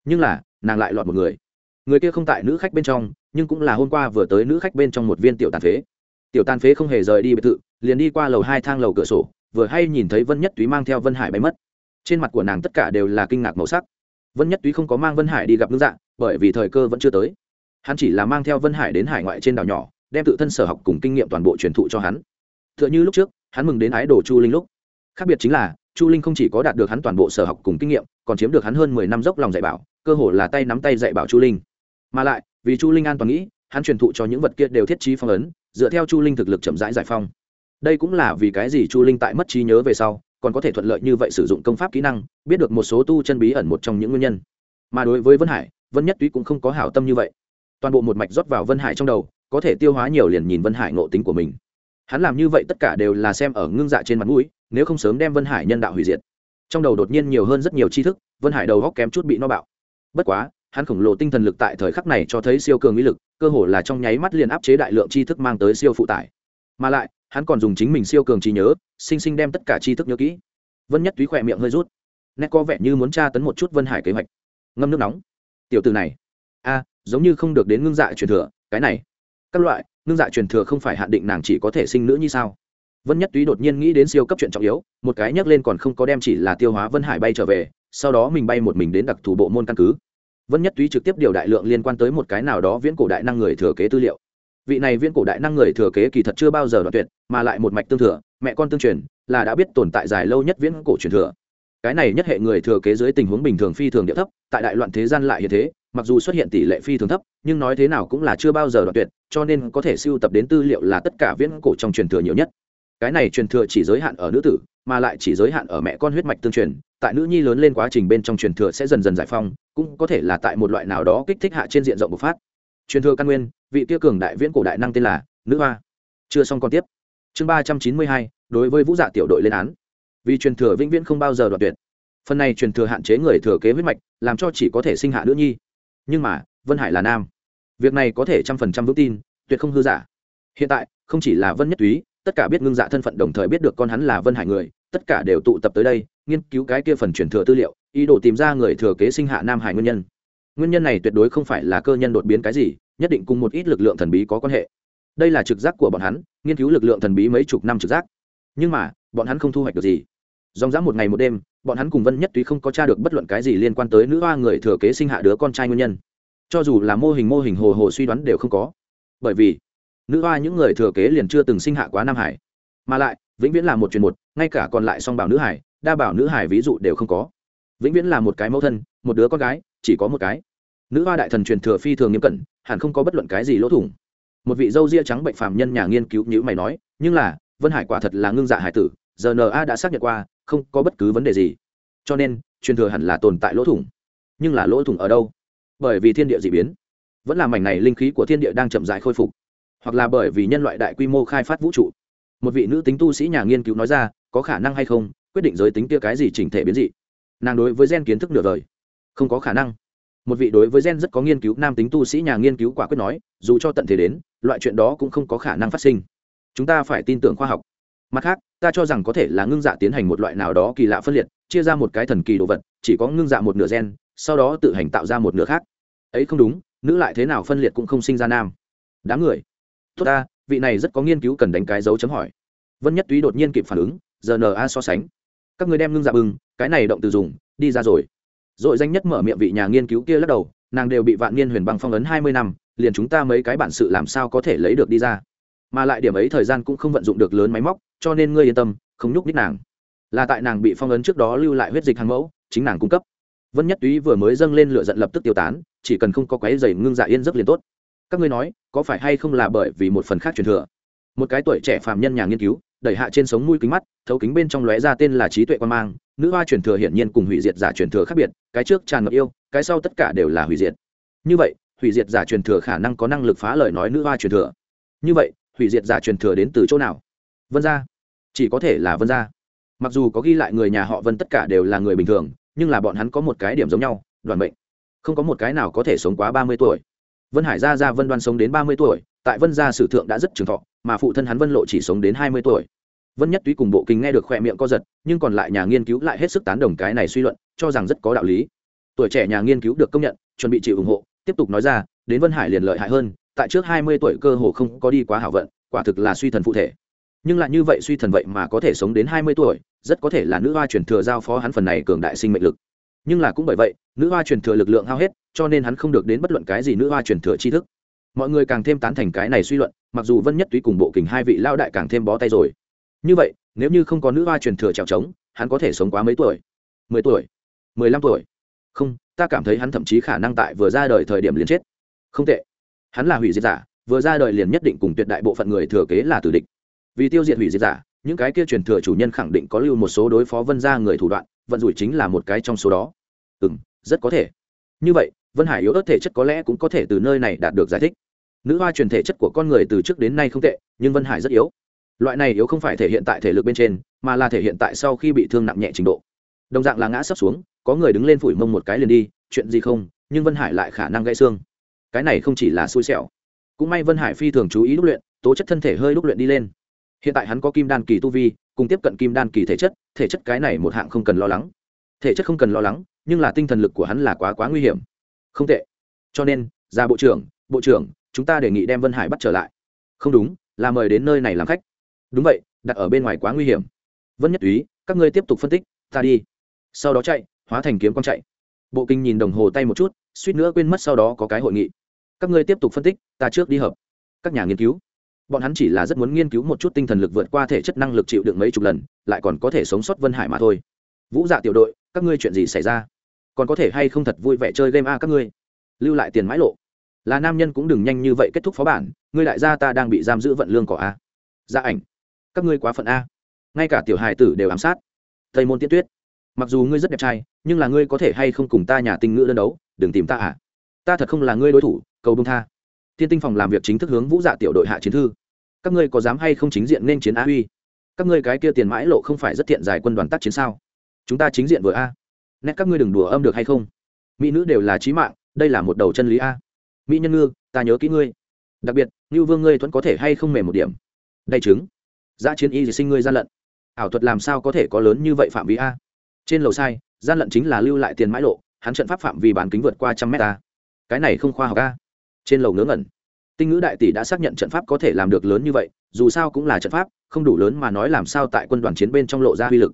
Nhưng là, nàng lại lọt một người. Người kia không tại nữ khách bên trong, nhưng cũng là hôm qua vừa tới nữ khách bên trong một viên tiểu tàn phế. Tiểu tàn phế không hề rời đi biệt thự, liền đi qua lầu hai thang lầu cửa sổ vừa hay nhìn thấy vân nhất túy mang theo vân hải bay mất. Trên mặt của nàng tất cả đều là kinh ngạc màu sắc. Vân nhất túy không có mang vân hải đi gặp ngưng dạ bởi vì thời cơ vẫn chưa tới. Hắn chỉ là mang theo vân hải đến hải ngoại trên đảo nhỏ, đem tự thân sở học cùng kinh nghiệm toàn bộ truyền thụ cho hắn. T h ư ợ n h ư lúc trước, hắn mừng đến ái đồ chu linh lúc. Khác biệt chính là, chu linh không chỉ có đạt được hắn toàn bộ sở học cùng kinh nghiệm, còn chiếm được hắn hơn mười năm dốc lòng dạy bảo, cơ hồ là tay nắm tay dạy bảo chu linh. Mà lại, vì chu linh an toàn nghĩ, hắn truyền thụ cho những vật kia đều thiết trí phong ấn, dựa theo chu linh thực lực chậm rãi giải phong đây cũng là vì cái gì chu linh tại mất trí nhớ về sau, còn có thể thuận lợi như vậy sử dụng công pháp kỹ năng, biết được một số tu chân bí ẩn một trong những nguyên nhân. Mà đối với vân hải, vân nhất túy cũng không có hảo tâm như vậy. Toàn bộ một mạch rót vào vân hải trong đầu, có thể tiêu hóa nhiều liền nhìn vân hải ngộ tính của mình. Hắn làm như vậy tất cả đều là xem ở ngưng dạ trên mặt mũi, nếu không sớm đem vân hải nhân đạo hủy diệt. Trong đầu đột nhiên nhiều hơn rất nhiều tri thức, vân hải đầu góc kém chút bị no bạo. Bất quá, hắn khổng lồ tinh thần lực tại thời khắc này cho thấy siêu cường ý lực, cơ hồ là trong nháy mắt liền áp chế đại lượng tri thức mang tới siêu phụ tải. Mà lại hắn còn dùng chính mình siêu cường trí nhớ, sinh sinh đem tất cả tri thức nhớ kỹ. Vân nhất túy khỏe miệng hơi rút. Nét có vẻ như muốn tra tấn một chút vân hải kế hoạch. Ngâm nước nóng. Tiểu từ này. A, giống như không được đến ngưng dạ truyền thừa, cái này. Các loại, ngưng dạ truyền thừa không phải hạn định nàng chỉ có thể sinh nữ như sao? Vân nhất túy đột nhiên nghĩ đến siêu cấp chuyện trọng yếu, một cái nhắc lên còn không có đem chỉ là tiêu hóa vân hải bay trở về, sau đó mình bay một mình đến đặc thù bộ môn căn cứ. Vân nhất túy trực tiếp điều đại lượng liên quan tới một cái nào đó viễn cổ đại năng người thừa kế tư liệu vị này viễn cổ đại năng người thừa kế kỳ thật chưa bao giờ đoạn tuyệt, mà lại một mạch tương thừa, mẹ con tương truyền, là đã biết tồn tại dài lâu nhất viễn cổ truyền thừa. Cái này nhất hệ người thừa kế dưới tình huống bình thường phi thường địa thấp, tại đại loạn thế gian lại như thế, mặc dù xuất hiện tỷ lệ phi thường thấp, nhưng nói thế nào cũng là chưa bao giờ đoạn tuyệt, cho nên có thể siêu tập đến tư liệu là tất cả viễn cổ trong truyền thừa nhiều nhất. Cái này truyền thừa chỉ giới hạn ở nữ tử, mà lại chỉ giới hạn ở mẹ con huyết mạch tương truyền, tại nữ nhi lớn lên quá trình bên trong truyền thừa sẽ dần dần giải phong cũng có thể là tại một loại nào đó kích thích hạ trên diện rộng bộc phát truyền thừa căn nguyên, vị kia cường đại viễn cổ đại năng tên là nữ hoa. Chưa xong còn tiếp. Chương ba trăm chín mươi hai, đối với vũ dạ tiểu đội lên án. Vì truyền thừa vĩnh viễn không bao giờ đoạt tuyệt. Phần này truyền thừa hạn chế người thừa kế huyết mạch, làm cho chỉ có thể sinh hạ nữ nhi. Nhưng mà, vân hải là nam. Việc này có thể trăm phần trăm vững tin, tuyệt không hư giả. Hiện tại, không chỉ là vân nhất túy, tất cả biết ngưng dạ thân phận đồng thời biết được con hắn là vân hải người, tất cả đều tụ tập tới đây, nghiên cứu cái kia phần truyền thừa tư liệu, ý đồ tìm ra người thừa kế sinh hạ nam hải nguyên nhân nguyên nhân này tuyệt đối không phải là cơ nhân đột biến cái gì, nhất định cùng một ít lực lượng thần bí có quan hệ. Đây là trực giác của bọn hắn, nghiên cứu lực lượng thần bí mấy chục năm trực giác. Nhưng mà, bọn hắn không thu hoạch được gì. Dòng dã một ngày một đêm, bọn hắn cùng vân nhất túy không có t r a được bất luận cái gì liên quan tới nữ hoa người thừa kế sinh hạ đứa con trai nguyên nhân. Cho dù là mô hình mô hình hồ hồ suy đoán đều không có. Bởi vì, nữ hoa những người thừa kế liền chưa từng sinh hạ quá nam hải. Mà lại, vĩnh viễn là một chuyện một, ngay cả còn lại song bảo nữ hải, đa bảo nữ hải ví dụ đều không có. Vĩnh viễn là một cái mẫu thân, một đứa con gái chỉ có một cái. Nữ hoa đại thần truyền thừa phi thường nghiêm cẩn, hẳn không có bất luận cái gì lỗ thủng. Một vị dâu ria trắng bệnh phàm nhân nhà nghiên cứu như mày nói, nhưng là, vân hải quả thật là ngưng dạ hải tử giờ na đã xác nhận qua, không có bất cứ vấn đề gì. Cho nên, truyền thừa hẳn là tồn tại lỗ thủng. Nhưng là lỗ thủng ở đâu? Bởi vì thiên địa d ị biến. Vẫn là mảnh này linh khí của thiên địa đang chậm dại khôi phục. Hoặc là bởi vì nhân loại đại quy mô khai phát vũ trụ. Một vị nữ tính tu sĩ nhà nghiên cứu nói ra, có khả năng hay không, quyết định giới tính kia cái gì chỉnh thể biến dị. Nàng đối với gen kiến thức nửa đời không có khả năng. Một vị đối với gen rất có nghiên cứu nam tính tu sĩ nhà nghiên cứu quả quyết nói, dù cho tận thế đến, loại chuyện đó cũng không có khả năng phát sinh. Chúng ta phải tin tưởng khoa học. Mặt khác, ta cho rằng có thể là ngưng dạ tiến hành một loại nào đó kỳ lạ phân liệt, chia ra một cái thần kỳ đồ vật, chỉ có ngưng dạ một nửa gen, sau đó tự hành tạo ra một nửa khác. Ấy không đúng, nữ lại thế nào phân liệt cũng không sinh ra nam. Đáng người. Tốt ta, vị này rất có nghiên cứu cần đánh cái dấu chấm hỏi. Vân nhất túy đột nhiên kịp phản ứng, giờ na so sánh. Các người đem ngưng dạ bưng cái này động từ dùng, đi ra rồi. Rồi danh nhất mở miệng vị nhà nghiên cứu kia lắc đầu, nàng đều bị vạn niên huyền băng phong ấn hai mươi năm, liền chúng ta mấy cái bản sự làm sao có thể lấy được đi ra? Mà lại điểm ấy thời gian cũng không vận dụng được lớn máy móc, cho nên ngươi yên tâm, không nhúc nhích nàng. Là tại nàng bị phong ấn trước đó lưu lại huyết dịch hàng mẫu, chính nàng cung cấp. Vân nhất túy vừa mới dâng lên lửa giận lập tức tiêu tán, chỉ cần không có quấy rầy ngưng dạ yên giấc liền tốt. Các ngươi nói, có phải hay không là bởi vì một phần khác truyền thừa? Một cái tuổi trẻ phàm nhân nhà nghiên cứu, đẩy hạ trên sống mũi kính mắt, thấu kính bên trong lóe ra tên là trí tuệ quan mang, nữ hoa truyền thừa hiển nhiên cùng hủy diệt giả truyền thừa khác biệt cái trước tràn ngập yêu, cái sau tất cả đều là hủy diệt. Như vậy, hủy diệt giả truyền thừa khả năng có năng lực phá lời nói nữ hoa truyền thừa. Như vậy, hủy diệt giả truyền thừa đến từ chỗ nào? Vân gia. Chỉ có thể là vân gia. Mặc dù có ghi lại người nhà họ vân tất cả đều là người bình thường, nhưng là bọn hắn có một cái điểm giống nhau, đoàn bệnh không có một cái nào có thể sống quá ba mươi tuổi. Vân hải gia gia vân đoan sống đến ba mươi tuổi, tại vân gia sử thượng đã rất trường thọ, mà phụ thân hắn vân lộ chỉ sống đến hai mươi tuổi vân nhất túy cùng bộ kinh nghe được khoe miệng co giật, nhưng còn lại nhà nghiên cứu lại hết sức tán đồng cái này suy luận, cho rằng rất có đạo lý. Tuổi trẻ nhà nghiên cứu được công nhận, chuẩn bị chịu ủng hộ, tiếp tục nói ra, đến vân hải liền lợi hại hơn, tại trước hai mươi tuổi cơ hồ không có đi quá hảo vận, quả thực là suy thần phụ thể. Nhưng lại như vậy suy thần vậy mà có thể sống đến hai mươi tuổi, rất có thể là nữ hoa truyền thừa giao phó hắn phần này cường đại sinh mệnh lực. Nhưng là cũng bởi vậy, nữ hoa truyền thừa lực lượng hao hết, cho nên hắn không được đến bất luận cái gì nữ hoa truyền thừa tri thức. Mọi người càng thêm tán thành cái này suy luận, mặc dù vân nhất túy cùng bộ kình hai vị lao đại càng thêm bó tay rồi như vậy, nếu như không có nữ hoa truyền thừa trèo trống, hắn có thể sống quá mấy tuổi? Mười tuổi? Mười lăm tuổi? Không, ta cảm thấy hắn thậm chí khả năng tại vừa ra đời thời điểm liền chết. Không tệ. Hắn là hủy diệt giả, vừa ra đời liền nhất định cùng tuyệt đại bộ phận người thừa kế là tử địch. Vì tiêu diệt hủy diệt giả, những cái kia truyền thừa chủ nhân khẳng định có lưu một số đối phó vân ra người thủ đoạn, vận rủi chính là một cái trong số đó. Ừ m rất có thể. Như vậy, vân hải yếu ớt thể chất có lẽ cũng có thể từ nơi này đạt được giải thích. Nữ hoa truyền thể chất của con người từ trước đến nay không tệ, nhưng vân hải rất yếu loại này yếu không phải thể hiện tại thể lực bên trên, mà là thể hiện tại sau khi bị thương nặng nhẹ trình độ. Đồng dạng là ngã sấp xuống, có người đứng lên phủi mông một cái liền đi, chuyện gì không, nhưng vân hải lại khả năng gãy xương. Cái này không chỉ là xui xẻo. Cũng may vân hải phi thường chú ý đúc luyện, tố chất thân thể hơi đúc luyện đi lên. Hiện tại hắn có kim đan kỳ tu vi, cùng tiếp cận kim đan kỳ thể chất thể chất cái này một hạng không cần lo lắng. Thể chất không cần lo lắng, nhưng là tinh thần lực của hắn là quá quá nguy hiểm. Không tệ. Cho nên, ra bộ trưởng bộ trưởng, chúng ta đề nghị đem vân hải bắt trở lại. Không đúng, là mời đến nơi này làm khách đúng vậy, đặt ở bên ngoài quá nguy hiểm. Vân nhất túy các ngươi tiếp tục phân tích, ta đi. Sau đó chạy, hóa thành kiếm quang chạy. Bộ kinh nhìn đồng hồ tay một chút, suýt nữa quên mất sau đó có cái hội nghị. Các ngươi tiếp tục phân tích, ta trước đi hợp. Các nhà nghiên cứu. Bọn hắn chỉ là rất muốn nghiên cứu một chút tinh thần lực vượt qua thể chất năng lực chịu đựng mấy chục lần, lại còn có thể sống sót vân hải mà thôi. Vũ dạ tiểu đội, các ngươi chuyện gì xảy ra? Còn có thể hay không thật vui vẻ chơi game a các ngươi? Lưu lại tiền mãi lộ. Là nam nhân cũng đừng nhanh như vậy kết thúc phó bản, ngươi lại ra ta đang bị giam giữ vận lương cỏ a. Gia dạ ảnh các ngươi quá phận a. Ngay cả tiểu hài tử đều ám sát. Tây môn tiên tuyết, mặc dù ngươi rất đẹp trai, nhưng là ngươi có thể hay không cùng ta nhà tinh ngữ đơn đấu, đừng tìm ta à? Ta thật không là ngươi đối thủ, cầu bông tha. Thiên tinh phòng làm việc chính thức hướng vũ dạ tiểu đội hạ chiến thư. Các ngươi có dám hay không chính diện nên chiến á huy? Các ngươi cái kia tiền mãi lộ không phải rất thiện giải quân đoàn tác chiến sao? Chúng ta chính diện vừa a. Nét các ngươi đừng đùa âm được hay không? Mỹ nữ đều là trí mạng, đây là một đầu chân lý a. Mỹ nhân ngư, ta nhớ kỹ ngươi. Đặc biệt như vương ngươi thuẫn có thể hay không mềm một điểm? Đầy chứng giã chiến y sinh ngươi gian lận. Ảo thuật làm sao có thể có lớn như vậy phạm vi a? Trên lầu sai, gian lận chính là lưu lại tiền mãi lộ, hắn trận pháp phạm vi bán kính vượt qua trăm mét a. Cái này không khoa học a. Trên lầu ngớ ngẩn. Tinh ngữ đại tỷ đã xác nhận trận pháp có thể làm được lớn như vậy, dù sao cũng là trận pháp, không đủ lớn mà nói làm sao tại quân đoàn chiến bên trong lộ ra uy lực.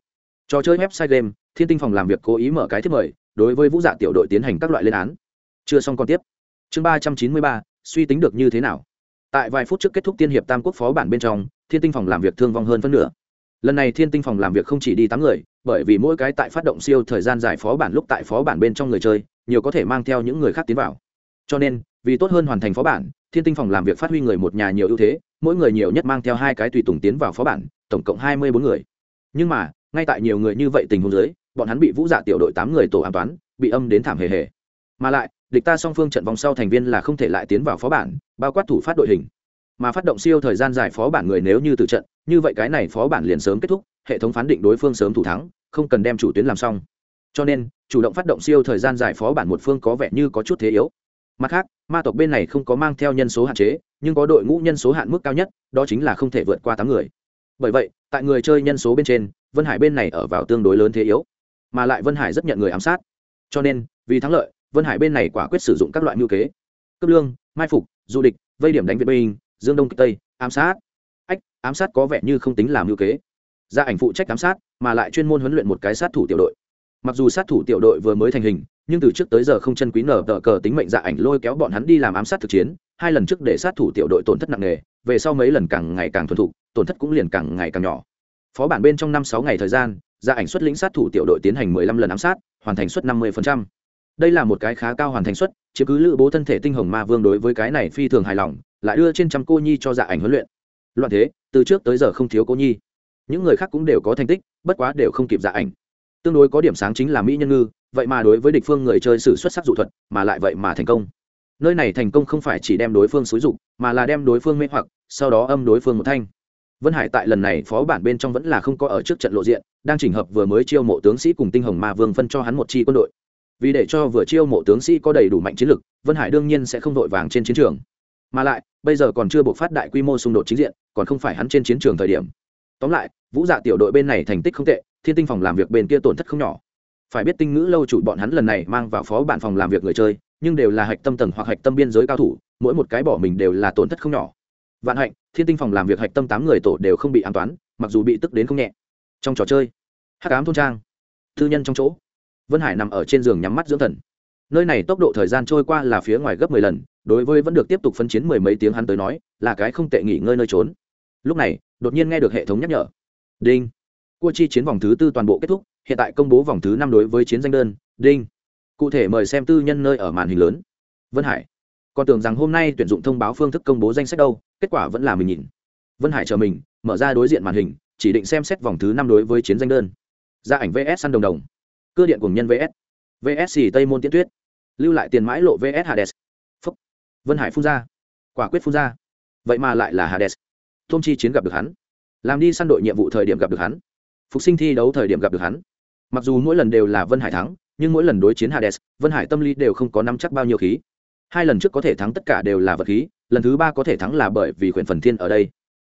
Trò chơi website game, thiên tinh phòng làm việc cố ý mở cái thiết mời, đối với vũ dạ tiểu đội tiến hành các loại lên án. Chưa xong còn tiếp. Chương ba trăm chín mươi ba, suy tính được như thế nào? Tại vài phút trước kết thúc tiên hiệp tam quốc phó bản bên trong, thiên tinh phòng làm việc thương vong hơn phân nửa. Lần này thiên tinh phòng làm việc không chỉ đi tám người, bởi vì mỗi cái tại phát động siêu thời gian dài phó bản lúc tại phó bản bên trong người chơi, nhiều có thể mang theo những người khác tiến vào. Cho nên, vì tốt hơn hoàn thành phó bản, thiên tinh phòng làm việc phát huy người một nhà nhiều ưu thế, mỗi người nhiều nhất mang theo hai cái tùy tùng tiến vào phó bản, tổng cộng hai mươi bốn người. Nhưng mà, ngay tại nhiều người như vậy tình huống dưới, bọn hắn bị vũ dạ tiểu đội tám người tổ an toán, bị âm đến thảm hề hề. Mà lại địch ta song phương trận vòng sau thành viên là không thể lại tiến vào phó bản, bao quát thủ phát đội hình. Mà phát động siêu thời gian dài phó bản người nếu như từ trận, như vậy cái này phó bản liền sớm kết thúc, hệ thống phán định đối phương sớm thủ thắng, không cần đem chủ tuyến làm xong. Cho nên, chủ động phát động siêu thời gian dài phó bản một phương có vẻ như có chút thế yếu. Mặt khác, ma tộc bên này không có mang theo nhân số hạn chế, nhưng có đội ngũ nhân số hạn mức cao nhất, đó chính là không thể vượt qua tám người. Bởi vậy, tại người chơi nhân số bên trên, vân hải bên này ở vào tương đối lớn thế yếu. Mà lại vân hải rất nhận người ám sát. Cho nên, vì thắng lợi vân hải bên này quả quyết sử dụng các loại ngữ kế. Cấp lương, mai phục, du địch, vây điểm đánh viện binh dương đông kích tây, ám sát. Ách, ám sát có vẻ như không tính làm ngữ kế. Gia ảnh phụ trách ám sát, mà lại chuyên môn huấn luyện một cái sát thủ tiểu đội. Mặc dù sát thủ tiểu đội vừa mới thành hình, nhưng từ trước tới giờ không chân quý nở tờ cờ tính mệnh dạ ảnh lôi kéo bọn hắn đi làm ám sát thực chiến, hai lần trước để sát thủ tiểu đội tổn thất nặng nề, về sau mấy lần càng ngày càng thuần thục, tổn thất cũng liền càng ngày càng nhỏ. Phó bản bên trong năm sáu ngày thời gian dạ ảnh xuất lĩnh sát thủ tiểu đội tiến hành mười lăm lần ám sát, hoàn thành suất năm mươi phần trăm đây là một cái khá cao hoàn thành suất chứ cứ lữ bố thân thể tinh hồng ma vương đối với cái này phi thường hài lòng, lại đưa trên trăm cô nhi cho dạ ảnh huấn luyện. Loạn thế, từ trước tới giờ không thiếu cô nhi. Những người khác cũng đều có thành tích, bất quá đều không kịp dạ ảnh. Tương đối có điểm sáng chính là mỹ nhân ngư, vậy mà đối với địch phương người chơi sử xuất sắc dụ thuật, mà lại vậy mà thành công. Nơi này thành công không phải chỉ đem đối phương xúi dục, mà là đem đối phương mê hoặc, sau đó âm đối phương một thanh. Vân hải tại lần này phó bản bên trong vẫn là không có ở trước trận lộ diện, đang chỉnh hợp vừa mới chiêu mộ tướng sĩ cùng tinh hồng ma vương phân cho hắn một chi quân đội vì để cho vừa chiêu mộ tướng sĩ có đầy đủ mạnh chiến lực, vân hải đương nhiên sẽ không vội vàng trên chiến trường. Mà lại, bây giờ còn chưa buộc phát đại quy mô xung đột chính diện, còn không phải hắn trên chiến trường thời điểm. Tóm lại, vũ dạ tiểu đội bên này thành tích không tệ, thiên tinh phòng làm việc bên kia tổn thất không nhỏ. Phải biết tinh ngữ lâu chủ bọn hắn lần này mang vào phó bản phòng làm việc người chơi, nhưng đều là hạch tâm tầng hoặc hạch tâm biên giới cao thủ, mỗi một cái bỏ mình đều là tổn thất không nhỏ. Vạn hạnh, thiên tinh phòng làm việc hạch tâm tám người tổ đều không bị an toán, mặc dù bị tức đến không nhẹ. Trong trò chơi, hắc ám thôn trang thư nhân trong chỗ vân hải nằm ở trên giường nhắm mắt dưỡng thần. Nơi này tốc độ thời gian trôi qua là phía ngoài gấp mười lần, đối với vẫn được tiếp tục phân chiến mười mấy tiếng hắn tới nói, là cái không tệ nghỉ ngơi nơi trốn. Lúc này, đột nhiên nghe được hệ thống nhắc nhở. Đinh. Cua chi chiến vòng thứ tư toàn bộ kết thúc, hiện tại công bố vòng thứ năm đối với chiến danh đơn, đinh. Cụ thể mời xem tư nhân nơi ở màn hình lớn. Vân hải. Còn tưởng rằng hôm nay tuyển dụng thông báo phương thức công bố danh sách đâu, kết quả vẫn là mình nhìn. Vân hải chờ mình, mở ra đối diện màn hình, chỉ định xem xét vòng thứ năm đối với chiến danh đơn. Ra ảnh vs săn đồng đồng cơ điện cùng nhân vs vs xì tây môn tiễn tuyết. Lưu lại tiền mãi lộ vs hades. Phúc. Vân hải phun ra. Quả quyết phun ra. Vậy mà lại là hades. Tôm chi chiến gặp được hắn. Làm đi săn đội nhiệm vụ thời điểm gặp được hắn. Phục sinh thi đấu thời điểm gặp được hắn. Mặc dù mỗi lần đều là vân hải thắng, nhưng mỗi lần đối chiến hades, vân hải tâm lý đều không có nắm chắc bao nhiêu khí. Hai lần trước có thể thắng tất cả đều là vật khí, lần thứ ba có thể thắng là bởi vì quyền phần thiên ở đây.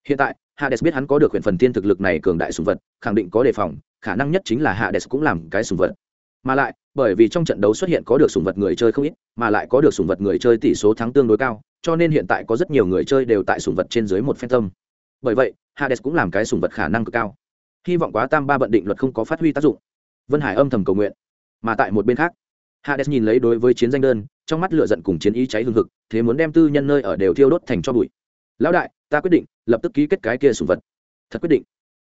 Hiện tại, hades biết hắn có được quyền phần thiên thực lực này cường đại sùng vật, khẳng định có đề phòng khả năng nhất chính là hades cũng làm cái sùng vật. Mà lại, bởi vì trong trận đấu xuất hiện có được sùng vật người chơi không ít, mà lại có được sùng vật người chơi tỷ số thắng tương đối cao, cho nên hiện tại có rất nhiều người chơi đều tại sùng vật trên dưới một phen tâm. Bởi vậy, hades cũng làm cái sùng vật khả năng cực cao. Hy vọng quá tam ba bận định luật không có phát huy tác dụng. Vân hải âm thầm cầu nguyện. Mà tại một bên khác, hades nhìn lấy đối với chiến danh đơn, trong mắt lửa giận cùng chiến ý cháy hương thực thế muốn đem tư nhân nơi ở đều thiêu đốt thành cho bụi. Lão đại, ta quyết định, lập tức ký kết cái kia sùng vật. Thật quyết định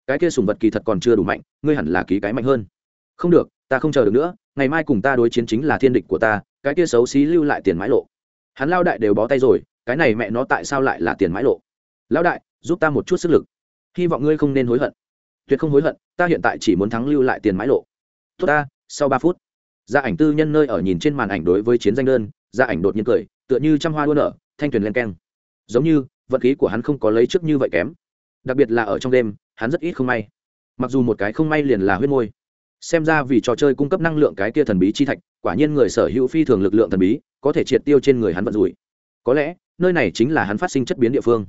cái kia sùng vật kỳ thật còn chưa đủ mạnh, ngươi hẳn là ký cái mạnh hơn. Không được, ta không chờ được nữa, ngày mai cùng ta đối chiến chính là thiên địch của ta, cái kia xấu xí lưu lại tiền mãi lộ. Hắn lao đại đều bó tay rồi, cái này mẹ nó tại sao lại là tiền mãi lộ? Lão đại, giúp ta một chút sức lực. Hy vọng ngươi không nên hối hận. Tuyệt không hối hận, ta hiện tại chỉ muốn thắng lưu lại tiền mãi lộ. Tốt ta, sau ba phút, gia ảnh tư nhân nơi ở nhìn trên màn ảnh đối với chiến danh đơn, gia ảnh đột nhiên cười, tựa như trăm hoa đua nở, thanh tuyền len keng. Giống như, vận khí của hắn không có lấy trước như vậy kém. Đặc biệt là ở trong đêm hắn rất ít không may. Mặc dù một cái không may liền là huyết môi. Xem ra vì trò chơi cung cấp năng lượng cái kia thần bí chi thạch, quả nhiên người sở hữu phi thường lực lượng thần bí, có thể triệt tiêu trên người hắn vận rủi. Có lẽ, nơi này chính là hắn phát sinh chất biến địa phương.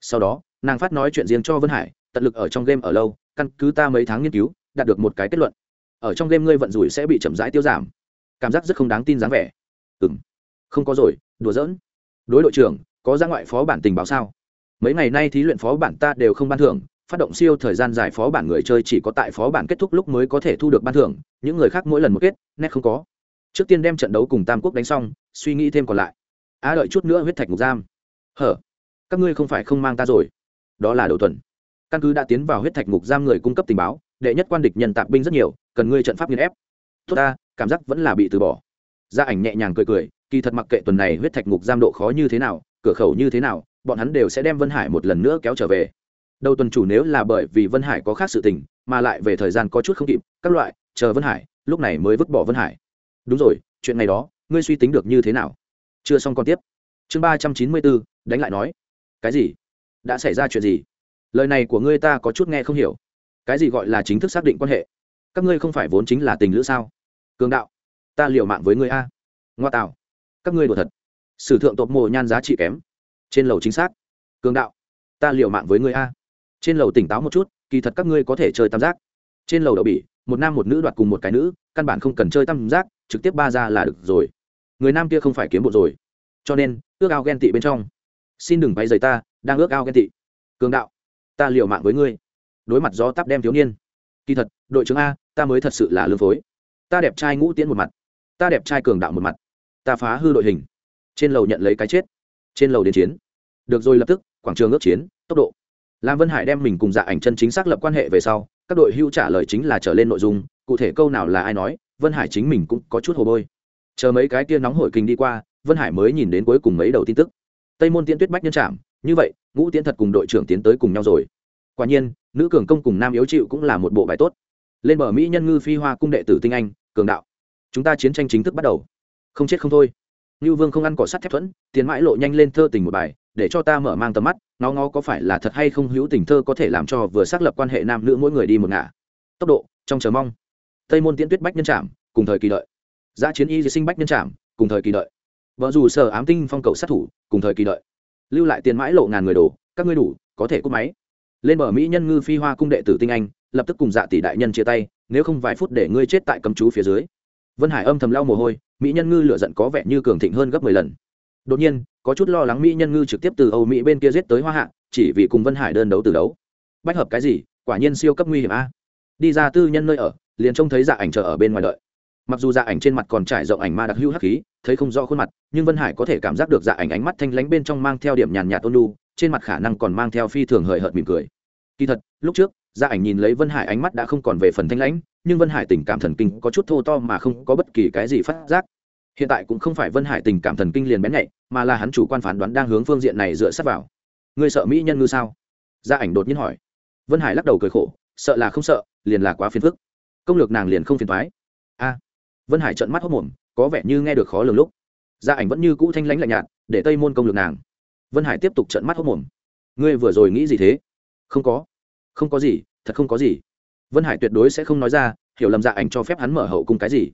Sau đó, nàng phát nói chuyện riêng cho vân hải, tận lực ở trong game ở lâu, căn cứ ta mấy tháng nghiên cứu, đạt được một cái kết luận. Ở trong game ngươi vận rủi sẽ bị chậm rãi tiêu giảm. Cảm giác rất không đáng tin dáng vẻ. Ừ m không có rồi, đùa giỡn. Đối đội trưởng, có ra ngoại phó bản tình báo sao? Mấy ngày nay thí luyện phó bản ta đều không ban thưởng phát động siêu thời gian dài phó bản người chơi chỉ có tại phó bản kết thúc lúc mới có thể thu được ban thưởng, những người khác mỗi lần một kết, nét không có. Trước tiên đem trận đấu cùng tam quốc đánh xong, suy nghĩ thêm còn lại. Á đợi chút nữa huyết thạch ngục giam. Hở, các ngươi không phải không mang ta rồi. Đó là đầu tuần. Căn cứ đã tiến vào huyết thạch ngục giam người cung cấp tình báo, đệ nhất quan địch nhân tạp binh rất nhiều, cần ngươi trận pháp nghiên ép. Tốt ta, cảm giác vẫn là bị từ bỏ. Gia ảnh nhẹ nhàng cười cười, kỳ thật mặc kệ tuần này huyết thạch ngục giam độ khó như thế nào, cửa khẩu như thế nào, bọn hắn đều sẽ đem vân hải một lần nữa kéo trở về đầu tuần chủ nếu là bởi vì vân hải có khác sự tình, mà lại về thời gian có chút không kịp, các loại, chờ vân hải, lúc này mới vứt bỏ vân hải. Đúng rồi, chuyện này đó, ngươi suy tính được như thế nào? Chưa xong còn tiếp. Chương ba trăm chín mươi bốn, đánh lại nói. Cái gì? Đã xảy ra chuyện gì? Lời này của ngươi ta có chút nghe không hiểu. Cái gì gọi là chính thức xác định quan hệ? Các ngươi không phải vốn chính là tình lữ sao? Cường đạo, ta liều mạng với ngươi a. Ngoa tạo, các ngươi đùa thật. Sử thượng tộc mồ nhan giá trị kém. Trên lầu chính xác. Cường đạo, ta liều mạng với ngươi a trên lầu tỉnh táo một chút, kỳ thật các ngươi có thể chơi tam giác. Trên lầu đậu bỉ, một nam một nữ đoạt cùng một cái nữ, căn bản không cần chơi tam giác, trực tiếp ba ra là được rồi. Người nam kia không phải kiếm bộ rồi. Cho nên, ước ao ghen tị bên trong. Xin đừng bay giày ta, đang ước ao ghen tị. Cường đạo, ta liều mạng với ngươi. Đối mặt gió tắp đem thiếu niên. Kỳ thật, đội trưởng a, ta mới thật sự là lương phối. Ta đẹp trai ngũ tiễn một mặt. Ta đẹp trai cường đạo một mặt. Ta phá hư đội hình. Trên lầu nhận lấy cái chết. Trên lầu đến chiến. Được rồi lập tức, quảng trường ước chiến, tốc độ lam vân hải đem mình cùng dạ ảnh chân chính xác lập quan hệ về sau, các đội hưu trả lời chính là trở lên nội dung, cụ thể câu nào là ai nói, vân hải chính mình cũng có chút hồ bôi. Chờ mấy cái kia nóng hội kinh đi qua, vân hải mới nhìn đến cuối cùng mấy đầu tin tức. Tây môn tiễn tuyết bách nhân trạm như vậy, ngũ tiễn thật cùng đội trưởng tiến tới cùng nhau rồi. Quả nhiên, nữ cường công cùng nam yếu chịu cũng là một bộ bài tốt. Lên bờ mỹ nhân ngư phi hoa cung đệ tử tinh anh, cường đạo. Chúng ta chiến tranh chính thức bắt đầu. Không chết không thôi. Nưu Vương không ăn cỏ sắt thép thuẫn, tiền mãi lộ nhanh lên thơ tình một bài, để cho ta mở mang tầm mắt, nó ngó có phải là thật hay không hữu tình thơ có thể làm cho vừa xác lập quan hệ nam nữ mỗi người đi một ngả. Tốc độ, trong chờ mong. Tây môn tiễn tuyết bách nhân trạm, cùng thời kỳ đợi. Giá chiến y sinh bách nhân trạm, cùng thời kỳ đợi. Vợ dù sở ám tinh phong cầu sát thủ, cùng thời kỳ đợi. Lưu lại tiền mãi lộ ngàn người đổ, các ngươi đủ, có thể cúp máy. Lên bờ mỹ nhân ngư phi hoa cung đệ tử tinh anh, lập tức cùng dạ tỷ đại nhân chia tay, nếu không vài phút để ngươi chết tại cấm chú phía dưới. Vân Hải âm thầm lau mồ hôi, mỹ nhân ngư lựa giận có vẻ như cường thịnh hơn gấp mười lần. Đột nhiên có chút lo lắng mỹ nhân ngư trực tiếp từ âu mỹ bên kia giết tới hoa hạ chỉ vì cùng vân hải đơn đấu từ đấu. Bách hợp cái gì? Quả nhiên siêu cấp nguy hiểm a. Đi ra tư nhân nơi ở liền trông thấy dạ ảnh chờ ở bên ngoài đợi. Mặc dù dạ ảnh trên mặt còn trải rộng ảnh ma đặc hữu hắc khí thấy không rõ khuôn mặt nhưng vân hải có thể cảm giác được dạ ảnh ánh mắt thanh lánh bên trong mang theo điểm nhàn nhạt ôn lu trên mặt khả năng còn mang theo phi thường hời hợt mỉm cười. Kỳ thật lúc trước dạ ảnh nhìn lấy vân hải ánh mắt đã không còn về phần thanh lãnh nhưng vân hải tình cảm thần kinh có chút thô to mà không có bất kỳ cái gì phát giác. Hiện tại cũng không phải vân hải tình cảm thần kinh liền bén nhạy, mà là hắn chủ quan phán đoán đang hướng phương diện này dựa sát vào. Ngươi sợ mỹ nhân ngư sao? Gia ảnh đột nhiên hỏi. Vân hải lắc đầu cười khổ, sợ là không sợ, liền là quá phiền phức. Công lược nàng liền không phiền thoái a. Vân hải trợn mắt hốc mồm, có vẻ như nghe được khó lường lúc. Gia ảnh vẫn như cũ thanh lãnh lạnh nhạt, để tây môn công lược nàng. Vân hải tiếp tục trợn mắt hốc mồm. Ngươi vừa rồi nghĩ gì thế? Không có. Không có gì, thật không có gì vân hải tuyệt đối sẽ không nói ra, hiểu lầm dạ ảnh cho phép hắn mở hậu cung cái gì.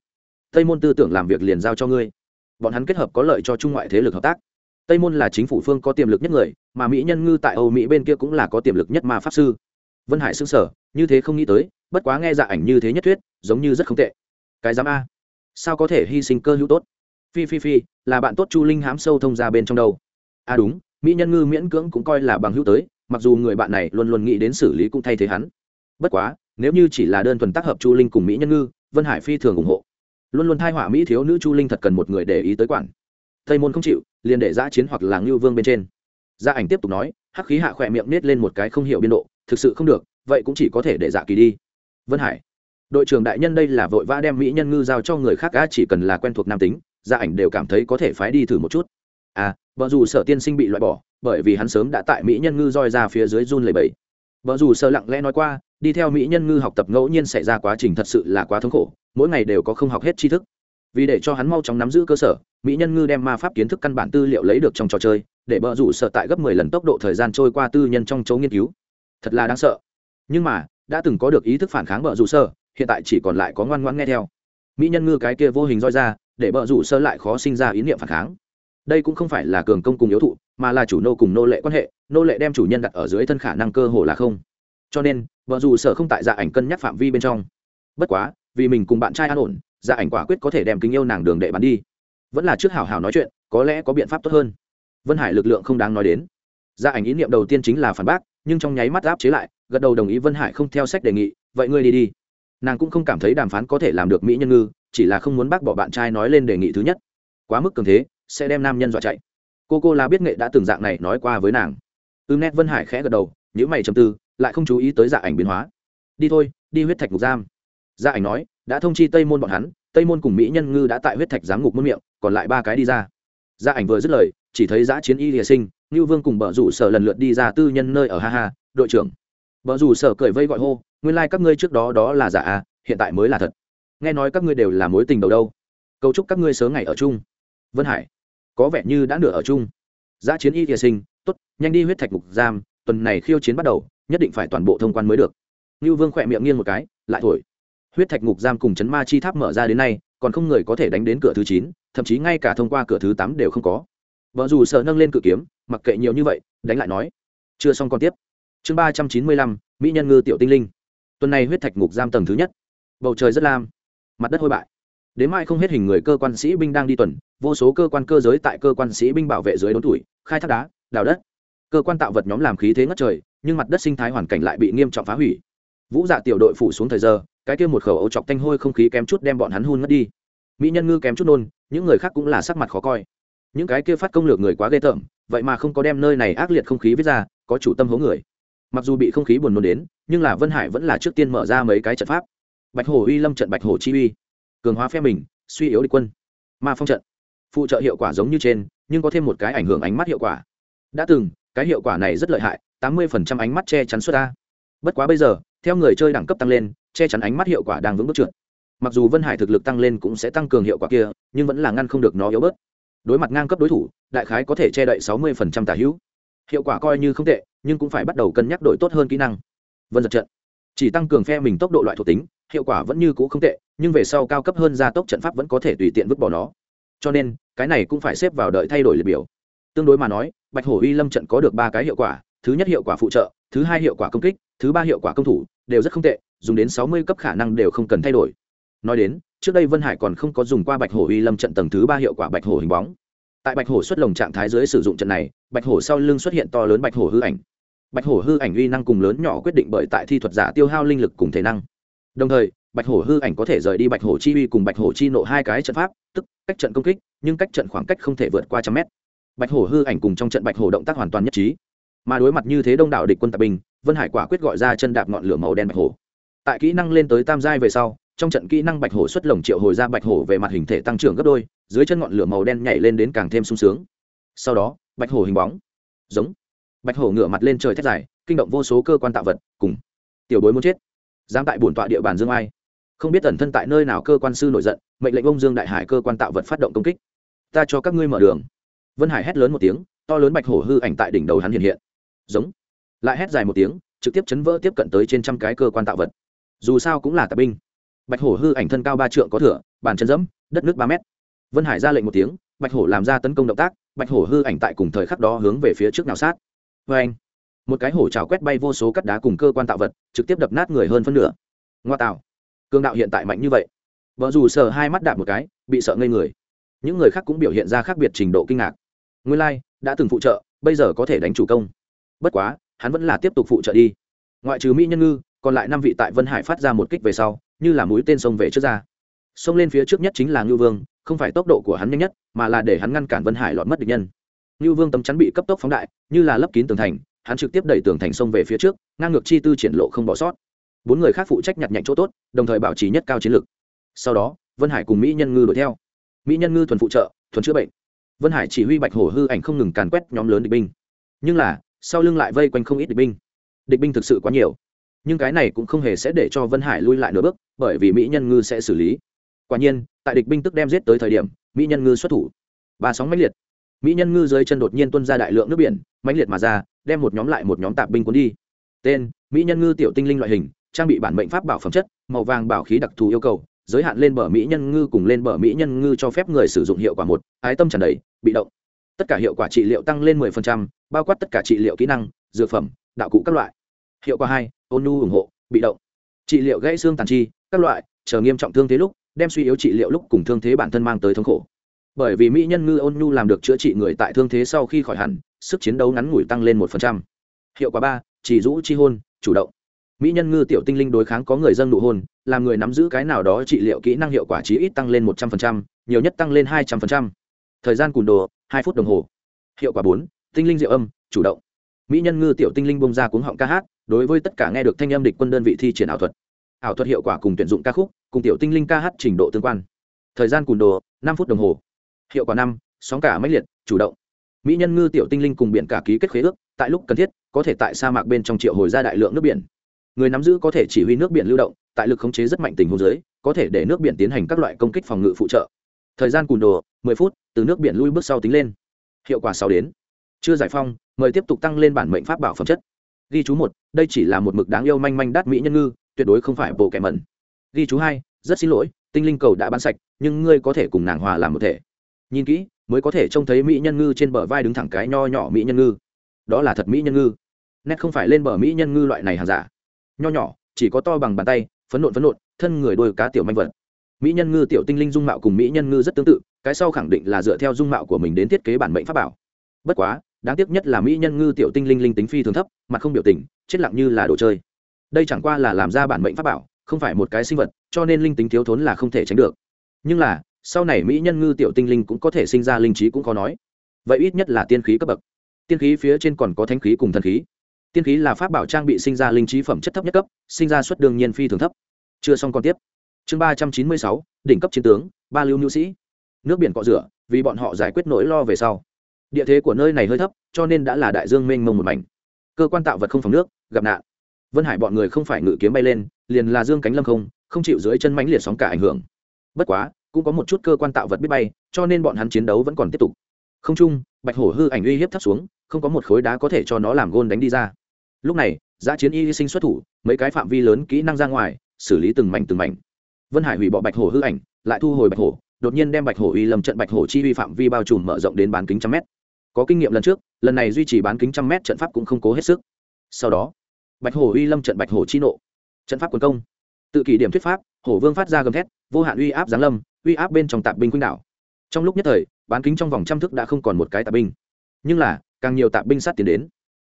Tây môn tư tưởng làm việc liền giao cho ngươi. Bọn hắn kết hợp có lợi cho trung ngoại thế lực hợp tác. Tây môn là chính phủ phương có tiềm lực nhất người, mà mỹ nhân ngư tại âu mỹ bên kia cũng là có tiềm lực nhất mà pháp sư. Vân hải xưng sở như thế không nghĩ tới, bất quá nghe dạ ảnh như thế nhất thuyết, giống như rất không tệ. Cái giám a. Sao có thể hy sinh cơ hữu tốt? Phi phi phi, là bạn tốt chu linh hám sâu thông ra bên trong đâu? A à đúng, mỹ nhân ngư miễn cưỡng cũng coi là bằng hữu tới, mặc dù người bạn này luôn luôn nghĩ đến xử lý cũng thay thế hắn. Bất quá nếu như chỉ là đơn thuần tác hợp chu linh cùng mỹ nhân ngư, vân hải phi thường ủng hộ. Luôn luôn thai họa mỹ thiếu nữ chu linh thật cần một người để ý tới quản. Tây môn không chịu, liền để giã chiến hoặc là ngưu vương bên trên. Gia ảnh tiếp tục nói, hắc khí hạ khỏe miệng nết lên một cái không hiểu biên độ, thực sự không được, vậy cũng chỉ có thể để dạ kỳ đi. Vân hải, đội trưởng đại nhân đây là vội vã đem mỹ nhân ngư giao cho người khác gã chỉ cần là quen thuộc nam tính gia ảnh đều cảm thấy có thể phái đi thử một chút. À vợ dù sở tiên sinh bị loại bỏ, bởi vì hắn sớm đã tại mỹ nhân ngư roi ra phía dưới run lầy bẫy vợ dù sở lặng lẽ nói qua đi theo mỹ nhân ngư học tập ngẫu nhiên xảy ra quá trình thật sự là quá thống khổ, mỗi ngày đều có không học hết tri thức. Vì để cho hắn mau chóng nắm giữ cơ sở, mỹ nhân ngư đem ma pháp kiến thức căn bản tư liệu lấy được trong trò chơi, để bờ rủ sợ tại gấp mười lần tốc độ thời gian trôi qua tư nhân trong chỗ nghiên cứu. Thật là đáng sợ. Nhưng mà, đã từng có được ý thức phản kháng bờ rủ sơ hiện tại chỉ còn lại có ngoan ngoãn nghe theo. Mỹ nhân ngư cái kia vô hình roi ra, để bờ rủ sơ lại khó sinh ra ý niệm phản kháng. Đây cũng không phải là cường công cùng yếu thụ, mà là chủ nô cùng nô lệ quan hệ, nô lệ đem chủ nhân đặt ở dưới thân khả năng cơ hồ là không. Cho nên vợ dù sở không tại dạ ảnh cân nhắc phạm vi bên trong. Bất quá, vì mình cùng bạn trai an ổn dạ ảnh quả quyết có thể đem kính yêu nàng đường đệ bắn đi. Vẫn là trước hảo hảo nói chuyện, có lẽ có biện pháp tốt hơn. Vân hải lực lượng không đáng nói đến. Dạ ảnh ý niệm đầu tiên chính là phản bác, nhưng trong nháy mắt áp chế lại, gật đầu đồng ý vân hải không theo sách đề nghị, vậy ngươi đi đi. Nàng cũng không cảm thấy đàm phán có thể làm được mỹ nhân ngư, chỉ là không muốn bác bỏ bạn trai nói lên đề nghị thứ nhất. Quá mức cường thế, sẽ đem nam nhân dọa chạy. Cô cô là biết nghệ đã từng dạng này nói qua với nàng. Ư nét vân hải khẽ gật đầu những mày chầm tư lại không chú ý tới dạ ảnh biến hóa. Đi thôi, đi huyết thạch ngục giam. Dạ ảnh nói, đã thông chi tây môn bọn hắn, tây môn cùng mỹ nhân ngư đã tại huyết thạch giám ngục muôn miệng, còn lại ba cái đi ra. Dạ ảnh vừa dứt lời, chỉ thấy giã chiến y lìa sinh ngư vương cùng bờ rủ sở lần lượt đi ra tư nhân nơi ở ha ha, đội trưởng. Bờ rủ sở cười vây gọi hô, nguyên lai、like、các ngươi trước đó đó là giả à hiện tại mới là thật. Nghe nói các ngươi đều là mối tình đầu đâu. Cầu chúc các ngươi sớm ngày ở chung. Vân hải, có vẻ như đã nửa ở chung. Giã chiến y lìa sinh t ố t nhanh đi huyết thạch ngục giam, tuần này khiêu chiến bắt đầu nhất định phải toàn bộ thông quan mới được. Ngư vương khỏe miệng nghiêng một cái, lại thổi. Huyết thạch ngục giam cùng chấn ma chi tháp mở ra đến nay, còn không người có thể đánh đến cửa thứ chín, thậm chí ngay cả thông qua cửa thứ tám đều không có. Vợ dù sợ nâng lên cự kiếm, mặc kệ nhiều như vậy, đánh lại nói. Chưa xong còn tiếp. Chương ba trăm chín mươi lăm, mỹ nhân ngư tiểu tinh linh. Tuần này huyết thạch ngục giam tầng thứ nhất. Bầu trời rất lam, mặt đất hôi bại. Đến mai không hết hình người cơ quan sĩ binh đang đi tuần, vô số cơ quan cơ giới tại cơ quan sĩ binh bảo vệ dưới đốn tuổi, khai thác đá, đào đất cơ quan tạo vật nhóm làm khí thế ngất trời, nhưng mặt đất sinh thái hoàn cảnh lại bị nghiêm trọng phá hủy. Vũ dạ tiểu đội phủ xuống thời giờ, cái kia một khẩu ấu chọc thanh hôi không khí kém chút đem bọn hắn hun ngất đi. Mỹ nhân ngư kém chút nôn, những người khác cũng là sắc mặt khó coi. Những cái kia phát công lược người quá ghê tởm, vậy mà không có đem nơi này ác liệt không khí viết ra, có chủ tâm hố người. Mặc dù bị không khí buồn nôn đến, nhưng là vân hải vẫn là trước tiên mở ra mấy cái trận pháp. Bạch hổ uy lâm trận bạch hổ chi uy. Cường hóa phe mình, suy yếu địch quân. Ma phong trận. Phụ trợ hiệu quả giống như trên, nhưng có thêm một cái ảnh hưởng ánh mắt hiệu quả. Đã từng cái hiệu quả này rất lợi hại, tám mươi ánh mắt che chắn xuất ta. Bất quá bây giờ, theo người chơi đẳng cấp tăng lên, che chắn ánh mắt hiệu quả đang vững bước trượt. Mặc dù vân hải thực lực tăng lên cũng sẽ tăng cường hiệu quả kia, nhưng vẫn là ngăn không được nó yếu bớt. Đối mặt ngang cấp đối thủ, đại khái có thể che đậy sáu mươi tả hữu. Hiệu quả coi như không tệ, nhưng cũng phải bắt đầu cân nhắc đổi tốt hơn kỹ năng. Vân giật trận. Chỉ tăng cường phe mình tốc độ loại thuộc tính, hiệu quả vẫn như cũ không tệ, nhưng về sau cao cấp hơn gia tốc trận pháp vẫn có thể tùy tiện vứt bỏ nó. Cho nên, cái này cũng phải xếp vào đợi thay đổi liệt biểu. Tương đối mà nói bạch hổ uy lâm trận có được ba cái hiệu quả thứ nhất hiệu quả phụ trợ thứ hai hiệu quả công kích thứ ba hiệu quả công thủ đều rất không tệ dùng đến sáu mươi cấp khả năng đều không cần thay đổi nói đến trước đây vân hải còn không có dùng qua bạch hổ uy lâm trận tầng thứ ba hiệu quả bạch hổ hình bóng tại bạch hổ xuất lồng trạng thái dưới sử dụng trận này bạch hổ sau lưng xuất hiện to lớn bạch hổ hư ảnh bạch hổ hư ảnh uy năng cùng lớn nhỏ quyết định bởi tại thi thuật giả tiêu hao linh lực cùng thể năng đồng thời bạch hổ hư ảnh có thể rời đi bạch hổ chi uy cùng bạch hổ chi nộ hai cái trận pháp tức cách trận công kích nhưng cách trận khoảng cách không thể vượt qua trăm mét bạch hổ hư ảnh cùng trong trận bạch hổ động tác hoàn toàn nhất trí. Mà đối mặt như thế đông đảo địch quân tạp binh, vân hải quả quyết gọi ra chân đạp ngọn lửa màu đen bạch hổ. Tại kỹ năng lên tới tam giai về sau, trong trận kỹ năng bạch hổ xuất lồng triệu hồi ra bạch hổ về mặt hình thể tăng trưởng gấp đôi, dưới chân ngọn lửa màu đen nhảy lên đến càng thêm sung sướng. Sau đó, bạch hổ hình bóng. Giống. Bạch hổ ngửa mặt lên trời thét dài, kinh động vô số cơ quan tạo vật, cùng tiểu bối muốn chết. Dám tại bổn tọa địa bàn dương ai. Không biết tẩn thân tại nơi nào cơ quan sư nổi giận, mệnh lệnh ông dương đại hải cơ quan tạo vật phát động công kích. Ta cho các ngươi mở đường vân hải hét lớn một tiếng, to lớn bạch hổ hư ảnh tại đỉnh đầu hắn hiện hiện. Giống. Lại hét dài một tiếng, trực tiếp chấn vỡ tiếp cận tới trên trăm cái cơ quan tạo vật. Dù sao cũng là tạp binh. Bạch hổ hư ảnh thân cao ba trượng có thửa, bàn chân dẫm đất nước ba mét. Vân hải ra lệnh một tiếng, bạch hổ làm ra tấn công động tác, bạch hổ hư ảnh tại cùng thời khắc đó hướng về phía trước nào sát. Vê anh. Một cái hổ trào quét bay vô số cắt đá cùng cơ quan tạo vật, trực tiếp đập nát người hơn phân nửa. Ngoa tạo. Cương đạo hiện tại mạnh như vậy. Vợ dù sờ hai mắt đạp một cái, bị sợ ngây người. Những người khác cũng biểu hiện ra khác biệt trình độ kinh ngạc nguyên lai、like, đã từng phụ trợ bây giờ có thể đánh chủ công. Bất quá hắn vẫn là tiếp tục phụ trợ đi. Ngoại trừ mỹ nhân ngư còn lại năm vị tại vân hải phát ra một kích về sau như là mũi tên sông về trước ra. Xông lên phía trước nhất chính là ngưu vương không phải tốc độ của hắn nhanh nhất mà là để hắn ngăn cản vân hải lọt mất địch nhân. Ngưu vương tấm chắn bị cấp tốc phóng đại như là lấp kín tường thành hắn trực tiếp đẩy tường thành sông về phía trước ngang ngược chi tư triển lộ không bỏ sót. Bốn người khác phụ trách nhặt nhạnh chỗ tốt đồng thời bảo trì nhất cao chiến lược sau đó vân hải cùng mỹ nhân ngư đuổi theo. Mỹ nhân ngư thuần phụ trợ thuần chữa bệnh vân hải chỉ huy bạch hổ hư ảnh không ngừng càn quét nhóm lớn địch binh. Nhưng là, sau lưng lại vây quanh không ít địch binh. Địch binh thực sự quá nhiều. Nhưng cái này cũng không hề sẽ để cho vân hải lui lại nửa bước, bởi vì mỹ nhân ngư sẽ xử lý. Quả nhiên, tại địch binh tức đem giết tới thời điểm, mỹ nhân ngư xuất thủ. Ba sóng mãnh liệt. Mỹ nhân ngư dưới chân đột nhiên tuân ra đại lượng nước biển, mãnh liệt mà ra, đem một nhóm lại một nhóm tạp binh cuốn đi. Tên, mỹ nhân ngư tiểu tinh linh loại hình, trang bị bản mệnh pháp bảo phẩm chất, màu vàng bảo khí đặc thù yêu cầu giới hạn lên bờ mỹ nhân ngư cùng lên bờ mỹ nhân ngư cho phép người sử dụng hiệu quả một ái tâm tràn đầy bị động. Tất cả hiệu quả trị liệu tăng lên 10%, bao quát tất cả trị liệu kỹ năng dược phẩm đạo cụ các loại. Hiệu quả hai ôn nu ủng hộ bị động. Trị liệu gãy xương tàn chi các loại chờ nghiêm trọng thương thế lúc đem suy yếu trị liệu lúc cùng thương thế bản thân mang tới thống khổ. Bởi vì mỹ nhân ngư ôn nhu làm được chữa trị người tại thương thế sau khi khỏi hẳn sức chiến đấu ngắn ngủi tăng lên 1%. hiệu quả ba chỉ rũ chi hôn chủ động mỹ nhân ngư tiểu tinh linh đối kháng có người dân nụ hôn, làm người nắm giữ cái nào đó trị liệu kỹ năng hiệu quả chí ít tăng lên một trăm linh nhiều nhất tăng lên hai trăm linh thời gian cùn đồ, hai phút đồng hồ. Hiệu quả bốn, tinh linh diệu âm, chủ động. Mỹ nhân ngư tiểu tinh linh bông ra cuống họng ca hát, đối với tất cả nghe được thanh âm địch quân đơn vị thi triển ảo thuật. Ảo thuật hiệu quả cùng tuyển dụng ca khúc, cùng tiểu tinh linh ca hát trình độ tương quan. Thời gian cùn đồ, năm phút đồng hồ. Hiệu quả năm, sóng cả máy liệt, chủ động. Mỹ nhân ngư tiểu tinh linh cùng biển cả ký kết khế ước, tại lúc cần thiết, có thể tại sa mạc bên trong triệu hồi ra đại lượng nước biển người nắm giữ có thể chỉ huy nước biển lưu động, tại lực khống chế rất mạnh tình huống dưới, có thể để nước biển tiến hành các loại công kích phòng ngự phụ trợ. Thời gian cùn đồ 10 phút, từ nước biển lui bước sau tính lên. Hiệu quả sau đến. Chưa giải phong, mời tiếp tục tăng lên bản mệnh pháp bảo phẩm chất. Ghi chú một, đây chỉ là một mực đáng yêu manh manh đắt mỹ nhân ngư, tuyệt đối không phải bộ kẻ mẩn. Ghi chú hai, rất xin lỗi, tinh linh cầu đã bán sạch, nhưng ngươi có thể cùng nàng hòa làm một thể. Nhìn kỹ, mới có thể trông thấy mỹ nhân ngư trên bờ vai đứng thẳng cái nho nhỏ mỹ nhân ngư. Đó là thật mỹ nhân ngư. Nét không phải lên bờ mỹ nhân ngư loại này hàng giả nho nhỏ, chỉ có to bằng bàn tay, phấn nộn phấn nộn, thân người đôi cá tiểu manh vật. Mỹ nhân ngư tiểu tinh linh dung mạo cùng mỹ nhân ngư rất tương tự, cái sau khẳng định là dựa theo dung mạo của mình đến thiết kế bản mệnh pháp bảo. Bất quá, đáng tiếc nhất là mỹ nhân ngư tiểu tinh linh linh tính phi thường thấp, mặt không biểu tình, chết lặng như là đồ chơi. Đây chẳng qua là làm ra bản mệnh pháp bảo, không phải một cái sinh vật, cho nên linh tính thiếu thốn là không thể tránh được. Nhưng là, sau này mỹ nhân ngư tiểu tinh linh cũng có thể sinh ra linh trí cũng khó nói. Vậy ít nhất là tiên khí cấp bậc. Tiên khí phía trên còn có thánh khí cùng thần khí tiên khí là pháp bảo trang bị sinh ra linh trí phẩm chất thấp nhất cấp, sinh ra suất đương nhiên phi thường thấp. Chưa xong còn tiếp. Chương ba trăm chín mươi sáu, đỉnh cấp chiến tướng, ba lưu nữ sĩ. Nước biển cọ rửa, vì bọn họ giải quyết nỗi lo về sau. Địa thế của nơi này hơi thấp, cho nên đã là đại dương mênh mông một mảnh. Cơ quan tạo vật không phòng nước, gặp nạn. Vân hải bọn người không phải ngự kiếm bay lên, liền là dương cánh lâm không không chịu dưới chân mánh liệt sóng cả ảnh hưởng. Bất quá, cũng có một chút cơ quan tạo vật biết bay, cho nên bọn hắn chiến đấu vẫn còn tiếp tục. Không chung, bạch hổ hư ảnh uy hiếp thấp xuống, không có một khối đá có thể cho nó làm gôn đánh đi ra lúc này, giã chiến y sinh xuất thủ, mấy cái phạm vi lớn kỹ năng ra ngoài, xử lý từng mảnh từng mảnh. Vân hải hủy bỏ bạch hổ hư ảnh, lại thu hồi bạch hổ, đột nhiên đem bạch hổ uy lâm trận bạch hổ chi uy phạm vi bao trùm mở rộng đến bán kính trăm mét. Có kinh nghiệm lần trước, lần này duy trì bán kính trăm mét trận pháp cũng không cố hết sức. Sau đó, bạch hổ uy lâm trận bạch hổ chi nộ. Trận pháp quần công. Tự kỷ điểm thuyết pháp, hổ vương phát ra gầm thét, vô hạn uy áp giáng lâm, uy áp bên trong tạp binh quýnh đảo. Trong lúc nhất thời, bán kính trong vòng trăm thức đã không còn một cái tạp binh. Nhưng là, càng nhiều tạp binh sát tiến đến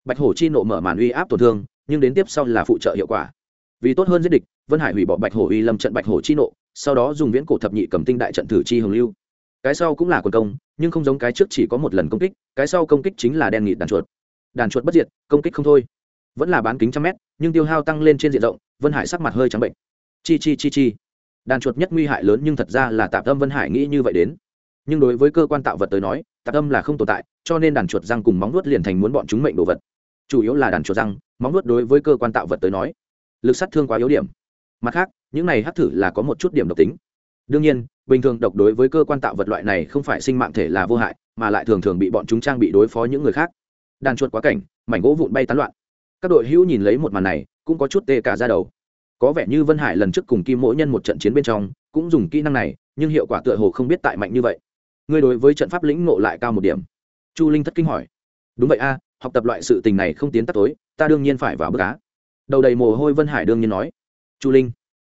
bạch hổ chi nộ mở màn uy áp tổn thương, nhưng đến tiếp sau là phụ trợ hiệu quả. Vì tốt hơn giết địch, vân hải hủy bỏ bạch hổ uy lâm trận bạch hổ chi nộ, sau đó dùng viễn cổ thập nhị cầm tinh đại trận thử chi hồng lưu. Cái sau cũng là quần công, nhưng không giống cái trước chỉ có một lần công kích, cái sau công kích chính là đen nghịt đàn chuột. Đàn chuột bất diệt, công kích không thôi. Vẫn là bán kính trăm mét, nhưng tiêu hao tăng lên trên diện rộng, vân hải sắc mặt hơi trắng bệnh. Chi chi chi chi. Đàn chuột nhất nguy hại lớn nhưng thật ra là tạp âm vân hải nghĩ như vậy đến. Nhưng đối với cơ quan tạo vật tới nói, tạp âm là không tồn tại, cho nên đàn chuột răng cùng móng nuốt liền thành muốn bọn chúng mệnh đồ vật chủ yếu là đàn chuột răng, móng nuốt đối với cơ quan tạo vật tới nói, lực sát thương quá yếu điểm. Mặt khác, những này hắc thử là có một chút điểm độc tính. Đương nhiên, bình thường độc đối với cơ quan tạo vật loại này không phải sinh mạng thể là vô hại, mà lại thường thường bị bọn chúng trang bị đối phó những người khác. Đàn chuột quá cảnh, mảnh gỗ vụn bay tán loạn. Các đội hữu nhìn lấy một màn này, cũng có chút tê cả ra đầu. Có vẻ như vân hải lần trước cùng kim mỗi nhân một trận chiến bên trong, cũng dùng kỹ năng này, nhưng hiệu quả tựa hồ không biết tại mạnh như vậy. Ngươi đối với trận pháp lĩnh ngộ lại cao một điểm. Chu linh thất kinh hỏi. Đúng vậy a học tập loại sự tình này không tiến tắt tối, ta đương nhiên phải vào bước cá đầu đầy mồ hôi vân hải đương nhiên nói. Chu linh.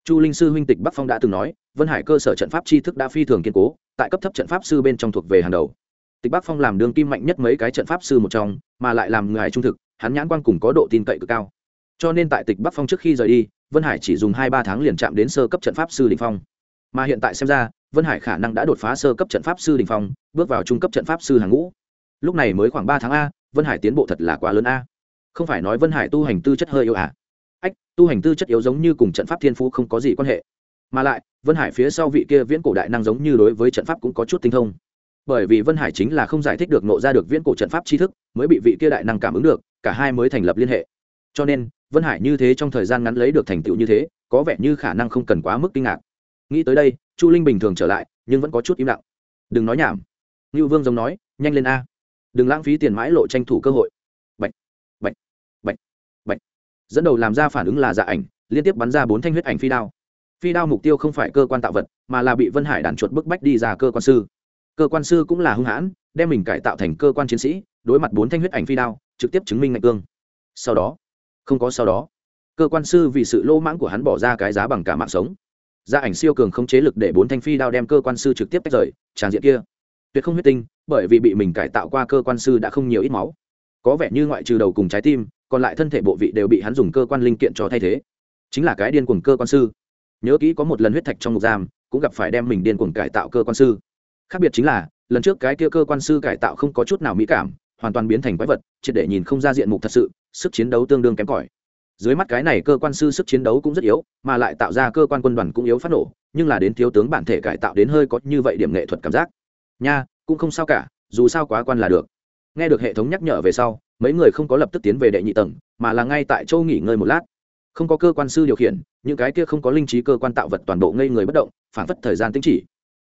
Chu linh sư huynh tịch bắc phong đã từng nói, vân hải cơ sở trận pháp tri thức đã phi thường kiên cố, tại cấp thấp trận pháp sư bên trong thuộc về hàng đầu. Tịch bắc phong làm đường kim mạnh nhất mấy cái trận pháp sư một trong, mà lại làm người trung thực, hắn nhãn quan cùng có độ tin cậy cực cao. Cho nên tại tịch bắc phong trước khi rời đi, vân hải chỉ dùng hai ba tháng liền chạm đến sơ cấp trận pháp sư đình phong. Mà hiện tại xem ra, vân hải khả năng đã đột phá sơ cấp trận pháp sư đình phong, bước vào trung cấp trận pháp sư hàng ngũ. Lúc này mới khoảng ba tháng a vân hải tiến bộ thật là quá lớn a. Không phải nói vân hải tu hành tư chất hơi yếu à? Ách, tu hành tư chất yếu giống như cùng trận pháp thiên phú không có gì quan hệ. Mà lại, vân hải phía sau vị kia viễn cổ đại năng giống như đối với trận pháp cũng có chút tinh thông. Bởi vì vân hải chính là không giải thích được nộ ra được viễn cổ trận pháp tri thức, mới bị vị kia đại năng cảm ứng được, cả hai mới thành lập liên hệ. Cho nên, vân hải như thế trong thời gian ngắn lấy được thành tựu như thế, có vẻ như khả năng không cần quá mức kinh ngạc. Nghĩ tới đây, chu linh bình thường trở lại, nhưng vẫn có chút im lặng. Đừng nói nhảm. Ngưu vương giống nói, nhanh lên a đừng lãng phí tiền mãi lộ tranh thủ cơ hội. Bệnh bệnh bệnh bệnh dẫn đầu làm ra phản ứng là dạ ảnh, liên tiếp bắn ra bốn thanh huyết ảnh phi đao. Phi đao mục tiêu không phải cơ quan tạo vật, mà là bị vân hải đàn chuột bức bách đi ra cơ quan sư. Cơ quan sư cũng là hung hãn, đem mình cải tạo thành cơ quan chiến sĩ, đối mặt bốn thanh huyết ảnh phi đao, trực tiếp chứng minh ngạch cương. Sau đó, không có sau đó, cơ quan sư vì sự lô mãng của hắn bỏ ra cái giá bằng cả mạng sống. Gia ảnh siêu cường không chế lực để bốn thanh phi đao đem cơ quan sư trực tiếp tách rời tràng diện kia tuyệt không huyết tinh, bởi vì bị mình cải tạo qua cơ quan sư đã không nhiều ít máu. Có vẻ như ngoại trừ đầu cùng trái tim, còn lại thân thể bộ vị đều bị hắn dùng cơ quan linh kiện cho thay thế. Chính là cái điên cuồng cơ quan sư. Nhớ kỹ có một lần huyết thạch trong ngục giam, cũng gặp phải đem mình điên cuồng cải tạo cơ quan sư. Khác biệt chính là, lần trước cái kia cơ quan sư cải tạo không có chút nào mỹ cảm, hoàn toàn biến thành quái vật, triệt để nhìn không ra diện mục thật sự, sức chiến đấu tương đương kém cỏi. Dưới mắt cái này cơ quan sư sức chiến đấu cũng rất yếu, mà lại tạo ra cơ quan quân đoàn cũng yếu phát nổ, nhưng là đến thiếu tướng bản thể cải tạo đến hơi có như vậy điểm nghệ thuật cảm giác nha, cũng không sao cả, dù sao quá quan là được. Nghe được hệ thống nhắc nhở về sau, mấy người không có lập tức tiến về đệ nhị tầng, mà là ngay tại châu nghỉ ngơi một lát. Không có cơ quan sư điều khiển, những cái kia không có linh trí cơ quan tạo vật toàn bộ ngây người bất động, phản phất thời gian tính chỉ.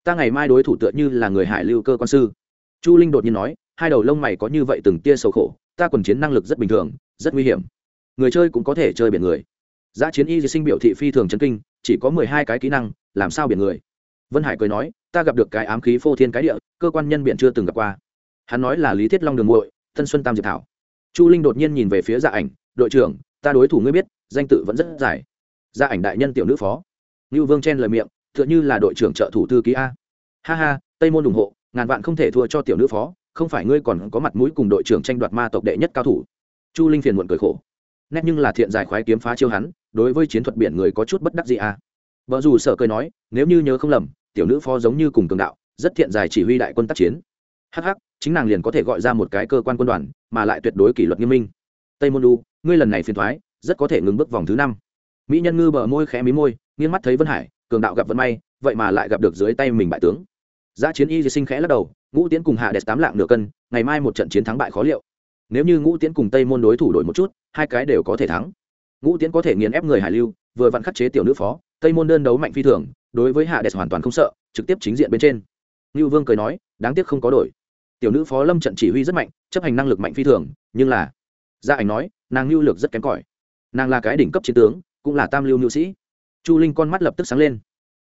Ta ngày mai đối thủ tựa như là người hải lưu cơ quan sư. Chu linh đột nhiên nói, hai đầu lông mày có như vậy từng tia sầu khổ, ta còn chiến năng lực rất bình thường, rất nguy hiểm. Người chơi cũng có thể chơi biển người. Giá chiến y sinh biểu thị phi thường chấn kinh, chỉ có mười hai cái kỹ năng, làm sao biển người? Vân hải cười nói ta gặp được cái ám khí phô thiên cái địa, cơ quan nhân biện chưa từng gặp qua. Hắn nói là lý thiết long đường muội, thân xuân tam diệp thảo. Chu linh đột nhiên nhìn về phía dạ ảnh, đội trưởng, ta đối thủ ngươi biết, danh tự vẫn rất dài. Dạ ảnh đại nhân tiểu nữ phó. Ngưu vương chen lời miệng, tựa như là đội trưởng trợ thủ thư ký a. Ha ha, tây môn ủng hộ, ngàn vạn không thể thua cho tiểu nữ phó, không phải ngươi còn có mặt mũi cùng đội trưởng tranh đoạt ma tộc đệ nhất cao thủ. Chu linh phiền muộn cười khổ. Nét nhưng là thiện giải khoái kiếm phá chiêu hắn, đối với chiến thuật biển người có chút bất đắc gì à vợ dù sợ cười nói, nếu như nhớ không lầm tiểu nữ phó giống như cùng cường đạo, rất thiện giải chỉ huy đại quân tác chiến. Hh chính nàng liền có thể gọi ra một cái cơ quan quân đoàn, mà lại tuyệt đối kỷ luật nghiêm minh. Tây môn lu ngươi lần này phiền thoái, rất có thể ngừng bước vòng thứ năm. Mỹ nhân ngư bờ môi khẽ mí môi, nghiêng mắt thấy vân hải, cường đạo gặp vận may, vậy mà lại gặp được dưới tay mình bại tướng. Giá chiến y sinh khẽ lắc đầu, ngũ tiến cùng hạ đẹp tám lạng nửa cân, ngày mai một trận chiến thắng bại khó liệu. Nếu như ngũ tiến cùng tây môn đối thủ đổi một chút, hai cái đều có thể thắng. Ngũ tiến có thể nghiền ép người hải lưu, vừa vặn khắc chế tiểu nữ phó, tây môn đơn đấu mạnh phi thường đối với hạ đẹp hoàn toàn không sợ, trực tiếp chính diện bên trên. Ngưu vương cười nói, đáng tiếc không có đổi. Tiểu nữ phó lâm trận chỉ huy rất mạnh, chấp hành năng lực mạnh phi thường, nhưng là gia ảnh nói, nàng lưu lược rất kém cỏi. Nàng là cái đỉnh cấp chiến tướng, cũng là tam lưu nữ sĩ. Chu linh con mắt lập tức sáng lên.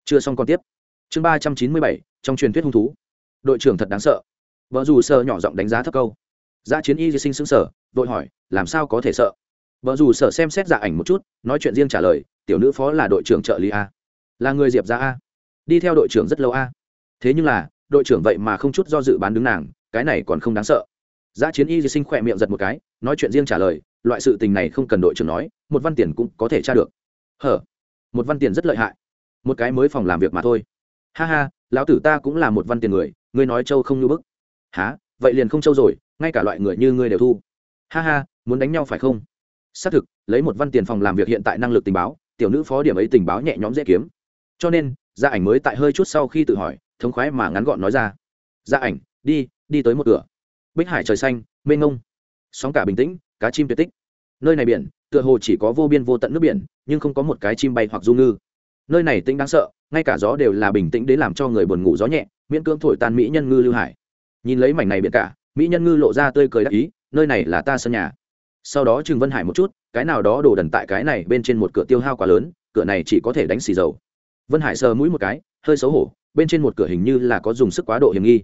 Chưa xong còn tiếp. Chương ba trăm chín mươi bảy, trong truyền thuyết hung thú. Đội trưởng thật đáng sợ. Vợ dù sợ nhỏ giọng đánh giá thấp câu. Gia chiến y di sinh xứng sở vội hỏi, làm sao có thể sợ? Vợ dù sợ xem xét dạ ảnh một chút, nói chuyện riêng trả lời, tiểu nữ phó là đội trưởng trợ lý a là người diệp ra a đi theo đội trưởng rất lâu a thế nhưng là đội trưởng vậy mà không chút do dự bán đứng nàng cái này còn không đáng sợ Giá chiến y di sinh khỏe miệng giật một cái, nói chuyện riêng trả lời, loại sự tình này không cần đội trưởng nói, một văn tiền cũng có thể tra được. Hở? Một văn tiền rất lợi hại. Một cái mới phòng làm việc mà thôi. Ha ha, lão tử ta cũng là một văn tiền người, ngươi nói châu không như bức. Há vậy liền không châu rồi, ngay cả loại người như ngươi đều thu. Ha ha, muốn đánh nhau phải không? Xác thực, lấy một văn tiền phòng làm việc hiện tại năng lực tình báo, tiểu nữ phó điểm ấy tình báo nhẹ nhõm dễ kiếm cho nên, gia ảnh mới tại hơi chút sau khi tự hỏi, thống khoái mà ngắn gọn nói ra. Gia ảnh, đi đi tới một cửa. Bích hải trời xanh, mênh ngông sóng cả bình tĩnh, cá chim tuyệt tích. Nơi này biển, tựa hồ chỉ có vô biên vô tận nước biển, nhưng không có một cái chim bay hoặc du ngư. Nơi này tĩnh đáng sợ, ngay cả gió đều là bình tĩnh đến làm cho người buồn ngủ gió nhẹ, miễn cưỡng thổi tan mỹ nhân ngư lưu hải. Nhìn lấy mảnh này biển cả, mỹ nhân ngư lộ ra tươi cười đắc ý, nơi này là ta sân nhà. Sau đó trừng vân hải một chút, cái nào đó đổ đần tại cái này bên trên một cửa tiêu hao quá lớn, cửa này chỉ có thể đánh xì dầu vân hải sờ mũi một cái, hơi xấu hổ, bên trên một cửa hình như là có dùng sức quá độ hiểm nghi.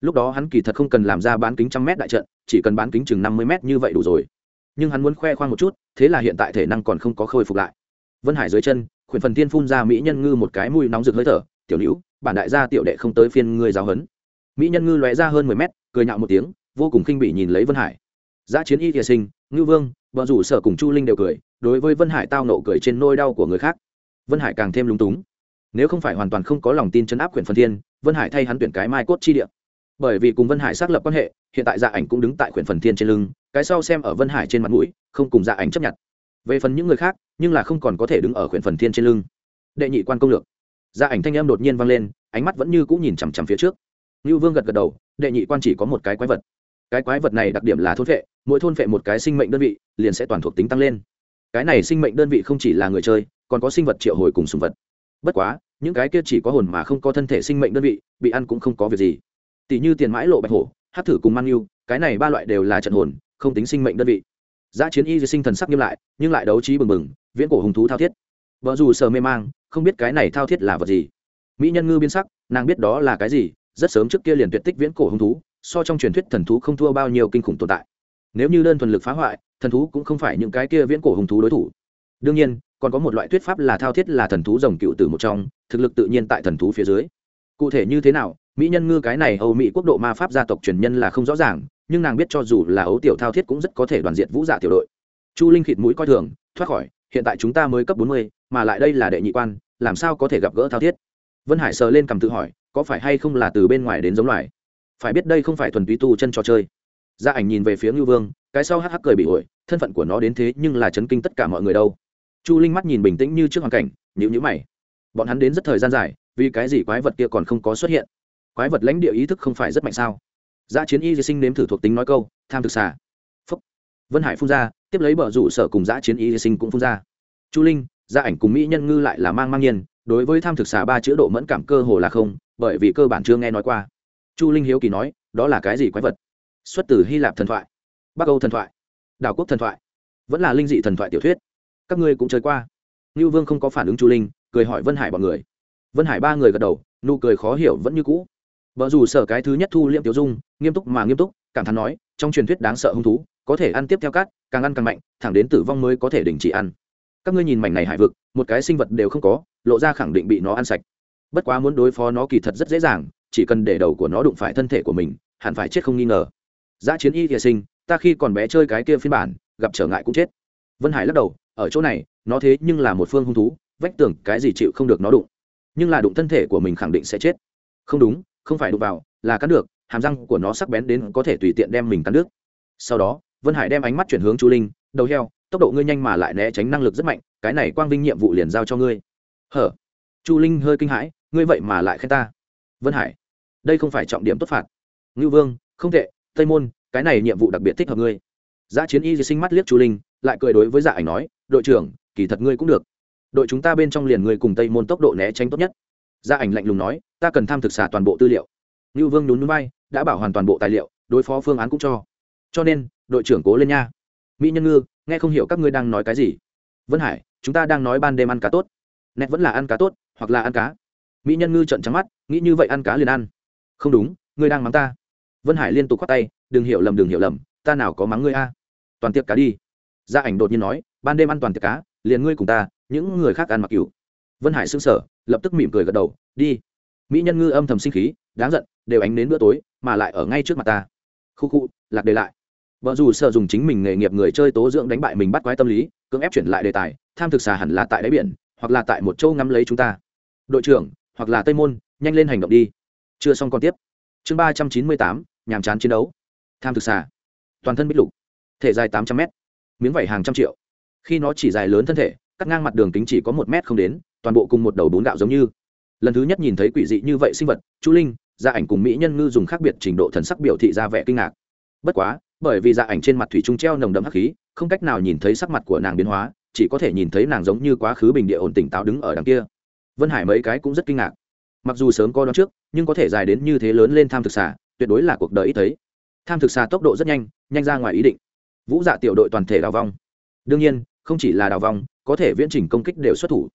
Lúc đó hắn kỳ thật không cần làm ra bán kính trăm mét đại trận, chỉ cần bán kính chừng năm mươi mét như vậy đủ rồi. Nhưng hắn muốn khoe khoang một chút, thế là hiện tại thể năng còn không có khôi phục lại. Vân hải dưới chân, khuyển phần tiên phun ra mỹ nhân ngư một cái mùi nóng rực hơi thở, tiểu nữ bản đại gia tiểu đệ không tới phiên ngươi giáo hấn mỹ nhân ngư lóe ra hơn mười mét, cười nhạo một tiếng, vô cùng khinh bỉ nhìn lấy vân hải. Giã chiến y thiệ sinh, ngư vương vợ rủ sở cùng chu linh đều cười, đối với vân hải tao nộ cười trên nôi đau của người khác. Vân hải càng thêm lúng túng nếu không phải hoàn toàn không có lòng tin chấn áp quyển phần thiên, vân hải thay hắn tuyển cái mai cốt chi địa. Bởi vì cùng vân hải xác lập quan hệ, hiện tại dạ ảnh cũng đứng tại quyển phần thiên trên lưng, cái sau xem ở vân hải trên mặt mũi, không cùng dạ ảnh chấp nhận. Về phần những người khác, nhưng là không còn có thể đứng ở quyển phần thiên trên lưng. Đệ nhị quan công lược. Dạ ảnh thanh em đột nhiên vang lên, ánh mắt vẫn như cũng nhìn chằm chằm phía trước. Ngưu vương gật gật đầu, đệ nhị quan chỉ có một cái quái vật. Cái quái vật này đặc điểm là thôn vệ mỗi thôn vệ một cái sinh mệnh đơn vị, liền sẽ toàn thuộc tính tăng lên. Cái này sinh mệnh đơn vị không chỉ là người chơi, còn có sinh vật triệu hồi cùng sùng vật bất quá, những cái kia chỉ có hồn mà không có thân thể sinh mệnh đơn vị, bị ăn cũng không có việc gì. Tỷ như tiền mãi lộ bạch hổ, hát thử cùng man yêu, cái này ba loại đều là trận hồn, không tính sinh mệnh đơn vị. Giá chiến y sinh thần sắc nghiêm lại, nhưng lại đấu trí bừng bừng, viễn cổ hùng thú thao thiết. Vợ dù sờ mê mang, không biết cái này thao thiết là vật gì. Mỹ nhân ngư biên sắc, nàng biết đó là cái gì, rất sớm trước kia liền tuyệt tích viễn cổ hung thú, so trong truyền thuyết thần thú không thua bao nhiêu kinh khủng tồn tại. Nếu như đơn thuần lực phá hoại, thần thú cũng không phải những cái kia viễn cổ hung thú đối thủ đương nhiên, còn có một loại thuyết pháp là thao thiết là thần thú rồng cựu tử một trong, thực lực tự nhiên tại thần thú phía dưới. Cụ thể như thế nào, mỹ nhân ngư cái này âu mỹ quốc độ ma pháp gia tộc truyền nhân là không rõ ràng, nhưng nàng biết cho dù là ấu tiểu thao thiết cũng rất có thể đoàn diện vũ dạ tiểu đội. Chu linh khịt mũi coi thường, thoát khỏi, hiện tại chúng ta mới cấp bốn mươi, mà lại đây là đệ nhị quan, làm sao có thể gặp gỡ thao thiết? Vân hải sờ lên cầm tự hỏi, có phải hay không là từ bên ngoài đến giống loài? Phải biết đây không phải thuần túy tu chân trò chơi. Gia ảnh nhìn về phía Ngư vương, cái sau hắc hắc cười bị ổi thân phận của nó đến thế nhưng là chấn kinh tất cả mọi người đâu chu linh mắt nhìn bình tĩnh như trước hoàn cảnh nhữ nhữ mày. Bọn hắn đến rất thời gian dài, vì cái gì quái vật kia còn không có xuất hiện? Quái vật lãnh địa ý thức không phải rất mạnh sao? Gia chiến y di sinh nếm thử thuộc tính nói câu, tham thực xà. Phúc. Vân hải phun ra, tiếp lấy bờ rủ sở cùng giã chiến y di sinh cũng phun ra. Chu linh gia ảnh cùng mỹ nhân ngư lại là mang mang nhiên, đối với tham thực xà ba chữ độ mẫn cảm cơ hồ là không, bởi vì cơ bản chưa nghe nói qua. Chu linh hiếu kỳ nói, đó là cái gì quái vật? Xuất từ hy lạp thần thoại. Bắc âu thần thoại. Đảo quốc thần thoại. Vẫn là linh dị thần thoại tiểu thuyết các ngươi cũng chơi qua. Ngưu vương không có phản ứng chu linh, cười hỏi vân hải bọn người. Vân hải ba người gật đầu, nụ cười khó hiểu vẫn như cũ. Vợ dù sở cái thứ nhất thu liễm tiểu dung, nghiêm túc mà nghiêm túc, cảm thán nói, trong truyền thuyết đáng sợ hung thú, có thể ăn tiếp theo cát, càng ăn càng mạnh, thẳng đến tử vong mới có thể đình chỉ ăn. Các ngươi nhìn mảnh này hải vực, một cái sinh vật đều không có, lộ ra khẳng định bị nó ăn sạch. Bất quá muốn đối phó nó kỳ thật rất dễ dàng, chỉ cần để đầu của nó đụng phải thân thể của mình, hẳn phải chết không nghi ngờ. Giá chiến y thiệt sinh, ta khi còn bé chơi cái kia phiên bản, gặp trở ngại cũng chết. Vân hải lắc đầu ở chỗ này, nó thế nhưng là một phương hung thú, vách tường cái gì chịu không được nó đụng. Nhưng là đụng thân thể của mình khẳng định sẽ chết. Không đúng, không phải đụng vào, là cắn được, hàm răng của nó sắc bén đến có thể tùy tiện đem mình cắn đứt. sau đó, vân hải đem ánh mắt chuyển hướng chu linh, đầu heo, tốc độ ngươi nhanh mà lại né tránh năng lực rất mạnh, cái này quang vinh nhiệm vụ liền giao cho ngươi. Hở? Chu linh hơi kinh hãi, ngươi vậy mà lại khen ta. Vân hải, đây không phải trọng điểm tốt phạt. Ngưu vương, không tệ, tây môn, cái này nhiệm vụ đặc biệt thích hợp ngươi. Giá chiến y sinh mắt liếc chu linh, lại cười đối với dạ ảnh nói, đội trưởng, kỳ thật ngươi cũng được. Đội chúng ta bên trong liền ngươi cùng tây môn tốc độ né tránh tốt nhất. Dạ ảnh lạnh lùng nói, ta cần tham thực xả toàn bộ tư liệu. Nưu vương nhún núi bay, đã bảo hoàn toàn bộ tài liệu, đối phó phương án cũng cho. Cho nên, đội trưởng cố lên nha. Mỹ nhân ngư, nghe không hiểu các ngươi đang nói cái gì. Vân hải, chúng ta đang nói ban đêm ăn cá tốt. Nét vẫn là ăn cá tốt, hoặc là ăn cá. Mỹ nhân ngư trợn trắng mắt, nghĩ như vậy ăn cá liền ăn. Không đúng, ngươi đang mắng ta. Vân hải liên tục khoát tay, đừng hiểu lầm, đừng hiểu lầm ta nào có mắng ngươi a? Toàn tiệc cá đi. Gia ảnh đột nhiên nói, ban đêm ăn toàn tiệc cá, liền ngươi cùng ta, những người khác ăn mặc cửu vân hải sững sờ, lập tức mỉm cười gật đầu, đi. Mỹ nhân ngư âm thầm sinh khí, đáng giận, đều ánh đến bữa tối, mà lại ở ngay trước mặt ta. Khu khu, lạc đề lại. Vợ dù sợ dùng chính mình nghề nghiệp người chơi tố dưỡng đánh bại mình bắt quái tâm lý, cưỡng ép chuyển lại đề tài, tham thực xà hẳn là tại đáy biển, hoặc là tại một châu ngắm lấy chúng ta. Đội trưởng, hoặc là tây môn, nhanh lên hành động đi. Chưa xong còn tiếp. Chương ba trăm chín mươi tám, nhàm chán chiến đấu. Tham thực xà toàn thân bích lục thể dài tám trăm m miếng vảy hàng trăm triệu. Khi nó chỉ dài lớn thân thể cắt ngang mặt đường kính chỉ có một mét không đến toàn bộ cùng một đầu bún gạo giống như. Lần thứ nhất nhìn thấy quỷ dị như vậy sinh vật chu linh gia ảnh cùng mỹ nhân ngư dùng khác biệt trình độ thần sắc biểu thị ra vẻ kinh ngạc. Bất quá bởi vì gia ảnh trên mặt thủy trung treo nồng đậm hắc khí không cách nào nhìn thấy sắc mặt của nàng biến hóa chỉ có thể nhìn thấy nàng giống như quá khứ bình địa ổn tỉnh táo đứng ở đằng kia. Vân hải mấy cái cũng rất kinh ngạc. Mặc dù sớm coi đó trước nhưng có thể dài đến như thế lớn lên tham thực xả, tuyệt đối là cuộc đời ít thấy tham thực xà tốc độ rất nhanh nhanh ra ngoài ý định. Vũ dạ tiểu đội toàn thể đào vong. Đương nhiên, không chỉ là đào vong, có thể viễn trình công kích đều xuất thủ.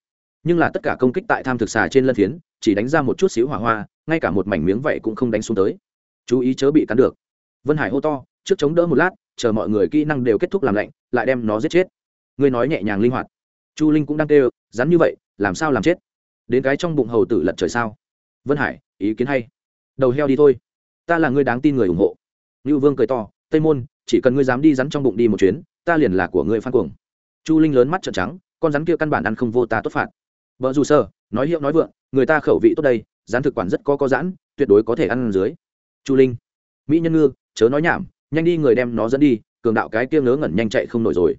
Nhưng là tất cả công kích tại tham thực xà trên lân phiến, chỉ đánh ra một chút xíu hỏa hoa, ngay cả một mảnh miếng vậy cũng không đánh xuống tới. Chú ý chớ bị cắn được. Vân hải hô to, trước chống đỡ một lát, chờ mọi người kỹ năng đều kết thúc làm lạnh, lại đem nó giết chết. Ngươi nói nhẹ nhàng linh hoạt. Chu linh cũng đang kêu, rắn như vậy, làm sao làm chết? Đến cái trong bụng hầu tử lật trời sao? Vân hải, ý kiến hay. Đầu heo đi thôi. Ta là người đáng tin người ủng hộ ngưu vương cười to, tây môn, chỉ cần ngươi dám đi rắn trong bụng đi một chuyến, ta liền là của ngươi phan cuồng. Chu linh lớn mắt trợn trắng, con rắn kia căn bản ăn không vô ta tốt phạt. Vợ dù sơ, nói hiệu nói vượng, người ta khẩu vị tốt đây, rắn thực quản rất có có giãn tuyệt đối có thể ăn dưới. Chu linh, mỹ nhân ngư, chớ nói nhảm, nhanh đi người đem nó dẫn đi, cường đạo cái kia ngớ ngẩn nhanh chạy không nổi rồi.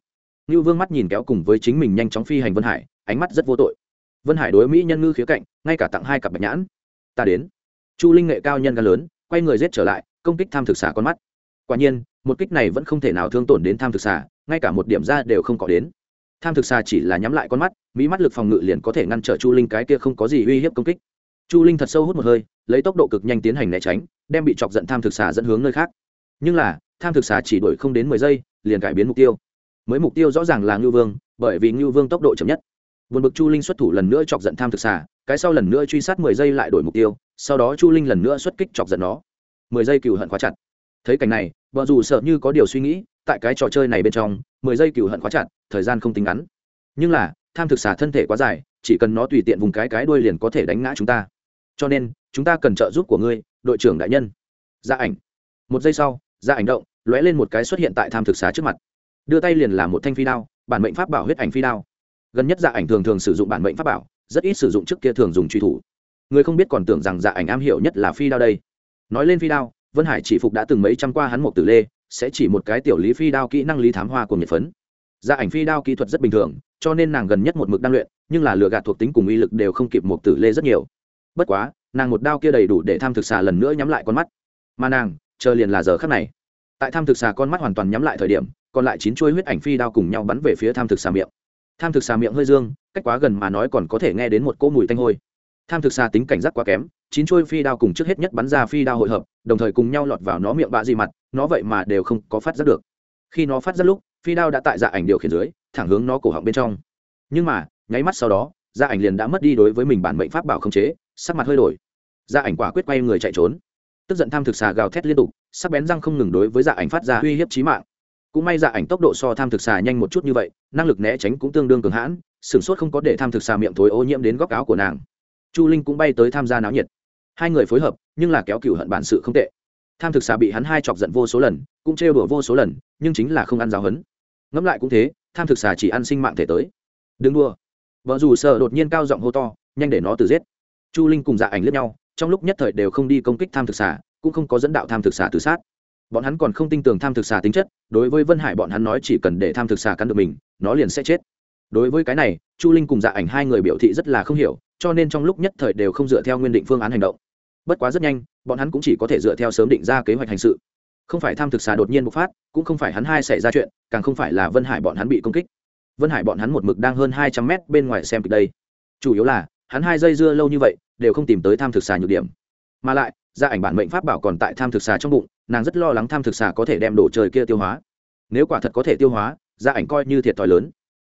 Ngưu vương mắt nhìn kéo cùng với chính mình nhanh chóng phi hành vân hải, ánh mắt rất vô tội. Vân hải đối mỹ nhân ngư khía cạnh, ngay cả tặng hai cặp bạch nhãn. Ta đến. Chu linh nghệ cao nhân gan lớn, quay người giết trở lại công kích tham thực xả con mắt. Quả nhiên, một kích này vẫn không thể nào thương tổn đến tham thực xà ngay cả một điểm ra đều không có đến. Tham thực xà chỉ là nhắm lại con mắt, mỹ mắt lực phòng ngự liền có thể ngăn trở chu linh cái kia không có gì uy hiếp công kích. Chu linh thật sâu hút một hơi, lấy tốc độ cực nhanh tiến hành né tránh, đem bị chọc giận tham thực xà dẫn hướng nơi khác. Nhưng là, tham thực xà chỉ đổi không đến mười giây, liền cải biến mục tiêu. Mới mục tiêu rõ ràng là ngưu vương, bởi vì ngưu vương tốc độ chậm nhất. Vượt bực chu linh xuất thủ lần nữa chọc giận tham thực xà cái sau lần nữa truy sát mười giây lại đổi mục tiêu, sau đó chu linh lần nữa xuất kích chọc giận nó mười giây cựu hận khóa chặt. Thấy cảnh này, vợ dù sợ như có điều suy nghĩ, tại cái trò chơi này bên trong, mười giây cựu hận khóa chặt, thời gian không tính ngắn. Nhưng là, tham thực xả thân thể quá dài, chỉ cần nó tùy tiện vùng cái cái đuôi liền có thể đánh ngã chúng ta. Cho nên, chúng ta cần trợ giúp của ngươi, đội trưởng đại nhân. Gia ảnh. Một giây sau gia ảnh động, lóe lên một cái xuất hiện tại tham thực xá trước mặt. Đưa tay liền làm một thanh phi đao, bản mệnh pháp bảo huyết ảnh phi đao. Gần nhất gia ảnh thường thường sử dụng bản mệnh pháp bảo, rất ít sử dụng trước kia thường dùng truy thủ. Người không biết còn tưởng rằng gia ảnh am hiểu nhất là phi đao đây nói lên phi đao, vân hải chỉ phục đã từng mấy trăm qua hắn một tử lê, sẽ chỉ một cái tiểu lý phi đao kỹ năng lý thám hoa của nhiệt phấn. Gia ảnh phi đao kỹ thuật rất bình thường, cho nên nàng gần nhất một mực đang luyện, nhưng là lựa gạt thuộc tính cùng uy lực đều không kịp một tử lê rất nhiều. Bất quá, nàng một đao kia đầy đủ để tham thực xà lần nữa nhắm lại con mắt. Mà nàng, chờ liền là giờ khắc này. Tại tham thực xà con mắt hoàn toàn nhắm lại thời điểm, còn lại chín chuôi huyết ảnh phi đao cùng nhau bắn về phía tham thực xà miệng. Tham thực xà miệng hơi dương, cách quá gần mà nói còn có thể nghe đến một cỗ mùi tanh hôi tham thực xa tính cảnh giác quá kém, chín chuôi phi đao cùng trước hết nhất bắn ra phi đao hội hợp, đồng thời cùng nhau lọt vào nó miệng bạ gì mặt, nó vậy mà đều không có phát giác được. Khi nó phát giác lúc, phi đao đã tại dạ ảnh điều khiển dưới, thẳng hướng nó cổ họng bên trong. Nhưng mà, nháy mắt sau đó dạ ảnh liền đã mất đi đối với mình bản mệnh pháp bảo không chế, sắc mặt hơi đổi. Dạ ảnh quả quyết quay người chạy trốn. Tức giận tham thực xà gào thét liên tục, sắc bén răng không ngừng đối với dạ ảnh phát ra uy hiếp trí mạng. Cũng may dạ ảnh tốc độ so tham thực xà nhanh một chút như vậy, năng lực né tránh cũng tương đương cường hãn, sửng sốt không có để tham thực xà miệng thối ô nhiễm đến góc áo của nàng chu linh cũng bay tới tham gia náo nhiệt. Hai người phối hợp, nhưng là kéo cựu hận bản sự không tệ. Tham thực xà bị hắn hai chọc giận vô số lần, cũng trêu đùa vô số lần, nhưng chính là không ăn giáo hấn. Ngẫm lại cũng thế, tham thực xà chỉ ăn sinh mạng thể tới. Đừng đua vợ dù sợ đột nhiên cao giọng hô to, nhanh để nó từ giết. Chu linh cùng dạ ảnh lướt nhau, trong lúc nhất thời đều không đi công kích tham thực xà, cũng không có dẫn đạo tham thực xà tự sát. Bọn hắn còn không tin tưởng tham thực xà tính chất, đối với vân hải bọn hắn nói chỉ cần để tham thực xà cắn được mình, nó liền sẽ chết. Đối với cái này, chu linh cùng dạ ảnh hai người biểu thị rất là không hiểu cho nên trong lúc nhất thời đều không dựa theo nguyên định phương án hành động. Bất quá rất nhanh, bọn hắn cũng chỉ có thể dựa theo sớm định ra kế hoạch hành sự. Không phải tham thực xà đột nhiên bộc phát, cũng không phải hắn hai xảy ra chuyện, càng không phải là vân hải bọn hắn bị công kích. Vân hải bọn hắn một mực đang hơn hai trăm mét bên ngoài xem kịch đây. Chủ yếu là, hắn hai dây dưa lâu như vậy, đều không tìm tới tham thực xà nhược điểm. Mà lại gia ảnh bản mệnh pháp bảo còn tại tham thực xà trong bụng, nàng rất lo lắng tham thực xà có thể đem đồ trời kia tiêu hóa. Nếu quả thật có thể tiêu hóa gia ảnh coi như thiệt thòi lớn.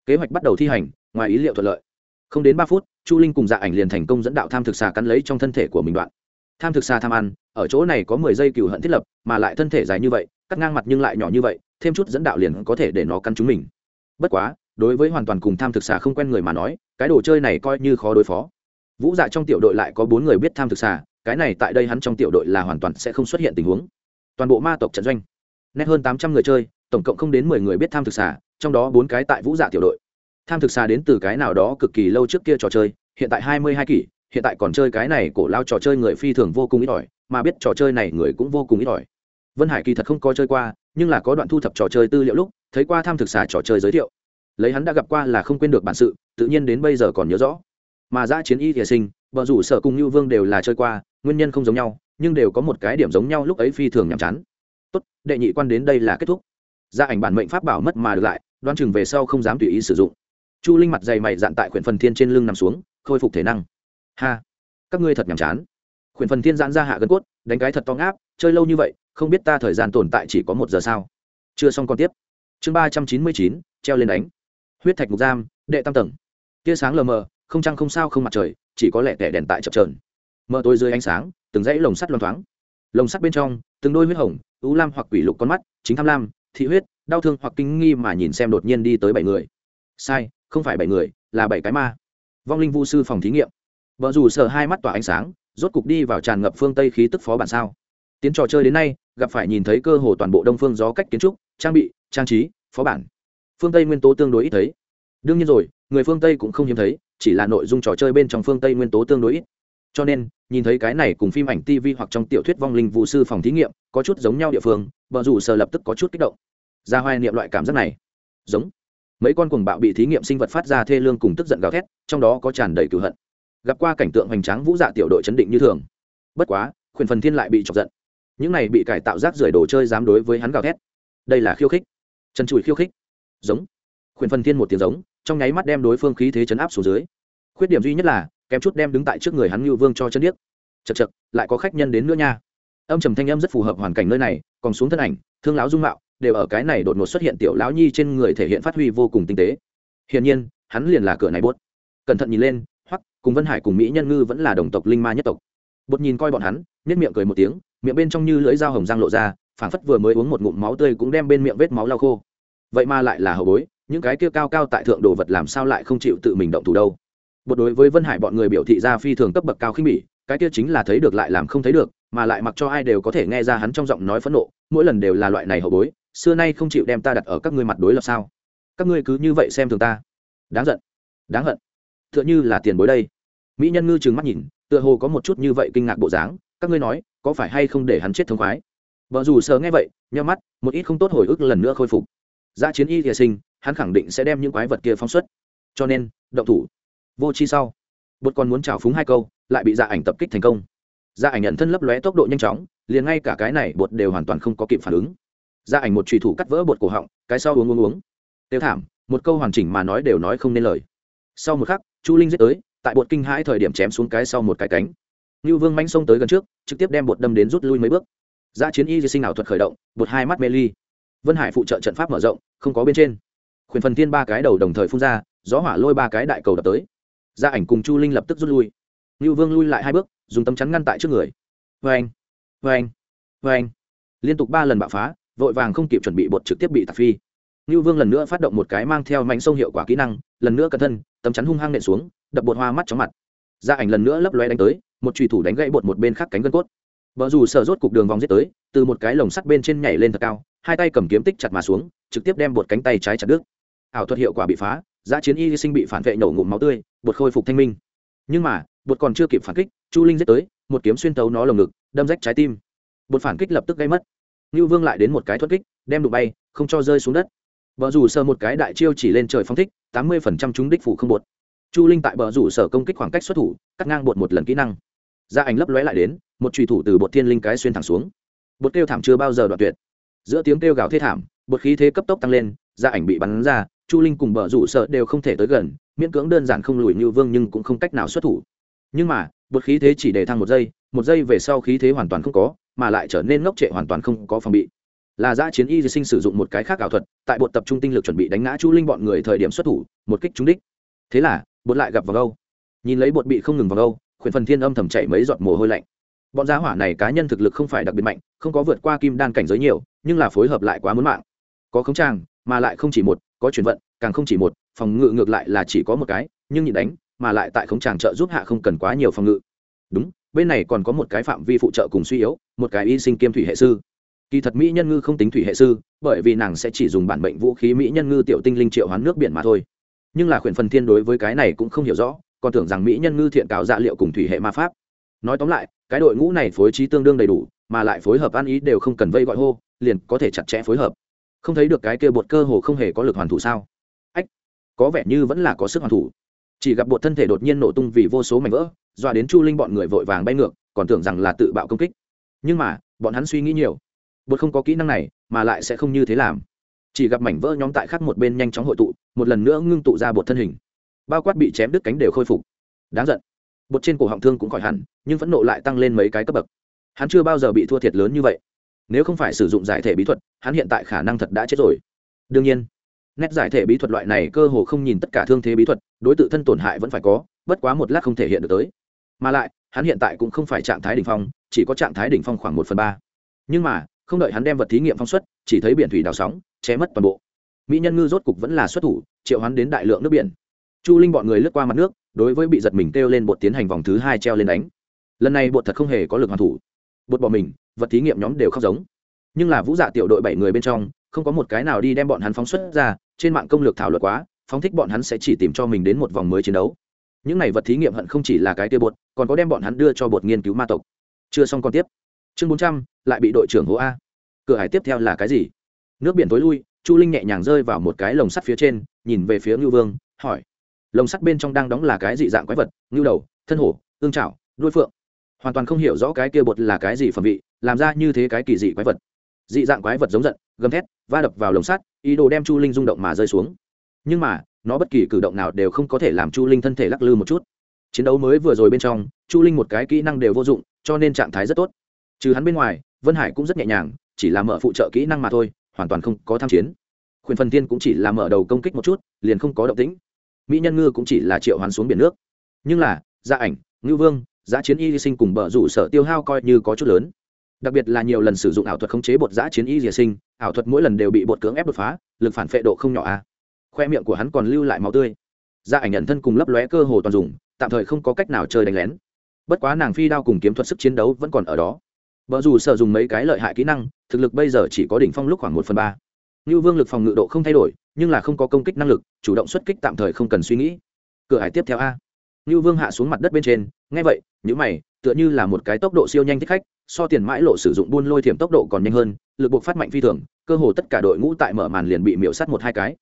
Kế hoạch bắt đầu thi hành, ngoài ý liệu thuận lợi. Không đến ba phút chu linh cùng dạ ảnh liền thành công dẫn đạo tham thực xà cắn lấy trong thân thể của mình đoạn. Tham thực xà tham ăn, ở chỗ này có mười giây cựu hận thiết lập, mà lại thân thể dài như vậy, cắt ngang mặt nhưng lại nhỏ như vậy, thêm chút dẫn đạo liền có thể để nó cắn chúng mình. Bất quá, đối với hoàn toàn cùng tham thực xà không quen người mà nói, cái đồ chơi này coi như khó đối phó. Vũ dạ trong tiểu đội lại có bốn người biết tham thực xà, cái này tại đây hắn trong tiểu đội là hoàn toàn sẽ không xuất hiện tình huống. Toàn bộ ma tộc trận doanh, nét hơn tám trăm người chơi, tổng cộng không đến mười người biết tham thực xà, trong đó bốn cái tại vũ dạ tiểu đội tham thực xa đến từ cái nào đó cực kỳ lâu trước kia trò chơi, hiện tại hai mươi hai kỷ, hiện tại còn chơi cái này cổ lao trò chơi người phi thường vô cùng ít ỏi, mà biết trò chơi này người cũng vô cùng ít ỏi. Vân hải kỳ thật không có chơi qua, nhưng là có đoạn thu thập trò chơi tư liệu lúc, thấy qua tham thực xà trò chơi giới thiệu. Lấy hắn đã gặp qua là không quên được bản sự, tự nhiên đến bây giờ còn nhớ rõ. Mà ra chiến y thìa sinh vợ rủ sở cùng như vương đều là chơi qua, nguyên nhân không giống nhau, nhưng đều có một cái điểm giống nhau lúc ấy phi thường nhàm chán. Tốt, đệ nhị quan đến đây là kết thúc. Gia ảnh bản mệnh pháp bảo mất mà được lại đoan chừng về sau không dám tùy ý sử dụng chu linh mặt dày mày dạn tại khuyển phần thiên trên lưng nằm xuống, khôi phục thể năng. Ha, các ngươi thật nhàm chán. Khuyển phần thiên giãn ra hạ gân cốt, đánh cái thật to ngáp, chơi lâu như vậy, không biết ta thời gian tồn tại chỉ có một giờ sao? Chưa xong còn tiếp. Chương ba trăm chín mươi chín, treo lên đánh. Huyết thạch mục giam, đệ tam tầng. Tia sáng lờ mờ, không trăng không sao không mặt trời, chỉ có lẻ tẻ đèn tại chập trờn mờ tối dưới ánh sáng, từng dãy lồng sắt loang thoáng. Lồng sắt bên trong, từng đôi huyết hồng, ưu lam hoặc quỷ lục con mắt, chính tham lam, thị huyết, đau thương hoặc kinh nghi mà nhìn xem đột nhiên đi tới bảy người. Sai không phải bảy người, là bảy cái ma. Vong linh vu sư phòng thí nghiệm. Vợ dù sợ hai mắt tỏa ánh sáng, rốt cục đi vào tràn ngập phương tây khí tức phó bản sao. Tiến trò chơi đến nay, gặp phải nhìn thấy cơ hồ toàn bộ đông phương gió cách kiến trúc, trang bị, trang trí, phó bản. Phương tây nguyên tố tương đối ít thấy. Đương nhiên rồi, người phương tây cũng không hiếm thấy, chỉ là nội dung trò chơi bên trong phương tây nguyên tố tương đối ít. Cho nên, nhìn thấy cái này cùng phim ảnh tv hoặc trong tiểu thuyết vong linh vụ sư phòng thí nghiệm, có chút giống nhau địa phương, vợ dù sợ lập tức có chút kích động. Ra hoài niệm loại cảm giác này. Giống mấy con cuồng bạo bị thí nghiệm sinh vật phát ra thê lương cùng tức giận gào thét, trong đó có tràn đầy cựu hận. Gặp qua cảnh tượng hoành tráng vũ dạ tiểu đội chấn định như thường. Bất quá, khuyển phần thiên lại bị chọc giận. Những này bị cải tạo rác rưởi đồ chơi dám đối với hắn gào thét. Đây là khiêu khích. Chân chùi khiêu khích. Giống. Khuyển phần thiên một tiếng giống, trong nháy mắt đem đối phương khí thế chấn áp xuống dưới. Khuyết điểm duy nhất là, kém chút đem đứng tại trước người hắn ngưu vương cho chân điếc. Chật chật lại có khách nhân đến nữa nha. Âm trầm thanh âm rất phù hợp hoàn cảnh nơi này, còn xuống thân ảnh, thương láo dung mạo đều ở cái này đột ngột xuất hiện tiểu lão nhi trên người thể hiện phát huy vô cùng tinh tế. Hiển nhiên, hắn liền là cửa này buốt. Cẩn thận nhìn lên hoặc cùng vân hải cùng mỹ nhân ngư vẫn là đồng tộc linh ma nhất tộc. Bột nhìn coi bọn hắn nhất miệng cười một tiếng, miệng bên trong như lưỡi dao hồng răng lộ ra, phảng phất vừa mới uống một ngụm máu tươi cũng đem bên miệng vết máu lau khô. Vậy mà lại là hậu bối, những cái kia cao cao tại thượng đồ vật làm sao lại không chịu tự mình động thủ đâu? Bột đối với vân hải bọn người biểu thị ra phi thường cấp bậc cao khinh bỉ, cái kia chính là thấy được lại làm không thấy được, mà lại mặc cho ai đều có thể nghe ra hắn trong giọng nói phẫn nộ, mỗi lần đều là loại này hậu bối xưa nay không chịu đem ta đặt ở các ngươi mặt đối lập sao? Các ngươi cứ như vậy xem thường ta. Đáng giận. Đáng hận. T h ư ợ n h ư là tiền bối đây. Mỹ nhân ngư trừng mắt nhìn, tựa hồ có một chút như vậy kinh ngạc bộ dáng. Các ngươi nói, có phải hay không để hắn chết thống khoái? Vợ dù sờ nghe vậy, nheo mắt, một ít không tốt hồi ức lần nữa khôi phục. Ra chiến y thìa sinh, hắn khẳng định sẽ đem những quái vật kia phóng xuất. Cho nên, động thủ. Vô chi sau. Bột còn muốn trào phúng hai câu, lại bị dạ ảnh tập kích thành công. Dạ ảnh nhận thân lấp lóe tốc độ nhanh chóng, liền ngay cả cái này bột đều hoàn toàn không có kịp phản ứng ra ảnh một trùy thủ cắt vỡ bột cổ họng, cái sau uống uống uống. Tiêu thảm, một câu hoàn chỉnh mà nói đều nói không nên lời. Sau một khắc, chu linh giết tới, tại bột kinh hãi thời điểm chém xuống cái sau một cái cánh. Như vương manh xông tới gần trước, trực tiếp đem bột đâm đến rút lui mấy bước. Ra chiến y di sinh ảo thuật khởi động, bột hai mắt mê ly. Vân hải phụ trợ trận pháp mở rộng, không có bên trên. Khuyển phần tiên ba cái đầu đồng thời phun ra, gió hỏa lôi ba cái đại cầu đập tới. Gia ảnh cùng chu linh lập tức rút lui. Như vương lui lại hai bước, dùng tấm chắn ngăn tại trước người. Vê anh vê anh vê anh liên tục ba lần bạo phá vội vàng không kịp chuẩn bị bột trực tiếp bị tạp phi ngưu Vương lần nữa phát động một cái mang theo mảnh sông hiệu quả kỹ năng, lần nữa cẩn thân, tấm chắn hung hăng nện xuống, đập bột hoa mắt chóng mặt. Gia ảnh lần nữa lấp lóe đánh tới, một chùy thủ đánh gãy bột một bên khác cánh gân cốt. Bờ dù sở rốt cục đường vòng giết tới, từ một cái lồng sắt bên trên nhảy lên thật cao, hai tay cầm kiếm tích chặt mà xuống, trực tiếp đem bột cánh tay trái chặt đứt. Ảo thuật hiệu quả bị phá, Giá chiến y sinh bị phản vệ nổ ngụm máu tươi, bột khôi phục thanh minh. Nhưng mà, bột còn chưa kịp phản kích chu linh giết tới một kiếm xuyên tấu nó lồng ngực đâm rách trái tim bột phản kích lập tức gây mất ngưu vương lại đến một cái thoát kích, đem đụng bay, không cho rơi xuống đất. Bờ rủ sở một cái đại chiêu chỉ lên trời phong thích, tám mươi phần trăm trúng đích phủ không bột. Chu linh tại bờ rủ sở công kích khoảng cách xuất thủ, cắt ngang bột một lần kỹ năng. Gia ảnh lấp lóe lại đến, một chùy thủ từ bột thiên linh cái xuyên thẳng xuống. Bột kêu thảm chưa bao giờ đoạn tuyệt. Giữa tiếng kêu gào thê thảm, bột khí thế cấp tốc tăng lên, gia ảnh bị bắn ra, chu linh cùng bờ rủ sở đều không thể tới gần, miễn cưỡng đơn giản không lùi Nưu vương nhưng cũng không cách nào xuất thủ. Nhưng mà, bột khí thế chỉ để thăng một giây một giây về sau khí thế hoàn toàn không có mà lại trở nên ngốc trệ hoàn toàn không có phòng bị. Là giã chiến y sinh sử dụng một cái khác ảo thuật, tại bột tập trung tinh lực chuẩn bị đánh ngã chu linh bọn người thời điểm xuất thủ, một kích trúng đích. Thế là, bột lại gặp vào gâu nhìn lấy bột bị không ngừng vào gâu khuyển phần thiên âm thầm chảy mấy giọt mồ hôi lạnh. Bọn giá hỏa này cá nhân thực lực không phải đặc biệt mạnh, không có vượt qua kim đan cảnh giới nhiều, nhưng là phối hợp lại quá muốn mạng. Có khống trang mà lại không chỉ một, có chuyển vận, càng không chỉ một, phòng ngự ngược lại là chỉ có một cái, nhưng nhịn đánh, mà lại tại khống tràng trợ giúp hạ không cần quá nhiều phòng ngự. Đúng bên này còn có một cái phạm vi phụ trợ cùng suy yếu, một cái y sinh kiêm thủy hệ sư. Kỳ thật mỹ nhân ngư không tính thủy hệ sư, bởi vì nàng sẽ chỉ dùng bản bệnh vũ khí mỹ nhân ngư tiểu tinh linh triệu hoán nước biển mà thôi. Nhưng là khuyển phần thiên đối với cái này cũng không hiểu rõ, còn tưởng rằng mỹ nhân ngư thiện cáo dạ liệu cùng thủy hệ ma pháp. Nói tóm lại, cái đội ngũ này phối trí tương đương đầy đủ, mà lại phối hợp ăn ý đều không cần vây gọi hô, liền có thể chặt chẽ phối hợp. Không thấy được cái kia bột cơ hồ không hề có lực hoàn thủ sao? Ách, có vẻ như vẫn là có sức hoàn thủ chỉ gặp bột thân thể đột nhiên nổ tung vì vô số mảnh vỡ dọa đến chu linh bọn người vội vàng bay ngược, còn tưởng rằng là tự bạo công kích. Nhưng mà, bọn hắn suy nghĩ nhiều. Bột không có kỹ năng này, mà lại sẽ không như thế làm. Chỉ gặp mảnh vỡ nhóm tại khắc một bên nhanh chóng hội tụ, một lần nữa ngưng tụ ra bột thân hình. Bao quát bị chém đứt cánh đều khôi phục. Đáng giận. Bột trên cổ họng thương cũng khỏi hẳn, nhưng phẫn nộ lại tăng lên mấy cái cấp bậc. Hắn chưa bao giờ bị thua thiệt lớn như vậy. Nếu không phải sử dụng giải thể bí thuật, hắn hiện tại khả năng thật đã chết rồi. Đương nhiên nét giải thể bí thuật loại này cơ hồ không nhìn tất cả thương thế bí thuật, đối t thân tổn hại vẫn phải có, bất quá một lát không thể hiện được tới. Mà lại, hắn hiện tại cũng không phải trạng thái đ ỉ n h phong, chỉ có trạng thái đ ỉ n h phong khoảng một phần ba. Nhưng mà, không đợi hắn đem vật thí nghiệm phóng xuất, chỉ thấy biển thủy đào sóng ché mất toàn bộ. Mỹ nhân ngư rốt cục vẫn là xuất thủ, triệu hắn đến đại lượng nước biển. Chu linh bọn người lướt qua mặt nước, đối với bị giật mình kêu lên bột tiến hành vòng thứ hai treo lên đánh. Lần này bột thật không hề có lực hoàn thủ. Bột bỏ mình, vật thí nghiệm nhóm đều khóc giống. Nhưng là vũ dạ tiểu đội bảy người bên trong không có một cái nào đi đem bọn hắn phóng xuất ra, trên mạng công lược thảo luận quá, phóng thích bọn hắn sẽ chỉ tìm cho mình đến một vòng mới chiến đấu. Những này vật thí nghiệm hận không chỉ là cái tiêu bột, còn có đem bọn hắn đưa cho bột nghiên cứu ma tộc. Chưa xong còn tiếp. Chương bốn trăm, lại bị đội trưởng hố a. Cửa hải tiếp theo là cái gì? Nước biển tối lui, chu linh nhẹ nhàng rơi vào một cái lồng sắt phía trên, nhìn về phía ngưu vương, hỏi. Lồng sắt bên trong đang đóng là cái dị dạng quái vật, ngưu đầu, thân hổ, ương trảo đuôi phượng. Hoàn toàn không hiểu rõ cái kia bột là cái gì phẩm vị, làm ra như thế cái kỳ dị quái vật dị dạng quái vật giống giận, gầm thét, va đập vào lồng sắt, ý đồ đem chu linh rung động mà rơi xuống. Nhưng mà, nó bất kỳ cử động nào đều không có thể làm chu linh thân thể lắc lư một chút. Chiến đấu mới vừa rồi bên trong, chu linh một cái kỹ năng đều vô dụng, cho nên trạng thái rất tốt. Trừ hắn bên ngoài, vân hải cũng rất nhẹ nhàng, chỉ là mở phụ trợ kỹ năng mà thôi, hoàn toàn không có tham chiến. Khuyển phần tiên cũng chỉ là mở đầu công kích một chút, liền không có động tĩnh. Mỹ nhân ngư cũng chỉ là triệu hoán xuống biển nước. Nhưng là gia ảnh ngư vương giá chiến y sinh cùng bờ rủ sở tiêu hao coi như có chút lớn đặc biệt là nhiều lần sử dụng ảo thuật khống chế bột giã chiến y dìa sinh, ảo thuật mỗi lần đều bị bột cưỡng ép đột phá, lực phản phệ độ không nhỏ a. À. khoe miệng của hắn còn lưu lại máu tươi. Gia ảnh nhận thân cùng lấp lóe cơ hồ toàn dùng, tạm thời không có cách nào chơi đánh lén. Bất quá nàng phi đao cùng kiếm thuật sức chiến đấu vẫn còn ở đó. Vợ dù sợ dùng mấy cái lợi hại kỹ năng, thực lực bây giờ chỉ có đỉnh phong lúc khoảng một phần ba. Như vương lực phòng ngự độ không thay đổi, nhưng là không có công kích năng lực, chủ động xuất kích tạm thời không cần suy nghĩ. Cửa hải tiếp theo a. Như vương hạ xuống mặt đất bên trên ngay vậy những mày, tựa như là một cái tốc độ siêu nhanh thích khách so tiền mãi lộ sử dụng buôn lôi thiểm tốc độ còn nhanh hơn, lực buộc phát mạnh phi thường, cơ hồ tất cả đội ngũ tại mở màn liền bị miễu sắt một hai cái.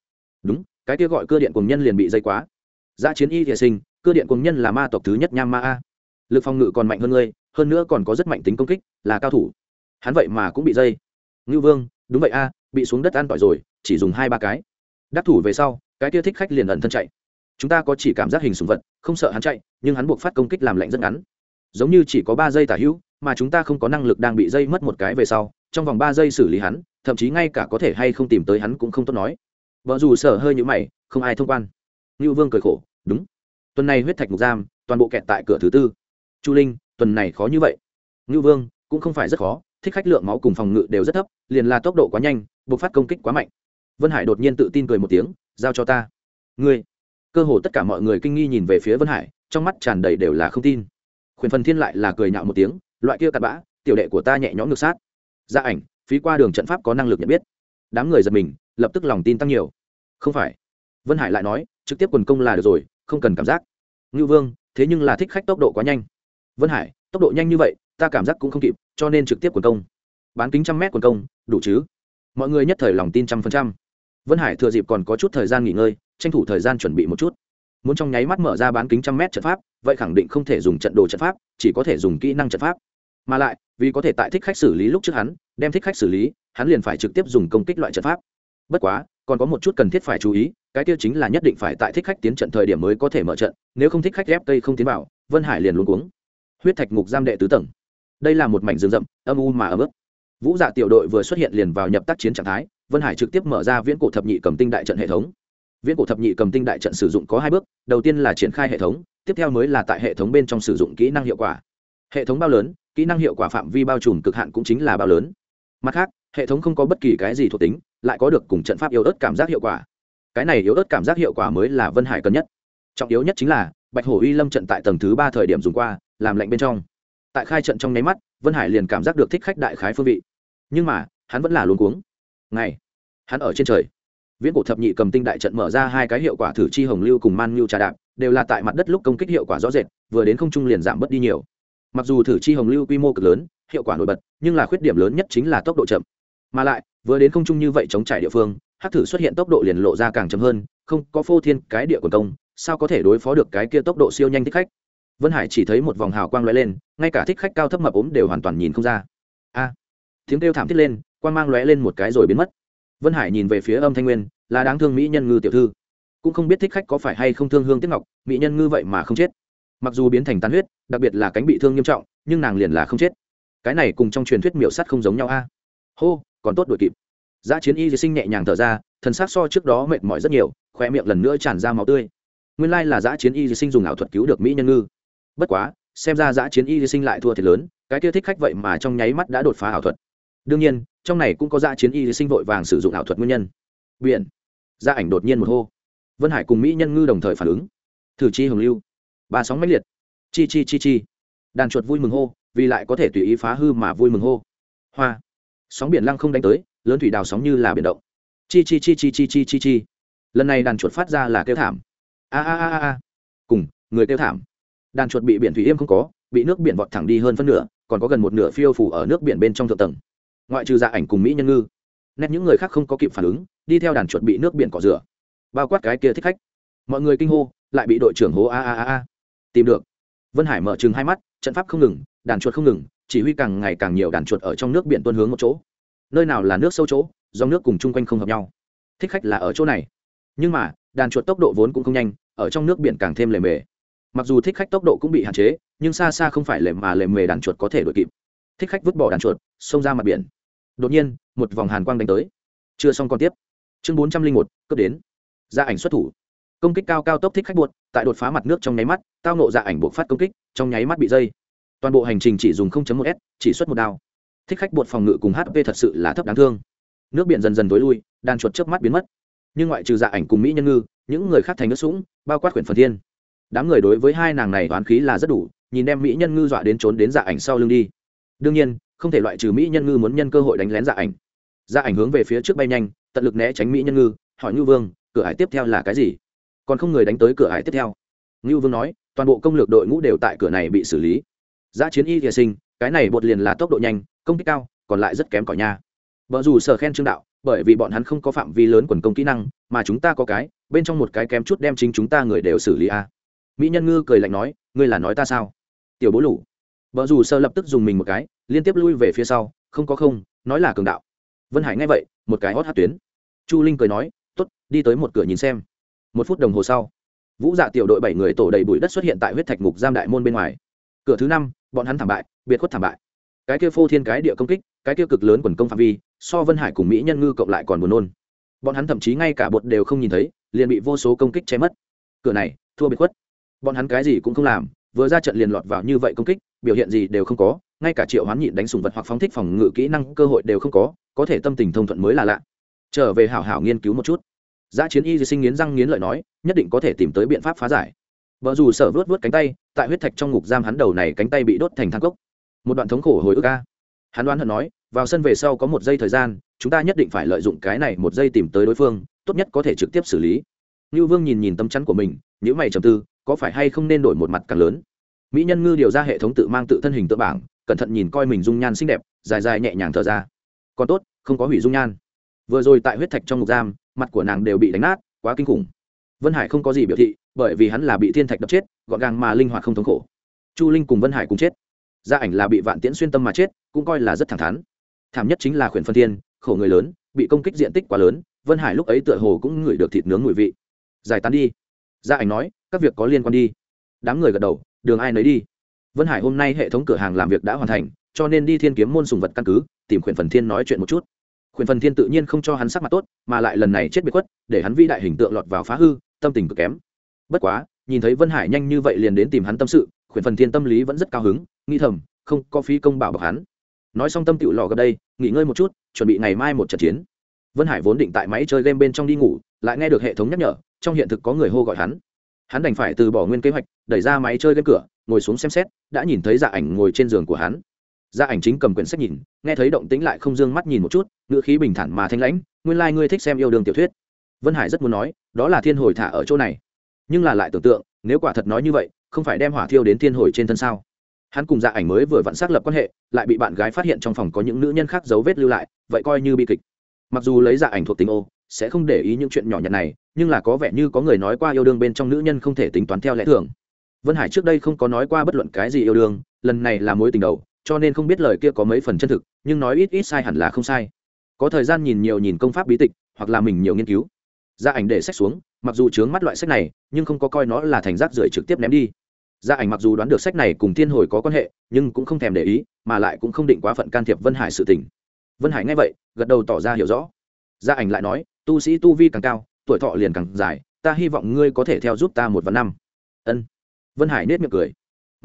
Đúng, cái kia gọi cơ điện cùng nhân liền bị dây quá. Giã chiến y thể sinh, cơ điện cùng nhân là ma tộc thứ nhất nham ma a. Lực phòng ngự còn mạnh hơn ngươi, hơn nữa còn có rất mạnh tính công kích, là cao thủ. Hắn vậy mà cũng bị dây. Ngưu vương, đúng vậy a, bị xuống đất an tỏi rồi, chỉ dùng hai ba cái. Đắc thủ về sau, cái kia thích khách liền ẩn thân chạy. Chúng ta có chỉ cảm giác hình sùng vật, không sợ hắn chạy, nhưng hắn buộc phát công kích làm lạnh rất ngắn. Giống như chỉ có ba giây tả hữu mà chúng ta không có năng lực đang bị dây mất một cái về sau, trong vòng ba giây xử lý hắn, thậm chí ngay cả có thể hay không tìm tới hắn cũng không tốt nói. Vợ dù sở hơi như mày, không ai thông quan. Ngưu vương cười khổ, đúng. Tuần này huyết thạch mục giam, toàn bộ kẹt tại cửa thứ tư. Chu linh, tuần này khó như vậy. Ngưu vương, cũng không phải rất khó, thích khách lượng máu cùng phòng ngự đều rất thấp, liền là tốc độ quá nhanh, bộc phát công kích quá mạnh. Vân hải đột nhiên tự tin cười một tiếng, giao cho ta. Ngươi? Cơ hồ tất cả mọi người kinh nghi nhìn về phía vân hải, trong mắt tràn đầy đều là không tin. Khuyển phần thiên lại là cười nhạo một tiếng loại kia cặn bã, tiểu đệ của ta nhẹ nhõm ngược sát. Gia ảnh, phí qua đường trận pháp có năng lực nhận biết. Đám người giật mình, lập tức lòng tin tăng nhiều. Không phải. Vân hải lại nói, trực tiếp quần công là được rồi, không cần cảm giác. Ngưu vương, thế nhưng là thích khách tốc độ quá nhanh. Vân hải, tốc độ nhanh như vậy, ta cảm giác cũng không kịp, cho nên trực tiếp quần công. Bán kính trăm mét quần công, đủ chứ? Mọi người nhất thời lòng tin trăm phần trăm. Vân hải thừa dịp còn có chút thời gian nghỉ ngơi, tranh thủ thời gian chuẩn bị một chút. Muốn trong nháy mắt mở ra bán kính trăm mét trận pháp, vậy khẳng định không thể dùng trận đồ trận pháp, chỉ có thể dùng kỹ năng trận pháp mà lại, vì có thể tại thích khách xử lý lúc trước hắn, đem thích khách xử lý, hắn liền phải trực tiếp dùng công kích loại trận pháp. Bất quá, còn có một chút cần thiết phải chú ý, cái tiêu chính là nhất định phải tại thích khách tiến trận thời điểm mới có thể mở trận, nếu không thích khách ghép cây không tiến vào, vân hải liền luôn cuống. Huyết thạch ngục giam đệ tứ tầng. Đây là một mảnh rừng rậm, âm u mà ấm ức. Vũ dạ tiểu đội vừa xuất hiện liền vào nhập tác chiến trạng thái, vân hải trực tiếp mở ra viễn cổ thập nhị cầm tinh đại trận hệ thống. Viễn cổ thập nhị cầm tinh đại trận sử dụng có hai bước, đầu tiên là triển khai hệ thống, tiếp theo mới là tại hệ thống bên trong sử dụng kỹ năng hiệu quả. Hệ thống bao lớn kỹ năng hiệu quả phạm vi bao trùm cực hạn cũng chính là bao lớn. Mặt khác, hệ thống không có bất kỳ cái gì thuộc tính, lại có được cùng trận pháp yếu ớt cảm giác hiệu quả. Cái này yếu ớt cảm giác hiệu quả mới là vân hải cần nhất. Trọng yếu nhất chính là, bạch hổ uy lâm trận tại tầng thứ ba thời điểm dùng qua, làm lạnh bên trong. Tại khai trận trong nháy mắt, vân hải liền cảm giác được thích khách đại khái phương vị. Nhưng mà, hắn vẫn là luống cuống. Ngày, hắn ở trên trời. Viễn cổ thập nhị cầm tinh đại trận mở ra hai cái hiệu quả thử chi hồng lưu cùng man lưu trà đạp, đều là tại mặt đất lúc công kích hiệu quả rõ rệt, vừa đến không trung liền giảm bớt đi nhiều mặc dù thử chi hồng lưu quy mô cực lớn, hiệu quả nổi bật, nhưng là khuyết điểm lớn nhất chính là tốc độ chậm. Mà lại, vừa đến không trung như vậy chống trải địa phương hát thử xuất hiện tốc độ liền lộ ra càng chậm hơn, không, có phô thiên cái địa quần công, sao có thể đối phó được cái kia tốc độ siêu nhanh thích khách? Vân hải chỉ thấy một vòng hào quang l e lên, ngay cả thích khách cao thấp mập ốm đều hoàn toàn nhìn không ra. A! Tiếng kêu thảm thiết lên, quang mang lóe lên một cái rồi biến mất. Vân hải nhìn về phía âm thanh nguyên, là đáng thương mỹ nhân ngư tiểu thư. Cũng không biết thích khách có phải hay không thương hương tiếc ngọc, mỹ nhân ngư vậy mà không chết mặc dù biến thành tàn huyết, đặc biệt là cánh bị thương nghiêm trọng, nhưng nàng liền là không chết. Cái này cùng trong truyền thuyết miểu sắt không giống nhau a. Hô, còn tốt đội kịp. Giá chiến y sinh nhẹ nhàng thở ra, thần sát so trước đó mệt mỏi rất nhiều khoe miệng lần nữa tràn ra máu tươi. Nguyên lai là Giá chiến y sinh dùng ảo thuật cứu được mỹ nhân ngư. Bất quá, xem ra Giá chiến y sinh lại thua thiệt lớn, cái kia thích khách vậy mà trong nháy mắt đã đột phá ảo thuật. Đương nhiên, trong này cũng có Giá chiến y sinh vội vàng sử dụng ảo thuật nguyên nhân. Biển. Gia ảnh đột nhiên một hô. Vân hải cùng mỹ nhân ngư đồng thời phản ứng. Thử chi hồng lưu ba sóng mãnh liệt. Chi chi chi chi. Đàn chuột vui mừng hô, vì lại có thể tùy ý phá hư mà vui mừng hô. Hoa. Sóng biển lăng không đánh tới, lớn thủy đào sóng như là biển động. Chi chi chi chi chi chi chi chi. Lần này đàn chuột phát ra là kêu thảm. A a a a cùng, người kêu thảm. Đàn chuột bị biển thủy im không có, bị nước biển vọt thẳng đi hơn phân nửa, còn có gần một nửa phiêu phủ ở nước biển bên trong thượng tầng. Ngoại trừ dạ ảnh cùng mỹ nhân ngư. Nét những người khác không có kịp phản ứng, đi theo đàn chuột bị nước biển cỏ rửa. Bao quát cái kia thích khách. Mọi người kinh hô, lại bị đội trưởng hố a a a a tìm được. Vân hải mở chừng hai mắt, trận pháp không ngừng, đàn chuột không ngừng, chỉ huy càng ngày càng nhiều đàn chuột ở trong nước biển tuân hướng một chỗ. Nơi nào là nước sâu chỗ do nước cùng chung quanh không hợp nhau. Thích khách là ở chỗ này. Nhưng mà, đàn chuột tốc độ vốn cũng không nhanh, ở trong nước biển càng thêm lề mề. Mặc dù thích khách tốc độ cũng bị hạn chế, nhưng xa xa không phải lề mà lề mề đàn chuột có thể đ ổ i kịp. Thích khách vứt bỏ đàn chuột, xông ra mặt biển. Đột nhiên, một vòng hàn quang đánh tới. Chưa xong còn tiếp. Chương bốn trăm linh một, cướp đến. Gia ảnh xuất thủ công kích cao cao tốc thích khách buột tại đột phá mặt nước trong nháy mắt, tao nộ gia ảnh buộc phát công kích, trong nháy mắt bị dây. Toàn bộ hành trình chỉ dùng 0.1s chỉ xuất một đao. Thích khách buột phòng ngự cùng hp thật sự là thấp đáng thương. Nước biển dần dần tối lui đàn chuột trước mắt biến mất. Nhưng ngoại trừ dạ ảnh cùng mỹ nhân ngư, những người khác thành nước sũng, bao quát quyển phần thiên. Đám người đối với hai nàng này toán khí là rất đủ, nhìn đem mỹ nhân ngư dọa đến trốn đến dạ ảnh sau lưng đi. Đương nhiên, không thể loại trừ mỹ nhân ngư muốn nhân cơ hội đánh lén dạ ảnh. Dạ ảnh hướng về phía trước bay nhanh, tận lực né tránh mỹ nhân ngư, hỏi ngư vương, cửa hải tiếp theo là cái gì? Còn không người đánh tới cửa hải tiếp theo. Ngưu vương nói, toàn bộ công lược đội ngũ đều tại cửa này bị xử lý. Giã chiến y thìa sinh, cái này bột liền là tốc độ nhanh, công kích cao, còn lại rất kém cỏi nha. Vợ dù sở khen trương đạo, bởi vì bọn hắn không có phạm vi lớn quần công kỹ năng, mà chúng ta có cái, bên trong một cái kém chút đem chính chúng ta người đều xử lý a. Mỹ nhân ngư cười lạnh nói, ngươi là nói ta sao? Tiểu bố lủ vợ dù sơ lập tức dùng mình một cái, liên tiếp lui về phía sau, không có không, nói là cường đạo. Vân hải nghe vậy, một cái hót hát tuyến. Chu linh cười nói t ố t đi tới một cửa nhìn xem một phút đồng hồ sau, vũ dạ tiểu đội bảy người tổ đầy bụi đất xuất hiện tại huyết thạch ngục giam đại môn bên ngoài. Cửa thứ năm, bọn hắn thảm bại, biệt khuất thảm bại. Cái kia phô thiên cái địa công kích, cái kia cực lớn quần công phạm vi, so vân hải cùng mỹ nhân ngư cộng lại còn buồn nôn. Bọn hắn thậm chí ngay cả bột đều không nhìn thấy, liền bị vô số công kích che mất. Cửa này, thua biệt khuất. Bọn hắn cái gì cũng không làm, vừa ra trận liền lọt vào như vậy công kích, biểu hiện gì đều không có, ngay cả triệu hoán nhịn đánh sùng vật hoặc phóng thích phòng ngự kỹ năng cơ hội đều không có có thể tâm tình thông thuận mới là lạ. Trở về hảo hảo nghiên cứu một chút giá chiến y sinh nghiến răng nghiến lợi nói, nhất định có thể tìm tới biện pháp phá giải. Vợ dù sở vớt vớt cánh tay, tại huyết thạch trong ngục giam hắn đầu này cánh tay bị đốt thành thang cốc. Một đoạn thống khổ hồi ức ca hắn đoán hận nói, vào sân về sau có một giây thời gian, chúng ta nhất định phải lợi dụng cái này một giây tìm tới đối phương, tốt nhất có thể trực tiếp xử lý. Như vương nhìn nhìn tâm chắn của mình nếu mày trầm tư, có phải hay không nên đổi một mặt càng lớn? Mỹ nhân ngư điều ra hệ thống tự mang tự thân hình tự bảng, cẩn thận nhìn coi mình dung nhan xinh đẹp, dài dài nhẹ nhàng thở ra. Còn tốt, không có hủy dung nhan. Vừa rồi tại huyết thạch trong ngục giam mặt của nàng đều bị đánh nát, quá kinh khủng. Vân hải không có gì biểu thị, bởi vì hắn là bị thiên thạch đập chết, gọn gàng mà linh hoạt không thống khổ. Chu linh cùng vân hải cùng chết. Gia ảnh là bị vạn tiễn xuyên tâm mà chết, cũng coi là rất thẳng thắn. Thảm nhất chính là khuyển phân thiên, khổ người lớn, bị công kích diện tích quá lớn, vân hải lúc ấy tựa hồ cũng ngửi được thịt nướng mùi vị. Giải tán đi. Gia ảnh nói, các việc có liên quan đi. Đám người gật đầu, đường ai nấy đi. Vân hải hôm nay hệ thống cửa hàng làm việc đã hoàn thành, cho nên đi thiên kiếm môn sùng vật căn cứ, tìm khuyển phần thiên nói chuyện một chút khuyển phần thiên tự nhiên không cho hắn sắc mặt tốt, mà lại lần này chết biệt quất để hắn vi đại hình tượng lọt vào phá hư, tâm tình cực kém. Bất quá, nhìn thấy vân hải nhanh như vậy liền đến tìm hắn tâm sự, khuyển phần thiên tâm lý vẫn rất cao hứng nghi thầm, không, có phí công bảo bọc hắn. Nói xong tâm tựu lò gần đây, nghỉ ngơi một chút, chuẩn bị ngày mai một trận chiến. Vân hải vốn định tại máy chơi game bên trong đi ngủ, lại nghe được hệ thống nhắc nhở, trong hiện thực có người hô gọi hắn. Hắn đành phải từ bỏ nguyên kế hoạch, đẩy ra máy chơi game cửa, ngồi xuống xem xét, đã nhìn thấy dạ ảnh ngồi trên giường của hắn. Gia ảnh chính cầm quyển sách nhìn, nghe thấy động tĩnh lại không d ư ơ n g mắt nhìn một chút, ngữ khí bình thản mà thanh lãnh, nguyên lai、like、ngươi thích xem yêu đương tiểu thuyết. Vân hải rất muốn nói, đó là thiên hồi thả ở chỗ này. Nhưng là lại tưởng tượng, nếu quả thật nói như vậy, không phải đem hỏa thiêu đến thiên hồi trên thân sao? Hắn cùng dạ ảnh mới vừa vặn xác lập quan hệ, lại bị bạn gái phát hiện trong phòng có những nữ nhân khác dấu vết lưu lại, vậy coi như bi kịch. Mặc dù lấy dạ ảnh thuộc tính ô, sẽ không để ý những chuyện nhỏ nhặt này, nhưng là có vẻ như có người nói qua yêu đương bên trong nữ nhân không thể tính toán theo lẽ thường. Vân hải trước đây không có nói qua bất luận cái gì yêu đương, lần này là mối tình đầu cho nên không biết lời kia có mấy phần chân thực, nhưng nói ít ít sai hẳn là không sai. Có thời gian nhìn nhiều nhìn công pháp bí tịch, hoặc là mình nhiều nghiên cứu. Gia ảnh để sách xuống, mặc dù chướng mắt loại sách này, nhưng không có coi nó là thành rác rưởi trực tiếp ném đi. Gia ảnh mặc dù đoán được sách này cùng thiên hồi có quan hệ, nhưng cũng không thèm để ý, mà lại cũng không định quá phận can thiệp vân hải sự tình. Vân hải nghe vậy, gật đầu tỏ ra hiểu rõ. Gia ảnh lại nói, tu sĩ tu vi càng cao, tuổi thọ liền càng dài, ta hy vọng ngươi có thể theo giúp ta một vài năm. Ân. Vân hải nết miệng cười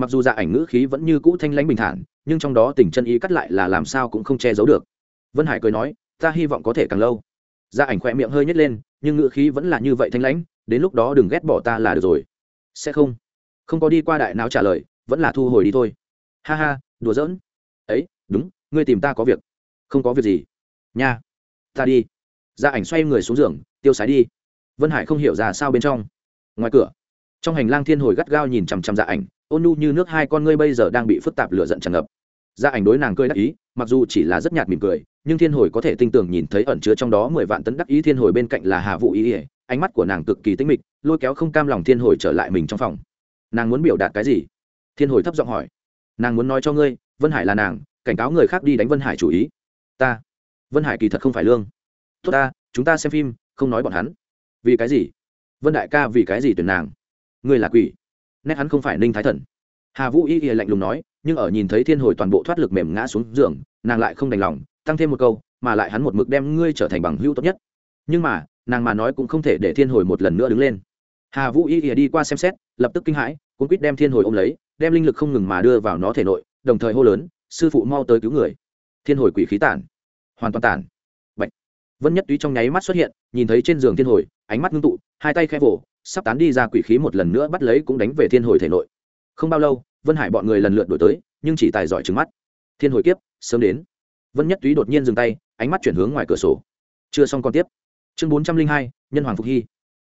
mặc dù dạ ảnh ngữ khí vẫn như cũ thanh lãnh bình thản, nhưng trong đó tình chân ý cắt lại là làm sao cũng không che giấu được. Vân hải cười nói, ta hy vọng có thể càng lâu. Dạ ảnh khỏe miệng hơi nhét lên, nhưng ngữ khí vẫn là như vậy thanh lãnh, đến lúc đó đừng ghét bỏ ta là được rồi. Sẽ không. Không có đi qua đại não trả lời, vẫn là thu hồi đi thôi. Ha ha, đùa giỡn. Ấy, đúng, ngươi tìm ta có việc. Không có việc gì. Nha, ta đi. Gia ảnh xoay người xuống giường, tiêu sái đi. Vân hải không hiểu ra sao bên trong. Ngoài cửa, trong hành lang thiên hồi gắt gao nhìn chằm chằm dạ ảnh ôn nu như nước hai con ngươi bây giờ đang bị phức tạp lửa giận tràn ngập. Gia ảnh đối nàng cười đắc ý, mặc dù chỉ là rất nhạt mỉm cười, nhưng thiên hồi có thể tinh tường nhìn thấy ẩn chứa trong đó mười vạn tấn đắc ý thiên hồi bên cạnh là hà vũ ý ỉa ánh mắt của nàng cực kỳ tinh mịch, lôi kéo không cam lòng thiên hồi trở lại mình trong phòng. Nàng muốn biểu đạt cái gì? Thiên hồi thấp giọng hỏi. Nàng muốn nói cho ngươi, vân hải là nàng, cảnh cáo người khác đi đánh vân hải chủ ý. Ta. Vân hải kỳ thật không phải lương. Tốt ta, chúng ta xem phim, không nói bọn hắn. Vì cái gì? Vân đại ca vì cái gì tuyển nàng? Ngươi là quỷ nét hắn không phải ninh thái thần. Hà vũ y y lạnh lùng nói, nhưng ở nhìn thấy thiên hồi toàn bộ thoát lực mềm ngã xuống giường, nàng lại không đành lòng, tăng thêm một câu, mà lại hắn một mực đem ngươi trở thành bằng hữu tốt nhất. Nhưng mà, nàng mà nói cũng không thể để thiên hồi một lần nữa đứng lên. Hà vũ y y đi qua xem xét, lập tức kinh hãi, cuốn quýt đem thiên hồi ôm lấy, đem linh lực không ngừng mà đưa vào nó thể nội, đồng thời hô lớn, sư phụ mau tới cứu người. Thiên hồi quỷ khí tản, hoàn toàn tản. Bệnh. vân nhất túy trong nháy mắt xuất hiện, nhìn thấy trên giường thiên hồi, ánh mắt ngưng tụ, hai tay khẽ vỗ sắp tán đi ra quỷ khí một lần nữa bắt lấy cũng đánh về thiên hồi thể nội. Không bao lâu, vân hải bọn người lần lượt đổi tới, nhưng chỉ tài giỏi trứng mắt. Thiên hồi kiếp, sớm đến. Vân nhất túy đột nhiên dừng tay, ánh mắt chuyển hướng ngoài cửa sổ. Chưa xong còn tiếp. Chương bốn trăm linh hai, nhân hoàng phục hy.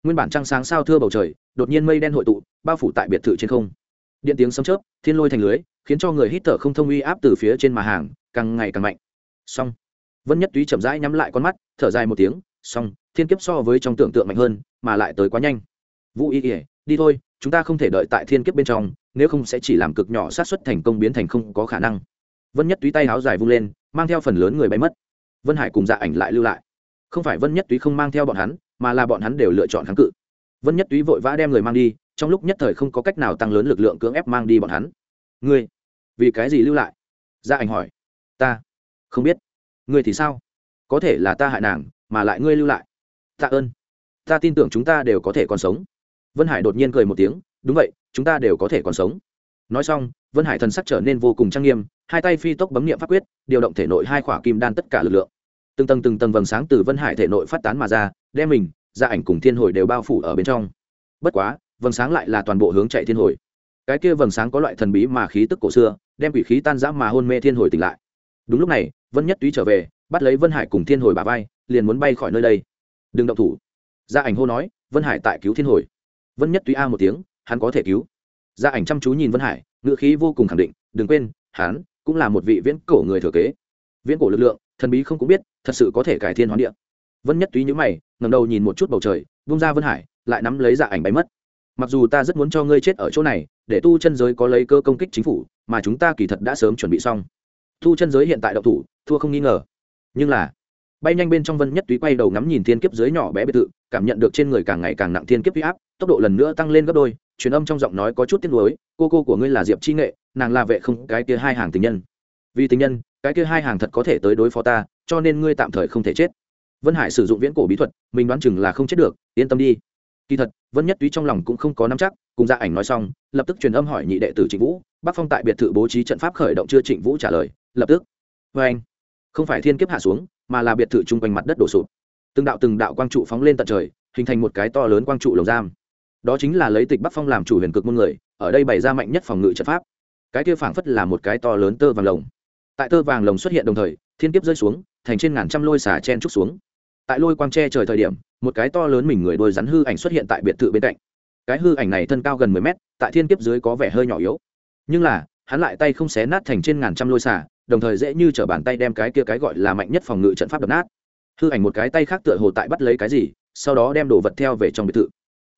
Nguyên bản trăng sáng sao thưa bầu trời, đột nhiên mây đen hội tụ, bao phủ tại biệt thự trên không. Điện tiếng sấm chớp, thiên lôi thành lưới, khiến cho người hít thở không thông uy áp từ phía trên mà hàng, càng ngày càng mạnh. Xong. Vân nhất túy chậm rãi nhắm lại con mắt, thở dài một tiếng, xong, thiên kiếp so với trong tưởng tượng mạnh hơn, mà lại tới quá nhanh vũ y ỉa đi thôi, chúng ta không thể đợi tại thiên kiếp bên trong, nếu không sẽ chỉ làm cực nhỏ sát xuất thành công biến thành không có khả năng. Vân nhất túy tay háo dài vung lên, mang theo phần lớn người bay mất. Vân hải cùng dạ ảnh lại lưu lại. Không phải vân nhất túy không mang theo bọn hắn, mà là bọn hắn đều lựa chọn kháng cự. Vân nhất túy vội vã đem người mang đi, trong lúc nhất thời không có cách nào tăng lớn lực lượng cưỡng ép mang đi bọn hắn. Ngươi, vì cái gì lưu lại? Gia ảnh hỏi. Ta không biết. Ngươi thì sao? Có thể là ta hại nàng, mà lại ngươi lưu lại. Tạ ơn. Ta tin tưởng chúng ta đều có thể còn sống vân hải đột nhiên cười một tiếng, đúng vậy, chúng ta đều có thể còn sống. Nói xong, vân hải thần sắc trở nên vô cùng trang nghiêm, hai tay phi tốc bấm nghiệm pháp quyết, điều động thể nội hai khỏa kim đan tất cả lực lượng. Từng tầng từng tầng vầng sáng từ vân hải thể nội phát tán mà ra, đem mình, gia ảnh cùng thiên hồi đều bao phủ ở bên trong. Bất quá, vầng sáng lại là toàn bộ hướng chạy thiên hồi. Cái kia vầng sáng có loại thần bí mà khí tức cổ xưa, đem quỷ khí tan rã mà hôn mê thiên hồi tỉnh lại. Đúng lúc này, vân nhất túy trở về, bắt lấy vân hải cùng thiên hồi bà vai, liền muốn bay khỏi nơi đây. Đừng động thủ. Gia ảnh hô nói, vân hải tại cứu thiên hồi vân nhất túy a một tiếng, hắn có thể cứu. Gia ảnh chăm chú nhìn vân hải ngựa khí vô cùng khẳng định, đừng quên, hắn cũng là một vị viễn cổ người thừa kế. Viễn cổ lực lượng, thần bí không cũng biết, thật sự có thể cải thiên hoán địa. Vân nhất túy nhữ mày ngầm đầu nhìn một chút bầu trời bung ra vân hải, lại nắm lấy dạ ảnh bay mất. Mặc dù ta rất muốn cho ngươi chết ở chỗ này, để tu chân giới có lấy cơ công kích chính phủ, mà chúng ta kỳ thật đã sớm chuẩn bị xong. Tu chân giới hiện tại đậu thủ, thua không nghi ngờ. Nhưng là bay nhanh bên trong vân nhất túy quay đầu ngắm nhìn thiên kiếp dưới nhỏ bé biệt thự, cảm nhận được trên người càng ngày càng nặng thiên kiếp huy áp, tốc độ lần nữa tăng lên gấp đôi, truyền âm trong giọng nói có chút tiếc nuối, cô cô của ngươi là diệp chi nghệ, nàng là vệ không cái kia hai hàng tình nhân. Vì tình nhân, cái kia hai hàng thật có thể tới đối phó ta, cho nên ngươi tạm thời không thể chết. Vân hải sử dụng viễn cổ bí thuật, mình đoán chừng là không chết được, yên tâm đi. Kỳ thật, vân nhất túy trong lòng cũng không có nắm chắc, cùng gia ảnh nói xong, lập tức truyền âm hỏi nhị đệ tử trịnh vũ, bắc phong tại biệt thự bố trí trận pháp khởi động chưa trịnh vũ trả lời, lập tức. Vê anh không phải thiên kiếp hạ xuống mà là biệt thự chung quanh mặt đất đổ sụp. Từng đạo từng đạo quang trụ phóng lên tận trời, hình thành một cái to lớn quang trụ lồng giam. Đó chính là lấy tịch bắc phong làm chủ huyền cực môn người, ở đây bày ra mạnh nhất phòng ngự trận pháp. Cái kia phảng phất là một cái to lớn tơ vàng lồng. Tại tơ vàng lồng xuất hiện đồng thời, thiên kiếp rơi xuống, thành trên ngàn trăm lôi xả chen trúc xuống. Tại lôi quang tre trời thời điểm, một cái to lớn mình người đôi rắn hư ảnh xuất hiện tại biệt thự bên cạnh. Cái hư ảnh này thân cao gần mười mét, tại thiên kiếp dưới có vẻ hơi nhỏ yếu. Nhưng là, hắn lại tay không xé nát thành trên ngàn trăm lôi xả đồng thời dễ như t r ở bàn tay đem cái kia cái gọi là mạnh nhất phòng ngự trận pháp đập nát. Hư ảnh một cái tay khác tựa hồ tại bắt lấy cái gì, sau đó đem đồ vật theo về trong biệt thự.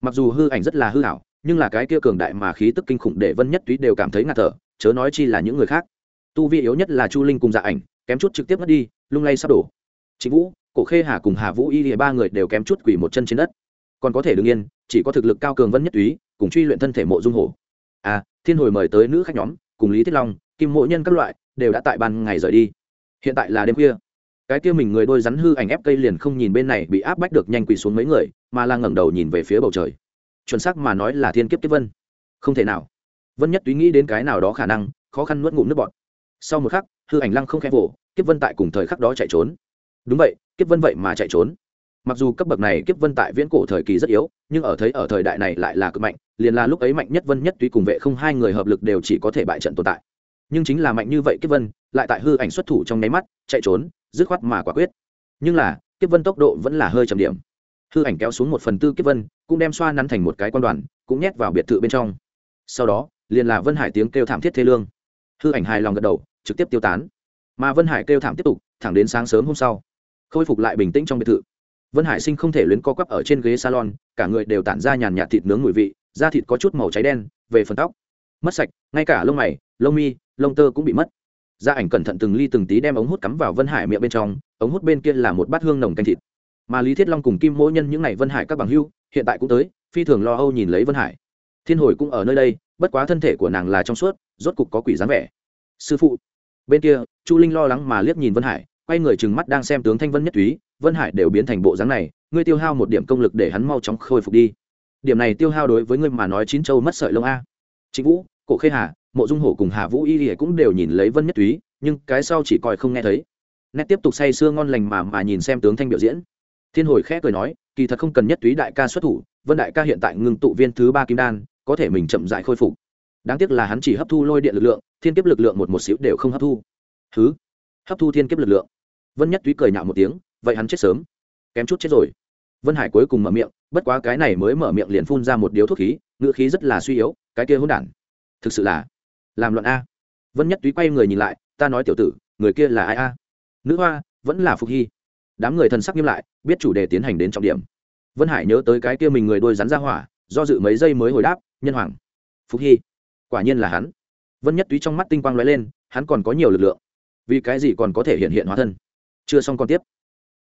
Mặc dù hư ảnh rất là hư hảo, nhưng là cái kia cường đại mà khí tức kinh khủng để vân nhất túy đều cảm thấy ngạt thở, chớ nói chi là những người khác. Tu vi yếu nhất là chu linh cùng dạ ảnh, kém chút trực tiếp mất đi, lung lay sắp đổ. Chính vũ, cổ khê hà cùng hà vũ y thì ba người đều kém chút quỷ một chân trên đất. Còn có thể đương yên, chỉ có thực lực cao cường vân nhất túy, cùng truy luyện thân thể mộ dung hổ. À thiên hồi mời tới nữ khách nhóm, cùng lý thiết long, kim mộ nhân các loại đều đã tại ban ngày rời đi. Hiện tại là đêm khuya. Cái kia mình người đôi rắn hư ảnh ép cây liền không nhìn bên này bị áp bách được nhanh quỳ xuống mấy người, mà là ngẩng đầu nhìn về phía bầu trời. Chuẩn xác mà nói là thiên kiếp kiếp vân. Không thể nào. Vân nhất túy nghĩ đến cái nào đó khả năng, khó khăn nuốt ngụm nước bọt. Sau một khắc, hư ảnh lăng không khẽ vỗ kiếp vân tại cùng thời khắc đó chạy trốn. Đúng vậy, kiếp vân vậy mà chạy trốn. Mặc dù cấp bậc này kiếp vân tại viễn cổ thời kỳ rất yếu, nhưng ở thấy ở thời đại này lại là cực mạnh, liền là lúc ấy mạnh nhất vân nhất tuy cùng vệ không hai người hợp lực đều chỉ có thể bại trận tồn tại nhưng chính là mạnh như vậy kiếp vân, lại tại hư ảnh xuất thủ trong nháy mắt, chạy trốn, dứt khoát mà quả quyết. Nhưng là, kiếp vân tốc độ vẫn là hơi chậm điểm. Hư ảnh kéo xuống một phần tư kiếp vân, cũng đem xoa nắn thành một cái quan đoàn, cũng nhét vào biệt thự bên trong. Sau đó, liền là vân hải tiếng kêu thảm thiết thê lương. Hư ảnh hài lòng gật đầu, trực tiếp tiêu tán. Mà vân hải kêu thảm tiếp tục, thẳng đến sáng sớm hôm sau, khôi phục lại bình tĩnh trong biệt thự. Vân hải sinh không thể luyến co quắp ở trên ghế salon, cả người đều tản ra nhàn nhạt thịt nướng mùi vị, da thịt có chút màu cháy đen, về phần tóc. Mất sạch, ngay cả lông mày, lông mi lông tơ cũng bị mất. Gia ảnh cẩn thận từng ly từng tí đem ống hút cắm vào vân hải miệng bên trong, ống hút bên kia là một bát hương nồng canh thịt. Mà lý thiết long cùng kim mỗi nhân những n à y vân hải các bằng hưu, hiện tại cũng tới, phi thường lo âu nhìn lấy vân hải. Thiên hồi cũng ở nơi đây, bất quá thân thể của nàng là trong suốt, rốt cục có quỷ dáng vẻ. Sư phụ. Bên kia, chu linh lo lắng mà liếc nhìn vân hải, quay người chừng mắt đang xem tướng thanh vân nhất túy, vân hải đều biến thành bộ dáng này, ngươi tiêu hao một điểm công lực để hắn mau chóng khôi phục đi. Điểm này tiêu hao đối với ngươi mà nói chín châu mất sợi lông a. Chính vũ, cổ khê hà mộ dung hổ cùng hà vũ y cũng đều nhìn lấy vân nhất túy, nhưng cái sau chỉ coi không nghe thấy. Nét tiếp tục say sưa ngon lành mà mà nhìn xem tướng thanh biểu diễn. Thiên hồi khẽ cười nói, kỳ thật không cần nhất túy đại ca xuất thủ, vân đại ca hiện tại ngưng tụ viên thứ ba kim đan, có thể mình chậm dại khôi phục. Đáng tiếc là hắn chỉ hấp thu lôi điện lực lượng, thiên kiếp lực lượng một một xíu đều không hấp thu. Thứ hấp thu thiên kiếp lực lượng? Vân nhất túy cười nhạo một tiếng, vậy hắn chết sớm. Kém chút chết rồi. Vân hải cuối cùng mở miệng, bất quá cái này mới mở miệng liền phun ra một điếu thuốc khí, ngữ khí rất là suy yếu, cái kia hỗn đản. Thực sự là làm luận a. Vân nhất túy quay người nhìn lại, ta nói tiểu tử, người kia là ai a? Nữ hoa, vẫn là phục hy. Đám người thần sắc nghiêm lại, biết chủ đề tiến hành đến trọng điểm. Vân hải nhớ tới cái kia mình người đôi rắn ra hỏa, do dự mấy giây mới hồi đáp, nhân hoàng, phục hy, quả nhiên là hắn. Vân nhất túy trong mắt tinh quang lóe lên, hắn còn có nhiều lực lượng. Vì cái gì còn có thể hiện hiện hóa thân? Chưa xong còn tiếp.